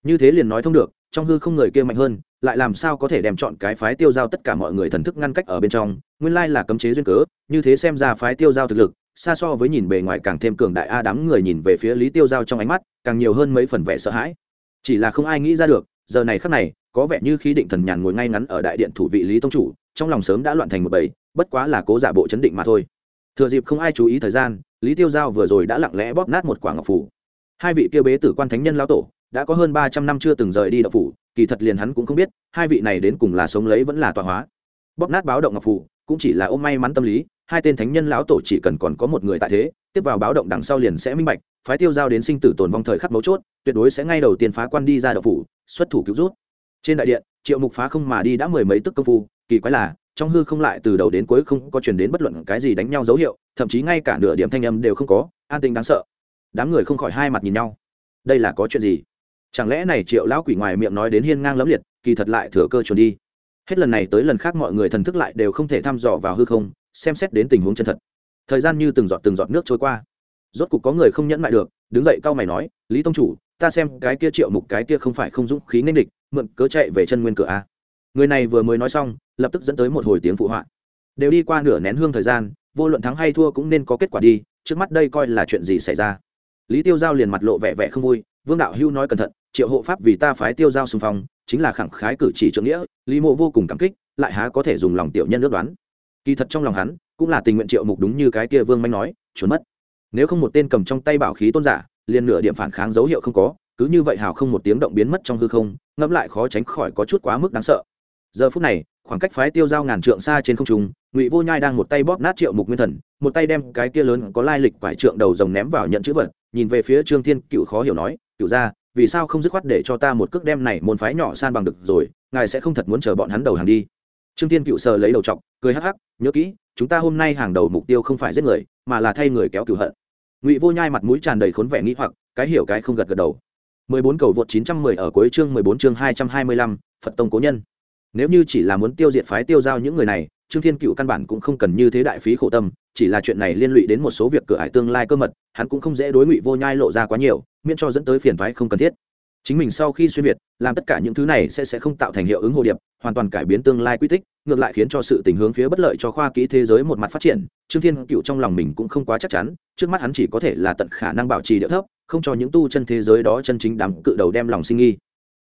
Như thế liền nói thông được, trong hư không người kia mạnh hơn, lại làm sao có thể đem chọn cái phái tiêu giao tất cả mọi người thần thức ngăn cách ở bên trong, nguyên lai là cấm chế duyên cớ, như thế xem ra phái tiêu giao thực lực, xa so với nhìn bề ngoài càng thêm cường đại a đám người nhìn về phía lý tiêu giao trong ánh mắt, càng nhiều hơn mấy phần vẻ sợ hãi. Chỉ là không ai nghĩ ra được, giờ này khắc này, có vẻ như khí định thần nhàn ngồi ngay ngắn ở đại điện thủ vị lý tông chủ trong lòng sớm đã loạn thành một bầy, bất quá là cố giả bộ chấn định mà thôi. Thừa dịp không ai chú ý thời gian, lý tiêu giao vừa rồi đã lặng lẽ bóp nát một quả ngọc phủ. Hai vị tiêu bế tử quan thánh nhân lao tổ, đã có hơn ba trăm năm chưa từng rời đi đậu phủ, kỳ thật liền hắn cũng không biết, hai vị này đến cùng là sống lấy vẫn là tọa hóa. Bóp nát báo động ngọc phủ, cũng chỉ là ôm may mắn tâm lý, hai tên thánh nhân lão tổ chỉ cần còn có một người tại thế, tiếp vào báo động đằng sau liền sẽ minh bạch, phái tiêu giao đến sinh tử tồn vong thời khắc mấu chốt, tuyệt đối sẽ ngay đầu tiên phá quan đi ra đậu phủ, xuất thủ cứu rút. Trên đại điện, triệu mục phá không mà đi đã mười mấy tức công phu kỳ quái là, trong hư không lại từ đầu đến cuối không có chuyển đến bất luận cái gì đánh nhau dấu hiệu, thậm chí ngay cả nửa điểm thanh âm đều không có, an tình đáng sợ. Đám người không khỏi hai mặt nhìn nhau. Đây là có chuyện gì? Chẳng lẽ này triệu lão quỷ ngoài miệng nói đến hiên ngang lẫm liệt, kỳ thật lại thừa cơ trốn đi. Hết lần này tới lần khác mọi người thần thức lại đều không thể thăm dò vào hư không, xem xét đến tình huống chân thật. Thời gian như từng giọt từng giọt nước trôi qua. Rốt cục có người không nhẫn mại được, đứng dậy cau mày nói, lý tông chủ, ta xem cái kia triệu mục cái kia không phải không dũng khí nên địch, mượn cớ chạy về chân nguyên cửa a người này vừa mới nói xong, lập tức dẫn tới một hồi tiếng phụ họa. Đều đi qua nửa nén hương thời gian, vô luận thắng hay thua cũng nên có kết quả đi, trước mắt đây coi là chuyện gì xảy ra. Lý tiêu giao liền mặt lộ vẻ vẻ không vui, vương đạo hưu nói cẩn thận, triệu hộ pháp vì ta phái tiêu giao xung phong, chính là khẳng khái cử chỉ trưởng nghĩa, lý mộ vô cùng cảm kích, lại há có thể dùng lòng tiểu nhân ước đoán. Kỳ thật trong lòng hắn, cũng là tình nguyện triệu mục đúng như cái kia vương manh nói, trốn mất. Nếu không một tên cầm trong tay bảo khí tôn giả, liền nửa điểm phản kháng dấu hiệu không có, cứ như vậy hào không một tiếng động biến mất trong hư không, ngẫm lại khó tránh khỏi có chút quá mức đáng sợ giờ phút này khoảng cách phái tiêu giao ngàn trượng xa trên không trung ngụy vô nhai đang một tay bóp nát triệu mục nguyên thần một tay đem cái kia lớn có lai lịch quải trượng đầu rồng ném vào nhận chữ vật nhìn về phía trương thiên cựu khó hiểu nói cựu ra vì sao không dứt khoát để cho ta một cước đem này môn phái nhỏ san bằng được rồi ngài sẽ không thật muốn chờ bọn hắn đầu hàng đi. Trương thiên cựu sờ lấy đầu chọc cười hắc hắc nhớ kỹ chúng ta hôm nay hàng đầu mục tiêu không phải giết người mà là thay người kéo cựu hận. Ngụy vô nhai mặt mũi tràn đầy khốn vẻ nghĩ hoặc cái hiểu cái không gật gật đầu. 14 cầu vượt 910 ở cuối chương 14 chương 225, Phật tông cố nhân. Nếu như chỉ là muốn tiêu diệt phái tiêu giao những người này, Trương Thiên Cựu căn bản cũng không cần như thế đại phí khổ tâm, chỉ là chuyện này liên lụy đến một số việc cửa ải tương lai cơ mật, hắn cũng không dễ đối ngụy vô nhai lộ ra quá nhiều, miễn cho dẫn tới phiền thoái không cần thiết. Chính mình sau khi xuyên việt, làm tất cả những thứ này sẽ sẽ không tạo thành hiệu ứng hồ điệp, hoàn toàn cải biến tương lai quy tích, ngược lại khiến cho sự tình hướng phía bất lợi cho khoa kỹ thế giới một mặt phát triển. Trương Thiên Cựu trong lòng mình cũng không quá chắc chắn, trước mắt hắn chỉ có thể là tận khả năng bảo trì địa thấp, không cho những tu chân thế giới đó chân chính đám cự đầu đem lòng sinh nghi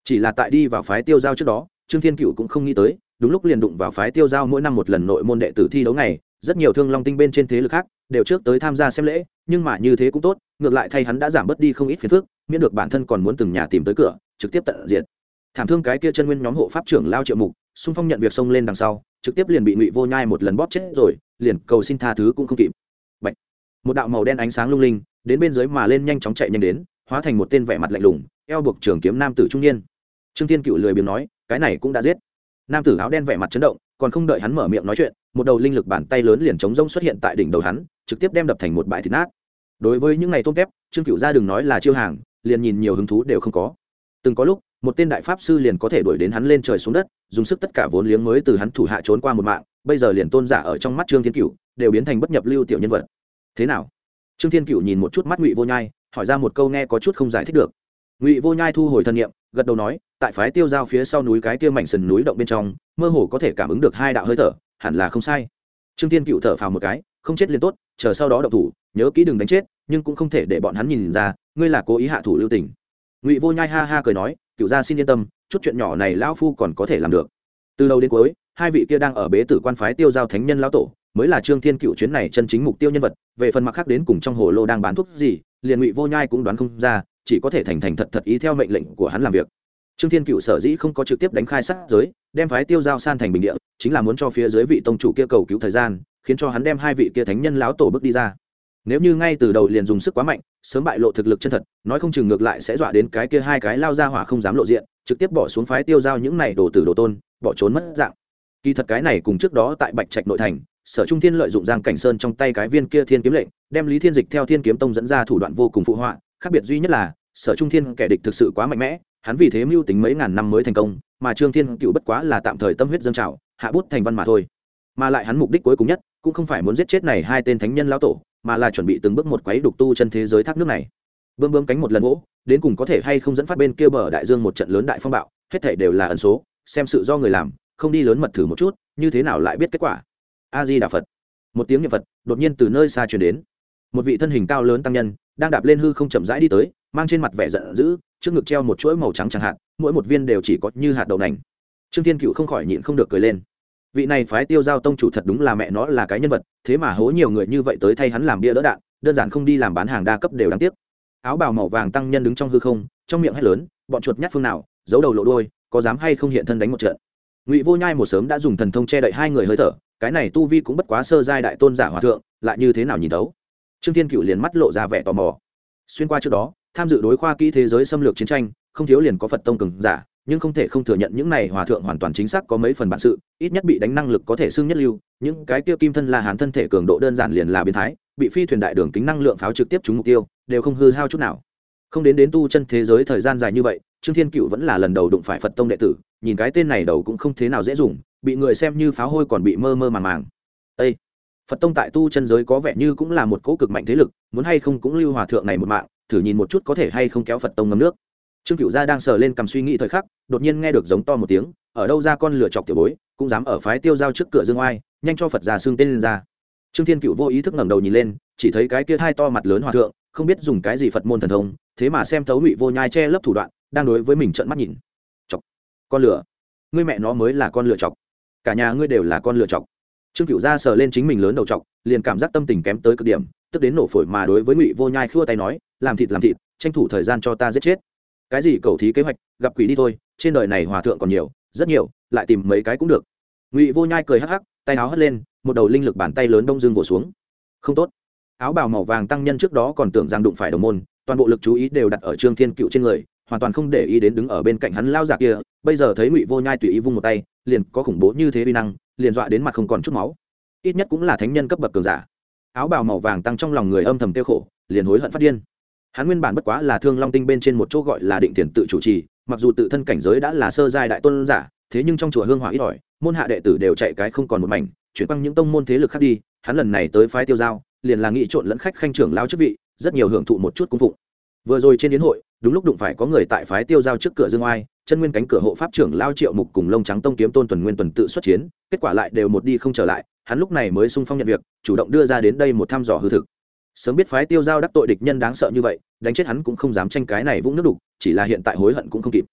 chỉ là tại đi vào phái tiêu giao trước đó trương thiên cựu cũng không nghĩ tới, đúng lúc liền đụng vào phái tiêu giao mỗi năm một lần nội môn đệ tử thi đấu này rất nhiều thương long tinh bên trên thế lực khác đều trước tới tham gia xem lễ, nhưng mà như thế cũng tốt, ngược lại thay hắn đã giảm bớt đi không ít phiền phức, miễn được bản thân còn muốn từng nhà tìm tới cửa, trực tiếp tận diệt. Thảm thương cái kia chân nguyên nhóm hộ pháp trưởng lao triệu mục, xung phong nhận việc xông lên đằng sau, trực tiếp liền bị ngụy vô nhai một lần bóp chết rồi, liền cầu xin tha thứ cũng không kịp. Bạch. một đạo màu đen ánh sáng lung linh, đến bên dưới mà lên nhanh chóng chạy nhanh đến, hóa thành một tên vẻ mặt lạnh lùng, eo buộc trường kiếm nam tử trung niên. Trương thiên cựu lười biếng nói cái này cũng đã giết. Nam tử áo đen vẻ mặt chấn động, còn không đợi hắn mở miệng nói chuyện, một đầu linh lực bàn tay lớn liền chống rông xuất hiện tại đỉnh đầu hắn, trực tiếp đem đập thành một bãi thịt nát. Đối với những ngày tôm tép, trương cựu gia đừng nói là chiêu hàng, liền nhìn nhiều hứng thú đều không có. Từng có lúc, một tên đại pháp sư liền có thể đuổi đến hắn lên trời xuống đất, dùng sức tất cả vốn liếng mới từ hắn thủ hạ trốn qua một mạng, bây giờ liền tôn giả ở trong mắt trương thiên cựu đều biến thành bất nhập lưu tiểu nhân vật. Thế nào? Trương thiên cựu nhìn một chút mắt ngụy vô nhai, hỏi ra một câu nghe có chút không giải thích được ngụy vô nhai thu hồi thân nhiệm gật đầu nói, tại phái tiêu giao phía sau núi cái kia mảnh sườn núi động bên trong, mơ hồ có thể cảm ứng được hai đạo hơi thở, hẳn là không sai. Trương thiên cựu thở phào một cái, không chết liền tốt, chờ sau đó động thủ, nhớ kỹ đừng đánh chết, nhưng cũng không thể để bọn hắn nhìn ra, ngươi là cố ý hạ thủ lưu tình. Ngụy vô nhai ha ha cười nói, cựu gia xin yên tâm, chút chuyện nhỏ này lão phu còn có thể làm được. Từ đầu đến cuối, hai vị kia đang ở bế tử quan phái tiêu giao thánh nhân lão tổ, mới là trương thiên cựu chuyến này chân chính mục tiêu nhân vật, về phần mặt khác đến cùng trong hồ lô đang bán thuốc gì, liền ngụy vô nhai cũng đoán không ra chỉ có thể thành thành thật thật ý theo mệnh lệnh của hắn làm việc. Trương thiên cựu sở dĩ không có trực tiếp đánh khai sát giới, đem phái tiêu giao san thành bình địa, chính là muốn cho phía dưới vị tông chủ kia cầu cứu thời gian, khiến cho hắn đem hai vị kia thánh nhân láo tổ bước đi ra. Nếu như ngay từ đầu liền dùng sức quá mạnh, sớm bại lộ thực lực chân thật, nói không chừng ngược lại sẽ dọa đến cái kia hai cái lao ra hỏa không dám lộ diện, trực tiếp bỏ xuống phái tiêu giao những này đồ tử đồ tôn, bỏ trốn mất dạng. Kỳ thật cái này cùng trước đó tại bạch trạch nội thành, sở trung thiên lợi dụng giang cảnh sơn trong tay cái viên kia thiên kiếm lệnh, đem lý thiên dịch theo thiên kiếm tông dẫn ra thủ đoạn vô cùng phụ họa khác biệt duy nhất là, sở trung thiên kẻ địch thực sự quá mạnh mẽ, hắn vì thế mưu tính mấy ngàn năm mới thành công, mà trương thiên cựu bất quá là tạm thời tâm huyết dâng trào, hạ bút thành văn mà thôi. Mà lại hắn mục đích cuối cùng nhất, cũng không phải muốn giết chết này hai tên thánh nhân lão tổ, mà là chuẩn bị từng bước một quấy đục tu chân thế giới thác nước này. Bơm bơm cánh một lần gỗ đến cùng có thể hay không dẫn phát bên kia bờ đại dương một trận lớn đại phong bạo, hết thể đều là ẩn số, xem sự do người làm, không đi lớn mật thử một chút, như thế nào lại biết kết quả? A di đà phật. Một tiếng niệm phật, đột nhiên từ nơi xa truyền đến. Một vị thân hình cao lớn tăng nhân đang đạp lên hư không chậm rãi đi tới, mang trên mặt vẻ giận dữ, trước ngực treo một chuỗi màu trắng chẳng hạn, mỗi một viên đều chỉ có như hạt đậu nành. Trương thiên cựu không khỏi nhịn không được cười lên. Vị này phái tiêu giao tông chủ thật đúng là mẹ nó là cái nhân vật, thế mà hố nhiều người như vậy tới thay hắn làm bia đỡ đạn, đơn giản không đi làm bán hàng đa cấp đều đáng tiếc. Áo bào màu vàng tăng nhân đứng trong hư không, trong miệng hét lớn, bọn chuột nhát phương nào, giấu đầu lộ đôi có dám hay không hiện thân đánh một trận? Ngụy vô nhai một sớm đã dùng thần thông che đậy hai người hơi thở, cái này tu vi cũng bất quá sơ giai đại tôn giả hòa thượng, lại như thế nào nhìn tấu trương thiên cựu liền mắt lộ ra vẻ tò mò. Xuyên qua trước đó, tham dự đối khoa kỹ thế giới xâm lược chiến tranh, không thiếu liền có phật tông cường giả, nhưng không thể không thừa nhận những này hòa thượng hoàn toàn chính xác có mấy phần bản sự, ít nhất bị đánh năng lực có thể xưng nhất lưu, những cái kia kim thân là hán thân thể cường độ đơn giản liền là biến thái, bị phi thuyền đại đường kính năng lượng pháo trực tiếp trúng mục tiêu, đều không hư hao chút nào. Không đến đến tu chân thế giới thời gian dài như vậy, trương thiên cựu vẫn là lần đầu đụng phải phật tông đệ tử, nhìn cái tên này đầu cũng không thế nào dễ dùng, bị người xem như pháo hôi còn bị mơ mơ màng màng. Ây phật tông tại tu chân giới có vẻ như cũng là một cỗ cực mạnh thế lực, muốn hay không cũng lưu hòa thượng này một mạng, thử nhìn một chút có thể hay không kéo phật tông ngâm nước. Trương cựu gia đang sờ lên cầm suy nghĩ thời khắc, đột nhiên nghe được giống to một tiếng, ở đâu ra con lửa chọc tiểu bối, cũng dám ở phái tiêu giao trước cửa dương oai, nhanh cho phật già xương tên lên ra. Trương thiên cựu vô ý thức ngẩng đầu nhìn lên, chỉ thấy cái kia hai to mặt lớn hòa thượng, không biết dùng cái gì phật môn thần thông, thế mà xem thấu ngụy vô nhai che lấp thủ đoạn, đang đối với mình trợn mắt nhìn. Chọc, con lửa, ngươi mẹ nó mới là con lửa chọc, cả nhà ngươi đều là con lửa chọc trương cựu gia sờ lên chính mình lớn đầu chọc liền cảm giác tâm tình kém tới cực điểm, tức đến nổ phổi mà đối với ngụy vô nhai khua tay nói, làm thịt làm thịt, tranh thủ thời gian cho ta giết chết. Cái gì cầu thí kế hoạch, gặp quỷ đi thôi, trên đời này hòa thượng còn nhiều, rất nhiều, lại tìm mấy cái cũng được. Ngụy vô nhai cười hắc hắc, tay áo hất lên, một đầu linh lực bàn tay lớn đông dương vỗ xuống. Không tốt. Áo bào màu vàng tăng nhân trước đó còn tưởng rằng đụng phải đồng môn, toàn bộ lực chú ý đều đặt ở trương thiên cựu trên người, hoàn toàn không để ý đến đứng ở bên cạnh hắn lao giả kia. Bây giờ thấy ngụy vô nhai tùy ý vung một tay, liền có khủng bố như thế vi năng liền dọa đến mặt không còn chút máu. Ít nhất cũng là thánh nhân cấp bậc cường giả. Áo bào màu vàng tăng trong lòng người âm thầm tiêu khổ, liền hối hận phát điên. Hắn nguyên bản bất quá là thương long tinh bên trên một chỗ gọi là định tiền tự chủ trì, mặc dù tự thân cảnh giới đã là sơ giai đại tôn giả, thế nhưng trong chùa hương hỏa ít ỏi, môn hạ đệ tử đều chạy cái không còn một mảnh, chuyển băng những tông môn thế lực khác đi, hắn lần này tới phái tiêu giao, liền là nghị trộn lẫn khách khanh trưởng lao chức vị, rất nhiều hưởng thụ một chút cung phụng vừa rồi trên đến hội, đúng lúc đụng phải có người tại phái tiêu giao trước cửa dương oai, chân nguyên cánh cửa hộ pháp trưởng lao triệu mục cùng lông trắng tông kiếm tôn tuần nguyên tuần tự xuất chiến, kết quả lại đều một đi không trở lại, hắn lúc này mới sung phong nhận việc, chủ động đưa ra đến đây một thăm dò hư thực. Sớm biết phái tiêu giao đắc tội địch nhân đáng sợ như vậy, đánh chết hắn cũng không dám tranh cái này vũng nước đục, chỉ là hiện tại hối hận cũng không kịp.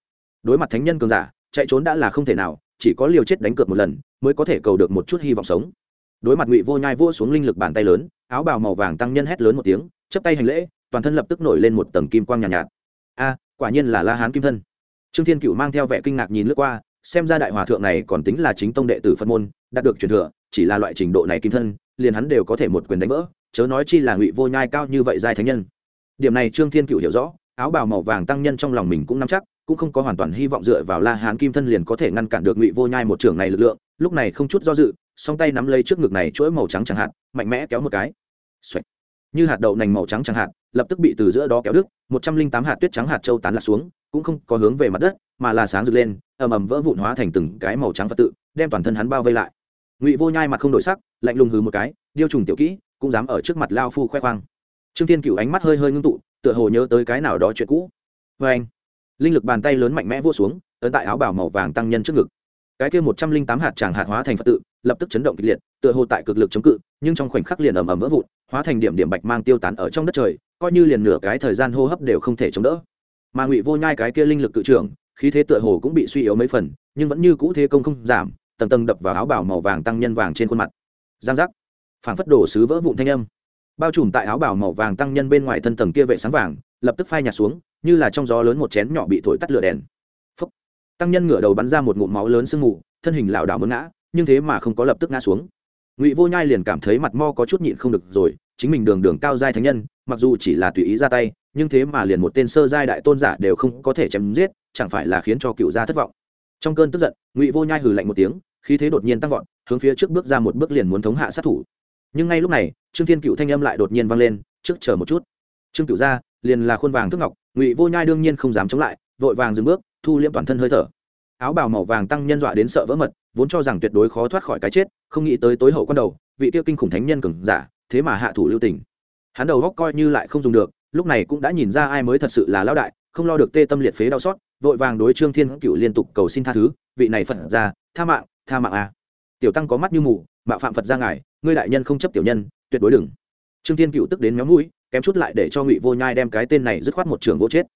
Đối mặt thánh nhân cường giả, chạy trốn đã là không thể nào, chỉ có liều chết đánh cược một lần, mới có thể cầu được một chút hy vọng sống. Đối mặt ngụy vô nhai vua xuống linh lực bàn tay lớn, áo bào màu vàng tăng nhân hét lớn một tiếng chấp tay hành lễ toàn thân lập tức nổi lên một tầng kim quang nhàn nhạt, nhạt. Quả nhiên là la hán kim thân. Trương thiên cựu mang theo vẻ kinh ngạc nhìn lướt qua xem ra đại hòa thượng này còn tính là chính tông đệ tử phật môn đạt được truyền thừa chỉ là loại trình độ này kim thân liền hắn đều có thể một quyền đánh vỡ chớ nói chi là ngụy vô nhai cao như vậy giai thánh nhân. Điểm này trương thiên cựu hiểu rõ áo bào màu vàng tăng nhân trong lòng mình cũng nắm chắc cũng không có hoàn toàn hy vọng dựa vào la hán kim thân liền có thể ngăn cản được ngụy vô nhai một trưởng này lực lượng lúc này không chút do dự song tay nắm lấy trước ngực này chuỗi màu trắng chẳng hạn mạnh mẽ kéo một cái. Xoạch như hạt đậu nành màu trắng chẳng hạn, lập tức bị từ giữa đó kéo đứt, một trăm linh tám hạt tuyết trắng hạt châu tán lạc xuống, cũng không có hướng về mặt đất, mà là sáng rực lên, ầm ầm vỡ vụn hóa thành từng cái màu trắng phật tự, đem toàn thân hắn bao vây lại. Ngụy vô nhai mặt không đổi sắc, lạnh lùng hừ một cái, điêu trùng tiểu kỹ, cũng dám ở trước mặt lao phu khoe khoang. Trương thiên cựu ánh mắt hơi hơi ngưng tụ, tựa hồ nhớ tới cái nào đó chuyện cũ. Vê anh, linh lực bàn tay lớn mạnh mẽ vô xuống, ấn tại áo bảo màu vàng tăng nhân trước ngực. Cái kia một trăm linh tám hạt tràng hạt hóa thành phật tự, lập tức chấn động kịch liệt, tựa hồ tại cực lực chống cự, nhưng trong khoảnh khắc liền ầm ầm vỡ vụn hóa thành điểm điểm bạch mang tiêu tán ở trong đất trời, coi như liền nửa cái thời gian hô hấp đều không thể chống đỡ. Mà ngụy vô nhai cái kia linh lực cự trưởng, khí thế tựa hồ cũng bị suy yếu mấy phần, nhưng vẫn như cũ thế công không giảm, tầng tầng đập vào áo bảo màu vàng tăng nhân vàng trên khuôn mặt. Giang giác. Phảng phất đổ sứ vỡ vụn thanh âm. Bao trùm tại áo bảo màu vàng tăng nhân bên ngoài thân tầng kia vệ sáng vàng, lập tức phai nhạt xuống, như là trong gió lớn một chén nhỏ bị thổi tắt lửa đèn. Phúc. tăng nhân ngửa đầu bắn ra một ngụm máu lớn sương mù, thân hình lảo đảo muốn ngã, nhưng thế mà không có lập tức ngã xuống. Ngụy vô nhai liền cảm thấy mặt mo có chút nhịn không được rồi chính mình đường đường cao giai thánh nhân, mặc dù chỉ là tùy ý ra tay, nhưng thế mà liền một tên sơ giai đại tôn giả đều không có thể chém giết, chẳng phải là khiến cho cựu gia thất vọng. Trong cơn tức giận, ngụy vô nhai hừ lạnh một tiếng, khí thế đột nhiên tăng vọt, hướng phía trước bước ra một bước liền muốn thống hạ sát thủ. Nhưng ngay lúc này, trương thiên cựu thanh âm lại đột nhiên vang lên, trước chờ một chút. Trương cựu gia liền là khuôn vàng thức ngọc, ngụy vô nhai đương nhiên không dám chống lại, vội vàng dừng bước, thu liễm toàn thân hơi thở. Áo bào màu vàng tăng nhân dọa đến sợ vỡ mật, vốn cho rằng tuyệt đối khó thoát khỏi cái chết, không nghĩ tới tối hậu con đầu, vị tiêu kinh khủng thánh nhân cường giả thế mà hạ thủ lưu tình. Hắn đầu góc coi như lại không dùng được, lúc này cũng đã nhìn ra ai mới thật sự là lão đại, không lo được tê tâm liệt phế đau xót, vội vàng đối trương thiên cựu liên tục cầu xin tha thứ, vị này phật ra tha mạng tha mạng à. tiểu tăng có mắt như mù, mạo phạm phật ra ngài, ngươi đại nhân không chấp tiểu nhân, tuyệt đối đừng. Trương thiên cựu tức đến méo mũi, kém chút lại để cho ngụy vô nhai đem cái tên này dứt khoát một trường vô chết.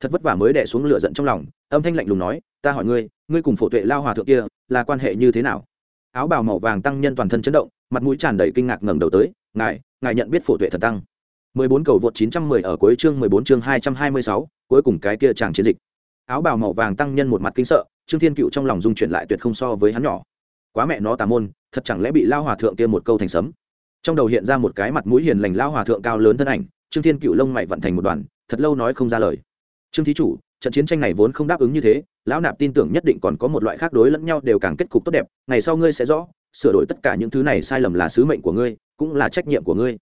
Thật vất vả mới đẻ xuống lửa giận trong lòng, âm thanh lạnh lùng nói, ta hỏi ngươi ngươi cùng phổ tuệ lao hòa thượng kia, là quan hệ như thế nào? Áo bào màu vàng tăng nhân toàn thân chấn động, mặt mũi tràn đầy kinh ngạc ngẩng đầu tới ngài ngài nhận biết phổ tuệ thần tăng 14 cầu vượt 910 ở cuối chương 14 chương 226, cuối cùng cái kia chàng chiến dịch. Áo bào màu vàng tăng nhân một mặt kinh sợ, Trương Thiên Cựu trong lòng dung chuyển lại tuyệt không so với hắn nhỏ. Quá mẹ nó tà môn, thật chẳng lẽ bị lao hòa thượng kia một câu thành sấm. Trong đầu hiện ra một cái mặt mũi hiền lành lao hòa thượng cao lớn thân ảnh, Trương Thiên Cựu lông mày vận thành một đoàn, thật lâu nói không ra lời. Trương thí chủ, trận chiến tranh này vốn không đáp ứng như thế, lão nạp tin tưởng nhất định còn có một loại khác đối lẫn nhau đều càng kết cục tốt đẹp, ngày sau ngươi sẽ rõ, sửa đổi tất cả những thứ này sai lầm là sứ mệnh của ngươi, cũng là trách nhiệm của ngươi.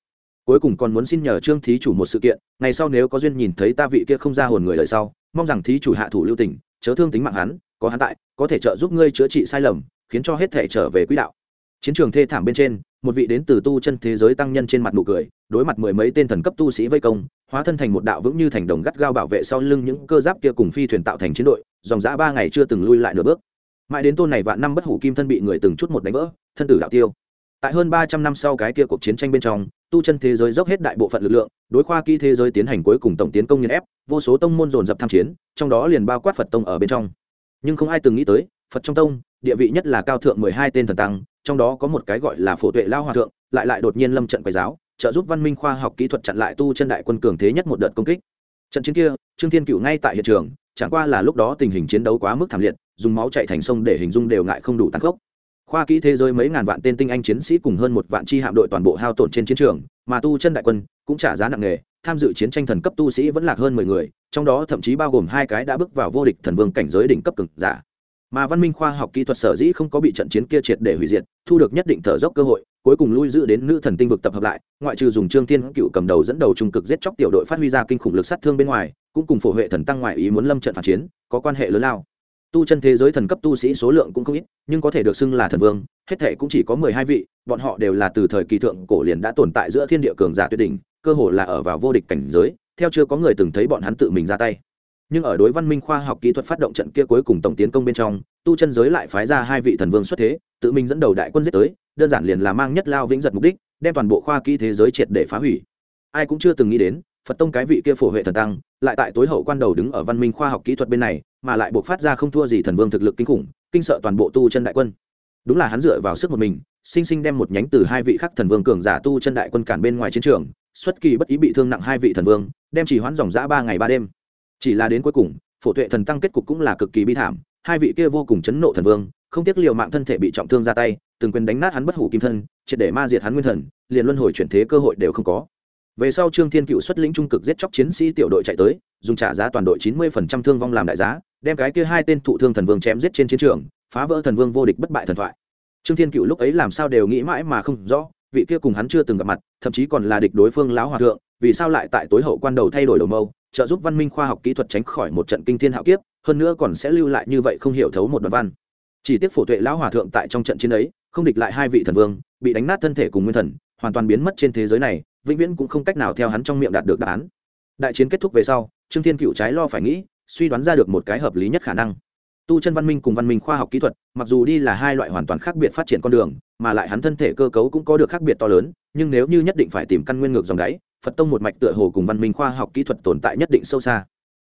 Cuối cùng còn muốn xin nhờ trương thí chủ một sự kiện ngày sau nếu có duyên nhìn thấy ta vị kia không ra hồn người lời sau mong rằng thí chủ hạ thủ lưu tình chớ thương tính mạng hắn có hắn tại có thể trợ giúp ngươi chữa trị sai lầm khiến cho hết thể trở về quỹ đạo. Chiến trường thê thảm bên trên một vị đến từ tu chân thế giới tăng nhân trên mặt nụ cười đối mặt mười mấy tên thần cấp tu sĩ vây công hóa thân thành một đạo vững như thành đồng gắt gao bảo vệ sau lưng những cơ giáp kia cùng phi thuyền tạo thành chiến đội dòng giã ba ngày chưa từng lui lại nửa bước mãi đến tôn này vạn năm bất hủ kim thân bị người từng chút một đánh vỡ, thân tử đạo tiêu. Tại hơn ba trăm năm sau cái kia cuộc chiến tranh bên trong, tu chân thế giới dốc hết đại bộ phận lực lượng, đối khoa kỹ thế giới tiến hành cuối cùng tổng tiến công nhân ép, vô số tông môn dồn dập tham chiến, trong đó liền bao quát phật tông ở bên trong. Nhưng không ai từng nghĩ tới, phật trong tông, địa vị nhất là cao thượng mười hai tên thần tăng, trong đó có một cái gọi là phổ tuệ lao hòa thượng, lại lại đột nhiên lâm trận quầy giáo, trợ giúp văn minh khoa học kỹ thuật chặn lại tu chân đại quân cường thế nhất một đợt công kích. Trận chiến kia, trương thiên cựu ngay tại hiện trường, chẳng qua là lúc đó tình hình chiến đấu quá mức thảm liệt dùng máu chạy thành sông để hình dung đều ngại không đủ tăng khốc. Khoa kỹ thế giới mấy ngàn vạn tên tinh anh chiến sĩ cùng hơn một vạn chi hạm đội toàn bộ hao tổn trên chiến trường, mà tu chân đại quân cũng trả giá nặng nề, tham dự chiến tranh thần cấp tu sĩ vẫn lạc hơn mười người, trong đó thậm chí bao gồm hai cái đã bước vào vô địch thần vương cảnh giới đỉnh cấp cực giả. Mà văn minh khoa học kỹ thuật sở dĩ không có bị trận chiến kia triệt để hủy diệt, thu được nhất định thở dốc cơ hội, cuối cùng lui giữ đến nữ thần tinh vực tập hợp lại, ngoại trừ dùng trương thiên cựu cầm đầu dẫn đầu trung cực giết chóc tiểu đội phát huy ra kinh khủng lực sát thương bên ngoài, cũng cùng phổ huệ thần tăng ngoại ý muốn lâm trận phản chiến, có quan hệ lớn lao tu chân thế giới thần cấp tu sĩ số lượng cũng không ít, nhưng có thể được xưng là thần vương, hết thệ cũng chỉ có mười hai vị, bọn họ đều là từ thời kỳ thượng cổ liền đã tồn tại giữa thiên địa cường giả tuyết đỉnh, cơ hồ là ở vào vô địch cảnh giới, theo chưa có người từng thấy bọn hắn tự mình ra tay. Nhưng ở đối văn minh khoa học kỹ thuật phát động trận kia cuối cùng tổng tiến công bên trong, tu chân giới lại phái ra hai vị thần vương xuất thế, tự mình dẫn đầu đại quân giết tới, đơn giản liền là mang nhất lao vĩnh giật mục đích, đem toàn bộ khoa kỹ thế giới triệt để phá hủy. Ai cũng chưa từng nghĩ đến, phật tông cái vị kia phổ huệ thần tăng, lại tại tối hậu quan đầu đứng ở văn minh khoa học kỹ thuật bên này mà lại buộc phát ra không thua gì thần vương thực lực kinh khủng, kinh sợ toàn bộ tu chân đại quân. Đúng là hắn dựa vào sức một mình, sinh sinh đem một nhánh từ hai vị khắc thần vương cường giả tu chân đại quân cản bên ngoài chiến trường, xuất kỳ bất ý bị thương nặng hai vị thần vương, đem chỉ hoãn dòng dã ba ngày ba đêm. Chỉ là đến cuối cùng, phổ tuệ thần tăng kết cục cũng là cực kỳ bi thảm, hai vị kia vô cùng chấn nộ thần vương, không tiếc liều mạng thân thể bị trọng thương ra tay, từng quyền đánh nát hắn bất hủ kim thân, triệt để ma diệt hắn nguyên thần, liền luân hồi chuyển thế cơ hội đều không có. Về sau trương thiên cựu xuất lĩnh trung cực giết chóc chiến sĩ tiểu đội chạy tới, dùng trả giá toàn đội chín mươi phần trăm thương vong làm đại giá đem cái kia hai tên thụ thương thần vương chém giết trên chiến trường, phá vỡ thần vương vô địch bất bại thần thoại. Trương thiên cựu lúc ấy làm sao đều nghĩ mãi mà không rõ, vị kia cùng hắn chưa từng gặp mặt, thậm chí còn là địch đối phương lão hòa thượng, vì sao lại tại tối hậu quan đầu thay đổi đầu mâu, trợ giúp văn minh khoa học kỹ thuật tránh khỏi một trận kinh thiên hạo kiếp, hơn nữa còn sẽ lưu lại như vậy không hiểu thấu một đoạn văn. Chỉ tiếc phổ tuệ lão hòa thượng tại trong trận chiến ấy, không địch lại hai vị thần vương, bị đánh nát thân thể cùng nguyên thần, hoàn toàn biến mất trên thế giới này, vĩnh viễn cũng không cách nào theo hắn trong miệng đạt được đáp án. Đại chiến kết thúc về sau, trương thiên cựu trái lo phải nghĩ suy đoán ra được một cái hợp lý nhất khả năng. Tu chân văn minh cùng văn minh khoa học kỹ thuật, mặc dù đi là hai loại hoàn toàn khác biệt phát triển con đường, mà lại hắn thân thể cơ cấu cũng có được khác biệt to lớn, nhưng nếu như nhất định phải tìm căn nguyên ngược dòng đáy, phật tông một mạch tựa hồ cùng văn minh khoa học kỹ thuật tồn tại nhất định sâu xa.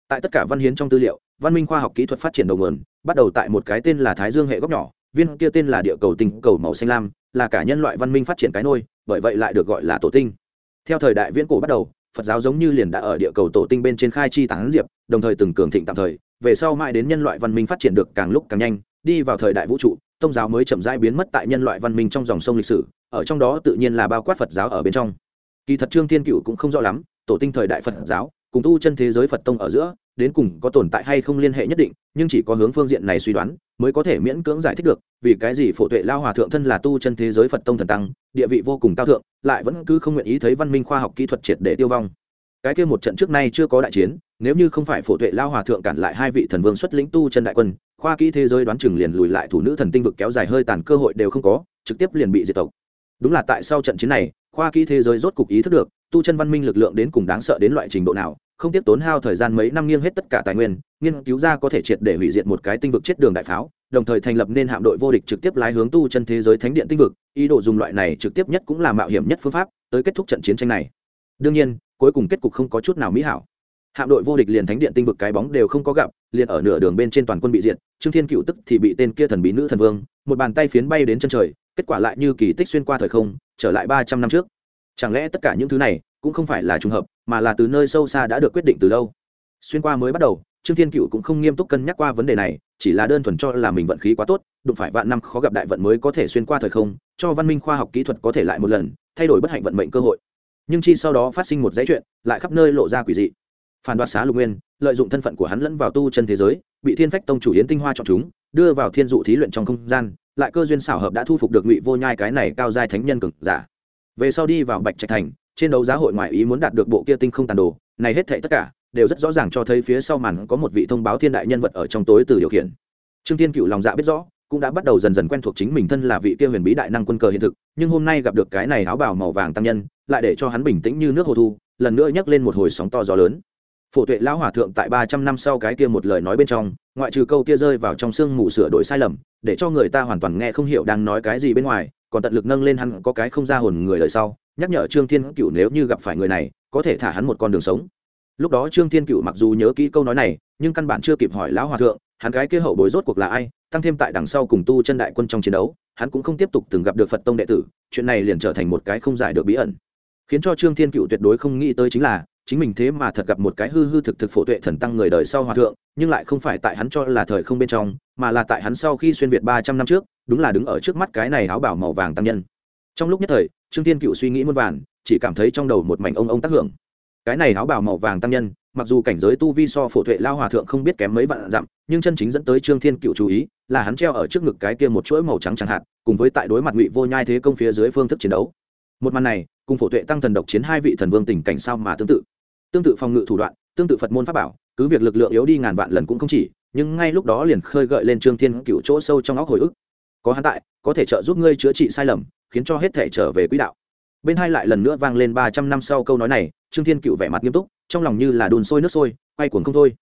Tại tất cả văn hiến trong tư liệu, văn minh khoa học kỹ thuật phát triển đầu nguồn, bắt đầu tại một cái tên là thái dương hệ góc nhỏ, viên kia tên là địa cầu tinh, cầu màu xanh lam, là cả nhân loại văn minh phát triển cái nôi, bởi vậy lại được gọi là tổ tinh. Theo thời đại viễn cổ bắt đầu phật giáo giống như liền đã ở địa cầu tổ tinh bên trên khai chi tán diệp, đồng thời từng cường thịnh tạm thời, về sau mãi đến nhân loại văn minh phát triển được càng lúc càng nhanh, đi vào thời đại vũ trụ, tông giáo mới chậm rãi biến mất tại nhân loại văn minh trong dòng sông lịch sử, ở trong đó tự nhiên là bao quát phật giáo ở bên trong. Kỳ thật trương thiên cựu cũng không rõ lắm, tổ tinh thời đại phật giáo, cùng tu chân thế giới phật tông ở giữa đến cùng có tồn tại hay không liên hệ nhất định, nhưng chỉ có hướng phương diện này suy đoán, mới có thể miễn cưỡng giải thích được, vì cái gì phổ tuệ lao hòa thượng thân là tu chân thế giới phật tông thần tăng, địa vị vô cùng cao thượng, lại vẫn cứ không nguyện ý thấy văn minh khoa học kỹ thuật triệt để tiêu vong. Cái kia một trận trước nay chưa có đại chiến, nếu như không phải phổ tuệ lao hòa thượng cản lại hai vị thần vương xuất lĩnh tu chân đại quân, khoa kỹ thế giới đoán chừng liền lùi lại thủ nữ thần tinh vực kéo dài hơi tàn cơ hội đều không có, trực tiếp liền bị diệt tộc. Đúng là tại sau trận chiến này, khoa kỹ thế giới rốt cục ý thức được, tu chân văn minh lực lượng đến cùng đáng sợ đến loại trình độ nào không tiếp tốn hao thời gian mấy năm nghiêng hết tất cả tài nguyên, nghiên cứu ra có thể triệt để hủy diệt một cái tinh vực chết đường đại pháo, đồng thời thành lập nên hạm đội vô địch trực tiếp lái hướng tu chân thế giới thánh điện tinh vực, ý đồ dùng loại này trực tiếp nhất cũng là mạo hiểm nhất phương pháp tới kết thúc trận chiến tranh này. Đương nhiên, cuối cùng kết cục không có chút nào mỹ hảo. Hạm đội vô địch liền thánh điện tinh vực cái bóng đều không có gặp, liền ở nửa đường bên trên toàn quân bị diệt, trương thiên cựu tức thì bị tên kia thần bí nữ thần vương, một bàn tay phiến bay đến chân trời, kết quả lại như kỳ tích xuyên qua thời không, trở lại ba trăm năm trước. Chẳng lẽ tất cả những thứ này cũng không phải là trùng hợp? Mà là từ nơi sâu xa đã được quyết định từ lâu. Xuyên qua mới bắt đầu, trương thiên cựu cũng không nghiêm túc cân nhắc qua vấn đề này, chỉ là đơn thuần cho là mình vận khí quá tốt, đụng phải vạn năm khó gặp đại vận mới có thể xuyên qua thời không, cho văn minh khoa học kỹ thuật có thể lại một lần, thay đổi bất hạnh vận mệnh cơ hội. Nhưng chi sau đó phát sinh một dãy chuyện, lại khắp nơi lộ ra quỷ dị. Phản đoạt xá lục nguyên, lợi dụng thân phận của hắn lẫn vào tu chân thế giới, bị thiên phách tông chủ yến tinh hoa chọn chúng, đưa vào thiên dụ thí luyện trong không gian, lại cơ duyên xảo hợp đã thu phục được ngụy vô nhai cái này cao giai thánh nhân cực giả. Về sau đi vào bạch trạch thành trên đấu giá hội ngoại ý muốn đạt được bộ kia tinh không tàn đồ, này hết thảy tất cả đều rất rõ ràng cho thấy phía sau màn có một vị thông báo thiên đại nhân vật ở trong tối từ điều khiển. Trương thiên cựu lòng dạ biết rõ, cũng đã bắt đầu dần dần quen thuộc chính mình thân là vị kia huyền bí đại năng quân cờ hiện thực, nhưng hôm nay gặp được cái này áo bào màu vàng tăng nhân, lại để cho hắn bình tĩnh như nước hồ thu, lần nữa nhấc lên một hồi sóng to gió lớn. Phổ tuệ lão hòa thượng tại ba trăm năm sau cái kia một lời nói bên trong, ngoại trừ câu kia rơi vào trong sương mù sửa đổi sai lầm, để cho người ta hoàn toàn nghe không hiểu đang nói cái gì bên ngoài, còn tận lực nâng lên hắn có cái không ra hồn người đời sau nhắc nhở trương thiên cựu nếu như gặp phải người này, có thể thả hắn một con đường sống. Lúc đó trương thiên cựu mặc dù nhớ kỹ câu nói này, nhưng căn bản chưa kịp hỏi lão hòa thượng, hắn gái kia hậu bối rốt cuộc là ai, tăng thêm tại đằng sau cùng tu chân đại quân trong chiến đấu, hắn cũng không tiếp tục từng gặp được phật tông đệ tử, chuyện này liền trở thành một cái không giải được bí ẩn. Khiến cho trương thiên cựu tuyệt đối không nghĩ tới chính là, chính mình thế mà thật gặp một cái hư hư thực thực phổ tuệ thần tăng người đời sau hòa thượng, nhưng lại không phải tại hắn cho là thời không bên trong, mà là tại hắn sau khi xuyên việt ba trăm năm trước, đúng là đứng ở trước mắt cái này áo bảo màu vàng tăng nhân trong lúc nhất thời, trương thiên cựu suy nghĩ muôn vàn, chỉ cảm thấy trong đầu một mảnh ông ông tác hưởng. Cái này áo bào màu vàng tăng nhân, mặc dù cảnh giới tu vi so phổ tuệ lao hòa thượng không biết kém mấy vạn dặm, nhưng chân chính dẫn tới trương thiên cựu chú ý là hắn treo ở trước ngực cái kia một chuỗi màu trắng chẳng hạn, cùng với tại đối mặt ngụy vô nhai thế công phía dưới phương thức chiến đấu. Một màn này, cùng phổ tuệ tăng thần độc chiến hai vị thần vương tình cảnh sao mà tương tự. Tương tự phòng ngự thủ đoạn, tương tự phật môn pháp bảo, cứ việc lực lượng yếu đi ngàn vạn lần cũng không chỉ, nhưng ngay lúc đó liền khơi gợi lên trương thiên cựu chỗ sâu trong óc hồi ức. Có hắn tại, có thể trợ giúp ngươi chữa trị sai lầm khiến cho hết thể trở về quỹ đạo. Bên hai lại lần nữa vang lên ba trăm năm sau câu nói này, trương thiên cựu vẻ mặt nghiêm túc, trong lòng như là đun sôi nước sôi, quay cuồng không thôi.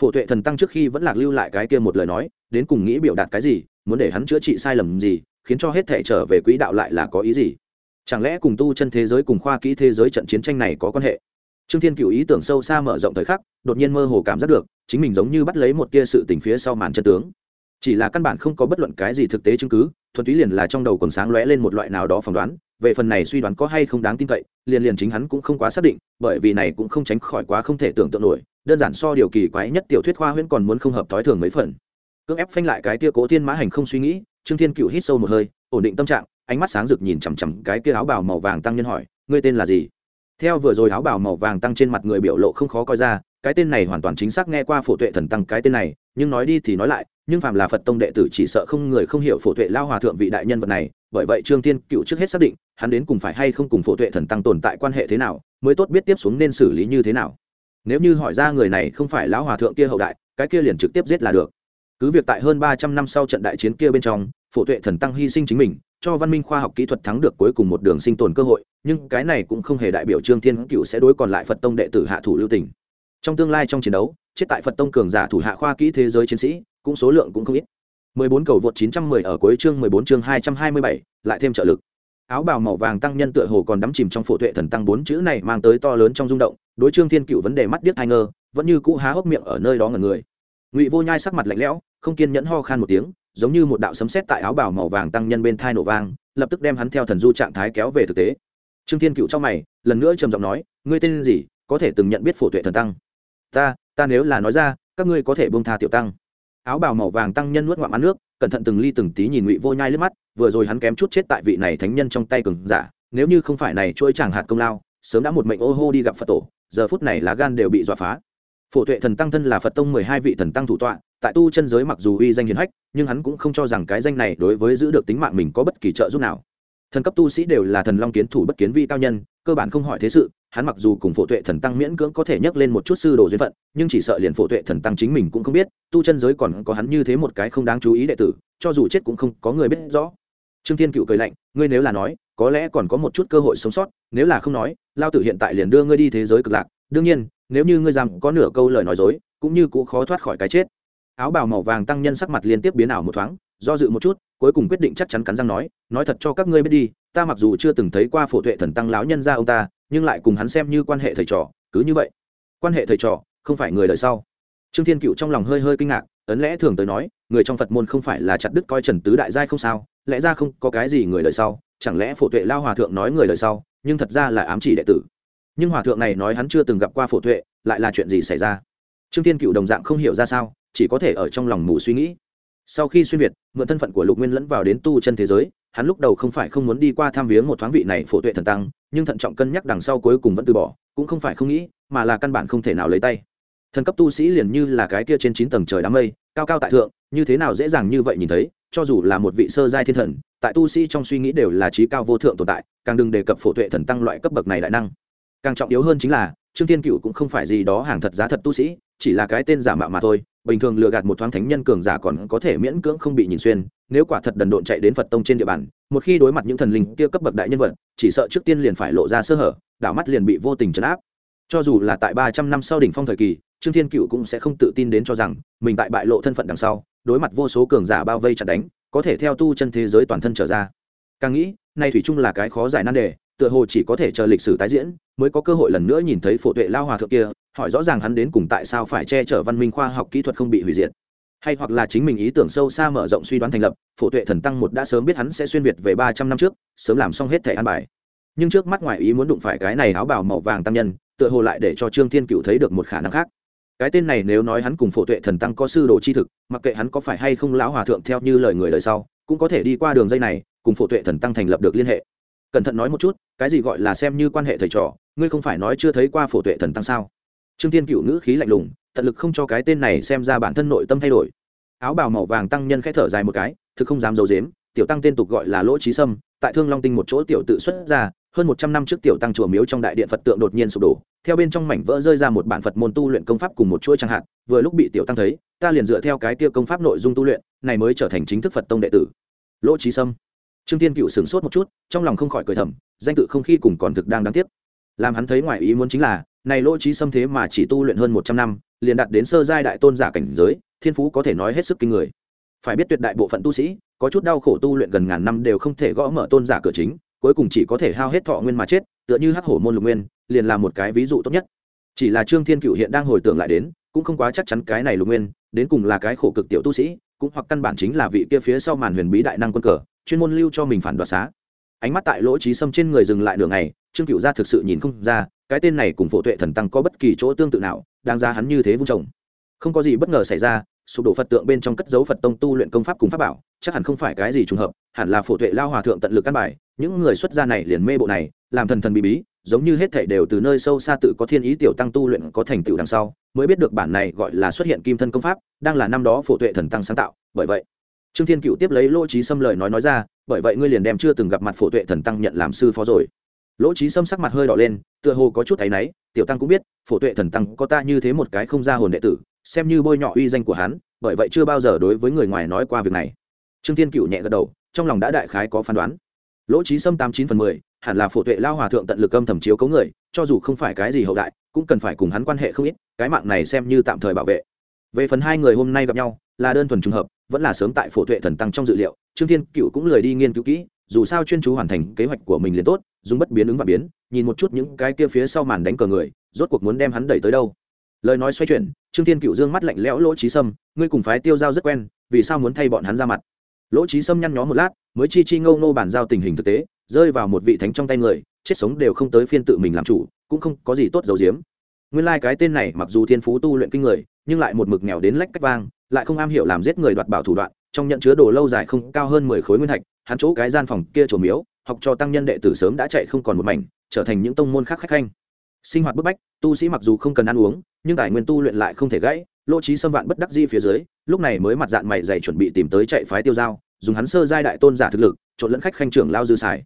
Phổ tuệ thần tăng trước khi vẫn lạc lưu lại cái kia một lời nói, đến cùng nghĩ biểu đạt cái gì, muốn để hắn chữa trị sai lầm gì, khiến cho hết thể trở về quỹ đạo lại là có ý gì? Chẳng lẽ cùng tu chân thế giới cùng khoa kỹ thế giới trận chiến tranh này có quan hệ? Trương thiên cựu ý tưởng sâu xa mở rộng thời khắc, đột nhiên mơ hồ cảm giác được, chính mình giống như bắt lấy một tia sự tình phía sau màn chân tướng chỉ là căn bản không có bất luận cái gì thực tế chứng cứ, thuần túy liền là trong đầu còn sáng lóe lên một loại nào đó phỏng đoán, về phần này suy đoán có hay không đáng tin cậy, liền liền chính hắn cũng không quá xác định, bởi vì này cũng không tránh khỏi quá không thể tưởng tượng nổi, đơn giản so điều kỳ quái nhất tiểu thuyết khoa huyễn còn muốn không hợp thói thường mấy phần. Cưỡng ép phanh lại cái tia cố thiên mã hành không suy nghĩ, trương thiên cựu hít sâu một hơi, ổn định tâm trạng, ánh mắt sáng rực nhìn chằm chằm cái kia áo bào màu vàng tăng nhân hỏi, ngươi tên là gì? Theo vừa rồi áo bào màu vàng tăng trên mặt người biểu lộ không khó coi ra, cái tên này hoàn toàn chính xác nghe qua phổ tuệ thần tăng cái tên này, nhưng nói đi thì nói lại nhưng phàm là phật tông đệ tử chỉ sợ không người không hiểu phổ tuệ lao hòa thượng vị đại nhân vật này, bởi vậy trương thiên cựu trước hết xác định, hắn đến cùng phải hay không cùng phổ tuệ thần tăng tồn tại quan hệ thế nào, mới tốt biết tiếp xuống nên xử lý như thế nào. Nếu như hỏi ra người này không phải lão hòa thượng kia hậu đại, cái kia liền trực tiếp giết là được. Cứ việc tại hơn ba trăm năm sau trận đại chiến kia bên trong, phổ tuệ thần tăng hy sinh chính mình, cho văn minh khoa học kỹ thuật thắng được cuối cùng một đường sinh tồn cơ hội, nhưng cái này cũng không hề đại biểu trương thiên cựu sẽ đối còn lại phật tông đệ tử hạ thủ lưu tỉnh trong tương lai trong chiến đấu, chết tại phật tông cường giả thủ hạ khoa kỹ thế giới chiến sĩ cũng số lượng cũng không ít. 14 cầu vượt 910 ở cuối chương 14 chương 227, lại thêm trợ lực. Áo bào màu vàng tăng nhân tựa hồ còn đắm chìm trong phổ tuệ thần tăng bốn chữ này mang tới to lớn trong rung động đối trương thiên cựu vấn đề mắt điếc hai ngơ vẫn như cũ há hốc miệng ở nơi đó ngẩn người. Ngụy vô nhai sắc mặt lạnh lẽo không kiên nhẫn ho khan một tiếng giống như một đạo sấm sét tại áo bào màu vàng tăng nhân bên thai nổ vang lập tức đem hắn theo thần du trạng thái kéo về thực tế. Trương thiên cựu trong mày lần nữa trầm giọng nói ngươi tên gì có thể từng nhận biết phổ tuệ thần tăng? Ta ta nếu là nói ra các ngươi có thể buông tha tiểu tăng áo bào màu vàng tăng nhân nuốt ngoạm ăn nước, cẩn thận từng ly từng tí nhìn ngụy vô nhai lướt mắt, vừa rồi hắn kém chút chết tại vị này thánh nhân trong tay cường giả, nếu như không phải này trôi chàng hạt công lao, sớm đã một mệnh ô hô đi gặp phật tổ, giờ phút này lá gan đều bị dọa phá. Phổ tuệ thần tăng thân là phật tông mười hai vị thần tăng thủ tọa, tại tu chân giới mặc dù uy danh hiền hách, nhưng hắn cũng không cho rằng cái danh này đối với giữ được tính mạng mình có bất kỳ trợ giúp nào. Thần cấp tu sĩ đều là thần long kiến thủ bất kiến vi cao nhân, cơ bản không hỏi thế sự hắn mặc dù cùng phổ tuệ thần tăng miễn cưỡng có thể nhắc lên một chút sư đồ duyên phận, nhưng chỉ sợ liền phổ tuệ thần tăng chính mình cũng không biết, tu chân giới còn có hắn như thế một cái không đáng chú ý đệ tử, cho dù chết cũng không có người biết rõ. Trương thiên cựu cười lạnh, ngươi nếu là nói, có lẽ còn có một chút cơ hội sống sót, nếu là không nói, lao tử hiện tại liền đưa ngươi đi thế giới cực lạc. Đương nhiên, nếu như ngươi rằng có nửa câu lời nói dối, cũng như cũng khó thoát khỏi cái chết. Áo bào màu vàng tăng nhân sắc mặt liên tiếp biến ảo một thoáng, do dự một chút, cuối cùng quyết định chắc chắn cắn răng nói nói thật cho các ngươi biết đi, ta mặc dù chưa từng thấy qua phổ tuệ thần tăng lão nhân ra ông ta nhưng lại cùng hắn xem như quan hệ thầy trò, cứ như vậy. Quan hệ thầy trò, không phải người đời sau. Trương thiên cựu trong lòng hơi hơi kinh ngạc, ấn lẽ thường tới nói, người trong phật môn không phải là chặt đứt coi trần tứ đại giai không sao, lẽ ra không có cái gì người đời sau, chẳng lẽ phổ tuệ lao hòa thượng nói người đời sau, nhưng thật ra là ám chỉ đệ tử. Nhưng hòa thượng này nói hắn chưa từng gặp qua phổ tuệ, lại là chuyện gì xảy ra? Trương thiên cựu đồng dạng không hiểu ra sao, chỉ có thể ở trong lòng mù suy nghĩ. Sau khi xuyên việt, mượn thân phận của lục nguyên lẫn vào đến tu chân thế giới, hắn lúc đầu không phải không muốn đi qua tham viếng một thoáng vị này phổ tuệ thần tăng nhưng thận trọng cân nhắc đằng sau cuối cùng vẫn từ bỏ, cũng không phải không nghĩ, mà là căn bản không thể nào lấy tay. Thần cấp tu sĩ liền như là cái kia trên chín tầng trời đám mây, cao cao tại thượng, như thế nào dễ dàng như vậy nhìn thấy, cho dù là một vị sơ giai thiên thần, tại tu sĩ trong suy nghĩ đều là trí cao vô thượng tồn tại, càng đừng đề cập phổ tuệ thần tăng loại cấp bậc này đại năng. Càng trọng yếu hơn chính là, trương thiên cựu cũng không phải gì đó hàng thật giá thật tu sĩ, chỉ là cái tên giả mạo mà thôi bình thường lừa gạt một thoáng thánh nhân cường giả còn có thể miễn cưỡng không bị nhìn xuyên, nếu quả thật đần độn chạy đến phật tông trên địa bàn, một khi đối mặt những thần linh kia cấp bậc đại nhân vật, chỉ sợ trước tiên liền phải lộ ra sơ hở, đảo mắt liền bị vô tình trấn áp. Cho dù là tại ba trăm năm sau đỉnh phong thời kỳ, trương thiên cựu cũng sẽ không tự tin đến cho rằng, mình tại bại lộ thân phận đằng sau, đối mặt vô số cường giả bao vây chặt đánh, có thể theo tu chân thế giới toàn thân trở ra. Càng nghĩ, nay thủy chung là cái khó giải nan đề, tựa hồ chỉ có thể chờ lịch sử tái diễn, mới có cơ hội lần nữa nhìn thấy phổ tuệ lao hòa thượng kia hỏi rõ ràng hắn đến cùng tại sao phải che chở văn minh khoa học kỹ thuật không bị hủy diệt. Hay hoặc là chính mình ý tưởng sâu xa mở rộng suy đoán thành lập, phổ tuệ thần tăng một đã sớm biết hắn sẽ xuyên việt về ba trăm năm trước, sớm làm xong hết thẻ an bài. Nhưng trước mắt ngoài ý muốn đụng phải cái này áo bào màu vàng tăng nhân, tựa hồ lại để cho trương thiên cựu thấy được một khả năng khác. Cái tên này nếu nói hắn cùng phổ tuệ thần tăng có sư đồ chi thực, mặc kệ hắn có phải hay không lão hòa thượng theo như lời người đời sau, cũng có thể đi qua đường dây này, cùng phổ tuệ thần tăng thành lập được liên hệ. Cẩn thận nói một chút, cái gì gọi là xem như quan hệ thầy trò, ngươi không phải nói chưa thấy qua phổ tuệ thần tăng sao? Trương thiên cựu ngữ khí lạnh lùng, tận lực không cho cái tên này xem ra bản thân nội tâm thay đổi. Áo bào màu vàng tăng nhân khẽ thở dài một cái, thực không dám d i ấ u dếm tiểu tăng tên tục gọi là lỗ trí sâm, tại thương long tinh một chỗ tiểu tự xuất ra, hơn một trăm năm trước tiểu tăng chùa miếu trong đại điện phật tượng đột nhiên sụp đổ, theo bên trong mảnh vỡ rơi ra một bản phật môn tu luyện công pháp cùng một chuỗi chẳng hạn vừa lúc bị tiểu tăng thấy, ta liền dựa theo cái kia công pháp nội dung tu luyện, này mới trở thành chính thức phật tông đệ tử. Lỗ trí sâm. Trương tiên cựu sửng sốt một chút, trong lòng không khỏi cười thầm, danh tự không khi cùng còn thực đang đáng tiếc. Làm hắn thấy ngoài ý muốn chính là này lỗ trí xâm thế mà chỉ tu luyện hơn một trăm năm, liền đạt đến sơ giai đại tôn giả cảnh giới, thiên phú có thể nói hết sức kinh người. Phải biết tuyệt đại bộ phận tu sĩ, có chút đau khổ tu luyện gần ngàn năm đều không thể gõ mở tôn giả cửa chính, cuối cùng chỉ có thể hao hết thọ nguyên mà chết, tựa như hắc hổ môn lục nguyên, liền là một cái ví dụ tốt nhất. Chỉ là trương thiên cựu hiện đang hồi tưởng lại đến, cũng không quá chắc chắn cái này lục nguyên, đến cùng là cái khổ cực tiểu tu sĩ, cũng hoặc căn bản chính là vị kia phía sau màn huyền bí đại năng quân cờ, chuyên môn lưu cho mình phản đoạt xá. Ánh mắt tại lỗ trí sâm trên người dừng lại đường này trương cựu ra thực sự nhìn không ra cái tên này cùng phổ tuệ thần tăng có bất kỳ chỗ tương tự nào, đáng ra hắn như thế vung trồng. Không có gì bất ngờ xảy ra, sụp đổ phật tượng bên trong cất dấu phật tông tu luyện công pháp cùng pháp bảo, chắc hẳn không phải cái gì trùng hợp, hẳn là phổ tuệ lao hòa thượng tận lực căn bài, những người xuất gia này liền mê bộ này, làm thần thần bí bí, giống như hết thảy đều từ nơi sâu xa tự có thiên ý tiểu tăng tu luyện có thành tựu đằng sau, mới biết được bản này gọi là xuất hiện kim thân công pháp, đang là năm đó phổ tuệ thần tăng sáng tạo, bởi vậy, trương thiên cựu tiếp lấy lỗ trí xâm lời nói nói ra, bởi vậy ngươi liền đem chưa từng gặp mặt phổ tuệ thần tăng nhận làm sư phó rồi lỗ trí sâm sắc mặt hơi đỏ lên, tựa hồ có chút thấy náy, tiểu tăng cũng biết, phổ tuệ thần tăng có ta như thế một cái không ra hồn đệ tử, xem như bôi nhọ uy danh của hắn, bởi vậy chưa bao giờ đối với người ngoài nói qua việc này. Trương thiên cựu nhẹ gật đầu, trong lòng đã đại khái có phán đoán. Lỗ trí sâm tám chín phần mười, hẳn là phổ tuệ lao hòa thượng tận lực âm thầm chiếu cấu người, cho dù không phải cái gì hậu đại, cũng cần phải cùng hắn quan hệ không ít, cái mạng này xem như tạm thời bảo vệ. Về phần hai người hôm nay gặp nhau, là đơn thuần trùng hợp, vẫn là sớm tại phổ tuệ thần tăng trong dự liệu, trương thiên cựu cũng lười đi nghiên cứu kỹ dù sao chuyên chú hoàn thành kế hoạch của mình liền tốt, dùng bất biến ứng và biến, nhìn một chút những cái kia phía sau màn đánh cờ người, rốt cuộc muốn đem hắn đẩy tới đâu. Lời nói xoay chuyển, trương thiên cựu dương mắt lạnh lẽo lỗ trí sâm, ngươi cùng phái tiêu giao rất quen, vì sao muốn thay bọn hắn ra mặt? Lỗ trí sâm nhăn nhó một lát, mới chi chi ngâu nô bàn giao tình hình thực tế, rơi vào một vị thánh trong tay người, chết sống đều không tới phiên tự mình làm chủ, cũng không có gì tốt dầu giếm. Nguyên lai、like、cái tên này mặc dù thiên phú tu luyện kinh người, nhưng lại một mực nghèo đến lách cách vang, lại không am hiểu làm giết người đoạt bảo thủ đoạn, trong nhận chứa đồ lâu dài không cao hơn mười khối nguyên thạch hắn chỗ cái gian phòng kia trổ miếu, học cho tăng nhân đệ tử sớm đã chạy không còn một mảnh, trở thành những tông môn khác khách khanh. Sinh hoạt bức bách, tu sĩ mặc dù không cần ăn uống, nhưng tài nguyên tu luyện lại không thể gãy, lỗ trí xâm vạn bất đắc di phía dưới, lúc này mới mặt dạng mày dày chuẩn bị tìm tới chạy phái tiêu giao, dùng hắn sơ giai đại tôn giả thực lực, trộn lẫn khách khanh trưởng lao dư xài.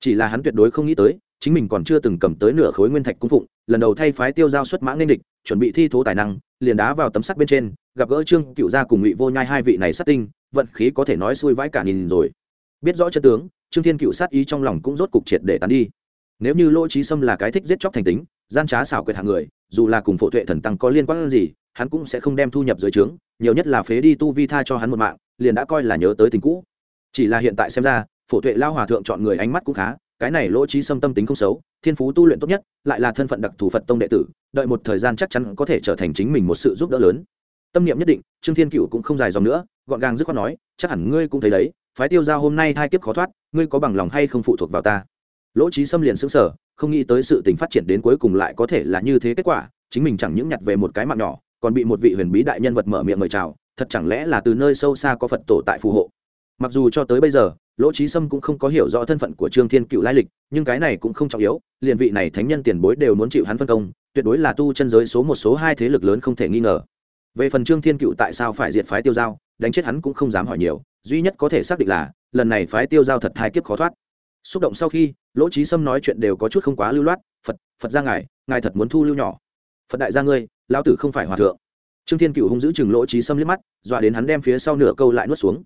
Chỉ là hắn tuyệt đối không nghĩ tới, chính mình còn chưa từng cầm tới nửa khối nguyên thạch cung phụng, lần đầu thay phái tiêu giao xuất mã nên địch, chuẩn bị thi thố tài năng, liền đá vào tấm sắt bên trên, gặp gỡ trương cựu gia cùng ngụy vô nhai hai vị này sát tinh, vận khí có thể nói xui vãi cả nhìn rồi biết rõ chân tướng, trương thiên cựu sát ý trong lòng cũng rốt cục triệt để tán đi. Nếu như lỗ trí sâm là cái thích giết chóc thành tính, gian trá xảo quyệt hạng người, dù là cùng phổ tuệ thần tăng có liên quan gì, hắn cũng sẽ không đem thu nhập dưới trướng, nhiều nhất là phế đi tu vi tha cho hắn một mạng, liền đã coi là nhớ tới tình cũ. Chỉ là hiện tại xem ra, phổ tuệ lao hòa thượng chọn người ánh mắt cũng khá, cái này lỗ trí sâm tâm tính không xấu, thiên phú tu luyện tốt nhất, lại là thân phận đặc thù phật tông đệ tử, đợi một thời gian chắc chắn có thể trở thành chính mình một sự giúp đỡ lớn. Tâm niệm nhất định, trương thiên cựu cũng không dài dòng nữa, gọn gàng dứt khoát nói, chắc hẳn ngươi cũng thấy đấy phái tiêu Giao hôm nay hai kiếp khó thoát, ngươi có bằng lòng hay không phụ thuộc vào ta? Lỗ trí xâm liền xứng sở không nghĩ tới sự tình phát triển đến cuối cùng lại có thể là như thế kết quả, chính mình chẳng những nhặt về một cái mạng nhỏ, còn bị một vị huyền bí đại nhân vật mở miệng mời chào, thật chẳng lẽ là từ nơi sâu xa có phật tổ tại phù hộ? Mặc dù cho tới bây giờ, lỗ trí sâm cũng không có hiểu rõ thân phận của trương thiên cựu lai lịch, nhưng cái này cũng không trọng yếu, liền vị này thánh nhân tiền bối đều muốn chịu hắn phân công, tuyệt đối là tu chân giới số một số hai thế lực lớn không thể nghi ngờ. Về phần trương thiên cựu tại sao phải diệt phái tiêu giao, đánh chết hắn cũng không dám hỏi nhiều duy nhất có thể xác định là, lần này phái tiêu giao thật hai kiếp khó thoát. Xúc động sau khi, lỗ trí sâm nói chuyện đều có chút không quá lưu loát, phật phật ra ngài ngài thật muốn thu lưu nhỏ. Phật đại gia ngươi, lão tử không phải hòa thượng. Trương thiên cựu hung giữ chừng lỗ trí sâm liếc mắt, dọa đến hắn đem phía sau nửa câu lại nuốt xuống.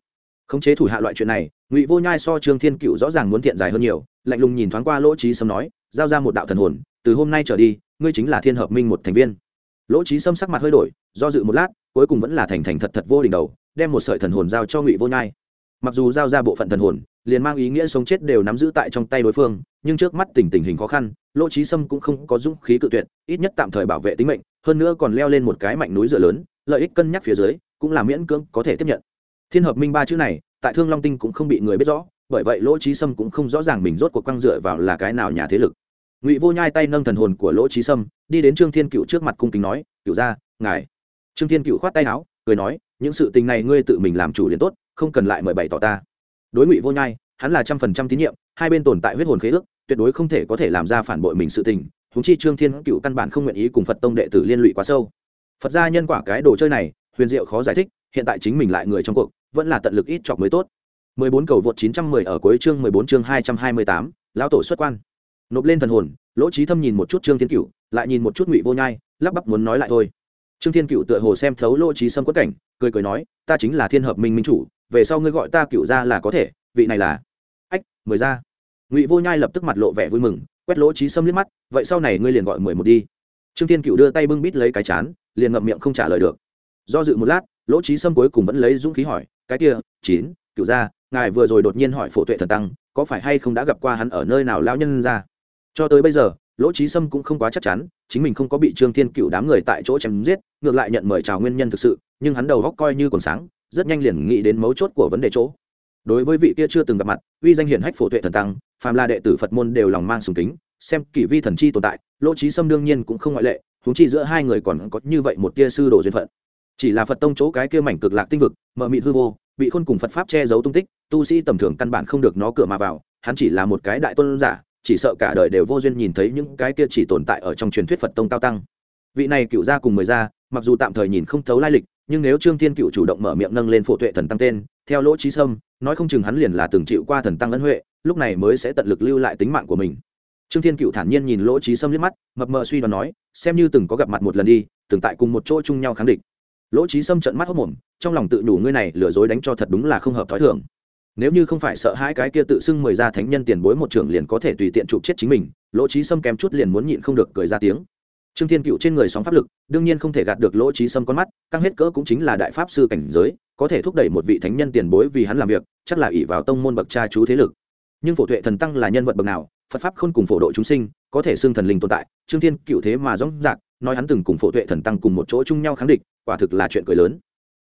Khống chế thủ hạ loại chuyện này, ngụy vô nhai so trương thiên cựu rõ ràng muốn thiện dài hơn nhiều, lạnh lùng nhìn thoáng qua lỗ trí sâm nói, giao ra một đạo thần hồn, từ hôm nay trở đi, ngươi chính là thiên hợp minh một thành viên. Lỗ trí sâm sắc mặt hơi đổi, do dự một lát cuối cùng vẫn là thành thành thật thật vô đỉnh đầu, đem một sợi thần hồn giao cho ngụy vô nhai. Mặc dù giao ra bộ phận thần hồn, liền mang ý nghĩa sống chết đều nắm giữ tại trong tay đối phương, nhưng trước mắt tình tình hình khó khăn, lỗ trí sâm cũng không có dũng khí cự tuyệt, ít nhất tạm thời bảo vệ tính mệnh, hơn nữa còn leo lên một cái mạnh núi dựa lớn, lợi ích cân nhắc phía dưới, cũng là miễn cưỡng có thể tiếp nhận. Thiên hợp minh ba chữ này, tại thương long tinh cũng không bị người biết rõ, bởi vậy lỗ trí sâm cũng không rõ ràng mình rốt cuộc quăng dựa vào là cái nào nhà thế lực. Ngụy vô nhai tay nâng thần hồn của lỗ trí sâm, đi đến trương thiên cựu trước mặt cung kính nói, cựu ra ngài trương thiên cựu khoát tay áo cười nói những sự tình này ngươi tự mình làm chủ liền tốt không cần lại mời bày tỏ ta đối ngụy vô nhai hắn là trăm phần trăm tín nhiệm hai bên tồn tại huyết hồn khế ước tuyệt đối không thể có thể làm ra phản bội mình sự tình húng chi trương thiên cựu căn bản không nguyện ý cùng phật tông đệ tử liên lụy quá sâu phật gia nhân quả cái đồ chơi này huyền diệu khó giải thích hiện tại chính mình lại người trong cuộc vẫn là tận lực ít chọc mới tốt 14 cầu vượt 910 ở cuối chương 14 chương 228, lão tổ xuất quan. Nộp lên thần hồn, Lỗ Chí Thâm nhìn một chút Trương Thiên Cửu, lại nhìn một chút Ngụy Vô Nhai, lắp bắp muốn nói lại thôi. Trương Thiên Cửu tựa hồ xem thấu Lỗ Chí Sâm quất cảnh, cười cười nói, ta chính là Thiên Hợp Minh minh chủ, về sau ngươi gọi ta Cửu gia là có thể, vị này là Ách, mười ra. Ngụy Vô Nhai lập tức mặt lộ vẻ vui mừng, quét Lỗ Chí Sâm liếc mắt, vậy sau này ngươi liền gọi mười một đi. Trương Thiên Cửu đưa tay bưng bít lấy cái chán, liền ngậm miệng không trả lời được. Do dự một lát, Lỗ Chí Sâm cuối cùng vẫn lấy dũng khí hỏi, cái kia, chín, Cửu gia, ngài vừa rồi đột nhiên hỏi phổ tuệ thần tăng có phải hay không đã gặp qua hắn ở nơi nào lão nhân ra cho tới bây giờ lỗ trí sâm cũng không quá chắc chắn, chính mình không có bị trương thiên cựu đám người tại chỗ chém giết, ngược lại nhận mời chào nguyên nhân thực sự, nhưng hắn đầu góc coi như còn sáng, rất nhanh liền nghĩ đến mấu chốt của vấn đề chỗ. Đối với vị kia chưa từng gặp mặt, uy danh hiển hách phổ tuệ thần tăng, phàm là đệ tử phật môn đều lòng mang sùng kính, xem kỷ vi thần chi tồn tại, lỗ trí sâm đương nhiên cũng không ngoại lệ, huống chi giữa hai người còn có như vậy một tia sư đồ duyên phận. Chỉ là phật tông chỗ cái kia mảnh cực lạc tinh vực, mờ mịt hư vô, bị khôn cùng phật pháp che giấu tung tích, tu sĩ tầm thường căn bản không được nó cửa mà vào, hắn chỉ là một cái đại tôn giả chỉ sợ cả đời đều vô duyên nhìn thấy những cái kia chỉ tồn tại ở trong truyền thuyết phật tông cao tăng. Vị này cựu gia cùng mười gia, mặc dù tạm thời nhìn không thấu lai lịch, nhưng nếu trương thiên cựu chủ động mở miệng nâng lên phổ tuệ thần tăng tên, theo lỗ trí sâm, nói không chừng hắn liền là từng chịu qua thần tăng ân huệ, lúc này mới sẽ tận lực lưu lại tính mạng của mình. Trương thiên cựu thản nhiên nhìn lỗ trí sâm liếc mắt, mập mờ suy đoán nói, xem như từng có gặp mặt một lần đi, từng tại cùng một chỗ chung nhau kháng địch. Lỗ trí sâm trận mắt hốc mồm, trong lòng tự đủ ngươi này lừa dối đánh cho thật đúng là không hợp thói thường nếu như không phải sợ hãi cái kia tự xưng mười gia thánh nhân tiền bối một trưởng liền có thể tùy tiện chụp chết chính mình, lỗ trí sâm kém chút liền muốn nhịn không được cười ra tiếng. Trương thiên cựu trên người sóng pháp lực, đương nhiên không thể gạt được lỗ trí sâm con mắt, căng hết cỡ cũng chính là đại pháp sư cảnh giới, có thể thúc đẩy một vị thánh nhân tiền bối vì hắn làm việc, chắc là ỷ vào tông môn bậc cha chú thế lực. Nhưng phổ tuệ thần tăng là nhân vật bậc nào, phật pháp không cùng phổ độ chúng sinh, có thể xưng thần linh tồn tại, trương thiên cựu thế mà rõ rạc nói hắn từng cùng phổ tuệ thần tăng cùng một chỗ chung nhau kháng địch, quả thực là chuyện cười lớn.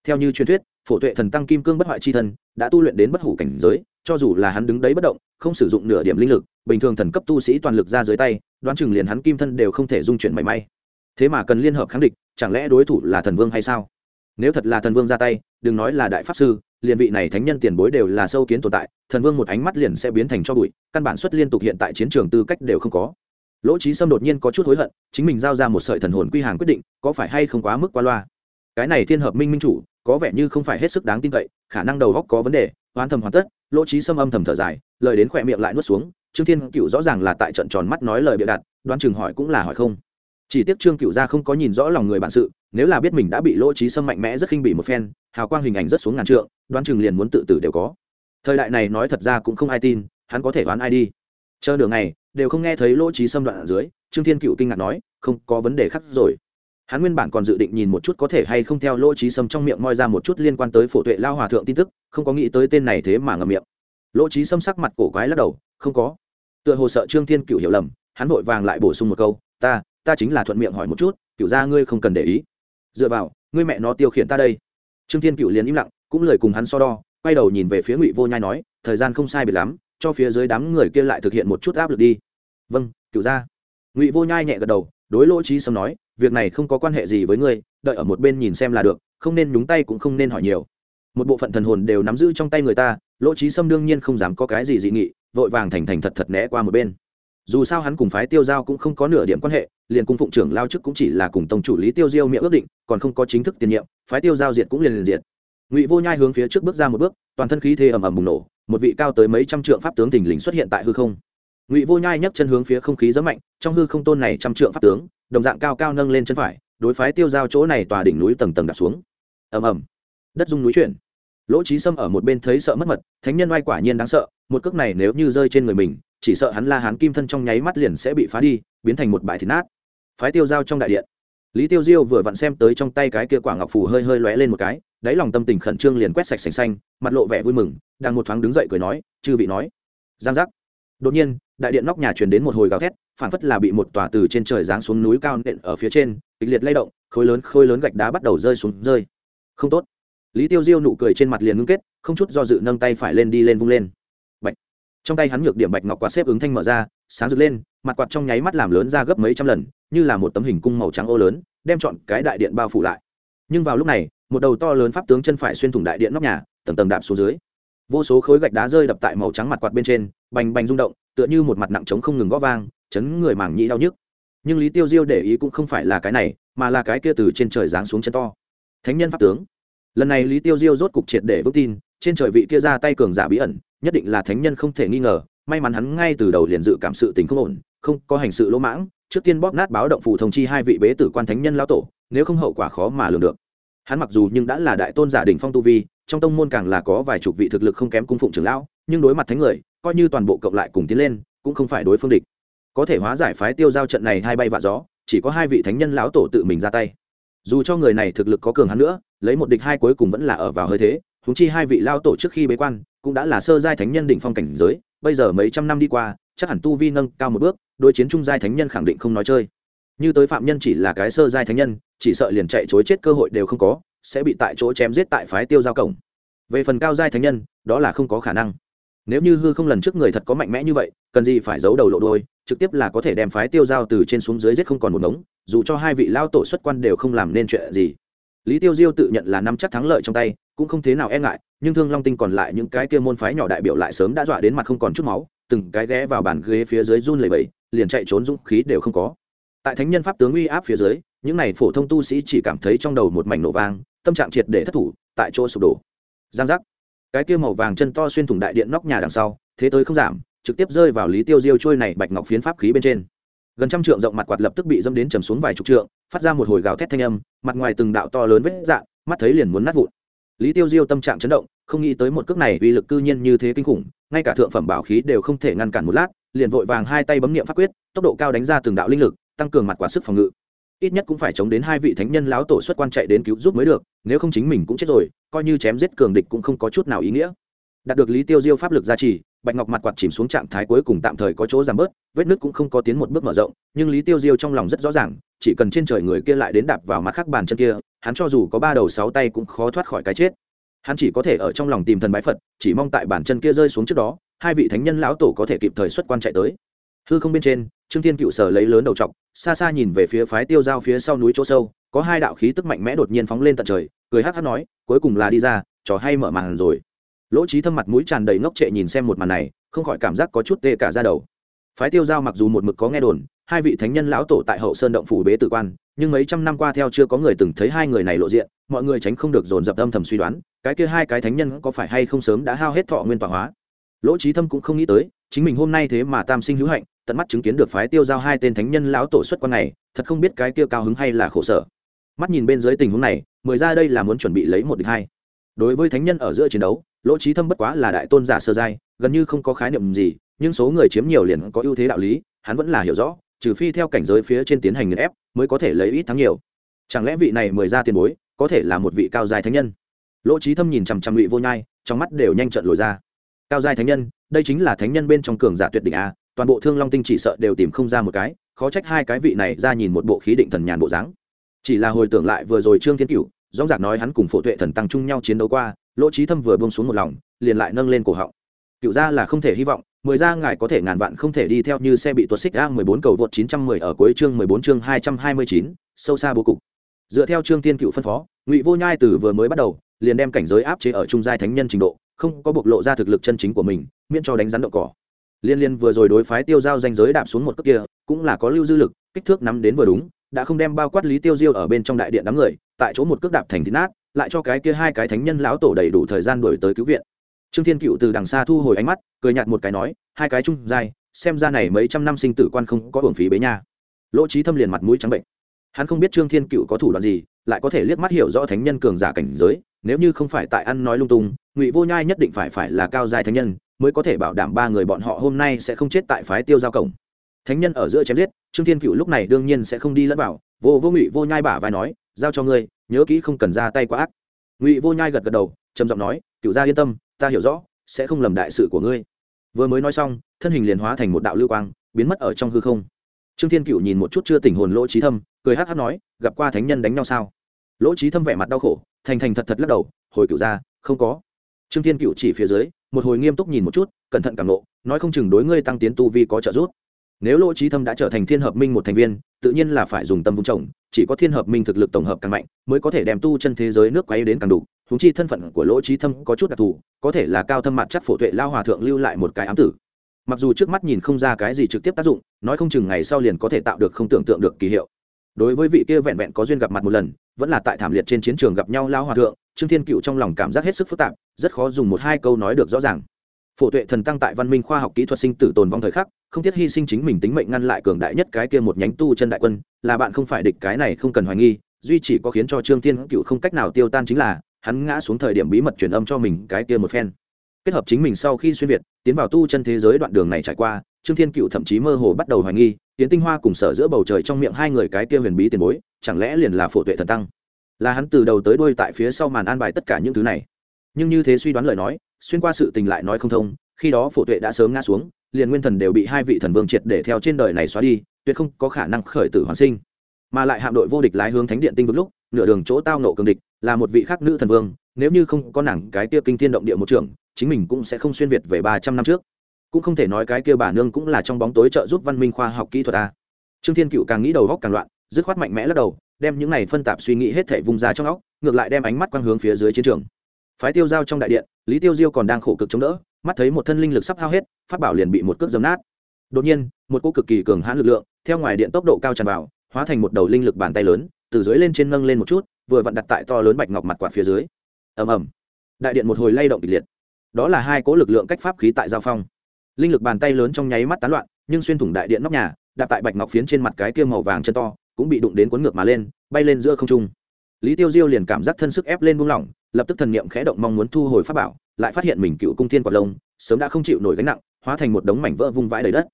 Theo như truyền thuyết phổ tuệ thần tăng kim cương bất hoại chi thân, đã tu luyện đến bất hủ cảnh giới, cho dù là hắn đứng đấy bất động, không sử dụng nửa điểm linh lực, bình thường thần cấp tu sĩ toàn lực ra dưới tay, đoán chừng liền hắn kim thân đều không thể dung chuyển mảy may. Thế mà cần liên hợp kháng địch, chẳng lẽ đối thủ là thần vương hay sao? Nếu thật là thần vương ra tay, đừng nói là đại pháp sư, liền vị này thánh nhân tiền bối đều là sâu kiến tồn tại, thần vương một ánh mắt liền sẽ biến thành cho bụi, căn bản xuất liên tục hiện tại chiến trường tư cách đều không có. Lỗ trí sâm đột nhiên có chút hối hận, chính mình giao ra một sợi thần hồn quy hàng quyết định, có phải hay không quá mức qua loa? Cái này thiên hợp minh minh chủ, có vẻ như không phải hết sức đáng tin cậy, khả năng đầu góc có vấn đề, hoán thầm hoàn tất, lỗ trí xâm âm thầm thở dài, lời đến khỏe miệng lại nuốt xuống, trương thiên cựu rõ ràng là tại trận tròn mắt nói lời bịa đặt, đoán chừng hỏi cũng là hỏi không. Chỉ tiếc trương cựu gia không có nhìn rõ lòng người bản sự, nếu là biết mình đã bị lỗ trí xâm mạnh mẽ rất khinh bỉ một phen, hào quang hình ảnh rất xuống ngàn trượng, đoán chừng liền muốn tự tử đều có. Thời đại này nói thật ra cũng không ai tin, hắn có thể đoán ai đi. Chờ đường này đều không nghe thấy lỗ trí xâm đoạn ở dưới, trương thiên cựu kinh ngạc nói, không, có vấn đề khác rồi hắn nguyên bản còn dự định nhìn một chút có thể hay không theo lỗ trí sâm trong miệng moi ra một chút liên quan tới phổ tuệ lao hòa thượng tin tức, không có nghĩ tới tên này thế mà ngầm miệng. Lỗ trí sâm sắc mặt cổ quái lắc đầu, không có. Tựa hồ sợ trương thiên cựu hiểu lầm, hắn vội vàng lại bổ sung một câu, ta ta chính là thuận miệng hỏi một chút cựu ra ngươi không cần để ý. Dựa vào, ngươi mẹ nó tiêu khiển ta đây. Trương thiên cựu liền im lặng, cũng lời cùng hắn so đo, quay đầu nhìn về phía ngụy vô nhai nói, thời gian không sai biệt lắm, cho phía dưới đám người kia lại thực hiện một chút áp lực đi. Vâng cựu ra ngụy vô nhai nhẹ gật đầu, đối lỗ trí sâm nói việc này không có quan hệ gì với ngươi, đợi ở một bên nhìn xem là được, không nên nhúng tay cũng không nên hỏi nhiều. Một bộ phận thần hồn đều nắm giữ trong tay người ta, lỗ trí sâm đương nhiên không dám có cái gì dị nghị, vội vàng thành thành thật thật né qua một bên. Dù sao hắn cùng phái tiêu giao cũng không có nửa điểm quan hệ, liền cung phụng trưởng lao chức cũng chỉ là cùng tổng chủ lý tiêu diêu miệng ước định, còn không có chính thức tiền nhiệm, phái tiêu giao diệt cũng liền liền diệt. Ngụy vô nhai hướng phía trước bước ra một bước, toàn thân khí thế ầm ầm bùng nổ, một vị cao tới mấy trăm trượng pháp tướng thình lình xuất hiện tại hư không. Ngụy vô nhai nhấc chân hướng phía không khí rất mạnh, trong hư không tôn này trăm trượng pháp tướng đồng dạng cao cao nâng lên chân phải, đối phái tiêu giao chỗ này tòa đỉnh núi tầng tầng đặt xuống. Ầm ầm. Đất dung núi chuyển. Lỗ trí sâm ở một bên thấy sợ mất mật, thánh nhân oai quả nhiên đáng sợ, một cước này nếu như rơi trên người mình, chỉ sợ hắn la hán kim thân trong nháy mắt liền sẽ bị phá đi, biến thành một bãi thịt nát. Phái tiêu giao trong đại điện. Lý tiêu diêu vừa vặn xem tới trong tay cái kia quả ngọc phù hơi hơi lóe lên một cái, đáy lòng tâm tình khẩn trương liền quét sạch sành xanh, mặt lộ vẻ vui mừng, đang một thoáng đứng dậy cười nói, chư vị nói. Giang giác. Đột nhiên đại điện nóc nhà truyền đến một hồi gào thét phản phất là bị một tòa từ trên trời giáng xuống núi cao nện ở phía trên, kịch liệt lay động, khối lớn khối lớn gạch đá bắt đầu rơi xuống, rơi. Không tốt. Lý tiêu diêu nụ cười trên mặt liền ngưng kết, không chút do dự nâng tay phải lên đi lên vung lên. Bạch. Trong tay hắn nhược điểm bạch ngọc quạt xếp ứng thanh mở ra, sáng rực lên, mặt quạt trong nháy mắt làm lớn ra gấp mấy trăm lần, như là một tấm hình cung màu trắng ô lớn, đem chọn cái đại điện bao phủ lại. Nhưng vào lúc này, một đầu to lớn pháp tướng chân phải xuyên thủng đại điện nóc nhà, tầng tầng đạp xuống dưới. Vô số khối gạch đá rơi đập tại màu trắng mặt quạt bên trên, bành bành rung động tựa như một mặt nặng trống không ngừng g ó vang, chấn người màng nhĩ đau nhức. Nhưng lý tiêu diêu để ý cũng không phải là cái này, mà là cái kia từ trên trời giáng xuống chân to. Thánh nhân pháp tướng. Lần này lý tiêu diêu rốt cục triệt để vững tin, trên trời vị kia ra tay cường giả bí ẩn, nhất định là thánh nhân không thể nghi ngờ, may mắn hắn ngay từ đầu liền dự cảm sự tình không ổn, không có hành sự lỗ mãng, trước tiên bóp nát báo động phù thông chi hai vị bế tử quan thánh nhân lao tổ, nếu không hậu quả khó mà lường được. Hắn mặc dù nhưng đã là đại tôn giả đỉnh phong tu vi, trong tông môn càng là có vài chục vị thực lực không kém cung phụng trưởng lão, nhưng đối mặt thánh người coi như toàn bộ cộng lại cùng tiến lên, cũng không phải đối phương địch. Có thể hóa giải phái tiêu giao trận này hai bay vạ gió, chỉ có hai vị thánh nhân lão tổ tự mình ra tay. Dù cho người này thực lực có cường hắn nữa, lấy một địch hai cuối cùng vẫn là ở vào hơi thế húng chi hai vị lao tổ trước khi bế quan, cũng đã là sơ giai thánh nhân đỉnh phong cảnh giới, bây giờ mấy trăm năm đi qua, chắc hẳn tu vi nâng cao một bước, đối chiến trung giai thánh nhân khẳng định không nói chơi. Như tới phạm nhân chỉ là cái sơ giai thánh nhân, chỉ sợ liền chạy chối chết cơ hội đều không có, sẽ bị tại chỗ chém giết tại phái tiêu giao cổng. Về phần cao giai thánh nhân, đó là không có khả năng nếu như hư không lần trước người thật có mạnh mẽ như vậy cần gì phải giấu đầu lộ đôi trực tiếp là có thể đem phái tiêu giao từ trên xuống dưới giết không còn một mống dù cho hai vị lao tổ xuất quan đều không làm nên chuyện gì. Lý tiêu diêu tự nhận là năm chắc thắng lợi trong tay cũng không thế nào e ngại nhưng thương long tinh còn lại những cái kia môn phái nhỏ đại biểu lại sớm đã dọa đến mặt không còn chút máu từng cái ghé vào bàn ghế phía dưới run lầy bẩy, liền chạy trốn dũng khí đều không có. Tại thánh nhân pháp tướng uy áp phía dưới những này phổ thông tu sĩ chỉ cảm thấy trong đầu một mảnh nổ vang tâm trạng triệt để thất thủ tại chỗ sụp đổ. Giang giác cái kia màu vàng chân to xuyên thủng đại điện nóc nhà đằng sau, thế tới không giảm, trực tiếp rơi vào lý tiêu diêu trôi này bạch ngọc phiến pháp khí bên trên. Gần trăm trượng rộng mặt quạt lập tức bị dâm đến trầm xuống vài chục trượng, phát ra một hồi gào thét thanh âm, mặt ngoài từng đạo to lớn vết dạn mắt thấy liền muốn nát vụn. Lý tiêu diêu tâm trạng chấn động, không nghĩ tới một cước này uy lực cư nhiên như thế kinh khủng, ngay cả thượng phẩm bảo khí đều không thể ngăn cản một lát, liền vội vàng hai tay bấm nghiệm pháp quyết, tốc độ cao đánh ra từng đạo linh lực, tăng cường mặt quả sức phòng ngự ít nhất cũng phải chống đến hai vị thánh nhân lão tổ xuất quan chạy đến cứu giúp mới được, nếu không chính mình cũng chết rồi, coi như chém giết cường địch cũng không có chút nào ý nghĩa. Đạt được lý tiêu diêu pháp lực gia trì, bạch ngọc mặt quạt chìm xuống trạng thái cuối cùng tạm thời có chỗ giảm bớt, vết nứt cũng không có tiến một bước mở rộng, nhưng lý tiêu diêu trong lòng rất rõ ràng, chỉ cần trên trời người kia lại đến đạp vào mặt khác bàn chân kia, hắn cho dù có ba đầu sáu tay cũng khó thoát khỏi cái chết. Hắn chỉ có thể ở trong lòng tìm thần bái phật, chỉ mong tại bàn chân kia rơi xuống trước đó, hai vị thánh nhân lão tổ có thể kịp thời xuất quan chạy tới hư không bên trên, trương thiên cựu sở lấy lớn đầu t xa xa nhìn về phía phái tiêu giao phía sau núi chỗ sâu, có hai đạo khí tức mạnh mẽ đột nhiên phóng lên tận trời, cười hát hát nói, cuối cùng là đi ra, trò hay mở màn rồi. Lỗ trí thâm mặt mũi tràn đầy ngốc trệ nhìn xem một màn này, không khỏi cảm giác có chút tê cả ra đầu. Phái tiêu giao mặc dù một mực có nghe đồn, hai vị thánh nhân lão tổ tại hậu sơn động phủ bế tử quan, nhưng mấy trăm năm qua theo chưa có người từng thấy hai người này lộ diện, mọi người tránh không được dồn dập âm thầm suy đoán, cái kia hai cái thánh nhân có phải hay không sớm đã hao hết thọ nguyên tọa hóa. Lỗ trí thâm cũng không nghĩ tới, chính mình hôm nay thế mà tam sinh hữu hạnh tận mắt chứng kiến được phái tiêu giao hai tên thánh nhân lão tổ xuất quan này, thật không biết cái kia cao hứng hay là khổ sở. Mắt nhìn bên dưới tình huống này, mười ra đây là muốn chuẩn bị lấy một địch hai. Đối với thánh nhân ở giữa chiến đấu, lỗ trí thâm bất quá là đại tôn giả sơ giai, gần như không có khái niệm gì, nhưng số người chiếm nhiều liền có ưu thế đạo lý, hắn vẫn là hiểu rõ, trừ phi theo cảnh giới phía trên tiến hành nghiền ép, mới có thể lấy ít thắng nhiều. Chẳng lẽ vị này mười ra tiền bối, có thể là một vị cao giai thánh nhân? Lỗ trí thâm nhìn chằm chằm ngụy vô nhai, trong mắt đều nhanh trận lồi ra. Cao giai thánh nhân, đây chính là thánh nhân bên trong cường giả tuyệt đỉnh a toàn bộ thương long tinh chỉ sợ đều tìm không ra một cái, khó trách hai cái vị này ra nhìn một bộ khí định thần nhàn bộ dáng. Chỉ là hồi tưởng lại vừa rồi trương thiên cửu, rõ ràng nói hắn cùng phổ tuệ thần tăng chung nhau chiến đấu qua, lỗ trí thâm vừa buông xuống một lòng, liền lại nâng lên cổ họng. Cựu ra là không thể hy vọng, mười ra ngài có thể ngàn vạn không thể đi theo như xe bị tuột xích a mười bốn cầu vượt chín trăm mười ở cuối chương mười bốn chương hai trăm hai mươi chín, sâu xa bố cục. Dựa theo trương tiên cựu phân phó, ngụy vô nhai từ vừa mới bắt đầu, liền đem cảnh giới áp chế ở trung giai thánh nhân trình độ, không có bộc lộ ra thực lực chân chính của mình, miễn cho đánh rắn đậu cỏ liên liên vừa rồi đối phái tiêu giao danh giới đạp xuống một cước kia, cũng là có lưu dư lực, kích thước nắm đến vừa đúng, đã không đem bao quát lý tiêu diêu ở bên trong đại điện đám người, tại chỗ một cước đạp thành thịt nát, lại cho cái kia hai cái thánh nhân lão tổ đầy đủ thời gian đổi tới cứu viện. Trương thiên cựu từ đằng xa thu hồi ánh mắt, cười nhạt một cái nói, hai cái chung dài xem ra này mấy trăm năm sinh tử quan không có hưởng phí bế nha. Lỗ trí thâm liền mặt mũi trắng bệnh. Hắn không biết trương thiên cựu có thủ đoạn gì, lại có thể liếc mắt hiểu rõ thánh nhân cường giả cảnh giới, nếu như không phải tại ăn nói lung tung, ngụy vô nhai nhất định phải phải là cao dài thánh nhân mới có thể bảo đảm ba người bọn họ hôm nay sẽ không chết tại phái tiêu giao cổng. Thánh nhân ở giữa chém giết, trương thiên cựu lúc này đương nhiên sẽ không đi lẫn vào. Vô vô ngụy vô nhai bả vai nói, giao cho ngươi, nhớ kỹ không cần ra tay quá ác. Ngụy vô nhai gật gật đầu, trầm giọng nói cựu gia yên tâm, ta hiểu rõ, sẽ không lầm đại sự của ngươi. Vừa mới nói xong, thân hình liền hóa thành một đạo lưu quang, biến mất ở trong hư không. Trương thiên cựu nhìn một chút chưa tỉnh hồn lỗ trí thâm, cười hát hát nói, gặp qua thánh nhân đánh nhau sao? Lỗ trí thâm vẻ mặt đau khổ, thành thành thật thật lắc đầu, hồi cựu ra không có. Trương thiên cựu chỉ phía dưới một hồi nghiêm túc nhìn một chút, cẩn thận cảm nộ, nói không chừng đối ngươi tăng tiến tu vi có trợ giúp. Nếu lỗ trí thâm đã trở thành thiên hợp minh một thành viên, tự nhiên là phải dùng tâm vung trồng chỉ có thiên hợp minh thực lực tổng hợp càng mạnh, mới có thể đem tu chân thế giới nước quay đến càng đủ. Húng chi thân phận của lỗ trí thâm có chút đặc thù, có thể là cao thâm mặt chắc phổ tuệ lao hòa thượng lưu lại một cái ám tử. Mặc dù trước mắt nhìn không ra cái gì trực tiếp tác dụng, nói không chừng ngày sau liền có thể tạo được không tưởng tượng được kỳ hiệu. Đối với vị kia vẹn vẹn có duyên gặp mặt một lần, vẫn là tại thảm liệt trên chiến trường gặp nhau lao hòa thượng trương thiên cựu trong lòng cảm giác hết sức phức tạp, rất khó dùng một hai câu nói được rõ ràng. Phổ tuệ thần tăng tại văn minh khoa học kỹ thuật sinh tử tồn vong thời khắc, không thiết hy sinh chính mình tính mệnh ngăn lại cường đại nhất cái kia một nhánh tu chân đại quân, là bạn không phải địch cái này không cần hoài nghi, duy chỉ có khiến cho trương thiên cựu không cách nào tiêu tan chính là, hắn ngã xuống thời điểm bí mật truyền âm cho mình cái kia một phen. Kết hợp chính mình sau khi xuyên việt, tiến vào tu chân thế giới đoạn đường này trải qua, trương thiên cựu thậm chí mơ hồ bắt đầu hoài nghi, tiến tinh hoa cùng sở giữa bầu trời trong miệng hai người cái kia huyền bí tiền bối, chẳng lẽ liền là phổ tuệ thần tăng? Là hắn từ đầu tới đuôi tại phía sau màn an bài tất cả những thứ này. Nhưng như thế suy đoán lời nói, xuyên qua sự tình lại nói không thông, khi đó phổ tuệ đã sớm ngã xuống, liền nguyên thần đều bị hai vị thần vương triệt để theo trên đời này xóa đi, tuyệt không có khả năng khởi tử hoàn sinh. Mà lại hạm đội vô địch lái hướng thánh điện tinh vực lúc, nửa đường chỗ tao nộ cường địch, là một vị khác nữ thần vương, nếu như không có nàng cái kia kinh thiên động địa một trường chính mình cũng sẽ không xuyên việt về ba trăm năm trước. Cũng không thể nói cái kia bà nương cũng là trong bóng tối trợ giúp văn minh khoa học kỹ thuật ta. Trương thiên cựu càng nghĩ đầu góc càng loạn, dứt khoát mạnh mẽ lắc đầu đem những này phân tạp suy nghĩ hết thể vùng ra trong óc, ngược lại đem ánh mắt quang hướng phía dưới chiến trường. Phái tiêu giao trong đại điện, lý tiêu diêu còn đang khổ cực chống đỡ, mắt thấy một thân linh lực sắp hao hết phát bảo liền bị một cước dấm nát. Đột nhiên, một cô cực kỳ cường hãn lực lượng, theo ngoài điện tốc độ cao tràn vào, hóa thành một đầu linh lực bàn tay lớn, từ dưới lên trên nâng lên một chút, vừa vặn đặt tại to lớn bạch ngọc mặt quạt phía dưới. Ầm ầm. Đại điện một hồi lay động kịch liệt. Đó là hai cỗ lực lượng cách pháp khí tại giao phong. Linh lực bàn tay lớn trong nháy mắt tán loạn, nhưng xuyên thủng đại điện nóc nhà đặt tại bạch ngọc phiến trên mặt cái kia màu vàng chân to cũng bị đụng đến cuốn ngược mà lên, bay lên giữa không trung. Lý tiêu diêu liền cảm giác thân sức ép lên buông lỏng, lập tức thần niệm khẽ động mong muốn thu hồi pháp bảo, lại phát hiện mình cựu cung thiên quạt lông, sớm đã không chịu nổi gánh nặng, hóa thành một đống mảnh vỡ vung vãi đầy đất.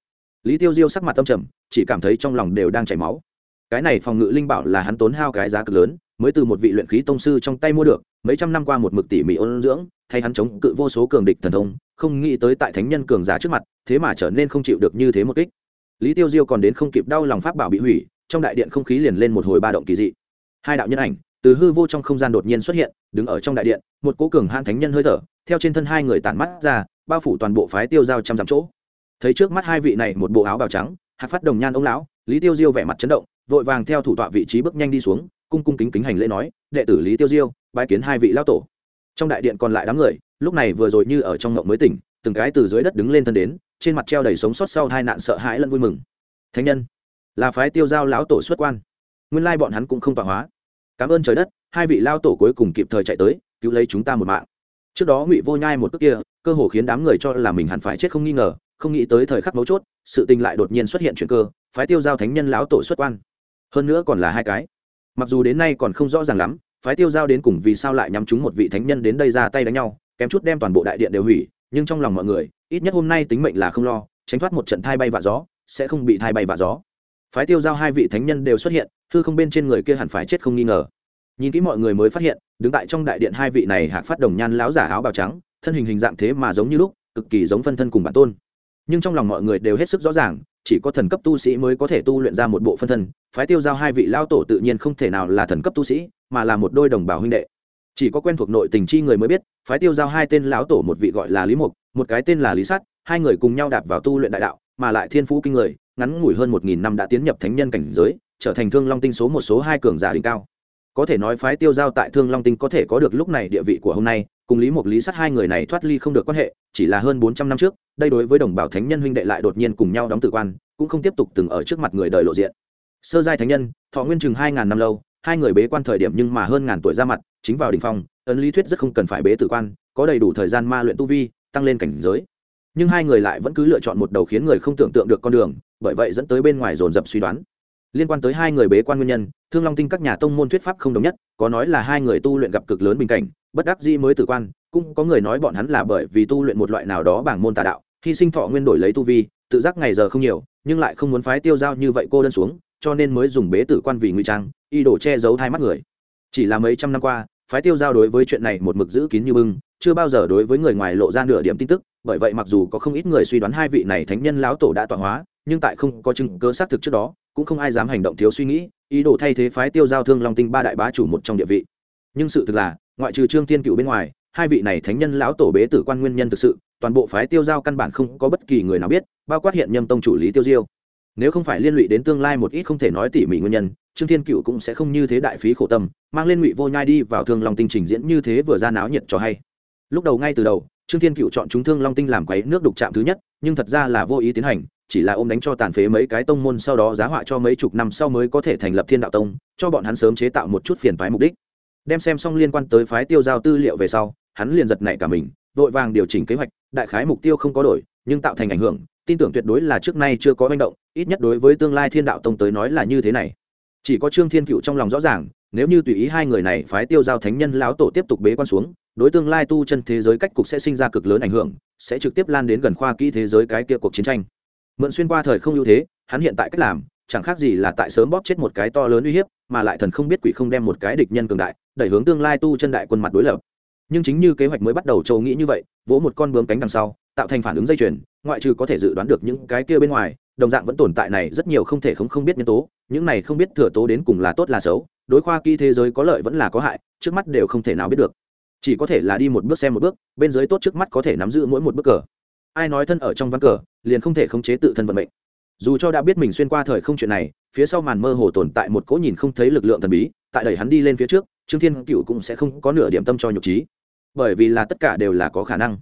Lý tiêu diêu sắc mặt tâm trầm, chỉ cảm thấy trong lòng đều đang chảy máu. Cái này phòng ngự linh bảo là hắn tốn hao cái giá cực lớn, mới từ một vị luyện khí tông sư trong tay mua được, mấy trăm năm qua một mực tỉ mỉ ôn dưỡng, thay hắn chống cự vô số cường địch thần thông, không nghĩ tới tại thánh nhân cường giả trước mặt, thế mà trở nên không chịu được như thế một kích. Lý tiêu diêu còn đến không kịp đau lòng pháp bảo bị hủy trong đại điện không khí liền lên một hồi ba động kỳ dị. Hai đạo nhân ảnh từ hư vô trong không gian đột nhiên xuất hiện, đứng ở trong đại điện, một cố cường han thánh nhân hơi thở, theo trên thân hai người tản mắt ra, bao phủ toàn bộ phái tiêu giao trăm dặm chỗ. Thấy trước mắt hai vị này một bộ áo bào trắng, hạt phát đồng nhan ông lão, lý tiêu diêu vẻ mặt chấn động, vội vàng theo thủ tọa vị trí bước nhanh đi xuống, cung cung kính kính hành lễ nói, đệ tử lý tiêu diêu, bái kiến hai vị lão tổ. Trong đại điện còn lại đám người, lúc này vừa rồi như ở trong ngộng mới tỉnh, từng cái từ dưới đất đứng lên thân đến, trên mặt treo đầy sống sót sau hai nạn sợ hãi lẫn vui mừng. Thánh nhân là phái tiêu giao lão tổ xuất quan. Nguyên lai bọn hắn cũng không tọa hóa. Cảm ơn trời đất, hai vị lao tổ cuối cùng kịp thời chạy tới, cứu lấy chúng ta một mạng. Trước đó ngụy vô nhai một cước kia, cơ hồ khiến đám người cho là mình hẳn phải chết không nghi ngờ, không nghĩ tới thời khắc mấu chốt, sự tình lại đột nhiên xuất hiện chuyện cơ, phái tiêu giao thánh nhân lão tổ xuất quan. Hơn nữa còn là hai cái. Mặc dù đến nay còn không rõ ràng lắm, phái tiêu giao đến cùng vì sao lại nhắm chúng một vị thánh nhân đến đây ra tay đánh nhau, kém chút đem toàn bộ đại điện đều hủy, nhưng trong lòng mọi người, ít nhất hôm nay tính mệnh là không lo, tránh thoát một trận thai bay và gió, sẽ không bị thai bay và gió phái tiêu giao hai vị thánh nhân đều xuất hiện thư không bên trên người kia hẳn phải chết không nghi ngờ. Nhìn kỹ mọi người mới phát hiện, đứng tại trong đại điện hai vị này hạc phát đồng nhan láo giả áo bào trắng, thân hình hình dạng thế mà giống như lúc, cực kỳ giống phân thân cùng bản tôn. Nhưng trong lòng mọi người đều hết sức rõ ràng, chỉ có thần cấp tu sĩ mới có thể tu luyện ra một bộ phân thân, phái tiêu giao hai vị lao tổ tự nhiên không thể nào là thần cấp tu sĩ, mà là một đôi đồng bào huynh đệ. Chỉ có quen thuộc nội tình chi người mới biết, phái tiêu giao hai tên lão tổ một vị gọi là lý mục, một cái tên là lý sắt, hai người cùng nhau đạp vào tu luyện đại đạo, mà lại thiên phú kinh người ngắn ngủi hơn một nghìn năm đã tiến nhập thánh nhân cảnh giới, trở thành thương long tinh số một số hai cường giả đỉnh cao. Có thể nói phái tiêu giao tại thương long tinh có thể có được lúc này địa vị của hôm nay, cùng lý mục lý sắt hai người này thoát ly không được quan hệ, chỉ là hơn bốn trăm năm trước, đây đối với đồng bào thánh nhân huynh đệ lại đột nhiên cùng nhau đóng tử quan, cũng không tiếp tục từng ở trước mặt người đời lộ diện. Sơ giai thánh nhân, thọ nguyên chừng hai ngàn năm lâu, hai người bế quan thời điểm nhưng mà hơn ngàn tuổi ra mặt, chính vào đ ỉ n h phong, ấn lý thuyết rất không cần phải bế tử quan, có đầy đủ thời gian ma luyện tu vi, tăng lên cảnh giới. Nhưng hai người lại vẫn cứ lựa chọn một đầu khiến người không tưởng tượng được con đường bởi vậy dẫn tới bên ngoài dồn dập suy đoán. Liên quan tới hai người bế quan nguyên nhân, thương long tinh các nhà tông môn thuyết pháp không đồng nhất, có nói là hai người tu luyện gặp cực lớn bình cảnh, bất đắc dĩ mới tử quan, cũng có người nói bọn hắn là bởi vì tu luyện một loại nào đó bảng môn tà đạo, hy sinh thọ nguyên đổi lấy tu vi, tự giác ngày giờ không nhiều, nhưng lại không muốn phái tiêu giao như vậy cô đơn xuống, cho nên mới dùng bế tử quan vì ngụy trang, y đổ che giấu hai mắt người. Chỉ là mấy trăm năm qua, phái tiêu giao đối với chuyện này một mực giữ kín như bưng, chưa bao giờ đối với người ngoài lộ ra nửa điểm tin tức, bởi vậy mặc dù có không ít người suy đoán hai vị này thánh nhân lão tổ đã tọa hóa nhưng tại không có chứng cơ xác thực trước đó, cũng không ai dám hành động thiếu suy nghĩ, ý đồ thay thế phái tiêu giao thương long tinh ba đại bá chủ một trong địa vị. Nhưng sự thực là, ngoại trừ trương thiên cựu bên ngoài, hai vị này thánh nhân lão tổ bế tử quan nguyên nhân thực sự, toàn bộ phái tiêu giao căn bản không có bất kỳ người nào biết, bao quát hiện nhâm tông chủ lý tiêu diêu. Nếu không phải liên lụy đến tương lai một ít không thể nói tỉ mỉ nguyên nhân, trương thiên cựu cũng sẽ không như thế đại phí khổ tâm, mang lên ngụy vô nhai đi vào thương long tinh trình diễn như thế vừa ra náo nhiệt cho hay. Lúc đầu ngay từ đầu, trương thiên cựu chọn chúng thương long tinh làm quấy nước đục chạm thứ nhất, nhưng thật ra là vô ý tiến hành chỉ là ôm đánh cho tàn phế mấy cái tông môn sau đó giá họa cho mấy chục năm sau mới có thể thành lập thiên đạo tông, cho bọn hắn sớm chế tạo một chút phiền phái mục đích. Đem xem xong liên quan tới phái tiêu giao tư liệu về sau, hắn liền giật nảy cả mình, vội vàng điều chỉnh kế hoạch, đại khái mục tiêu không có đổi, nhưng tạo thành ảnh hưởng, tin tưởng tuyệt đối là trước nay chưa có manh động, ít nhất đối với tương lai thiên đạo tông tới nói là như thế này. Chỉ có trương thiên cựu trong lòng rõ ràng, nếu như tùy ý hai người này phái tiêu giao thánh nhân lão tổ tiếp tục bế quan xuống, đối tương lai tu chân thế giới cách cục sẽ sinh ra cực lớn ảnh hưởng, sẽ trực tiếp lan đến gần khoa kỹ thế giới cái kia cuộc chiến tranh mượn xuyên qua thời không ưu thế, hắn hiện tại cách làm, chẳng khác gì là tại sớm bóp chết một cái to lớn uy hiếp, mà lại thần không biết quỷ không đem một cái địch nhân cường đại, đẩy hướng tương lai tu chân đại quân mặt đối lập. Nhưng chính như kế hoạch mới bắt đầu châu nghĩ như vậy, vỗ một con bướm cánh đằng sau, tạo thành phản ứng dây chuyền, ngoại trừ có thể dự đoán được những cái kia bên ngoài, đồng dạng vẫn tồn tại này rất nhiều không thể không không biết nhân tố, những này không biết thừa tố đến cùng là tốt là xấu, đối khoa kỹ thế giới có lợi vẫn là có hại, trước mắt đều không thể nào biết được. Chỉ có thể là đi một bước xem một bước, bên dưới tốt trước mắt có thể nắm giữ mỗi một bước cờ. Ai nói thân ở trong ván cờ liền không thể khống chế tự thân vận mệnh. Dù cho đã biết mình xuyên qua thời không chuyện này, phía sau màn mơ hồ tồn tại một cỗ nhìn không thấy lực lượng thần bí, tại đẩy hắn đi lên phía trước, trương thiên cựu cũng sẽ không có nửa điểm tâm cho nhục trí. Bởi vì là tất cả đều là có khả năng.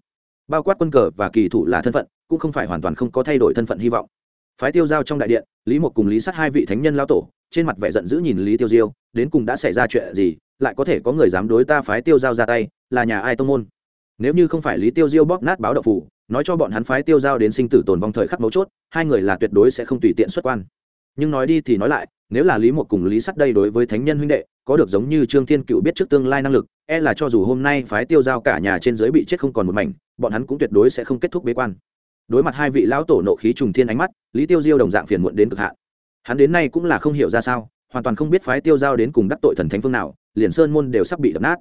Bao quát quân cờ và kỳ thủ là thân phận, cũng không phải hoàn toàn không có thay đổi thân phận hy vọng. Phái tiêu giao trong đại điện, lý một cùng lý sát hai vị thánh nhân lao tổ, trên mặt vẻ giận dữ nhìn lý tiêu diêu, đến cùng đã xảy ra chuyện gì, lại có thể có người dám đối ta phái tiêu giao ra tay, là nhà ai tông môn? Nếu như không phải lý tiêu diêu bóp nát báo động phủ, nói cho bọn hắn phái tiêu giao đến sinh tử tồn vong thời khắc mấu chốt, hai người là tuyệt đối sẽ không tùy tiện xuất quan. Nhưng nói đi thì nói lại, nếu là lý một cùng lý sắt đây đối với thánh nhân huynh đệ, có được giống như trương thiên cựu biết trước tương lai năng lực e là cho dù hôm nay phái tiêu giao cả nhà trên dưới bị chết không còn một mảnh, bọn hắn cũng tuyệt đối sẽ không kết thúc bế quan. Đối mặt hai vị lão tổ nộ khí trùng thiên ánh mắt, lý tiêu diêu đồng dạng phiền muộn đến cực hạn. Hắn đến nay cũng là không hiểu ra sao, hoàn toàn không biết phái tiêu giao đến cùng đắc tội thần thánh phương nào, liền sơn môn đều sắp bị đập nát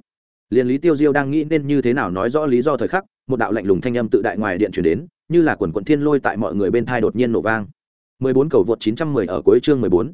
liền lý tiêu diêu đang nghĩ nên như thế nào nói rõ lý do thời khắc một đạo lạnh lùng thanh âm tự đại ngoài điện chuyển đến như là quần quận thiên lôi tại mọi người bên thai đột nhiên nổ vang. 14 cầu vượt 910 ở cuối chương 14,